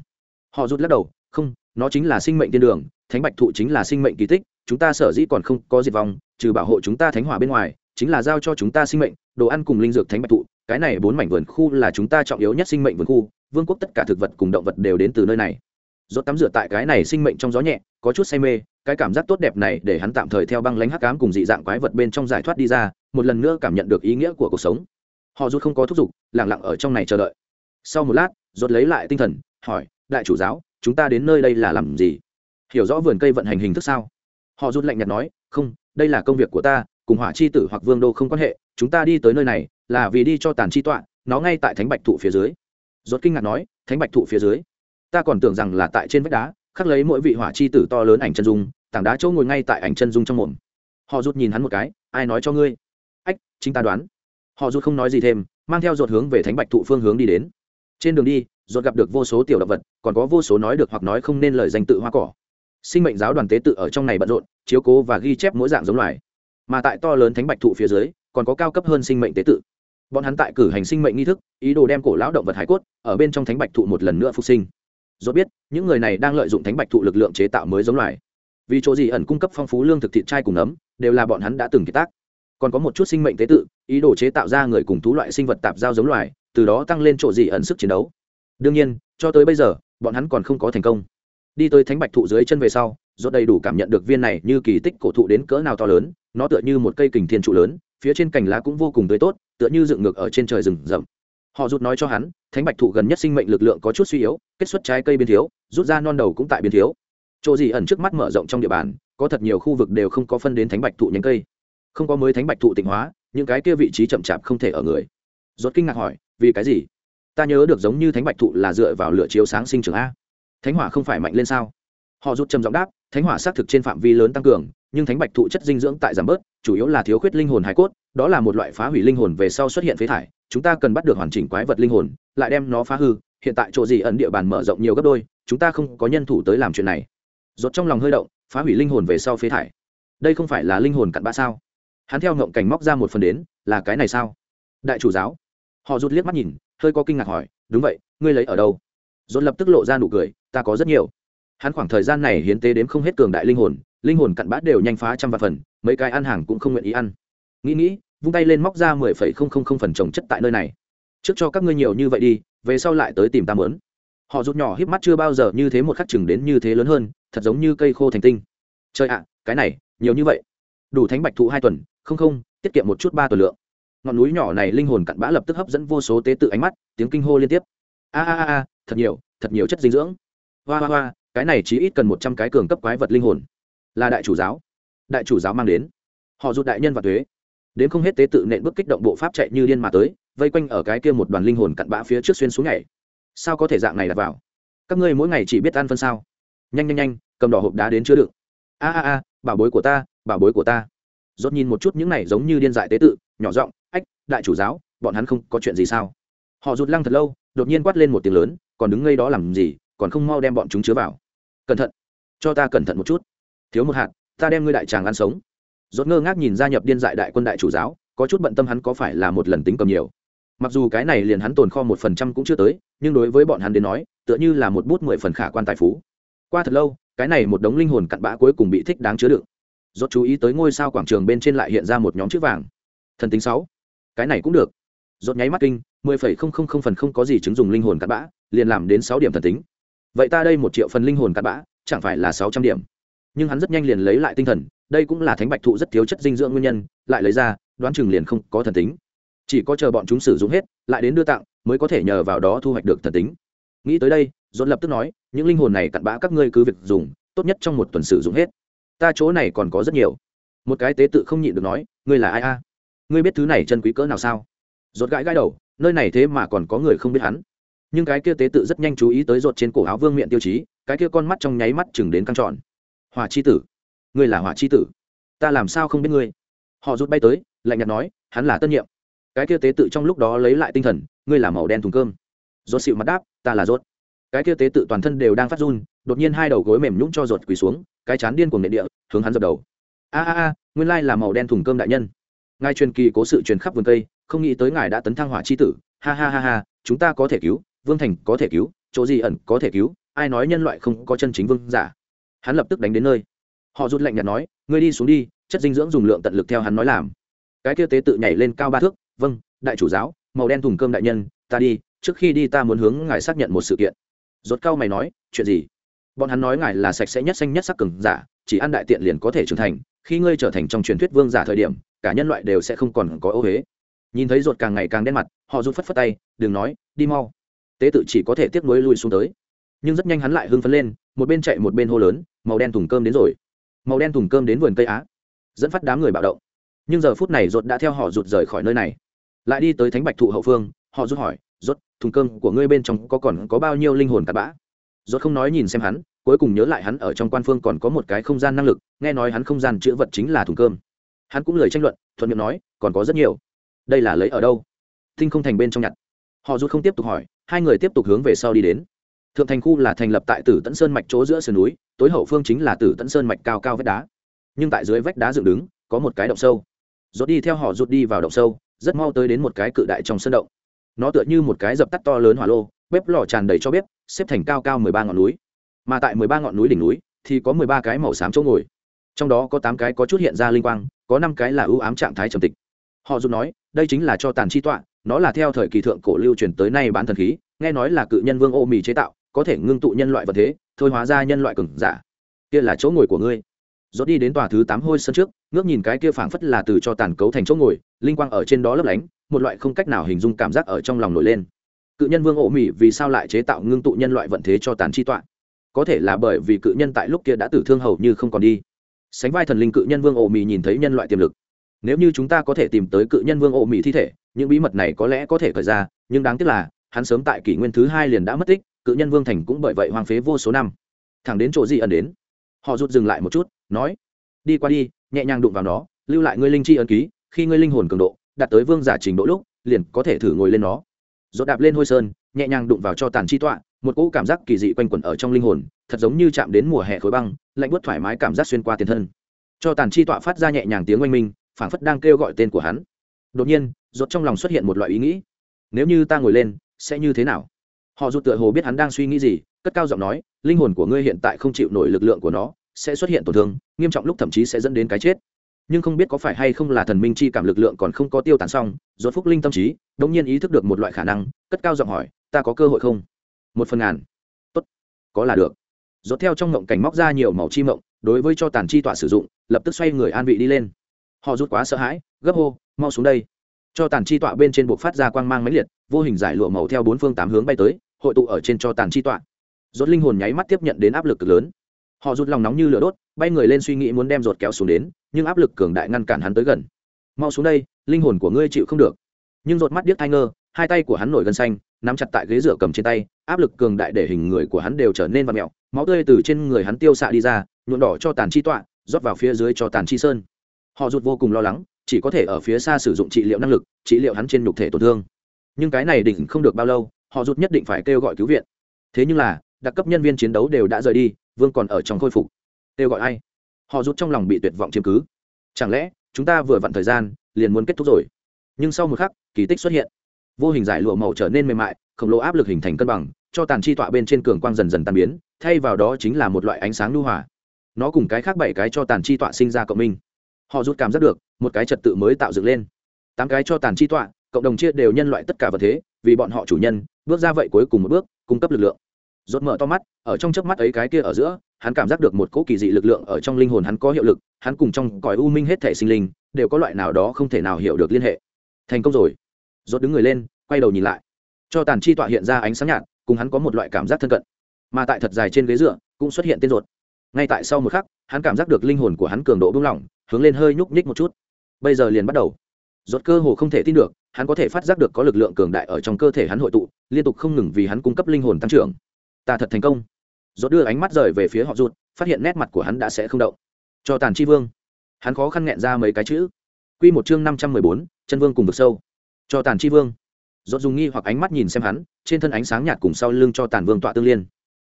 Họ rút lắc đầu, không, nó chính là sinh mệnh thiên đường, thánh bạch thụ chính là sinh mệnh kỳ tích, chúng ta sở dĩ còn không có diệt vong, trừ bảo hộ chúng ta thánh hỏa bên ngoài, chính là giao cho chúng ta sinh mệnh, đồ ăn cùng linh dược thánh bạch thụ, cái này bốn mảnh vườn khu là chúng ta trọng yếu nhất sinh mệnh vườn khu, vương quốc tất cả thực vật cùng động vật đều đến từ nơi này. Rốt tắm rửa tại cái này sinh mệnh trong gió nhẹ, có chút say mê, cái cảm giác tốt đẹp này để hắn tạm thời theo băng lãnh hắc ám cùng dị dạng quái vật bên trong giải thoát đi ra, một lần nữa cảm nhận được ý nghĩa của cuộc sống họ rút không có thúc giục lặng lặng ở trong này chờ đợi. Sau một lát, rốt lấy lại tinh thần, hỏi, đại chủ giáo, chúng ta đến nơi đây là làm gì? Hiểu rõ vườn cây vận hành hình thức sao? Họ rút lạnh nhạt nói, không, đây là công việc của ta, cùng hỏa chi tử hoặc vương đô không quan hệ, chúng ta đi tới nơi này là vì đi cho tàn chi tọa, nó ngay tại thánh bạch thụ phía dưới. Rốt kinh ngạc nói, thánh bạch thụ phía dưới? Ta còn tưởng rằng là tại trên vách đá, khắc lấy mỗi vị hỏa chi tử to lớn ảnh chân dung, tảng đá chỗ ngồi ngay tại ảnh chân dung trong mồm. Họ rút nhìn hắn một cái, ai nói cho ngươi? Ách, chính ta đoán họ rút không nói gì thêm mang theo ruột hướng về thánh bạch thụ phương hướng đi đến. Trên đường đi ruột gặp được vô số tiểu động vật còn có vô số nói được hoặc nói không nên lời danh tự hoa cỏ. Sinh mệnh giáo đoàn tế tự ở trong này bận rộn chiếu cố và ghi chép mỗi dạng giống loài. Mà tại to lớn thánh bạch thụ phía dưới còn có cao cấp hơn sinh mệnh tế tự. Bọn hắn tại cử hành sinh mệnh nghi thức ý đồ đem cổ lão động vật hải cốt ở bên trong thánh bạch thụ một lần nữa phục sinh. Do biết những người này đang lợi dụng thánh bạch thụ lực lượng chế tạo mới giống loài. Vì chỗ gì ẩn cung cấp phong phú lương thực thịt trai cùng nấm, đều là bọn hắn đã từng kiệt tác còn có một chút sinh mệnh tế tự, ý đồ chế tạo ra người cùng thú loại sinh vật tạp giao giống loài, từ đó tăng lên chỗ gì ẩn sức chiến đấu. Đương nhiên, cho tới bây giờ, bọn hắn còn không có thành công. Đi tới thánh bạch thụ dưới chân về sau do đầy đủ cảm nhận được viên này như kỳ tích cổ thụ đến cỡ nào to lớn, nó tựa như một cây kình thiên trụ lớn, phía trên cành lá cũng vô cùng tươi tốt, tựa như dựng ngược ở trên trời rừng rậm. Họ rút nói cho hắn, thánh bạch thụ gần nhất sinh mệnh lực lượng có chút suy yếu, kết xuất trái cây biến thiếu, rút ra non đầu cũng tại biến thiếu. Chỗ gì ẩn trước mắt mở rộng trong địa bàn, có thật nhiều khu vực đều không có phân đến thánh bạch thụ nhánh cây không có mới thánh bạch thụ tịnh hóa, những cái kia vị trí chậm chạp không thể ở người. Rốt kinh ngạc hỏi, vì cái gì? Ta nhớ được giống như thánh bạch thụ là dựa vào lửa chiếu sáng sinh trưởng a. Thánh hỏa không phải mạnh lên sao? Họ rút trầm giọng đáp, thánh hỏa xác thực trên phạm vi lớn tăng cường, nhưng thánh bạch thụ chất dinh dưỡng tại giảm bớt, chủ yếu là thiếu khuyết linh hồn hải cốt, đó là một loại phá hủy linh hồn về sau xuất hiện phế thải, chúng ta cần bắt được hoàn chỉnh quái vật linh hồn, lại đem nó phá hư, hiện tại chỗ gì ẩn địa bàn mở rộng nhiều gấp đôi, chúng ta không có nhân thủ tới làm chuyện này. Rốt trong lòng hơi động, phá hủy linh hồn về sau phế thải. Đây không phải là linh hồn cặn bã sao? Hắn theo ngộng cảnh móc ra một phần đến, là cái này sao? Đại chủ giáo. Họ rút liếc mắt nhìn, hơi có kinh ngạc hỏi, đúng vậy, ngươi lấy ở đâu? Dồn lập tức lộ ra nụ cười, ta có rất nhiều. Hắn khoảng thời gian này hiến tế đến không hết cường đại linh hồn linh hồn cặn bã đều nhanh phá trăm vạn phần, mấy cái ăn hàng cũng không nguyện ý ăn. Nghĩ nghĩ, vung tay lên móc ra mười phẩy không không không phần trồng chất tại nơi này. Trước cho các ngươi nhiều như vậy đi, về sau lại tới tìm ta mớn họ rút nhỏ híp mắt chưa bao giờ như thế một khắc chừng đến như thế lớn hơn, thật giống như cây khô thành tinh. Trời ạ, cái này, nhiều như vậy. Đủ thánh bạch thụ hai tuần không không, tiết kiệm một chút ba tuần lượng. Ngọn núi nhỏ này linh hồn cặn bã lập tức hấp dẫn vô số tế tự ánh mắt, tiếng kinh hô liên tiếp. A a a thật nhiều thật nhiều chất dinh dưỡng. Hoa hoa hoa, cái này chỉ ít cần một trăm cái cường cấp quái vật linh hồn. Là đại chủ giáo. Đại chủ giáo mang đến. Họ rụt đại nhân và thuế. Đến không hết tế tự nện bước kích động bộ pháp chạy như điên mà tới, vây quanh ở cái kia một đoàn linh hồn cặn bã phía trước xuyên xuống nhảy. Sao có thể dạng này đặt vào? Các ngươi mỗi ngày chỉ biết ăn phân sao? Nhanh nhanh nhanh, cầm đỏ hộp đá đến chứa đựng. A a a, bảo bối của ta, bảo bối của ta. Rốt nhìn một chút những này giống như điên dại tế tự, nhỏ giọng, ách, đại chủ giáo, bọn hắn không có chuyện gì sao? Họ rụt lăng thật lâu, đột nhiên quát lên một tiếng lớn, còn đứng ngây đó làm gì, còn không mau đem bọn chúng chứa vào. Cẩn thận, cho ta cẩn thận một chút. Thiếu một hạt, ta đem ngươi đại tràng ăn sống. Rốt ngơ ngác nhìn gia nhập điên dại đại quân đại chủ giáo, có chút bận tâm hắn có phải là một lần tính cầm nhiều. Mặc dù cái này liền hắn tồn kho một phần trăm cũng chưa tới, nhưng đối với bọn hắn đến nói, tựa như là một bút mười phần khả quan tài phú. Qua thật lâu, cái này một đống linh hồn cặn bã cuối cùng bị thích đáng chứa đựng rốt chú ý tới ngôi sao quảng trường bên trên lại hiện ra một nhóm chữ vàng. Thần tính sáu. Cái này cũng được. Rốt nháy mắt kinh, mười phẩy không không không phần không có gì chứng dùng linh hồn cát bã, liền làm đến sáu điểm thần tính. Vậy ta đây một triệu phần linh hồn cát bã, chẳng phải là sáu trăm điểm? Nhưng hắn rất nhanh liền lấy lại tinh thần, đây cũng là thánh bạch thụ rất thiếu chất dinh dưỡng nguyên nhân, lại lấy ra, đoán chừng liền không có thần tính. Chỉ có chờ bọn chúng sử dụng hết, lại đến đưa tặng, mới có thể nhờ vào đó thu hoạch được thần tính. Nghĩ tới đây dồn lập tức nói, những linh hồn này cặn bã các ngươi cứ việc dùng, tốt nhất trong một tuần sử dụng hết ta chỗ này còn có rất nhiều. Một cái tế tự không nhịn được nói, ngươi là ai a? Ngươi biết thứ này chân quý cỡ nào sao? Rột gãi gãi đầu, nơi này thế mà còn có người không biết hắn. Nhưng cái kia tế tự rất nhanh chú ý tới rột trên cổ áo vương miệng tiêu chí, cái kia con mắt trong nháy mắt chừng đến căng tròn. Hỏa chi tử. Ngươi là hỏa chi tử. Ta làm sao không biết ngươi? Họ rút bay tới, lạnh nhạt nói, hắn là tân nhiệm. Cái kia tế tự trong lúc đó lấy lại tinh thần, ngươi là màu đen thùng cơm. Rột xịu mặt đáp, ta là rốt. Cái kia tế tự toàn thân đều đang phát run, đột nhiên hai đầu gối mềm nhũng cho rột quỳ xuống cái chán điên cuồng nệ địa, hướng hắn dập đầu. A a a, nguyên lai là màu đen thùng cơm đại nhân. Ngài truyền kỳ cố sự truyền khắp vườn cây, không nghĩ tới ngài đã tấn thăng hỏa chi tử. Ha ha ha ha, chúng ta có thể cứu, vương thành có thể cứu, chỗ gì ẩn có thể cứu, ai nói nhân loại không có chân chính vương giả. Hắn lập tức đánh đến nơi. Họ rút lạnh nhạt nói, ngươi đi xuống đi, chất dinh dưỡng dùng lượng tận lực theo hắn nói làm. Cái kia tế tự nhảy lên cao ba thước vâng đại chủ giáo, màu đen thùng cơm đại nhân, ta đi, trước khi đi ta muốn hướng ngài xác nhận một sự kiện. Rốt cao mày nói, chuyện gì? Bọn hắn nói ngài là sạch sẽ nhất xanh nhất sắc cường giả, chỉ ăn đại tiện liền có thể trưởng thành, khi ngươi trở thành trong truyền thuyết vương giả thời điểm, cả nhân loại đều sẽ không còn có ô huế nhìn thấy ruột càng ngày càng đen mặt, họ rút phất phất tay, đừng nói, đi mau. Tế tự chỉ có thể tiếp nối lui xuống tới. Nhưng rất nhanh hắn lại hưng phấn lên, một bên chạy một bên hô lớn, màu đen thùng cơm đến rồi. Màu đen thùng cơm đến vườn cây á. Dẫn phát đám người bạo động. Nhưng giờ phút này ruột đã theo họ rụt rời khỏi nơi này. Lại đi tới thánh bạch thụ hậu phương, họ rút hỏi, rốt, thùng cơm của ngươi bên trong có còn có bao nhiêu linh hồn cặn bã? Rốt không nói nhìn xem hắn, cuối cùng nhớ lại hắn ở trong quan phương còn có một cái không gian năng lực, nghe nói hắn không gian chữa vật chính là thùng cơm. Hắn cũng lời tranh luận, thuận miệng nói, còn có rất nhiều. Đây là lấy ở đâu? Tinh không thành bên trong nhặt. Họ rút không tiếp tục hỏi, hai người tiếp tục hướng về sau đi đến. Thượng thành khu là thành lập tại tử tẫn sơn mạch chỗ giữa sườn núi, tối hậu phương chính là tử tẫn sơn mạch cao cao vách đá. Nhưng tại dưới vách đá dựng đứng, có một cái động sâu. Rốt đi theo họ rút đi vào động sâu, rất mau tới đến một cái cự đại trong sân động. Nó tựa như một cái dập tắt to lớn hỏa lô, bếp lò tràn đầy cho bếp xếp thành cao cao mười ba ngọn núi. Mà tại mười ba ngọn núi đỉnh núi thì có mười ba cái màu xám chỗ ngồi. Trong đó có tám cái có chút hiện ra linh quang, có năm cái là ưu ám trạng thái trầm tịch. Họ dùng nói, đây chính là cho tàn chi tọa, nó là theo thời kỳ thượng cổ lưu truyền tới nay bán thần khí, nghe nói là cự nhân vương ô mì chế tạo, có thể ngưng tụ nhân loại vật thế, thôi hóa ra nhân loại cừng giả. Kia là chỗ ngồi của ngươi. Dốt đi đến tòa thứ tám hôi sân trước, ngước nhìn cái kia phảng phất là từ cho tàn cấu thành chỗ ngồi, linh quang ở trên đó lấp lánh, một loại không cách nào hình dung cảm giác ở trong lòng nổi lên cự nhân vương ổ mỹ vì sao lại chế tạo ngưng tụ nhân loại vận thế cho tàn chi tọa? Có thể là bởi vì cự nhân tại lúc kia đã tử thương hầu như không còn đi. Sánh vai thần linh cự nhân vương ổ mỹ nhìn thấy nhân loại tiềm lực. Nếu như chúng ta có thể tìm tới cự nhân vương ổ mỹ thi thể, những bí mật này có lẽ có thể khởi ra, nhưng đáng tiếc là, hắn sớm tại kỷ nguyên thứ hai liền đã mất tích, cự nhân vương thành cũng bởi vậy hoang phế vô số năm. Thẳng đến chỗ gì ẩn đến, họ rút dừng lại một chút, nói, đi qua đi, nhẹ nhàng đụng vào nó, lưu lại ngươi linh chi ấn ký, khi ngươi linh hồn cường độ đạt tới vương giả trình độ lúc, liền có thể thử ngồi lên nó dốt đạp lên hôi sơn, nhẹ nhàng đụng vào cho tàn chi tọa, một cỗ cảm giác kỳ dị quanh quẩn ở trong linh hồn, thật giống như chạm đến mùa hè khối băng, lạnh bớt thoải mái cảm giác xuyên qua tiền thân. Cho tàn chi tọa phát ra nhẹ nhàng tiếng oanh minh, phảng phất đang kêu gọi tên của hắn. Đột nhiên dốt trong lòng xuất hiện một loại ý nghĩ. Nếu như ta ngồi lên, sẽ như thế nào? Họ rụt tựa hồ biết hắn đang suy nghĩ gì, cất cao giọng nói, linh hồn của ngươi hiện tại không chịu nổi lực lượng của nó, sẽ xuất hiện tổn thương, nghiêm trọng lúc thậm chí sẽ dẫn đến cái chết nhưng không biết có phải hay không là thần minh chi cảm lực lượng còn không có tiêu tán xong, rốt phúc linh tâm trí, đống nhiên ý thức được một loại khả năng, cất cao giọng hỏi, ta có cơ hội không? Một phần ngàn. Tốt, có là được. Rốt theo trong ngộng cảnh móc ra nhiều màu chi mộng, đối với cho tàn chi tọa sử dụng, lập tức xoay người an vị đi lên. Họ rút quá sợ hãi, gấp hô, mau xuống đây. Cho tàn chi tọa bên trên buộc phát ra quang mang mãnh liệt, vô hình giải lụa màu theo bốn phương tám hướng bay tới, hội tụ ở trên cho tàn chi tọa. Rốt linh hồn nháy mắt tiếp nhận đến áp lực cực lớn. Họ rút lòng nóng như lửa đốt bay người lên suy nghĩ muốn đem ruột kéo xuống đến, nhưng áp lực cường đại ngăn cản hắn tới gần. Mau xuống đây, linh hồn của ngươi chịu không được. Nhưng rột mắt điếc thai ngơ, hai tay của hắn nổi gân xanh, nắm chặt tại ghế dựa cầm trên tay, áp lực cường đại để hình người của hắn đều trở nên vặt mẹo máu tươi từ trên người hắn tiêu xạ đi ra nhuộn đỏ cho tàn chi tọa, rót vào phía dưới cho tàn chi sơn. Họ rụt vô cùng lo lắng, chỉ có thể ở phía xa sử dụng trị liệu năng lực, trị liệu hắn trên nhục thể tổn thương. Nhưng cái này đỉnh không được bao lâu, họ rụt nhất định phải kêu gọi cứu viện. Thế nhưng là, đặc cấp nhân viên chiến đấu đều đã rời đi, vương còn ở trong khôi phục kêu gọi ai? Họ rút trong lòng bị tuyệt vọng chiếm cứ. Chẳng lẽ, chúng ta vừa vặn thời gian, liền muốn kết thúc rồi? Nhưng sau một khắc, kỳ tích xuất hiện. Vô hình giải lụa màu trở nên mềm mại, khổng lồ áp lực hình thành cân bằng, cho tàn chi tọa bên trên cường quang dần dần tàn biến, thay vào đó chính là một loại ánh sáng lưu hòa. Nó cùng cái khác bảy cái cho tàn chi tọa sinh ra cộng minh. Họ rút cảm giác được, một cái trật tự mới tạo dựng lên. Tám cái cho tàn chi tọa, cộng đồng chia đều nhân loại tất cả vật thế, vì bọn họ chủ nhân, bước ra vậy cuối cùng một bước, cung cấp lực lượng rốt mở to mắt, ở trong chớp mắt ấy cái kia ở giữa, hắn cảm giác được một cỗ kỳ dị lực lượng ở trong linh hồn hắn có hiệu lực, hắn cùng trong cõi u minh hết thể sinh linh, đều có loại nào đó không thể nào hiểu được liên hệ. Thành công rồi. Rốt đứng người lên, quay đầu nhìn lại. Cho tàn chi tọa hiện ra ánh sáng nhạt, cùng hắn có một loại cảm giác thân cận. Mà tại thật dài trên ghế dựa, cũng xuất hiện tên ruột. Ngay tại sau một khắc, hắn cảm giác được linh hồn của hắn cường độ buông lỏng, hướng lên hơi nhúc nhích một chút. Bây giờ liền bắt đầu. Rốt cơ hồ không thể tin được, hắn có thể phát giác được có lực lượng cường đại ở trong cơ thể hắn hội tụ, liên tục không ngừng vì hắn cung cấp linh hồn tăng trưởng ta thật thành công. Dốt đưa ánh mắt rời về phía họ rụt, phát hiện nét mặt của hắn đã sẽ không động. Cho tàn chi vương. Hắn khó khăn nghẹn ra mấy cái chữ. Q một chương năm trăm mười bốn, chân vương cùng vực sâu. Cho tàn chi vương. Dốt dùng nghi hoặc ánh mắt nhìn xem hắn, trên thân ánh sáng nhạt cùng sau lưng cho tàn vương tọa tương liên.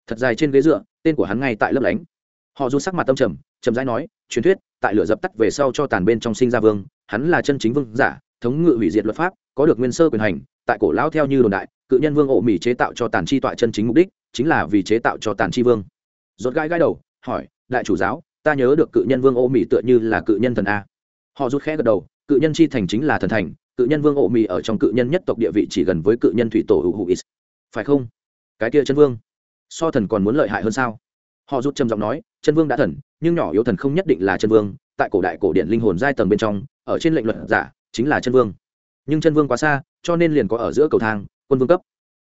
Thật dài trên ghế dựa, tên của hắn ngay tại lớp lánh. Họ rụt sắc mặt tâm trầm trầm rãi nói, truyền thuyết, tại lửa dập tắt về sau cho tàn bên trong sinh ra vương, hắn là chân chính vương giả, thống ngự hủy diệt luật pháp, có được nguyên sơ quyền hành, tại cổ lão theo như đồn đại, cự nhân vương ổ mỹ chế tạo cho tàn chi tọa chân chính mục đích chính là vì chế tạo cho tàn chi vương. Rốt gãi gãi đầu, hỏi, đại chủ giáo, ta nhớ được cự nhân vương ô mỹ tựa như là cự nhân thần a. Họ rút khẽ gật đầu, cự nhân chi thành chính là thần thành, cự nhân vương ô mỹ ở trong cự nhân nhất tộc địa vị chỉ gần với cự nhân thủy tổ hữu hữu ít phải không? Cái kia chân vương, so thần còn muốn lợi hại hơn sao? Họ rút trầm giọng nói, chân vương đã thần, nhưng nhỏ yếu thần không nhất định là chân vương, tại cổ đại cổ điển linh hồn giai tầng bên trong, ở trên lệnh luật giả, chính là chân vương. Nhưng chân vương quá xa, cho nên liền có ở giữa cầu thang, quân vương cấp.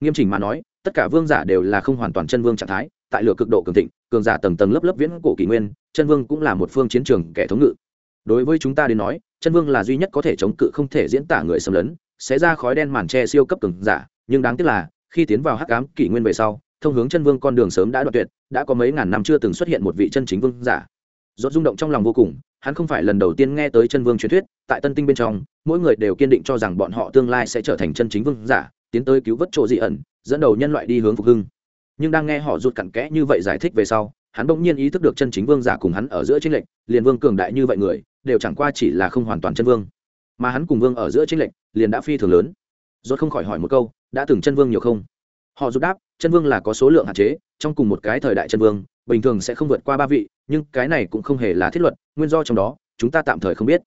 Nghiêm chỉnh mà nói tất cả vương giả đều là không hoàn toàn chân vương trạng thái, tại lửa cực độ cường thịnh, cường giả tầng tầng lớp lớp viễn cổ kỷ nguyên, chân vương cũng là một phương chiến trường kẻ thống ngự. Đối với chúng ta đến nói, chân vương là duy nhất có thể chống cự không thể diễn tả người xâm lấn, sẽ ra khói đen màn tre siêu cấp cường giả, nhưng đáng tiếc là, khi tiến vào hắc ám kỷ nguyên về sau, thông hướng chân vương con đường sớm đã đoạn tuyệt, đã có mấy ngàn năm chưa từng xuất hiện một vị chân chính vương giả. Rốt rung động trong lòng vô cùng, hắn không phải lần đầu tiên nghe tới chân vương truyền thuyết, tại tân tinh bên trong, mỗi người đều kiên định cho rằng bọn họ tương lai sẽ trở thành chân chính vương giả tiến tới cứu vớt chỗ dị ẩn, dẫn đầu nhân loại đi hướng phục hưng. Nhưng đang nghe họ rụt cặn kẽ như vậy giải thích về sau, hắn bỗng nhiên ý thức được chân chính vương giả cùng hắn ở giữa tranh lệch, liền vương cường đại như vậy người, đều chẳng qua chỉ là không hoàn toàn chân vương. Mà hắn cùng vương ở giữa tranh lệch, liền đã phi thường lớn. Rốt không khỏi hỏi một câu, đã từng chân vương nhiều không? Họ rụt đáp, chân vương là có số lượng hạn chế, trong cùng một cái thời đại chân vương, bình thường sẽ không vượt qua ba vị, nhưng cái này cũng không hề là thiết luật, nguyên do trong đó, chúng ta tạm thời không biết.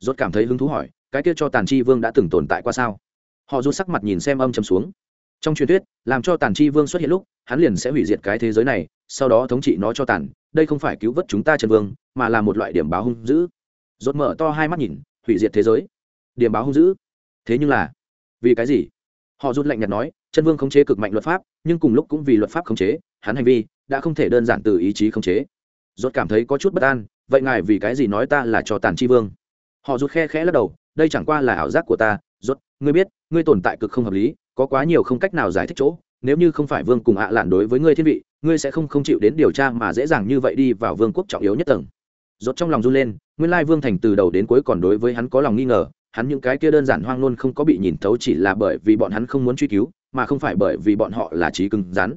Rốt cảm thấy hứng thú hỏi, cái kia cho tàn chi vương đã từng tồn tại qua sao? Họ rút sắc mặt nhìn xem âm chầm xuống. Trong truyền thuyết, làm cho tàn chi vương xuất hiện lúc, hắn liền sẽ hủy diệt cái thế giới này, sau đó thống trị nó cho tàn. Đây không phải cứu vớt chúng ta chân vương, mà là một loại điểm báo hung dữ. Rốt mở to hai mắt nhìn, hủy diệt thế giới. Điểm báo hung dữ? Thế nhưng là, vì cái gì? Họ rút lạnh nhạt nói, chân vương khống chế cực mạnh luật pháp, nhưng cùng lúc cũng vì luật pháp khống chế, hắn hành vi đã không thể đơn giản từ ý chí khống chế. Rốt cảm thấy có chút bất an, vậy ngài vì cái gì nói ta là cho tàn chi vương? Họ rút khe khẽ lắc đầu, đây chẳng qua là ảo giác của ta rốt, ngươi biết, ngươi tồn tại cực không hợp lý, có quá nhiều không cách nào giải thích chỗ. Nếu như không phải vương cùng ạ lạn đối với ngươi thiên vị, ngươi sẽ không không chịu đến điều tra mà dễ dàng như vậy đi vào vương quốc trọng yếu nhất tầng. Rốt trong lòng run lên, nguyên lai vương thành từ đầu đến cuối còn đối với hắn có lòng nghi ngờ, hắn những cái kia đơn giản hoang luôn không có bị nhìn thấu chỉ là bởi vì bọn hắn không muốn truy cứu, mà không phải bởi vì bọn họ là trí cứng rắn.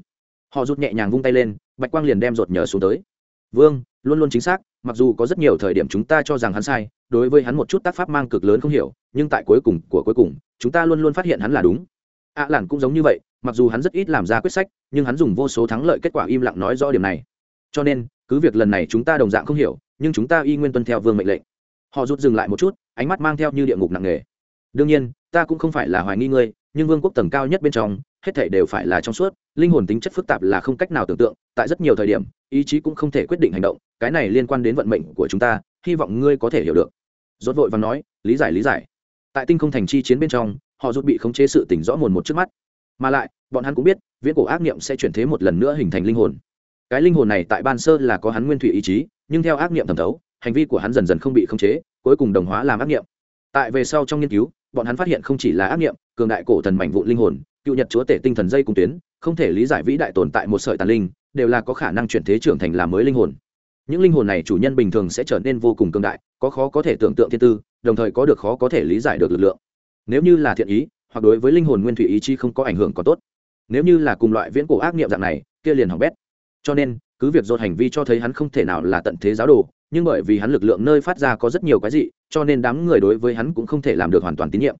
Họ rút nhẹ nhàng vung tay lên, bạch quang liền đem rột nhờ xuống tới. Vương, luôn luôn chính xác, mặc dù có rất nhiều thời điểm chúng ta cho rằng hắn sai đối với hắn một chút tác pháp mang cực lớn không hiểu, nhưng tại cuối cùng của cuối cùng, chúng ta luôn luôn phát hiện hắn là đúng. Ạ à lản cũng giống như vậy, mặc dù hắn rất ít làm ra quyết sách, nhưng hắn dùng vô số thắng lợi kết quả im lặng nói rõ điểm này. Cho nên, cứ việc lần này chúng ta đồng dạng không hiểu, nhưng chúng ta y nguyên tuân theo vương mệnh lệnh. Họ rút dừng lại một chút, ánh mắt mang theo như địa ngục nặng nề. Đương nhiên, ta cũng không phải là hoài nghi ngươi, nhưng vương quốc tầng cao nhất bên trong, hết thể đều phải là trong suốt, linh hồn tính chất phức tạp là không cách nào tưởng tượng, tại rất nhiều thời điểm, ý chí cũng không thể quyết định hành động, cái này liên quan đến vận mệnh của chúng ta, hy vọng ngươi có thể hiểu được rốt vội và nói, lý giải lý giải. Tại tinh không thành chi chiến bên trong, họ rút bị khống chế sự tỉnh rõ mồn một trước mắt. Mà lại, bọn hắn cũng biết, viễn cổ ác niệm sẽ chuyển thế một lần nữa hình thành linh hồn. Cái linh hồn này tại ban sơ là có hắn nguyên thủy ý chí, nhưng theo ác niệm thẩm thấu, hành vi của hắn dần dần không bị khống chế, cuối cùng đồng hóa làm ác niệm. Tại về sau trong nghiên cứu, bọn hắn phát hiện không chỉ là ác niệm, cường đại cổ thần mảnh vụ linh hồn, cựu nhật chúa tể tinh thần dây cùng tuyến, không thể lý giải vĩ đại tồn tại một sợi tàn linh, đều là có khả năng chuyển thế trưởng thành làm mới linh hồn những linh hồn này chủ nhân bình thường sẽ trở nên vô cùng cường đại, có khó có thể tưởng tượng thiên tư, đồng thời có được khó có thể lý giải được lực lượng. Nếu như là thiện ý, hoặc đối với linh hồn nguyên thủy ý chí không có ảnh hưởng còn tốt. Nếu như là cùng loại viễn cổ ác niệm dạng này, kia liền hỏng bét. Cho nên, cứ việc dột hành vi cho thấy hắn không thể nào là tận thế giáo đồ, nhưng bởi vì hắn lực lượng nơi phát ra có rất nhiều cái gì cho nên đám người đối với hắn cũng không thể làm được hoàn toàn tín nhiệm.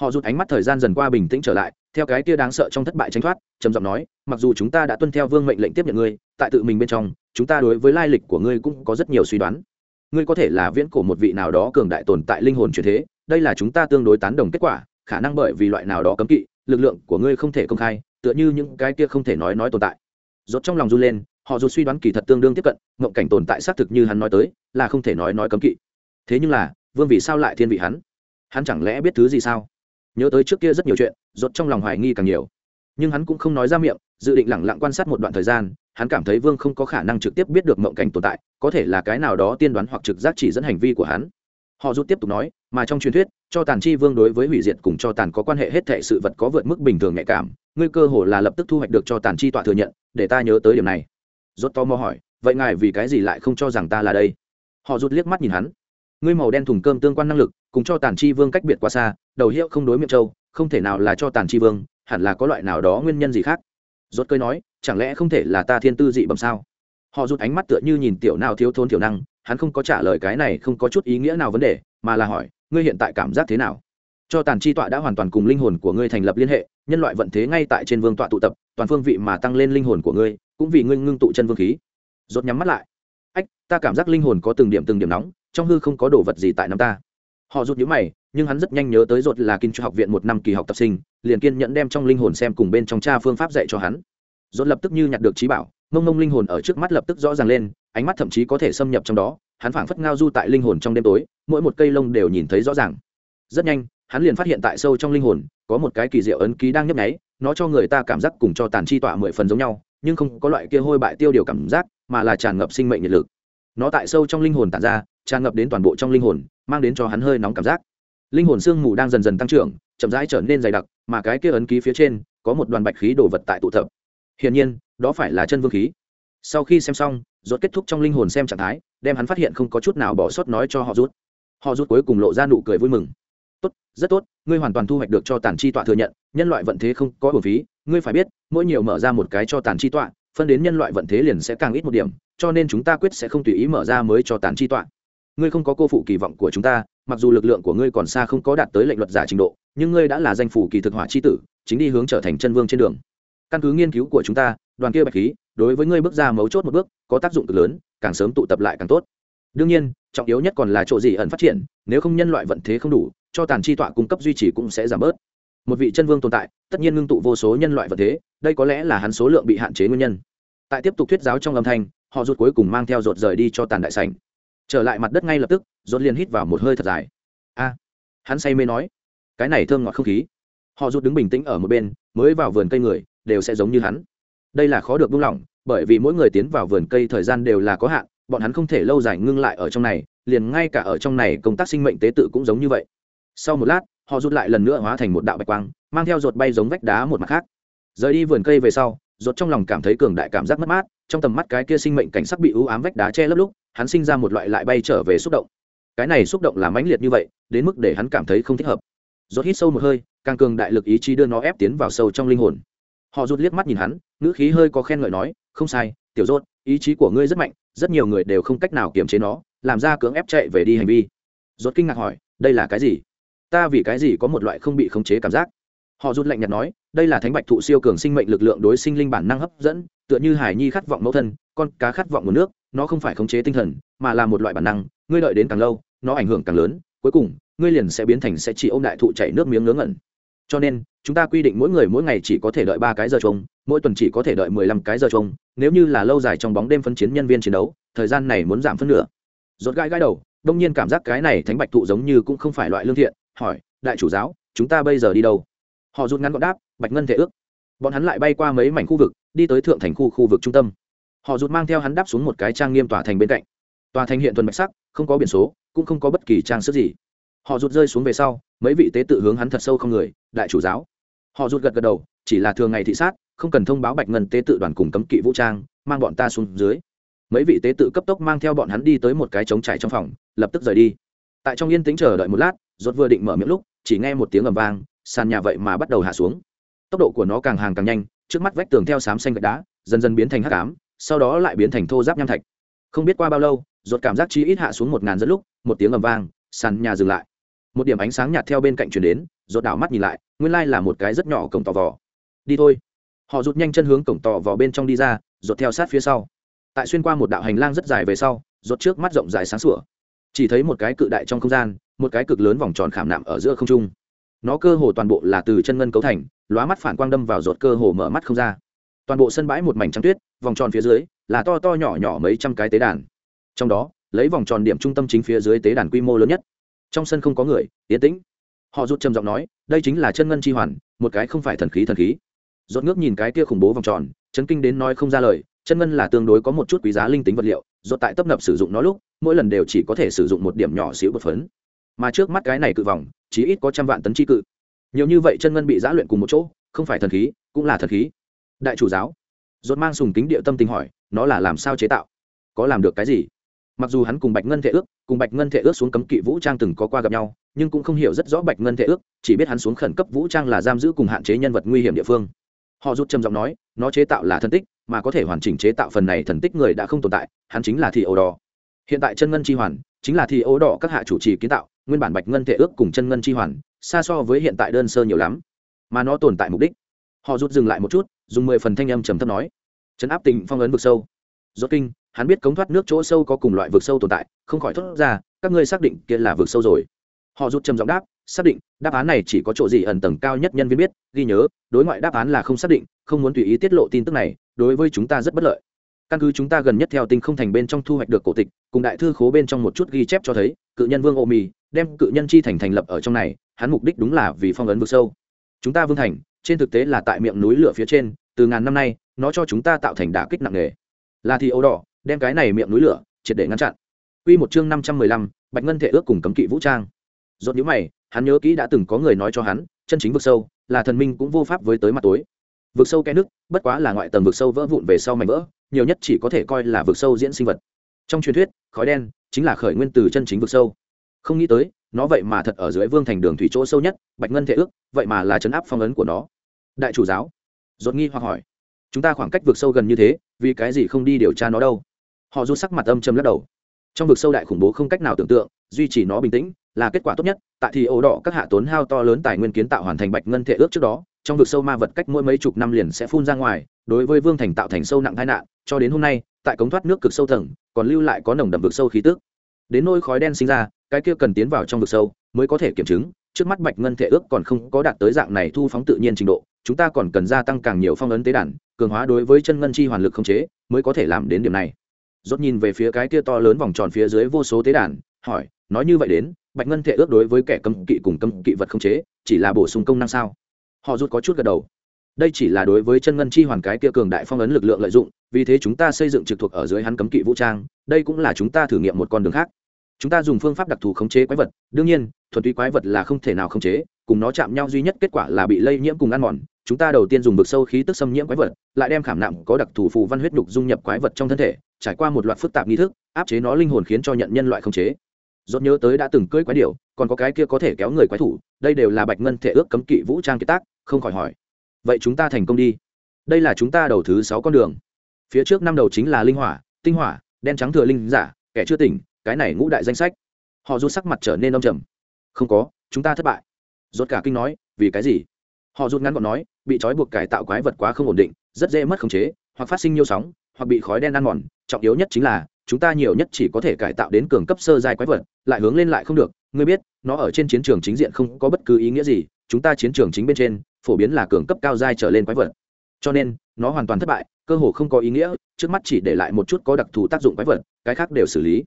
Họ rút ánh mắt thời gian dần qua bình tĩnh trở lại, theo cái kia đáng sợ trong thất bại tranh thoát, trầm giọng nói, mặc dù chúng ta đã tuân theo vương mệnh lệnh tiếp nhận ngươi, tại tự mình bên trong chúng ta đối với lai lịch của ngươi cũng có rất nhiều suy đoán. Ngươi có thể là viễn cổ một vị nào đó cường đại tồn tại linh hồn truyền thế, đây là chúng ta tương đối tán đồng kết quả, khả năng bởi vì loại nào đó cấm kỵ, lực lượng của ngươi không thể công khai, tựa như những cái kia không thể nói nói tồn tại. Rốt trong lòng run lên, họ dù suy đoán kỳ thật tương đương tiếp cận, ngộng cảnh tồn tại xác thực như hắn nói tới, là không thể nói nói cấm kỵ. Thế nhưng là, vương vì sao lại thiên vị hắn? Hắn chẳng lẽ biết thứ gì sao? Nhớ tới trước kia rất nhiều chuyện, rốt trong lòng hoài nghi càng nhiều. Nhưng hắn cũng không nói ra miệng, dự định lẳng lặng quan sát một đoạn thời gian hắn cảm thấy vương không có khả năng trực tiếp biết được mộng cảnh tồn tại, có thể là cái nào đó tiên đoán hoặc trực giác chỉ dẫn hành vi của hắn. Họ rút tiếp tục nói, mà trong truyền thuyết, cho tàn chi vương đối với hủy diệt cùng cho tàn có quan hệ hết thệ sự vật có vượt mức bình thường nhạy cảm, ngươi cơ hồ là lập tức thu hoạch được cho tàn chi tọa thừa nhận, để ta nhớ tới điểm này. Rốt to mò hỏi, vậy ngài vì cái gì lại không cho rằng ta là đây? Họ rút liếc mắt nhìn hắn. Ngươi màu đen thùng cơm tương quan năng lực, cùng cho tàn chi vương cách biệt quá xa, đầu hiệu không đối miệng châu, không thể nào là cho tàn chi vương, hẳn là có loại nào đó nguyên nhân gì khác? Rốt cơi nói chẳng lẽ không thể là ta thiên tư dị bẩm sao? Họ rút ánh mắt tựa như nhìn tiểu nào thiếu thốn tiểu năng, hắn không có trả lời cái này, không có chút ý nghĩa nào vấn đề, mà là hỏi, ngươi hiện tại cảm giác thế nào? Cho tàn chi tọa đã hoàn toàn cùng linh hồn của ngươi thành lập liên hệ, nhân loại vận thế ngay tại trên vương tọa tụ tập, toàn phương vị mà tăng lên linh hồn của ngươi, cũng vì ngươi ngưng tụ chân vương khí. Rốt nhắm mắt lại. Ách, ta cảm giác linh hồn có từng điểm từng điểm nóng, trong hư không có đồ vật gì tại năm ta. Họ rút nhíu mày, nhưng hắn rất nhanh nhớ tới rốt là kinh cho học viện một năm kỳ học tập sinh, liền kiên nhẫn đem trong linh hồn xem cùng bên trong cha phương pháp dạy cho hắn rốt lập tức như nhặt được trí bảo, mông mông linh hồn ở trước mắt lập tức rõ ràng lên, ánh mắt thậm chí có thể xâm nhập trong đó, hắn phảng phất ngao du tại linh hồn trong đêm tối, mỗi một cây lông đều nhìn thấy rõ ràng. Rất nhanh, hắn liền phát hiện tại sâu trong linh hồn, có một cái kỳ diệu ấn ký đang nhấp nháy, nó cho người ta cảm giác cùng cho tàn chi tọa mười phần giống nhau, nhưng không có loại kia hôi bại tiêu điều cảm giác, mà là tràn ngập sinh mệnh nhiệt lực. Nó tại sâu trong linh hồn tản ra, tràn ngập đến toàn bộ trong linh hồn, mang đến cho hắn hơi nóng cảm giác. Linh hồn sương mù đang dần dần tăng trưởng, chậm rãi trở nên dày đặc, mà cái kia ấn ký phía trên, có một đoàn bạch khí đồ vật tại tụ tập hiển nhiên, đó phải là chân vương khí. Sau khi xem xong, rốt kết thúc trong linh hồn xem trạng thái, đem hắn phát hiện không có chút nào bỏ sót nói cho họ rút. Họ rút cuối cùng lộ ra nụ cười vui mừng. Tốt, rất tốt, ngươi hoàn toàn thu hoạch được cho tàn chi tọa thừa nhận, nhân loại vận thế không có bổ phí, ngươi phải biết, mỗi nhiều mở ra một cái cho tàn chi tọa, phân đến nhân loại vận thế liền sẽ càng ít một điểm, cho nên chúng ta quyết sẽ không tùy ý mở ra mới cho tàn chi tọa. Ngươi không có cô phụ kỳ vọng của chúng ta, mặc dù lực lượng của ngươi còn xa không có đạt tới lệnh luật giả trình độ, nhưng ngươi đã là danh phủ kỳ thực hỏa chi tử, chính đi hướng trở thành chân vương trên đường căn cứ nghiên cứu của chúng ta, đoàn kia bạch khí, đối với ngươi bước ra mấu chốt một bước, có tác dụng cực lớn, càng sớm tụ tập lại càng tốt. Đương nhiên, trọng yếu nhất còn là chỗ gì ẩn phát triển, nếu không nhân loại vận thế không đủ, cho tàn chi tọa cung cấp duy trì cũng sẽ giảm bớt. Một vị chân vương tồn tại, tất nhiên ngưng tụ vô số nhân loại vận thế, đây có lẽ là hắn số lượng bị hạn chế nguyên nhân. Tại tiếp tục thuyết giáo trong âm thanh, họ rụt cuối cùng mang theo rột rời đi cho tàn đại sảnh. Trở lại mặt đất ngay lập tức rột liền hít vào một hơi thật dài. A, hắn say mê nói, cái này thơm ngọt không khí. Họ rụt đứng bình tĩnh ở một bên, mới vào vườn cây người đều sẽ giống như hắn. Đây là khó được buông lỏng, bởi vì mỗi người tiến vào vườn cây thời gian đều là có hạn, bọn hắn không thể lâu dài ngưng lại ở trong này, liền ngay cả ở trong này công tác sinh mệnh tế tự cũng giống như vậy. Sau một lát, họ rút lại lần nữa hóa thành một đạo bạch quang, mang theo ruột bay giống vách đá một mặt khác. Rời đi vườn cây về sau, ruột trong lòng cảm thấy cường đại cảm giác mất mát, trong tầm mắt cái kia sinh mệnh cảnh sắc bị ưu ám vách đá che lấp lúc, hắn sinh ra một loại lại bay trở về xúc động. Cái này xúc động là mãnh liệt như vậy, đến mức để hắn cảm thấy không thích hợp. Ruột hít sâu một hơi, càng cường đại lực ý chí đưa nó ép tiến vào sâu trong linh hồn họ rút liếc mắt nhìn hắn, ngữ khí hơi có khen ngợi nói, không sai, tiểu rốt, ý chí của ngươi rất mạnh, rất nhiều người đều không cách nào kiềm chế nó, làm ra cưỡng ép chạy về đi hành vi. Rốt kinh ngạc hỏi, đây là cái gì? Ta vì cái gì có một loại không bị khống chế cảm giác? Họ rút lạnh nhạt nói, đây là thánh bạch thụ siêu cường sinh mệnh lực lượng đối sinh linh bản năng hấp dẫn, tựa như hải nhi khát vọng mẫu thân, con cá khát vọng nguồn nước, nó không phải khống chế tinh thần, mà là một loại bản năng, ngươi đợi đến càng lâu, nó ảnh hưởng càng lớn, cuối cùng, ngươi liền sẽ biến thành sẽ chỉ ôm đại thụ chảy nước miếng ngớ ngẩn. Cho nên chúng ta quy định mỗi người mỗi ngày chỉ có thể đợi ba cái giờ chung, mỗi tuần chỉ có thể đợi mười lăm cái giờ chung, nếu như là lâu dài trong bóng đêm phân chiến nhân viên chiến đấu, thời gian này muốn giảm phân nửa. Rốt gai gai đầu, đông nhiên cảm giác cái này thánh bạch thụ giống như cũng không phải loại lương thiện, hỏi, đại chủ giáo, chúng ta bây giờ đi đâu? Họ rút ngắn gọn đáp, bạch ngân thể ước. Bọn hắn lại bay qua mấy mảnh khu vực, đi tới thượng thành khu khu vực trung tâm. Họ rút mang theo hắn đáp xuống một cái trang nghiêm tòa thành bên cạnh. Tòa thành hiện thuần bạch sắc, không có biển số, cũng không có bất kỳ trang sức gì. Họ rút rơi xuống về sau, mấy vị tế tự hướng hắn thật sâu không người, đại chủ giáo họ rụt gật gật đầu, chỉ là thường ngày thị sát, không cần thông báo bạch ngân tế tự đoàn cùng cấm kỵ vũ trang, mang bọn ta xuống dưới. Mấy vị tế tự cấp tốc mang theo bọn hắn đi tới một cái trống trải trong phòng, lập tức rời đi. Tại trong yên tĩnh chờ đợi một lát, rốt vừa định mở miệng lúc, chỉ nghe một tiếng ầm vang, sàn nhà vậy mà bắt đầu hạ xuống. Tốc độ của nó càng hàng càng nhanh, trước mắt vách tường theo xám xanh gạch đá, dần dần biến thành hắc ám, sau đó lại biến thành thô giáp nham thạch. Không biết qua bao lâu, rốt cảm giác chi ít hạ xuống một ngàn dẫn lúc, một tiếng ầm vang, sàn nhà dừng lại. Một điểm ánh sáng nhạt theo bên cạnh chuyển đến rột đảo mắt nhìn lại, nguyên lai là một cái rất nhỏ cổng tò vò. Đi thôi. Họ rút nhanh chân hướng cổng tò vò bên trong đi ra rột theo sát phía sau. Tại xuyên qua một đạo hành lang rất dài về sau rột trước mắt rộng dài sáng sủa. Chỉ thấy một cái cự đại trong không gian, một cái cực lớn vòng tròn khảm nạm ở giữa không trung. Nó cơ hồ toàn bộ là từ chân ngân cấu thành, lóa mắt phản quang đâm vào rột cơ hồ mở mắt không ra. Toàn bộ sân bãi một mảnh trắng tuyết, vòng tròn phía dưới là to to nhỏ nhỏ mấy trăm cái tế đàn. Trong đó, lấy vòng tròn điểm trung tâm chính phía dưới tế đàn quy mô lớn nhất. Trong sân không có người, yên tĩnh họ rút trầm giọng nói, đây chính là chân ngân chi hoàn, một cái không phải thần khí thần khí. Rốt ngước nhìn cái kia khủng bố vòng tròn, chấn kinh đến nói không ra lời, chân ngân là tương đối có một chút quý giá linh tính vật liệu, rốt tại tấp nập sử dụng nó lúc, mỗi lần đều chỉ có thể sử dụng một điểm nhỏ xíu bột phấn. Mà trước mắt cái này cự vòng chỉ ít có trăm vạn tấn chi cự. Nhiều như vậy chân ngân bị giã luyện cùng một chỗ, không phải thần khí, cũng là thần khí. Đại chủ giáo, rốt mang sùng kính địa tâm tình hỏi, nó là làm sao chế tạo? Có làm được cái gì? Mặc dù hắn cùng bạch ngân thể ước, cùng bạch ngân thể ước xuống cấm kỵ vũ trang từng có qua gặp nhau, nhưng cũng không hiểu rất rõ bạch ngân thể ước, chỉ biết hắn xuống khẩn cấp vũ trang là giam giữ cùng hạn chế nhân vật nguy hiểm địa phương. Họ rút trầm giọng nói, nó chế tạo là thần tích, mà có thể hoàn chỉnh chế tạo phần này thần tích người đã không tồn tại, hắn chính là thị ấu đỏ. Hiện tại chân ngân chi hoàn, chính là thị ấu đỏ các hạ chủ trì kiến tạo, nguyên bản bạch ngân thể ước cùng chân ngân chi hoàn, xa so với hiện tại đơn sơ nhiều lắm. Mà nó tồn tại mục đích. Họ rút dừng lại một chút, dùng mười phần thanh âm trầm thấp nói, chấn áp tình phong ấn vực sâu. Rốt kinh hắn biết cống thoát nước chỗ sâu có cùng loại vực sâu tồn tại, không khỏi thốt ra, các ngươi xác định kia là vực sâu rồi. Họ rút trầm giọng đáp, xác định, đáp án này chỉ có chỗ gì ẩn tầng cao nhất nhân viên biết, ghi nhớ, đối ngoại đáp án là không xác định, không muốn tùy ý tiết lộ tin tức này, đối với chúng ta rất bất lợi. Căn cứ chúng ta gần nhất theo tinh không thành bên trong thu hoạch được cổ tịch, cùng đại thư khố bên trong một chút ghi chép cho thấy, cự nhân vương ô mì đem cự nhân chi thành thành lập ở trong này, hắn mục đích đúng là vì phong ấn vực sâu. Chúng ta vương thành, trên thực tế là tại miệng núi lửa phía trên, từ ngàn năm nay, nó cho chúng ta tạo thành đả kích nặng nề. Là thì ấu đỏ đem cái này miệng núi lửa triệt để ngăn chặn Quy một chương năm trăm mười lăm, Bạch Ngân thể ước cùng cấm kỵ vũ trang. Rốt nhíu mày, hắn nhớ kỹ đã từng có người nói cho hắn, chân chính vực sâu, là thần minh cũng vô pháp với tới mặt tối. Vực sâu cái nước, bất quá là ngoại tầng vực sâu vỡ vụn về sau mảnh vỡ, nhiều nhất chỉ có thể coi là vực sâu diễn sinh vật. Trong truyền thuyết, khói đen chính là khởi nguyên từ chân chính vực sâu. Không nghĩ tới, nó vậy mà thật ở dưới vương thành đường thủy chỗ sâu nhất, Bạch Ngân thể ước, vậy mà là chấn áp phong ấn của nó. Đại chủ giáo, Rốt nghi hoặc hỏi, chúng ta khoảng cách vực sâu gần như thế, vì cái gì không đi điều tra nó đâu? Họ rút sắc mặt âm trầm lắc đầu. Trong vực sâu đại khủng bố không cách nào tưởng tượng, duy trì nó bình tĩnh là kết quả tốt nhất. Tại thì ổ đỏ, các hạ tốn hao to lớn tài nguyên kiến tạo hoàn thành bạch ngân thể ước trước đó, trong vực sâu ma vật cách mỗi mấy chục năm liền sẽ phun ra ngoài, đối với vương thành tạo thành sâu nặng tai nạn. Cho đến hôm nay, tại cống thoát nước cực sâu tầng, còn lưu lại có nồng đậm vực sâu khí tức. Đến nôi khói đen sinh ra, cái kia cần tiến vào trong vực sâu mới có thể kiểm chứng, trước mắt bạch ngân thể ước còn không có đạt tới dạng này thu phóng tự nhiên trình độ, chúng ta còn cần gia tăng càng nhiều phong ấn tế đàn, cường hóa đối với chân ngân chi hoàn lực không chế mới có thể làm đến điểm này rốt nhìn về phía cái kia to lớn vòng tròn phía dưới vô số tế đàn, hỏi, nói như vậy đến, bạch ngân thể ước đối với kẻ cấm kỵ cùng cấm kỵ vật không chế, chỉ là bổ sung công năng sao? Họ rút có chút gật đầu. Đây chỉ là đối với chân ngân chi hoàn cái kia cường đại phong ấn lực lượng lợi dụng, vì thế chúng ta xây dựng trực thuộc ở dưới hắn cấm kỵ vũ trang, đây cũng là chúng ta thử nghiệm một con đường khác. Chúng ta dùng phương pháp đặc thù khống chế quái vật, đương nhiên, thuần túy quái vật là không thể nào khống chế, cùng nó chạm nhau duy nhất kết quả là bị lây nhiễm cùng ăn mòn. Chúng ta đầu tiên dùng vực sâu khí tức xâm nhiễm quái vật, lại đem khảm nạm có đặc thù phù văn huyết nhục dung nhập quái vật trong thân thể trải qua một loạt phức tạp nghi thức, áp chế nó linh hồn khiến cho nhận nhân loại không chế. Dốt nhớ tới đã từng cưỡi quái điểu, còn có cái kia có thể kéo người quái thủ, đây đều là bạch ngân thể ước cấm kỵ vũ trang kiệt tác, không khỏi hỏi. Vậy chúng ta thành công đi. Đây là chúng ta đầu thứ sáu con đường. Phía trước năm đầu chính là linh hỏa, tinh hỏa, đen trắng thừa linh, giả, kẻ chưa tỉnh, cái này ngũ đại danh sách. Họ rút sắc mặt trở nên đông trầm. Không có, chúng ta thất bại. Rốt cả kinh nói, vì cái gì? Họ rút ngắn gọn nói, bị trói buộc cải tạo quái vật quá không ổn định, rất dễ mất khống chế, hoặc phát sinh nhiều sóng hoặc bị khói đen ăn mòn, trọng yếu nhất chính là, chúng ta nhiều nhất chỉ có thể cải tạo đến cường cấp sơ giai quái vật, lại hướng lên lại không được. Ngươi biết, nó ở trên chiến trường chính diện không có bất cứ ý nghĩa gì, chúng ta chiến trường chính bên trên, phổ biến là cường cấp cao giai trở lên quái vật. Cho nên, nó hoàn toàn thất bại, cơ hồ không có ý nghĩa, trước mắt chỉ để lại một chút có đặc thù tác dụng quái vật, cái khác đều xử lý.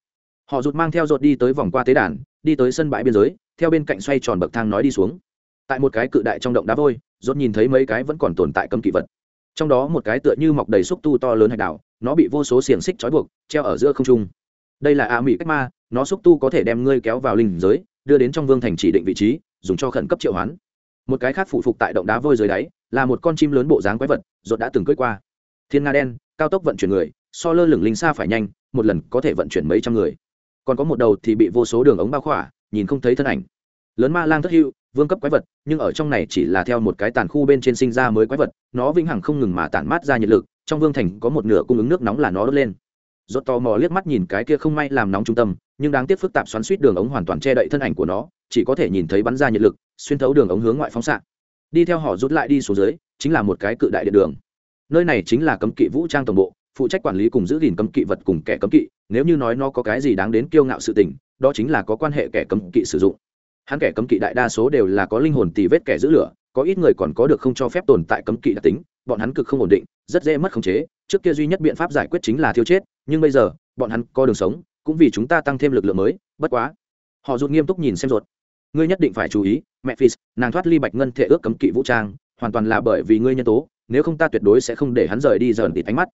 Họ rụt mang theo rột đi tới vòng qua tế đàn, đi tới sân bãi biên giới, theo bên cạnh xoay tròn bậc thang nói đi xuống. Tại một cái cự đại trong động đá vôi rột nhìn thấy mấy cái vẫn còn tồn tại cấm kỵ vật trong đó một cái tựa như mọc đầy xúc tu to lớn hạch đảo, nó bị vô số xiềng xích trói buộc, treo ở giữa không trung. Đây là a mỹ cách ma, nó xúc tu có thể đem ngươi kéo vào linh giới, đưa đến trong vương thành chỉ định vị trí, dùng cho khẩn cấp triệu hoán. Một cái khác phụ phục tại động đá vôi dưới đáy, là một con chim lớn bộ dáng quái vật rột đã từng cưỡi qua. Thiên nga đen, cao tốc vận chuyển người, so lơ lửng linh xa phải nhanh, một lần có thể vận chuyển mấy trăm người. Còn có một đầu thì bị vô số đường ống bao khỏa, nhìn không thấy thân ảnh. Lớn ma lang thất hưu vương cấp quái vật, nhưng ở trong này chỉ là theo một cái tàn khu bên trên sinh ra mới quái vật, nó vĩnh hằng không ngừng mà tản mát ra nhiệt lực, trong vương thành có một nửa cung ứng nước nóng là nó đốt lên. Rốt to mò liếc mắt nhìn cái kia không may làm nóng trung tâm, nhưng đáng tiếc phức tạp xoắn suýt đường ống hoàn toàn che đậy thân ảnh của nó, chỉ có thể nhìn thấy bắn ra nhiệt lực, xuyên thấu đường ống hướng ngoại phóng xạ. Đi theo họ rút lại đi xuống dưới, chính là một cái cự đại điện đường. Nơi này chính là cấm kỵ vũ trang tổng bộ, phụ trách quản lý cùng giữ gìn cấm kỵ vật cùng kẻ cấm kỵ, nếu như nói nó có cái gì đáng đến kiêu ngạo sự tình, đó chính là có quan hệ kẻ cấm kỵ sử dụng hắn kẻ cấm kỵ đại đa số đều là có linh hồn tì vết kẻ giữ lửa, có ít người còn có được không cho phép tồn tại cấm kỵ đặc tính, bọn hắn cực không ổn định, rất dễ mất khống chế, trước kia duy nhất biện pháp giải quyết chính là thiêu chết, nhưng bây giờ, bọn hắn có đường sống, cũng vì chúng ta tăng thêm lực lượng mới, bất quá. Họ rụt nghiêm túc nhìn xem ruột. Ngươi nhất định phải chú ý, mẹ phis nàng thoát ly bạch ngân thể ước cấm kỵ vũ trang, hoàn toàn là bởi vì ngươi nhân tố, nếu không ta tuyệt đối sẽ không để hắn rời đi dởn tịt ánh mắt.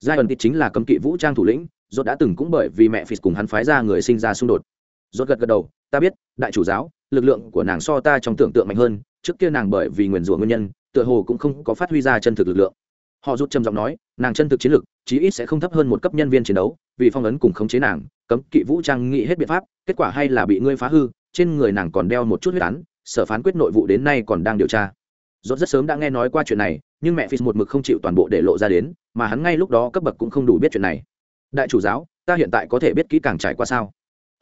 Giai ẩn tịt chính là cấm kỵ vũ trang thủ lĩnh, ruột đã từng cũng bởi vì mẹ phis cùng hắn phái ra người sinh ra xung đột. Ruột gật gật đầu, ta biết, đại chủ giáo lực lượng của nàng so ta trong tưởng tượng mạnh hơn, trước kia nàng bởi vì nguyền rủa nguyên nhân, tựa hồ cũng không có phát huy ra chân thực lực lượng. Họ rút trầm giọng nói, nàng chân thực chiến lực chí ít sẽ không thấp hơn một cấp nhân viên chiến đấu, vì phong ấn cùng khống chế nàng, cấm kỵ vũ trang nghĩ hết biện pháp, kết quả hay là bị ngươi phá hư, trên người nàng còn đeo một chút huyết án, sở phán quyết nội vụ đến nay còn đang điều tra. Rốt rất sớm đã nghe nói qua chuyện này, nhưng mẹ phi một mực không chịu toàn bộ để lộ ra đến, mà hắn ngay lúc đó cấp bậc cũng không đủ biết chuyện này. Đại chủ giáo, ta hiện tại có thể biết kỹ càng trải qua sao?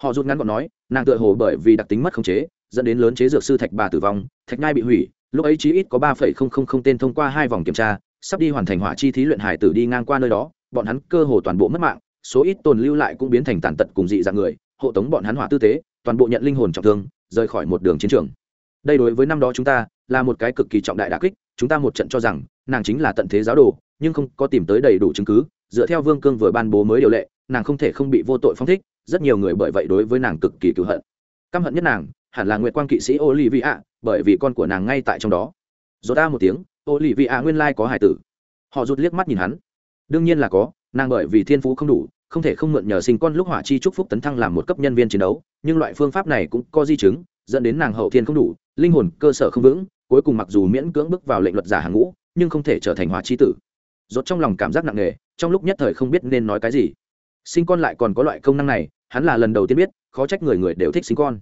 Họ rút ngắn gọn nói, nàng tựa hồ bởi vì đặc tính mất khống chế dẫn đến lớn chế dược sư thạch bà tử vong, thạch nhai bị hủy, lúc ấy chí ít có ba phẩy không không không tên thông qua hai vòng kiểm tra, sắp đi hoàn thành hỏa chi thí luyện hải tử đi ngang qua nơi đó, bọn hắn cơ hồ toàn bộ mất mạng, số ít tồn lưu lại cũng biến thành tàn tật cùng dị dạng người, hộ tống bọn hắn hỏa tư tế, toàn bộ nhận linh hồn trọng thương, rời khỏi một đường chiến trường. Đây đối với năm đó chúng ta là một cái cực kỳ trọng đại đà kích, chúng ta một trận cho rằng nàng chính là tận thế giáo đồ, nhưng không có tìm tới đầy đủ chứng cứ, dựa theo vương cương vừa ban bố mới điều lệ, nàng không thể không bị vô tội phong thích, rất nhiều người bởi vậy đối với nàng cực kỳ cựu hận. Căm hận nhất nàng hẳn là nguyệt quang kỵ sĩ olivia, bởi vì con của nàng ngay tại trong đó. Rồi ta một tiếng, olivia ạ nguyên lai có hải tử. Họ rút liếc mắt nhìn hắn. Đương nhiên là có, nàng bởi vì thiên phú không đủ, không thể không mượn nhờ sinh con lúc hỏa chi chúc phúc tấn thăng làm một cấp nhân viên chiến đấu, nhưng loại phương pháp này cũng có di chứng, dẫn đến nàng hậu thiên không đủ, linh hồn, cơ sở không vững, cuối cùng mặc dù miễn cưỡng bước vào lệnh luật giả hàng ngũ, nhưng không thể trở thành hỏa chi tử. Rốt trong lòng cảm giác nặng nề, trong lúc nhất thời không biết nên nói cái gì. Sinh con lại còn có loại công năng này, hắn là lần đầu tiên biết, khó trách người người đều thích sinh con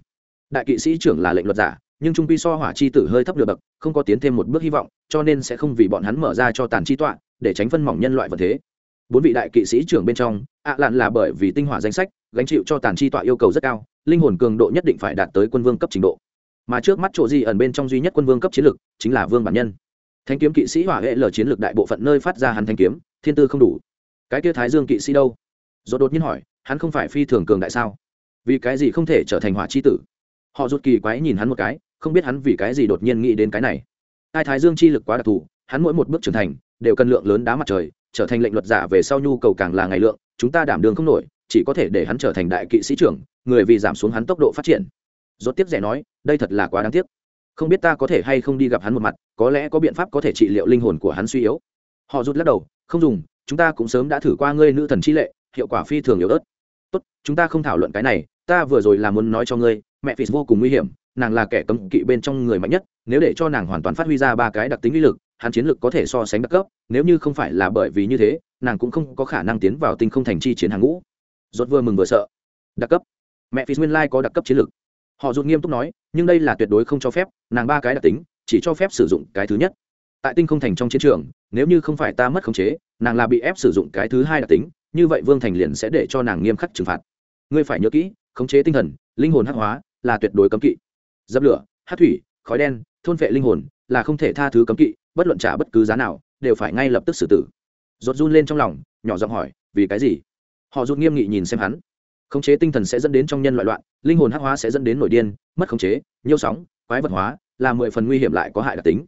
đại kỵ sĩ trưởng là lệnh luật giả, nhưng trung pi so hỏa chi tử hơi thấp được bậc, không có tiến thêm một bước hy vọng, cho nên sẽ không vì bọn hắn mở ra cho tàn chi tọa, để tránh phân mỏng nhân loại vật thế. Bốn vị đại kỵ sĩ trưởng bên trong, ạ lạn là bởi vì tinh hỏa danh sách, gánh chịu cho tàn chi tọa yêu cầu rất cao, linh hồn cường độ nhất định phải đạt tới quân vương cấp trình độ. Mà trước mắt chỗ gì ẩn bên trong duy nhất quân vương cấp chiến lực, chính là vương bản nhân. Thanh kiếm kỵ sĩ hỏa hệ lờ chiến lược đại bộ phận nơi phát ra hắn thanh kiếm, thiên tư không đủ. Cái kia thái dương kỵ sĩ đâu? Do đột nhiên hỏi, hắn không phải phi thường cường đại sao? Vì cái gì không thể trở thành hỏa chi tử? Họ rút kỳ quái nhìn hắn một cái, không biết hắn vì cái gì đột nhiên nghĩ đến cái này. Hai thái dương chi lực quá đặc thù, hắn mỗi một bước trưởng thành, đều cần lượng lớn đá mặt trời, trở thành lệnh luật giả về sau nhu cầu càng là ngày lượng, chúng ta đảm đường không nổi, chỉ có thể để hắn trở thành đại kỵ sĩ trưởng, người vì giảm xuống hắn tốc độ phát triển. Rốt tiếp rẻ nói, đây thật là quá đáng tiếc. Không biết ta có thể hay không đi gặp hắn một mặt, có lẽ có biện pháp có thể trị liệu linh hồn của hắn suy yếu. Họ rút lắc đầu, không dùng, chúng ta cũng sớm đã thử qua ngươi nữ thần chi lệ, hiệu quả phi thường yếu ớt. Tốt, chúng ta không thảo luận cái này, ta vừa rồi là muốn nói cho ngươi mẹ phì vô cùng nguy hiểm, nàng là kẻ cấm kỵ bên trong người mạnh nhất, nếu để cho nàng hoàn toàn phát huy ra ba cái đặc tính uy lực, hắn chiến lực có thể so sánh đặc cấp, nếu như không phải là bởi vì như thế, nàng cũng không có khả năng tiến vào tinh không thành chi chiến hàng ngũ. Rốt vừa mừng vừa sợ. Đặc cấp. Mẹ phi nguyên lai có đặc cấp chiến lực. Họ rụt nghiêm túc nói, nhưng đây là tuyệt đối không cho phép, nàng ba cái đặc tính, chỉ cho phép sử dụng cái thứ nhất. Tại tinh không thành trong chiến trường, nếu như không phải ta mất khống chế, nàng là bị ép sử dụng cái thứ hai đặc tính, như vậy vương thành liền sẽ để cho nàng nghiêm khắc trừng phạt. Ngươi phải nhớ kỹ, khống chế tinh thần, linh hồn hắc hóa là tuyệt đối cấm kỵ. Dập lửa, hát thủy, khói đen, thôn vệ linh hồn là không thể tha thứ cấm kỵ, bất luận trả bất cứ giá nào, đều phải ngay lập tức xử tử. Rột run lên trong lòng, nhỏ giọng hỏi, vì cái gì? Họ rút nghiêm nghị nhìn xem hắn. Khống chế tinh thần sẽ dẫn đến trong nhân loại loạn, linh hồn hắc hóa sẽ dẫn đến nổi điên, mất khống chế, nhiêu sóng, quái vật hóa là mười phần nguy hiểm lại có hại đặc tính.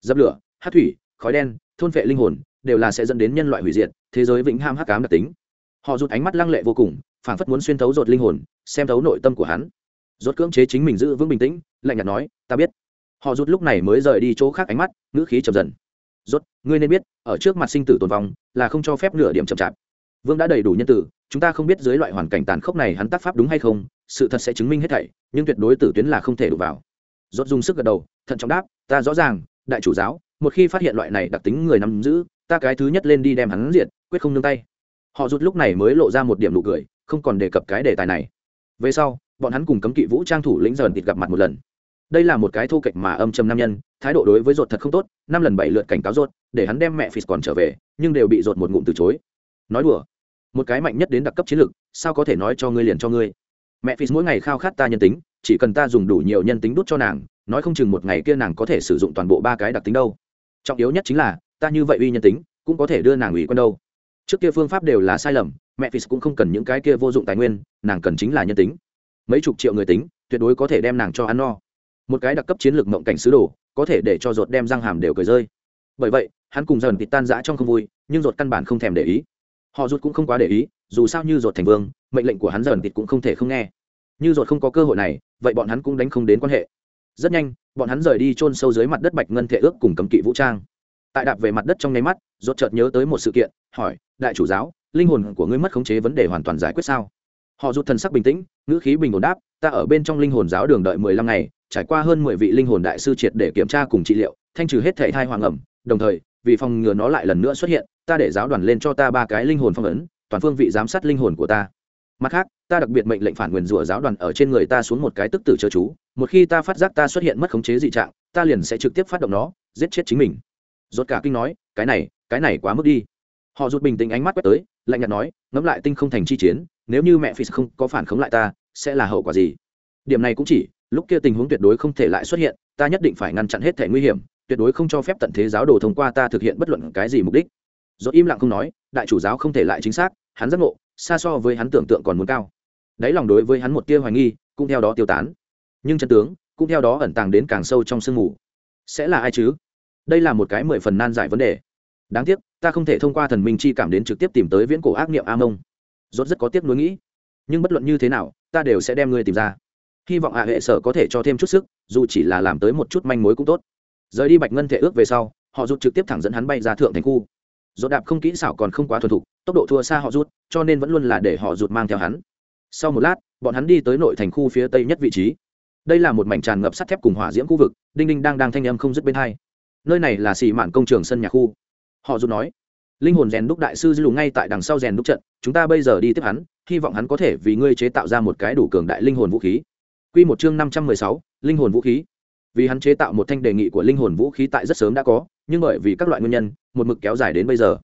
Dập lửa, hát thủy, khói đen, thôn vệ linh hồn đều là sẽ dẫn đến nhân loại hủy diệt, thế giới vĩnh ham hắc cám đặc tính. Họ rút ánh mắt lăng lệ vô cùng, phảng phất muốn xuyên thấu rột linh hồn, xem thấu nội tâm của hắn rốt cưỡng chế chính mình giữ vững bình tĩnh, lạnh nhạt nói, ta biết. Họ rút lúc này mới rời đi chỗ khác ánh mắt, ngữ khí chậm dần. Rốt, ngươi nên biết, ở trước mặt sinh tử tồn vong, là không cho phép nửa điểm chậm chạp. Vương đã đầy đủ nhân tử, chúng ta không biết dưới loại hoàn cảnh tàn khốc này hắn tác pháp đúng hay không, sự thật sẽ chứng minh hết thảy, nhưng tuyệt đối tử tuyến là không thể đụng vào. Rốt dùng sức gật đầu, thận trọng đáp, ta rõ ràng, đại chủ giáo, một khi phát hiện loại này đặc tính người nắm giữ, ta cái thứ nhất lên đi đem hắn diệt, quyết không nương tay. Họ rút lúc này mới lộ ra một điểm nụ cười, không còn đề cập cái đề tài này. Về sau bọn hắn cùng cấm kỵ vũ trang thủ lĩnh dần thịt gặp mặt một lần. Đây là một cái thô kệch mà âm trầm nam nhân, thái độ đối với ruột thật không tốt, năm lần bảy lượt cảnh cáo ruột, để hắn đem mẹ phì còn trở về, nhưng đều bị ruột một ngụm từ chối. Nói đùa, một cái mạnh nhất đến đặc cấp chiến lược, sao có thể nói cho ngươi liền cho ngươi? Mẹ phì mỗi ngày khao khát ta nhân tính, chỉ cần ta dùng đủ nhiều nhân tính đút cho nàng, nói không chừng một ngày kia nàng có thể sử dụng toàn bộ ba cái đặc tính đâu. Trọng yếu nhất chính là, ta như vậy uy nhân tính, cũng có thể đưa nàng ủy quân đâu. Trước kia phương pháp đều là sai lầm, mẹ phì cũng không cần những cái kia vô dụng tài nguyên, nàng cần chính là nhân tính mấy chục triệu người tính, tuyệt đối có thể đem nàng cho ăn no. Một cái đặc cấp chiến lược mộng cảnh sứ đồ, có thể để cho ruột đem răng hàm đều cười rơi. Bởi vậy, hắn cùng dần bị tan rã trong không vui, nhưng ruột căn bản không thèm để ý. Họ ruột cũng không quá để ý, dù sao như ruột thành vương, mệnh lệnh của hắn dần thịt cũng không thể không nghe. Như ruột không có cơ hội này, vậy bọn hắn cũng đánh không đến quan hệ. Rất nhanh, bọn hắn rời đi chôn sâu dưới mặt đất bạch ngân thể ước cùng cấm kỵ vũ trang. Tại đạp về mặt đất trong nháy mắt, ruột chợt nhớ tới một sự kiện, hỏi, đại chủ giáo, linh hồn của ngươi mất khống chế vấn đề hoàn toàn giải quyết sao? Họ rút thần sắc bình tĩnh, ngữ khí bình ổn đáp, ta ở bên trong linh hồn giáo đường đợi mười lăm ngày, trải qua hơn mười vị linh hồn đại sư triệt để kiểm tra cùng trị liệu, thanh trừ hết thể thai hoàng ẩm, đồng thời, vì phòng ngừa nó lại lần nữa xuất hiện, ta để giáo đoàn lên cho ta ba cái linh hồn phong ấn, toàn phương vị giám sát linh hồn của ta. Mặt khác, ta đặc biệt mệnh lệnh phản nguyền rủa giáo đoàn ở trên người ta xuống một cái tức tử chớ chú, một khi ta phát giác ta xuất hiện mất khống chế dị trạng, ta liền sẽ trực tiếp phát động nó, giết chết chính mình. Rốt cả kinh nói, cái này cái này quá mức đi. Họ rút bình tĩnh ánh mắt quét tới, lạnh nhạt nói, ngẫm lại tinh không thành chi chiến nếu như mẹ phi không có phản khống lại ta, sẽ là hậu quả gì? Điểm này cũng chỉ, lúc kia tình huống tuyệt đối không thể lại xuất hiện, ta nhất định phải ngăn chặn hết thể nguy hiểm, tuyệt đối không cho phép tận thế giáo đồ thông qua ta thực hiện bất luận cái gì mục đích. Do im lặng không nói, đại chủ giáo không thể lại chính xác, hắn giác ngộ, xa so với hắn tưởng tượng còn muốn cao. Đáy lòng đối với hắn một tia hoài nghi, cũng theo đó tiêu tán. Nhưng chân tướng, cũng theo đó ẩn tàng đến càng sâu trong sương mù. Sẽ là ai chứ? Đây là một cái mười phần nan giải vấn đề. Đáng tiếc, ta không thể thông qua thần minh chi cảm đến trực tiếp tìm tới viễn cổ ác niệm a mông rốt rất có tiếc nuối nghĩ. Nhưng bất luận như thế nào, ta đều sẽ đem ngươi tìm ra. Hy vọng hạ hệ sở có thể cho thêm chút sức, dù chỉ là làm tới một chút manh mối cũng tốt. Rời đi bạch ngân thể ước về sau, họ rút trực tiếp thẳng dẫn hắn bay ra thượng thành khu. Dỗ đạp không kỹ xảo còn không quá thuần thục, tốc độ thua xa họ rút cho nên vẫn luôn là để họ rút mang theo hắn. Sau một lát, bọn hắn đi tới nội thành khu phía tây nhất vị trí. Đây là một mảnh tràn ngập sắt thép cùng hỏa diễm khu vực, đinh đinh đang đang thanh âm không dứt bên hai. Nơi này là xì mạn công trường sân nhà khu. Họ rút nói linh hồn rèn đúc đại sư dư lù ngay tại đằng sau rèn đúc trận, chúng ta bây giờ đi tiếp hắn, hy vọng hắn có thể vì ngươi chế tạo ra một cái đủ cường đại linh hồn vũ khí. Q một chương năm trăm mười sáu, linh hồn vũ khí. Vì hắn chế tạo một thanh đề nghị của linh hồn vũ khí tại rất sớm đã có, nhưng bởi vì các loại nguyên nhân, một mực kéo dài đến bây giờ.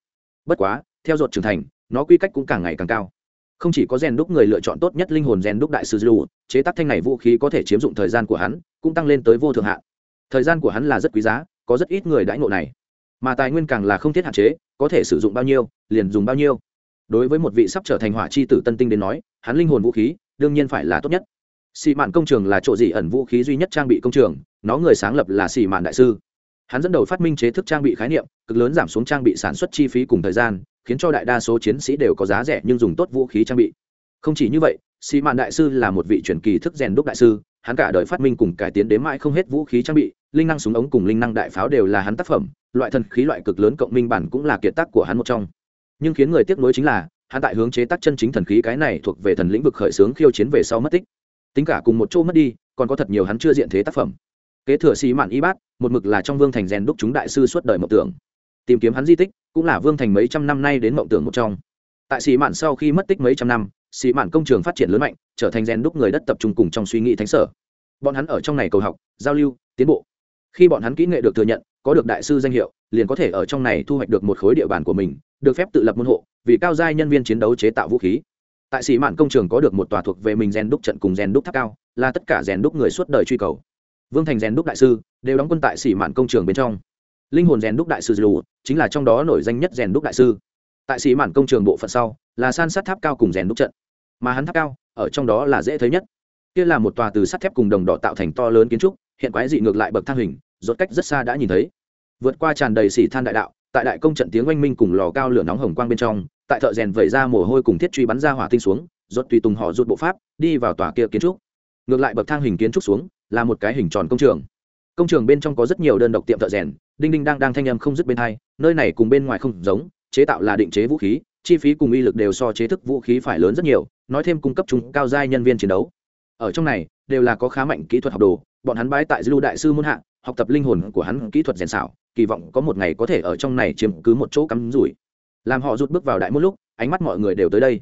Bất quá, theo dột trưởng thành, nó quy cách cũng càng ngày càng cao. Không chỉ có rèn đúc người lựa chọn tốt nhất linh hồn rèn đúc đại sư dư chế tác thanh này vũ khí có thể chiếm dụng thời gian của hắn cũng tăng lên tới vô thượng hạn. Thời gian của hắn là rất quý giá, có rất ít người đãi ngộ này mà tài nguyên càng là không thiết hạn chế, có thể sử dụng bao nhiêu, liền dùng bao nhiêu. Đối với một vị sắp trở thành hỏa chi tử tân tinh đến nói, hắn linh hồn vũ khí, đương nhiên phải là tốt nhất. Xì mạn công trường là chỗ dị ẩn vũ khí duy nhất trang bị công trường, nó người sáng lập là xì mạn đại sư. Hắn dẫn đầu phát minh chế thức trang bị khái niệm, cực lớn giảm xuống trang bị sản xuất chi phí cùng thời gian, khiến cho đại đa số chiến sĩ đều có giá rẻ nhưng dùng tốt vũ khí trang bị. Không chỉ như vậy Sĩ mạn đại sư là một vị truyền kỳ thức rèn đúc đại sư, hắn cả đời phát minh cùng cải tiến đến mãi không hết vũ khí trang bị, linh năng súng ống cùng linh năng đại pháo đều là hắn tác phẩm, loại thần khí loại cực lớn cộng minh bản cũng là kiệt tác của hắn một trong. Nhưng khiến người tiếc nuối chính là, hắn tại hướng chế tác chân chính thần khí cái này thuộc về thần lĩnh vực khởi xướng khiêu chiến về sau mất tích. Tính cả cùng một chỗ mất đi, còn có thật nhiều hắn chưa diện thế tác phẩm. Kế thừa sĩ mạn y bát, một mực là trong vương thành rèn đúc chúng đại sư suốt đời mộng tưởng. Tìm kiếm hắn di tích, cũng là vương thành mấy trăm năm nay đến mộng tưởng một trong. Tại sĩ mạn sau khi mất tích mấy trăm năm xì mạn công trường phát triển lớn mạnh, trở thành rèn đúc người đất tập trung cùng trong suy nghĩ thánh sở. Bọn hắn ở trong này cầu học, giao lưu, tiến bộ. Khi bọn hắn kỹ nghệ được thừa nhận, có được đại sư danh hiệu, liền có thể ở trong này thu hoạch được một khối địa bàn của mình, được phép tự lập môn hộ, vì cao giai nhân viên chiến đấu chế tạo vũ khí. Tại sĩ mạn công trường có được một tòa thuộc về mình rèn đúc trận cùng rèn đúc tháp cao, là tất cả rèn đúc người suốt đời truy cầu. Vương thành rèn đúc đại sư, đều đóng quân tại sĩ mạn công trường bên trong. Linh hồn rèn đúc đại sư dù chính là trong đó nổi danh nhất rèn đúc đại sư tại sĩ mản công trường bộ phận sau, là san sát tháp cao cùng rèn đúc trận. Mà hắn tháp cao, ở trong đó là dễ thấy nhất. Kia là một tòa từ sắt thép cùng đồng đỏ tạo thành to lớn kiến trúc, hiện quái dị ngược lại bậc thang hình, rốt cách rất xa đã nhìn thấy. Vượt qua tràn đầy xỉ than đại đạo, tại đại công trận tiếng oanh minh cùng lò cao lửa nóng hồng quang bên trong, tại thợ rèn vẩy ra mồ hôi cùng thiết truy bắn ra hỏa tinh xuống, rốt tùy tùng họ rút bộ pháp, đi vào tòa kia kiến trúc. Ngược lại bậc thang hình kiến trúc xuống, là một cái hình tròn công trường. Công trường bên trong có rất nhiều đơn độc tiệm thợ rèn, đinh đinh đang đang thanh âm không dứt bên hai, nơi này cùng bên ngoài không giống chế tạo là định chế vũ khí, chi phí cùng uy lực đều so chế thức vũ khí phải lớn rất nhiều, nói thêm cung cấp chúng cao giai nhân viên chiến đấu. Ở trong này, đều là có khá mạnh kỹ thuật học đồ, bọn hắn bái tại dư đại sư muôn hạ, học tập linh hồn của hắn kỹ thuật rèn xảo, kỳ vọng có một ngày có thể ở trong này chiếm cứ một chỗ cắm rủi. Làm họ rút bước vào đại một lúc, ánh mắt mọi người đều tới đây.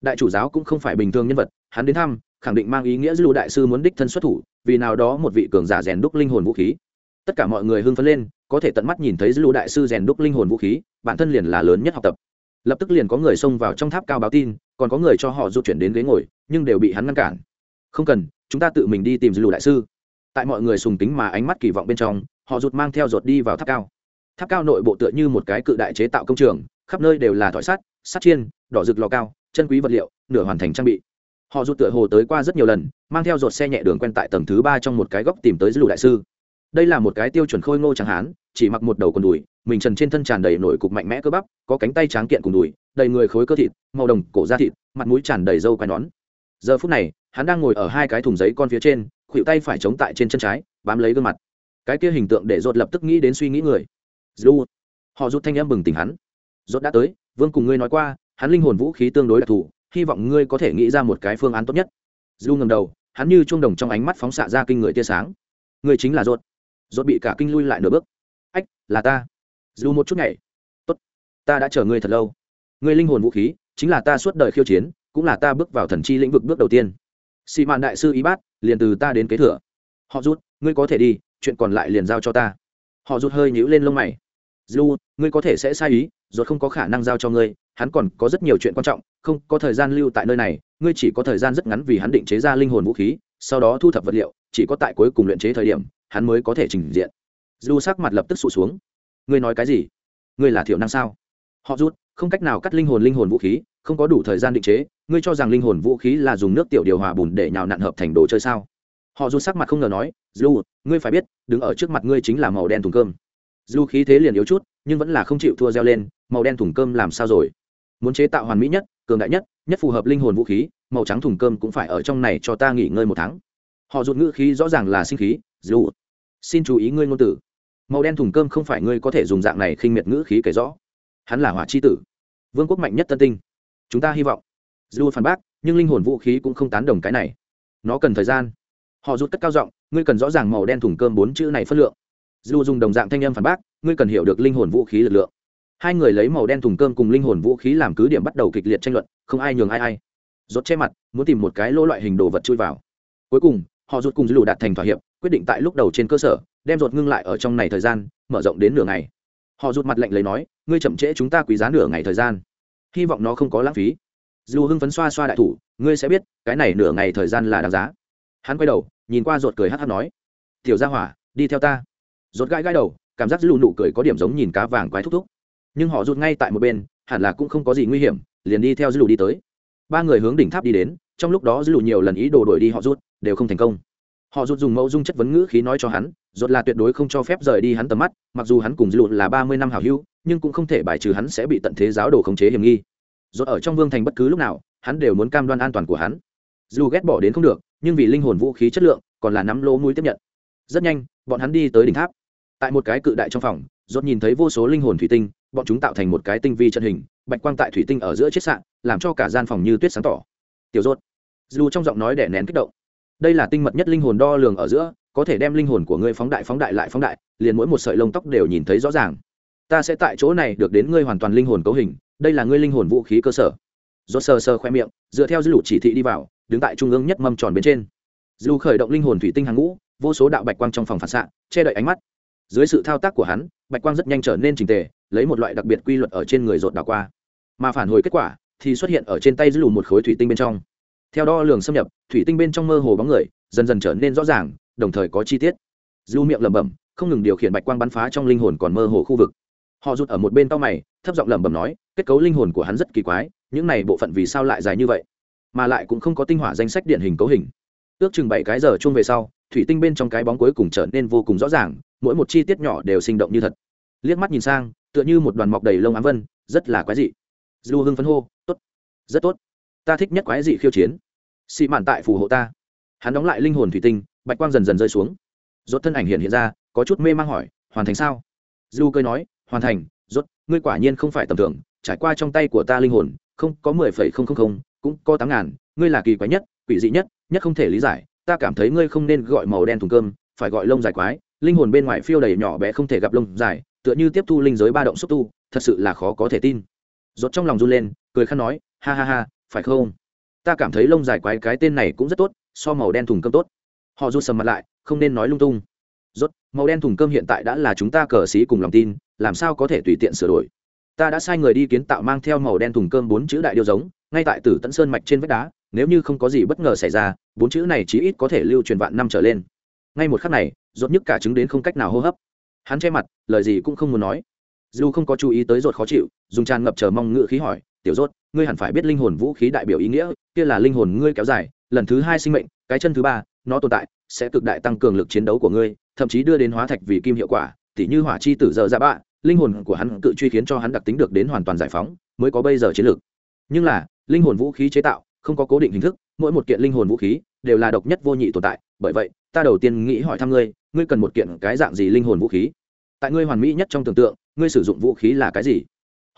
Đại chủ giáo cũng không phải bình thường nhân vật, hắn đến thăm, khẳng định mang ý nghĩa dư đại sư muốn đích thân xuất thủ, vì nào đó một vị cường giả rèn đúc linh hồn vũ khí. Tất cả mọi người hưng phấn lên có thể tận mắt nhìn thấy dư đại sư rèn đúc linh hồn vũ khí, bản thân liền là lớn nhất học tập. Lập tức liền có người xông vào trong tháp cao báo tin, còn có người cho họ rút chuyển đến ghế ngồi, nhưng đều bị hắn ngăn cản. Không cần, chúng ta tự mình đi tìm dư đại sư. Tại mọi người sùng tính mà ánh mắt kỳ vọng bên trong, họ rụt mang theo rột đi vào tháp cao. Tháp cao nội bộ tựa như một cái cự đại chế tạo công trường, khắp nơi đều là thỏi sắt sắt chiên, đỏ rực lò cao, chân quý vật liệu, nửa hoàn thành trang bị. Họ rụt tựa hồ tới qua rất nhiều lần, mang theo rột xe nhẹ đường quen tại tầng thứ ba trong một cái góc tìm tới dữ lụ đại sư đây là một cái tiêu chuẩn khôi ngô chẳng hán chỉ mặc một đầu còn đùi, mình trần trên thân tràn đầy nổi cục mạnh mẽ cơ bắp, có cánh tay tráng kiện cùng đùi, đầy người khối cơ thịt, màu đồng, cổ da thịt, mặt mũi tràn đầy râu quai nón. Giờ phút này, hắn đang ngồi ở hai cái thùng giấy con phía trên, khuỷu tay phải chống tại trên chân trái, bám lấy gương mặt. Cái kia hình tượng để rột lập tức nghĩ đến suy nghĩ người. Dù họ rút thanh em bừng tỉnh hắn. Rốt đã tới, vương cùng ngươi nói qua, hắn linh hồn vũ khí tương đối đặc thù, hy vọng ngươi có thể nghĩ ra một cái phương án tốt nhất. Dù ngầm đầu, hắn như chuông đồng trong ánh mắt phóng xạ ra kinh người tia sáng. Ngươi chính là rốt dốt bị cả kinh lui lại nửa bước. Ách, là ta. Dù một chút ngày. Tốt, ta đã chờ ngươi thật lâu. Ngươi linh hồn vũ khí chính là ta suốt đời khiêu chiến, cũng là ta bước vào thần chi lĩnh vực bước đầu tiên. Xì mạn đại sư ý bát liền từ ta đến kế thừa. Họ rút, ngươi có thể đi, chuyện còn lại liền giao cho ta. Họ rút hơi nhíu lên lông mày. Dù, ngươi có thể sẽ sai ý rồi không có khả năng giao cho ngươi, hắn còn có rất nhiều chuyện quan trọng, không có thời gian lưu tại nơi này, ngươi chỉ có thời gian rất ngắn vì hắn định chế ra linh hồn vũ khí, sau đó thu thập vật liệu, chỉ có tại cuối cùng luyện chế thời điểm hắn mới có thể trình diện. Du sắc mặt lập tức sụt xuống. Ngươi nói cái gì? Ngươi là thiểu năng sao? Họ rút, không cách nào cắt linh hồn linh hồn vũ khí, không có đủ thời gian định chế, ngươi cho rằng linh hồn vũ khí là dùng nước tiểu điều hòa bùn để nhào nặn hợp thành đồ chơi sao? Họ rút sắc mặt không ngờ nói du ngươi phải biết, đứng ở trước mặt ngươi chính là màu đen thùng cơm. Du khí thế liền yếu chút, nhưng vẫn là không chịu thua reo lên, màu đen thùng cơm làm sao rồi? Muốn chế tạo hoàn mỹ nhất, cường đại nhất nhất phù hợp linh hồn vũ khí, màu trắng thùng cơm cũng phải ở trong này cho ta nghỉ ngơi một tháng. Họ rụt ngữ khí rõ ràng là sinh khí dù xin chú ý ngươi ngôn tử. Màu đen thùng cơm không phải ngươi có thể dùng dạng này khinh miệt ngữ khí kể rõ. Hắn là hỏa c h i tử. Vương quốc mạnh nhất tân tinh. Chúng ta hy vọng. Dư phản bác, nhưng linh hồn vũ khí cũng không tán đồng cái này. Nó cần thời gian. Họ rút cất cao giọng, ngươi cần rõ ràng màu đen thùng cơm bốn chữ này phân lượng. Dù dùng đồng dạng thanh âm phản bác, ngươi cần hiểu được linh hồn vũ khí lực lượng. Hai người lấy màu đen thùng cơm cùng linh hồn vũ khí làm cứ điểm bắt đầu kịch liệt tranh luận, không ai nhường ai ai. Rốt che mặt, muốn tìm một cái lỗ loại hình đồ vật chui vào. Cuối cùng, họ rút cùng dư lù đạt thành thỏa hiệp quyết định tại lúc đầu trên cơ sở, đem ruột ngưng lại ở trong này thời gian, mở rộng đến nửa ngày. Họ rụt mặt lệnh lấy nói, ngươi chậm trễ chúng ta quý giá nửa ngày thời gian. Hy vọng nó không có lãng phí. Dù hưng phấn xoa xoa đại thủ, ngươi sẽ biết, cái này nửa ngày thời gian là đáng giá. Hắn quay đầu, nhìn qua ruột cười hát hát nói, tiểu gia hỏa, đi theo ta. Ruột gãi gãi đầu, cảm giác dư nụ cười có điểm giống nhìn cá vàng quái thúc thúc. Nhưng họ rụt ngay tại một bên, hẳn là cũng không có gì nguy hiểm, liền đi theo dư lù đi tới. Ba người hướng đỉnh tháp đi đến, trong lúc đó dư lù nhiều lần ý đồ đuổi đi họ rút đều không thành công họ rút dùng mẫu dung chất vấn ngữ khí nói cho hắn, rốt là tuyệt đối không cho phép rời đi hắn tầm mắt, mặc dù hắn cùng dư là ba mươi năm hảo hữu, nhưng cũng không thể bài trừ hắn sẽ bị tận thế giáo đồ khống chế hiểm nghi. Rốt ở trong vương thành bất cứ lúc nào, hắn đều muốn cam đoan an toàn của hắn. Dù ghét bỏ đến không được, nhưng vì linh hồn vũ khí chất lượng, còn là nắm lỗ mũi tiếp nhận. Rất nhanh, bọn hắn đi tới đỉnh tháp. Tại một cái cự đại trong phòng, rốt nhìn thấy vô số linh hồn thủy tinh, bọn chúng tạo thành một cái tinh vi trận hình, bạch quang tại thủy tinh ở giữa chiết sạn làm cho cả gian phòng như tuyết sáng tỏ. Tiểu rốt. Dù trong giọng nói đẻ nén kích động đây là tinh mật nhất linh hồn đo lường ở giữa, có thể đem linh hồn của ngươi phóng đại phóng đại lại phóng đại, liền mỗi một sợi lông tóc đều nhìn thấy rõ ràng. Ta sẽ tại chỗ này được đến ngươi hoàn toàn linh hồn cấu hình, đây là ngươi linh hồn vũ khí cơ sở. Do sơ sơ khoe miệng, dựa theo dư lục chỉ thị đi vào, đứng tại trung ương nhất mâm tròn bên trên. Dù khởi động linh hồn thủy tinh hàng ngũ, vô số đạo bạch quang trong phòng phản xạ, che đậy ánh mắt. Dưới sự thao tác của hắn, bạch quang rất nhanh trở nên trình tề, lấy một loại đặc biệt quy luật ở trên người rột đảo qua. Mà phản hồi kết quả, thì xuất hiện ở trên tay dư lù một khối thủy tinh bên trong theo đo lường xâm nhập, thủy tinh bên trong mơ hồ bóng người dần dần trở nên rõ ràng, đồng thời có chi tiết. Dư miệng lẩm bẩm, không ngừng điều khiển bạch quang bắn phá trong linh hồn còn mơ hồ khu vực. Họ rút ở một bên tao mày, thấp giọng lẩm bẩm nói, kết cấu linh hồn của hắn rất kỳ quái, những này bộ phận vì sao lại dài như vậy? Mà lại cũng không có tinh hỏa danh sách điển hình cấu hình. Ước chừng bảy cái giờ chung về sau, thủy tinh bên trong cái bóng cuối cùng trở nên vô cùng rõ ràng, mỗi một chi tiết nhỏ đều sinh động như thật. Liếc mắt nhìn sang, tựa như một đoàn mọc đầy lông ám vân, rất là quái dị. Dư hưng phấn hô, tốt, rất tốt ta thích nhất quái dị khiêu chiến. Xị mạn tại phù hộ ta. Hắn đóng lại linh hồn thủy tinh, bạch quang dần dần rơi xuống. Rốt thân ảnh hiện hiện ra, có chút mê mang hỏi, hoàn thành sao? Du cười nói, hoàn thành, rốt, ngươi quả nhiên không phải tầm thường, trải qua trong tay của ta linh hồn, không có mười phẩy không không không, cũng có tám ngàn, ngươi là kỳ quái nhất, quỷ dị nhất nhất không thể lý giải, ta cảm thấy ngươi không nên gọi màu đen thùng cơm, phải gọi lông dài quái, linh hồn bên ngoài phiêu đầy nhỏ bé không thể gặp lông dài, tựa như tiếp thu linh giới ba động xúc tu, thật sự là khó có thể tin. Rốt trong lòng run lên, cười khăn nói, ha ha ha phải không? Ta cảm thấy lông dài quái cái tên này cũng rất tốt, so màu đen thùng cơm tốt. Họ rút sầm mặt lại, không nên nói lung tung. Rốt, màu đen thùng cơm hiện tại đã là chúng ta cờ xí cùng lòng tin, làm sao có thể tùy tiện sửa đổi? Ta đã sai người đi kiến tạo mang theo màu đen thùng cơm bốn chữ đại điêu giống, ngay tại tử tận sơn mạch trên vách đá, nếu như không có gì bất ngờ xảy ra, bốn chữ này chí ít có thể lưu truyền vạn năm trở lên. Ngay một khắc này, rốt nhức cả chứng đến không cách nào hô hấp. Hắn che mặt, lời gì cũng không muốn nói. Dù không có chú ý tới rốt khó chịu, dùng tràn ngập chờ mong ngựa khí hỏi tiểu rốt, ngươi hẳn phải biết linh hồn vũ khí đại biểu ý nghĩa, kia là linh hồn ngươi kéo dài, lần thứ hai sinh mệnh, cái chân thứ ba, nó tồn tại, sẽ cực đại tăng cường lực chiến đấu của ngươi, thậm chí đưa đến hóa thạch vì kim hiệu quả, tỉ như hỏa chi tử giờ ra dạ bạ, linh hồn của hắn tự truy khiến cho hắn đặc tính được đến hoàn toàn giải phóng, mới có bây giờ chiến lược. Nhưng là, linh hồn vũ khí chế tạo, không có cố định hình thức, mỗi một kiện linh hồn vũ khí đều là độc nhất vô nhị tồn tại, bởi vậy, ta đầu tiên nghĩ hỏi thăm ngươi ngươi cần một kiện cái dạng gì linh hồn vũ khí? Tại ngươi hoàn mỹ nhất trong tưởng tượng, ngươi sử dụng vũ khí là cái gì?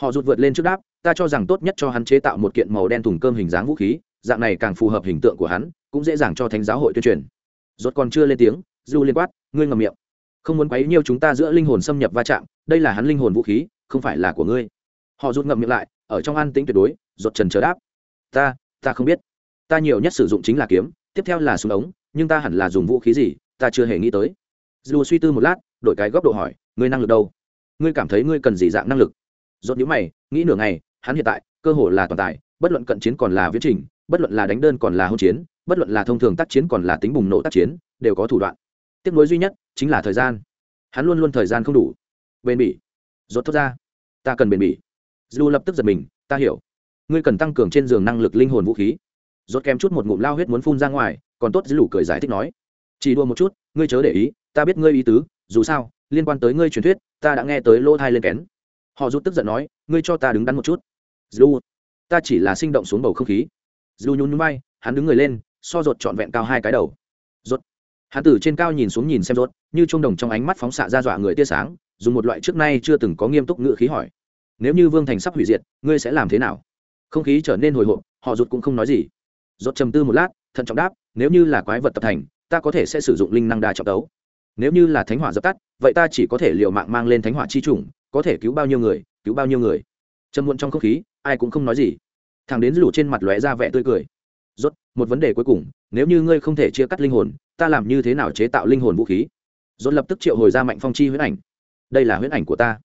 Họ rụt vượt lên trước đáp, ta cho rằng tốt nhất cho hắn chế tạo một kiện màu đen thùng cơm hình dáng vũ khí, dạng này càng phù hợp hình tượng của hắn, cũng dễ dàng cho thánh giáo hội tuyên truyền. Rốt còn chưa lên tiếng du liên quát, ngươi ngậm miệng. Không muốn quấy nhiêu chúng ta giữa linh hồn xâm nhập va chạm, đây là hắn linh hồn vũ khí, không phải là của ngươi. Họ rút ngậm miệng lại, ở trong an tĩnh tuyệt đối rột trần chờ đáp, ta ta không biết. Ta nhiều nhất sử dụng chính là kiếm, tiếp theo là súng ống, nhưng ta hẳn là dùng vũ khí gì, ta chưa hề nghĩ tới. Dù suy tư một lát, đổi cái góc độ hỏi, ngươi năng lực đâu? Ngươi cảm thấy ngươi cần gì dạng năng lực? Rốt nhíu mày, nghĩ nửa ngày, hắn hiện tại, cơ hội là toàn tài, bất luận cận chiến còn là viễn trình, bất luận là đánh đơn còn là hôn chiến, bất luận là thông thường tác chiến còn là tính bùng nổ tác chiến, đều có thủ đoạn. Tiếc nối duy nhất chính là thời gian. Hắn luôn luôn thời gian không đủ. Bền bỉ. Rốt thốt ra. Ta cần bền bỉ. Dù lập tức giật mình, ta hiểu. Ngươi cần tăng cường trên giường năng lực linh hồn vũ khí. Rốt kém chút một ngụm lao huyết muốn phun ra ngoài, còn tốt dữ cười giải thích nói. Chỉ đua một chút, ngươi chớ để ý, ta biết ngươi ý tứ, dù sao, liên quan tới ngươi truyền thuyết, ta đã nghe tới lỗ thai lên kén họ rút tức giận nói, ngươi cho ta đứng đắn một chút. Dù ta chỉ là sinh động xuống bầu không khí. Dù nhún nhún bay hắn đứng người lên, so rột trọn vẹn cao hai cái đầu. Rột. Hắn từ trên cao nhìn xuống nhìn xem rột, như trung đồng trong ánh mắt phóng xạ ra dọa người tia sáng, dùng một loại trước nay chưa từng có nghiêm túc ngữ khí hỏi, nếu như vương thành sắp hủy diệt, ngươi sẽ làm thế nào? Không khí trở nên hồi hộp, họ rụt cũng không nói gì. Rột trầm tư một lát, thận trọng đáp, nếu như là quái vật tập thành, ta có thể sẽ sử dụng linh năng đa trọng tấu. Nếu như là thánh hỏa dập tắt, vậy ta chỉ có thể liều mạng mang lên thánh hỏa chi chủng có thể cứu bao nhiêu người, cứu bao nhiêu người. Trầm muộn trong không khí, ai cũng không nói gì. Thằng đến lũ trên mặt lóe ra vẻ tươi cười. Rốt, một vấn đề cuối cùng, nếu như ngươi không thể chia cắt linh hồn, ta làm như thế nào chế tạo linh hồn vũ khí? Rốt lập tức triệu hồi ra mạnh phong chi huyễn ảnh. Đây là huyễn ảnh của ta.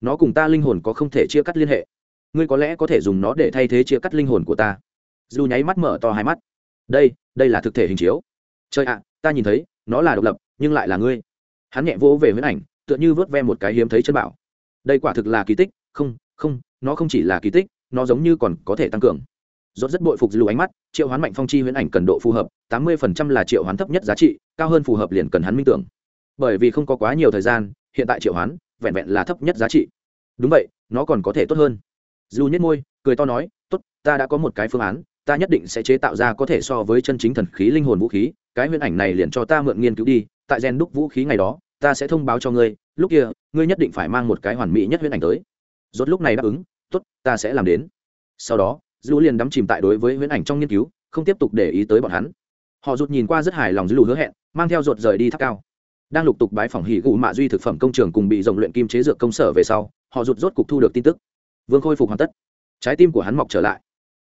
Nó cùng ta linh hồn có không thể chia cắt liên hệ. Ngươi có lẽ có thể dùng nó để thay thế chia cắt linh hồn của ta. Dù nháy mắt mở to hai mắt. Đây đây là thực thể hình chiếu. Trời ạ, ta nhìn thấy, nó là độc lập, nhưng lại là ngươi. Hắn nhẹ vỗ về huyễn ảnh, tựa như vớt ve một cái hiếm thấy chân bảo đây quả thực là kỳ tích, không không, nó không chỉ là kỳ tích, nó giống như còn có thể tăng cường. Rốt rất bội phục lù ánh mắt, triệu hoán mạnh phong chi huyễn ảnh cần độ phù hợp, tám mươi phần trăm là triệu hoán thấp nhất giá trị, cao hơn phù hợp liền cần hắn minh tưởng. Bởi vì không có quá nhiều thời gian, hiện tại triệu hoán, vẹn vẹn là thấp nhất giá trị. Đúng vậy, nó còn có thể tốt hơn. Dù nhất môi, cười to nói, tốt, ta đã có một cái phương án, ta nhất định sẽ chế tạo ra có thể so với chân chính thần khí linh hồn vũ khí, cái huyễn ảnh này liền cho ta mượn nghiên cứu đi, tại gen đúc vũ khí ngày đó, ta sẽ thông báo cho ngươi lúc kia, ngươi nhất định phải mang một cái hoàn mỹ nhất huyễn ảnh tới. Rốt lúc này đáp ứng, tốt, ta sẽ làm đến. Sau đó, dữ liền đắm chìm tại đối với huyễn ảnh trong nghiên cứu, không tiếp tục để ý tới bọn hắn. Họ rụt nhìn qua rất hài lòng dữ hứa hẹn, mang theo rột rời đi tháp cao. Đang lục tục bái phỏng hỉ gụ mạ duy thực phẩm công trường cùng bị rộng luyện kim chế dược công sở về sau, họ rụt rốt cục thu được tin tức. Vương khôi phục hoàn tất. Trái tim của hắn mọc trở lại.